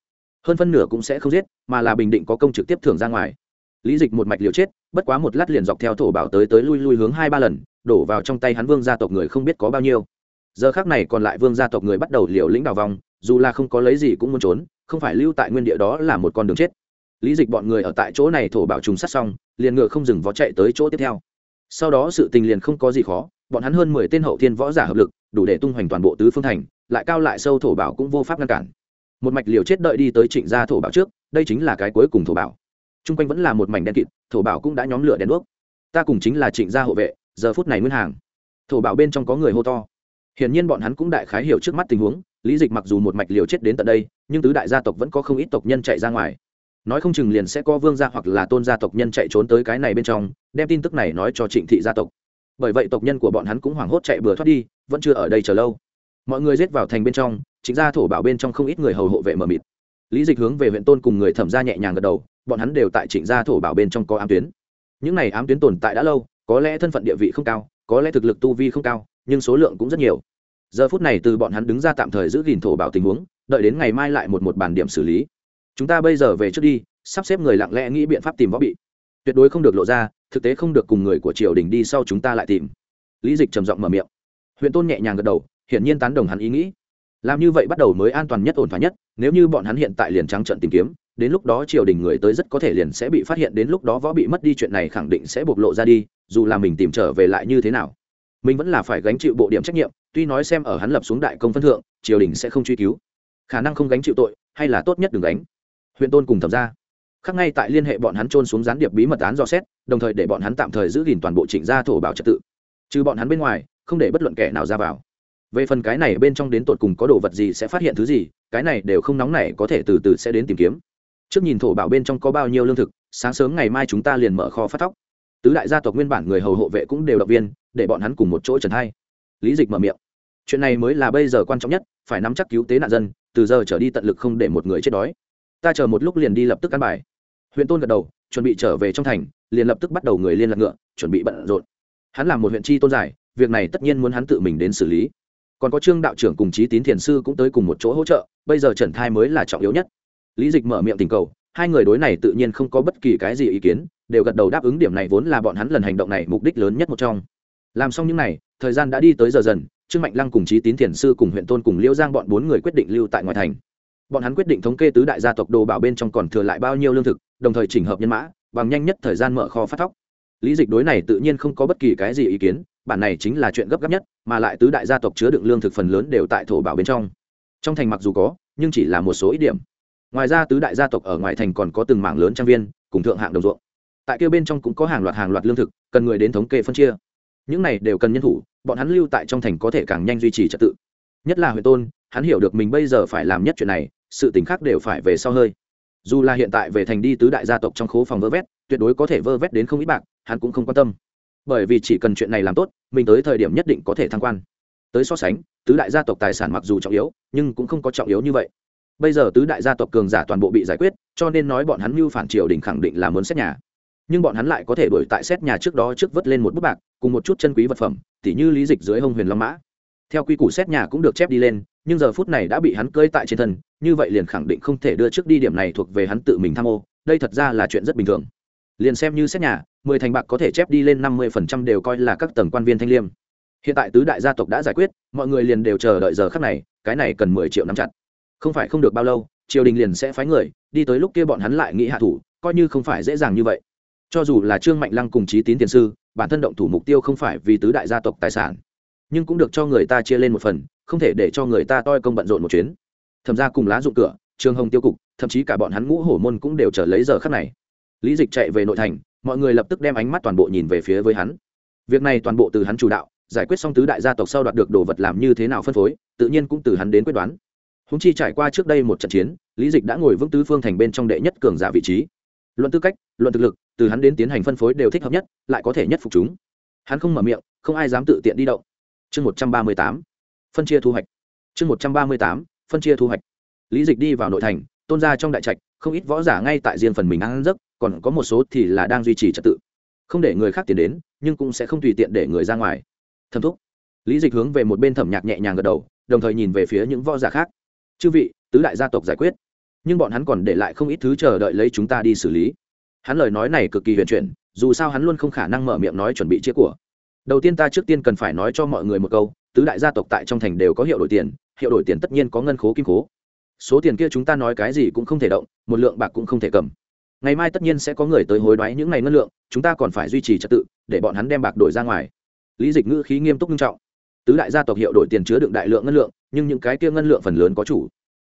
Hơn phân nửa cũng sẽ không giết, mà là bình định có công trực tiếp thưởng ra ngoài lý dịch một mạch liều chết, bất quá một lát liền dọc theo thổ bảo tới tới lui lui hướng hai ba lần, đổ vào trong tay hắn vương gia tộc người không biết có bao nhiêu. Giờ khác này còn lại vương gia tộc người bắt đầu liều lĩnh đào vòng, dù là không có lấy gì cũng muốn trốn, không phải lưu tại nguyên địa đó là một con đường chết. Lý dịch bọn người ở tại chỗ này thổ bảo trùng sát xong, liền ngựa không dừng vó chạy tới chỗ tiếp theo. Sau đó sự tình liền không có gì khó, bọn hắn hơn mười tên hậu thiên võ giả hợp lực, đủ để tung hoành toàn bộ tứ phương thành, lại cao lại sâu thổ bảo cũng vô pháp ngăn cản. Một mạch liều chết đợi đi tới trịnh gia thổ bảo trước, đây chính là cái cuối cùng thổ bảo t r u n g quanh vẫn là một mảnh đen kịt, thổ bảo cũng đã nhóm lửa đèn đuốc. Ta cùng chính là trịnh gia hộ vệ, giờ phút này nguyên hàng. Thổ bảo bên trong có người hô to. Hiển nhiên bọn hắn cũng đại khái hiểu trước mắt tình huống, lý dịch mặc dù một mạch liều chết đến tận đây, nhưng tứ đại gia tộc vẫn có không ít tộc nhân chạy ra ngoài. Nói không chừng liền sẽ có vương gia hoặc là tôn gia tộc nhân chạy trốn tới cái này bên trong, đem tin tức này nói cho trịnh thị gia tộc. Bởi vậy tộc nhân của bọn hắn cũng hoảng hốt chạy bừa thoát đi, vẫn chưa ở đây chờ lâu. Mọi người giết vào thành bên trong chính ra thổ bảo bên trong không ít người hầu hộ vệ mờ mịt. Lý dịch hướng về huyện tôn cùng người thẩm ra nhẹ nhàng gật đầu bọn hắn đều tại trịnh gia thổ bảo bên trong có ám tuyến. Những này ám tuyến tồn tại đã lâu, có lẽ thân phận địa vị không cao, có lẽ thực lực tu vi không cao, nhưng số lượng cũng rất nhiều. Giờ phút này từ bọn hắn đứng ra tạm thời giữ gìn thổ bảo tình huống, đợi đến ngày mai lại một một bàn điểm xử lý. Chúng ta bây giờ về trước đi, sắp xếp người lặng lẽ nghĩ biện pháp tìm võ bị. Tuyệt đối không được lộ ra, thực tế không được cùng người của triều đình đi sau chúng ta lại tìm. Lý dịch trầm giọng mở miệng. Huyện tôn nhẹ nhàng gật đầu, hiển nhiên tán đồng hắn ý nghĩ. Làm như vậy bắt đầu mới an toàn nhất, ổn thỏa nhất, nếu như bọn hắn hiện tại liền trắng trận tìm kiếm đến lúc đó triều đình người tới rất có thể liền sẽ bị phát hiện, đến lúc đó võ bị mất đi chuyện này khẳng định sẽ bộc lộ ra đi, dù là mình tìm trở về lại như thế nào. Mình vẫn là phải gánh chịu bộ điểm trách nhiệm, tuy nói xem ở hắn lập xuống đại công phân thượng, triều đình sẽ không truy cứu. Khả năng không gánh chịu tội, hay là tốt nhất đừng gánh. Huyện tôn cùng thẩm ra khắc ngay tại liên hệ bọn hắn trôn xuống gián điệp bí mật án do xét, đồng thời để bọn hắn tạm thời giữ gìn toàn bộ trịnh gia thổ bảo trật tự. Trừ bọn hắn bên ngoài, không để bất luận kẻ nào ra vào. Về phần cái này bên trong đến tột cùng có đồ vật gì sẽ phát hiện thứ gì, cái này đều không nóng này có thể từ từ sẽ đến tìm kiếm trước nhìn thổ bảo bên trong có bao nhiêu lương thực, sáng sớm ngày mai chúng ta liền mở kho phát thóc. Tứ đại gia tộc nguyên bản người hầu hộ vệ cũng đều động viên, để bọn hắn cùng một chỗ trần thay lý dịch mở miệng. Chuyện này mới là bây giờ quan trọng nhất, phải nắm chắc cứu tế nạn dân, từ giờ trở đi tận lực không để một người chết đói. Ta chờ một lúc liền đi lập tức ăn bài. Huyện tôn gật đầu, chuẩn bị trở về trong thành, liền lập tức bắt đầu người liên lạc ngựa, chuẩn bị bận rộn. Hắn là một huyện tri tôn giải, việc này tất nhiên muốn hắn tự mình đến xử lý. Còn có trương đạo trưởng cùng chí tín thiền sư cũng tới cùng một chỗ hỗ trợ, bây giờ trần thai mới là trọng yếu nhất lý dịch mở miệng tình cầu, hai người đối này tự nhiên không có bất kỳ cái gì ý kiến, đều gật đầu đáp ứng điểm này vốn là bọn hắn lần hành động này mục đích lớn nhất một trong. Làm xong những n à y thời gian đã đi tới giờ dần, trương mạnh lăng cùng chí tín thiền sư cùng huyện tôn cùng liễu giang bọn bốn người quyết định lưu tại ngoài thành. Bọn hắn quyết định thống kê tứ đại gia tộc đồ bảo bên trong còn thừa lại bao nhiêu lương thực, đồng thời chỉnh hợp nhân mã, bằng nhanh nhất thời gian mở kho phát thóc. Lý dịch đối này tự nhiên không có bất kỳ cái gì ý kiến, bản này chính là chuyện gấp gáp nhất, mà lại tứ đại gia tộc chứa đựng lương thực phần lớn đều tại thổ bảo bên trong. Trong thành mặc dù có, nhưng chỉ là một số ít điểm ngoài ra tứ đại gia tộc ở ngoài thành còn có từng mảng lớn trang viên, cùng thượng hạng đồng ruộng. Tại kia bên trong cũng có hàng loạt hàng loạt lương thực, cần người đến thống kê phân chia. Những này đều cần nhân thủ, bọn hắn lưu tại trong thành có thể càng nhanh duy trì trật tự. Nhất là huệ tôn, hắn hiểu được mình bây giờ phải làm nhất chuyện này, sự t khác đều phải về sau hơi. Dù là hiện tại về thành đi tứ đại gia tộc trong khố phòng vơ vét, tuyệt đối có thể vơ vét đến không ít bạc, hắn cũng không quan tâm. Bởi vì chỉ cần chuyện này làm tốt, mình tới thời điểm nhất định có thể thăng quan. Tới so sánh, tứ đại gia tộc tài sản mặc dù trọng yếu, nhưng cũng không có trọng yếu như vậy bây giờ tứ đại gia tộc cường giả toàn bộ bị giải quyết, cho nên nói bọn hắn mưu phản triều đình khẳng định là muốn xét nhà. Nhưng bọn hắn lại có thể đổi tại xét nhà trước đó trước vớt lên một bút bạc, cùng một chút chân quý vật phẩm, tỉ như lý dịch dưới hông huyền long mã. Theo quy củ xét nhà cũng được chép đi lên, nhưng giờ phút này đã bị hắn cơi tại trên thân, như vậy liền khẳng định không thể đưa trước đi điểm này thuộc về hắn tự mình tham ô, đây thật ra là chuyện rất bình thường. Liền xem như xét nhà, mười thành bạc có thể chép đi lên năm mươi phần trăm đều coi là các tầng quan viên thanh liêm. Hiện tại tứ đại gia tộc đã giải quyết, mọi người liền đều chờ đợi giờ khắc này, cái này cần mười triệu năm chặt không phải không được bao lâu, triều đình liền sẽ phái người, đi tới lúc kia bọn hắn lại nghĩ hạ thủ, coi như không phải dễ dàng như vậy. Cho dù là trương mạnh lăng cùng chí tín tiền sư, bản thân động thủ mục tiêu không phải vì tứ đại gia tộc tài sản, nhưng cũng được cho người ta chia lên một phần, không thể để cho người ta toi công bận rộn một chuyến. Thậm ra cùng lá dụng cửa trường hồng tiêu cục, thậm chí cả bọn hắn ngũ hổ môn cũng đều chờ lấy giờ khắc này. Lý dịch chạy về nội thành, mọi người lập tức đem ánh mắt toàn bộ nhìn về phía với hắn. Việc này toàn bộ từ hắn chủ đạo, giải quyết xong tứ đại gia tộc sau đoạt được đồ vật làm như thế nào phân phối, tự nhiên cũng từ hắn đến quyết đoán húng chi trải qua trước đây một trận chiến, lý dịch đã ngồi vững tứ phương thành bên trong đệ nhất cường giả vị trí. Luận tư cách, luận thực lực, từ hắn đến tiến hành phân phối đều thích hợp nhất, lại có thể nhất phục chúng. Hắn không mở miệng, không ai dám tự tiện đi động. Chương một trăm ba mươi tám, phân chia thu hoạch. Chương một trăm ba mươi tám, phân chia thu hoạch. Lý dịch đi vào nội thành, tôn ra trong đại trạch, không ít võ giả ngay tại riêng phần mình ăn giấc, còn có một số thì là đang duy trì trật tự. Không để người khác tiến đến, nhưng cũng sẽ không tùy tiện để người ra ngoài. Thẩm thúc. Lý dịch hướng về một bên thẩm nhạc nhẹ nhàng gật đầu, đồng thời nhìn về phía những võ giả khác chư vị, tứ đại gia tộc giải quyết, nhưng bọn hắn còn để lại không ít thứ chờ đợi lấy chúng ta đi xử lý. Hắn lời nói này cực kỳ huyền chuyển, dù sao hắn luôn không khả năng mở miệng nói chuẩn bị chia của. Đầu tiên ta trước tiên cần phải nói cho mọi người một câu, tứ đại gia tộc tại trong thành đều có hiệu đổi tiền, hiệu đổi tiền tất nhiên có ngân khố, kim khố. Số tiền kia chúng ta nói cái gì cũng không thể động, một lượng bạc cũng không thể cầm. Ngày mai tất nhiên sẽ có người tới hối đoái những ngày ngân lượng, chúng ta còn phải duy trì trật tự, để bọn hắn đem bạc đổi ra ngoài. Lý dịch ngữ khí nghiêm túc nghiêm trọng tứ đại gia tộc hiệu đổi tiền chứa đựng đại lượng ngân lượng, nhưng những cái kia ngân lượng phần lớn có chủ.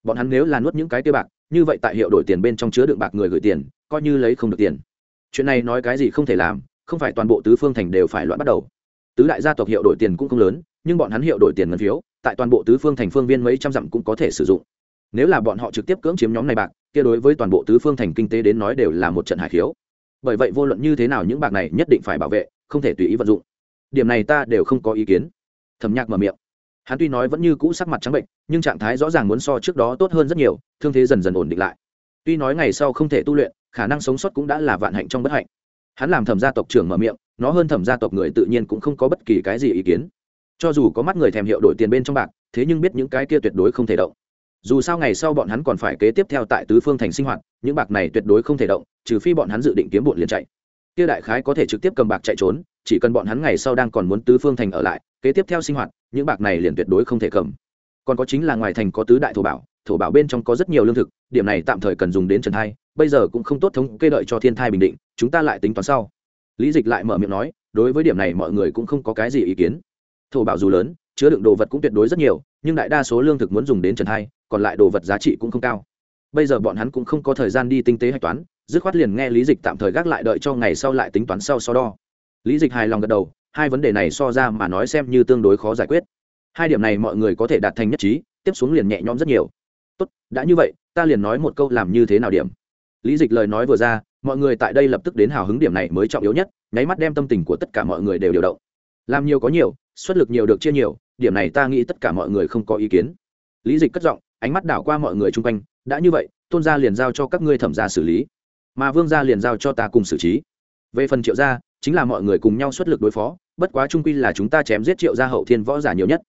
Bọn hắn nếu là nuốt những cái kia bạc, như vậy tại hiệu đổi tiền bên trong chứa đựng bạc người gửi tiền, coi như lấy không được tiền. Chuyện này nói cái gì không thể làm, không phải toàn bộ tứ phương thành đều phải loạn bắt đầu. Tứ đại gia tộc hiệu đổi tiền cũng không lớn, nhưng bọn hắn hiệu đổi tiền ngân phiếu, tại toàn bộ tứ phương thành phương viên mấy trăm dặm cũng có thể sử dụng. Nếu là bọn họ trực tiếp cưỡng chiếm nhóm này bạc, kia đối với toàn bộ tứ phương thành kinh tế đến nói đều là một trận hải khiếu. Bởi vậy vô luận như thế nào những bạc này nhất định phải bảo vệ, không thể tùy ý vận dụng. Điểm này ta đều không có ý kiến thẩm nhạc mở miệng. Hắn tuy nói vẫn như cũ sắc mặt trắng bệnh, nhưng trạng thái rõ ràng muốn so trước đó tốt hơn rất nhiều, thương thế dần dần ổn định lại. Tuy nói ngày sau không thể tu luyện, khả năng sống sót cũng đã là vạn hạnh trong bất hạnh. Hắn làm thẩm gia tộc trưởng mở miệng, nó hơn thẩm gia tộc người tự nhiên cũng không có bất kỳ cái gì ý kiến. Cho dù có mắt người thèm hiệu đổi tiền bên trong bạc, thế nhưng biết những cái kia tuyệt đối không thể động. Dù sao ngày sau bọn hắn còn phải kế tiếp theo tại tứ phương thành sinh hoạt, những bạc này tuyệt đối không thể động, trừ phi bọn hắn dự định kiếm bụn liền chạy. Kia đại khái có thể trực tiếp cầm bạc chạy trốn, chỉ cần bọn hắn ngày sau đang còn muốn tứ phương thành ở lại kế tiếp theo sinh hoạt, những bạc này liền tuyệt đối không thể cầm. Còn có chính là ngoài thành có tứ đại thổ bảo thổ bảo bên trong có rất nhiều lương thực, điểm này tạm thời cần dùng đến trần thai, bây giờ cũng không tốt thống kê đợi cho thiên thai bình định, chúng ta lại tính toán sau. Lý dịch lại mở miệng nói, đối với điểm này mọi người cũng không có cái gì ý kiến. Thổ bảo dù lớn, chứa đựng đồ vật cũng tuyệt đối rất nhiều, nhưng đại đa số lương thực muốn dùng đến trần thai, còn lại đồ vật giá trị cũng không cao. Bây giờ bọn hắn cũng không có thời gian đi tinh tế hạch toán, dứt khoát liền nghe lý dịch tạm thời gác lại đợi cho ngày sau lại tính toán sau so đo. Lý dịch hài lòng gật đầu hai vấn đề này so ra mà nói xem như tương đối khó giải quyết. Hai điểm này mọi người có thể đạt thành nhất trí, tiếp xuống liền nhẹ nhõm rất nhiều. Tốt, đã như vậy, ta liền nói một câu làm như thế nào điểm. Lý dịch lời nói vừa ra, mọi người tại đây lập tức đến hào hứng điểm này mới trọng yếu nhất, nháy mắt đem tâm tình của tất cả mọi người đều điều động. Làm nhiều có nhiều, xuất lực nhiều được chia nhiều, điểm này ta nghĩ tất cả mọi người không có ý kiến. Lý dịch cất giọng, ánh mắt đảo qua mọi người chung quanh, đã như vậy, tôn gia liền giao cho các ngươi thẩm gia xử lý. Mà vương gia liền giao cho ta cùng xử trí. Về phần triệu gia, chính là mọi người cùng nhau xuất lực đối phó bất quá trung quy là chúng ta chém giết triệu gia hậu thiên võ giả nhiều nhất.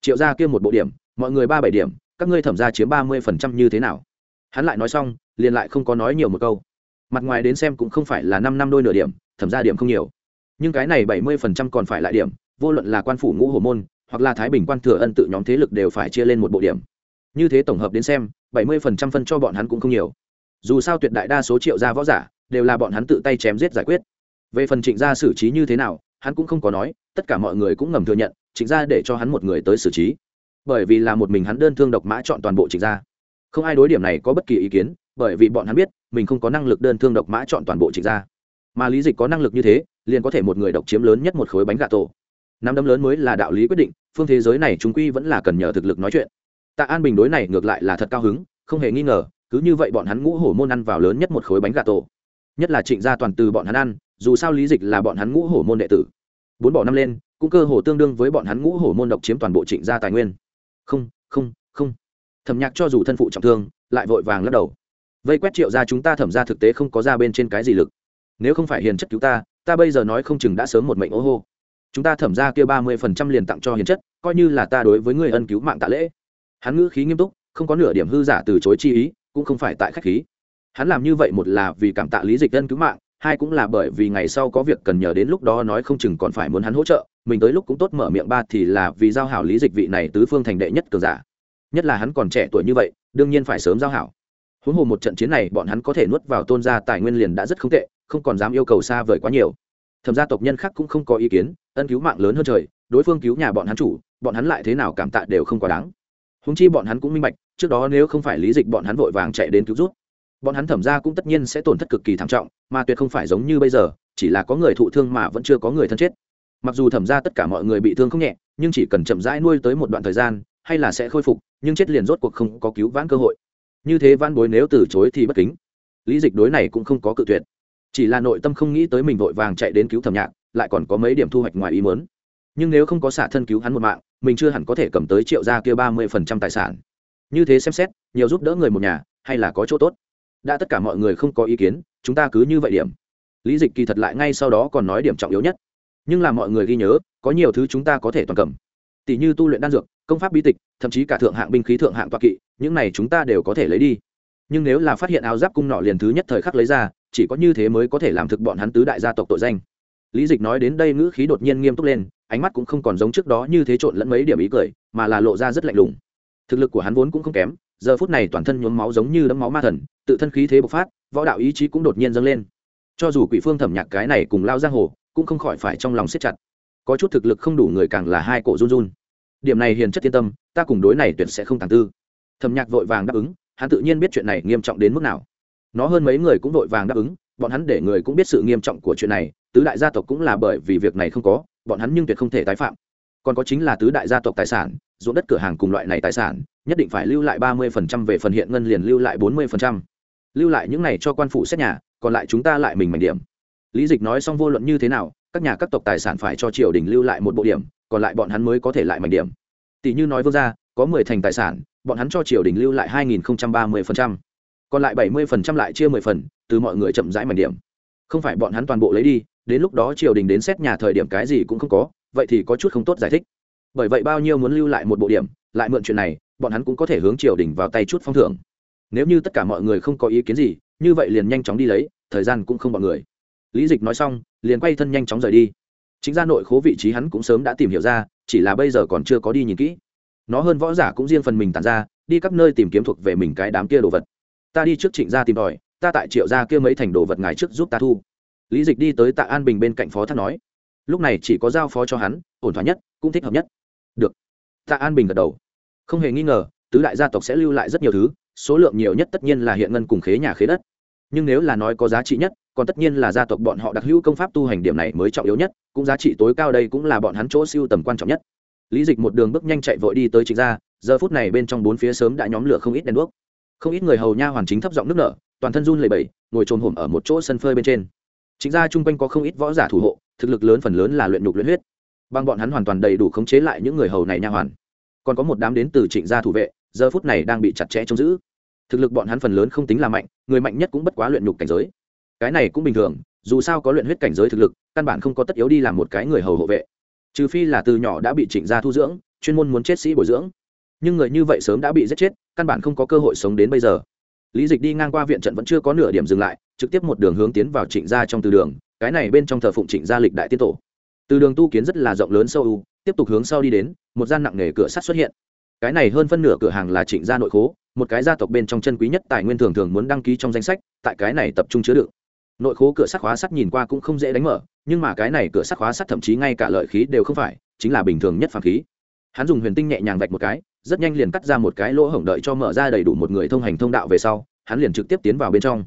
Triệu gia kia một bộ điểm, mọi người ba bảy điểm, các ngươi thẩm gia chiếm ba mươi phần trăm như thế nào? Hắn lại nói xong, liền lại không có nói nhiều một câu. Mặt ngoài đến xem cũng không phải là năm năm đôi nửa điểm, thẩm gia điểm không nhiều. Nhưng cái này bảy mươi phần trăm còn phải lại điểm, vô luận là quan phủ ngũ hồ môn, hoặc là thái bình quan thừa ân tự nhóm thế lực đều phải chia lên một bộ điểm. Như thế tổng hợp đến xem, bảy mươi phần trăm phân cho bọn hắn cũng không nhiều. Dù sao tuyệt đại đa số triệu gia võ giả, đều là bọn hắn tự tay chém giết giải quyết. Về phần trịnh gia xử trí như thế nào hắn cũng không có nói, tất cả mọi người cũng ngầm thừa nhận, trịnh gia để cho hắn một người tới xử trí. Bởi vì là một mình hắn đơn thương độc mã chọn toàn bộ trịnh gia. Không ai đối điểm này có bất kỳ ý kiến, bởi vì bọn hắn biết, mình không có năng lực đơn thương độc mã chọn toàn bộ trịnh gia. Mà lý dịch có năng lực như thế, liền có thể một người độc chiếm lớn nhất một khối bánh gà tổ. Nắm đấm lớn mới là đạo lý quyết định, phương thế giới này chúng quy vẫn là cần nhờ thực lực nói chuyện. Tạ an bình đối này ngược lại là thật cao hứng, không hề nghi ngờ, cứ như vậy bọn hắn ngũ hổ môn ăn vào lớn nhất một khối bánh gà tổ nhất là trịnh gia toàn từ bọn hắn ăn, dù sao lý dịch là bọn hắn ngũ hổ môn đệ tử. Bốn bỏ năm lên, cũng cơ hồ tương đương với bọn hắn ngũ hổ môn độc chiếm toàn bộ trịnh gia tài nguyên. Không không không. Thẩm nhạc cho dù thân phụ trọng thương, lại vội vàng lắc đầu. Vây quét triệu ra chúng ta thẩm ra thực tế không có ra bên trên cái gì lực. Nếu không phải hiền chất cứu ta ta bây giờ nói không chừng đã sớm một mệnh ô hô. Chúng ta thẩm ra kia ba mươi phần trăm liền tặng cho hiền chất, coi như là ta đối với người ân cứu mạng tạ lễ. Hắn ngữ khí nghiêm túc, không có nửa điểm hư giả từ chối chi ý, cũng không phải tại khách khí hắn làm như vậy một là vì cảm tạ lý dịch ân cứu mạng, hai cũng là bởi vì ngày sau có việc cần nhờ đến lúc đó nói không chừng còn phải muốn hắn hỗ trợ, mình tới lúc cũng tốt mở miệng ba thì là vì giao hảo lý dịch vị này tứ phương thành đệ nhất cường giả. Nhất là hắn còn trẻ tuổi như vậy, đương nhiên phải sớm giao hảo. Huống hồ một trận chiến này bọn hắn có thể nuốt vào tôn gia tài nguyên liền đã rất không tệ, không còn dám yêu cầu xa vời quá nhiều. Thẩm gia tộc nhân khác cũng không có ý kiến, ân cứu mạng lớn hơn trời, đối phương cứu nhà bọn hắn chủ, bọn hắn lại thế nào cảm tạ đều không quá đáng. Húng chi bọn hắn cũng minh bạch, trước đó nếu không phải lý dịch bọn hắn vội vàng chạy đến cứu rút bọn hắn thẩm ra cũng tất nhiên sẽ tổn thất cực kỳ thảm trọng, mà tuyệt không phải giống như bây giờ, chỉ là có người thụ thương mà vẫn chưa có người thân chết. Mặc dù thẩm ra tất cả mọi người bị thương không nhẹ, nhưng chỉ cần chậm rãi nuôi tới một đoạn thời gian, hay là sẽ khôi phục, nhưng chết liền rốt cuộc không có cứu vãn cơ hội. Như thế vãn bối nếu từ chối thì bất kính. Lý dịch đối này cũng không có cự tuyệt. Chỉ là nội tâm không nghĩ tới mình vội vàng chạy đến cứu thẩm nhạc, lại còn có mấy điểm thu hoạch ngoài ý mớn nhưng nếu không có xả thân cứu hắn một mạng, mình chưa hẳn có thể cầm tới triệu gia kia ba mươi phần trăm tài sản. Như thế xem xét, nhiều giúp đỡ người một nhà, hay là có chỗ tốt? Đã tất cả mọi người không có ý kiến, chúng ta cứ như vậy điểm. Lý dịch kỳ thật lại ngay sau đó còn nói điểm trọng yếu nhất. Nhưng là mọi người ghi nhớ, có nhiều thứ chúng ta có thể toàn cầm. Tỷ như tu luyện đan dược, công pháp bí tịch, thậm chí cả thượng hạng binh khí, thượng hạng toa kỵ, những này chúng ta đều có thể lấy đi. Nhưng nếu là phát hiện áo giáp cung nọ liền thứ nhất thời khắc lấy ra, chỉ có như thế mới có thể làm thực bọn hắn tứ đại gia tộc tội danh. Lý dịch nói đến đây ngữ khí đột nhiên nghiêm túc lên, ánh mắt cũng không còn giống trước đó như thế trộn lẫn mấy điểm ý cười, mà là lộ ra rất lạnh lùng. Thực lực của hắn vốn cũng không kém giờ phút này toàn thân nhuốm máu giống như đấm máu ma thần, tự thân khí thế bộc phát, võ đạo ý chí cũng đột nhiên dâng lên. Cho dù quỷ phương thẩm nhạc cái này cùng lao giang hồ, cũng không khỏi phải trong lòng siết chặt. Có chút thực lực không đủ người càng là hai cổ run run. Điểm này hiền chất tiên tâm, ta cùng đối này tuyệt sẽ không tàng tư. Thẩm nhạc vội vàng đáp ứng, hắn tự nhiên biết chuyện này nghiêm trọng đến mức nào. Nó hơn mấy người cũng vội vàng đáp ứng, bọn hắn để người cũng biết sự nghiêm trọng của chuyện này, tứ đại gia tộc cũng là bởi vì việc này không có, bọn hắn nhưng tuyệt không thể tái phạm còn có chính là tứ đại gia tộc tài sản, ruộng đất cửa hàng cùng loại này tài sản, nhất định phải lưu lại ba mươi phần trăm về phần hiện ngân liền lưu lại bốn mươi phần trăm. Lưu lại những này cho quan phụ xét nhà, còn lại chúng ta lại mình mảnh điểm. Lý dịch nói xong vô luận như thế nào, các nhà các tộc tài sản phải cho triều đình lưu lại một bộ điểm, còn lại bọn hắn mới có thể lại mảnh điểm. Tỷ như nói vương gia, có mười thành tài sản, bọn hắn cho triều đình lưu lại hai nghìn ba mươi phần trăm. Còn lại bảy mươi phần trăm lại chia mười phần, từ mọi người chậm rãi mảnh điểm. Không phải bọn hắn toàn bộ lấy đi, đến lúc đó triều đình đến xét nhà thời điểm cái gì cũng không có vậy thì có chút không tốt giải thích. Bởi vậy bao nhiêu muốn lưu lại một bộ điểm, lại mượn chuyện này, bọn hắn cũng có thể hướng triều đình vào tay chút phong thưởng. Nếu như tất cả mọi người không có ý kiến gì, như vậy liền nhanh chóng đi lấy, thời gian cũng không bọn người. Lý dịch nói xong, liền quay thân nhanh chóng rời đi. Chính ra nội khố vị trí hắn cũng sớm đã tìm hiểu ra, chỉ là bây giờ còn chưa có đi nhìn kỹ. Nó hơn võ giả cũng riêng phần mình tàn ra, đi các nơi tìm kiếm thuộc về mình cái đám kia đồ vật. Ta đi trước trịnh gia tìm tòi, ta tại triệu gia kia mấy thành đồ vật ngài trước giúp ta thu. Lý dịch đi tới tạ an bình bên cạnh phó thác nói lúc này chỉ có giao phó cho hắn, ổn thỏa nhất, cũng thích hợp nhất. Được. Tạ an bình gật đầu. Không hề nghi ngờ, tứ đại gia tộc sẽ lưu lại rất nhiều thứ, số lượng nhiều nhất tất nhiên là hiện ngân cùng khế nhà khế đất. Nhưng nếu là nói có giá trị nhất, còn tất nhiên là gia tộc bọn họ đặc hữu công pháp tu hành điểm này mới trọng yếu nhất, cũng giá trị tối cao đây cũng là bọn hắn chỗ siêu tầm quan trọng nhất. Lý dịch một đường bước nhanh chạy vội đi tới trịnh gia, giờ phút này bên trong bốn phía sớm đã nhóm lửa không ít đèn đuốc. Không ít người hầu nha hoàn chính thấp giọng nước nở, toàn thân run lẩy bẩy, ngồi trồm hổm ở một chỗ sân phơi bên trên. Chính ra chung quanh có không ít võ giả thủ hộ thực lực lớn phần lớn là luyện nhục luyện huyết. Bằng bọn hắn hoàn toàn đầy đủ khống chế lại những người hầu này nha hoàn. Còn có một đám đến từ trịnh gia thủ vệ, giờ phút này đang bị chặt chẽ trông giữ. Thực lực bọn hắn phần lớn không tính là mạnh, người mạnh nhất cũng bất quá luyện nhục cảnh giới. Cái này cũng bình thường, dù sao có luyện huyết cảnh giới thực lực, căn bản không có tất yếu đi làm một cái người hầu hộ vệ. Trừ phi là từ nhỏ đã bị trịnh gia thu dưỡng, chuyên môn muốn chết sĩ bồi dưỡng. Nhưng người như vậy sớm đã bị giết chết, căn bản không có cơ hội sống đến bây giờ. Lý dịch đi ngang qua viện trận vẫn chưa có nửa điểm dừng lại, trực tiếp một đường hướng tiến vào trịnh gia trong từ đường cái này bên trong thờ phụng trịnh gia lịch đại tiên tổ. Từ đường tu kiến rất là rộng lớn sâu u, tiếp tục hướng sau đi đến, một gian nặng nề cửa sắt xuất hiện. Cái này hơn phân nửa cửa hàng là trịnh gia nội khố, một cái gia tộc bên trong chân quý nhất tài nguyên thường thường muốn đăng ký trong danh sách, tại cái này tập trung chứa đựng. Nội khố cửa sắt khóa sắt nhìn qua cũng không dễ đánh mở, nhưng mà cái này cửa sắt khóa sắt thậm chí ngay cả lợi khí đều không phải, chính là bình thường nhất phàm khí. Hắn dùng huyền tinh nhẹ nhàng vạch một cái, rất nhanh liền cắt ra một cái lỗ hổng đợi cho mở ra đầy đủ một người thông hành thông đạo về sau, hắn liền trực tiếp tiến vào bên trong.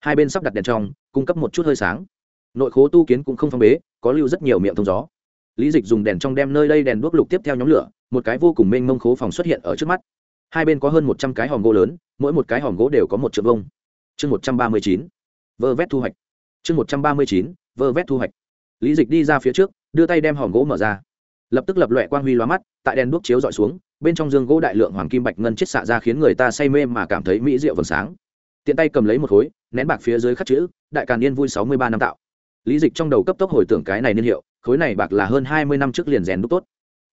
Hai bên sắp đặt đèn trong, cung cấp một chút hơi sáng nội khố tu kiến cũng không phong bế, có lưu rất nhiều miệng thông gió. Lý dịch dùng đèn trong đem nơi đây đèn đuốc lục tiếp theo nhóm lửa, một cái vô cùng mênh mông khố phòng xuất hiện ở trước mắt. Hai bên có hơn một trăm cái hòm gỗ lớn, mỗi một cái hòm gỗ đều có một triệu vông chương một trăm ba mươi chín, vơ vét thu hoạch. Chương một trăm ba mươi chín, vơ vét thu hoạch. Lý dịch đi ra phía trước, đưa tay đem hòm gỗ mở ra. Lập tức lập loẹ quang huy loa mắt, tại đèn đuốc chiếu dọi xuống, bên trong dương gỗ đại lượng hoàng kim bạch ngân chết xạ ra khiến người ta say mê mà cảm thấy mỹ rượu vầng sáng. Tiện tay cầm lấy một khối, nén bạc phía dưới khắc chữ, đại càn yên vui sáu mươi ba năm tạo lý dịch trong đầu cấp tốc hồi tưởng cái này niên hiệu, khối này bạc là hơn hai mươi năm trước liền rèn đúc tốt.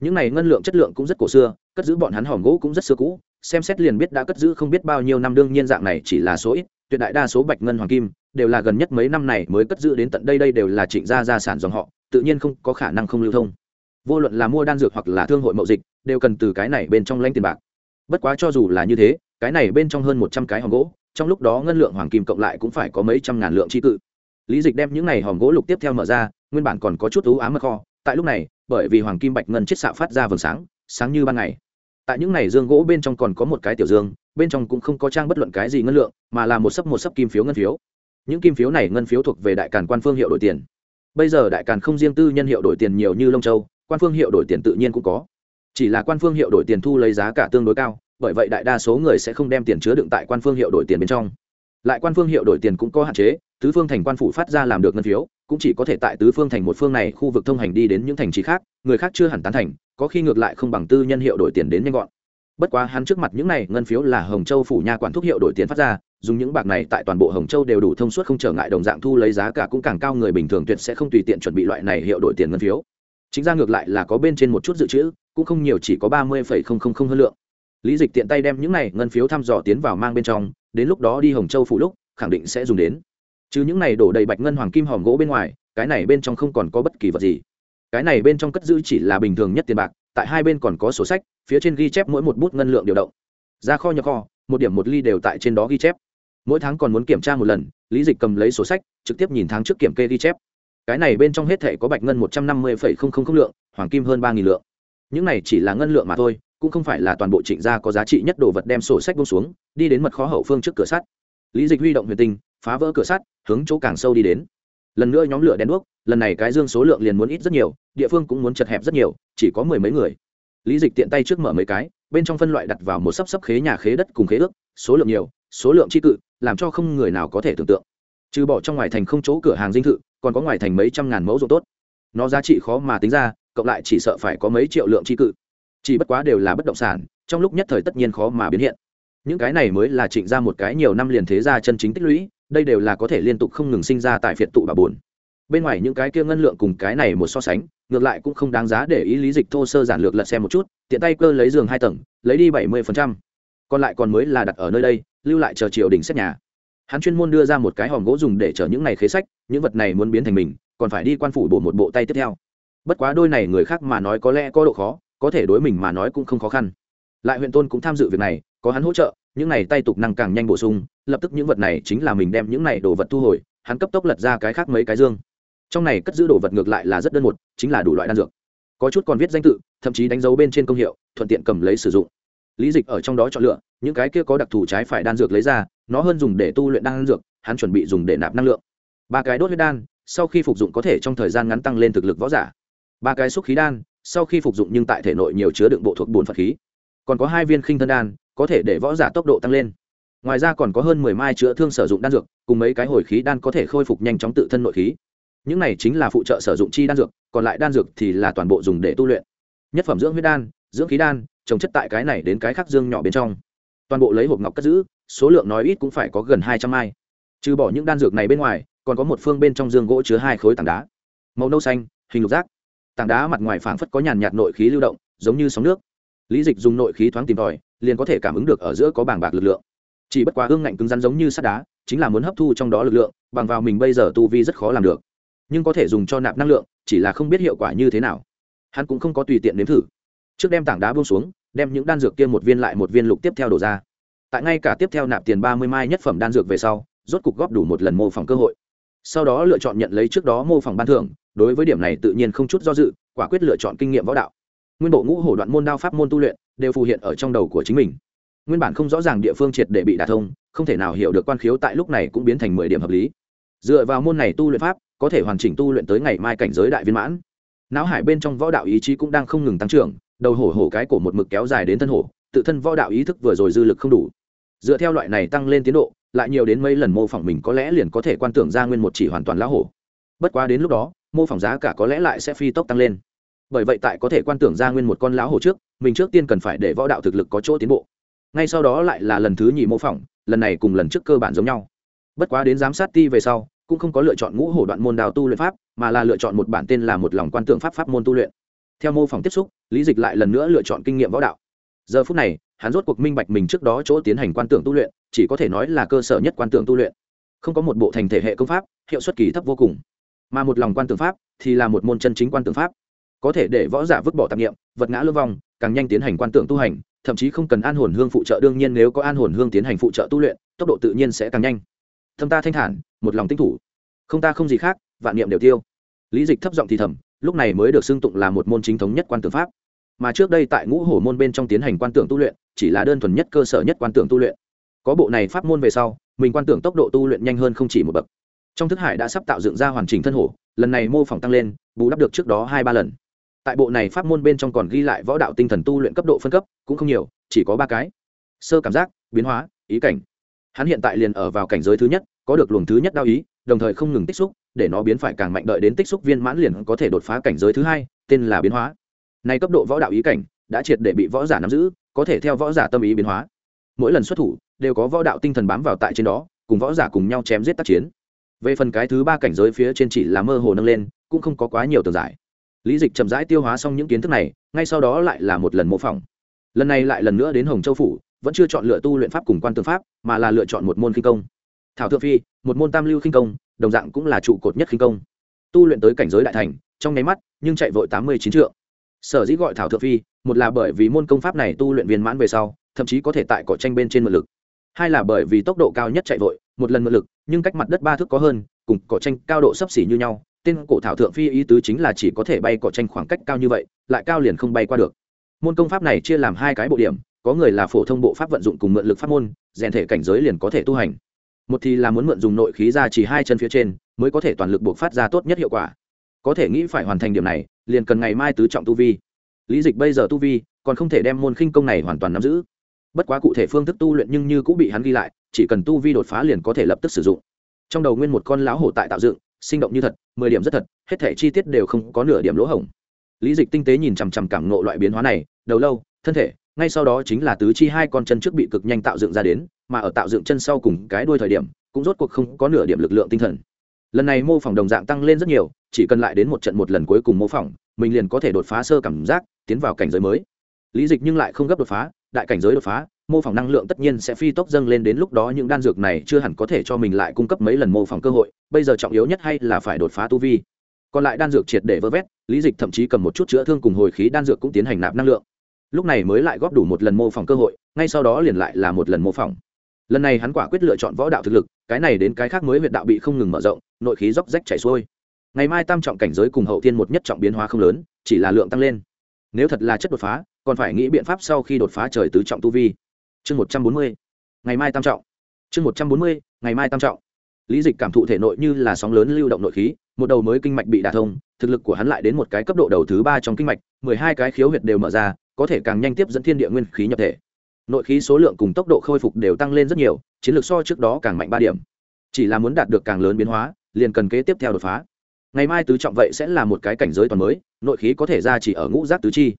Những này ngân lượng chất lượng cũng rất cổ xưa, cất giữ bọn hắn hòm gỗ cũng rất xưa cũ, xem xét liền biết đã cất giữ không biết bao nhiêu năm, đương nhiên dạng này chỉ là số ít, tuyệt đại đa số bạch ngân hoàng kim, đều là gần nhất mấy năm này mới cất giữ đến tận đây đây đều là trịnh gia gia sản dòng họ, tự nhiên không có khả năng không lưu thông. Vô luận là mua đan dược hoặc là thương hội mậu dịch, đều cần từ cái này bên trong lãnh tiền bạc. Bất quá cho dù là như thế, cái này bên trong hơn một trăm cái hòm gỗ, trong lúc đó ngân lượng hoàng kim cộng lại cũng phải có mấy trăm ngàn lượng tri cự lý dịch đem những này hòm gỗ lục tiếp theo mở ra, nguyên bản còn có chút ú ám mật kho, tại lúc này, bởi vì hoàng kim bạch ngân chiết xạ phát ra vầng sáng sáng như ban ngày. Tại những này dương gỗ bên trong còn có một cái tiểu dương, bên trong cũng không có trang bất luận cái gì ngân lượng, mà là một sấp một sấp kim phiếu ngân phiếu. Những kim phiếu này ngân phiếu thuộc về đại càn quan phương hiệu đổi tiền. Bây giờ đại càn không riêng tư nhân hiệu đổi tiền nhiều như lông châu, quan phương hiệu đổi tiền tự nhiên cũng có. Chỉ là quan phương hiệu đổi tiền thu lấy giá cả tương đối cao, bởi vậy đại đa số người sẽ không đem tiền chứa đựng tại quan phương hiệu đổi tiền bên trong lại quan phương hiệu đổi tiền cũng có hạn chế, tứ phương thành quan phủ phát ra làm được ngân phiếu, cũng chỉ có thể tại tứ phương thành một phương này khu vực thông hành đi đến những thành trì khác, người khác chưa hẳn tán thành, có khi ngược lại không bằng tư nhân hiệu đổi tiền đến nhanh gọn. Bất quá hắn trước mặt những này ngân phiếu là hồng châu phủ nha quản thúc hiệu đổi tiền phát ra, dùng những bạc này tại toàn bộ hồng châu đều đủ thông suốt không trở ngại đồng dạng thu lấy giá cả cũng càng cao, người bình thường tuyệt sẽ không tùy tiện chuẩn bị loại này hiệu đổi tiền ngân phiếu. Chính ra ngược lại là có bên trên một chút dự trữ, cũng không nhiều, chỉ có ba mươi hơn lượng. Lý dịch tiện tay đem những này ngân phiếu thăm dò tiến vào mang bên trong đến lúc đó đi hồng châu phủ lúc, khẳng định sẽ dùng đến. Chứ những này đổ đầy bạch ngân hoàng kim hòm gỗ bên ngoài, cái này bên trong không còn có bất kỳ vật gì. Cái này bên trong cất giữ chỉ là bình thường nhất tiền bạc, tại hai bên còn có sổ sách, phía trên ghi chép mỗi một bút ngân lượng điều động. Ra kho nhập kho, một điểm một ly đều tại trên đó ghi chép. Mỗi tháng còn muốn kiểm tra một lần, lý dịch cầm lấy sổ sách, trực tiếp nhìn tháng trước kiểm kê ghi chép. Cái này bên trong hết thể có bạch ngân một trăm năm mươi lượng, hoàng kim hơn ba lượng. Những này chỉ là ngân lượng mà thôi cũng không phải là toàn bộ trịnh gia có giá trị nhất đồ vật đem sổ sách bông xuống, đi đến mật khó hậu phương trước cửa sắt. Lý dịch huy động huyền tinh, phá vỡ cửa sắt, hướng chỗ càng sâu đi đến. Lần nữa nhóm lửa đèn đuốc, lần này cái dương số lượng liền muốn ít rất nhiều, địa phương cũng muốn chật hẹp rất nhiều, chỉ có mười mấy người. Lý dịch tiện tay trước mở mấy cái, bên trong phân loại đặt vào một sấp sấp khế nhà khế đất cùng khế ước, số lượng nhiều, số lượng tri cự, làm cho không người nào có thể tưởng tượng. Trừ bỏ trong ngoài thành không chỗ cửa hàng dinh thự, còn có ngoài thành mấy trăm ngàn mẫu ruộng tốt. Nó giá trị khó mà tính ra, cộng lại chỉ sợ phải có mấy triệu lượng tri cự chỉ bất quá đều là bất động sản, trong lúc nhất thời tất nhiên khó mà biến hiện. Những cái này mới là trịnh ra một cái nhiều năm liền thế ra chân chính tích lũy, đây đều là có thể liên tục không ngừng sinh ra tại phiệt tụ bà bồn bên ngoài những cái kia ngân lượng cùng cái này một so sánh, ngược lại cũng không đáng giá để ý lý dịch thô sơ giản lược lật xem một chút, tiện tay cơ lấy giường hai tầng, lấy đi bảy mươi còn lại còn mới là đặt ở nơi đây, lưu lại chờ triều đình xét nhà. Hắn chuyên môn đưa ra một cái hòm gỗ dùng để chở những này khế sách, những vật này muốn biến thành mình, còn phải đi quan phủ bổ một bộ tay tiếp theo. Bất quá đôi này người khác mà nói có lẽ có độ khó có thể đối mình mà nói cũng không khó khăn. Lại huyện tôn cũng tham dự việc này, có hắn hỗ trợ, những này tay tục năng càng nhanh bổ sung, lập tức những vật này chính là mình đem những này đồ vật thu hồi, hắn cấp tốc lật ra cái khác mấy cái dương. Trong này cất giữ đồ vật ngược lại là rất đơn một, chính là đủ loại đan dược. Có chút còn viết danh tự, thậm chí đánh dấu bên trên công hiệu, thuận tiện cầm lấy sử dụng. Lý dịch ở trong đó chọn lựa, những cái kia có đặc thù trái phải đan dược lấy ra, nó hơn dùng để tu luyện đan dược, hắn chuẩn bị dùng để nạp năng lượng. Ba cái đốt huyết đan, sau khi phục dụng có thể trong thời gian ngắn tăng lên thực lực võ giả. Ba cái xúc khí đan sau khi phục dụng nhưng tại thể nội nhiều chứa đựng bộ thuộc bổn phật khí. Còn có hai viên khinh thân đan, có thể để võ giả tốc độ tăng lên. Ngoài ra còn có hơn mười mai chữa thương sử dụng đan dược, cùng mấy cái hồi khí đan có thể khôi phục nhanh chóng tự thân nội khí. Những này chính là phụ trợ sử dụng chi đan dược, còn lại đan dược thì là toàn bộ dùng để tu luyện. Nhất phẩm dưỡng huyết đan, dưỡng khí đan, trồng chất tại cái này đến cái khác dương nhỏ bên trong. Toàn bộ lấy hộp ngọc cất giữ, số lượng nói ít cũng phải có gần hai trăm mai. Trừ bỏ những đan dược này bên ngoài, còn có một phương bên trong dương gỗ chứa hai khối tảng đá. Màu nâu xanh, hình lục giác tảng đá mặt ngoài phảng phất có nhàn nhạt nội khí lưu động, giống như sóng nước. Lý dịch dùng nội khí thoáng tìm tòi, liền có thể cảm ứng được ở giữa có bảng bạc lực lượng. Chỉ bất quá ương ngạnh cứng rắn giống như sắt đá, chính là muốn hấp thu trong đó lực lượng, bằng vào mình bây giờ tu vi rất khó làm được. Nhưng có thể dùng cho nạp năng lượng, chỉ là không biết hiệu quả như thế nào. Hắn cũng không có tùy tiện nếm thử. Trước đem tảng đá buông xuống, đem những đan dược kia một viên lại một viên lục tiếp theo đổ ra. Tại ngay cả tiếp theo nạp tiền ba mươi mai nhất phẩm đan dược về sau, rốt cục góp đủ một lần mô phỏng cơ hội sau đó lựa chọn nhận lấy trước đó mô phỏng ban thưởng, đối với điểm này tự nhiên không chút do dự, quả quyết lựa chọn kinh nghiệm võ đạo. Nguyên bộ ngũ hổ đoạn môn đao pháp môn tu luyện đều phù hiện ở trong đầu của chính mình. Nguyên bản không rõ ràng địa phương triệt để bị đả thông, không thể nào hiểu được quan khiếu tại lúc này cũng biến thành mười điểm hợp lý. Dựa vào môn này tu luyện pháp, có thể hoàn chỉnh tu luyện tới ngày mai cảnh giới đại viên mãn. Não hải bên trong võ đạo ý chí cũng đang không ngừng tăng trưởng, đầu hổ hổ cái cổ một mực kéo dài đến thân hổ, tự thân võ đạo ý thức vừa rồi dư lực không đủ. Dựa theo loại này tăng lên tiến độ lại nhiều đến mấy lần mô phỏng mình có lẽ liền có thể quan tưởng ra nguyên một chỉ hoàn toàn lão hổ. Bất quá đến lúc đó, mô phỏng giá cả có lẽ lại sẽ phi tốc tăng lên. Bởi vậy tại có thể quan tưởng ra nguyên một con lão hổ trước, mình trước tiên cần phải để võ đạo thực lực có chỗ tiến bộ. Ngay sau đó lại là lần thứ nhì mô phỏng, lần này cùng lần trước cơ bản giống nhau. Bất quá đến giám sát ti về sau, cũng không có lựa chọn ngũ hổ đoạn môn đào tu luyện pháp, mà là lựa chọn một bản tên là một lòng quan tượng pháp pháp môn tu luyện. Theo mô phỏng tiếp xúc, lý dịch lại lần nữa lựa chọn kinh nghiệm võ đạo. Giờ phút này, hắn rốt cuộc minh bạch mình trước đó chỗ tiến hành quan tượng tu luyện chỉ có thể nói là cơ sở nhất quan tượng tu luyện. Không có một bộ thành thể hệ công pháp, hiệu suất kỳ thấp vô cùng. Mà một lòng quan tượng pháp thì là một môn chân chính quan tượng pháp. Có thể để võ giả vứt bỏ tạp nghiệm vật ngã lưu vong, càng nhanh tiến hành quan tượng tu hành, thậm chí không cần an hồn hương phụ trợ, đương nhiên nếu có an hồn hương tiến hành phụ trợ tu luyện, tốc độ tự nhiên sẽ càng nhanh. Thâm ta thanh thản, một lòng tinh thủ. Không ta không gì khác, vạn niệm đều tiêu. Lý dịch thấp giọng thì thầm, lúc này mới được xưng tụng là một môn chính thống nhất quan tưởng pháp. Mà trước đây tại ngũ hổ môn bên trong tiến hành quan tưởng tu luyện, chỉ là đơn thuần nhất cơ sở nhất quan tưởng tu luyện có bộ này pháp môn về sau, mình quan tưởng tốc độ tu luyện nhanh hơn không chỉ một bậc. Trong thức hải đã sắp tạo dựng ra hoàn chỉnh thân hổ, lần này mô phỏng tăng lên, bù đắp được trước đó hai ba lần. Tại bộ này pháp môn bên trong còn ghi lại võ đạo tinh thần tu luyện cấp độ phân cấp, cũng không nhiều, chỉ có ba cái. Sơ cảm giác, biến hóa, ý cảnh. Hắn hiện tại liền ở vào cảnh giới thứ nhất, có được luồng thứ nhất đao ý, đồng thời không ngừng tích xúc, để nó biến phải càng mạnh đợi đến tích xúc viên mãn liền có thể đột phá cảnh giới thứ hai, tên là biến hóa. Nay cấp độ võ đạo ý cảnh, đã triệt để bị võ giả nắm giữ, có thể theo võ giả tâm ý biến hóa mỗi lần xuất thủ đều có võ đạo tinh thần bám vào tại trên đó, cùng võ giả cùng nhau chém giết tác chiến. Về phần cái thứ ba cảnh giới phía trên chỉ là mơ hồ nâng lên, cũng không có quá nhiều tờ giải. Lý dịch chậm rãi tiêu hóa xong những kiến thức này, ngay sau đó lại là một lần mô phỏng. Lần này lại lần nữa đến hồng châu phủ, vẫn chưa chọn lựa tu luyện pháp cùng quan tư pháp, mà là lựa chọn một môn khinh công. Thảo thượng phi, một môn tam lưu khinh công, đồng dạng cũng là trụ cột nhất khinh công. Tu luyện tới cảnh giới đại thành, trong nháy mắt, nhưng chạy vội tám mươi chín trượng. Sở dĩ gọi thảo thượng phi, một là bởi vì môn công pháp này tu luyện viên mãn về sau thậm chí có thể tại cỏ tranh bên trên mượn lực. Hai là bởi vì tốc độ cao nhất chạy vội, một lần mượn lực, nhưng cách mặt đất ba thước có hơn, cùng cỏ tranh cao độ sấp xỉ như nhau, tên cổ thảo thượng phi ý tứ chính là chỉ có thể bay cỏ tranh khoảng cách cao như vậy, lại cao liền không bay qua được. Môn công pháp này chia làm hai cái bộ điểm, có người là phổ thông bộ pháp vận dụng cùng mượn lực pháp môn, rèn thể cảnh giới liền có thể tu hành. Một thì là muốn mượn dùng nội khí ra chỉ hai chân phía trên, mới có thể toàn lực buộc phát ra tốt nhất hiệu quả. Có thể nghĩ phải hoàn thành điểm này, liền cần ngày mai tứ trọng tu vi. Lý dịch bây giờ tu vi, còn không thể đem môn khinh công này hoàn toàn nắm giữ bất quá cụ thể phương thức tu luyện nhưng như cũng bị hắn ghi lại, chỉ cần tu vi đột phá liền có thể lập tức sử dụng. Trong đầu nguyên một con lão hổ tại tạo dựng, sinh động như thật, mười điểm rất thật, hết thể chi tiết đều không có nửa điểm lỗ hổng. Lý dịch tinh tế nhìn chằm chằm cảm nộ loại biến hóa này, đầu lâu, thân thể, ngay sau đó chính là tứ chi hai con chân trước bị cực nhanh tạo dựng ra đến, mà ở tạo dựng chân sau cùng cái đuôi thời điểm, cũng rốt cuộc không có nửa điểm lực lượng tinh thần. Lần này mô phỏng đồng dạng tăng lên rất nhiều, chỉ cần lại đến một trận một lần cuối cùng mô phỏng, mình liền có thể đột phá sơ cảm giác, tiến vào cảnh giới mới. Lý dịch nhưng lại không gấp đột phá đại cảnh giới đột phá, mô phỏng năng lượng tất nhiên sẽ phi tốc dâng lên đến lúc đó những đan dược này chưa hẳn có thể cho mình lại cung cấp mấy lần mô phỏng cơ hội, bây giờ trọng yếu nhất hay là phải đột phá tu vi. Còn lại đan dược triệt để vơ vét, lý dịch thậm chí cầm một chút chữa thương cùng hồi khí đan dược cũng tiến hành nạp năng lượng. Lúc này mới lại góp đủ một lần mô phỏng cơ hội, ngay sau đó liền lại là một lần mô phỏng. Lần này hắn quả quyết lựa chọn võ đạo thực lực, cái này đến cái khác mới huyện đạo bị không ngừng mở rộng, nội khí róc rách chảy xuôi. Ngày mai tam trọng cảnh giới cùng hậu thiên một nhất trọng biến hóa không lớn, chỉ là lượng tăng lên. Nếu thật là chất đột phá còn phải nghĩ biện pháp sau khi đột phá trời tứ trọng tu vi. Chương một trăm bốn mươi, ngày mai tam trọng. Chương một trăm bốn mươi, ngày mai tam trọng. Lý dịch cảm thụ thể nội như là sóng lớn lưu động nội khí, một đầu mới kinh mạch bị đả thông, thực lực của hắn lại đến một cái cấp độ đầu thứ ba trong kinh mạch, mười hai cái khiếu huyệt đều mở ra, có thể càng nhanh tiếp dẫn thiên địa nguyên khí nhập thể. Nội khí số lượng cùng tốc độ khôi phục đều tăng lên rất nhiều, chiến lược so trước đó càng mạnh ba điểm. Chỉ là muốn đạt được càng lớn biến hóa, liền cần kế tiếp theo đột phá. Ngày mai tứ trọng vậy sẽ là một cái cảnh giới toàn mới, nội khí có thể ra chỉ ở ngũ giác tứ chi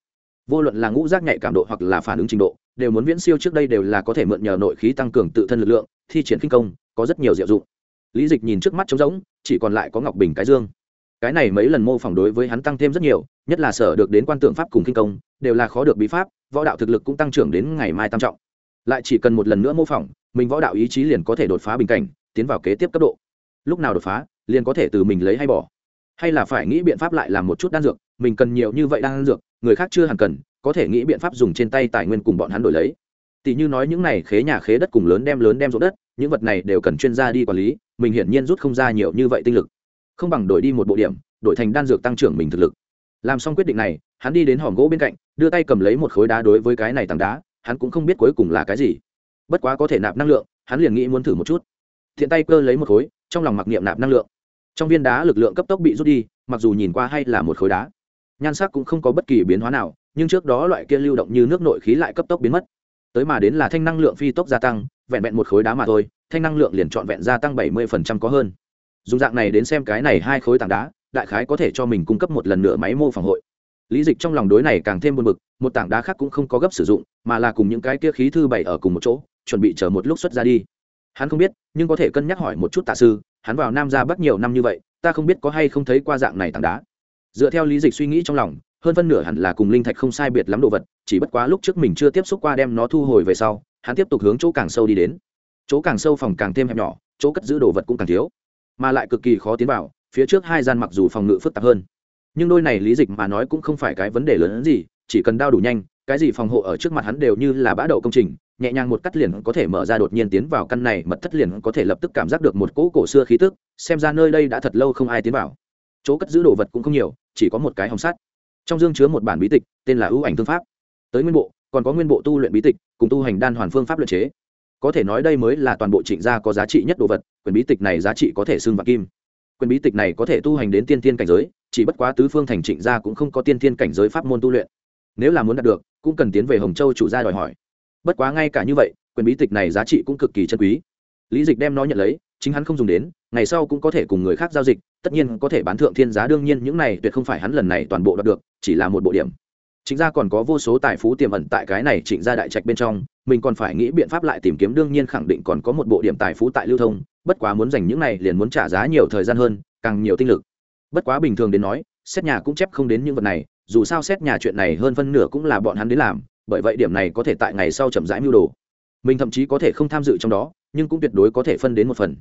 vô luận là ngũ giác nhạy cảm độ hoặc là phản ứng trình độ, đều muốn viễn siêu trước đây đều là có thể mượn nhờ nội khí tăng cường tự thân lực lượng, thi triển kinh công, có rất nhiều diệu dụng. Lý dịch nhìn trước mắt trống rỗng, chỉ còn lại có ngọc bình cái dương. Cái này mấy lần mô phỏng đối với hắn tăng thêm rất nhiều, nhất là sở được đến quan tượng pháp cùng kinh công, đều là khó được bí pháp, võ đạo thực lực cũng tăng trưởng đến ngày mai tam trọng. Lại chỉ cần một lần nữa mô phỏng, mình võ đạo ý chí liền có thể đột phá bình cảnh, tiến vào kế tiếp cấp độ. Lúc nào đột phá, liền có thể từ mình lấy hay bỏ hay là phải nghĩ biện pháp lại làm một chút đan dược, mình cần nhiều như vậy đan dược, người khác chưa hẳn cần, có thể nghĩ biện pháp dùng trên tay tài nguyên cùng bọn hắn đổi lấy. Tỷ như nói những này khế nhà khế đất cùng lớn đem lớn đem ruộng đất, những vật này đều cần chuyên gia đi quản lý, mình hiển nhiên rút không ra nhiều như vậy tinh lực. Không bằng đổi đi một bộ điểm, đổi thành đan dược tăng trưởng mình thực lực. Làm xong quyết định này, hắn đi đến hòm gỗ bên cạnh, đưa tay cầm lấy một khối đá đối với cái này tảng đá, hắn cũng không biết cuối cùng là cái gì. Bất quá có thể nạp năng lượng, hắn liền nghĩ muốn thử một chút. Thiện tay cơ lấy một khối, trong lòng mặc niệm nạp năng lượng trong viên đá lực lượng cấp tốc bị rút đi, mặc dù nhìn qua hay là một khối đá. Nhan sắc cũng không có bất kỳ biến hóa nào, nhưng trước đó loại kia lưu động như nước nội khí lại cấp tốc biến mất. Tới mà đến là thanh năng lượng phi tốc gia tăng, vẹn vẹn một khối đá mà thôi, thanh năng lượng liền trọn vẹn gia tăng bảy mươi phần trăm có hơn. Dùng dạng này đến xem cái này hai khối tảng đá, đại khái có thể cho mình cung cấp một lần nữa máy mô phỏng hội. Lý dịch trong lòng đối này càng thêm buồn bực, một tảng đá khác cũng không có gấp sử dụng, mà là cùng những cái kia khí thư bảy ở cùng một chỗ, chuẩn bị chờ một lúc xuất ra đi. Hắn không biết, nhưng có thể cân nhắc hỏi một chút tạ sư hắn vào nam ra bắc nhiều năm như vậy, ta không biết có hay không thấy qua dạng này tảng đá. Dựa theo lý dịch suy nghĩ trong lòng, hơn phân nửa hẳn là cùng linh thạch không sai biệt lắm đồ vật, chỉ bất quá lúc trước mình chưa tiếp xúc qua đem nó thu hồi về sau, hắn tiếp tục hướng chỗ càng sâu đi đến. Chỗ càng sâu phòng càng thêm hẹp nhỏ, chỗ cất giữ đồ vật cũng càng thiếu, mà lại cực kỳ khó tiến vào, phía trước hai gian mặc dù phòng ngự phức tạp hơn. Nhưng đôi này lý dịch mà nói cũng không phải cái vấn đề lớn hơn gì, chỉ cần đao đủ nhanh, cái gì phòng hộ ở trước mặt hắn đều như là bã đậu công trình nhẹ nhàng một cắt liền có thể mở ra đột nhiên tiến vào căn này, mật thất liền có thể lập tức cảm giác được một cỗ cổ xưa khí tức, xem ra nơi đây đã thật lâu không ai tiến vào. Chỗ cất giữ đồ vật cũng không nhiều, chỉ có một cái hồng sắt. Trong dương chứa một bản bí tịch, tên là ưu ảnh thương pháp. Tới nguyên bộ, còn có nguyên bộ tu luyện bí tịch, cùng tu hành đan hoàn phương pháp luyện chế. Có thể nói đây mới là toàn bộ trịnh gia có giá trị nhất đồ vật quyền bí tịch này giá trị có thể xưng và kim. Quyền bí tịch này có thể tu hành đến tiên tiên cảnh giới, chỉ bất quá tứ phương thành trịnh gia cũng không có tiên tiên cảnh giới pháp môn tu luyện. Nếu là muốn đạt được, cũng cần tiến về hồng châu chủ gia đòi hỏi bất quá ngay cả như vậy, quyền bí tịch này giá trị cũng cực kỳ chân quý. Lý dịch đem nó nhận lấy, chính hắn không dùng đến, ngày sau cũng có thể cùng người khác giao dịch, tất nhiên có thể bán thượng thiên giá, đương nhiên những này tuyệt không phải hắn lần này toàn bộ đạt được, chỉ là một bộ điểm. Chính ra còn có vô số tài phú tiềm ẩn tại cái này trịnh ra đại trạch bên trong, mình còn phải nghĩ biện pháp lại tìm kiếm, đương nhiên khẳng định còn có một bộ điểm tài phú tại lưu thông, bất quá muốn dành những này liền muốn trả giá nhiều thời gian hơn, càng nhiều tinh lực. Bất quá bình thường đến nói, xét nhà cũng chép không đến những vật này, dù sao xét nhà chuyện này hơn phân nửa cũng là bọn hắn đến làm bởi vậy điểm này có thể tại ngày sau chậm rãi mưu đồ. Mình thậm chí có thể không tham dự trong đó, nhưng cũng tuyệt đối có thể phân đến một phần.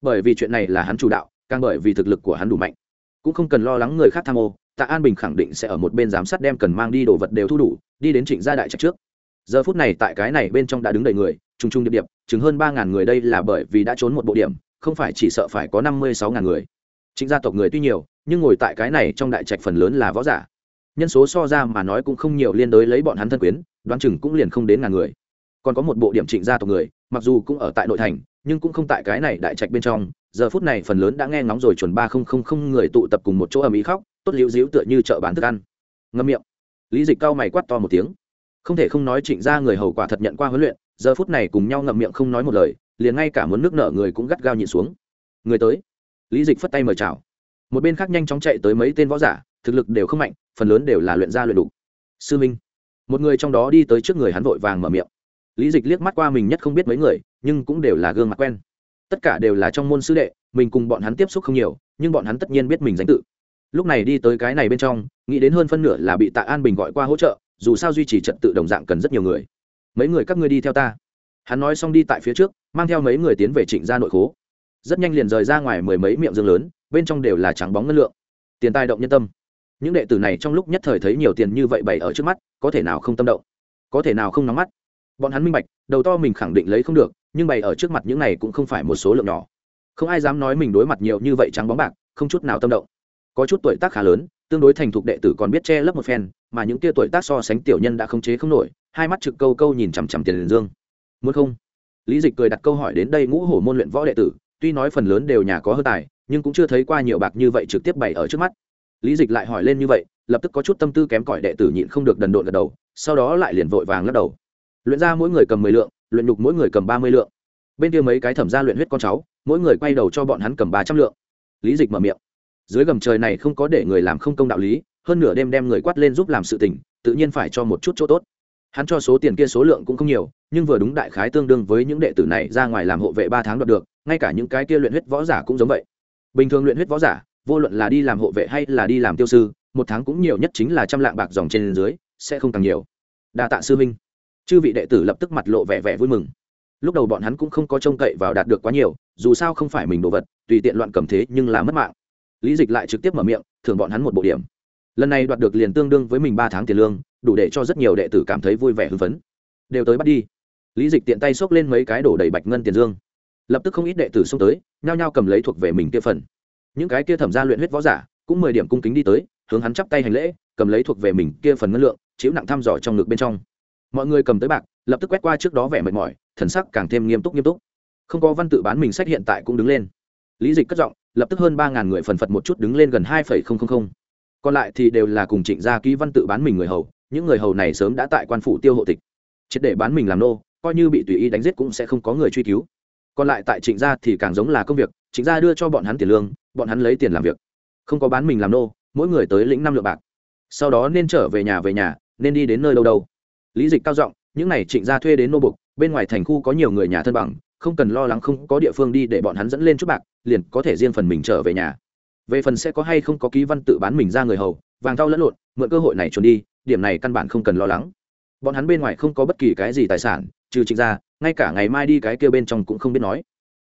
Bởi vì chuyện này là hắn chủ đạo, càng bởi vì thực lực của hắn đủ mạnh. Cũng không cần lo lắng người khác tham ô, tạ an bình khẳng định sẽ ở một bên giám sát đem cần mang đi đồ vật đều thu đủ, đi đến trịnh gia đại trạch trước. Giờ phút này tại cái này bên trong đã đứng đầy người, trùng trùng điệp điệp chứng hơn ba ngàn người đây là bởi vì đã trốn một bộ điểm, không phải chỉ sợ phải có năm mươi sáu ngàn người. Trịnh gia tộc người tuy nhiều, nhưng ngồi tại cái này trong đại trạch phần lớn là võ giả. Nhân số so ra mà nói cũng không nhiều liên đối lấy bọn hắn thân quyến đoán chừng cũng liền không đến ngàn người. Còn có một bộ điểm trịnh gia tộc người, mặc dù cũng ở tại nội thành, nhưng cũng không tại cái này đại trạch bên trong. Giờ phút này phần lớn đã nghe ngóng rồi chuẩn ba không không không người tụ tập cùng một chỗ ầm ĩ khóc, tốt liễu díu tựa như chợ bán thức ăn. Ngâm miệng. Lý dịch cao mày quát to một tiếng. Không thể không nói trịnh gia người hầu quả thật nhận qua huấn luyện, giờ phút này cùng nhau ngậm miệng không nói một lời, liền ngay cả muốn nước nở người cũng gắt gao nhịn xuống. Người tới. Lý dịch phất tay mời chào. Một bên khác nhanh chóng chạy tới mấy tên võ giả, thực lực đều không mạnh, phần lớn đều là luyện gia luyện đủ sư minh một người trong đó đi tới trước người hắn vội vàng mở miệng. Lý dịch liếc mắt qua mình nhất không biết mấy người, nhưng cũng đều là gương mặt quen. Tất cả đều là trong môn sư đệ, mình cùng bọn hắn tiếp xúc không nhiều, nhưng bọn hắn tất nhiên biết mình danh tự. Lúc này đi tới cái này bên trong, nghĩ đến hơn phân nửa là bị tạ an bình gọi qua hỗ trợ, dù sao duy trì trật tự đồng dạng cần rất nhiều người. Mấy người các ngươi đi theo ta. Hắn nói xong đi tại phía trước, mang theo mấy người tiến về trịnh ra nội khố. Rất nhanh liền rời ra ngoài mười mấy miệng dương lớn, bên trong đều là trắng bóng ngân lượng. Tiền tài động nhân tâm những đệ tử này trong lúc nhất thời thấy nhiều tiền như vậy bày ở trước mắt, có thể nào không tâm động? Có thể nào không nóng mắt? Bọn hắn minh bạch, đầu to mình khẳng định lấy không được, nhưng bày ở trước mặt những này cũng không phải một số lượng nhỏ. Không ai dám nói mình đối mặt nhiều như vậy trắng bóng bạc, không chút nào tâm động. Có chút tuổi tác khá lớn, tương đối thành thục đệ tử còn biết che lấp một phen, mà những tia tuổi tác so sánh tiểu nhân đã không chế không nổi, hai mắt trực câu câu nhìn chằm chằm tiền liền dương. Muốn không? Lý dịch cười đặt câu hỏi đến đây ngũ hổ môn luyện võ đệ tử, tuy nói phần lớn đều nhà có hơ tài, nhưng cũng chưa thấy qua nhiều bạc như vậy trực tiếp bày ở trước mắt lý dịch lại hỏi lên như vậy, lập tức có chút tâm tư kém cỏi đệ tử nhịn không được đần độn gật đầu, sau đó lại liền vội vàng lắc đầu. Luyện ra mỗi người cầm mười lượng, luyện nhục mỗi người cầm ba mươi lượng. Bên kia mấy cái thẩm ra luyện huyết con cháu, mỗi người quay đầu cho bọn hắn cầm ba trăm lượng. Lý dịch mở miệng. Dưới gầm trời này không có để người làm không công đạo lý, hơn nửa đêm đem người quát lên giúp làm sự tình, tự nhiên phải cho một chút chỗ tốt. Hắn cho số tiền kia số lượng cũng không nhiều, nhưng vừa đúng đại khái tương đương với những đệ tử này ra ngoài làm hộ vệ ba tháng đoạt được, ngay cả những cái kia luyện huyết võ giả cũng giống vậy. Bình thường luyện huyết võ giả vô luận là đi làm hộ vệ hay là đi làm tiêu sư, một tháng cũng nhiều nhất chính là trăm lạng bạc dòng trên dưới, sẽ không càng nhiều. Đa tạ sư minh chư vị đệ tử lập tức mặt lộ vẻ vẻ vui mừng. Lúc đầu bọn hắn cũng không có trông cậy vào đạt được quá nhiều, dù sao không phải mình đồ vật, tùy tiện loạn cầm thế nhưng là mất mạng. Lý dịch lại trực tiếp mở miệng, thưởng bọn hắn một bộ điểm. Lần này đoạt được liền tương đương với mình ba tháng tiền lương, đủ để cho rất nhiều đệ tử cảm thấy vui vẻ hưng phấn. Đều tới bắt đi. Lý dịch tiện tay xốc lên mấy cái đổ đầy bạch ngân tiền dương. Lập tức không ít đệ tử xông tới, nhao nhao cầm lấy thuộc về mình kia phần những cái kia thẩm gia luyện huyết võ giả cũng mười điểm cung kính đi tới, hướng hắn chắp tay hành lễ, cầm lấy thuộc về mình kia phần ngân lượng, chiếu nặng thăm dò trong ngực bên trong. Mọi người cầm tới bạc, lập tức quét qua trước đó vẻ mệt mỏi, thần sắc càng thêm nghiêm túc nghiêm túc. Không có văn tự bán mình sách hiện tại cũng đứng lên. Lý dịch cất giọng, lập tức hơn ba ngàn người phần phật một chút đứng lên gần hai phẩy không không không. Còn lại thì đều là cùng trịnh gia ký văn tự bán mình người hầu, những người hầu này sớm đã tại quan phủ tiêu hộ tịch. Triệt để bán mình làm nô, coi như bị tùy ý đánh giết cũng sẽ không có người truy cứu. Còn lại tại trịnh gia thì càng giống là công việc, trịnh gia đưa cho bọn hắn tiền lương bọn hắn lấy tiền làm việc. Không có bán mình làm nô, mỗi người tới lĩnh năm lượng bạc. Sau đó nên trở về nhà về nhà, nên đi đến nơi đâu đâu. Lý dịch cao giọng, những này trịnh gia thuê đến nô bục bên ngoài thành khu có nhiều người nhà thân bằng, không cần lo lắng không có địa phương đi để bọn hắn dẫn lên chút bạc, liền có thể riêng phần mình trở về nhà. Về phần sẽ có hay không có ký văn tự bán mình ra người hầu, vàng thau lẫn lộn, mượn cơ hội này trốn đi, điểm này căn bản không cần lo lắng. Bọn hắn bên ngoài không có bất kỳ cái gì tài sản, trừ trịnh gia, ngay cả ngày mai đi cái kia bên trong cũng không biết nói.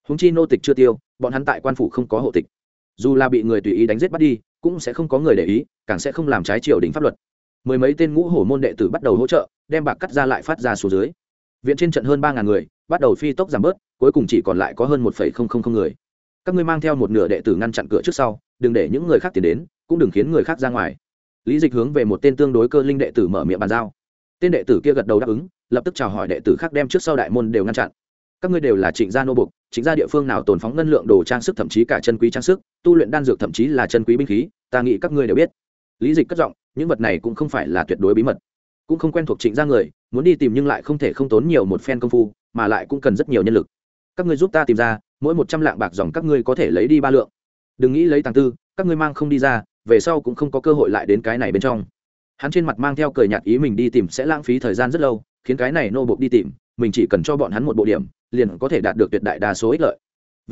Húng chi nô tịch chưa tiêu, bọn hắn tại quan phủ không có hộ tịch dù là bị người tùy ý đánh giết bắt đi, cũng sẽ không có người để ý, càng sẽ không làm trái triều đình pháp luật. Mười mấy tên ngũ hổ môn đệ tử bắt đầu hỗ trợ, đem bạc cắt ra lại phát ra số dưới. Viện trên trận hơn ba ngàn người, bắt đầu phi tốc giảm bớt, cuối cùng chỉ còn lại có hơn một phẩy không không không người. Các ngươi mang theo một nửa đệ tử ngăn chặn cửa trước sau, đừng để những người khác tiến đến, cũng đừng khiến người khác ra ngoài. Lý dịch hướng về một tên tương đối cơ linh đệ tử mở miệng bàn giao. Tên đệ tử kia gật đầu đáp ứng, lập tức chào hỏi đệ tử khác đem trước sau đại môn đều ngăn chặn. Các ngươi đều là trịnh gia nô bục trịnh gia địa phương nào tồn phóng ngân lượng đồ trang sức thậm chí cả chân quý trang sức tu luyện đan dược thậm chí là chân quý binh khí, ta nghĩ các ngươi đều biết. Lý dịch cất giọng, những vật này cũng không phải là tuyệt đối bí mật. Cũng không quen thuộc trịnh gia người, muốn đi tìm nhưng lại không thể không tốn nhiều một phen công phu, mà lại cũng cần rất nhiều nhân lực. Các ngươi giúp ta tìm ra, mỗi một trăm lạng bạc dòng các ngươi có thể lấy đi ba lượng. Đừng nghĩ lấy tàng tư, các ngươi mang không đi ra, về sau cũng không có cơ hội lại đến cái này bên trong. Hắn trên mặt mang theo cười nhạt ý mình đi tìm sẽ lãng phí thời gian rất lâu, khiến cái này nô bộc đi tìm, mình chỉ cần cho bọn hắn một bộ điểm, liền có thể đạt được tuyệt đại đa số ích lợi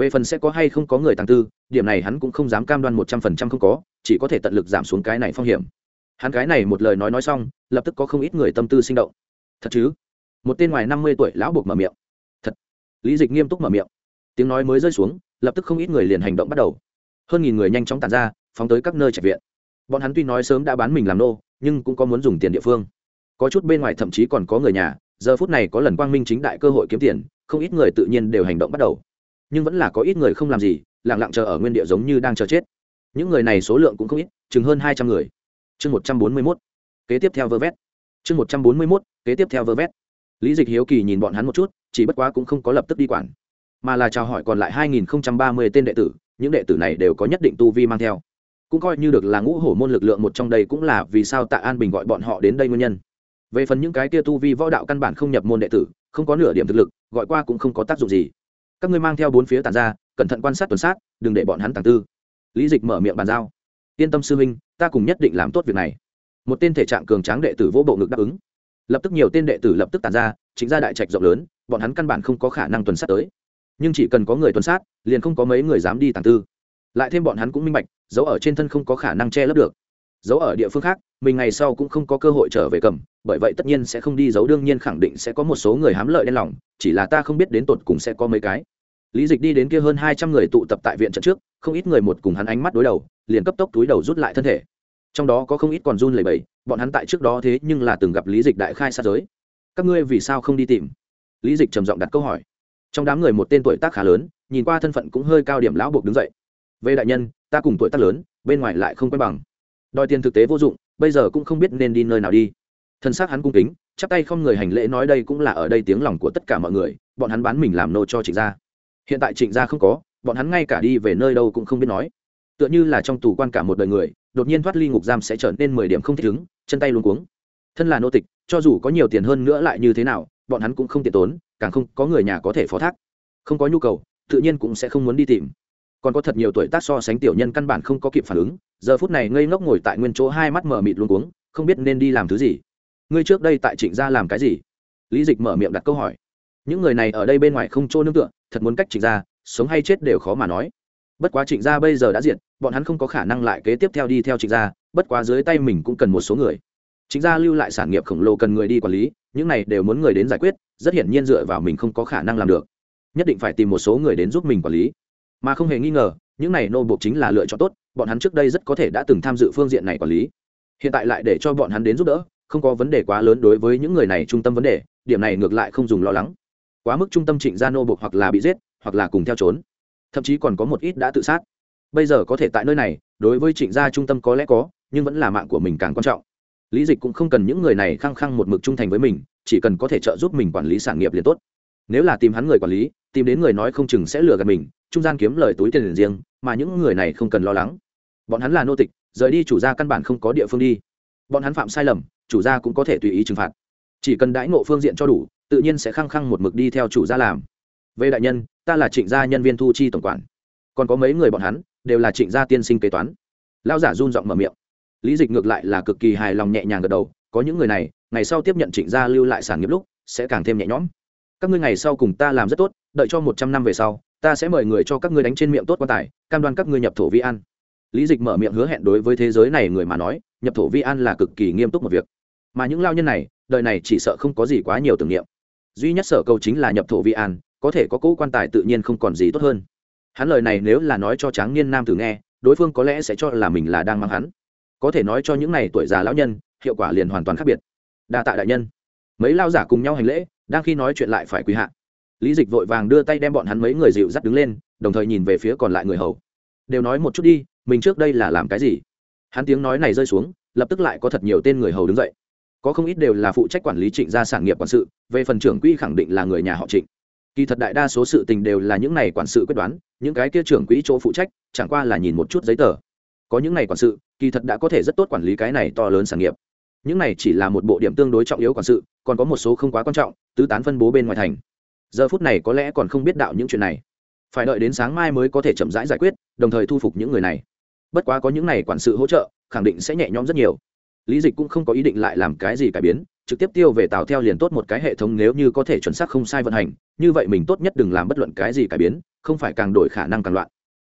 về phần sẽ có hay không có người tàng tư, điểm này hắn cũng không dám cam đoan một trăm phần trăm không có, chỉ có thể tận lực giảm xuống cái này phong hiểm. Hắn cái này một lời nói nói xong, lập tức có không ít người tâm tư sinh động. Thật chứ? Một tên ngoài năm mươi tuổi lão buộc mở miệng. Thật. Lý dịch nghiêm túc mở miệng. Tiếng nói mới rơi xuống, lập tức không ít người liền hành động bắt đầu. Hơn nghìn người nhanh chóng tàn ra, phóng tới các nơi trạch viện. Bọn hắn tuy nói sớm đã bán mình làm nô, nhưng cũng có muốn dùng tiền địa phương. Có chút bên ngoài thậm chí còn có người nhà, giờ phút này có lần quang minh chính đại cơ hội kiếm tiền, không ít người tự nhiên đều hành động bắt đầu nhưng vẫn là có ít người không làm gì lẳng lặng chờ ở nguyên địa giống như đang chờ chết. Những người này số lượng cũng không ít, chừng hơn hai trăm người. Chương một trăm bốn mươi mốt. Kế tiếp theo vơ vét. Chương một trăm bốn mươi mốt, kế tiếp theo vơ vét. Lý dịch hiếu kỳ nhìn bọn hắn một chút, chỉ bất quá cũng không có lập tức đi quản, mà là chào hỏi còn lại hai nghìn ba mươi tên đệ tử, những đệ tử này đều có nhất định tu vi mang theo. Cũng coi như được là ngũ hổ môn lực lượng một trong đây cũng là vì sao tạ an bình gọi bọn họ đến đây nguyên nhân. Về phần những cái kia tu vi võ đạo căn bản không nhập môn đệ tử, không có nửa điểm thực lực, gọi qua cũng không có tác dụng gì các ngươi mang theo bốn phía tàn ra, cẩn thận quan sát tuần sát, đừng để bọn hắn tàng tư. Lý dịch mở miệng bàn giao. Yên tâm sư huynh, ta cùng nhất định làm tốt việc này. Một tên thể trạng cường tráng đệ tử vô bộ ngực đáp ứng. Lập tức nhiều tên đệ tử lập tức tàn ra, chính ra đại trạch rộng lớn, bọn hắn căn bản không có khả năng tuần sát tới. Nhưng chỉ cần có người tuần sát, liền không có mấy người dám đi tàng tư. Lại thêm bọn hắn cũng minh bạch, dấu ở trên thân không có khả năng che lấp được giấu ở địa phương khác, mình ngày sau cũng không có cơ hội trở về cầm, bởi vậy tất nhiên sẽ không đi giấu, đương nhiên khẳng định sẽ có một số người hám lợi đen lòng, chỉ là ta không biết đến tột cùng sẽ có mấy cái. Lý dịch đi đến kia hơn hai trăm người tụ tập tại viện trận trước, không ít người một cùng hắn ánh mắt đối đầu, liền cấp tốc túi đầu rút lại thân thể. Trong đó có không ít còn run lẩy bẩy, bọn hắn tại trước đó thế nhưng là từng gặp lý dịch đại khai sát giới. Các ngươi vì sao không đi tìm? Lý dịch trầm giọng đặt câu hỏi. Trong đám người một tên tuổi tác khá lớn, nhìn qua thân phận cũng hơi cao điểm lão buộc đứng dậy. Về đại nhân, ta cùng tuổi tác lớn, bên ngoài lại không quen bằng đòi tiền thực tế vô dụng, bây giờ cũng không biết nên đi nơi nào đi. Thân xác hắn cung kính, chắp tay không người hành lễ nói đây cũng là ở đây tiếng lòng của tất cả mọi người, bọn hắn bán mình làm nô cho trịnh gia. Hiện tại trịnh gia không có, bọn hắn ngay cả đi về nơi đâu cũng không biết nói. Tựa như là trong tù quan cả một đời người, đột nhiên thoát ly ngục giam sẽ trở nên mười điểm không thích ứng chân tay luôn cuống. Thân là nô tịch, cho dù có nhiều tiền hơn nữa lại như thế nào, bọn hắn cũng không tiện tốn, càng không có người nhà có thể phó thác. Không có nhu cầu, tự nhiên cũng sẽ không muốn đi tìm. Còn có thật nhiều tuổi tác so sánh tiểu nhân căn bản không có kịp phản ứng giờ phút này ngây ngốc ngồi tại nguyên chỗ hai mắt mở mịt luôn cuống, không biết nên đi làm thứ gì. Ngươi trước đây tại trịnh gia làm cái gì? Lý dịch mở miệng đặt câu hỏi. Những người này ở đây bên ngoài không chỗ nương tựa, thật muốn cách trịnh gia, sống hay chết đều khó mà nói. Bất quá trịnh gia bây giờ đã diện bọn hắn không có khả năng lại kế tiếp theo đi theo trịnh gia, bất quá dưới tay mình cũng cần một số người. Trịnh gia lưu lại sản nghiệp khổng lồ cần người đi quản lý, những này đều muốn người đến giải quyết, rất hiển nhiên dựa vào mình không có khả năng làm được. Nhất định phải tìm một số người đến giúp mình quản lý mà không hề nghi ngờ, những này nô buộc chính là lựa chọn tốt, bọn hắn trước đây rất có thể đã từng tham dự phương diện này quản lý. Hiện tại lại để cho bọn hắn đến giúp đỡ, không có vấn đề quá lớn đối với những người này trung tâm vấn đề, điểm này ngược lại không dùng lo lắng. Quá mức trung tâm trịnh gia nô buộc hoặc là bị giết, hoặc là cùng theo trốn. Thậm chí còn có một ít đã tự sát. Bây giờ có thể tại nơi này, đối với trịnh gia trung tâm có lẽ có, nhưng vẫn là mạng của mình càng quan trọng. Lý dịch cũng không cần những người này khăng khăng một mực trung thành với mình, chỉ cần có thể trợ giúp mình quản lý sản nghiệp liền tốt nếu là tìm hắn người quản lý, tìm đến người nói không chừng sẽ lừa gạt mình, trung gian kiếm lời túi tiền riêng, mà những người này không cần lo lắng. Bọn hắn là nô tịch, rời đi chủ gia căn bản không có địa phương đi. Bọn hắn phạm sai lầm, chủ gia cũng có thể tùy ý trừng phạt. Chỉ cần đãi ngộ phương diện cho đủ, tự nhiên sẽ khăng khăng một mực đi theo chủ gia làm. Về đại nhân, ta là trịnh gia nhân viên thu chi tổng quản. Còn có mấy người bọn hắn, đều là trịnh gia tiên sinh kế toán. Lao giả run giọng mở miệng. Lý dịch ngược lại là cực kỳ hài lòng nhẹ nhàng gật đầu, có những người này, ngày sau tiếp nhận trịnh gia lưu lại sản nghiệp lúc, sẽ càng thêm nhẹ nhõm các ngươi ngày sau cùng ta làm rất tốt, đợi cho một trăm năm về sau, ta sẽ mời người cho các ngươi đánh trên miệng tốt quan tài, cam đoan các ngươi nhập thổ vi an. Lý dịch mở miệng hứa hẹn đối với thế giới này người mà nói, nhập thổ vi an là cực kỳ nghiêm túc một việc. Mà những lao nhân này, đời này chỉ sợ không có gì quá nhiều tưởng niệm. Duy nhất sở cầu chính là nhập thổ vi an, có thể có cỗ quan tài tự nhiên không còn gì tốt hơn. Hắn lời này nếu là nói cho tráng niên nam tử nghe, đối phương có lẽ sẽ cho là mình là đang mang hắn. Có thể nói cho những này tuổi già lão nhân, hiệu quả liền hoàn toàn khác biệt. Đa tạ đại nhân. Mấy lao giả cùng nhau hành lễ đang khi nói chuyện lại phải quý hạ. Lý dịch vội vàng đưa tay đem bọn hắn mấy người dịu dắt đứng lên, đồng thời nhìn về phía còn lại người hầu. Đều nói một chút đi, mình trước đây là làm cái gì? Hắn tiếng nói này rơi xuống, lập tức lại có thật nhiều tên người hầu đứng dậy. Có không ít đều là phụ trách quản lý trịnh gia sản nghiệp quản sự, về phần trưởng quỹ khẳng định là người nhà họ trịnh. Kỳ thật đại đa số sự tình đều là những này quản sự quyết đoán, những cái kia trưởng quỹ chỗ phụ trách, chẳng qua là nhìn một chút giấy tờ. Có những này quản sự, kỳ thật đã có thể rất tốt quản lý cái này to lớn sản nghiệp những này chỉ là một bộ điểm tương đối trọng yếu quản sự, còn có một số không quá quan trọng, tứ tán phân bố bên ngoài thành. Giờ phút này có lẽ còn không biết đạo những chuyện này. Phải đợi đến sáng mai mới có thể chậm rãi giải quyết, đồng thời thu phục những người này. Bất quá có những này quản sự hỗ trợ, khẳng định sẽ nhẹ nhõm rất nhiều. Lý dịch cũng không có ý định lại làm cái gì cải biến, trực tiếp tiêu về tàu theo liền tốt một cái hệ thống nếu như có thể chuẩn xác không sai vận hành, như vậy mình tốt nhất đừng làm bất luận cái gì cải biến, không phải càng đổi khả năng càng loạn.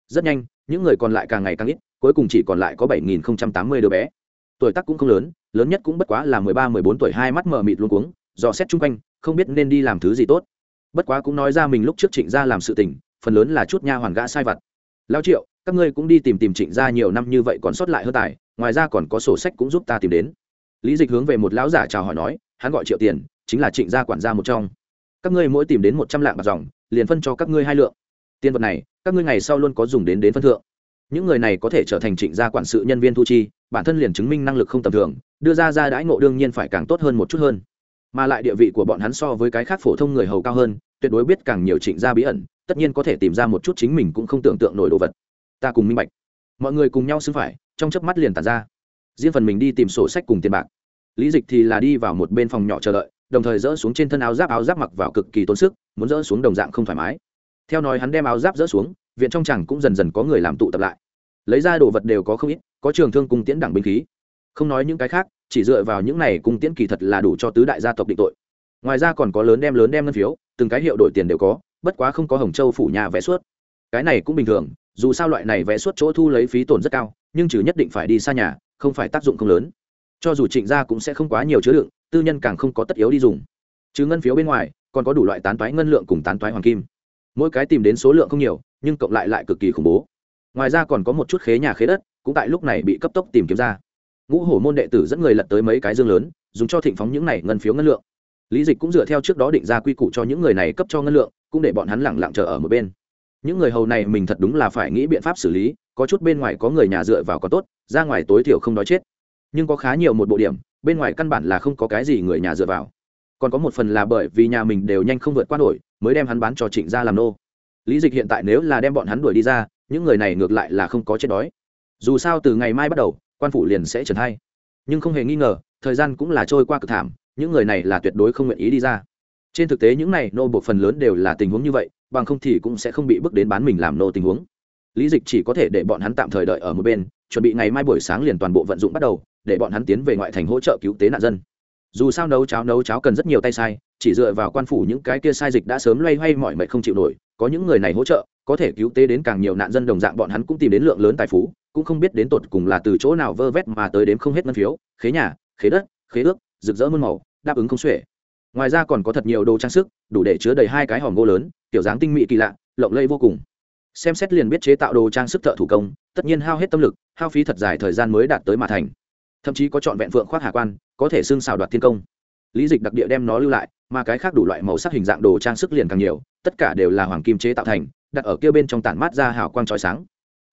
Rất nhanh, những người còn lại càng ngày càng ít, cuối cùng chỉ còn lại có bảy nghìn tám mươi đứa bé tuổi tác cũng không lớn lớn nhất cũng bất quá là mười ba, mười bốn tuổi, hai mắt mờ mịt luôn cuống, dò xét chung quanh, không biết nên đi làm thứ gì tốt. Bất quá cũng nói ra mình lúc trước trịnh gia làm sự tình, phần lớn là chút nha hoàn gã sai vặt. Lao triệu, các ngươi cũng đi tìm tìm trịnh gia nhiều năm như vậy còn sót lại hơn tài, ngoài ra còn có sổ sách cũng giúp ta tìm đến. Lý dịch hướng về một lão giả chào hỏi nói, hắn gọi triệu tiền, chính là trịnh gia quản gia một trong. Các ngươi mỗi tìm đến một trăm lạng bạc dòng, liền phân cho các ngươi hai lượng. Tiền vật này, các ngươi ngày sau luôn có dùng đến đến phân thượng những người này có thể trở thành trịnh gia quản sự nhân viên thu chi, bản thân liền chứng minh năng lực không tầm thường, đưa ra ra đãi ngộ đương nhiên phải càng tốt hơn một chút hơn. Mà lại địa vị của bọn hắn so với cái khác phổ thông người hầu cao hơn, tuyệt đối biết càng nhiều trịnh gia bí ẩn, tất nhiên có thể tìm ra một chút chính mình cũng không tưởng tượng nổi đồ vật. Ta cùng minh bạch. Mọi người cùng nhau xưng phải, trong chớp mắt liền tàn ra. Riêng phần mình đi tìm sổ sách cùng tiền bạc. Lý dịch thì là đi vào một bên phòng nhỏ chờ đợi, đồng thời dỡ xuống trên thân áo giáp áo giáp mặc vào cực kỳ tốn sức, muốn dỡ xuống đồng dạng không thoải mái. Theo nói hắn đem áo giáp dỡ xuống viện trong chẳng cũng dần dần có người làm tụ tập lại. Lấy ra đồ vật đều có không ít, có trường thương cung tiễn đẳng binh khí. Không nói những cái khác, chỉ dựa vào những này cung tiễn kỳ thật là đủ cho tứ đại gia tộc định tội. Ngoài ra còn có lớn đem lớn đem ngân phiếu, từng cái hiệu đổi tiền đều có, bất quá không có hồng châu phủ nhà vẽ suốt cái này cũng bình thường, dù sao loại này vẽ suốt chỗ thu lấy phí tổn rất cao, nhưng chứ nhất định phải đi xa nhà, không phải tác dụng không lớn. Cho dù trịnh gia cũng sẽ không quá nhiều chứa đựng, tư nhân càng không có tất yếu đi dùng. Chứ ngân phiếu bên ngoài, còn có đủ loại tán toái ngân lượng cùng tán toái hoàng kim. Mỗi cái tìm đến số lượng không nhiều nhưng cộng lại lại cực kỳ khủng bố. Ngoài ra còn có một chút khế nhà khế đất, cũng tại lúc này bị cấp tốc tìm kiếm ra. Ngũ hổ môn đệ tử dẫn người lật tới mấy cái dương lớn, dùng cho thịnh phóng những này ngân phiếu ngân lượng. Lý dịch cũng dựa theo trước đó định ra quy củ cho những người này cấp cho ngân lượng, cũng để bọn hắn lẳng lặng chờ ở một bên. Những người hầu này mình thật đúng là phải nghĩ biện pháp xử lý, có chút bên ngoài có người nhà dựa vào có tốt, ra ngoài tối thiểu không đói chết. Nhưng có khá nhiều một bộ điểm, bên ngoài căn bản là không có cái gì người nhà dựa vào. Còn có một phần là bởi vì nhà mình đều nhanh không vượt qua nổi, mới đem hắn bán cho trịnh gia làm nô lý dịch hiện tại nếu là đem bọn hắn đuổi đi ra, những người này ngược lại là không có chết đói. Dù sao từ ngày mai bắt đầu, quan phủ liền sẽ trần thay nhưng không hề nghi ngờ, thời gian cũng là trôi qua cực thảm, những người này là tuyệt đối không nguyện ý đi ra. Trên thực tế những này nô buộc phần lớn đều là tình huống như vậy, bằng không thì cũng sẽ không bị bước đến bán mình làm nô tình huống. Lý dịch chỉ có thể để bọn hắn tạm thời đợi ở một bên, chuẩn bị ngày mai buổi sáng liền toàn bộ vận dụng bắt đầu, để bọn hắn tiến về ngoại thành hỗ trợ cứu tế nạn dân. Dù sao nấu cháo nấu cháo cần rất nhiều tay sai, chỉ dựa vào quan phủ những cái kia sai dịch đã sớm loay hoay mọi mệnh không chịu nổi có những người này hỗ trợ, có thể cứu tế đến càng nhiều nạn dân đồng dạng bọn hắn cũng tìm đến lượng lớn tài phú, cũng không biết đến tột cùng là từ chỗ nào vơ vét mà tới đến không hết ngân phiếu, khế nhà, khế đất, khế ước, rực rỡ mơn màu, đáp ứng không xuể. Ngoài ra còn có thật nhiều đồ trang sức, đủ để chứa đầy hai cái hòm gỗ lớn, kiểu dáng tinh mỹ kỳ lạ, lộng lẫy vô cùng. Xem xét liền biết chế tạo đồ trang sức thợ thủ công, tất nhiên hao hết tâm lực, hao phí thật dài thời gian mới đạt tới mà thành. Thậm chí có trọn vẹn phượng khoác hà quan, có thể xưng xào đoạt thiên công. Lý dịch đặc địa đem nó lưu lại mà cái khác đủ loại màu sắc hình dạng đồ trang sức liền càng nhiều, tất cả đều là hoàng kim chế tạo thành, đặt ở kia bên trong tản mát ra hào quang trói sáng.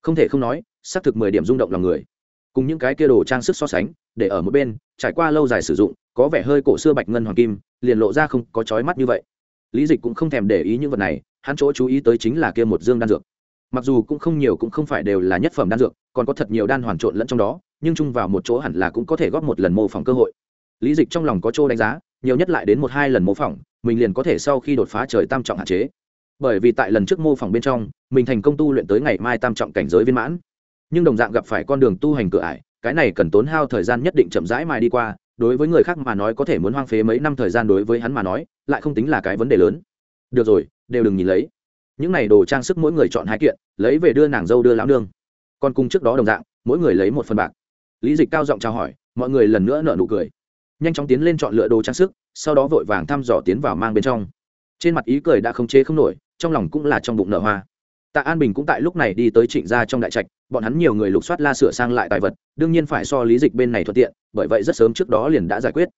Không thể không nói, xác thực mười điểm rung động lòng người. Cùng những cái kia đồ trang sức so sánh, để ở một bên, trải qua lâu dài sử dụng, có vẻ hơi cổ xưa bạch ngân hoàng kim, liền lộ ra không có chói mắt như vậy. Lý dịch cũng không thèm để ý những vật này, hắn chỗ chú ý tới chính là kia một dương đan dược. Mặc dù cũng không nhiều cũng không phải đều là nhất phẩm đan dược, còn có thật nhiều đan hoàn trộn lẫn trong đó, nhưng chung vào một chỗ hẳn là cũng có thể góp một lần mô phỏng cơ hội. Lý dịch trong lòng có chỗ đánh giá nhiều nhất lại đến một hai lần mô phỏng, mình liền có thể sau khi đột phá trời tam trọng hạn chế. Bởi vì tại lần trước mô phỏng bên trong, mình thành công tu luyện tới ngày mai tam trọng cảnh giới viên mãn. Nhưng đồng dạng gặp phải con đường tu hành cửa ải, cái này cần tốn hao thời gian nhất định chậm rãi mai đi qua, đối với người khác mà nói có thể muốn hoang phế mấy năm thời gian đối với hắn mà nói, lại không tính là cái vấn đề lớn. Được rồi, đều đừng nhìn lấy. Những này đồ trang sức mỗi người chọn hai kiện, lấy về đưa nàng dâu đưa lão nương. Còn cùng trước đó đồng dạng, mỗi người lấy một phần bạc. Lý dịch cao giọng chào hỏi, mọi người lần nữa nợ nụ cười nhanh chóng tiến lên chọn lựa đồ trang sức, sau đó vội vàng thăm dò tiến vào mang bên trong. Trên mặt ý cười đã không chế không nổi, trong lòng cũng là trong bụng nở hoa. Tạ an bình cũng tại lúc này đi tới trịnh gia trong đại trạch, bọn hắn nhiều người lục soát la sửa sang lại tài vật, đương nhiên phải so lý dịch bên này thuận tiện, bởi vậy rất sớm trước đó liền đã giải quyết.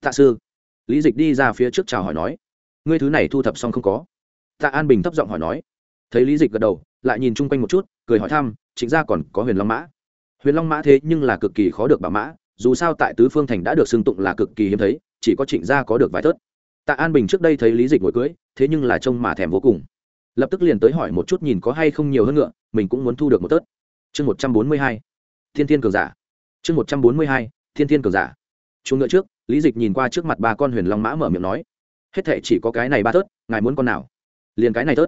Tạ sư, lý dịch đi ra phía trước chào hỏi nói, ngươi thứ này thu thập xong không có? Tạ an bình thấp giọng hỏi nói. Thấy lý dịch gật đầu, lại nhìn chung quanh một chút, cười hỏi thăm, Trịnh Gia còn có huyền long mã? Huyền long mã thế nhưng là cực kỳ khó được bảo mã dù sao tại tứ phương thành đã được xưng tụng là cực kỳ hiếm thấy, chỉ có trịnh gia có được vài thớt. Tạ an bình trước đây thấy lý dịch ngồi cưới, thế nhưng là trông mà thèm vô cùng. Lập tức liền tới hỏi một chút nhìn có hay không nhiều hơn ngựa, mình cũng muốn thu được một tớt chương một trăm bốn mươi hai, thiên thiên cường giả. Chương một trăm bốn mươi hai, thiên thiên cường giả. Chuồng ngựa trước, lý dịch nhìn qua trước mặt ba con huyền long mã mở miệng nói, hết thệ chỉ có cái này ba tớt ngài muốn con nào? Liền cái này tớt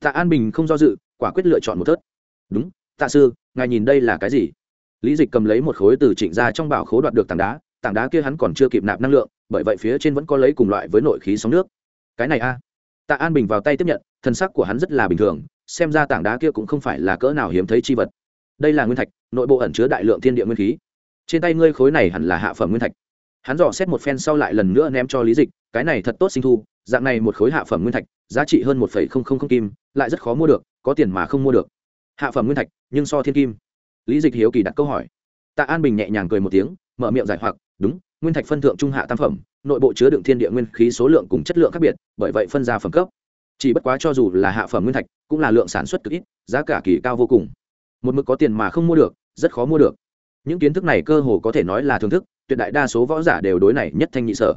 tạ an bình không do dự, quả quyết lựa chọn một tớt đúng, tạ sư, ngài nhìn đây là cái gì? Lý dịch cầm lấy một khối từ trịnh ra trong bảo khố đoạt được tảng đá tảng đá kia hắn còn chưa kịp nạp năng lượng, bởi vậy phía trên vẫn có lấy cùng loại với nội khí sóng nước. Cái này a. Tạ an bình vào tay tiếp nhận, thân sắc của hắn rất là bình thường, xem ra tảng đá kia cũng không phải là cỡ nào hiếm thấy chi vật. Đây là nguyên thạch, nội bộ ẩn chứa đại lượng thiên địa nguyên khí. Trên tay ngươi khối này hẳn là hạ phẩm nguyên thạch. Hắn dò xét một phen sau lại lần nữa ném cho lý dịch, cái này thật tốt sinh thu, dạng này một khối hạ phẩm nguyên thạch, giá trị hơn một kim, lại rất khó mua được, có tiền mà không mua được. Hạ phẩm nguyên thạch, nhưng so thiên kim lý dịch hiếu kỳ đặt câu hỏi. Tạ an bình nhẹ nhàng cười một tiếng, mở miệng giải hoặc, đúng, nguyên thạch phân thượng trung hạ tam phẩm, nội bộ chứa đựng thiên địa nguyên khí số lượng cùng chất lượng khác biệt, bởi vậy phân ra phẩm cấp. Chỉ bất quá cho dù là hạ phẩm nguyên thạch, cũng là lượng sản xuất cực ít, giá cả kỳ cao vô cùng. Một mực có tiền mà không mua được, rất khó mua được. Những kiến thức này cơ hồ có thể nói là thưởng thức, tuyệt đại đa số võ giả đều đối này nhất thanh nhị sở.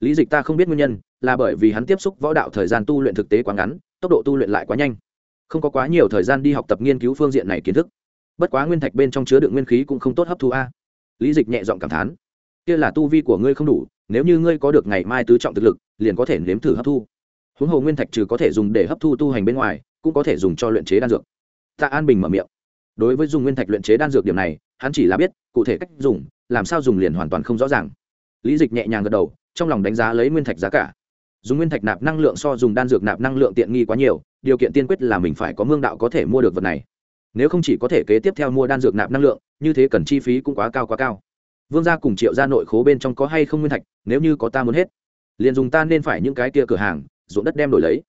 Lý dịch ta không biết nguyên nhân, là bởi vì hắn tiếp xúc võ đạo thời gian tu luyện thực tế quá ngắn, tốc độ tu luyện lại quá nhanh. Không có quá nhiều thời gian đi học tập nghiên cứu phương diện này kiến thức bất quá nguyên thạch bên trong chứa đựng nguyên khí cũng không tốt hấp thu a. Lý dịch nhẹ giọng cảm thán, kia là tu vi của ngươi không đủ, nếu như ngươi có được ngày mai tứ trọng thực lực, liền có thể nếm thử hấp thu. Huống hồ nguyên thạch trừ có thể dùng để hấp thu tu hành bên ngoài, cũng có thể dùng cho luyện chế đan dược. Tạ an bình mở miệng, đối với dùng nguyên thạch luyện chế đan dược điểm này, hắn chỉ là biết, cụ thể cách dùng, làm sao dùng liền hoàn toàn không rõ ràng. Lý dịch nhẹ nhàng gật đầu, trong lòng đánh giá lấy nguyên thạch giá cả. Dùng nguyên thạch nạp năng lượng so dùng đan dược nạp năng lượng tiện nghi quá nhiều, điều kiện tiên quyết là mình phải có mương đạo có thể mua được vật này nếu không chỉ có thể kế tiếp theo mua đan dược nạp năng lượng, như thế cần chi phí cũng quá cao quá cao. Vương gia cùng triệu ra nội khố bên trong có hay không nguyên thạch, nếu như có ta muốn hết, liền dùng ta nên phải những cái kia cửa hàng, ruộng đất đem đổi lấy.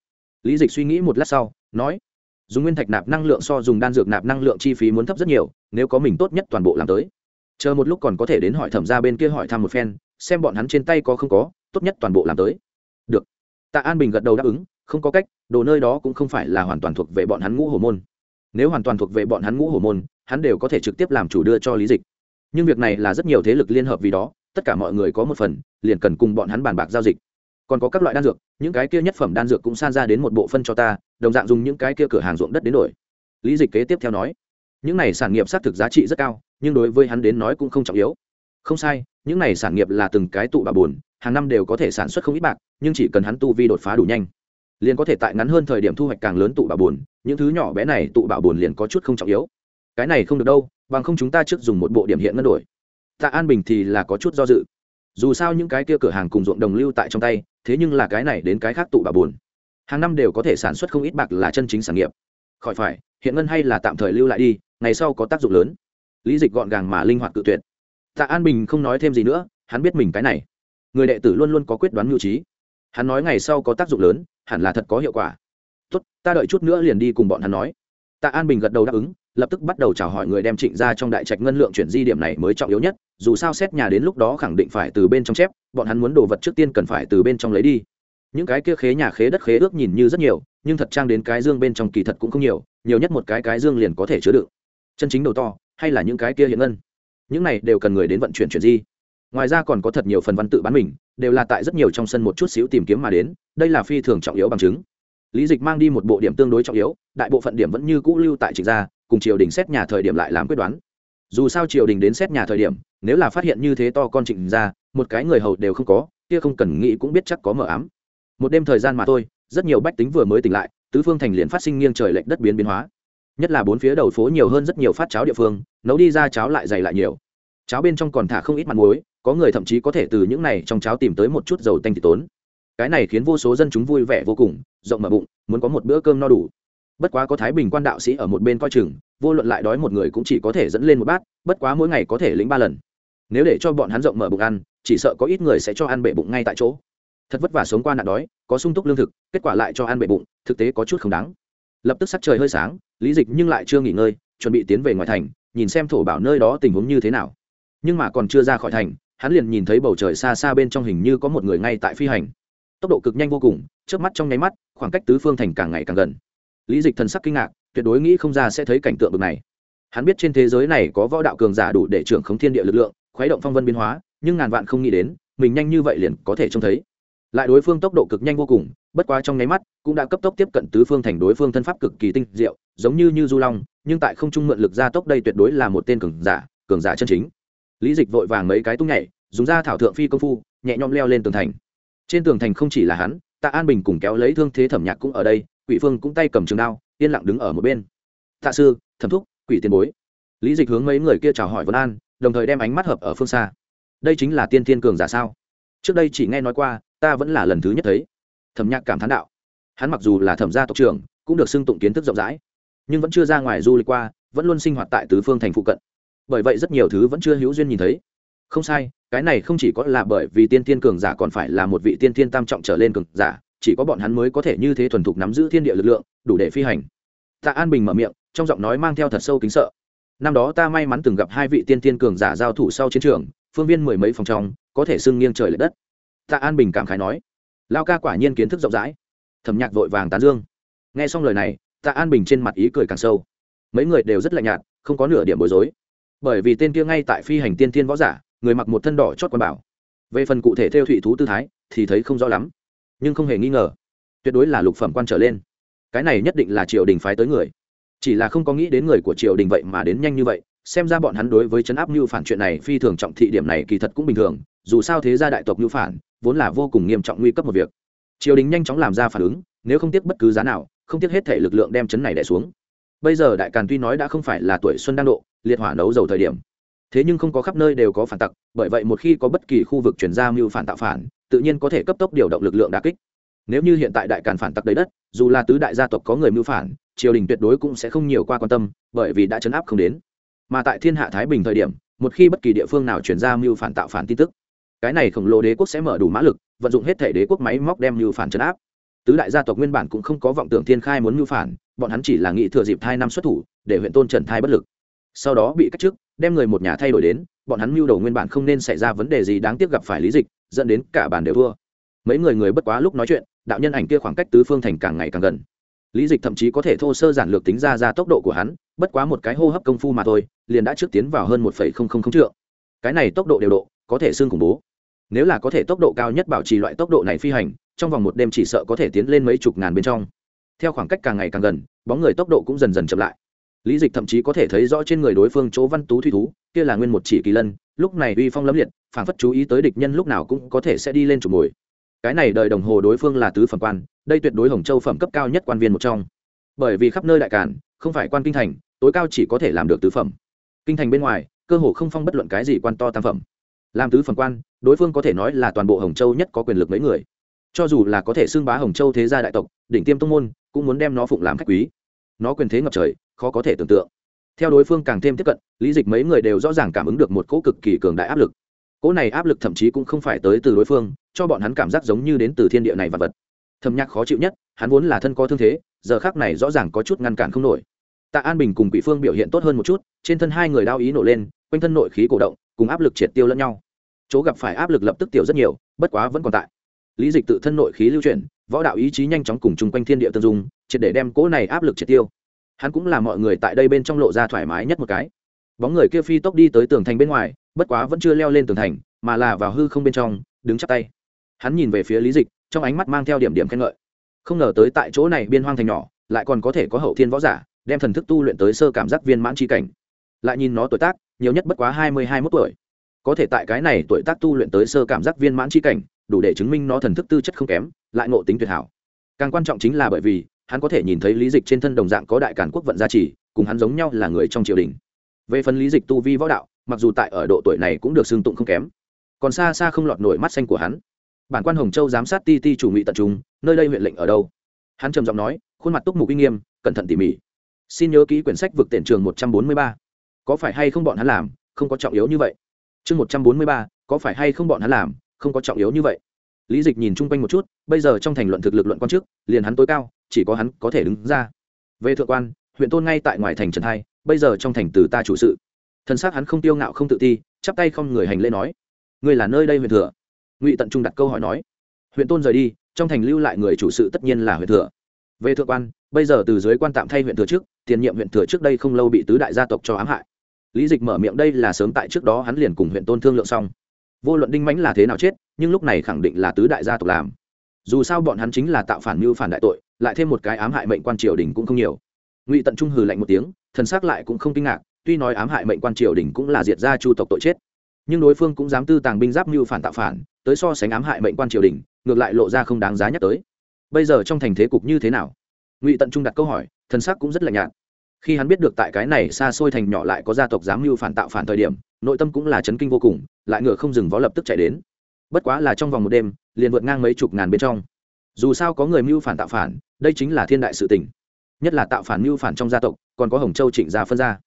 Lý dịch suy nghĩ một lát sau, nói, dùng nguyên thạch nạp năng lượng so dùng đan dược nạp năng lượng chi phí muốn thấp rất nhiều, nếu có mình tốt nhất toàn bộ làm tới. Chờ một lúc còn có thể đến hỏi thẩm ra bên kia hỏi thăm một phen, xem bọn hắn trên tay có không có, tốt nhất toàn bộ làm tới. Được. Tạ an bình gật đầu đáp ứng, không có cách, đồ nơi đó cũng không phải là hoàn toàn thuộc về bọn hắn ngũ hồ môn nếu hoàn toàn thuộc về bọn hắn ngũ hồ môn, hắn đều có thể trực tiếp làm chủ đưa cho lý dịch. Nhưng việc này là rất nhiều thế lực liên hợp vì đó, tất cả mọi người có một phần, liền cần cùng bọn hắn bàn bạc giao dịch. Còn có các loại đan dược, những cái kia nhất phẩm đan dược cũng san ra đến một bộ phân cho ta, đồng dạng dùng những cái kia cửa hàng ruộng đất đến đổi. Lý dịch kế tiếp theo nói, những này sản nghiệp xác thực giá trị rất cao, nhưng đối với hắn đến nói cũng không trọng yếu. Không sai, những này sản nghiệp là từng cái tụ bà buồn, hàng năm đều có thể sản xuất không ít bạc, nhưng chỉ cần hắn tu vi đột phá đủ nhanh liền có thể tại ngắn hơn thời điểm thu hoạch càng lớn tụ bạo buồn những thứ nhỏ bé này tụ bạo buồn liền có chút không trọng yếu. Cái này không được đâu, bằng không chúng ta trước dùng một bộ điểm hiện ngân đổi. Tạ an bình thì là có chút do dự. Dù sao những cái kia cửa hàng cùng ruộng đồng lưu tại trong tay, thế nhưng là cái này đến cái khác tụ bà buồn hàng năm đều có thể sản xuất không ít bạc là chân chính sản nghiệp. Khỏi phải, hiện ngân hay là tạm thời lưu lại đi, ngày sau có tác dụng lớn. Lý dịch gọn gàng mà linh hoạt cự tuyệt. Tạ an bình không nói thêm gì nữa, hắn biết mình cái này. Người đệ tử luôn luôn có quyết đoán mưu trí hắn nói ngày sau có tác dụng lớn, hẳn là thật có hiệu quả. Tốt, ta đợi chút nữa liền đi cùng bọn hắn nói. Tạ an bình gật đầu đáp ứng, lập tức bắt đầu chào hỏi người đem trịnh ra trong đại trạch ngân lượng chuyển di điểm này mới trọng yếu nhất, dù sao xét nhà đến lúc đó khẳng định phải từ bên trong chép, bọn hắn muốn đồ vật trước tiên cần phải từ bên trong lấy đi. Những cái kia khế nhà khế đất khế ước nhìn như rất nhiều, nhưng thật trang đến cái dương bên trong kỳ thật cũng không nhiều nhiều nhất một cái cái dương liền có thể chứa đựng. Chân chính đầu to, hay là những cái kia hiện ngân. Những này đều cần người đến vận chuyển chuyển di. Ngoài ra còn có thật nhiều phần văn tự bán mình đều là tại rất nhiều trong sân một chút xíu tìm kiếm mà đến, đây là phi thường trọng yếu bằng chứng. Lý dịch mang đi một bộ điểm tương đối trọng yếu, đại bộ phận điểm vẫn như cũ lưu tại trịnh gia, cùng triều đình xét nhà thời điểm lại làm quyết đoán. Dù sao triều đình đến xét nhà thời điểm, nếu là phát hiện như thế to con trịnh gia, một cái người hầu đều không có, kia không cần nghĩ cũng biết chắc có mờ ám. Một đêm thời gian mà thôi, rất nhiều bách tính vừa mới tỉnh lại, tứ phương thành liền phát sinh nghiêng trời lệch đất biến biến hóa. Nhất là bốn phía đầu phố nhiều hơn rất nhiều phát cháo địa phương, nấu đi ra cháo lại dày lại nhiều. Cháo bên trong còn thả không ít mặt muối có người thậm chí có thể từ những này trong cháo tìm tới một chút dầu tanh thì tốn. Cái này khiến vô số dân chúng vui vẻ vô cùng, rộng mở bụng, muốn có một bữa cơm no đủ. Bất quá có thái bình quan đạo sĩ ở một bên coi chừng, vô luận lại đói một người cũng chỉ có thể dẫn lên một bát, bất quá mỗi ngày có thể lĩnh ba lần. Nếu để cho bọn hắn rộng mở bụng ăn, chỉ sợ có ít người sẽ cho ăn bể bụng ngay tại chỗ. Thật vất vả sống qua nạn đói, có sung túc lương thực, kết quả lại cho ăn bể bụng, thực tế có chút không đáng. Lập tức sắc trời hơi sáng, lý dịch nhưng lại chưa nghỉ ngơi, chuẩn bị tiến về ngoài thành, nhìn xem thổ bảo nơi đó tình huống như thế nào. Nhưng mà còn chưa ra khỏi thành hắn liền nhìn thấy bầu trời xa xa bên trong hình như có một người ngay tại phi hành. Tốc độ cực nhanh vô cùng, trước mắt trong nháy mắt, khoảng cách tứ phương thành càng ngày càng gần. Lý dịch thần sắc kinh ngạc, tuyệt đối nghĩ không ra sẽ thấy cảnh tượng bực này. Hắn biết trên thế giới này có võ đạo cường giả đủ để trưởng khống thiên địa lực lượng, khuấy động phong vân biến hóa, nhưng ngàn vạn không nghĩ đến, mình nhanh như vậy liền có thể trông thấy. Lại đối phương tốc độ cực nhanh vô cùng, bất quá trong nháy mắt, cũng đã cấp tốc tiếp cận tứ phương thành đối phương thân pháp cực kỳ tinh diệu, giống như như du long, nhưng tại không trung mượn lực gia tốc đây tuyệt đối là một tên cường giả cường giả chân chính. Lý dịch vội vàng mấy cái tung nhảy dùng ra thảo thượng phi công phu, nhẹ nhõm leo lên tường thành. Trên tường thành không chỉ là hắn, tạ an bình cùng kéo lấy thương thế thẩm nhạc cũng ở đây, quỷ phương cũng tay cầm trường đao, yên lặng đứng ở một bên. Tạ sư, thẩm thúc, quỷ tiền bối. Lý dịch hướng mấy người kia chào hỏi vân an, đồng thời đem ánh mắt hợp ở phương xa. Đây chính là tiên thiên cường giả sao? Trước đây chỉ nghe nói qua, ta vẫn là lần thứ nhất thấy. Thẩm nhạc cảm thán đạo. Hắn mặc dù là thẩm gia tộc trưởng, cũng được xưng tụng kiến thức rộng rãi, nhưng vẫn chưa ra ngoài du lịch qua, vẫn luôn sinh hoạt tại tứ phương thành phụ cận. Bởi vậy rất nhiều thứ vẫn chưa hữu duyên nhìn thấy. Không sai cái này không chỉ có là bởi vì tiên thiên cường giả còn phải là một vị tiên thiên tam trọng trở lên cường giả, chỉ có bọn hắn mới có thể như thế thuần thục nắm giữ thiên địa lực lượng, đủ để phi hành. Tạ an bình mở miệng, trong giọng nói mang theo thật sâu kính sợ. Năm đó ta may mắn từng gặp hai vị tiên thiên cường giả giao thủ sau chiến trường, phương viên mười mấy phòng trong, có thể xưng nghiêng trời l ệ đất. Tạ an bình cảm khái nói. Lao ca quả nhiên kiến thức rộng rãi. Thẩm nhạc vội vàng tán dương. Nghe xong lời này, tạ an bình trên mặt ý cười càng sâu. Mấy người đều rất lạnh nhạt, không có nửa điểm bối rối. Bởi vì tên kia ngay tại phi hành tiên thiên võ giả người mặc một thân đỏ chót quần bảo. Về phần cụ thể theo thụy thú tư thái, thì thấy không rõ lắm, nhưng không hề nghi ngờ, tuyệt đối là lục phẩm quan trở lên. Cái này nhất định là triều đình phái tới người. Chỉ là không có nghĩ đến người của triều đình vậy mà đến nhanh như vậy, xem ra bọn hắn đối với chấn áp mưu phản chuyện này phi thường trọng thị điểm này kỳ thật cũng bình thường, dù sao thế gia đại tộc mưu phản vốn là vô cùng nghiêm trọng nguy cấp một việc. Triều đình nhanh chóng làm ra phản ứng, nếu không tiếc bất cứ giá nào, không tiếc hết thể lực lượng đem chấn này đẻ xuống. Bây giờ đại càn tuy nói đã không phải là tuổi xuân đang độ, liệt hỏa nấu dầu thời điểm thế nhưng không có khắp nơi đều có phản tặc, bởi vậy một khi có bất kỳ khu vực chuyển ra mưu phản tạo phản, tự nhiên có thể cấp tốc điều động lực lượng đà kích. Nếu như hiện tại đại càn phản tặc đầy đất, dù là tứ đại gia tộc có người mưu phản, triều đình tuyệt đối cũng sẽ không nhiều qua quan tâm, bởi vì đã chấn áp không đến. Mà tại thiên hạ thái bình thời điểm, một khi bất kỳ địa phương nào chuyển ra mưu phản tạo phản tin tức, cái này khổng lồ đế quốc sẽ mở đủ mã lực, vận dụng hết thể đế quốc máy móc đem mưu phản chấn áp. Tứ đại gia tộc nguyên bản cũng không có vọng tưởng thiên khai muốn mưu phản, bọn hắn chỉ là nghĩ thừa dịp thai năm xuất thủ, để huyện tôn trần thai bất lực. Sau đó bị cách chức đem người một nhà thay đổi đến, bọn hắn mưu đồ nguyên bản không nên xảy ra vấn đề gì đáng tiếc gặp phải lý dịch, dẫn đến cả bàn đều thua. Mấy người người bất quá lúc nói chuyện, đạo nhân ảnh kia khoảng cách tứ phương thành càng ngày càng gần. Lý dịch thậm chí có thể thô sơ giản lược tính ra ra tốc độ của hắn, bất quá một cái hô hấp công phu mà thôi, liền đã trước tiến vào hơn một trượng. Cái này tốc độ đều độ, có thể xương khủng bố. Nếu là có thể tốc độ cao nhất bảo trì loại tốc độ này phi hành, trong vòng một đêm chỉ sợ có thể tiến lên mấy chục ngàn bên trong. Theo khoảng cách càng ngày càng gần, bóng người tốc độ cũng dần dần chậm lại lý dịch thậm chí có thể thấy rõ trên người đối phương chỗ văn tú thuy thú, kia là nguyên một chỉ kỳ lân, lúc này uy phong lấm liệt, phảng phất chú ý tới địch nhân lúc nào cũng có thể sẽ đi lên chủ mồi. Cái này đợi đồng hồ đối phương là tứ phẩm quan, đây tuyệt đối hồng châu phẩm cấp cao nhất quan viên một trong. Bởi vì khắp nơi đại cản không phải quan kinh thành, tối cao chỉ có thể làm được tứ phẩm. Kinh thành bên ngoài, cơ hồ không phong bất luận cái gì quan to tam phẩm. Làm tứ phẩm quan, đối phương có thể nói là toàn bộ hồng châu nhất có quyền lực mấy người. Cho dù là có thể xưng bá hồng châu thế gia đại tộc, đỉnh tiêm tông môn, cũng muốn đem nó phụng làm khách quý. Nó quyền thế ngập trời khó có thể tưởng tượng. Theo đối phương càng thêm tiếp cận, lý dịch mấy người đều rõ ràng cảm ứng được một cỗ cực kỳ cường đại áp lực. Cỗ này áp lực thậm chí cũng không phải tới từ đối phương, cho bọn hắn cảm giác giống như đến từ thiên địa này vật vật. Thâm nhạc khó chịu nhất, hắn vốn là thân có thương thế, giờ khác này rõ ràng có chút ngăn cản không nổi. Tạ an bình cùng quỷ phương biểu hiện tốt hơn một chút, trên thân hai người đao ý nổ lên, quanh thân nội khí cổ động, cùng áp lực triệt tiêu lẫn nhau. Chỗ gặp phải áp lực lập tức tiêu rất nhiều, bất quá vẫn còn tại. Lý dịch tự thân nội khí lưu chuyển, võ đạo ý chí nhanh chóng cùng chung quanh thiên địa tương dung, triệt để đem cỗ này áp lực triệt tiêu hắn cũng là mọi người tại đây bên trong lộ ra thoải mái nhất một cái. Bóng người kia phi tốc đi tới tường thành bên ngoài, bất quá vẫn chưa leo lên tường thành, mà là vào hư không bên trong, đứng chắp tay. Hắn nhìn về phía lý dịch, trong ánh mắt mang theo điểm điểm khen ngợi. Không ngờ tới tại chỗ này biên hoang thành nhỏ, lại còn có thể có hậu thiên võ giả, đem thần thức tu luyện tới sơ cảm giác viên mãn tri cảnh. Lại nhìn nó tuổi tác, nhiều nhất bất quá hai mươi hai mốt tuổi. Có thể tại cái này tuổi tác tu luyện tới sơ cảm giác viên mãn tri cảnh, đủ để chứng minh nó thần thức tư chất không kém, lại ngộ tính tuyệt hảo. Càng quan trọng chính là bởi vì hắn có thể nhìn thấy lý dịch trên thân đồng dạng có đại cản quốc vận gia trì, cùng hắn giống nhau là người trong triều đình. Về phần lý dịch tu vi võ đạo, mặc dù tại ở độ tuổi này cũng được xưng tụng không kém, còn xa xa không lọt nổi mắt xanh của hắn. Bản quan hồng châu giám sát ti ti chủ ngụy tận trung, nơi đây huyện lệnh ở đâu? Hắn trầm giọng nói, khuôn mặt túc mục uy nghiêm, cẩn thận tỉ mỉ. Xin nhớ ký quyển sách vực tiền trường một trăm bốn mươi ba. Có phải hay không bọn hắn làm, không có trọng yếu như vậy? Chương một trăm bốn mươi ba, có phải hay không bọn hắn làm, không có trọng yếu như vậy? Lý dịch nhìn chung quanh một chút, bây giờ trong thành luận thực lực luận quan chức liền hắn tối cao chỉ có hắn có thể đứng ra. Về thượng quan, huyện tôn ngay tại ngoài thành trần hai, bây giờ trong thành từ ta chủ sự. Thân xác hắn không tiêu ngạo không tự ti, chắp tay không người hành lễ nói, ngươi là nơi đây huyện thừa? Ngụy tận trung đặt câu hỏi nói, huyện tôn rời đi, trong thành lưu lại người chủ sự tất nhiên là huyện thừa. Về thượng quan, bây giờ từ dưới quan tạm thay huyện thừa trước, tiền nhiệm huyện thừa trước đây không lâu bị tứ đại gia tộc cho ám hại. Lý dịch mở miệng, đây là sớm tại trước đó hắn liền cùng huyện tôn thương lượng xong. Vô luận đinh mãnh là thế nào chết, nhưng lúc này khẳng định là tứ đại gia tộc làm. Dù sao bọn hắn chính là tạo phản mưu phản đại tội lại thêm một cái ám hại mệnh quan triều đình cũng không nhiều. Ngụy tận trung hừ lạnh một tiếng, thần xác lại cũng không kinh ngạc, tuy nói ám hại mệnh quan triều đình cũng là diệt gia chu tộc tội chết, nhưng đối phương cũng dám tư tàng binh giáp mưu phản tạo phản, tới so sánh ám hại mệnh quan triều đình, ngược lại lộ ra không đáng giá nhắc tới. Bây giờ trong thành thế cục như thế nào? Ngụy tận trung đặt câu hỏi, thần sắc cũng rất lạnh nhạt. Khi hắn biết được tại cái này xa xôi thành nhỏ lại có gia tộc dám mưu phản tạo phản thời điểm, nội tâm cũng là chấn kinh vô cùng, lại ngựa không dừng vó lập tức chạy đến. Bất quá là trong vòng một đêm, liền vượt ngang mấy chục ngàn bên trong dù sao có người mưu phản tạo phản, đây chính là thiên đại sự tình. Nhất là tạo phản mưu phản trong gia tộc, còn có hồng châu trịnh gia phân gia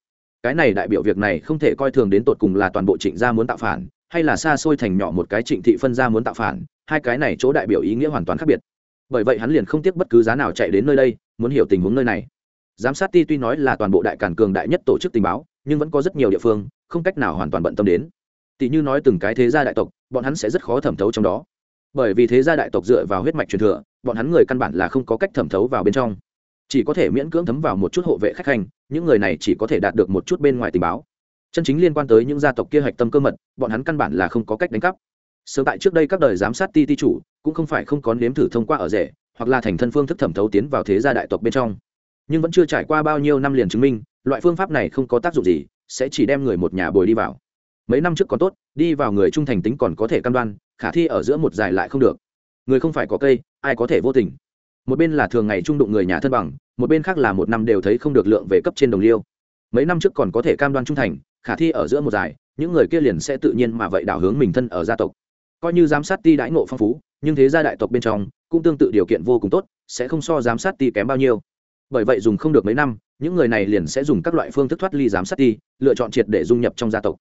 cái này đại biểu việc này không thể coi thường đến tột cùng là toàn bộ trịnh gia muốn tạo phản, hay là xa xôi thành nhỏ một cái trịnh thị phân gia muốn tạo phản, hai cái này chỗ đại biểu ý nghĩa hoàn toàn khác biệt. Bởi vậy hắn liền không tiếc bất cứ giá nào chạy đến nơi đây, muốn hiểu tình huống nơi này. Giám sát ti tuy nói là toàn bộ đại cản cường đại nhất tổ chức tình báo, nhưng vẫn có rất nhiều địa phương, không cách nào hoàn toàn bận tâm đến. Tỷ như nói từng cái thế gia đại tộc, bọn hắn sẽ rất khó thẩm thấu trong đó bởi vì thế gia đại tộc dựa vào huyết mạch truyền thừa, bọn hắn người căn bản là không có cách thẩm thấu vào bên trong. Chỉ có thể miễn cưỡng thấm vào một chút hộ vệ khách hành, những người này chỉ có thể đạt được một chút bên ngoài tình báo. Chân chính liên quan tới những gia tộc kia hạch tâm cơ mật, bọn hắn căn bản là không có cách đánh cắp. Sớm tại trước đây các đời giám sát ti ti chủ, cũng không phải không có nếm thử thông qua ở rể, hoặc là thành thân phương thức thẩm thấu tiến vào thế gia đại tộc bên trong. Nhưng vẫn chưa trải qua bao nhiêu năm liền chứng minh, loại phương pháp này không có tác dụng gì, sẽ chỉ đem người một nhà bồi đi vào. Mấy năm trước còn tốt, đi vào người trung thành tính còn có thể cam đoan khả thi ở giữa một dài lại không được. Người không phải có cây, ai có thể vô tình? Một bên là thường ngày trung đụng người nhà thân bằng, một bên khác là một năm đều thấy không được lượng về cấp trên đồng liêu. Mấy năm trước còn có thể cam đoan trung thành, khả thi ở giữa một dài, những người kia liền sẽ tự nhiên mà vậy đảo hướng mình thân ở gia tộc. Coi như giám sát ti đãi ngộ phong phú, nhưng thế gia đại tộc bên trong, cũng tương tự điều kiện vô cùng tốt, sẽ không so giám sát ti kém bao nhiêu. Bởi vậy dùng không được mấy năm, những người này liền sẽ dùng các loại phương thức thoát ly giám sát ti, lựa chọn triệt để dung nhập trong gia tộc.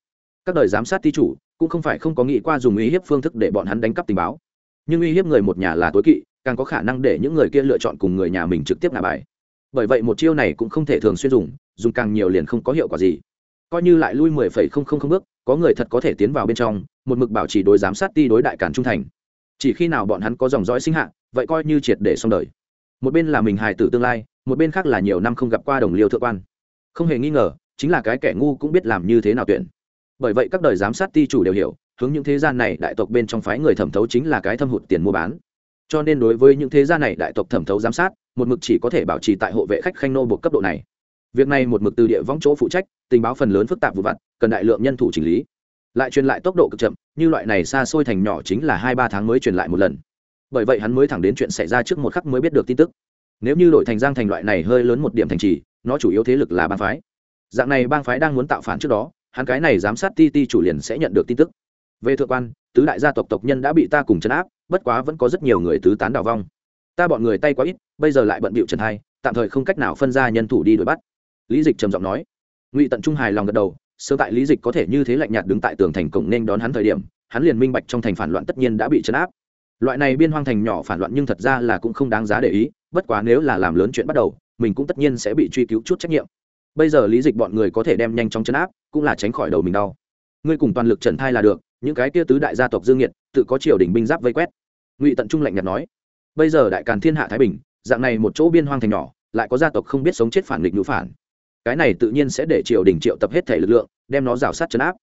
Các đời giám sát ti chủ cũng không phải không có nghĩ qua dùng uy hiếp phương thức để bọn hắn đánh cắp tình báo. Nhưng uy hiếp người một nhà là tối kỵ, càng có khả năng để những người kia lựa chọn cùng người nhà mình trực tiếp ngả bài. Bởi vậy một chiêu này cũng không thể thường xuyên dùng dùng càng nhiều liền không có hiệu quả gì. Coi như lại lui mười phẩy không không không bước, có người thật có thể tiến vào bên trong, một mực bảo trì đối giám sát ti đối đại cản trung thành. Chỉ khi nào bọn hắn có dòng dõi sinh hạ, vậy coi như triệt để xong đời. Một bên là mình hài tử tương lai, một bên khác là nhiều năm không gặp qua đồng liêu thượng quan. Không hề nghi ngờ, chính là cái kẻ ngu cũng biết làm như thế nào tuyển bởi vậy các đời giám sát ti chủ đều hiểu, hướng những thế gian này đại tộc bên trong phái người thẩm thấu chính là cái thâm hụt tiền mua bán. Cho nên đối với những thế gian này đại tộc thẩm thấu giám sát, một mực chỉ có thể bảo trì tại hộ vệ khách khanh nô buộc cấp độ này. Việc này một mực từ địa vong chỗ phụ trách, tình báo phần lớn phức tạp vụ vặt, cần đại lượng nhân thủ chỉnh lý. Lại truyền lại tốc độ cực chậm, như loại này xa xôi thành nhỏ chính là hai ba tháng mới truyền lại một lần. Bởi vậy hắn mới thẳng đến chuyện xảy ra trước một khắc mới biết được tin tức. Nếu như đội thành giang thành loại này hơi lớn một điểm thành trì, nó chủ yếu thế lực là bang phái. Dạng này bang phái đang muốn tạo phản trước đó hắn cái này giám sát ti ti chủ liền sẽ nhận được tin tức. Về thượng quan, tứ đại gia tộc tộc nhân đã bị ta cùng chấn áp, bất quá vẫn có rất nhiều người tứ tán đào vong. Ta bọn người tay quá ít, bây giờ lại bận bịu trần hai, tạm thời không cách nào phân ra nhân thủ đi đuổi bắt. Lý dịch trầm giọng nói. Ngụy tận trung hài lòng gật đầu sơ tại lý dịch có thể như thế lạnh nhạt đứng tại tường thành cổng nên đón hắn thời điểm, hắn liền minh bạch trong thành phản loạn tất nhiên đã bị chấn áp. Loại này biên hoang thành nhỏ phản loạn nhưng thật ra là cũng không đáng giá để ý, bất quá nếu là làm lớn chuyện bắt đầu, mình cũng tất nhiên sẽ bị truy cứu chút trách nhiệm bây giờ lý dịch bọn người có thể đem nhanh chóng chấn áp, cũng là tránh khỏi đầu mình đau. Ngươi cùng toàn lực trần thai là được, những cái kia tứ đại gia tộc dương nhiệt tự có triều đình binh giáp vây quét. Ngụy tận trung lạnh nhạt nói, bây giờ đại càn thiên hạ thái bình, dạng này một chỗ biên hoang thành nhỏ, lại có gia tộc không biết sống chết phản nghịch nhũ phản. Cái này tự nhiên sẽ để triều đình triệu tập hết thể lực lượng, đem nó rào sát chấn áp.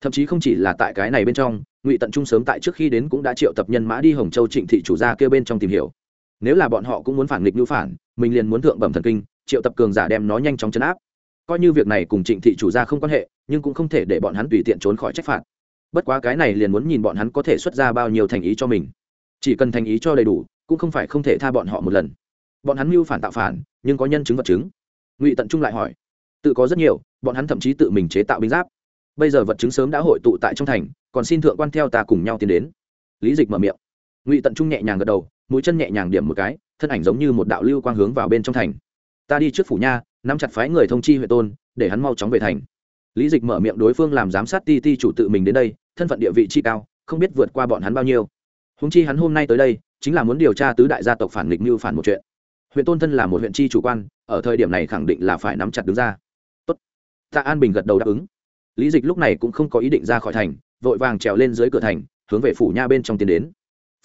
Thậm chí không chỉ là tại cái này bên trong, ngụy tận trung sớm tại trước khi đến cũng đã triệu tập nhân mã đi hồng châu trịnh thị chủ gia kêu bên trong tìm hiểu. Nếu là bọn họ cũng muốn phản nghịch nhũ phản, mình liền muốn thượng bẩm thần kinh, triệu tập cường giả đem nó nhanh chóng chấn áp coi như việc này cùng trịnh thị chủ gia không quan hệ, nhưng cũng không thể để bọn hắn tùy tiện trốn khỏi trách phạt. Bất quá cái này liền muốn nhìn bọn hắn có thể xuất ra bao nhiêu thành ý cho mình. Chỉ cần thành ý cho đầy đủ, cũng không phải không thể tha bọn họ một lần. Bọn hắn mưu phản tạo phản, nhưng có nhân chứng vật chứng. Ngụy tận trung lại hỏi, tự có rất nhiều, bọn hắn thậm chí tự mình chế tạo binh giáp. Bây giờ vật chứng sớm đã hội tụ tại trong thành, còn xin thượng quan theo ta cùng nhau tiến đến. Lý dịch mở miệng. Ngụy tận trung nhẹ nhàng gật đầu, mũi chân nhẹ nhàng điểm một cái, thân ảnh giống như một đạo lưu quang hướng vào bên trong thành. Ta đi trước phủ nha nắm chặt phái người thông chi huyện tôn, để hắn mau chóng về thành. Lý dịch mở miệng đối phương làm giám sát ti ti chủ tự mình đến đây, thân phận địa vị chi cao, không biết vượt qua bọn hắn bao nhiêu. Húng chi hắn hôm nay tới đây, chính là muốn điều tra tứ đại gia tộc phản nghịch mưu phản một chuyện. Huyện tôn thân là một huyện chi chủ quan, ở thời điểm này khẳng định là phải nắm chặt đứng ra. Tốt. Tạ an bình gật đầu đáp ứng. Lý dịch lúc này cũng không có ý định ra khỏi thành, vội vàng trèo lên dưới cửa thành, hướng về phủ nha bên trong tiến đến.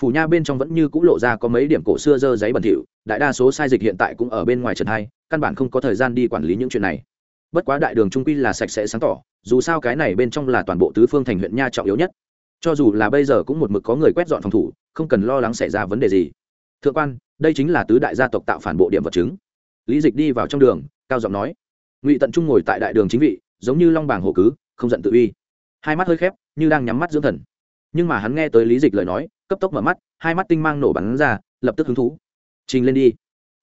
Phủ nha bên trong vẫn như c ũ lộ ra có mấy điểm cổ xưa dơ giấy bẩn thỉu, đại đa số sai dịch hiện tại cũng ở bên ngoài trần hai căn bản không có thời gian đi quản lý những chuyện này. Bất quá đại đường trung quy là sạch sẽ sáng tỏ, dù sao cái này bên trong là toàn bộ tứ phương thành huyện nha trọng yếu nhất. Cho dù là bây giờ cũng một mực có người quét dọn phòng thủ, không cần lo lắng xảy ra vấn đề gì. Thượng quan, đây chính là tứ đại gia tộc tạo phản bộ điểm vật chứng. Lý dịch đi vào trong đường, cao giọng nói. Ngụy tận trung ngồi tại đại đường chính vị, giống như long bảng hộ cứ, không giận tự uy. Hai mắt hơi khép, như đang nhắm mắt dưỡng thần. Nhưng mà hắn nghe tới lý dịch lời nói, cấp tốc mở mắt, hai mắt tinh mang nổ bắn ra, lập tức hứng thú. Trình lên đi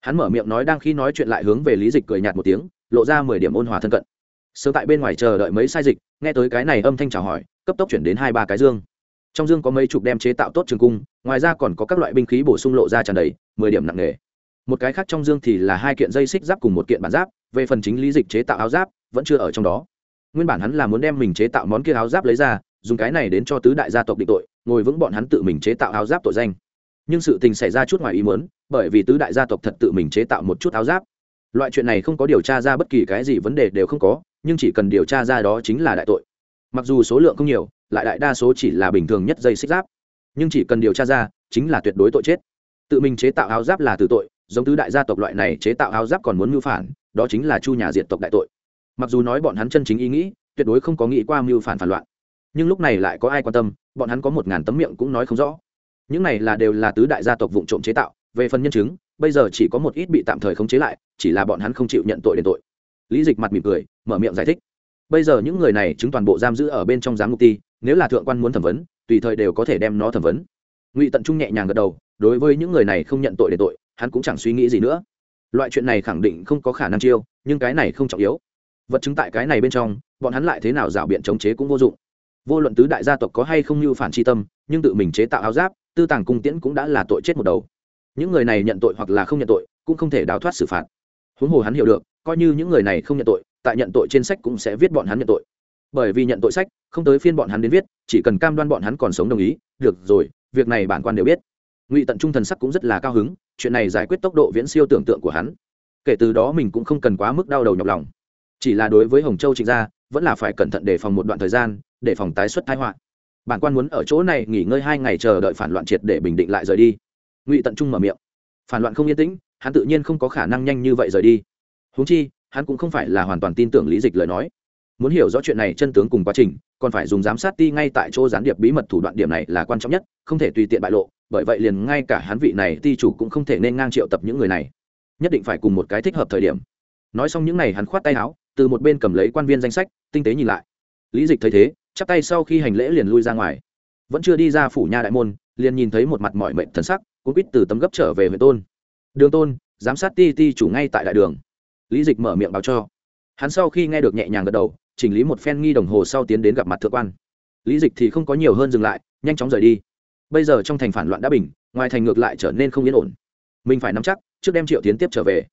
hắn mở miệng nói đang khi nói chuyện lại hướng về lý dịch cười nhạt một tiếng, lộ ra mười điểm ôn hòa thân cận. Sớm tại bên ngoài chờ đợi mấy sai dịch, nghe tới cái này âm thanh chào hỏi, cấp tốc chuyển đến hai ba cái dương. Trong dương có mấy chục đem chế tạo tốt trường cung, ngoài ra còn có các loại binh khí bổ sung lộ ra tràn đầy, mười điểm nặng nghề một cái khác trong dương thì là hai kiện dây xích giáp cùng một kiện bản giáp, về phần chính lý dịch chế tạo áo giáp, vẫn chưa ở trong đó. Nguyên bản hắn là muốn đem mình chế tạo món kia áo giáp lấy ra, dùng cái này đến cho tứ đại gia tộc định tội, ngồi vững bọn hắn tự mình chế tạo áo giáp tội danh. Nhưng sự tình xảy ra chút ngoài ý muốn bởi vì tứ đại gia tộc thật tự mình chế tạo một chút áo giáp. Loại chuyện này không có điều tra ra bất kỳ cái gì vấn đề đều không có, nhưng chỉ cần điều tra ra đó chính là đại tội. Mặc dù số lượng không nhiều, lại đại đa số chỉ là bình thường nhất dây xích giáp. Nhưng chỉ cần điều tra ra, chính là tuyệt đối tội chết. Tự mình chế tạo áo giáp là tử tội, giống tứ đại gia tộc loại này chế tạo áo giáp còn muốn mưu phản, đó chính là chu nhà diệt tộc đại tội. Mặc dù nói bọn hắn chân chính ý nghĩ, tuyệt đối không có nghĩ qua mưu phản phản loạn. Nhưng lúc này lại có ai quan tâm, bọn hắn có một ngàn tấm miệng cũng nói không rõ. Những này là đều là tứ đại gia tộc vụ trộm chế tạo về phần nhân chứng, bây giờ chỉ có một ít bị tạm thời khống chế lại, chỉ là bọn hắn không chịu nhận tội đến tội. Lý dịch mặt mỉm cười, mở miệng giải thích. Bây giờ những người này chứng toàn bộ giam giữ ở bên trong giám mục ti, nếu là thượng quan muốn thẩm vấn, tùy thời đều có thể đem nó thẩm vấn. Ngụy tận trung nhẹ nhàng gật đầu, đối với những người này không nhận tội để tội, hắn cũng chẳng suy nghĩ gì nữa. Loại chuyện này khẳng định không có khả năng chiêu, nhưng cái này không trọng yếu. Vật chứng tại cái này bên trong, bọn hắn lại thế nào rảo biện chống chế cũng vô dụng. Vô luận tứ đại gia tộc có hay không như phản tri tâm, nhưng tự mình chế tạo áo giáp, tư tàng cung tiễn cũng đã là tội chết một đầu những người này nhận tội hoặc là không nhận tội, cũng không thể đào thoát xử phạt. Huống hồ hắn hiểu được, coi như những người này không nhận tội, tại nhận tội trên sách cũng sẽ viết bọn hắn nhận tội. Bởi vì nhận tội sách, không tới phiên bọn hắn đến viết, chỉ cần cam đoan bọn hắn còn sống đồng ý, được rồi, việc này bản quan đều biết. Ngụy tận trung thần sắc cũng rất là cao hứng, chuyện này giải quyết tốc độ viễn siêu tưởng tượng của hắn. Kể từ đó mình cũng không cần quá mức đau đầu nhọc lòng. Chỉ là đối với hồng châu trịnh gia, vẫn là phải cẩn thận đề phòng một đoạn thời gian, để phòng tái xuất thái họa. Bản quan muốn ở chỗ này nghỉ ngơi hai ngày chờ đợi phản loạn triệt để bình định lại rời đi ngụy tận trung mở miệng phản loạn không yên tĩnh hắn tự nhiên không có khả năng nhanh như vậy rời đi húng chi hắn cũng không phải là hoàn toàn tin tưởng lý dịch lời nói muốn hiểu rõ chuyện này chân tướng cùng quá trình còn phải dùng giám sát ti ngay tại chỗ gián điệp bí mật thủ đoạn điểm này là quan trọng nhất không thể tùy tiện bại lộ bởi vậy liền ngay cả hắn vị này ti chủ cũng không thể nên ngang triệu tập những người này nhất định phải cùng một cái thích hợp thời điểm nói xong những n à y hắn khoát tay áo từ một bên cầm lấy quan viên danh sách tinh tế nhìn lại lý dịch thấy thế chắp tay sau khi hành lễ liền lui ra ngoài vẫn chưa đi ra phủ nha đại môn liền nhìn thấy một mặt mọi mệnh thần sắc cũng quýt từ tấm gấp trở về huyện tôn. Đường tôn, giám sát ti ti chủ ngay tại đại đường. Lý dịch mở miệng báo cho. Hắn sau khi nghe được nhẹ nhàng gật đầu, chỉnh lý một phen nghi đồng hồ sau tiến đến gặp mặt thượng quan. Lý dịch thì không có nhiều hơn dừng lại, nhanh chóng rời đi. Bây giờ trong thành phản loạn đã bình, ngoài thành ngược lại trở nên không yên ổn. Mình phải nắm chắc, trước đem triệu tiến tiếp trở về.